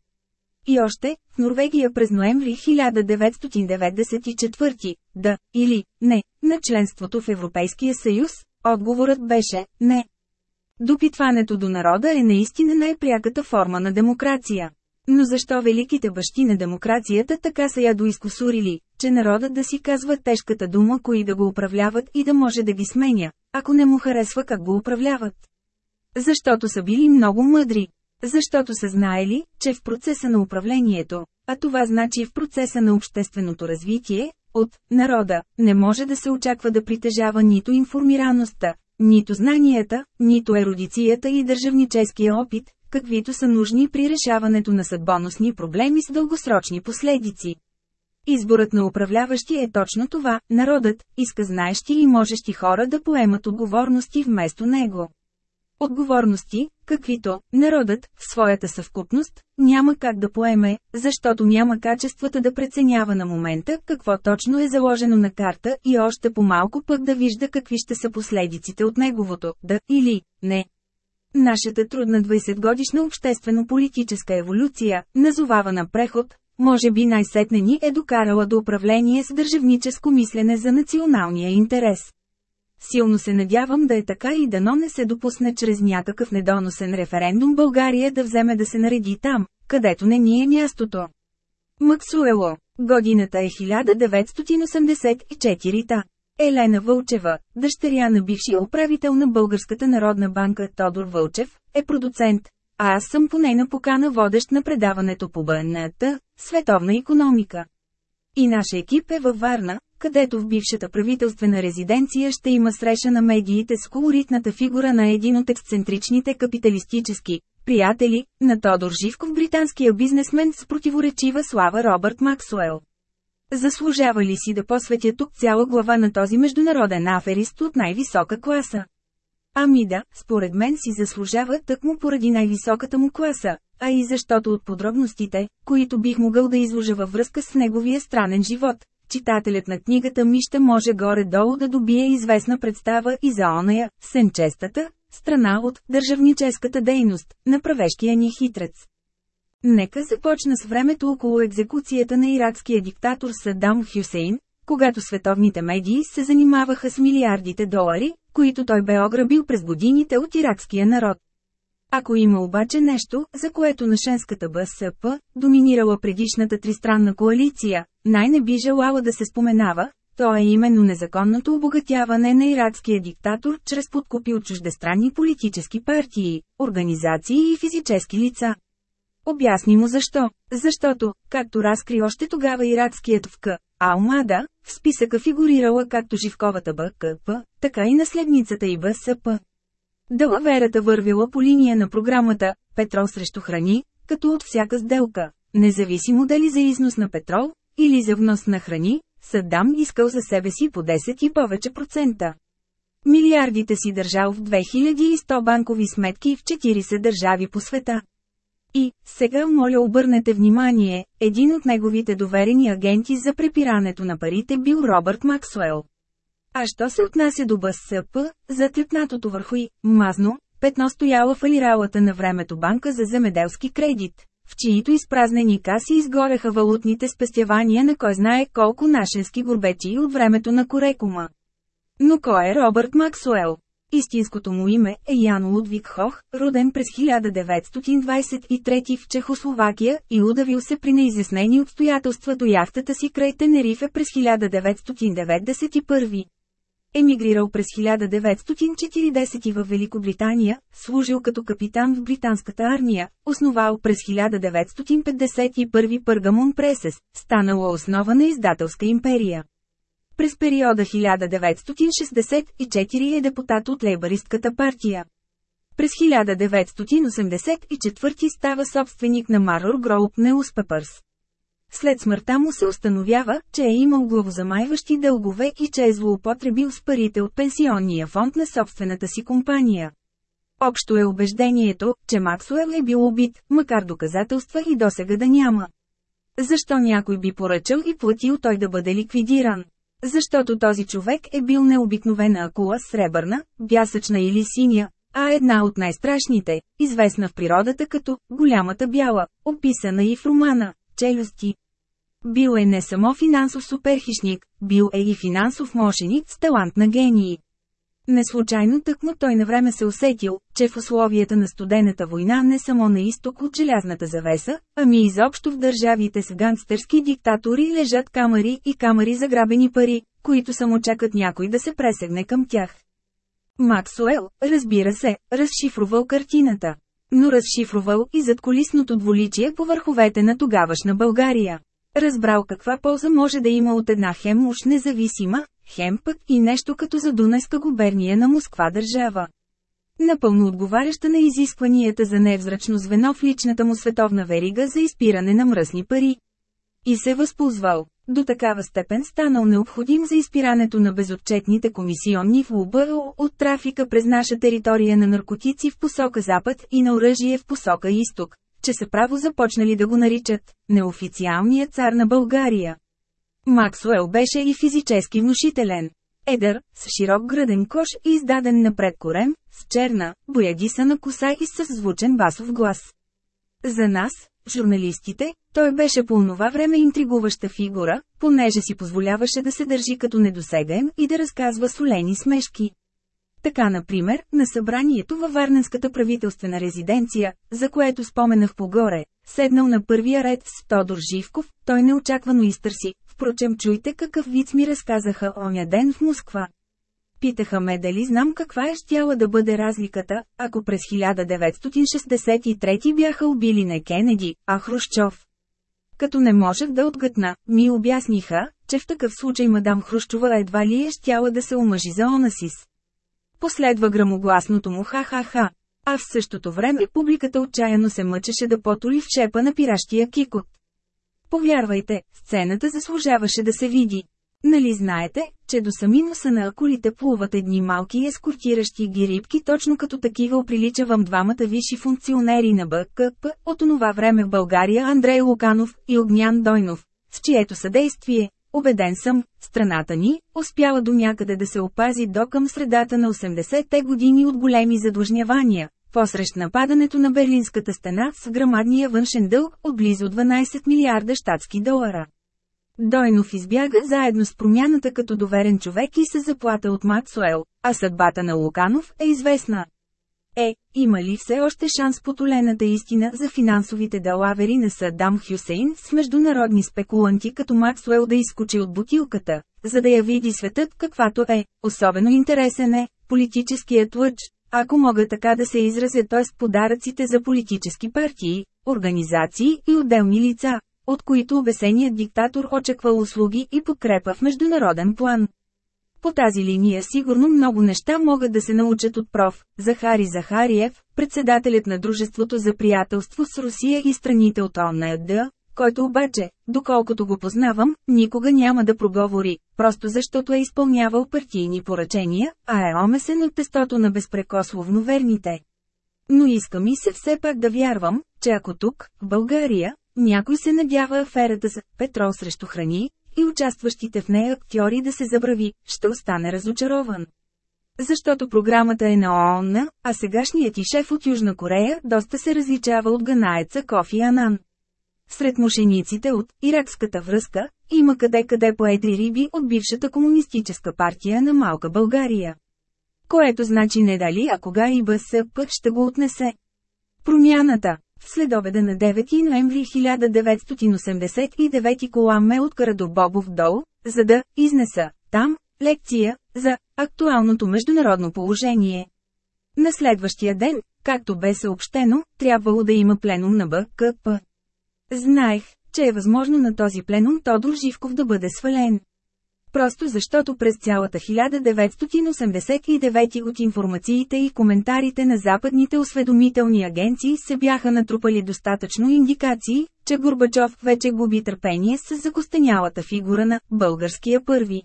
И още, в Норвегия през ноември 1994, да, или не, на членството в Европейския съюз, отговорът беше – не. Допитването до народа е наистина най-пряката форма на демокрация. Но защо великите бащи на демокрацията така са я доискусурили, че народът да си казва тежката дума кои да го управляват и да може да ги сменя, ако не му харесва как го управляват? Защото са били много мъдри. Защото са знаели, че в процеса на управлението, а това значи в процеса на общественото развитие, от народа не може да се очаква да притежава нито информираността, нито знанията, нито ерудицията и държавническия опит, каквито са нужни при решаването на съдбоносни проблеми с дългосрочни последици. Изборът на управляващи е точно това, народът иска знаещи и можещи хора да поемат отговорности вместо него. Отговорности, каквито народът, в своята съвкупност, няма как да поеме, защото няма качествата да преценява на момента какво точно е заложено на карта и още по-малко пък да вижда какви ще са последиците от неговото, да или не. Нашата трудна 20-годишна обществено-политическа еволюция, назовавана преход, може би най-сетне ни е докарала до управление с държавническо мислене за националния интерес. Силно се надявам да е така и дано не се допусне чрез някакъв недоносен референдум България да вземе да се нареди там, където не ни е мястото. Максуело. Годината е 1984-та. Елена Вълчева, дъщеря на бившия управител на Българската народна банка Тодор Вълчев, е продуцент, а аз съм по нейна покана водещ на предаването по БНТ, Световна економика. И наш екип е във Варна, където в бившата правителствена резиденция ще има среща на медиите с колоритната фигура на един от ексцентричните капиталистически приятели на Тодор Живков британския бизнесмен с противоречива слава Робърт Максуел. Заслужава ли си да посветя тук цяла глава на този международен аферист от най-висока класа? Ами да, според мен си заслужава тъкмо поради най-високата му класа, а и защото от подробностите, които бих могъл да изложа във връзка с неговия странен живот, читателят на книгата ми ще може горе-долу да добие известна представа и за оная, сенчестата, страна от държавническата дейност, на правещия ни хитрец. Нека започна с времето около екзекуцията на иракския диктатор Саддам Хюсейн, когато световните медии се занимаваха с милиардите долари, които той бе ограбил през годините от иракския народ. Ако има обаче нещо, за което нашенската БСП, доминирала предишната тристранна коалиция, най-не би желала да се споменава, то е именно незаконното обогатяване на иракския диктатор чрез подкупи от чуждестранни политически партии, организации и физически лица. Обясни му защо. Защото, както разкри още тогава иракският в К. Алмада, в списъка фигурирала както Живковата БКП, така и наследницата и БСП. Далаверата вървила по линия на програмата «Петрол срещу храни», като от всяка сделка, независимо дали за износ на петрол, или за внос на храни, Саддам искал за себе си по 10 и повече процента. Милиардите си държал в 2100 банкови сметки в 40 държави по света. И, сега моля обърнете внимание, един от неговите доверени агенти за препирането на парите бил Робърт Максуел. А що се отнася до БСП, затлепнатото върху и, мазно, петно стояла фалиралата на времето банка за земеделски кредит, в чието изпразнени каси изгореха валутните спестявания на кой знае колко нашенски горбечи от времето на Корекума. Но кой е Робърт Максуел? Истинското му име е Ян Лудвиг Хох, роден през 1923 в Чехословакия и удавил се при неизяснени обстоятелства до яхтата си край Тенерифе през 1991. Емигрирал през 1940 в Великобритания, служил като капитан в британската армия, основал през 1951 Пъргамон Пресес, станала основа на издателска империя. През периода 1964 е депутат от лейбаристката партия. През 1984 става собственик на Maror Group Newspapers. След смъртта му се установява, че е имал главозамайващи дългове и че е злоупотребил с парите от пенсионния фонд на собствената си компания. Общо е убеждението, че Максуел е бил убит, макар доказателства и досега да няма. Защо някой би поръчал и платил той да бъде ликвидиран? Защото този човек е бил необикновена акула сребърна, бясъчна или синя, а една от най-страшните, известна в природата като «голямата бяла», описана и в романа «Челюсти». Бил е не само финансов суперхищник, бил е и финансов мошеник с талант на гении. Неслучайно тъкмо той на време се усетил, че в условията на студената война не само на изток от желязната завеса, ами изобщо в държавите с гангстерски диктатори лежат камери и камери за грабени пари, които само чакат някой да се пресегне към тях. Максуел, разбира се, разшифрувал картината. Но разшифрувал и зад колисното дволичие по върховете на тогавашна България. Разбрал каква полза може да има от една хем уж независима, хем пък и нещо като за Дунайска губерния на Москва държава. Напълно отговаряща на изискванията за невзрачно звено в личната му световна верига за изпиране на мръсни пари. И се възползвал. До такава степен станал необходим за изпирането на безотчетните комисионни в УБО от трафика през наша територия на наркотици в посока запад и на оръжие в посока изток, че са право започнали да го наричат «неофициалният цар на България». Максуел беше и физически внушителен. Едър, с широк граден кош и издаден напред корем, с черна, боядисана коса и с звучен басов глас. За нас, журналистите, той беше по онова време интригуваща фигура, понеже си позволяваше да се държи като недосегаем и да разказва солени смешки. Така например, на събранието във Варненската правителствена резиденция, за което споменах погоре, седнал на първия ред с Тодор Живков, той неочаквано изтърси, впрочем чуйте какъв вид ми разказаха оня ден в Москва. Питаха ме дали знам каква е щяла да бъде разликата, ако през 1963 бяха убили не Кенеди, а Хрущов. Като не можех да отгътна, ми обясниха, че в такъв случай мадам Хрущова едва ли е щяла да се омъжи за Онасис. Последва грамогласното му ха-ха-ха. А в същото време публиката отчаяно се мъчеше да потоли в шепа на пиращия кикот. Повярвайте, сцената заслужаваше да се види. Нали знаете, че до сами носа на акулите плуват едни малки ескортиращи ги рибки точно като такива оприличавам двамата висши функционери на БКП от онова време в България Андрей Луканов и Огнян Дойнов, с чието съдействие, убеден съм, страната ни, успяла до някъде да се опази до към средата на 80-те години от големи задлъжнявания, посрещ нападането на Берлинската стена с грамадния външен дълг от близо 12 милиарда щатски долара. Дойнов избяга заедно с промяната като доверен човек и се заплата от Максуел, а съдбата на Луканов е известна. Е, има ли все още шанс потолената истина за финансовите далавери на Садам Хюсейн с международни спекуланти като Максуел да изкочи от бутилката, за да я види светът каквато е, особено интересен е, политическият лъч, ако мога така да се изразя т.е. подаръците за политически партии, организации и отделни лица, от които обесеният диктатор очаквал услуги и подкрепа в международен план. По тази линия сигурно много неща могат да се научат от проф. Захари Захариев, председателят на Дружеството за приятелство с Русия и страните от ОНЕД, който обаче, доколкото го познавам, никога няма да проговори, просто защото е изпълнявал партийни поръчения, а е омесен от тестото на безпрекословно верните. Но иска ми се все пак да вярвам, че ако тук, в България, някой се надява аферата за петрол срещу храни и участващите в нея актьори да се забрави, ще остане разочарован. Защото програмата е на ООН, а сегашният и шеф от Южна Корея доста се различава от ганаеца Кофи Анан. Сред мошениците от «Иракската връзка» има къде-къде по едри риби от бившата комунистическа партия на Малка България. Което значи не дали, а кога и БСП ще го отнесе. Промяната в следобеда на 9 ноември 1989 кола ме откара до Бобов дол, за да изнеса там лекция за актуалното международно положение. На следващия ден, както бе съобщено, трябвало да има пленум на БКП. Знаех, че е възможно на този пленум Тодор Живков да бъде свален. Просто защото през цялата 1989 от информациите и коментарите на западните осведомителни агенции се бяха натрупали достатъчно индикации, че Горбачов вече губи търпение с закостенялата фигура на «българския първи».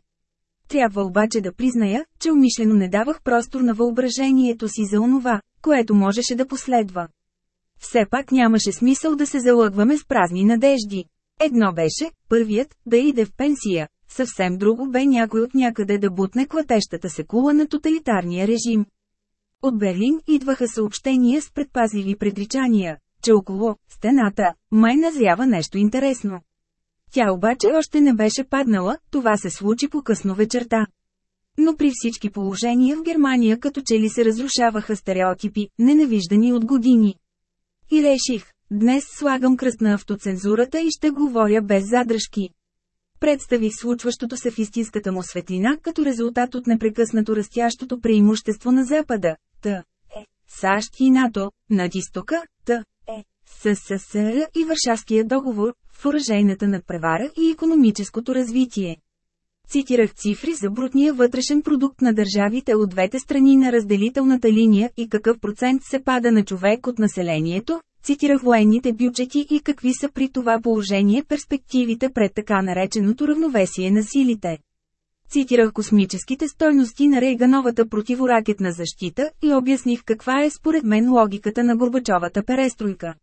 Трябва обаче да призная, че умишлено не давах простор на въображението си за онова, което можеше да последва. Все пак нямаше смисъл да се залъгваме с празни надежди. Едно беше, първият, да иде в пенсия, съвсем друго бе някой от някъде да бутне клатещата се кула на тоталитарния режим. От Берлин идваха съобщения с предпазливи предричания, че около стената май назрява нещо интересно. Тя обаче още не беше паднала, това се случи по късно вечерта. Но при всички положения в Германия като че ли се разрушаваха стереотипи, ненавиждани от години. И реших, днес слагам кръст на автоцензурата и ще говоря без задръжки. Представих случващото се в истинската му светлина като резултат от непрекъснато растящото преимущество на Запада. Т. Е. САЩ и НАТО, над изтока, Т. Е. СССР и Варшавския договор, в оръжейната надпревара и економическото развитие. Цитирах цифри за брутния вътрешен продукт на държавите от двете страни на разделителната линия и какъв процент се пада на човек от населението, Цитирах военните бюджети и какви са при това положение перспективите пред така нареченото равновесие на силите. Цитирах космическите стойности на Рейгановата противоракетна защита и обясних каква е според мен логиката на Горбачовата перестройка.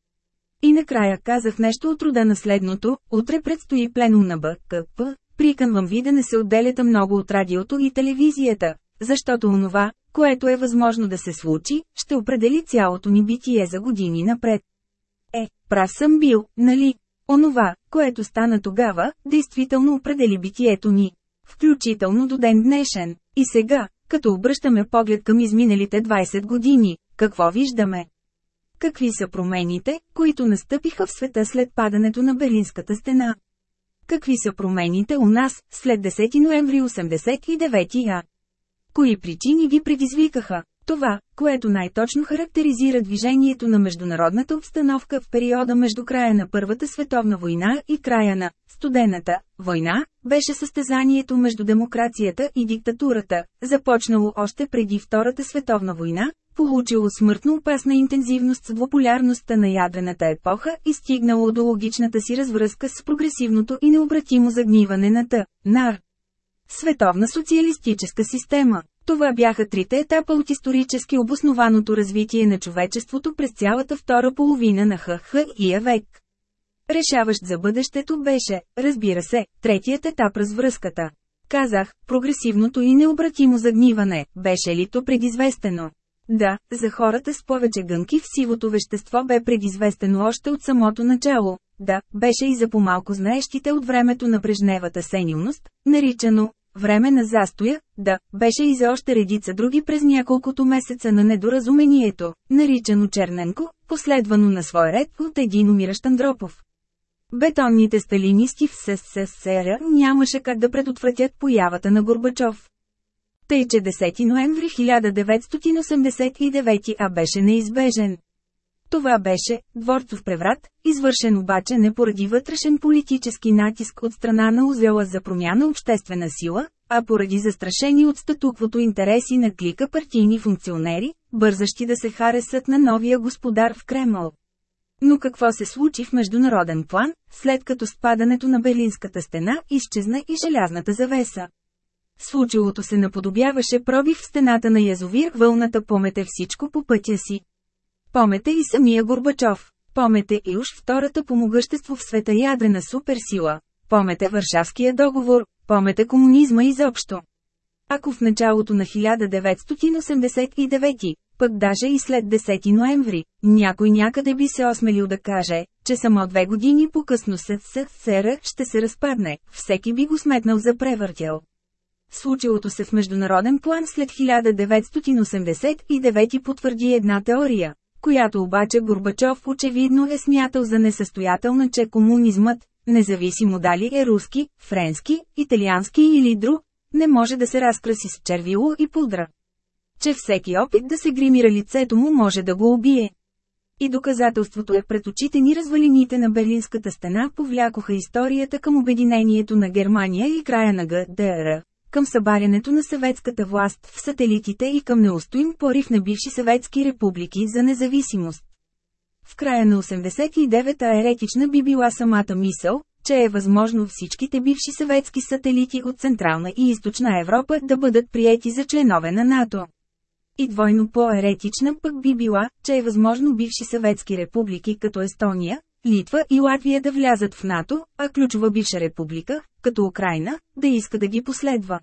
И накрая казах нещо от рода на следното, утре предстои пленум на БКП, приканвам ви да не се отделяте много от радиото и телевизията, защото онова, което е възможно да се случи, ще определи цялото ни битие за години напред. Прав съм бил, нали? Онова, което стана тогава, действително определи битието ни. Включително до ден днешен. И сега, като обръщаме поглед към изминалите 20 години, какво виждаме? Какви са промените, които настъпиха в света след падането на Берлинската стена? Какви са промените у нас, след 10 ноември 89 я? Кои причини ги предизвикаха? Това, което най-точно характеризира движението на международната обстановка в периода между края на Първата световна война и края на Студената война, беше състезанието между демокрацията и диктатурата, започнало още преди Втората световна война, получило смъртно опасна интензивност с двуполярността на ядрената епоха и стигнало до логичната си развръзка с прогресивното и необратимо загниване на Т. НАР. Световна социалистическа система. Това бяха трите етапа от исторически обоснованото развитие на човечеството през цялата втора половина на ХХ и век. Решаващ за бъдещето беше, разбира се, третият етап развръзката. Казах, прогресивното и необратимо загниване, беше ли то предизвестено? Да, за хората с повече гънки в сивото вещество бе предизвестено още от самото начало. Да, беше и за помалко знаещите от времето на брежневата сенилност, наричано време на застоя, да, беше и за още редица други през няколкото месеца на недоразумението, наричано Черненко, последвано на свой ред от един умиращ Андропов. Бетонните сталинисти в СССР нямаше как да предотвратят появата на Горбачов. Тъй, че 10 ноември 1989 а беше неизбежен. Това беше дворцов преврат, извършен обаче не поради вътрешен политически натиск от страна на узела за промяна обществена сила, а поради застрашени от статуквото интереси на клика партийни функционери, бързащи да се харесат на новия господар в Кремъл. Но какво се случи в международен план, след като спадането на Берлинската стена изчезна и желязната завеса? Случилото се наподобяваше пробив в стената на язовир, вълната помете всичко по пътя си. Помете и самия Горбачов. Помете и уж втората по могъщество в света ядрена суперсила. Помете Варшавския договор, помете комунизма изобщо. Ако в началото на 1989, пък даже и след 10 ноември, някой някъде би се осмелил да каже, че само две години по-късно СССР ще се разпадне, всеки би го сметнал за превъртял. Случилото се в международен план след 1989 потвърди една теория, която обаче Горбачов очевидно е смятал за несъстоятелна, че комунизмът, независимо дали е руски, френски, италиански или друг, не може да се разкраси с червило и пудра. Че всеки опит да се гримира лицето му може да го убие. И доказателството е пред очите ни развалините на Берлинската стена повлякоха историята към обединението на Германия и края на ГДР към събарянето на съветската власт в сателитите и към неустоим порив на бивши съветски републики за независимост. В края на 89-та еретична би била самата мисъл, че е възможно всичките бивши съветски сателити от Централна и Източна Европа да бъдат приети за членове на НАТО. И двойно по-еретична пък би била, че е възможно бивши съветски републики като Естония, Литва и Латвия да влязат в НАТО, а ключова бивша република, като Украина, да иска да ги последва.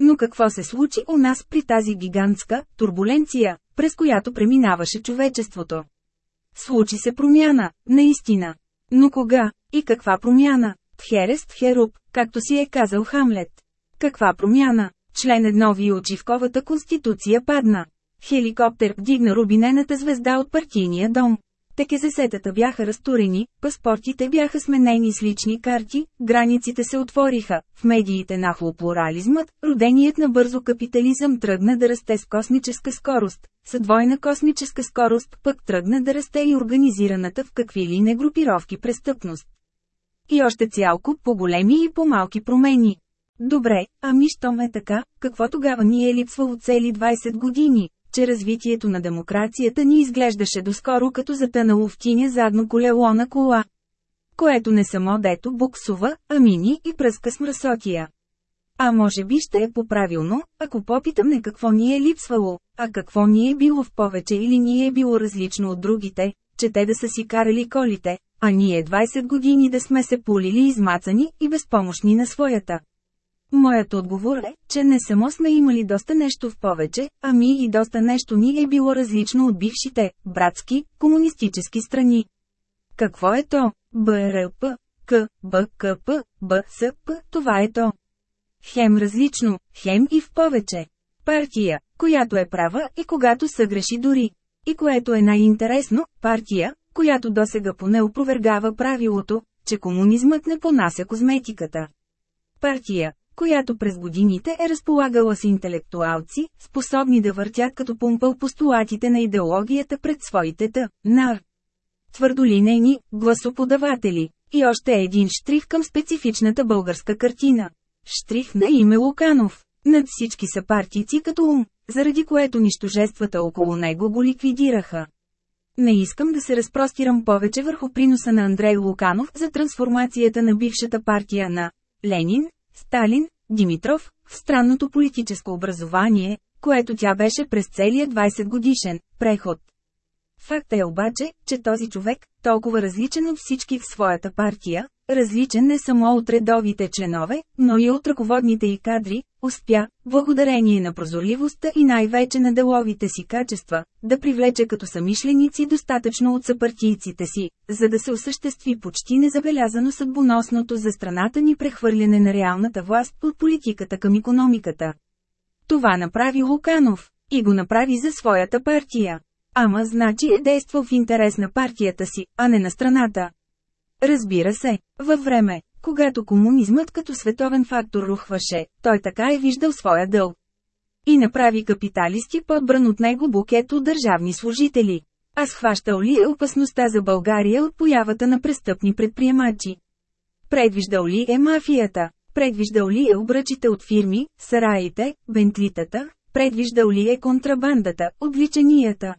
Но какво се случи у нас при тази гигантска турбуленция, през която преминаваше човечеството? Случи се промяна, наистина. Но кога? И каква промяна? Тхерест Херуб, както си е казал Хамлет. Каква промяна? Член едно ви от Живковата конституция падна. Хеликоптер вдигна рубинената звезда от партийния дом. ТКЗС-тата бяха разтурени, паспортите бяха сменени с лични карти, границите се отвориха, в медиите нахло плурализмът, роденият на бързо капитализъм тръгна да расте с космическа скорост, с космическа скорост пък тръгна да расте и организираната в какви ли не групировки престъпност. И още цялко по-големи и по-малки промени. Добре, ами щом е така, какво тогава ни е липсвало цели 20 години? Че развитието на демокрацията ни изглеждаше доскоро като затънало в тиня задно колело на кола. Което не само дето буксува, а мини и пръска с мръсотия. А може би ще е по-правилно, ако попитам не какво ни е липсвало, а какво ни е било в повече или ни е било различно от другите, че те да са си карали колите, а ние 20 години да сме се полили измацани и безпомощни на своята. Моят отговор е, че не само сме имали доста нещо в повече, ами и доста нещо ни е било различно от бившите, братски, комунистически страни. Какво е то? БРП, К, БКП, БСП, това е то. Хем различно, хем и в повече. Партия, която е права и когато съгреши дори. И което е най-интересно, партия, която досега поне опровергава правилото, че комунизмът не понася козметиката. Партия, която през годините е разполагала с интелектуалци, способни да въртят като пумпъл постулатите на идеологията пред своите т. нар. Твърдолинейни, гласоподаватели. И още един штрих към специфичната българска картина. Штрих на име Луканов. Над всички са партийци като ум, заради което нищожествата около него го ликвидираха. Не искам да се разпростирам повече върху приноса на Андрей Луканов за трансформацията на бившата партия на Ленин, Сталин, Димитров, в странното политическо образование, което тя беше през целия 20 годишен преход. Факт е обаче, че този човек, толкова различен от всички в своята партия, различен не само от редовите членове, но и от ръководните и кадри, успя, благодарение на прозорливостта и най-вече на деловите си качества, да привлече като самишленици достатъчно от съпартийците си, за да се осъществи почти незабелязано съдбоносното за страната ни прехвърляне на реалната власт от политиката към економиката. Това направи Луканов, и го направи за своята партия. Ама значи е действал в интерес на партията си, а не на страната. Разбира се, във време, когато комунизмът като световен фактор рухваше, той така е виждал своя дълг. И направи капиталисти подбран от него букет от държавни служители. А схващал ли е опасността за България от появата на престъпни предприемачи? Предвиждал ли е мафията? Предвиждал ли е обръчите от фирми, сараите, бентлитата? Предвиждал ли е контрабандата, отвличанията?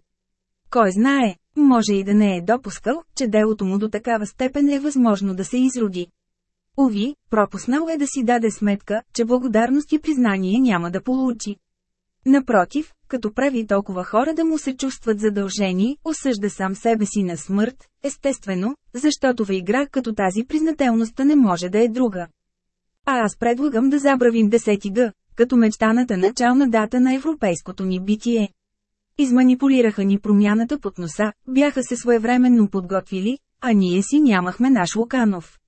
Кой знае, може и да не е допускал, че делото му до такава степен е възможно да се изроди. Ови, пропуснал е да си даде сметка, че благодарност и признание няма да получи. Напротив, като прави толкова хора да му се чувстват задължени, осъжда сам себе си на смърт, естествено, защото в игра като тази признателността не може да е друга. А аз предлагам да забравим 10 г, като мечтаната начална дата на европейското ни битие. Изманипулираха ни промяната под носа, бяха се своевременно подготвили, а ние си нямахме наш Луканов.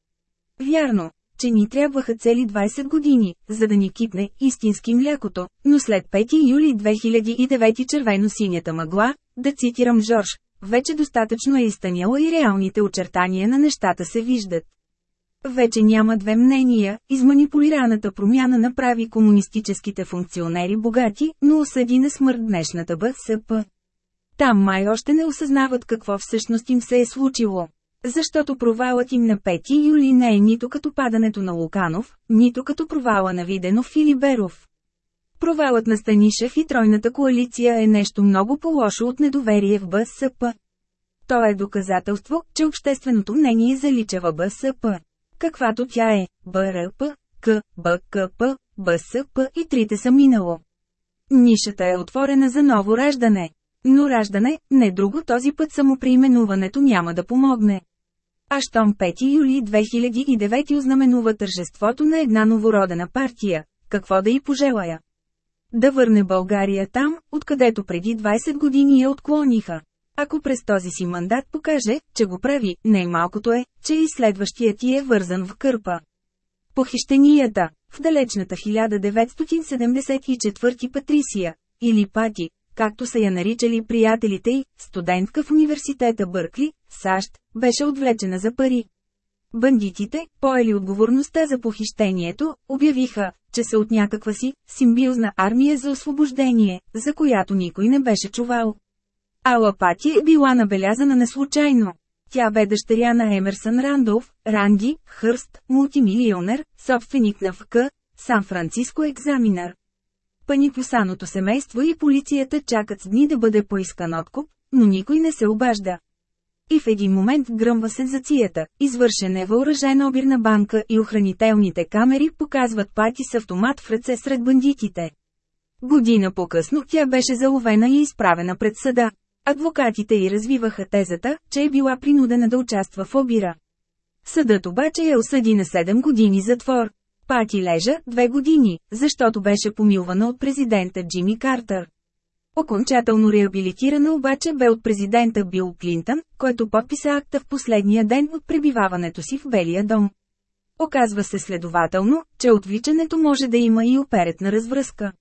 Вярно, че ни трябваха цели 20 години, за да ни кипне истински млякото, но след 5 юли 2009 червено-синята мъгла, да цитирам Жорж, вече достатъчно е изтъняла и реалните очертания на нещата се виждат. Вече няма две мнения, изманипулираната промяна направи комунистическите функционери богати, но осъди на смърт днешната БСП. Там май още не осъзнават какво всъщност им се е случило. Защото провалът им на 5 юли не е нито като падането на Луканов, нито като провала на Виденов или Беров. Провалът на Станишев и Тройната коалиция е нещо много по-лошо от недоверие в БСП. То е доказателство, че общественото мнение заличава БСП каквато тя е, БРП, К, БКП, БСП и трите са минало. Нишата е отворена за ново раждане. Но раждане, не друго този път самоприименуването няма да помогне. А щом 5 юли 2009 ознаменува тържеството на една новородена партия, какво да й пожелая? Да върне България там, откъдето преди 20 години я отклониха. Ако през този си мандат покаже, че го прави, най-малкото е, че и следващият ти е вързан в кърпа. Похищенията В далечната 1974 Патрисия, или Пати, както са я наричали приятелите й, студентка в университета Бъркли, САЩ, беше отвлечена за пари. Бандитите, поели отговорността за похищението, обявиха, че са от някаква си симбиозна армия за освобождение, за която никой не беше чувал. Ала Пати е била набелязана неслучайно. Тя бе дъщеря на Емерсън Рандолф, Ранди, Хърст, мултимилионер, собственик на ФК, Сан-Франциско екзаминар. Паникосаното семейство и полицията чакат с дни да бъде поискан откуп, но никой не се обажда. И в един момент гръмва сензацията, извършен е въоръжена обирна банка и охранителните камери показват пати с автомат в ръце сред бандитите. Година по-късно тя беше заловена и изправена пред съда. Адвокатите й развиваха тезата, че е била принудена да участва в обира. Съдът обаче я осъди на 7 години затвор. Пати лежа две години, защото беше помилвана от президента Джимми Картер. Окончателно реабилитирана обаче бе от президента Бил Клинтън, който подписа акта в последния ден от пребиваването си в Белия дом. Оказва се следователно, че отвличането може да има и оперетна развръзка.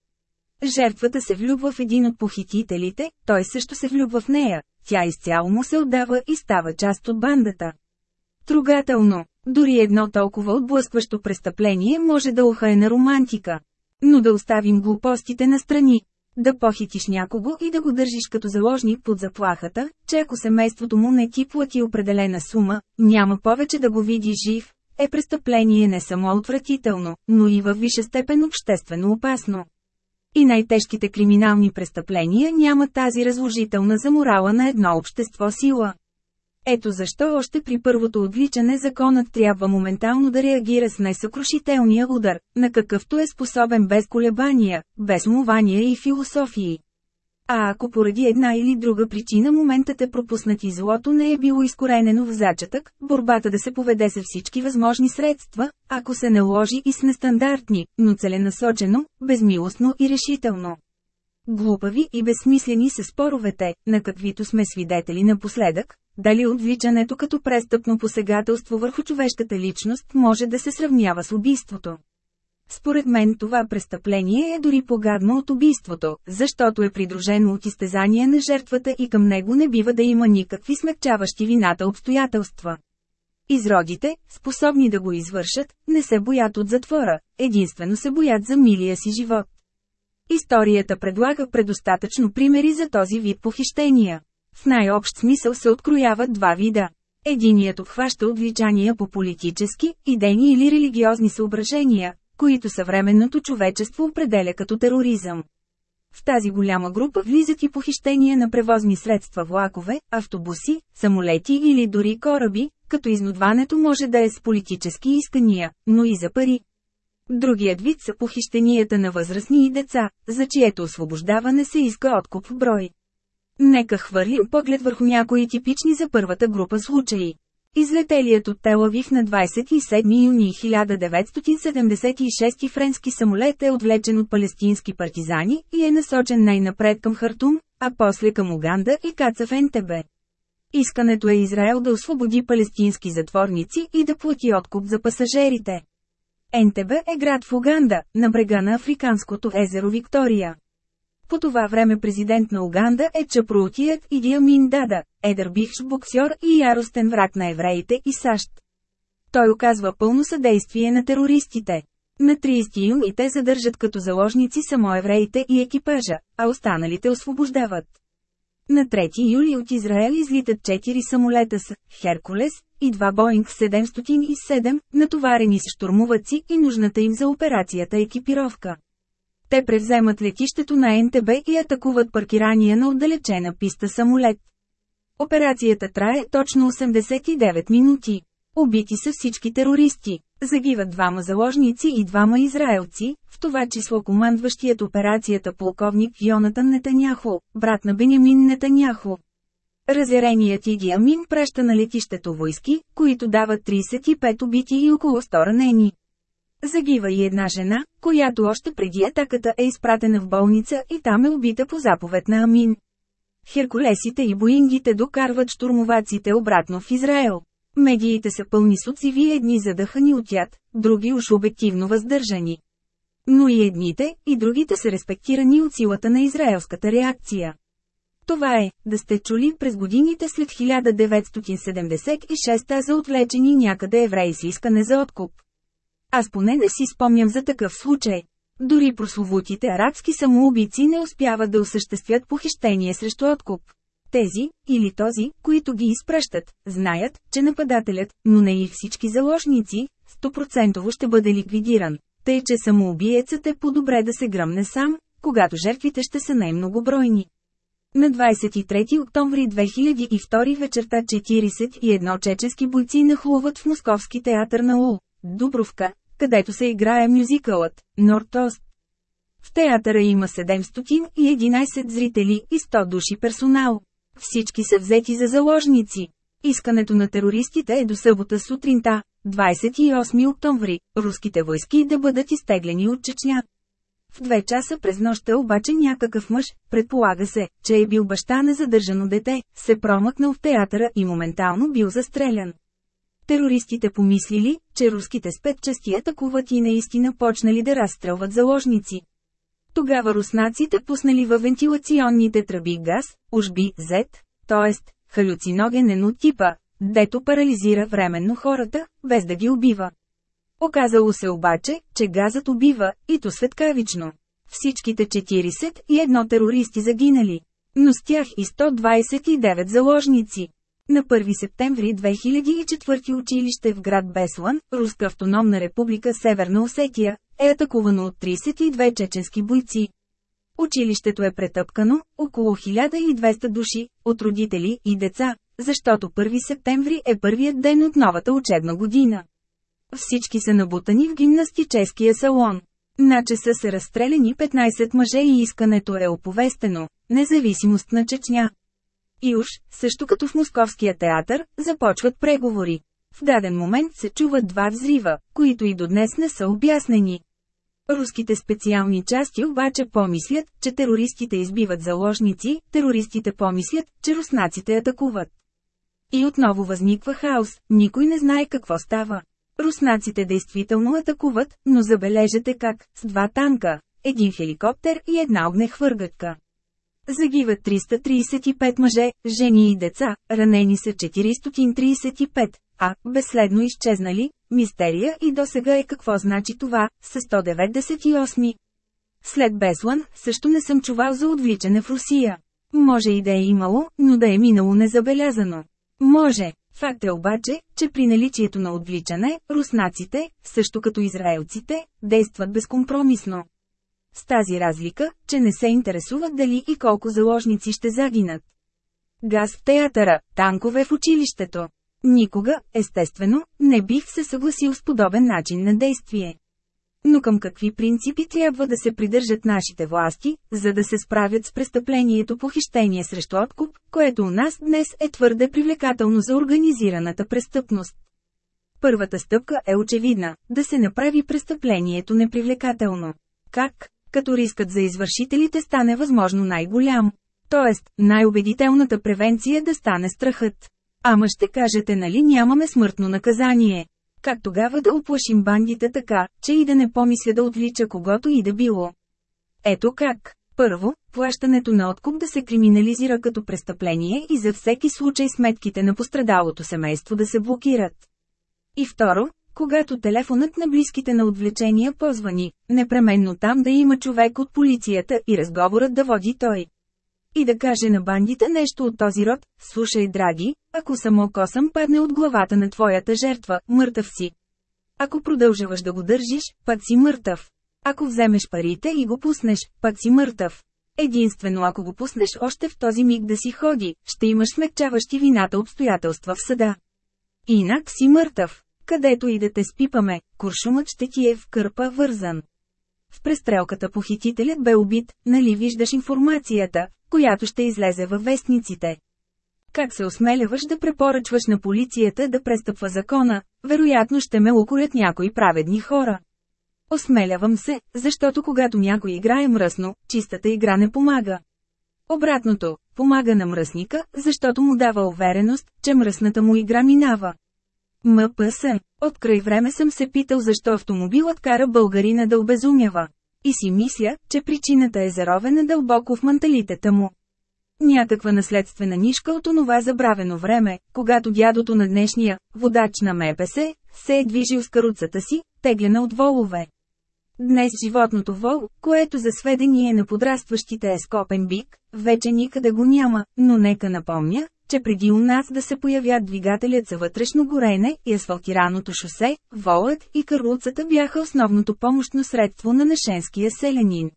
Жертвата се влюбва в един от похитителите, той също се влюбва в нея, тя изцяло му се отдава и става част от бандата. Трогателно, дори едно толкова отблъскващо престъпление може да ухае на романтика. Но да оставим глупостите на страни. Да похитиш някого и да го държиш като заложник под заплахата, че ако семейството му не ти плати определена сума, няма повече да го види жив, е престъпление не само отвратително, но и във висша степен обществено опасно. И най-тежките криминални престъпления нямат тази разложителна за морала на едно общество сила. Ето защо още при първото отвличане законът трябва моментално да реагира с най-съкрушителния удар, на какъвто е способен без колебания, без умования и философии. А ако поради една или друга причина моментът е пропуснат и злото не е било изкоренено в зачатък, борбата да се поведе с всички възможни средства, ако се наложи и с нестандартни, но целенасочено, безмилостно и решително. Глупави и безсмислени са споровете, на каквито сме свидетели напоследък, дали отвличането като престъпно посегателство върху човешката личност може да се сравнява с убийството. Според мен това престъпление е дори погадно от убийството, защото е придружено от изтезание на жертвата и към него не бива да има никакви смягчаващи вината обстоятелства. Изродите, способни да го извършат, не се боят от затвора, единствено се боят за милия си живот. Историята предлага предостатъчно примери за този вид похищения. В най-общ смисъл се открояват два вида. Единият обхваща отвличания по политически, идейни или религиозни съображения, които съвременното човечество определя като тероризъм. В тази голяма група влизат и похищения на превозни средства влакове, автобуси, самолети или дори кораби, като изнудването може да е с политически искания, но и за пари. Другият вид са похищенията на възрастни и деца, за чието освобождаване се иска откуп в брой. Нека хвърлим поглед върху някои типични за първата група случаи. Излетелият от Телавив на 27 юни 1976 френски самолет е отвлечен от палестински партизани и е насочен най-напред към Хартум, а после към Уганда и Каца в НТБ. Искането е Израел да освободи палестински затворници и да плати откуп за пасажерите. НТБ е град в Уганда, на брега на Африканското езеро Виктория. По това време президент на Уганда е чапроутият Иди Амин Дада, едър бивш боксьор и яростен враг на евреите и САЩ. Той оказва пълно съдействие на терористите. На 30 юни те задържат като заложници само евреите и екипажа, а останалите освобождават. На 3 юли от Израел излитат 4 самолета с «Херкулес» и два Боинг 707, натоварени с штурмуваци и нужната им за операцията екипировка. Те превземат летището на НТБ и атакуват паркирания на отдалечена писта самолет. Операцията трае точно 89 минути. Убити са всички терористи. Загиват двама заложници и двама израелци, в това число командващият операцията полковник Йонатан Нетаняхо, брат на Бенямин Нетаняхо. Разяреният Иди Амин праща на летището войски, които дават 35 убити и около 100 ранени. Загива и една жена, която още преди атаката е изпратена в болница и там е убита по заповед на Амин. Херкулесите и боингите докарват штурмоваците обратно в Израел. Медиите са пълни с отзиви едни задъхани от яд, други уж обективно въздържани. Но и едните, и другите са респектирани от силата на израелската реакция. Това е, да сте чули през годините след 1976 за отвлечени някъде евреи с искане за откуп. Аз поне не си спомням за такъв случай. Дори прословутите арабски самоубийци не успяват да осъществят похищение срещу откуп. Тези, или този, които ги изпращат, знаят, че нападателят, но не и всички заложници, стопроцентово ще бъде ликвидиран. Тъй, че самоубиецът е по-добре да се гръмне сам, когато жертвите ще са най-многобройни. На 23 октомври 2002 вечерта 41 чеченски бойци нахлуват в Московски театър на Ул, Дубровка, където се играе мюзикълът «Нортост». В театъра има 711 зрители и 100 души персонал. Всички са взети за заложници. Искането на терористите е до събота сутринта, 28 октомври, руските войски да бъдат изтеглени от Чечня. В две часа през нощта обаче някакъв мъж, предполага се, че е бил баща на задържано дете, се промъкнал в театъра и моментално бил застрелян. Терористите помислили, че руските спецчасти атакуват и наистина почнали да разстрелват заложници. Тогава руснаците пуснали във вентилационните тръби газ, ужби Z, т.е. халюциногенен от типа, дето парализира временно хората, без да ги убива. Оказало се обаче, че газът убива, и то светкавично. Всичките 40 и едно терористи загинали. Но с тях и 129 заложници. На 1 септември 2004 училище в град Беслан, Руска автономна република Северна Осетия, е атакувано от 32 чеченски бойци. Училището е претъпкано, около 1200 души, от родители и деца, защото 1 септември е първият ден от новата учебна година. Всички са набутани в гимнастическия салон. На часа са разстреляни 15 мъже и искането е оповестено – независимост на Чечня. И уж, също като в Московския театър, започват преговори. В даден момент се чуват два взрива, които и до днес не са обяснени. Руските специални части обаче помислят, че терористите избиват заложници, терористите помислят, че руснаците атакуват. И отново възниква хаос, никой не знае какво става. Руснаците действително атакуват, но забележете как, с два танка, един хеликоптер и една огнехвъргатка. Загиват 335 мъже, жени и деца, ранени са 435, а, безследно изчезнали, мистерия и досега е какво значи това, с 198. След Беслан, също не съм чувал за отвличане в Русия. Може и да е имало, но да е минало незабелязано. Може. Факт е обаче, че при наличието на отвличане, руснаците, също като израелците, действат безкомпромисно. С тази разлика, че не се интересуват дали и колко заложници ще загинат. Газ в театъра, танкове в училището. Никога, естествено, не бих се съгласил с подобен начин на действие. Но към какви принципи трябва да се придържат нашите власти, за да се справят с престъплението похищение срещу откуп, което у нас днес е твърде привлекателно за организираната престъпност? Първата стъпка е очевидна – да се направи престъплението непривлекателно. Как? Като рискът за извършителите стане възможно най-голям. Тоест, най-убедителната превенция да стане страхът. Ама ще кажете нали нямаме смъртно наказание. Как тогава да оплашим бандите така, че и да не помисля да отвлича когото и да било? Ето как. Първо, плащането на откуп да се криминализира като престъпление и за всеки случай сметките на пострадалото семейство да се блокират. И второ, когато телефонът на близките на отвлечения позвани, непременно там да има човек от полицията и разговорът да води той. И да каже на бандите нещо от този род, слушай драги, ако само косъм падне от главата на твоята жертва, мъртъв си. Ако продължаваш да го държиш, пак си мъртъв. Ако вземеш парите и го пуснеш, пак си мъртъв. Единствено ако го пуснеш още в този миг да си ходи, ще имаш смекчаващи вината обстоятелства в съда. Инак си мъртъв. Където и да те спипаме, куршумът ще ти е в кърпа вързан. В престрелката похитителят бе убит, нали виждаш информацията, която ще излезе във вестниците. Как се осмеляваш да препоръчваш на полицията да престъпва закона, вероятно ще ме укорят някои праведни хора. Осмелявам се, защото когато някой играе мръсно, чистата игра не помага. Обратното, помага на мръсника, защото му дава увереност, че мръсната му игра минава. МПС. От край време съм се питал защо автомобилът кара българина да обезумява. И си мисля, че причината е заровена дълбоко в менталитета му. Някаква наследствена нишка от онова забравено време, когато дядото на днешния, водач на МПС, се е движил с каруцата си, теглена от волове. Днес животното вол, което за сведение на подрастващите е скопен бик, вече никъде го няма, но нека напомня, че преди у нас да се появят двигателят за вътрешно горене и асфалтираното шосе, волът и каруцата бяха основното помощно средство на нашенския селянин.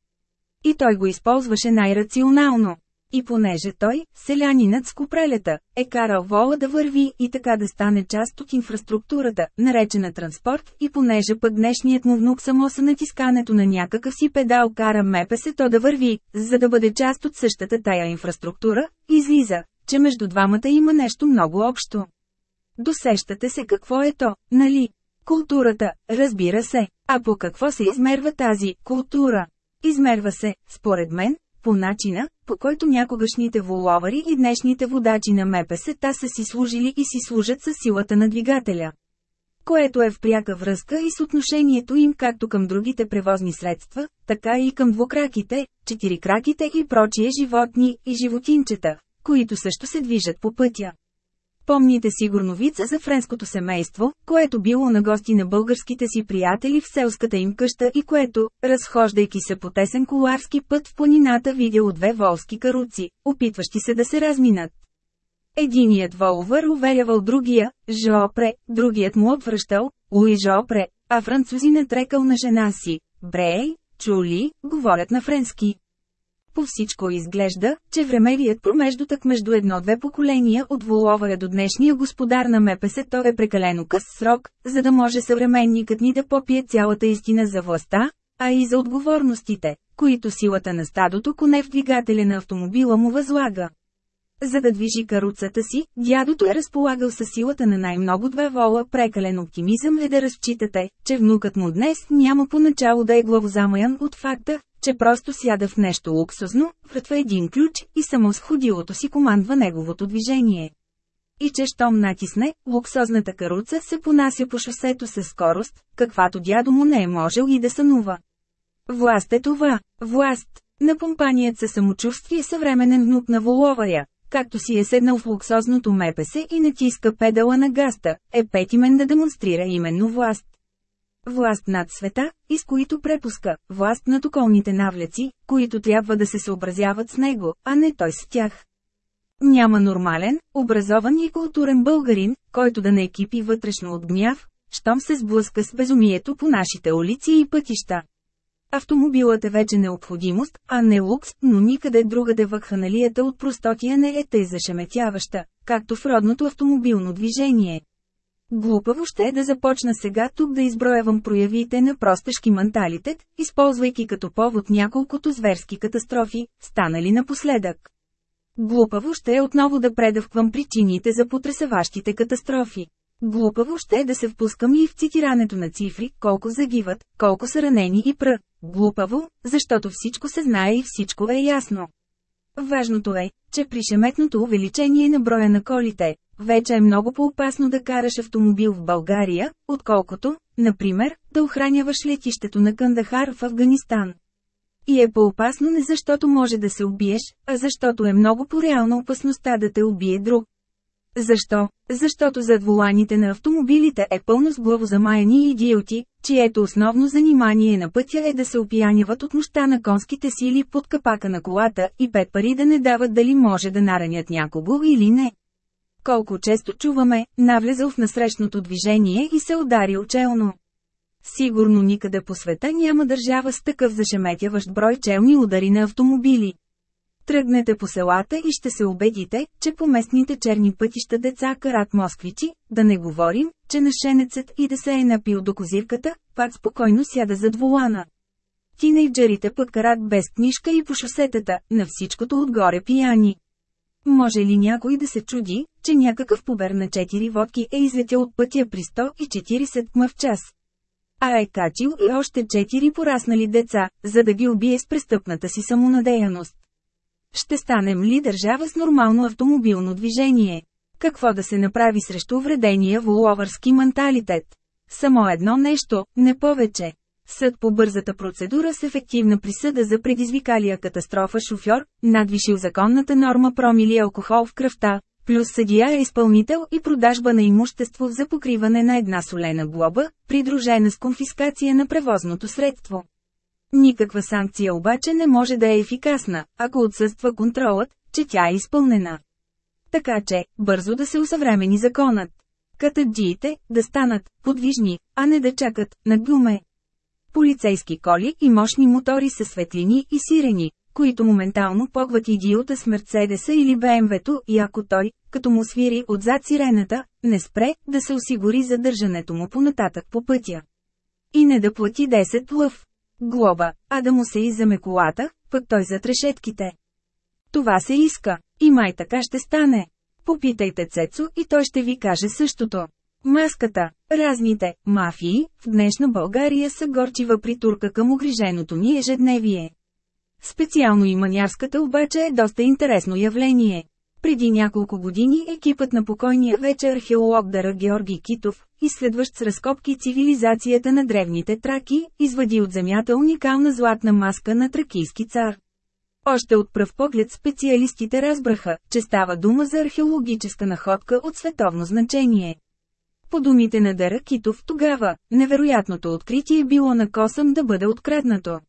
И той го използваше най-рационално. И понеже той, селянинът с купрелята, е карал вола да върви и така да стане част от инфраструктурата, наречена транспорт, и понеже пък днешният му внук само с натискането на някакъв си педал кара мепесе то да върви, за да бъде част от същата тая инфраструктура, излиза, че между двамата има нещо много общо. Досещате се какво е то, нали? Културата, разбира се. А по какво се измерва тази култура? Измерва се, според мен, по начина, по който някогашните воловари и днешните водачи на МПС-та са си служили и си служат със силата на двигателя. Което е в пряка връзка и с отношението им както към другите превозни средства, така и към двукраките, четирикраките и прочие животни и животинчета, които също се движат по пътя. Помните сигурно вица за френското семейство, което било на гости на българските си приятели в селската им къща и което, разхождайки се по тесен коларски път в планината видяло две волски каруци, опитващи се да се разминат. Единият воловър уверявал другия, Жоопре, другият му отвръщал, Луи Жоопре, а французинът рекал на жена си, Брей, чули, говорят на френски. По всичко изглежда, че времевият промеждутък между едно-две поколения от Воловая до днешния господар на МПС-то е прекалено къс срок, за да може съвременникът ни да попие цялата истина за властта, а и за отговорностите, които силата на стадото коне в двигателя на автомобила му възлага. За да движи каруцата си, дядото е разполагал със силата на най-много две вола. Прекален оптимизъм е да разчитате, че внукът му днес няма поначало да е главозамаян от факта, че просто сяда в нещо луксозно, вратва един ключ и само с ходилото си командва неговото движение. И че щом натисне, луксозната каруца се понася по шосето със скорост, каквато дядо му не е можел и да сънува. Власт е това, власт. Напомпаният със самочувствие съвременен внук на Воловая, както си е седнал в луксозното МПС и натиска педала на гаста, е петимен да демонстрира именно власт. Власт над света, из които препуска, власт над околните навлеци, които трябва да се съобразяват с него, а не той с тях. Няма нормален, образован и културен българин, който да не екипи вътрешно от гняв, щом се сблъска с безумието по нашите улици и пътища. Автомобилът е вече необходимост, а не лукс, но никъде другаде вакханалията от простотия не е тъй зашеметяваща, както в родното автомобилно движение. Глупаво ще е да започна сега тук да изброявам проявите на простешки менталитет, използвайки като повод няколкото зверски катастрофи, станали напоследък. Глупаво ще е отново да предъвквам причините за потресаващите катастрофи. Глупаво ще е да се впускам и в цитирането на цифри, колко загиват, колко са ранени и пръ. Глупаво, защото всичко се знае и всичко е ясно. Важното е, че при шеметното увеличение на броя на колите, вече е много по-опасно да караш автомобил в България, отколкото, например, да охраняваш летището на Кандахар в Афганистан. И е по-опасно не защото може да се убиеш, а защото е много по-реална опасността да те убие друг. Защо? Защото зад воланите на автомобилите е пълно с главозамаяни идиоти, чието основно занимание на пътя е да се опияняват от мощта на конските сили под капака на колата и пет пари да не дават дали може да наранят някого или не. Колко често чуваме, навлезал в насрещното движение и се ударил челно. Сигурно никъде по света няма държава с такъв зашеметяващ брой челни удари на автомобили. Тръгнете по селата и ще се убедите, че по местните черни пътища деца карат москвичи, да не говорим, че нашенецът и да се е напил до козирката, пак спокойно сяда зад волана. Тинейджерите пък карат без книжка и по шосетата, на всичкото отгоре пияни. Може ли някой да се чуди, че някакъв побер на 4 водки е излетял от пътя при 140 км в час? А е качил и още 4 пораснали деца, за да ги убие с престъпната си самонадеяност. Ще станем ли държава с нормално автомобилно движение? Какво да се направи срещу вредения воловърски менталитет? Само едно нещо, не повече. Съд по бързата процедура с ефективна присъда за предизвикалия катастрофа шофьор, надвишил законната норма промили алкохол в кръвта, плюс съдия е изпълнител и продажба на имущество за покриване на една солена глоба, придружена с конфискация на превозното средство. Никаква санкция обаче не може да е ефикасна, ако отсъства контролът, че тя е изпълнена. Така че, бързо да се усъвремени законът. Катаджиите, да станат подвижни, а не да чакат на гуме. Полицейски коли и мощни мотори с светлини и сирени, които моментално погват идиота с Мерцедеса или БМВ-то и ако той, като му свири отзад сирената, не спре, да се осигури задържането му понататък по пътя. И не да плати 10 лъв глоба, а да му се изземе колата, пък той за трешетките. Това се иска, и май така ще стане. Попитайте Цецо и той ще ви каже същото. Маската, разните, мафии, в днешна България са горчива притурка към огриженото ни ежедневие. Специално и манярската обаче е доста интересно явление. Преди няколко години екипът на покойния вече археолог Дара Георги Китов, изследващ с разкопки цивилизацията на древните траки, извади от земята уникална златна маска на тракийски цар. Още от пръв поглед специалистите разбраха, че става дума за археологическа находка от световно значение. По думите на Дара Китов тогава, невероятното откритие било на косъм да бъде откраднато.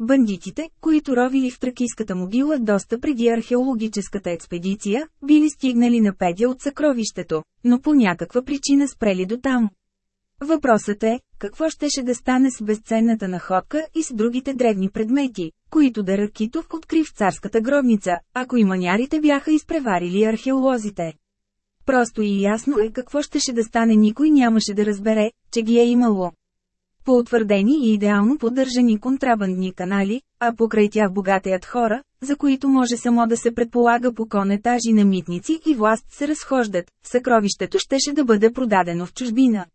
Бандитите, които ровили в тракийската могила доста преди археологическата експедиция, били стигнали на педя от съкровището, но по някаква причина спрели до там. Въпросът е, какво щеше да стане с безценната находка и с другите древни предмети, които да Ракитов откри в царската гробница, ако и манярите бяха изпреварили археолозите. Просто и ясно е какво щеше да стане никой нямаше да разбере, че ги е имало. По утвърдени и идеално поддържани контрабандни канали, а покрай тях богатеят хора, за които може само да се предполага по конетажи на митници и власт се разхождат, съкровището щеше да бъде продадено в чужбина.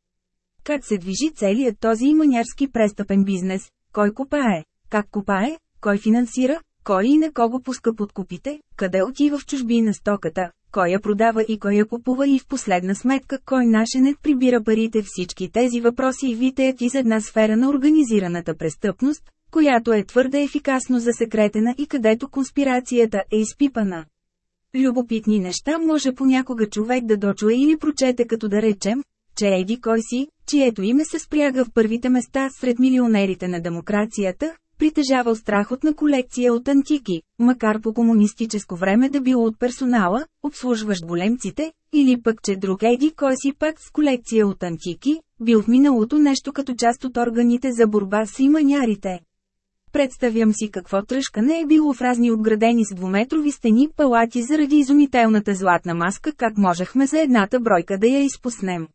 Как се движи целият този иманярски престъпен бизнес, кой копае, как копае, кой финансира, кой и на кого пуска подкупите, къде отива в чужбина стоката, кой я продава и кой я купува и в последна сметка кой нашенет прибира парите всички тези въпроси и витеят из една сфера на организираната престъпност, която е твърде ефикасно засекретена и където конспирацията е изпипана. Любопитни неща може понякога човек да дочуе или прочете като да речем, че еди кой си, чието име се спряга в първите места сред милионерите на демокрацията, притежавал страхотна колекция от антики, макар по комунистическо време да бил от персонала, обслужващ големците, или пък че друг еди кой си пак с колекция от антики, бил в миналото нещо като част от органите за борба с иманярите. Представям си какво тръжка не е било в разни отградени с двуметрови стени палати заради изумителната златна маска как можехме за едната бройка да я изпуснем.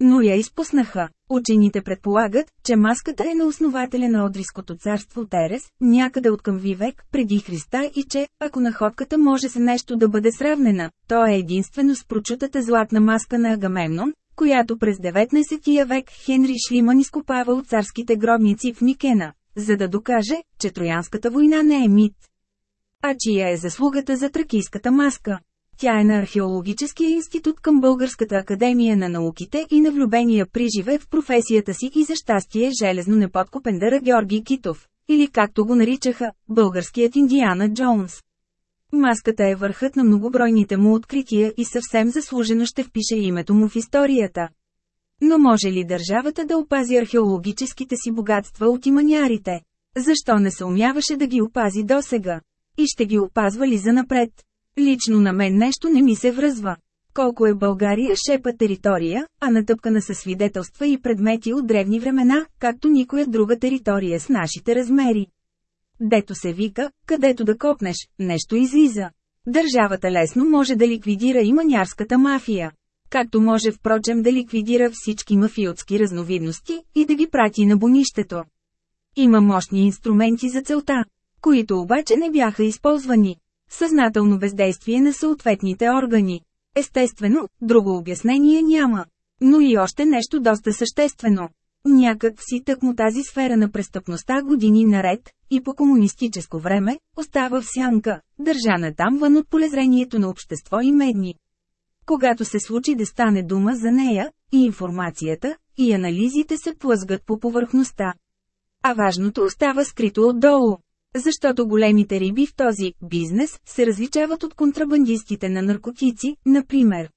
Но я изпуснаха. Учените предполагат, че маската е на основателя на Одриското царство Терес, някъде от към Вивек, преди Христа и че, ако находката може с нещо да бъде сравнена, то е единствено с прочутата златна маска на Агамемнон, която през 19 век Хенри Шлиман изкопава от царските гробници в Микена, за да докаже, че Троянската война не е мит. А чия е заслугата за тракийската маска? Тя е на Археологическия институт към Българската академия на науките и на влюбения приживе в професията си и за щастие железно неподкопен дъра Георги Китов, или както го наричаха, българският Индиана Джонс. Маската е върхът на многобройните му открития и съвсем заслужено ще впише името му в историята. Но може ли държавата да опази археологическите си богатства от иманярите? Защо не се умяваше да ги опази досега? И ще ги опазва ли за напред? Лично на мен нещо не ми се връзва. Колко е България шепа територия, а натъпкана със свидетелства и предмети от древни времена, както никоя друга територия с нашите размери. Дето се вика, където да копнеш, нещо излиза. Държавата лесно може да ликвидира и манярската мафия. Както може впрочем да ликвидира всички мафиотски разновидности и да ги прати на бонището. Има мощни инструменти за целта, които обаче не бяха използвани. Съзнателно бездействие на съответните органи. Естествено, друго обяснение няма. Но и още нещо доста съществено. Някак си тъкмо тази сфера на престъпността години наред, и по комунистическо време, остава в сянка, държана там вън от полезрението на общество и медни. Когато се случи да стане дума за нея, и информацията, и анализите се плъзгат по повърхността. А важното остава скрито отдолу. Защото големите риби в този бизнес се различават от контрабандистите на наркотици, например.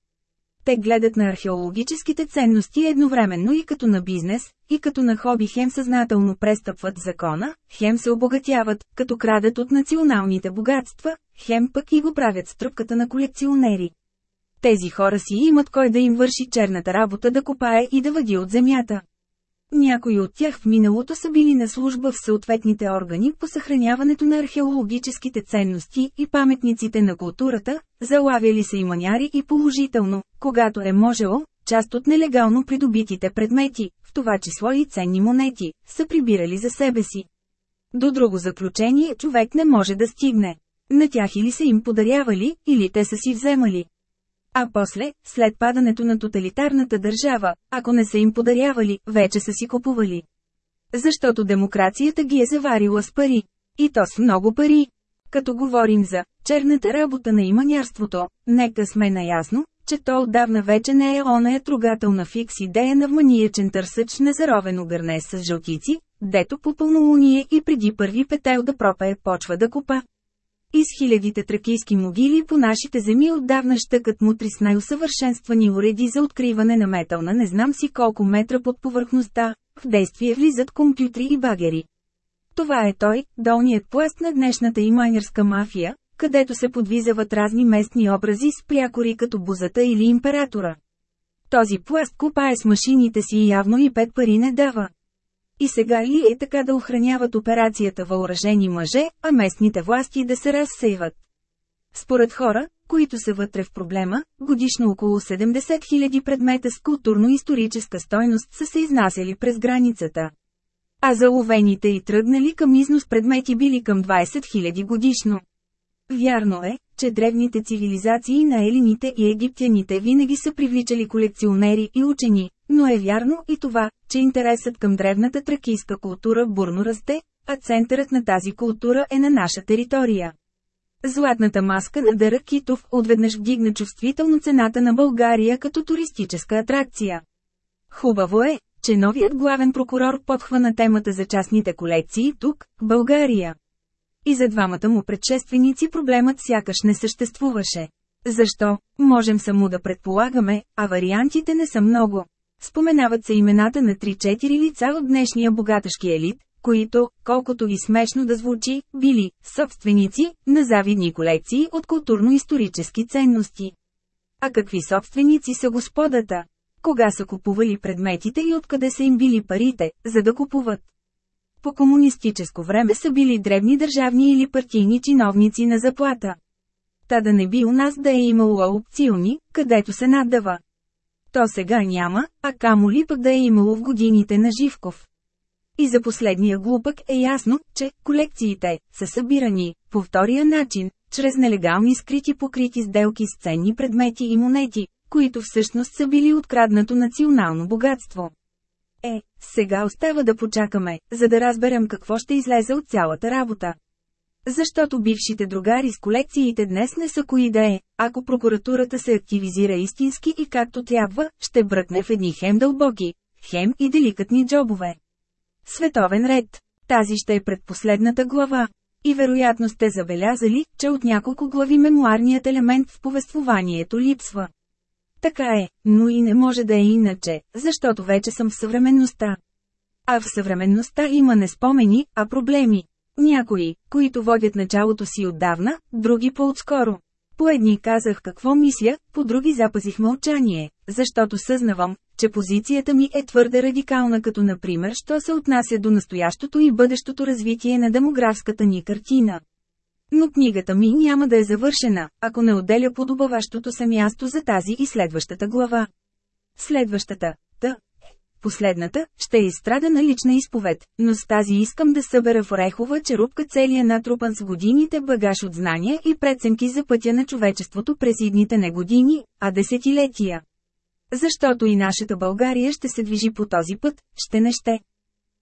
Те гледат на археологическите ценности едновременно и като на бизнес, и като на хоби хем съзнателно престъпват закона, хем се обогатяват, като крадат от националните богатства, хем пък и го правят с тръпката на колекционери. Тези хора си имат кой да им върши черната работа да копае и да въди от земята. Някои от тях в миналото са били на служба в съответните органи по съхраняването на археологическите ценности и паметниците на културата, залавяли са и маняри и положително, когато е можело, част от нелегално придобитите предмети, в това число и ценни монети, са прибирали за себе си. До друго заключение човек не може да стигне. На тях или са им подарявали, или те са си вземали. А после, след падането на тоталитарната държава, ако не са им подарявали, вече са си купували. Защото демокрацията ги е заварила с пари. И то с много пари. Като говорим за черната работа на иманярството, нека сме наясно, че то отдавна вече не е оная трогателна фикс идея на вманиечен търсъч на заровено гърне с жълтици, дето по пълнолуние и преди първи петел да пропее почва да купа. Из хилядите тракийски могили по нашите земи отдавна щъкат мутри с най-усъвършенствани уреди за откриване на метал на не знам си колко метра под повърхността, в действие влизат компютри и багери. Това е той, долният пласт на днешната имайнерска мафия, където се подвизават разни местни образи с прякори като бузата или императора. Този пласт копае с машините си и явно и пет пари не дава. И сега ли е така да охраняват операцията въоръжени мъже, а местните власти да се разсейват? Според хора, които са вътре в проблема, годишно около 70 000 предмета с културно-историческа стойност са се изнасяли през границата. А заловените и тръгнали към износ предмети били към 20 000 годишно. Вярно е, че древните цивилизации на елините и египтяните винаги са привличали колекционери и учени, но е вярно и това, че интересът към древната тракийска култура бурно расте, а центърът на тази култура е на наша територия. Златната маска на Дъра Китов отведнъж вдигна чувствително цената на България като туристическа атракция. Хубаво е, че новият главен прокурор подхвана темата за частните колекции тук, в България. И за двамата му предшественици проблемът сякаш не съществуваше. Защо? Можем само да предполагаме, а вариантите не са много. Споменават се имената на 3-4 лица от днешния богатъшки елит, които, колкото и смешно да звучи, били собственици на завидни колекции от културно-исторически ценности. А какви собственици са господата? Кога са купували предметите и откъде са им били парите, за да купуват? По комунистическо време са били дребни държавни или партийни чиновници на заплата. Та да не би у нас да е имало аукциони, където се наддава. То сега няма, а камо ли пък да е имало в годините на Живков. И за последния глупък е ясно, че колекциите са събирани по втория начин, чрез нелегални скрити покрити сделки с ценни предмети и монети, които всъщност са били откраднато национално богатство. Е, сега остава да почакаме, за да разберем какво ще излезе от цялата работа. Защото бившите другари с колекциите днес не са кои да е, ако прокуратурата се активизира истински и както трябва, ще бръкне в едни хем дълбоки, хем и деликатни джобове. Световен ред. Тази ще е предпоследната глава. И вероятно сте забелязали, че от няколко глави мемуарният елемент в повествованието липсва. Така е, но и не може да е иначе, защото вече съм в съвременността. А в съвременността има не спомени, а проблеми. Някои, които водят началото си отдавна, други по-отскоро. По едни казах какво мисля, по други запазих мълчание, защото съзнавам, че позицията ми е твърде радикална като например, що се отнася до настоящото и бъдещото развитие на демографската ни картина. Но книгата ми няма да е завършена, ако не отделя подобаващото се място за тази и следващата глава. Следващата, та, последната, ще е изстрадана лична изповед, но с тази искам да събера в орехова черупка целия натрупан с годините багаж от знания и преценки за пътя на човечеството през идните не години, а десетилетия. Защото и нашата България ще се движи по този път, ще не ще.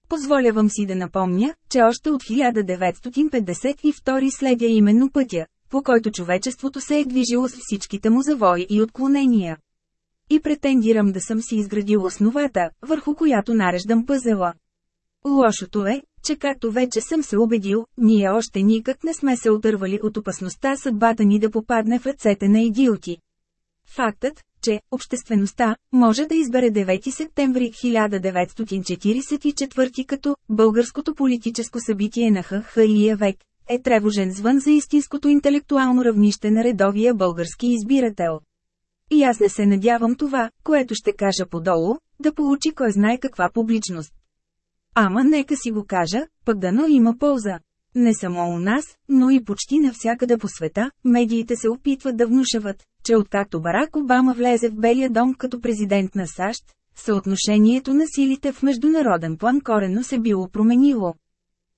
Позволявам си да напомня, че още от 1952 следя именно пътя, по който човечеството се е движило с всичките му завои и отклонения. И претендирам да съм си изградил основата, върху която нареждам пъзела. Лошото е, че както вече съм се убедил, ние още никак не сме се отървали от опасността съдбата ни да попадне в ръцете на идиоти. Фактът, че обществеността може да избере 9 септември 1944 като българското политическо събитие на ХХИя век, е тревожен звън за истинското интелектуално равнище на редовия български избирател. И аз не се надявам това, което ще кажа подолу, да получи кой знае каква публичност. Ама нека си го кажа, пък дано има полза. Не само у нас, но и почти навсякъде по света, медиите се опитват да внушават, че откакто Барак Обама влезе в Белия дом като президент на САЩ, съотношението на силите в международен план корено се било променило.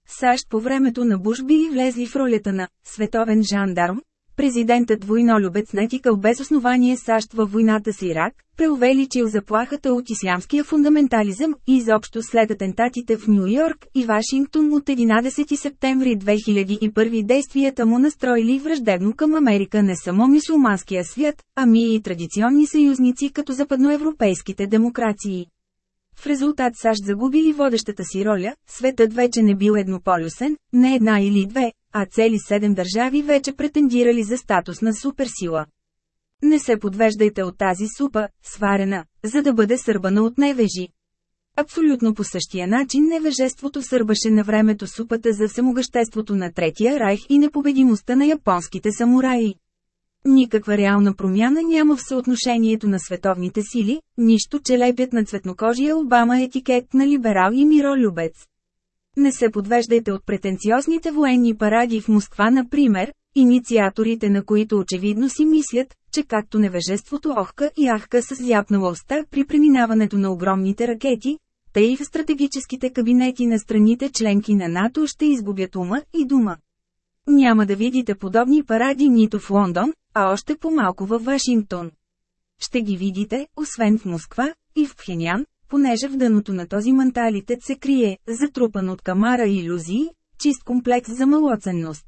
САЩ по времето на Буш били влезли в ролята на «световен жандарм», Президентът войнолюбец натикал без основание САЩ във войната с Ирак, преувеличил заплахата от ислямския фундаментализъм и изобщо след атентатите в Нью Йорк и Вашингтон от 11 септември 2001 действията му настроили враждебно към Америка не само мусулманския свят, ами и традиционни съюзници като западноевропейските демокрации. В резултат САЩ загубили водещата си роля, светът вече не бил еднополюсен, не една или две, а цели седем държави вече претендирали за статус на суперсила. Не се подвеждайте от тази супа, сварена, за да бъде сърбана от невежи. Абсолютно по същия начин невежеството сърбаше на времето супата за самогъществото на Третия райх и непобедимостта на японските самураи. Никаква реална промяна няма в съотношението на световните сили, нищо че лепят на цветнокожия Обама етикет на либерал и миролюбец. Не се подвеждайте от претенциозните военни паради в Москва, например, инициаторите на които очевидно си мислят, че както невежеството охка и ахка с зяпнала уста при преминаването на огромните ракети, тъй и в стратегическите кабинети на страните членки на НАТО ще изгубят ума и дума. Няма да видите подобни паради нито в Лондон, а още по-малко във Вашингтон. Ще ги видите, освен в Москва, и в Пхенян, понеже в дъното на този манталитет се крие, затрупан от камара иллюзии, чист комплекс за малоценност.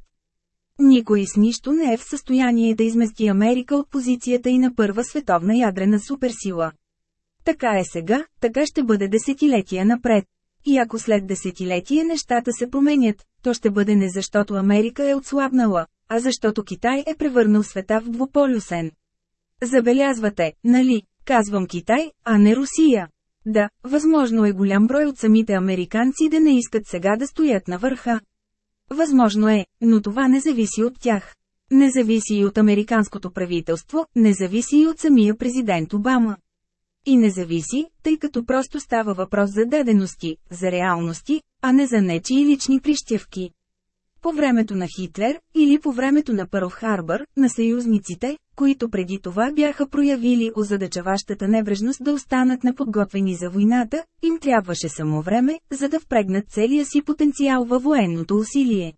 Никой с нищо не е в състояние да измести Америка от позицията и на първа световна ядрена суперсила. Така е сега, така ще бъде десетилетия напред. И ако след десетилетие нещата се променят, то ще бъде не защото Америка е отслабнала, а защото Китай е превърнал света в двуполюсен. Забелязвате, нали, казвам Китай, а не Русия. Да, възможно е голям брой от самите американци да не искат сега да стоят на върха. Възможно е, но това не зависи от тях. Не зависи и от американското правителство, не зависи и от самия президент Обама. И не зависи, тъй като просто става въпрос за дадености, за реалности, а не за нечи лични прищевки. По времето на Хитлер, или по времето на Пърл Харбър, на съюзниците, които преди това бяха проявили озадачаващата небрежност да останат неподготвени за войната, им трябваше само време, за да впрегнат целия си потенциал във военното усилие.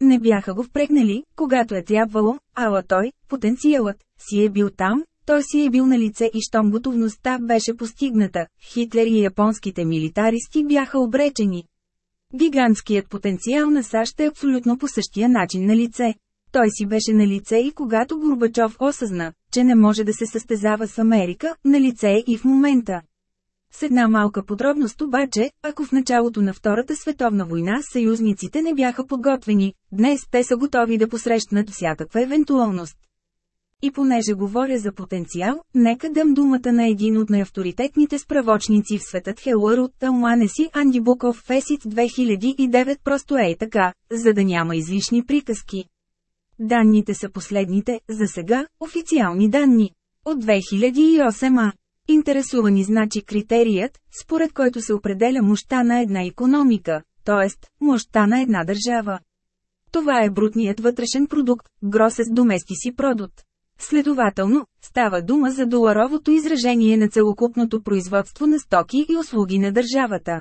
Не бяха го впрегнали, когато е трябвало, ала той, потенциалът, си е бил там, той си е бил на лице и щом готовността беше постигната, Хитлер и японските милитаристи бяха обречени. Гигантският потенциал на САЩ е абсолютно по същия начин на лице. Той си беше на лице и когато Горбачов осъзна, че не може да се състезава с Америка, на лице е и в момента. С една малка подробност обаче, ако в началото на Втората световна война съюзниците не бяха подготвени, днес те са готови да посрещнат всякаква евентуалност. И понеже говоря за потенциал, нека дам думата на един от най-авторитетните справочници в светът Хелър от Талманеси Анди Буков Фесит 2009 просто е така, за да няма излишни приказки. Данните са последните, за сега, официални данни. От 2008 а. Интересувани значи критерият, според който се определя мощта на една економика, т.е. мощта на една държава. Това е брутният вътрешен продукт, гросес доместиси продукт. Следователно, става дума за доларовото изражение на целокупното производство на стоки и услуги на държавата.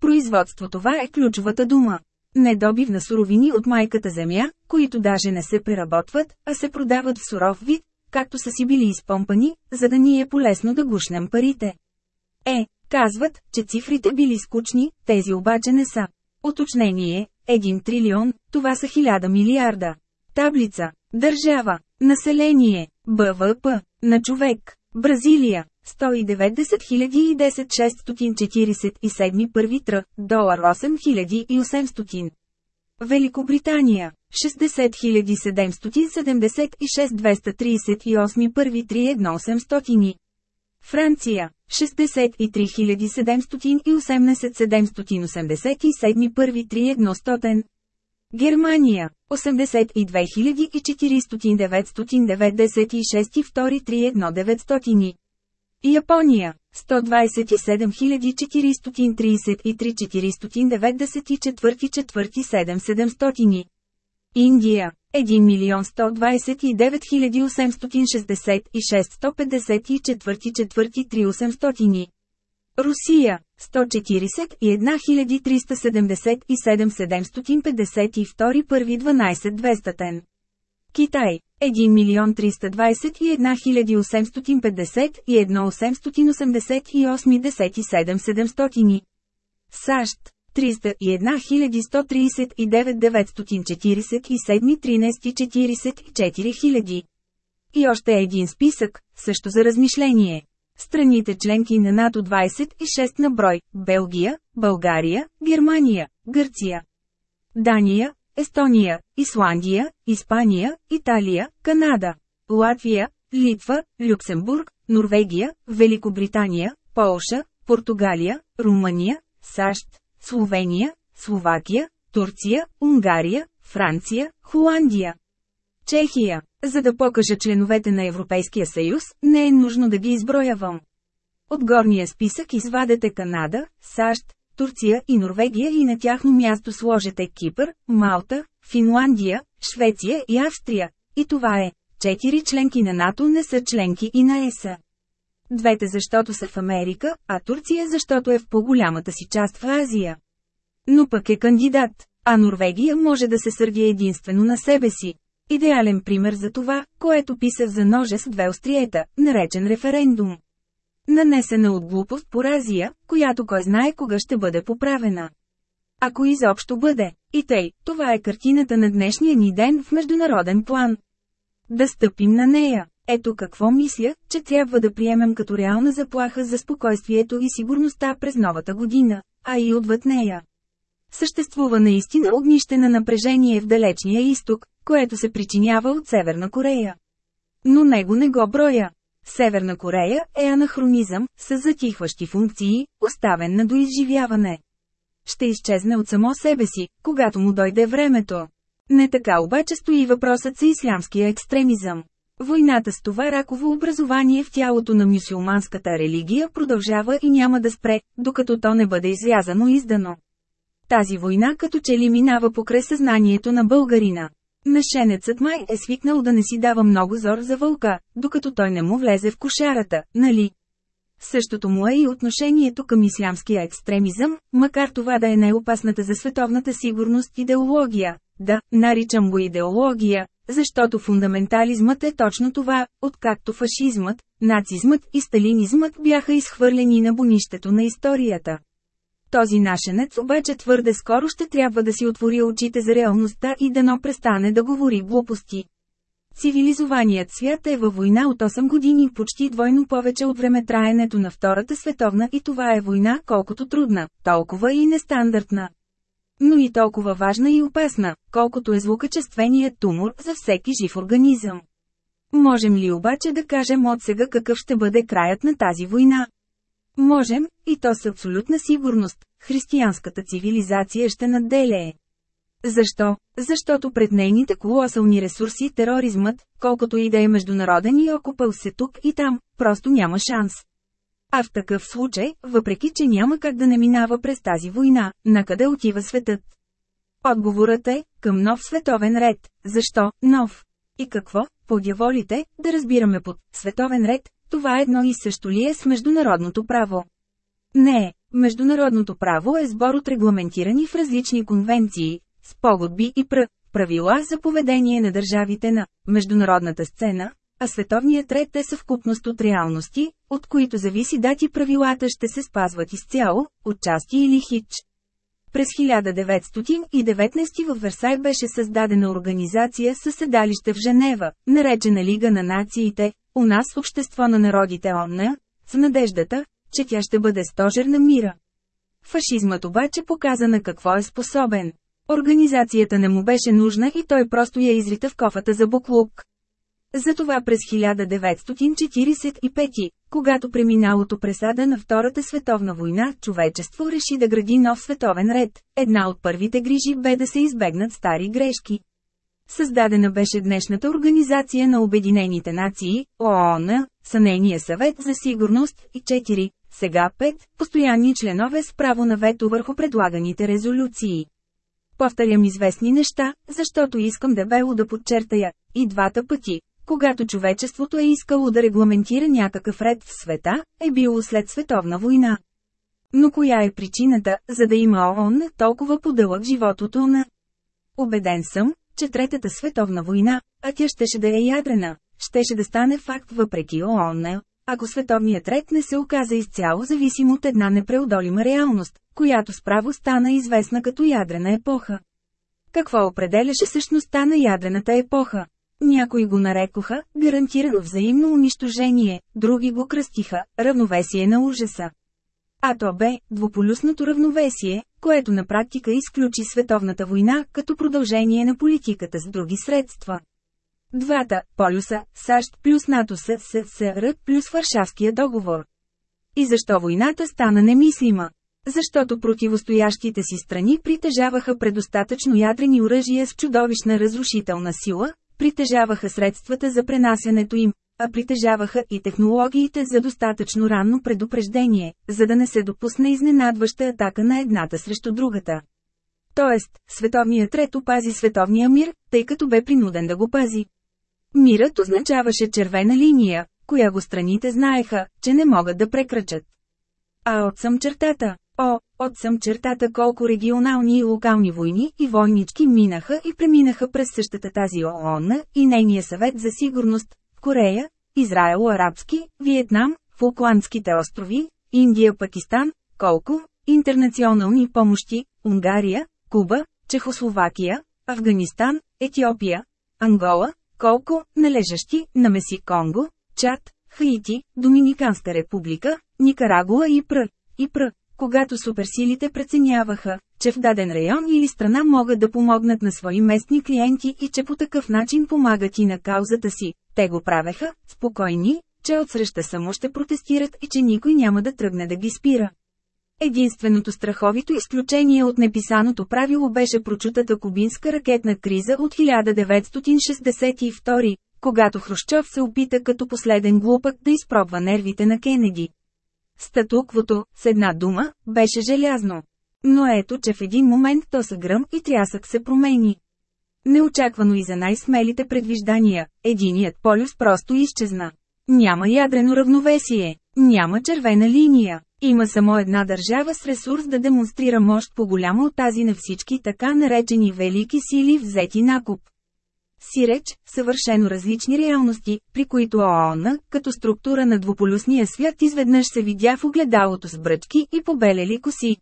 Производство това е ключовата дума. Недобив на суровини от майката земя, които даже не се преработват, а се продават в суров вид, както са си били изпомпани, за да ни е полезно да гушнем парите. Е, казват, че цифрите били скучни, тези обаче не са. Оточнение – 1 трилион, това са 1000 милиарда. Таблица – Държава Население БВП на човек Бразилия 190 647 първи тр, долар 8800. Великобритания 60 776 238 първи 800. Франция 63 718 787 първи 3100. Германия 82 496 втори 900. Япония 127 433 494 четвърти 7700. Индия 1 милион 129 866 154 четвърти 3800. Русия 141 377 752 първи 12 200 Китай 1 милион 321 850 и 888 17 700 САЩ 301 139 947 13 44 000 И още един списък, също за размишление. Страните членки на НАТО 26 на брой – Белгия, България, Германия, Гърция, Дания, Естония, Исландия, Испания, Италия, Канада, Латвия, Литва, Люксембург, Норвегия, Великобритания, Полша, Португалия, Румъния, САЩ, Словения, Словакия, Турция, Унгария, Франция, Холандия, Чехия, За да покажа членовете на Европейския съюз, не е нужно да ги изброявам. От горния списък извадете Канада, САЩ, Турция и Норвегия и на тяхно място сложете Кипър, Малта, Финландия, Швеция и Австрия. И това е. Четири членки на НАТО не са членки и на ЕСА. Двете защото са в Америка, а Турция защото е в по-голямата си част в Азия. Но пък е кандидат, а Норвегия може да се сърди единствено на себе си. Идеален пример за това, което писах за ножа с две остриета, наречен референдум. Нанесена от глупост поразия, която кой знае кога ще бъде поправена. Ако изобщо бъде. И тъй, това е картината на днешния ни ден в международен план. Да стъпим на нея. Ето какво мисля, че трябва да приемем като реална заплаха за спокойствието и сигурността през новата година, а и отвъд нея. Съществува наистина огнище на напрежение в далечния изток, което се причинява от Северна Корея. Но него не го броя. Северна Корея е анахронизъм, с затихващи функции, оставен на доизживяване. Ще изчезне от само себе си, когато му дойде времето. Не така обаче стои въпросът за ислямския екстремизъм. Войната с това раково образование в тялото на мюсюлманската религия продължава и няма да спре, докато то не бъде изрязано и издано. Тази война като че ли минава покрай съзнанието на българина. Мешенецът май е свикнал да не си дава много зор за вълка, докато той не му влезе в кошарата, нали? Същото му е и отношението към ислямския екстремизъм, макар това да е най-опасната за световната сигурност идеология. Да, наричам го идеология, защото фундаментализмът е точно това, откакто фашизмът, нацизмът и сталинизмът бяха изхвърлени на бонището на историята. Този нашенец обаче твърде скоро ще трябва да си отвори очите за реалността и дано престане да говори глупости. Цивилизованият свят е във война от 8 години почти двойно повече от времетраенето на Втората световна и това е война колкото трудна, толкова и нестандартна. Но и толкова важна и опасна, колкото е звукачественият тумор за всеки жив организъм. Можем ли обаче да кажем от сега какъв ще бъде краят на тази война? Можем, и то с абсолютна сигурност, християнската цивилизация ще надделее. Защо? Защото пред нейните колосални ресурси тероризмът, колкото и да е международен и окупал се тук и там, просто няма шанс. А в такъв случай, въпреки че няма как да не минава през тази война, накъде отива светът? Отговорът е, към нов световен ред. Защо, нов? И какво, подяволите, да разбираме под «световен ред», това едно и също ли е с международното право? Не, международното право е сбор от регламентирани в различни конвенции, спогодби и пр. правила за поведение на държавите на международната сцена, а световният ред е съвкупност от реалности, от които зависи дати правилата ще се спазват изцяло, отчасти или хич. През 1919 в Версай беше създадена организация със седалище в Женева, наречена Лига на нациите, у нас Общество на народите ОНА, с надеждата, че тя ще бъде стожер на мира. Фашизмът обаче показа на какво е способен. Организацията не му беше нужна и той просто я изрита в кофата за буклук. Затова през 1945, когато преминалото пресада на Втората световна война, човечество реши да гради нов световен ред, една от първите грижи бе да се избегнат стари грешки. Създадена беше днешната Организация на Обединените нации, ООН, са нейния съвет за сигурност и 4, сега 5, постоянни членове с право на вето върху предлаганите резолюции. Повтарям известни неща, защото искам дебело да подчертая, и двата пъти, когато човечеството е искало да регламентира някакъв ред в света, е било след световна война. Но коя е причината, за да има ООН толкова подълъг животото на? Обеден съм, че Третата световна война, а тя щеше да е ядрена, щеше да стане факт въпреки ООН, ако световният ред не се оказа изцяло зависим от една непреодолима реалност, която справо стана известна като ядрена епоха. Какво определяше същността на ядрената епоха? Някои го нарекоха гарантирано взаимно унищожение, други го кръстиха равновесие на ужаса. А то бе двуполюсното равновесие, което на практика изключи световната война като продължение на политиката с други средства. Двата полюса САЩ плюс НАТО СССР плюс Варшавския договор. И защо войната стана немислима? Защото противостоящите си страни притежаваха предостатъчно ядрени оръжия с чудовищна разрушителна сила, притежаваха средствата за пренасянето им, а притежаваха и технологиите за достатъчно ранно предупреждение, за да не се допусне изненадваща атака на едната срещу другата. Тоест, световният ред опази световния мир, тъй като бе принуден да го пази. Мирът означаваше червена линия, коя го страните знаеха, че не могат да прекрачат. А от съм чертата, о, от съм чертата колко регионални и локални войни и войнички минаха и преминаха през същата тази ООН и нейния съвет за сигурност, Корея, Израело-Арабски, Виетнам, Фолкландските острови, Индия, Пакистан, колко, интернационални помощи, Унгария, Куба, Чехословакия, Афганистан, Етиопия, Ангола, колко, належащи, на Меси Конго, Чад, Хаити, Доминиканска република, Никарагуа и Пр. И Пр. Когато суперсилите преценяваха, че в даден район или страна могат да помогнат на свои местни клиенти и че по такъв начин помагат и на каузата си, те го правеха, спокойни, че отсреща само ще протестират и че никой няма да тръгне да ги спира. Единственото страховито изключение от неписаното правило беше прочутата кубинска ракетна криза от 1962, когато Хрущов се опита като последен глупък да изпробва нервите на Кенеди. Статуквото, с една дума, беше желязно. Но ето че в един момент то са гръм и трясък се промени. Неочаквано и за най-смелите предвиждания, единият полюс просто изчезна. Няма ядрено равновесие, няма червена линия. Има само една държава с ресурс да демонстрира мощ по-голяма от тази на всички така наречени велики сили взети накуп. Сиреч, съвършено различни реалности, при които ООН, като структура на двуполюсния свят изведнъж се видя в огледалото с бръчки и побелели коси.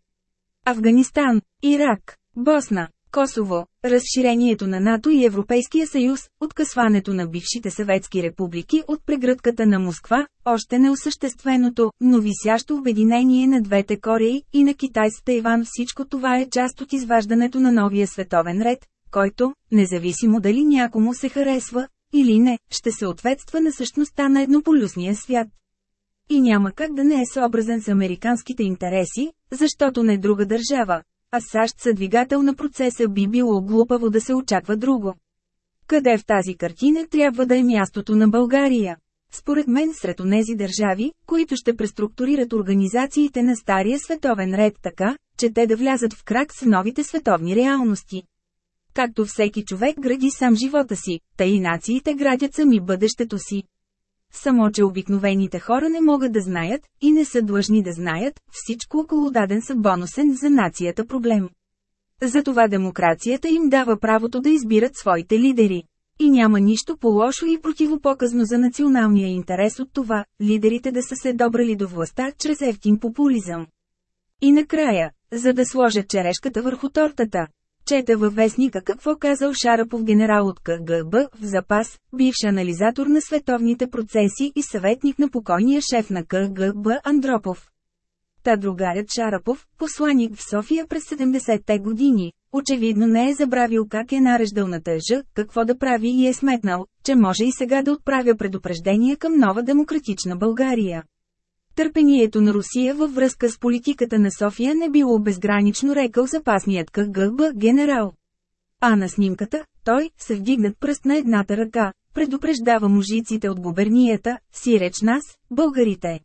Афганистан, Ирак, Босна, Косово, разширението на НАТО и Европейския съюз, откъсването на бившите съветски републики от прегръдката на Москва, още неосъщественото, но висящо обединение на двете Кореи и на Китай с Тайван всичко това е част от изваждането на новия световен ред, който, независимо дали някому се харесва, или не, ще се ответства на същността на еднополюсния свят. И няма как да не е съобразен с американските интереси, защото не друга държава, а САЩ са двигател на процеса би било глупаво да се очаква друго. Къде в тази картина трябва да е мястото на България? Според мен сред онези държави, които ще преструктурират организациите на стария световен ред така, че те да влязат в крак с новите световни реалности. Както всеки човек гради сам живота си, тъй и нациите градят сами бъдещето си. Само че обикновените хора не могат да знаят, и не са длъжни да знаят, всичко около даден са бонусен за нацията проблем. Затова демокрацията им дава правото да избират своите лидери. И няма нищо по-лошо и противопоказно за националния интерес от това, лидерите да са се добрали до властта чрез ефтин популизъм. И накрая, за да сложат черешката върху тортата, Чета във вестника какво казал Шарапов генерал от КГБ в запас, бивш анализатор на световните процеси и съветник на покойния шеф на КГБ Андропов. Та другарят Шарапов, посланик в София през 70-те години, очевидно не е забравил как е нареждал на тъжа, какво да прави и е сметнал, че може и сега да отправя предупреждения към нова демократична България. Търпението на Русия във връзка с политиката на София не било безгранично рекал запасният КГБ генерал. А на снимката, той, се вдигнат пръст на едната ръка, предупреждава мужиците от губернията, си реч нас, българите.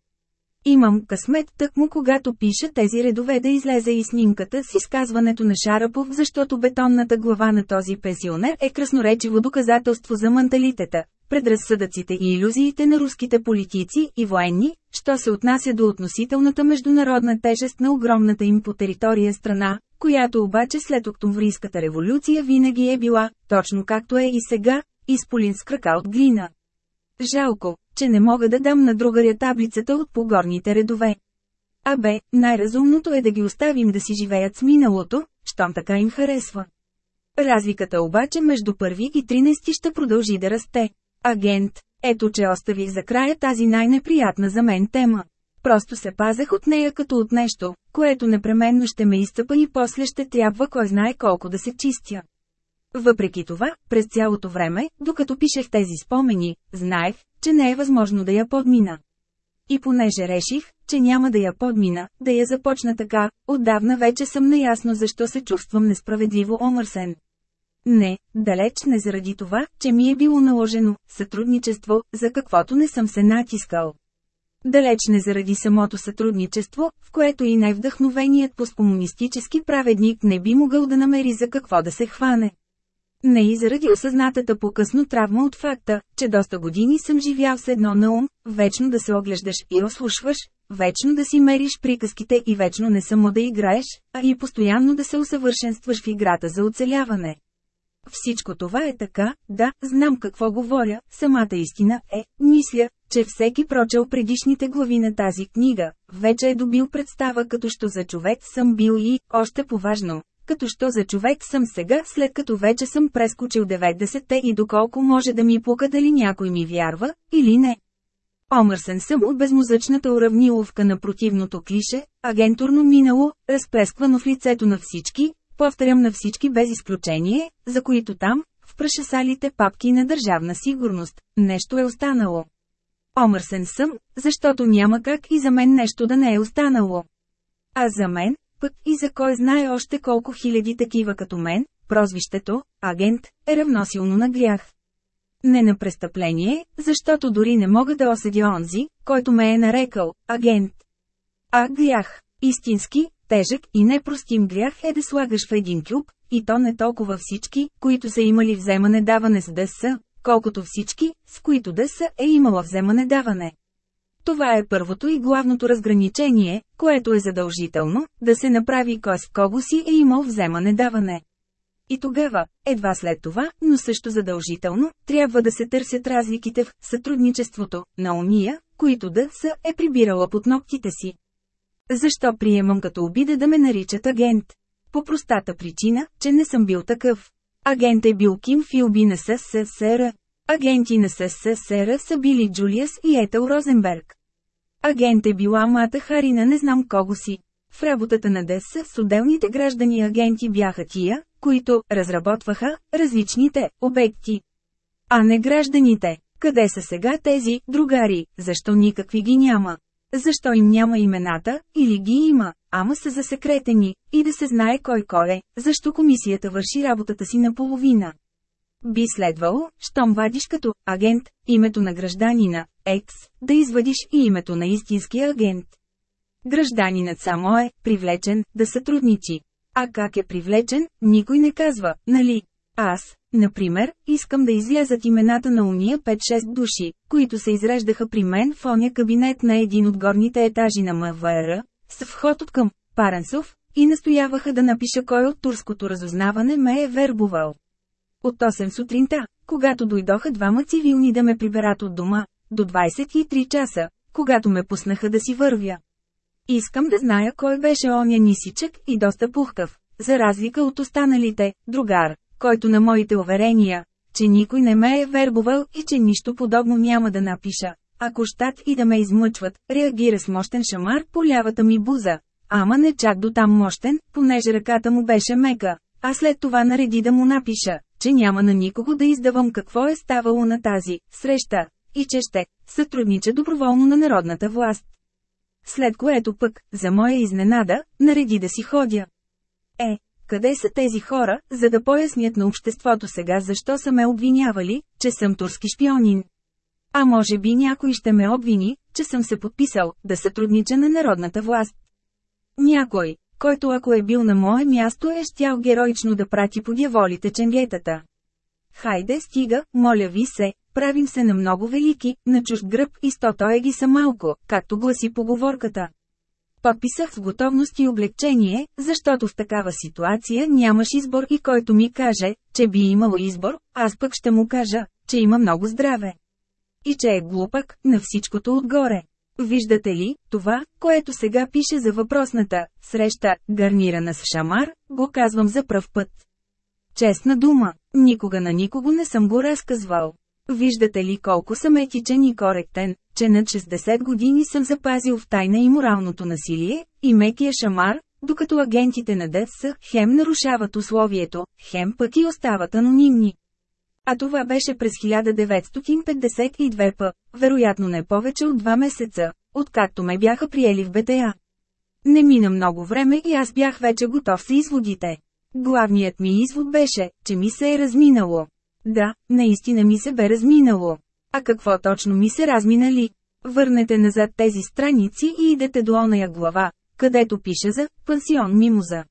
Имам късмет тъкмо когато пиша тези редове да излезе и снимката с изказването на Шарапов, защото бетонната глава на този пенсионер е красноречиво доказателство за менталитета, предразсъдъците и иллюзиите на руските политици и военни, що се отнася до относителната международна тежест на огромната им по територия страна, която обаче след Октомврийската революция винаги е била, точно както е и сега, изполин с крака от глина. Жалко, че не мога да дам на другаря таблицата от погорните редове. А бе, най-разумното е да ги оставим да си живеят с миналото, щом така им харесва. Разликата обаче между първи и 13 ще продължи да расте. Агент, ето че оставих за края тази най-неприятна за мен тема. Просто се пазех от нея като от нещо, което непременно ще ме изтъпа и после ще трябва кой знае колко да се чистя. Въпреки това, през цялото време, докато пишех тези спомени, знаех, че не е възможно да я подмина. И понеже реших, че няма да я подмина, да я започна така, отдавна вече съм наясно защо се чувствам несправедливо омърсен. Не, далеч не заради това, че ми е било наложено сътрудничество, за каквото не съм се натискал. Далеч не заради самото сътрудничество, в което и най-вдъхновеният посткомунистически праведник не би могъл да намери за какво да се хване. Не и заради осъзнатата по-късно травма от факта, че доста години съм живял с едно на ум, вечно да се оглеждаш и ослушваш, вечно да си мериш приказките и вечно не само да играеш, а и постоянно да се усъвършенстваш в играта за оцеляване. Всичко това е така, да, знам какво говоря, самата истина е, мисля, че всеки прочел предишните глави на тази книга, вече е добил представа като що за човек съм бил и, още поважно, като що за човек съм сега, след като вече съм прескочил 90-те и доколко може да ми пука дали някой ми вярва, или не. Омърсен съм от безмозъчната уравниловка на противното клише, агентурно минало, разплесквано в лицето на всички, повторям на всички без изключение, за които там, в прашасалите папки на държавна сигурност, нещо е останало. Омърсен съм, защото няма как и за мен нещо да не е останало. А за мен, пък и за кой знае още колко хиляди такива като мен, прозвището, агент, е равносилно на грях. Не на престъпление, защото дори не мога да осъдя онзи, който ме е нарекал агент. А грях, истински, тежък и непростим грях е да слагаш в един кюб, и то не толкова всички, които са имали вземане-даване с ДС, колкото всички, с които ДС е имала вземане-даване. Това е първото и главното разграничение, което е задължително, да се направи кой с кого си е имал вземане-даване. И тогава, едва след това, но също задължително, трябва да се търсят разликите в сътрудничеството на уния, които да са е прибирала под ногтите си. Защо приемам като обида да ме наричат агент? По простата причина, че не съм бил такъв. Агент е бил Ким Филби на СССР. Агенти на СССР са били Джулиас и Етел Розенберг. Агент е била Мата Харина не знам кого си. В работата на ДС с отделните граждани агенти бяха тия, които разработваха различните обекти. А не гражданите. Къде са сега тези другари, защо никакви ги няма? Защо им няма имената, или ги има, ама са засекретени, и да се знае кой кой е, защо комисията върши работата си наполовина. Би следвало, щом вадиш като агент името на гражданина, екс, да извадиш и името на истинския агент. Гражданинът само е привлечен да сътрудничи. А как е привлечен, никой не казва, нали? Аз, например, искам да излязат имената на уния 5-6 души, които се изреждаха при мен в оня кабинет на един от горните етажи на МВР, с вход от към Паренсов, и настояваха да напиша кой от турското разузнаване ме е вербувал. От 8 сутринта, когато дойдоха двама цивилни да ме приберат от дома, до 23 часа, когато ме пуснаха да си вървя. Искам да зная кой беше оня нисичък и доста пухкав, за разлика от останалите, другар, който на моите уверения, че никой не ме е вербувал и че нищо подобно няма да напиша. Ако щат и да ме измъчват, реагира с мощен шамар по лявата ми буза. Ама не чак до там мощен, понеже ръката му беше мека, а след това нареди да му напиша, че няма на никого да издавам какво е ставало на тази среща, и че ще сътруднича доброволно на народната власт. След което пък, за моя изненада, нареди да си ходя. Е, къде са тези хора, за да пояснят на обществото сега защо са ме обвинявали, че съм турски шпионин? А може би някой ще ме обвини, че съм се подписал да сътруднича на народната власт. Някой, който ако е бил на мое място е щял героично да прати по дяволите ченгетата. Хайде стига, моля ви се, правим се на много велики, на чужд гръб и стото е ги са малко, както гласи поговорката. Подписах с готовност и облегчение, защото в такава ситуация нямаш избор и който ми каже, че би имало избор, аз пък ще му кажа, че има много здраве. И че е глупак, на всичкото отгоре. Виждате ли, това, което сега пише за въпросната среща, гарнирана с шамар, го казвам за пръв път. Честна дума, никога на никого не съм го разказвал. Виждате ли колко съм етичен и коректен, че над 60 години съм запазил в тайна и моралното насилие, и мекия шамар, докато агентите на ДС хем нарушават условието, хем пък и остават анонимни. А това беше през 1952 п, вероятно не повече от два месеца, откакто ме бяха приели в БТА. Не мина много време и аз бях вече готов с изводите. Главният ми извод беше, че ми се е разминало. Да, наистина ми се бе разминало. А какво точно ми се разминали? Върнете назад тези страници и идете до оная глава, където пише за «Пансион Мимоза».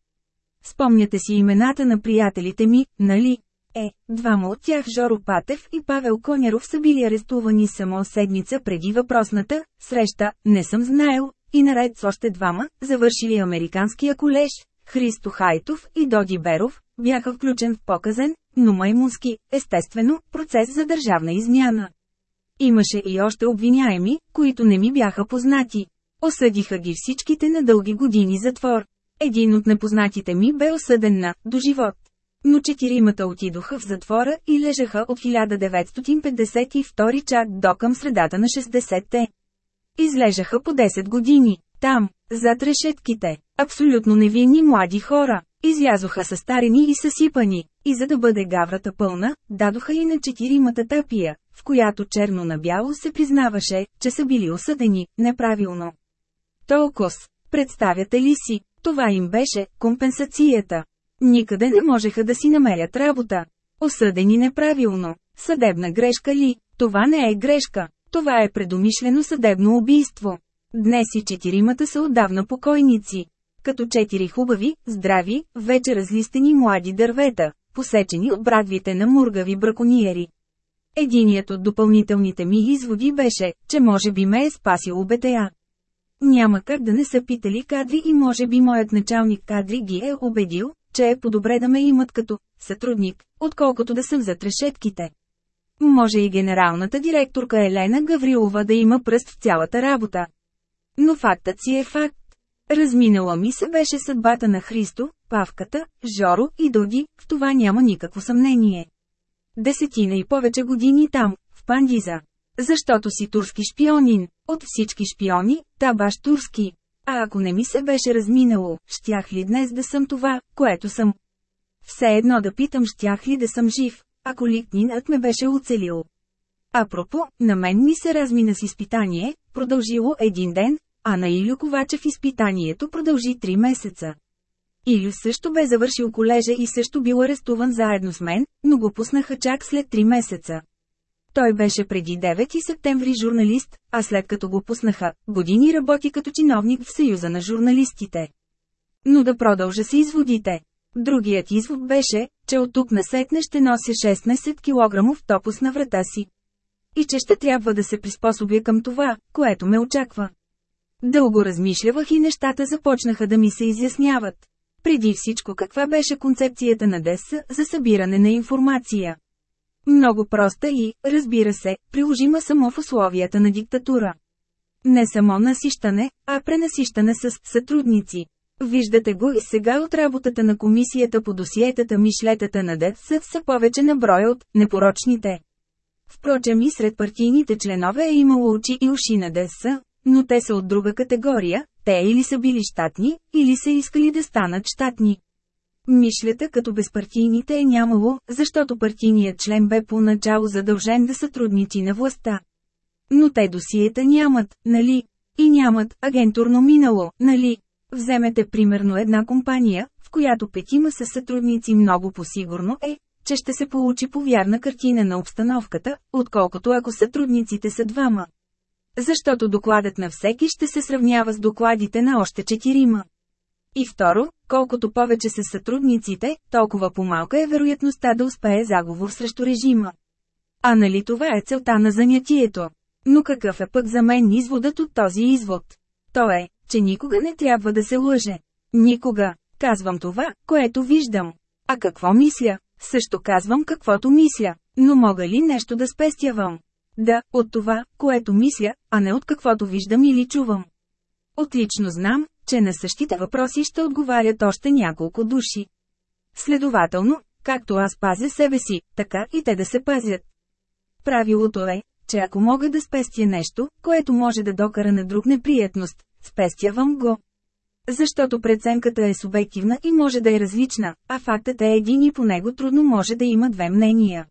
Спомняте си имената на приятелите ми, нали? Е, двама от тях Жоро Патев и Павел Коняров са били арестувани само седмица преди въпросната среща, не съм знаел, и наред с още двама, завършили американския колеж, Христо Хайтов и Доди Беров, бяха включен в показен, но маймунски, естествено, процес за държавна измяна. Имаше и още обвиняеми, които не ми бяха познати. Осъдиха ги всичките на дълги години затвор. Един от непознатите ми бе осъден на «доживот». Но четиримата отидоха в затвора и лежаха от 1952 чак до към средата на 60-те. Излежаха по 10 години. Там, зад решетките, абсолютно невинни млади хора, излязоха старени и съсипани, и за да бъде гаврата пълна, дадоха и на четиримата тапия, в която черно на бяло се признаваше, че са били осъдени, неправилно. Толкос, представяте ли си, това им беше компенсацията. Никъде не можеха да си намерят работа. Осъдени неправилно. Съдебна грешка ли? Това не е грешка. Това е предумишлено съдебно убийство. Днес и четиримата са отдавна покойници. Като четири хубави, здрави, вече разлистени млади дървета, посечени от брадвите на мургави бракониери. Единият от допълнителните ми изводи беше, че може би ме е спасил БТА. Няма как да не са питали кадри и може би моят началник кадри ги е убедил, че е по-добре да ме имат като сътрудник, отколкото да съм зад решетките. Може и генералната директорка Елена Гаврилова да има пръст в цялата работа. Но фактът си е факт. Разминала ми се беше съдбата на Христо, Павката, Жоро и Доди, в това няма никакво съмнение. Десетина и повече години там, в Пандиза. Защото си турски шпионин, от всички шпиони, та баш турски. А ако не ми се беше разминало, щях ли днес да съм това, което съм? Все едно да питам щях ли да съм жив, ако ликнинът ме беше оцелил. Апропо, на мен ми се размина с изпитание, продължило един ден, а на Илю Ковачев изпитанието продължи три месеца. Илю също бе завършил колежа и също бил арестуван заедно с мен, но го пуснаха чак след три месеца. Той беше преди 9 септември журналист, а след като го пуснаха, години работи като чиновник в Съюза на журналистите. Но да продължа се изводите. Другият извод беше, че от тук насетне ще нося 16 кг топус на врата си. И че ще трябва да се приспособя към това, което ме очаква. Дълго размишлявах и нещата започнаха да ми се изясняват. Преди всичко каква беше концепцията на ДС за събиране на информация. Много проста и, разбира се, приложима само в условията на диктатура. Не само насищане, а пренасищане с сътрудници. Виждате го и сега от работата на комисията по досиетата мишлетата на ДЕЦ са повече на броя от непорочните. Впрочем и сред партийните членове е имало очи и уши на ДС, но те са от друга категория, те или са били щатни, или са искали да станат щатни. Мишлята като безпартийните е нямало, защото партийният член бе поначало задължен да сътрудничи на властта. Но те досиета нямат, нали? И нямат агентурно минало, нали? Вземете примерно една компания, в която петима са сътрудници много посигурно е, че ще се получи повярна картина на обстановката, отколкото ако сътрудниците са двама. Защото докладът на всеки ще се сравнява с докладите на още четирима. И второ, колкото повече са сътрудниците, толкова по-малка е вероятността да успее заговор срещу режима. А нали това е целта на занятието? Но какъв е пък за мен изводът от този извод? То е, че никога не трябва да се лъже. Никога. Казвам това, което виждам. А какво мисля? Също казвам каквото мисля. Но мога ли нещо да спестявам? Да, от това, което мисля, а не от каквото виждам или чувам. Отлично знам, че на същите въпроси ще отговарят още няколко души. Следователно, както аз пазя себе си, така и те да се пазят. Правилото е, че ако мога да спестя нещо, което може да докара на друг неприятност, спестявам го. Защото преценката е субективна и може да е различна, а фактът е един и по него трудно може да има две мнения.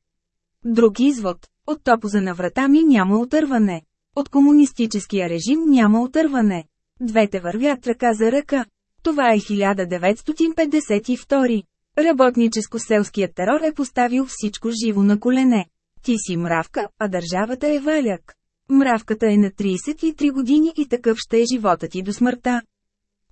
Друг извод. От топоза на врата ми няма отърване. От комунистическия режим няма отърване. Двете вървят ръка за ръка. Това е 1952. Работническо-селският терор е поставил всичко живо на колене. Ти си мравка, а държавата е валяк. Мравката е на 33 години и такъв ще е живота ти до смъртта.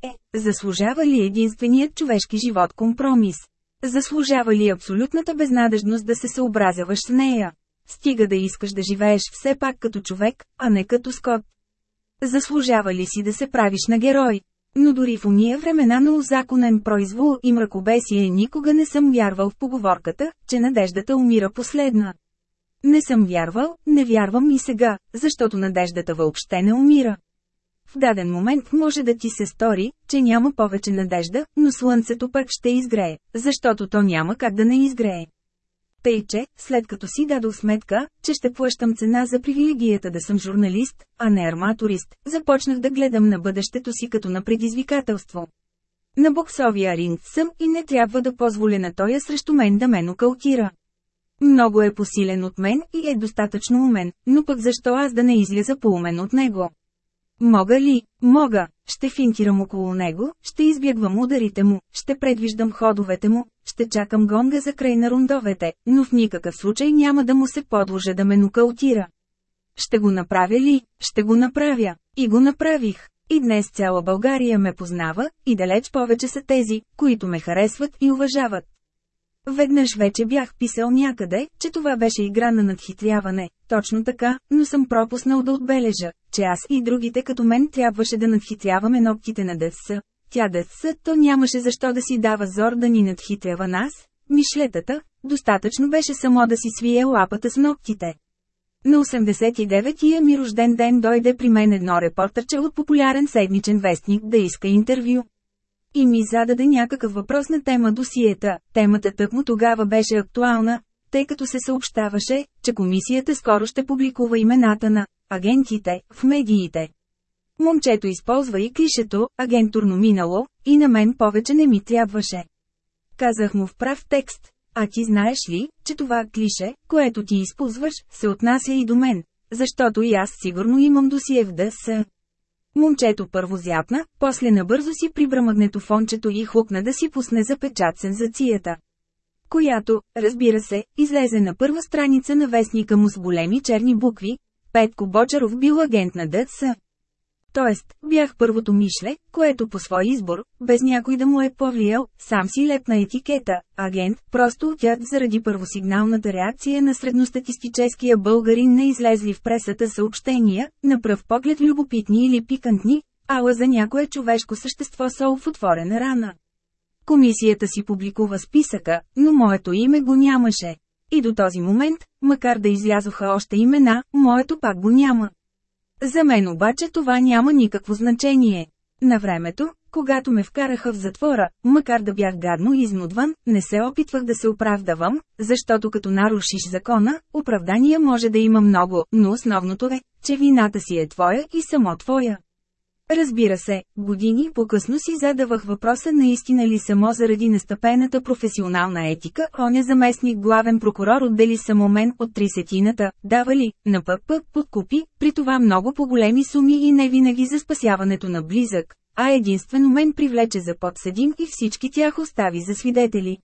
Е, заслужава ли единственият човешки живот компромис? Заслужава ли абсолютната безнадежност да се съобразяваш с нея? Стига да искаш да живееш все пак като човек, а не като скот. Заслужава ли си да се правиш на герой? Но дори в уния времена на узаконен произвол и мракобесие никога не съм вярвал в поговорката, че надеждата умира последна. Не съм вярвал, не вярвам и сега, защото надеждата въобще не умира. В даден момент може да ти се стори, че няма повече надежда, но слънцето пък ще изгрее, защото то няма как да не изгрее. Тъй че, след като си дадох сметка, че ще плащам цена за привилегията да съм журналист, а не арматурист, започнах да гледам на бъдещето си като на предизвикателство. На боксовия ринг съм и не трябва да позволя на тоя срещу мен да ме окалтира. Много е посилен от мен и е достатъчно умен, но пък защо аз да не изляза по-умен от него? Мога ли? Мога. Ще финтирам около него, ще избягвам ударите му, ще предвиждам ходовете му, ще чакам гонга за край на рундовете, но в никакъв случай няма да му се подложа да ме нокаутира. Ще го направя ли? Ще го направя. И го направих. И днес цяла България ме познава, и далеч повече са тези, които ме харесват и уважават. Веднъж вече бях писал някъде, че това беше игра на надхитряване, точно така, но съм пропуснал да отбележа, че аз и другите като мен трябваше да надхитряваме ногтите на ДС. Тя ДС то нямаше защо да си дава зор да ни надхитрява нас, мишлетата, достатъчно беше само да си свие лапата с ногтите. На 89-я ми рожден ден дойде при мен едно репортърче от популярен седмичен вестник да иска интервю. И ми зададе някакъв въпрос на тема досиета. Темата тъкмо тогава беше актуална, тъй като се съобщаваше, че комисията скоро ще публикува имената на агентите в медиите. Момчето използва и клишето «агентурно минало», и на мен повече не ми трябваше. Казах му в прав текст, а ти знаеш ли, че това клише, което ти използваш, се отнася и до мен, защото и аз сигурно имам досие в ДС. Момчето първо зяпна, после набързо си прибра магнетофончето и хукна да си пусне запечат сензацията. Която, разбира се, излезе на първа страница на вестника му с големи черни букви. Петко Бочаров бил агент на ДС. Тоест, бях първото мишле, което по свой избор, без някой да му е повлиял, сам си лепна етикета, агент, просто отят заради първосигналната реакция на средностатистическия българин не излезли в пресата съобщения, на пръв поглед любопитни или пикантни, ала за някое човешко същество сол в отворена рана. Комисията си публикува списъка, но моето име го нямаше. И до този момент, макар да излязоха още имена, моето пак го няма. За мен обаче това няма никакво значение. На времето, когато ме вкараха в затвора, макар да бях гадно изнудван, не се опитвах да се оправдавам, защото като нарушиш закона, оправдания може да има много, но основното е, че вината си е твоя и само твоя. Разбира се, години по-късно си задавах въпроса наистина ли само заради настъпената професионална етика, он е заместник главен прокурор отдели само мен от трисетината, дава ли, на ПП, подкупи, при това много по-големи суми и не винаги за спасяването на близък, а единствено мен привлече за подседим и всички тях остави за свидетели.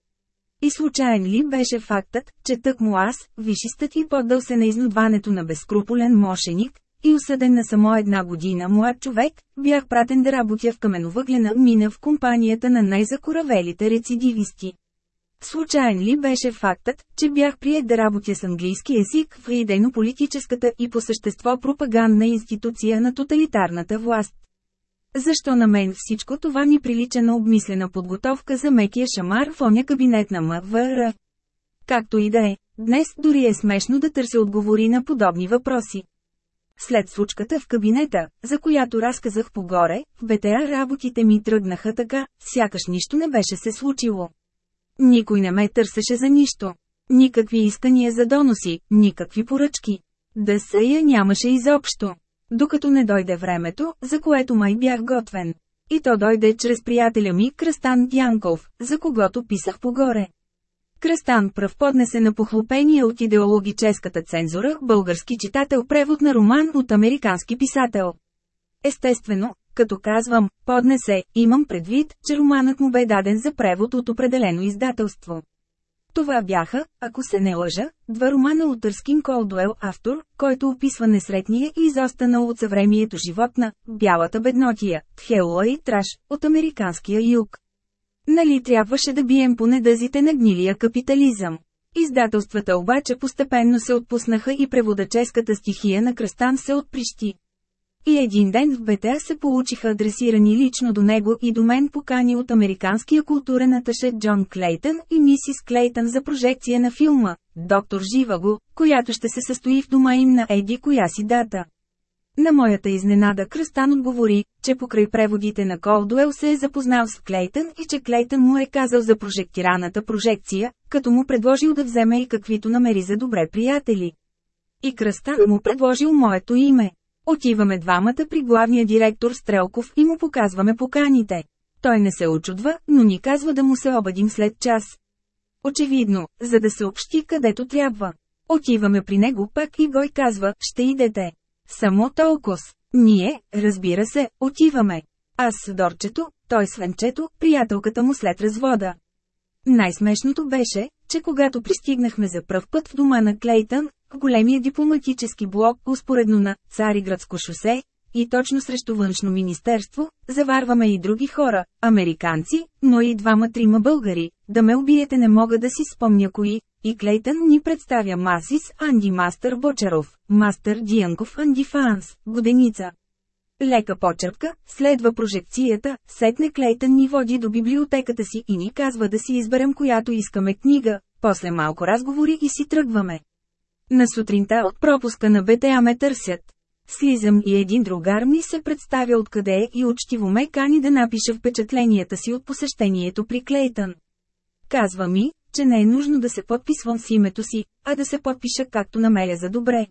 И случайен ли беше фактът, че тък му аз, вишистът и поддал се на изнудването на безкрупулен мошеник, и осъден на само една година млад човек, бях пратен да работя в каменовъглена мина в компанията на най-закоравелите рецидивисти. Случайен ли беше фактът, че бях прият да работя с английски език в идейно-политическата и по същество пропагандна институция на тоталитарната власт? Защо на мен всичко това ми прилича на обмислена подготовка за мекия шамар в оня кабинет на МВР? Както и да е, днес дори е смешно да търся отговори на подобни въпроси. След случката в кабинета, за която разказах погоре, в БТА работите ми тръгнаха така, сякаш нищо не беше се случило. Никой не ме търсеше за нищо. Никакви искания за доноси, никакви поръчки. Да я нямаше изобщо. Докато не дойде времето, за което май бях готвен. И то дойде чрез приятеля ми Кръстан Дянков, за когото писах погоре. Кръстан пръв поднесе на похлопение от идеологическата цензура, български читател превод на роман от американски писател. Естествено, като казвам, поднесе, имам предвид, че романът му бе даден за превод от определено издателство. Това бяха, ако се не лъжа, два романа от Търскин Колдуел автор, който описва несретния и изостанал от съвремието живот на «Бялата беднотия», Тхелуа и Траш, от американския юг. Нали трябваше да бием по недъзите на гнилия капитализъм? Издателствата обаче постепенно се отпуснаха и преводаческата стихия на Кръстан се отприщи. И един ден в БТА се получиха адресирани лично до него и до мен покани от американския културен аташе Джон Клейтън и мисис Клейтън за прожекция на филма «Доктор Живаго», която ще се състои в дома им на Еди коя си дата. На моята изненада Кръстан отговори, че покрай преводите на Колдуел се е запознал с Клейтън и че Клейтън му е казал за прожектираната прожекция, като му предложил да вземе и каквито намери за добре приятели. И Кръстан му предложил моето име. Отиваме двамата при главния директор Стрелков и му показваме поканите. Той не се очудва, но ни казва да му се обадим след час. Очевидно, за да се общи където трябва. Отиваме при него пак и Гой казва, ще идете. Само толкова. Ние, разбира се, отиваме. Аз с Дорчето, той с Венчето, приятелката му след развода. Най-смешното беше, че когато пристигнахме за пръв път в дома на Клейтън, в големия дипломатически блок, успоредно на Цариградско шосе, и точно срещу външно министерство, заварваме и други хора, американци, но и двама-трима българи, да ме убиете не мога да си спомня кои, и Клейтън ни представя Масис Анди Мастър Бочаров, Мастър Дианков Анди Фанс, Годеница. Лека почерпка, следва прожекцията, сетне Клейтън ни води до библиотеката си и ни казва да си изберем която искаме книга, после малко разговори и си тръгваме. На сутринта от пропуска на БТА ме търсят. Слизам и един другар ми се представя откъде е и учтиво ме кани да напиша впечатленията си от посещението при Клейтън. Казва ми, че не е нужно да се подписвам с името си, а да се подпиша както намеря за добре.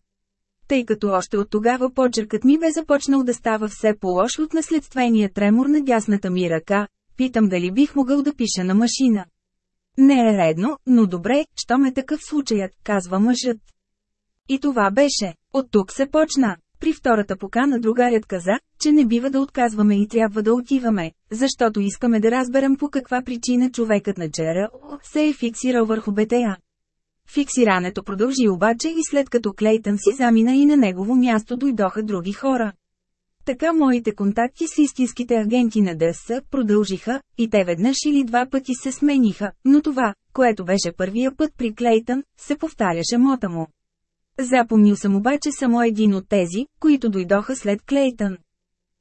Тъй като още от тогава почеркът ми бе започнал да става все по-лош от наследствения тремор на дясната ми ръка, питам дали бих могъл да пиша на машина. Не е редно, но добре, що ме такъв случаят, казва мъжът. И това беше. От тук се почна. При втората покана другарят каза, че не бива да отказваме и трябва да отиваме, защото искаме да разберем по каква причина човекът на Джера се е фиксирал върху БТА. Фиксирането продължи обаче и след като Клейтън си замина и на негово място дойдоха други хора. Така моите контакти с истинските агенти на ДС продължиха, и те веднъж или два пъти се смениха, но това, което беше първия път при Клейтън, се повтаряше мота му. Запомнил съм обаче само един от тези, които дойдоха след Клейтън.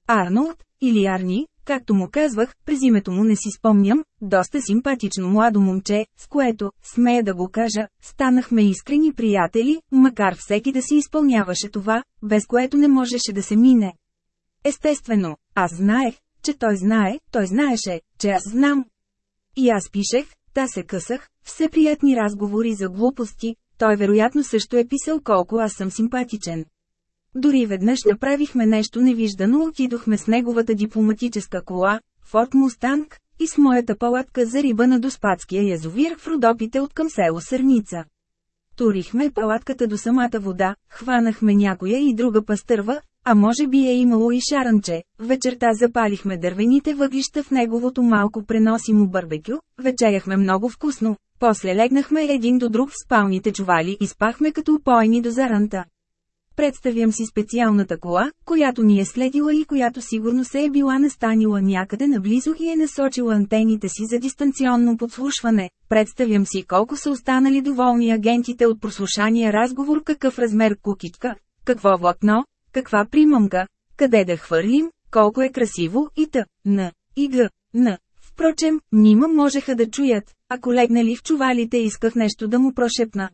Арнолд, или Арни, както му казвах, през името му не си спомням, доста симпатично младо момче, с което, смея да го кажа, станахме искрени приятели, макар всеки да си изпълняваше това, без което не можеше да се мине. Естествено, аз знаех, че той знае, той знаеше, че аз знам. И аз пишех, та се късах, все приятни разговори за глупости, той вероятно също е писал колко аз съм симпатичен. Дори веднъж направихме нещо невиждано, отидохме с неговата дипломатическа кола, Форт Мустанг, и с моята палатка за риба на Доспадския язовир в Родопите от към село Сърница. Турихме палатката до самата вода, хванахме някоя и друга пастърва, а може би е имало и шаранче. Вечерта запалихме дървените въглища в неговото малко преносимо барбекю, вечеряхме много вкусно, после легнахме един до друг в спалните чували и спахме като упойни до заранта. Представям си специалната кола, която ни е следила и която сигурно се е била настанила някъде наблизо и е насочила антените си за дистанционно подслушване. Представям си колко са останали доволни агентите от прослушания разговор какъв размер кукичка, какво влакно, каква примамка, къде да хвърлим, колко е красиво и т. Н. И г. Н. Впрочем, нима можеха да чуят, ако легнали в чувалите исках нещо да му прошепна.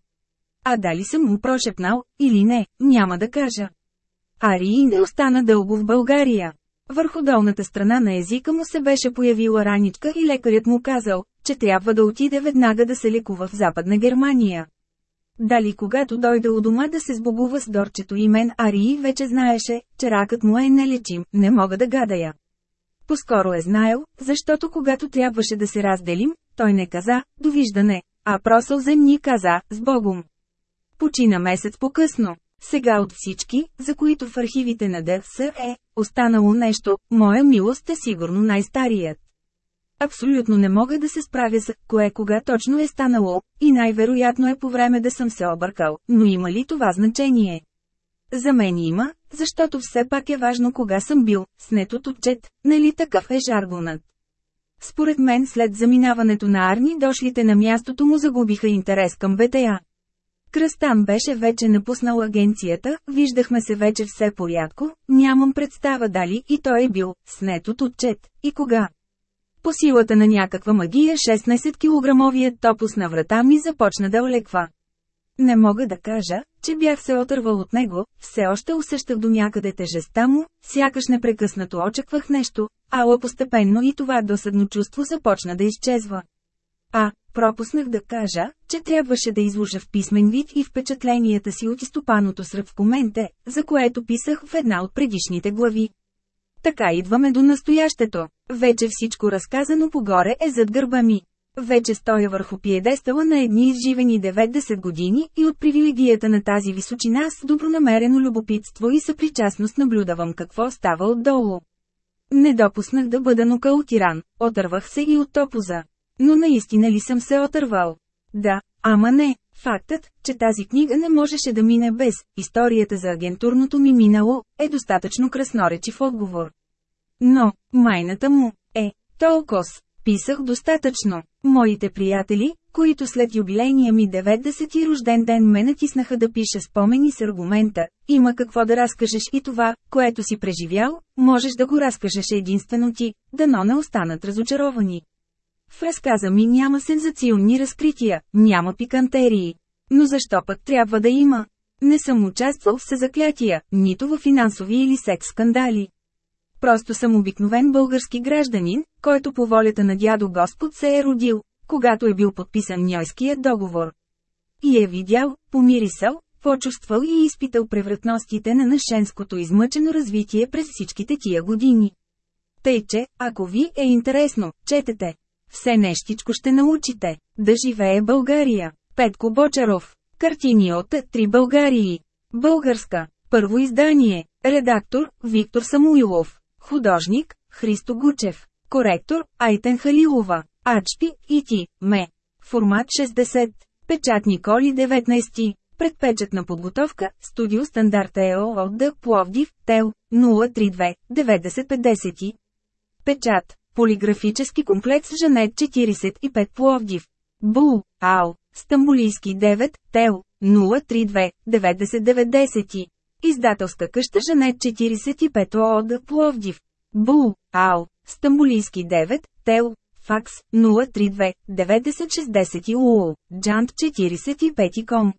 А дали съм му прошепнал, или не, няма да кажа. Ари не остана дълго в България. Върху долната страна на езика му се беше появила раничка и лекарят му казал, че трябва да отиде веднага да се лекува в Западна Германия. Дали когато дойде у дома да се сбогува с Дорчето и мен Арии вече знаеше, че ракът му е нелечим, не мога да гадая. Поскоро е знаел, защото когато трябваше да се разделим, той не каза «довиждане», а просъл земни каза «с Богом». Почина месец по-късно. Сега от всички, за които в архивите на ДС е останало нещо, моя милост е сигурно най-старият. Абсолютно не мога да се справя с кое кога точно е станало, и най-вероятно е по време да съм се объркал, но има ли това значение? За мен има, защото все пак е важно кога съм бил, снет отчет, нали такъв е жаргонът. Според мен след заминаването на Арни дошлите на мястото му загубиха интерес към БТА. Кръстан беше вече напуснал агенцията, виждахме се вече все порядко, нямам представа дали и той е бил, снет от отчет, и кога. По силата на някаква магия 16-килограмовият топус на врата ми започна да олеква. Не мога да кажа, че бях се отървал от него, все още усещах до някъде тежестта му, сякаш непрекъснато очаквах нещо, ала постепенно и това досадно чувство започна да изчезва. А, пропуснах да кажа, че трябваше да изложа в писмен вид и впечатленията си от изтопаното сръб в коменте, за което писах в една от предишните глави. Така идваме до настоящето. Вече всичко разказано погоре е зад гърба ми. Вече стоя върху пиедестала на едни изживени 90 години и от привилегията на тази височина с добронамерено любопитство и съпричастност наблюдавам какво става отдолу. Не допуснах да бъда нокаутиран, отървах се и от топоза. Но наистина ли съм се отървал? Да, ама не. Фактът, че тази книга не можеше да мине без историята за агентурното ми минало, е достатъчно красноречив отговор. Но, майната му, е, толкова. Писах достатъчно. Моите приятели, които след юбилейния ми 90-ти рожден ден ме натиснаха да пиша спомени с аргумента, има какво да разкажеш и това, което си преживял, можеш да го разкажеш единствено ти, дано не останат разочаровани. В разказа ми няма сензационни разкрития, няма пикантерии. Но защо пък трябва да има? Не съм участвал в съзаклятия, нито в финансови или секс скандали. Просто съм обикновен български гражданин, който по волята на дядо Господ се е родил, когато е бил подписан Ньойският договор. И е видял, помирисал, почувствал и изпитал превратностите на нашенското измъчено развитие през всичките тия години. Тъй че, ако ви е интересно, четете. Все нещичко ще научите. Да живее България. Петко Бочаров. Картини от Три Българии. Българска. Първо издание. Редактор Виктор Самуилов. Художник Христо Гучев. Коректор Айтен Халилова. Ачпи Ити Ме. Формат 60. Печатни коли 19. Предпечатна подготовка, студио стандарта ЕО Пловдив, ТЕЛ, 032, 9050. Печат, Полиграфически комплекс Жанет 45 Пловдив. Бул, Ал, Стамбулийски 9, Тел, 032, 9090. Издателска къща Жанет 45 ООД Пловдив. Бул, Ал, Стамбулийски 9, Тел, Факс, 032, 9060 УУ, Джант 45 ком.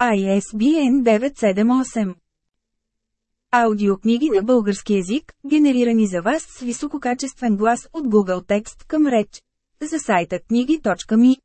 ISBN 978 Аудиокниги на български език, генерирани за вас с висококачествен глас от Google Текст към реч. За сайта книги.ми